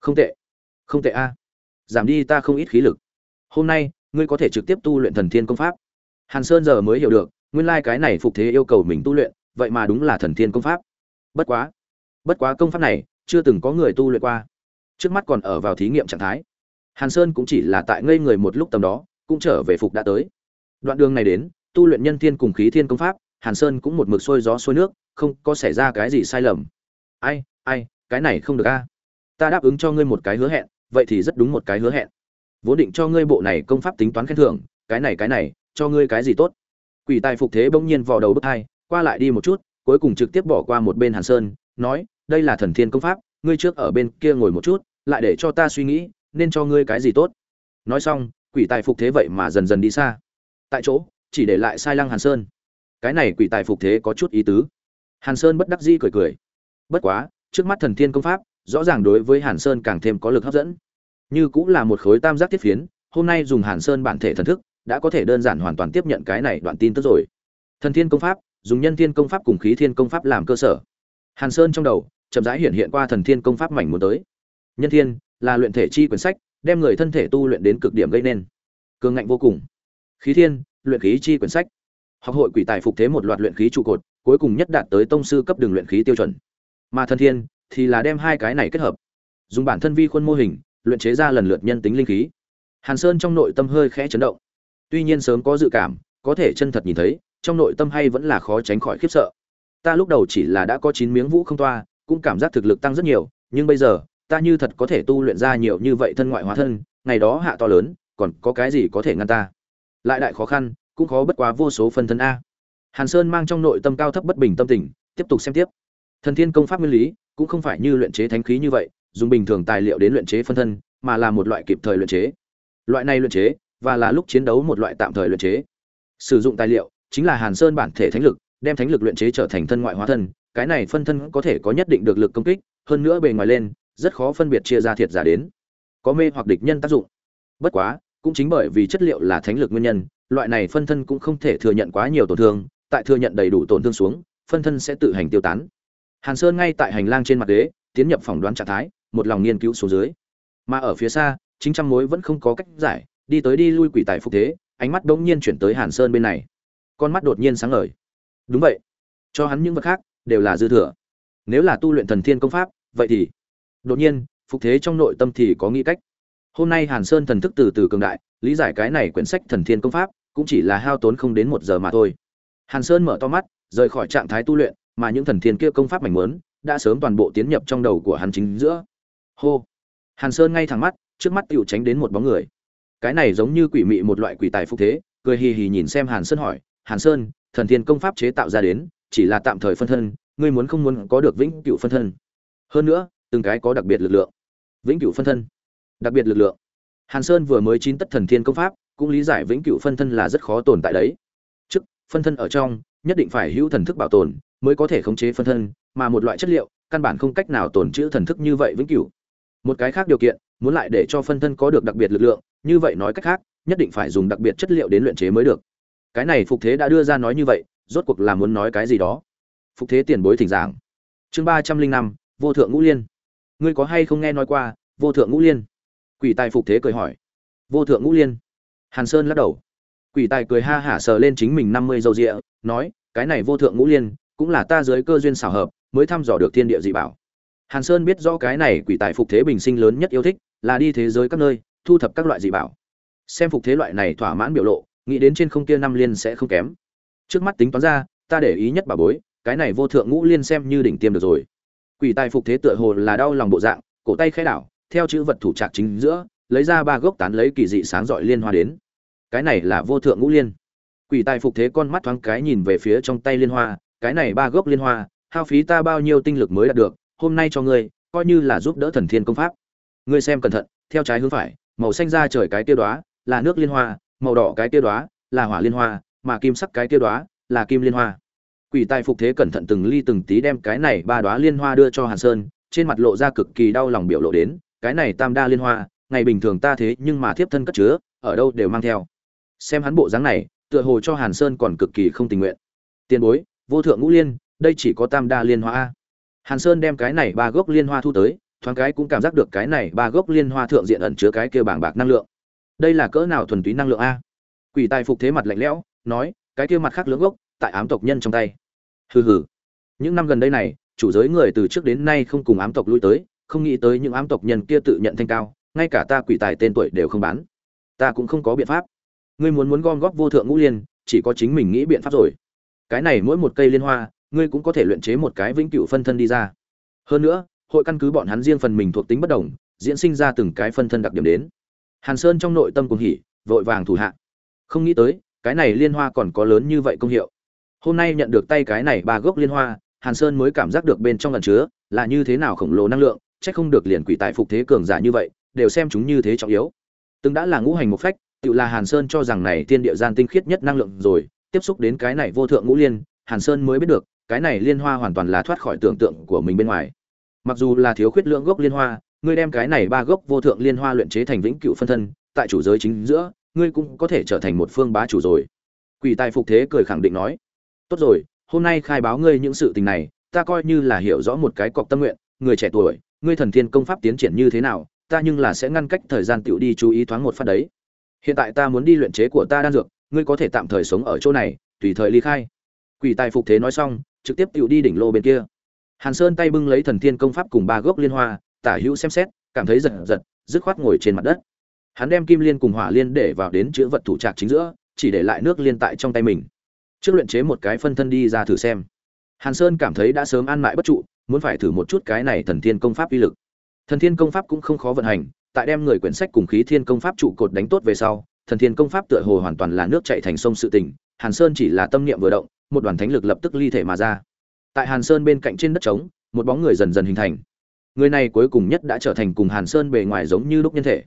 Không tệ không tệ a. Giảm đi ta không ít khí lực. Hôm nay, ngươi có thể trực tiếp tu luyện thần thiên công pháp. Hàn sơn giờ mới hiểu được nguyên lai cái này phục thế yêu cầu mình tu luyện, vậy mà đúng là thần thiên công pháp. Bất quá bất quá công pháp này chưa từng có người tu luyện qua. Trước mắt còn ở vào thí nghiệm trạng thái. Hàn sơn cũng chỉ là tại ngây người một lúc tầm đó, cũng trở về phục đã tới. Đoạn đường này đến, tu luyện nhân thiên cùng khí thiên công pháp, hàn sơn cũng một mực sôi gió sôi nước, không có xảy ra cái gì sai lầm. Ai ai, cái này không được a. Ta đáp ứng cho ngươi một cái hứa hẹn, vậy thì rất đúng một cái hứa hẹn. Vốn định cho ngươi bộ này công pháp tính toán khen thưởng, cái này cái này, cho ngươi cái gì tốt? Quỷ tài phục thế bỗng nhiên vò đầu bức hai, qua lại đi một chút, cuối cùng trực tiếp bỏ qua một bên hàn sơn, nói, đây là thần thiên công pháp, ngươi trước ở bên kia ngồi một chút, lại để cho ta suy nghĩ, nên cho ngươi cái gì tốt. Nói xong, quỷ tài phục thế vậy mà dần dần đi xa. Tại chỗ, chỉ để lại sai lăng hàn sơn. Cái này quỷ tài phục thế có chút ý tứ. Hàn sơn bất đắc dĩ cười cười. Bất quá, trước mắt thần thiên công pháp, rõ ràng đối với hàn sơn càng thêm có lực hấp dẫn. Như cũng là một khối tam giác thiết phiến, hôm nay dùng hàn sơn bản thể thần thức đã có thể đơn giản hoàn toàn tiếp nhận cái này đoạn tin tức rồi. Thần thiên công pháp, dùng nhân thiên công pháp cùng khí thiên công pháp làm cơ sở. Hàn sơn trong đầu, chậm rãi hiện hiện qua thần thiên công pháp mảnh muốn tới. Nhân thiên là luyện thể chi quyển sách, đem người thân thể tu luyện đến cực điểm gây nên. Cường ngạnh vô cùng. Khí thiên, luyện khí chi quyển sách. Học hội quỷ tài phục thế một loạt luyện khí trụ cột, cuối cùng nhất đạt tới tông sư cấp đường luyện khí tiêu chuẩn. Mà thần thiên thì là đem hai cái này kết hợp. Dùng bản thân vi khuôn mô hình, luyện chế ra lần lượt nhân tính linh khí. Hàn sơn trong nội tâm hơi khẽ chấn động tuy nhiên sớm có dự cảm, có thể chân thật nhìn thấy, trong nội tâm hay vẫn là khó tránh khỏi khiếp sợ. Ta lúc đầu chỉ là đã có chín miếng vũ không toa, cũng cảm giác thực lực tăng rất nhiều, nhưng bây giờ, ta như thật có thể tu luyện ra nhiều như vậy thân ngoại hóa thân, ngày đó hạ to lớn, còn có cái gì có thể ngăn ta? Lại đại khó khăn, cũng khó bất quá vô số phân thân a. Hàn sơn mang trong nội tâm cao thấp bất bình tâm tình, tiếp tục xem tiếp. Thần thiên công pháp nguyên lý, cũng không phải như luyện chế thánh khí như vậy, dùng bình thường tài liệu đến luyện chế phân thân, mà là một loại kịp thời luyện chế. Loại này luyện chế và là lúc chiến đấu một loại tạm thời luyện chế. Sử dụng tài liệu chính là hàn sơn bản thể thánh lực, đem thánh lực luyện chế trở thành thân ngoại hóa thân, cái này phân thân có thể có nhất định được lực công kích, hơn nữa bề ngoài lên, rất khó phân biệt chia ra thiệt giả đến. Có mê hoặc địch nhân tác dụng. Bất quá, cũng chính bởi vì chất liệu là thánh lực nguyên nhân, loại này phân thân cũng không thể thừa nhận quá nhiều tổn thương, tại thừa nhận đầy đủ tổn thương xuống, phân thân sẽ tự hành tiêu tán. Hàn sơn ngay tại hành lang trên mặt ghế, tiến nhập phỏng đoán trạng thái, một lòng nghiên cứu số dưới. Mà ở phía xa, chính trăm mối vẫn không có cách giải đi tới đi lui quỷ tài phục thế, ánh mắt bỗng nhiên chuyển tới hàn sơn bên này. Con mắt đột nhiên sáng ngời. Đúng vậy. Cho hắn những vật khác, đều là dư thừa. Nếu là tu luyện thần thiên công pháp, vậy thì đột nhiên, phục thế trong nội tâm thì có nghĩ cách. Hôm nay hàn sơn thần thức từ từ cường đại, lý giải cái này quyển sách thần thiên công pháp, cũng chỉ là hao tốn không đến một giờ mà thôi. Hàn sơn mở to mắt, rời khỏi trạng thái tu luyện, mà những thần thiên kia công pháp mảnh muốn, đã sớm toàn bộ tiến nhập trong đầu của hắn chính giữa. Hô. Hàn sơn ngay thẳng mắt, trước mắt tựu tránh đến một bóng người cái này giống như quỷ mị một loại quỷ tài phục thế, cười hì hì nhìn xem hàn sơn hỏi, hàn sơn, thần thiên công pháp chế tạo ra đến, chỉ là tạm thời phân thân, ngươi muốn không muốn có được vĩnh cửu phân thân? Hơn nữa, từng cái có đặc biệt lực lượng. Vĩnh cửu phân thân. Đặc biệt lực lượng. Hàn sơn vừa mới chín tất thần thiên công pháp, cũng lý giải vĩnh cửu phân thân là rất khó tồn tại đấy. Trước, phân thân ở trong, nhất định phải hữu thần thức bảo tồn, mới có thể khống chế phân thân, mà một loại chất liệu, căn bản không cách nào tồn trữ thần thức như vậy vĩnh cửu. Một cái khác điều kiện muốn lại để cho phân thân có được đặc biệt lực lượng, như vậy nói cách khác, nhất định phải dùng đặc biệt chất liệu đến luyện chế mới được. Cái này phục thế đã đưa ra nói như vậy, rốt cuộc là muốn nói cái gì đó? Phục thế tiền bối thỉnh giảng. Chương ba trăm linh năm, vô thượng ngũ liên. Ngươi có hay không nghe nói qua, vô thượng ngũ liên? Quỷ tài phục thế cười hỏi. Vô thượng ngũ liên. Hàn sơn lắc đầu. Quỷ tài cười ha hả sờ lên chính mình năm mươi dầu rịa, nói, cái này vô thượng ngũ liên, cũng là ta dưới cơ duyên xảo hợp, mới thăm dò được thiên địa dị bảo. Hàn sơn biết rõ cái này quỷ tài phục thế bình sinh lớn nhất yêu thích là đi thế giới các nơi, thu thập các loại dị bảo. Xem phục thế loại này thỏa mãn biểu lộ, nghĩ đến trên không kia năm liên sẽ không kém. Trước mắt tính toán ra, ta để ý nhất bà bối, cái này vô thượng ngũ liên xem như đỉnh tiêm được rồi. Quỷ tài phục thế tựa hồ là đau lòng bộ dạng, cổ tay khẽ đảo, theo chữ vật thủ trạc chính giữa, lấy ra ba gốc tán lấy kỳ dị sáng rọi liên hoa đến. Cái này là vô thượng ngũ liên. Quỷ tài phục thế con mắt thoáng cái nhìn về phía trong tay liên hoa, cái này ba gốc liên hoa, hao phí ta bao nhiêu tinh lực mới đạt được, hôm nay cho ngươi, coi như là giúp đỡ thần thiên công pháp ngươi xem cẩn thận, theo trái hướng phải, màu xanh ra trời cái tiêu đóa là nước liên hoa, màu đỏ cái tiêu đóa là hỏa liên hoa, mà kim sắc cái tiêu đóa là kim liên hoa. Quỷ tài phục thế cẩn thận từng ly từng tí đem cái này ba đóa liên hoa đưa cho hàn sơn, trên mặt lộ ra cực kỳ đau lòng biểu lộ đến, cái này tam đa liên hoa, ngày bình thường ta thế nhưng mà thiếp thân cất chứa, ở đâu đều mang theo. Xem hắn bộ dáng này, tựa hồ cho hàn sơn còn cực kỳ không tình nguyện. Tiền bối, vô thượng ngũ liên, đây chỉ có tam đa liên hoa a. Hàn sơn đem cái này ba gốc liên hoa thu tới thoáng cái cũng cảm giác được cái này ba gốc liên hoa thượng diện ẩn chứa cái kia bảng bạc năng lượng. Đây là cỡ nào thuần túy năng lượng a? Quỷ tài phục thế mặt lạnh lẽo, nói, cái kia mặt khác lưỡng gốc, tại ám tộc nhân trong tay. Hừ hừ. Những năm gần đây này, chủ giới người từ trước đến nay không cùng ám tộc lui tới, không nghĩ tới những ám tộc nhân kia tự nhận thanh cao, ngay cả ta quỷ tài tên tuổi đều không bán. Ta cũng không có biện pháp. Ngươi muốn muốn gom góp vô thượng ngũ liên, chỉ có chính mình nghĩ biện pháp rồi. Cái này mỗi một cây liên hoa, ngươi cũng có thể luyện chế một cái vĩnh cửu phân thân đi ra. Hơn nữa hội căn cứ bọn hắn riêng phần mình thuộc tính bất đồng, diễn sinh ra từng cái phân thân đặc điểm đến. Hàn sơn trong nội tâm cùng hỉ, vội vàng thủ hạ. Không nghĩ tới, cái này liên hoa còn có lớn như vậy công hiệu. Hôm nay nhận được tay cái này ba gốc liên hoa, hàn sơn mới cảm giác được bên trong lần chứa là như thế nào khổng lồ năng lượng c h ắ c không được liền quỷ tài phục thế cường giả như vậy, đều xem chúng như thế trọng yếu. Từng đã là ngũ hành một phách tự là hàn sơn cho rằng này thiên địa gian tinh khiết nhất năng lượng rồi, tiếp xúc đến cái này vô thượng ngũ liên, hàn sơn mới biết được, cái này liên hoa hoàn toàn là thoát khỏi tưởng tượng của mình bên ngoài mặc dù là thiếu khuyết lượng gốc liên hoa, ngươi đem cái này ba gốc vô thượng liên hoa luyện chế thành vĩnh cựu phân thân, tại chủ giới chính giữa, ngươi cũng có thể trở thành một phương bá chủ rồi. Quỷ tài phục thế cười khẳng định nói. Tốt rồi, hôm nay khai báo ngươi những sự tình này, ta coi như là hiểu rõ một cái cọc tâm nguyện, người trẻ tuổi, ngươi thần thiên công pháp tiến triển như thế nào, ta nhưng là sẽ ngăn cách thời gian tiểu đi chú ý thoáng một phát đấy. Hiện tại ta muốn đi luyện chế của ta đan dược, ngươi có thể tạm thời sống ở chỗ này, tùy thời ly khai. Quỷ tài phục thế nói xong, trực tiếp tiểu đi đỉnh lô bên kia hàn sơn tay bưng lấy thần thiên công pháp cùng ba gốc liên hoa, tả hữu xem xét, cảm thấy giật giật, dứt khoát ngồi trên mặt đất. Hắn đem kim liên cùng hỏa liên để vào đến chữ vật thủ trạc chính giữa, chỉ để lại nước liên tại trong tay mình. Trước luyện chế một cái phân thân đi ra thử xem. Hàn sơn cảm thấy đã sớm an mại bất trụ, muốn phải thử một chút cái này thần thiên công pháp uy lực. Thần thiên công pháp cũng không khó vận hành, tại đem người quyển sách cùng khí thiên công pháp trụ cột đánh tốt về sau, thần thiên công pháp tựa hồ hoàn toàn là nước chạy thành sông sự tình, hàn sơn chỉ là tâm niệm vừa động, một đoàn thánh lực lập tức ly thể mà ra tại hàn sơn bên cạnh trên đất trống, một bóng người dần dần hình thành. Người này cuối cùng nhất đã trở thành cùng hàn sơn bề ngoài giống như lúc nhân thể.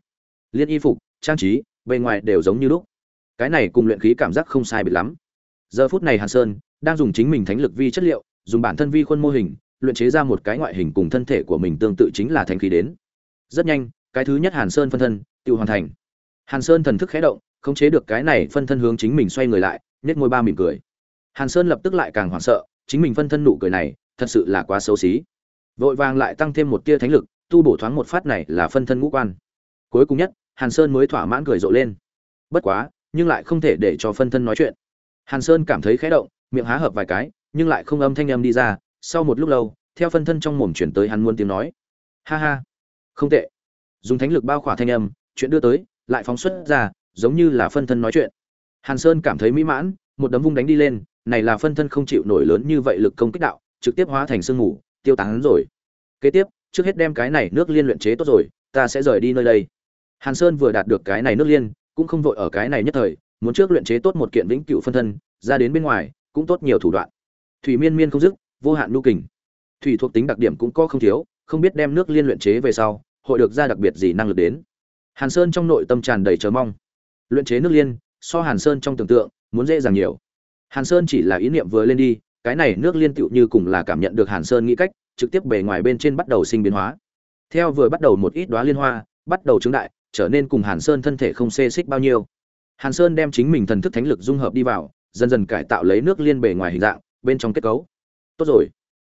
Liên y phục, trang trí, bề ngoài đều giống như lúc. Cái này cùng luyện khí cảm giác không sai biệt lắm. Giờ phút này hàn sơn đang dùng chính mình thánh lực vi chất liệu, dùng bản thân vi khuôn mô hình, luyện chế ra một cái ngoại hình cùng thân thể của mình tương tự chính là thánh khí đến. Rất nhanh, cái thứ nhất hàn sơn phân thân tự hoàn thành. Hàn sơn thần thức khẽ động, khống chế được cái này phân thân hướng chính mình xoay người lại nhét môi ba mỉm cười. Hàn sơn lập tức lại càng hoảng sợ chính mình phân thân nụ cười này thật sự là quá xấu xí. Vội vàng lại tăng thêm một tia thánh lực, tu bổ thoáng một phát này là phân thân ngũ quan. Cuối cùng nhất, hàn sơn mới thỏa mãn cười rộ lên. Bất quá, nhưng lại không thể để cho phân thân nói chuyện. Hàn sơn cảm thấy khẽ động, miệng há hợp vài cái, nhưng lại không âm thanh âm đi ra. Sau một lúc lâu, theo phân thân trong mồm chuyển tới hắn muốn tiếng nói. Ha ha, không tệ. Dùng thánh lực bao khỏa thanh âm, chuyện đưa tới, lại phóng xuất ra, giống như là phân thân nói chuyện. Hàn sơn cảm thấy mỹ mãn, một đấm vung đánh đi lên này là phân thân không chịu nổi lớn như vậy lực công kích đạo, trực tiếp hóa thành sương mù, tiêu tán rồi. Kế tiếp, trước hết đem cái này nước liên luyện chế tốt rồi, ta sẽ rời đi nơi đây. Hàn sơn vừa đạt được cái này nước liên, cũng không vội ở cái này nhất thời, muốn trước luyện chế tốt một kiện vĩnh cửu phân thân, ra đến bên ngoài, cũng tốt nhiều thủ đoạn. Thủy miên miên không dứt, vô hạn nhu kình. Thủy thuộc tính đặc điểm cũng có không thiếu, không biết đem nước liên luyện chế về sau, hội được ra đặc biệt gì năng lực đến. Hàn sơn trong nội tâm tràn đầy chờ mong. Luyện chế nước liên, so hàn sơn trong tưởng tượng, muốn dễ dàng nhiều hàn sơn chỉ là ý niệm vừa lên đi, cái này nước liên tựu như cùng là cảm nhận được hàn sơn nghĩ cách, trực tiếp bề ngoài bên trên bắt đầu sinh biến hóa. Theo vừa bắt đầu một ít đóa liên hoa, bắt đầu trứng đại, trở nên cùng hàn sơn thân thể không xê xích bao nhiêu. Hàn sơn đem chính mình thần thức thánh lực dung hợp đi vào, dần dần cải tạo lấy nước liên bề ngoài hình dạng, bên trong kết cấu. Tốt rồi.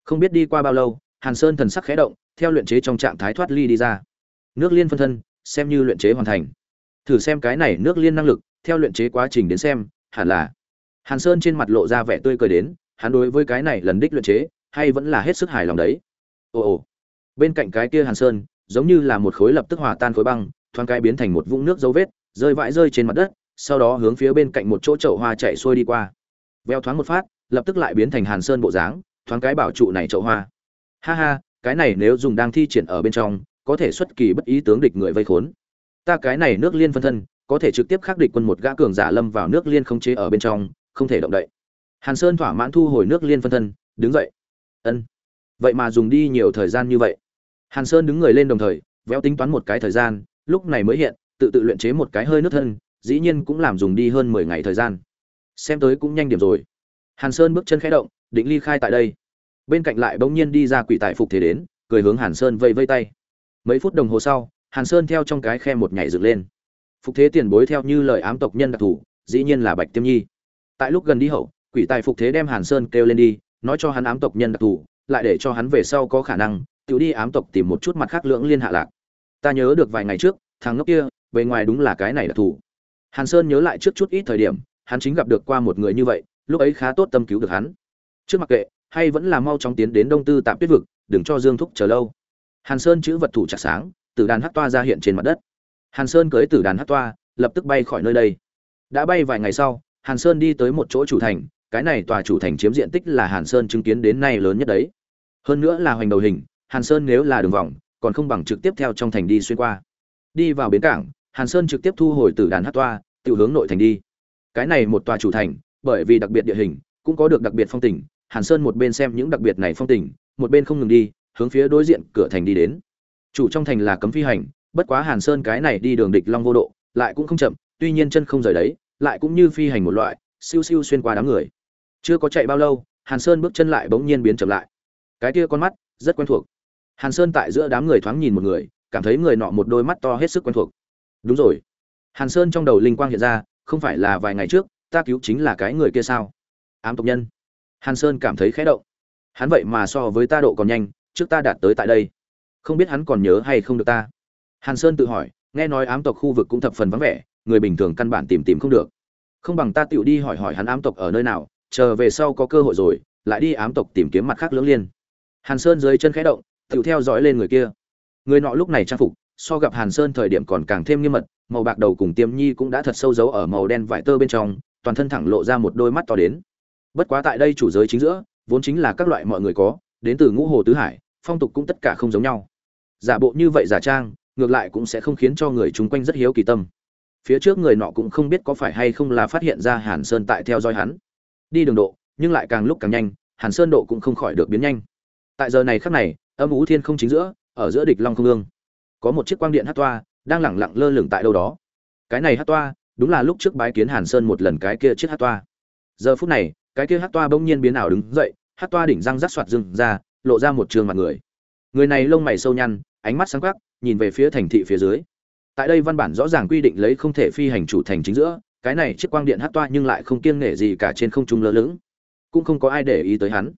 Không biết đi qua bao lâu, hàn sơn thần sắc khẽ động, theo luyện chế trong trạng thái thoát ly đi ra. Nước liên phân thân, xem như luyện chế hoàn thành. Thử xem cái này nước liên năng lực, theo luyện chế quá trình đến xem, hẳn là hàn sơn trên mặt lộ ra vẻ tươi cười đến, hắn đối với cái này lần đích luyện chế, hay vẫn là hết sức hài lòng đấy. Ồ ồ. Bên cạnh cái kia hàn sơn, giống như là một khối lập tức hòa tan khối băng, thoáng cái biến thành một vũng nước dấu vết, rơi vãi rơi trên mặt đất, sau đó hướng phía bên cạnh một chỗ chậu hoa chạy xuôi đi qua. Veo thoáng một phát, lập tức lại biến thành hàn sơn bộ dáng, thoáng cái bảo trụ này chậu hoa. Ha ha, cái này nếu dùng đang thi triển ở bên trong, có thể xuất kỳ bất ý tướng địch người vây khốn. Ta cái này nước liên phân thân, có thể trực tiếp khắc địch quân một gã cường giả lâm vào nước liên không chế ở bên trong không thể động đậy. Hàn sơn thỏa mãn thu hồi nước liên phân thân, đứng dậy. Ân, vậy mà dùng đi nhiều thời gian như vậy. Hàn sơn đứng người lên đồng thời, véo tính toán một cái thời gian, lúc này mới hiện, tự tự luyện chế một cái hơi nước thân, dĩ nhiên cũng làm dùng đi hơn mười ngày thời gian. Xem tới cũng nhanh điểm rồi. Hàn sơn bước chân khẽ động, định ly khai tại đây. Bên cạnh lại bỗng nhiên đi ra quỷ tại phục thế đến, cười hướng hàn sơn vây vây tay. Mấy phút đồng hồ sau, hàn sơn theo trong cái khe một nhảy dựng lên. Phục thế tiền bối theo như lời ám tộc nhân đặc thù, dĩ nhiên là bạch tiêm nhi tại lúc gần đi hậu, quỷ tài phục thế đem hàn sơn kêu lên đi, nói cho hắn ám tộc nhân đặc thù, lại để cho hắn về sau có khả năng tự đi ám tộc tìm một chút mặt khác lưỡng liên hạ lạc. Ta nhớ được vài ngày trước, thằng ngốc kia, bề ngoài đúng là cái này đặc thù. Hàn sơn nhớ lại trước chút ít thời điểm, hắn chính gặp được qua một người như vậy, lúc ấy khá tốt tâm cứu được hắn. Trước mặc kệ, hay vẫn là mau chóng tiến đến đông tư tạm tuyết vực, đừng cho dương thúc chờ lâu. Hàn sơn chữ vật thủ chặt sáng, tử đàn hát toa ra hiện trên mặt đất. Hàn sơn cưới tử đàn hát toa, lập tức bay khỏi nơi đây. Đã bay vài ngày sau hàn sơn đi tới một chỗ chủ thành, cái này tòa chủ thành chiếm diện tích là hàn sơn chứng kiến đến nay lớn nhất đấy. Hơn nữa là hoành đầu hình, hàn sơn nếu là đường vòng, còn không bằng trực tiếp theo trong thành đi xuyên qua. Đi vào bến cảng, hàn sơn trực tiếp thu hồi tử đàn hát toa tiểu hướng nội thành đi. Cái này một tòa chủ thành, bởi vì đặc biệt địa hình, cũng có được đặc biệt phong tình, hàn sơn một bên xem những đặc biệt này phong tình, một bên không ngừng đi, hướng phía đối diện cửa thành đi đến. Chủ trong thành là cấm phi hành, bất quá hàn sơn cái này đi đường địch long vô độ, lại cũng không chậm, tuy nhiên chân không rời đấy lại cũng như phi hành một loại, siêu siêu xuyên qua đám người. Chưa có chạy bao lâu, hàn sơn bước chân lại bỗng nhiên biến chậm lại. Cái kia con mắt, rất quen thuộc. Hàn sơn tại giữa đám người thoáng nhìn một người, cảm thấy người nọ một đôi mắt to hết sức quen thuộc. Đúng rồi. Hàn sơn trong đầu linh quang hiện ra, không phải là vài ngày trước, ta cứu chính là cái người kia sao? Ám tộc nhân. Hàn sơn cảm thấy khẽ động. Hắn vậy mà so với ta độ còn nhanh, trước ta đạt tới tại đây. Không biết hắn còn nhớ hay không được ta? Hàn sơn tự hỏi, nghe nói ám tộc khu vực cũng thập phần vắng vẻ người bình thường căn bản tìm tìm không được. Không bằng ta tựu đi hỏi hỏi hắn ám tộc ở nơi nào, chờ về sau có cơ hội rồi, lại đi ám tộc tìm kiếm mặt khác lưỡng liên. Hàn sơn dưới chân khẽ động, tựu theo dõi lên người kia. Người nọ lúc này trang phục, so gặp hàn sơn thời điểm còn càng thêm nghiêm mật, màu bạc đầu cùng tiêm nhi cũng đã thật sâu giấu ở màu đen vải tơ bên trong, toàn thân thẳng lộ ra một đôi mắt to đến. Bất quá tại đây chủ giới chính giữa, vốn chính là các loại mọi người có, đến từ ngũ hồ tứ hải, phong tục cũng tất cả không giống nhau. Giả bộ như vậy giả trang, ngược lại cũng sẽ không khiến cho người chung quanh rất hiếu kỳ tâm phía trước người nọ cũng không biết có phải hay không là phát hiện ra hàn sơn tại theo dõi hắn. Đi đường độ, nhưng lại càng lúc càng nhanh, hàn sơn độ cũng không khỏi được biến nhanh. Tại giờ này khắc này, âm u thiên không chính giữa, ở giữa địch long không ương, có một chiếc quang điện hắc toa đang lẳng lặng lơ lửng tại đâu đó. Cái này hắc toa, đúng là lúc trước bái kiến hàn sơn một lần cái kia chiếc hắc toa. Giờ phút này, cái kia hắc toa bỗng nhiên biến ảo đứng dậy hắc toa đỉnh răng rắc xoạt dừng ra, lộ ra một trường mặt người. Người này lông mày sâu nhăn, ánh mắt sáng quắc, nhìn về phía thành thị phía dưới tại đây văn bản rõ ràng quy định lấy không thể phi hành chủ thành chính giữa, cái này chiếc quang điện hát toa nhưng lại không kiêng nể gì cả trên không trung lơ lửng. Cũng không có ai để ý tới hắn.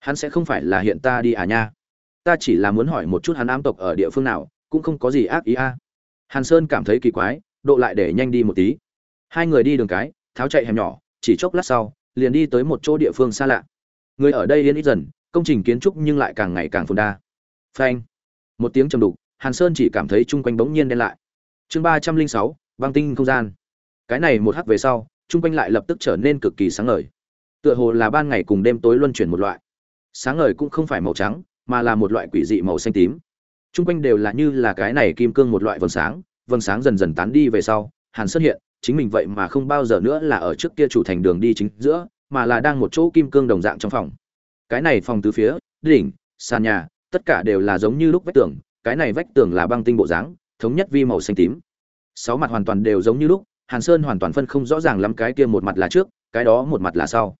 Hắn sẽ không phải là hiện ta đi à nha. Ta chỉ là muốn hỏi một chút hắn ám tộc ở địa phương nào, cũng không có gì ác ý a. Hàn sơn cảm thấy kỳ quái, độ lại để nhanh đi một tí. Hai người đi đường cái, tháo chạy hẻm nhỏ, chỉ chốc lát sau, liền đi tới một chỗ địa phương xa lạ. Người ở đây yên ít dần, công trình kiến trúc nhưng lại càng ngày càng phồn đa. Phanh. Một tiếng trầm đục, hàn sơn chỉ cảm thấy chung quanh bỗng nhiên đen lại chương ba trăm linh sáu băng tinh không gian. Cái này một hắc về sau, chung quanh lại lập tức trở nên cực kỳ sáng ngời. Tựa hồ là ban ngày cùng đêm tối luân chuyển một loại. Sáng ngời cũng không phải màu trắng, mà là một loại quỷ dị màu xanh tím. Chung quanh đều là như là cái này kim cương một loại vầng sáng vầng sáng dần dần tán đi về sau, hàn xuất hiện, chính mình vậy mà không bao giờ nữa là ở trước kia chủ thành đường đi chính giữa, mà là đang một chỗ kim cương đồng dạng trong phòng. Cái này phòng từ phía, đỉnh, sàn nhà, tất cả đều là giống như lúc vách tường, cái này vách tường là băng tinh bộ dáng thống nhất vi màu xanh tím. Sáu mặt hoàn toàn đều giống như lúc, hàn sơn hoàn toàn phân không rõ ràng lắm cái kia một mặt là trước, cái đó một mặt là sau.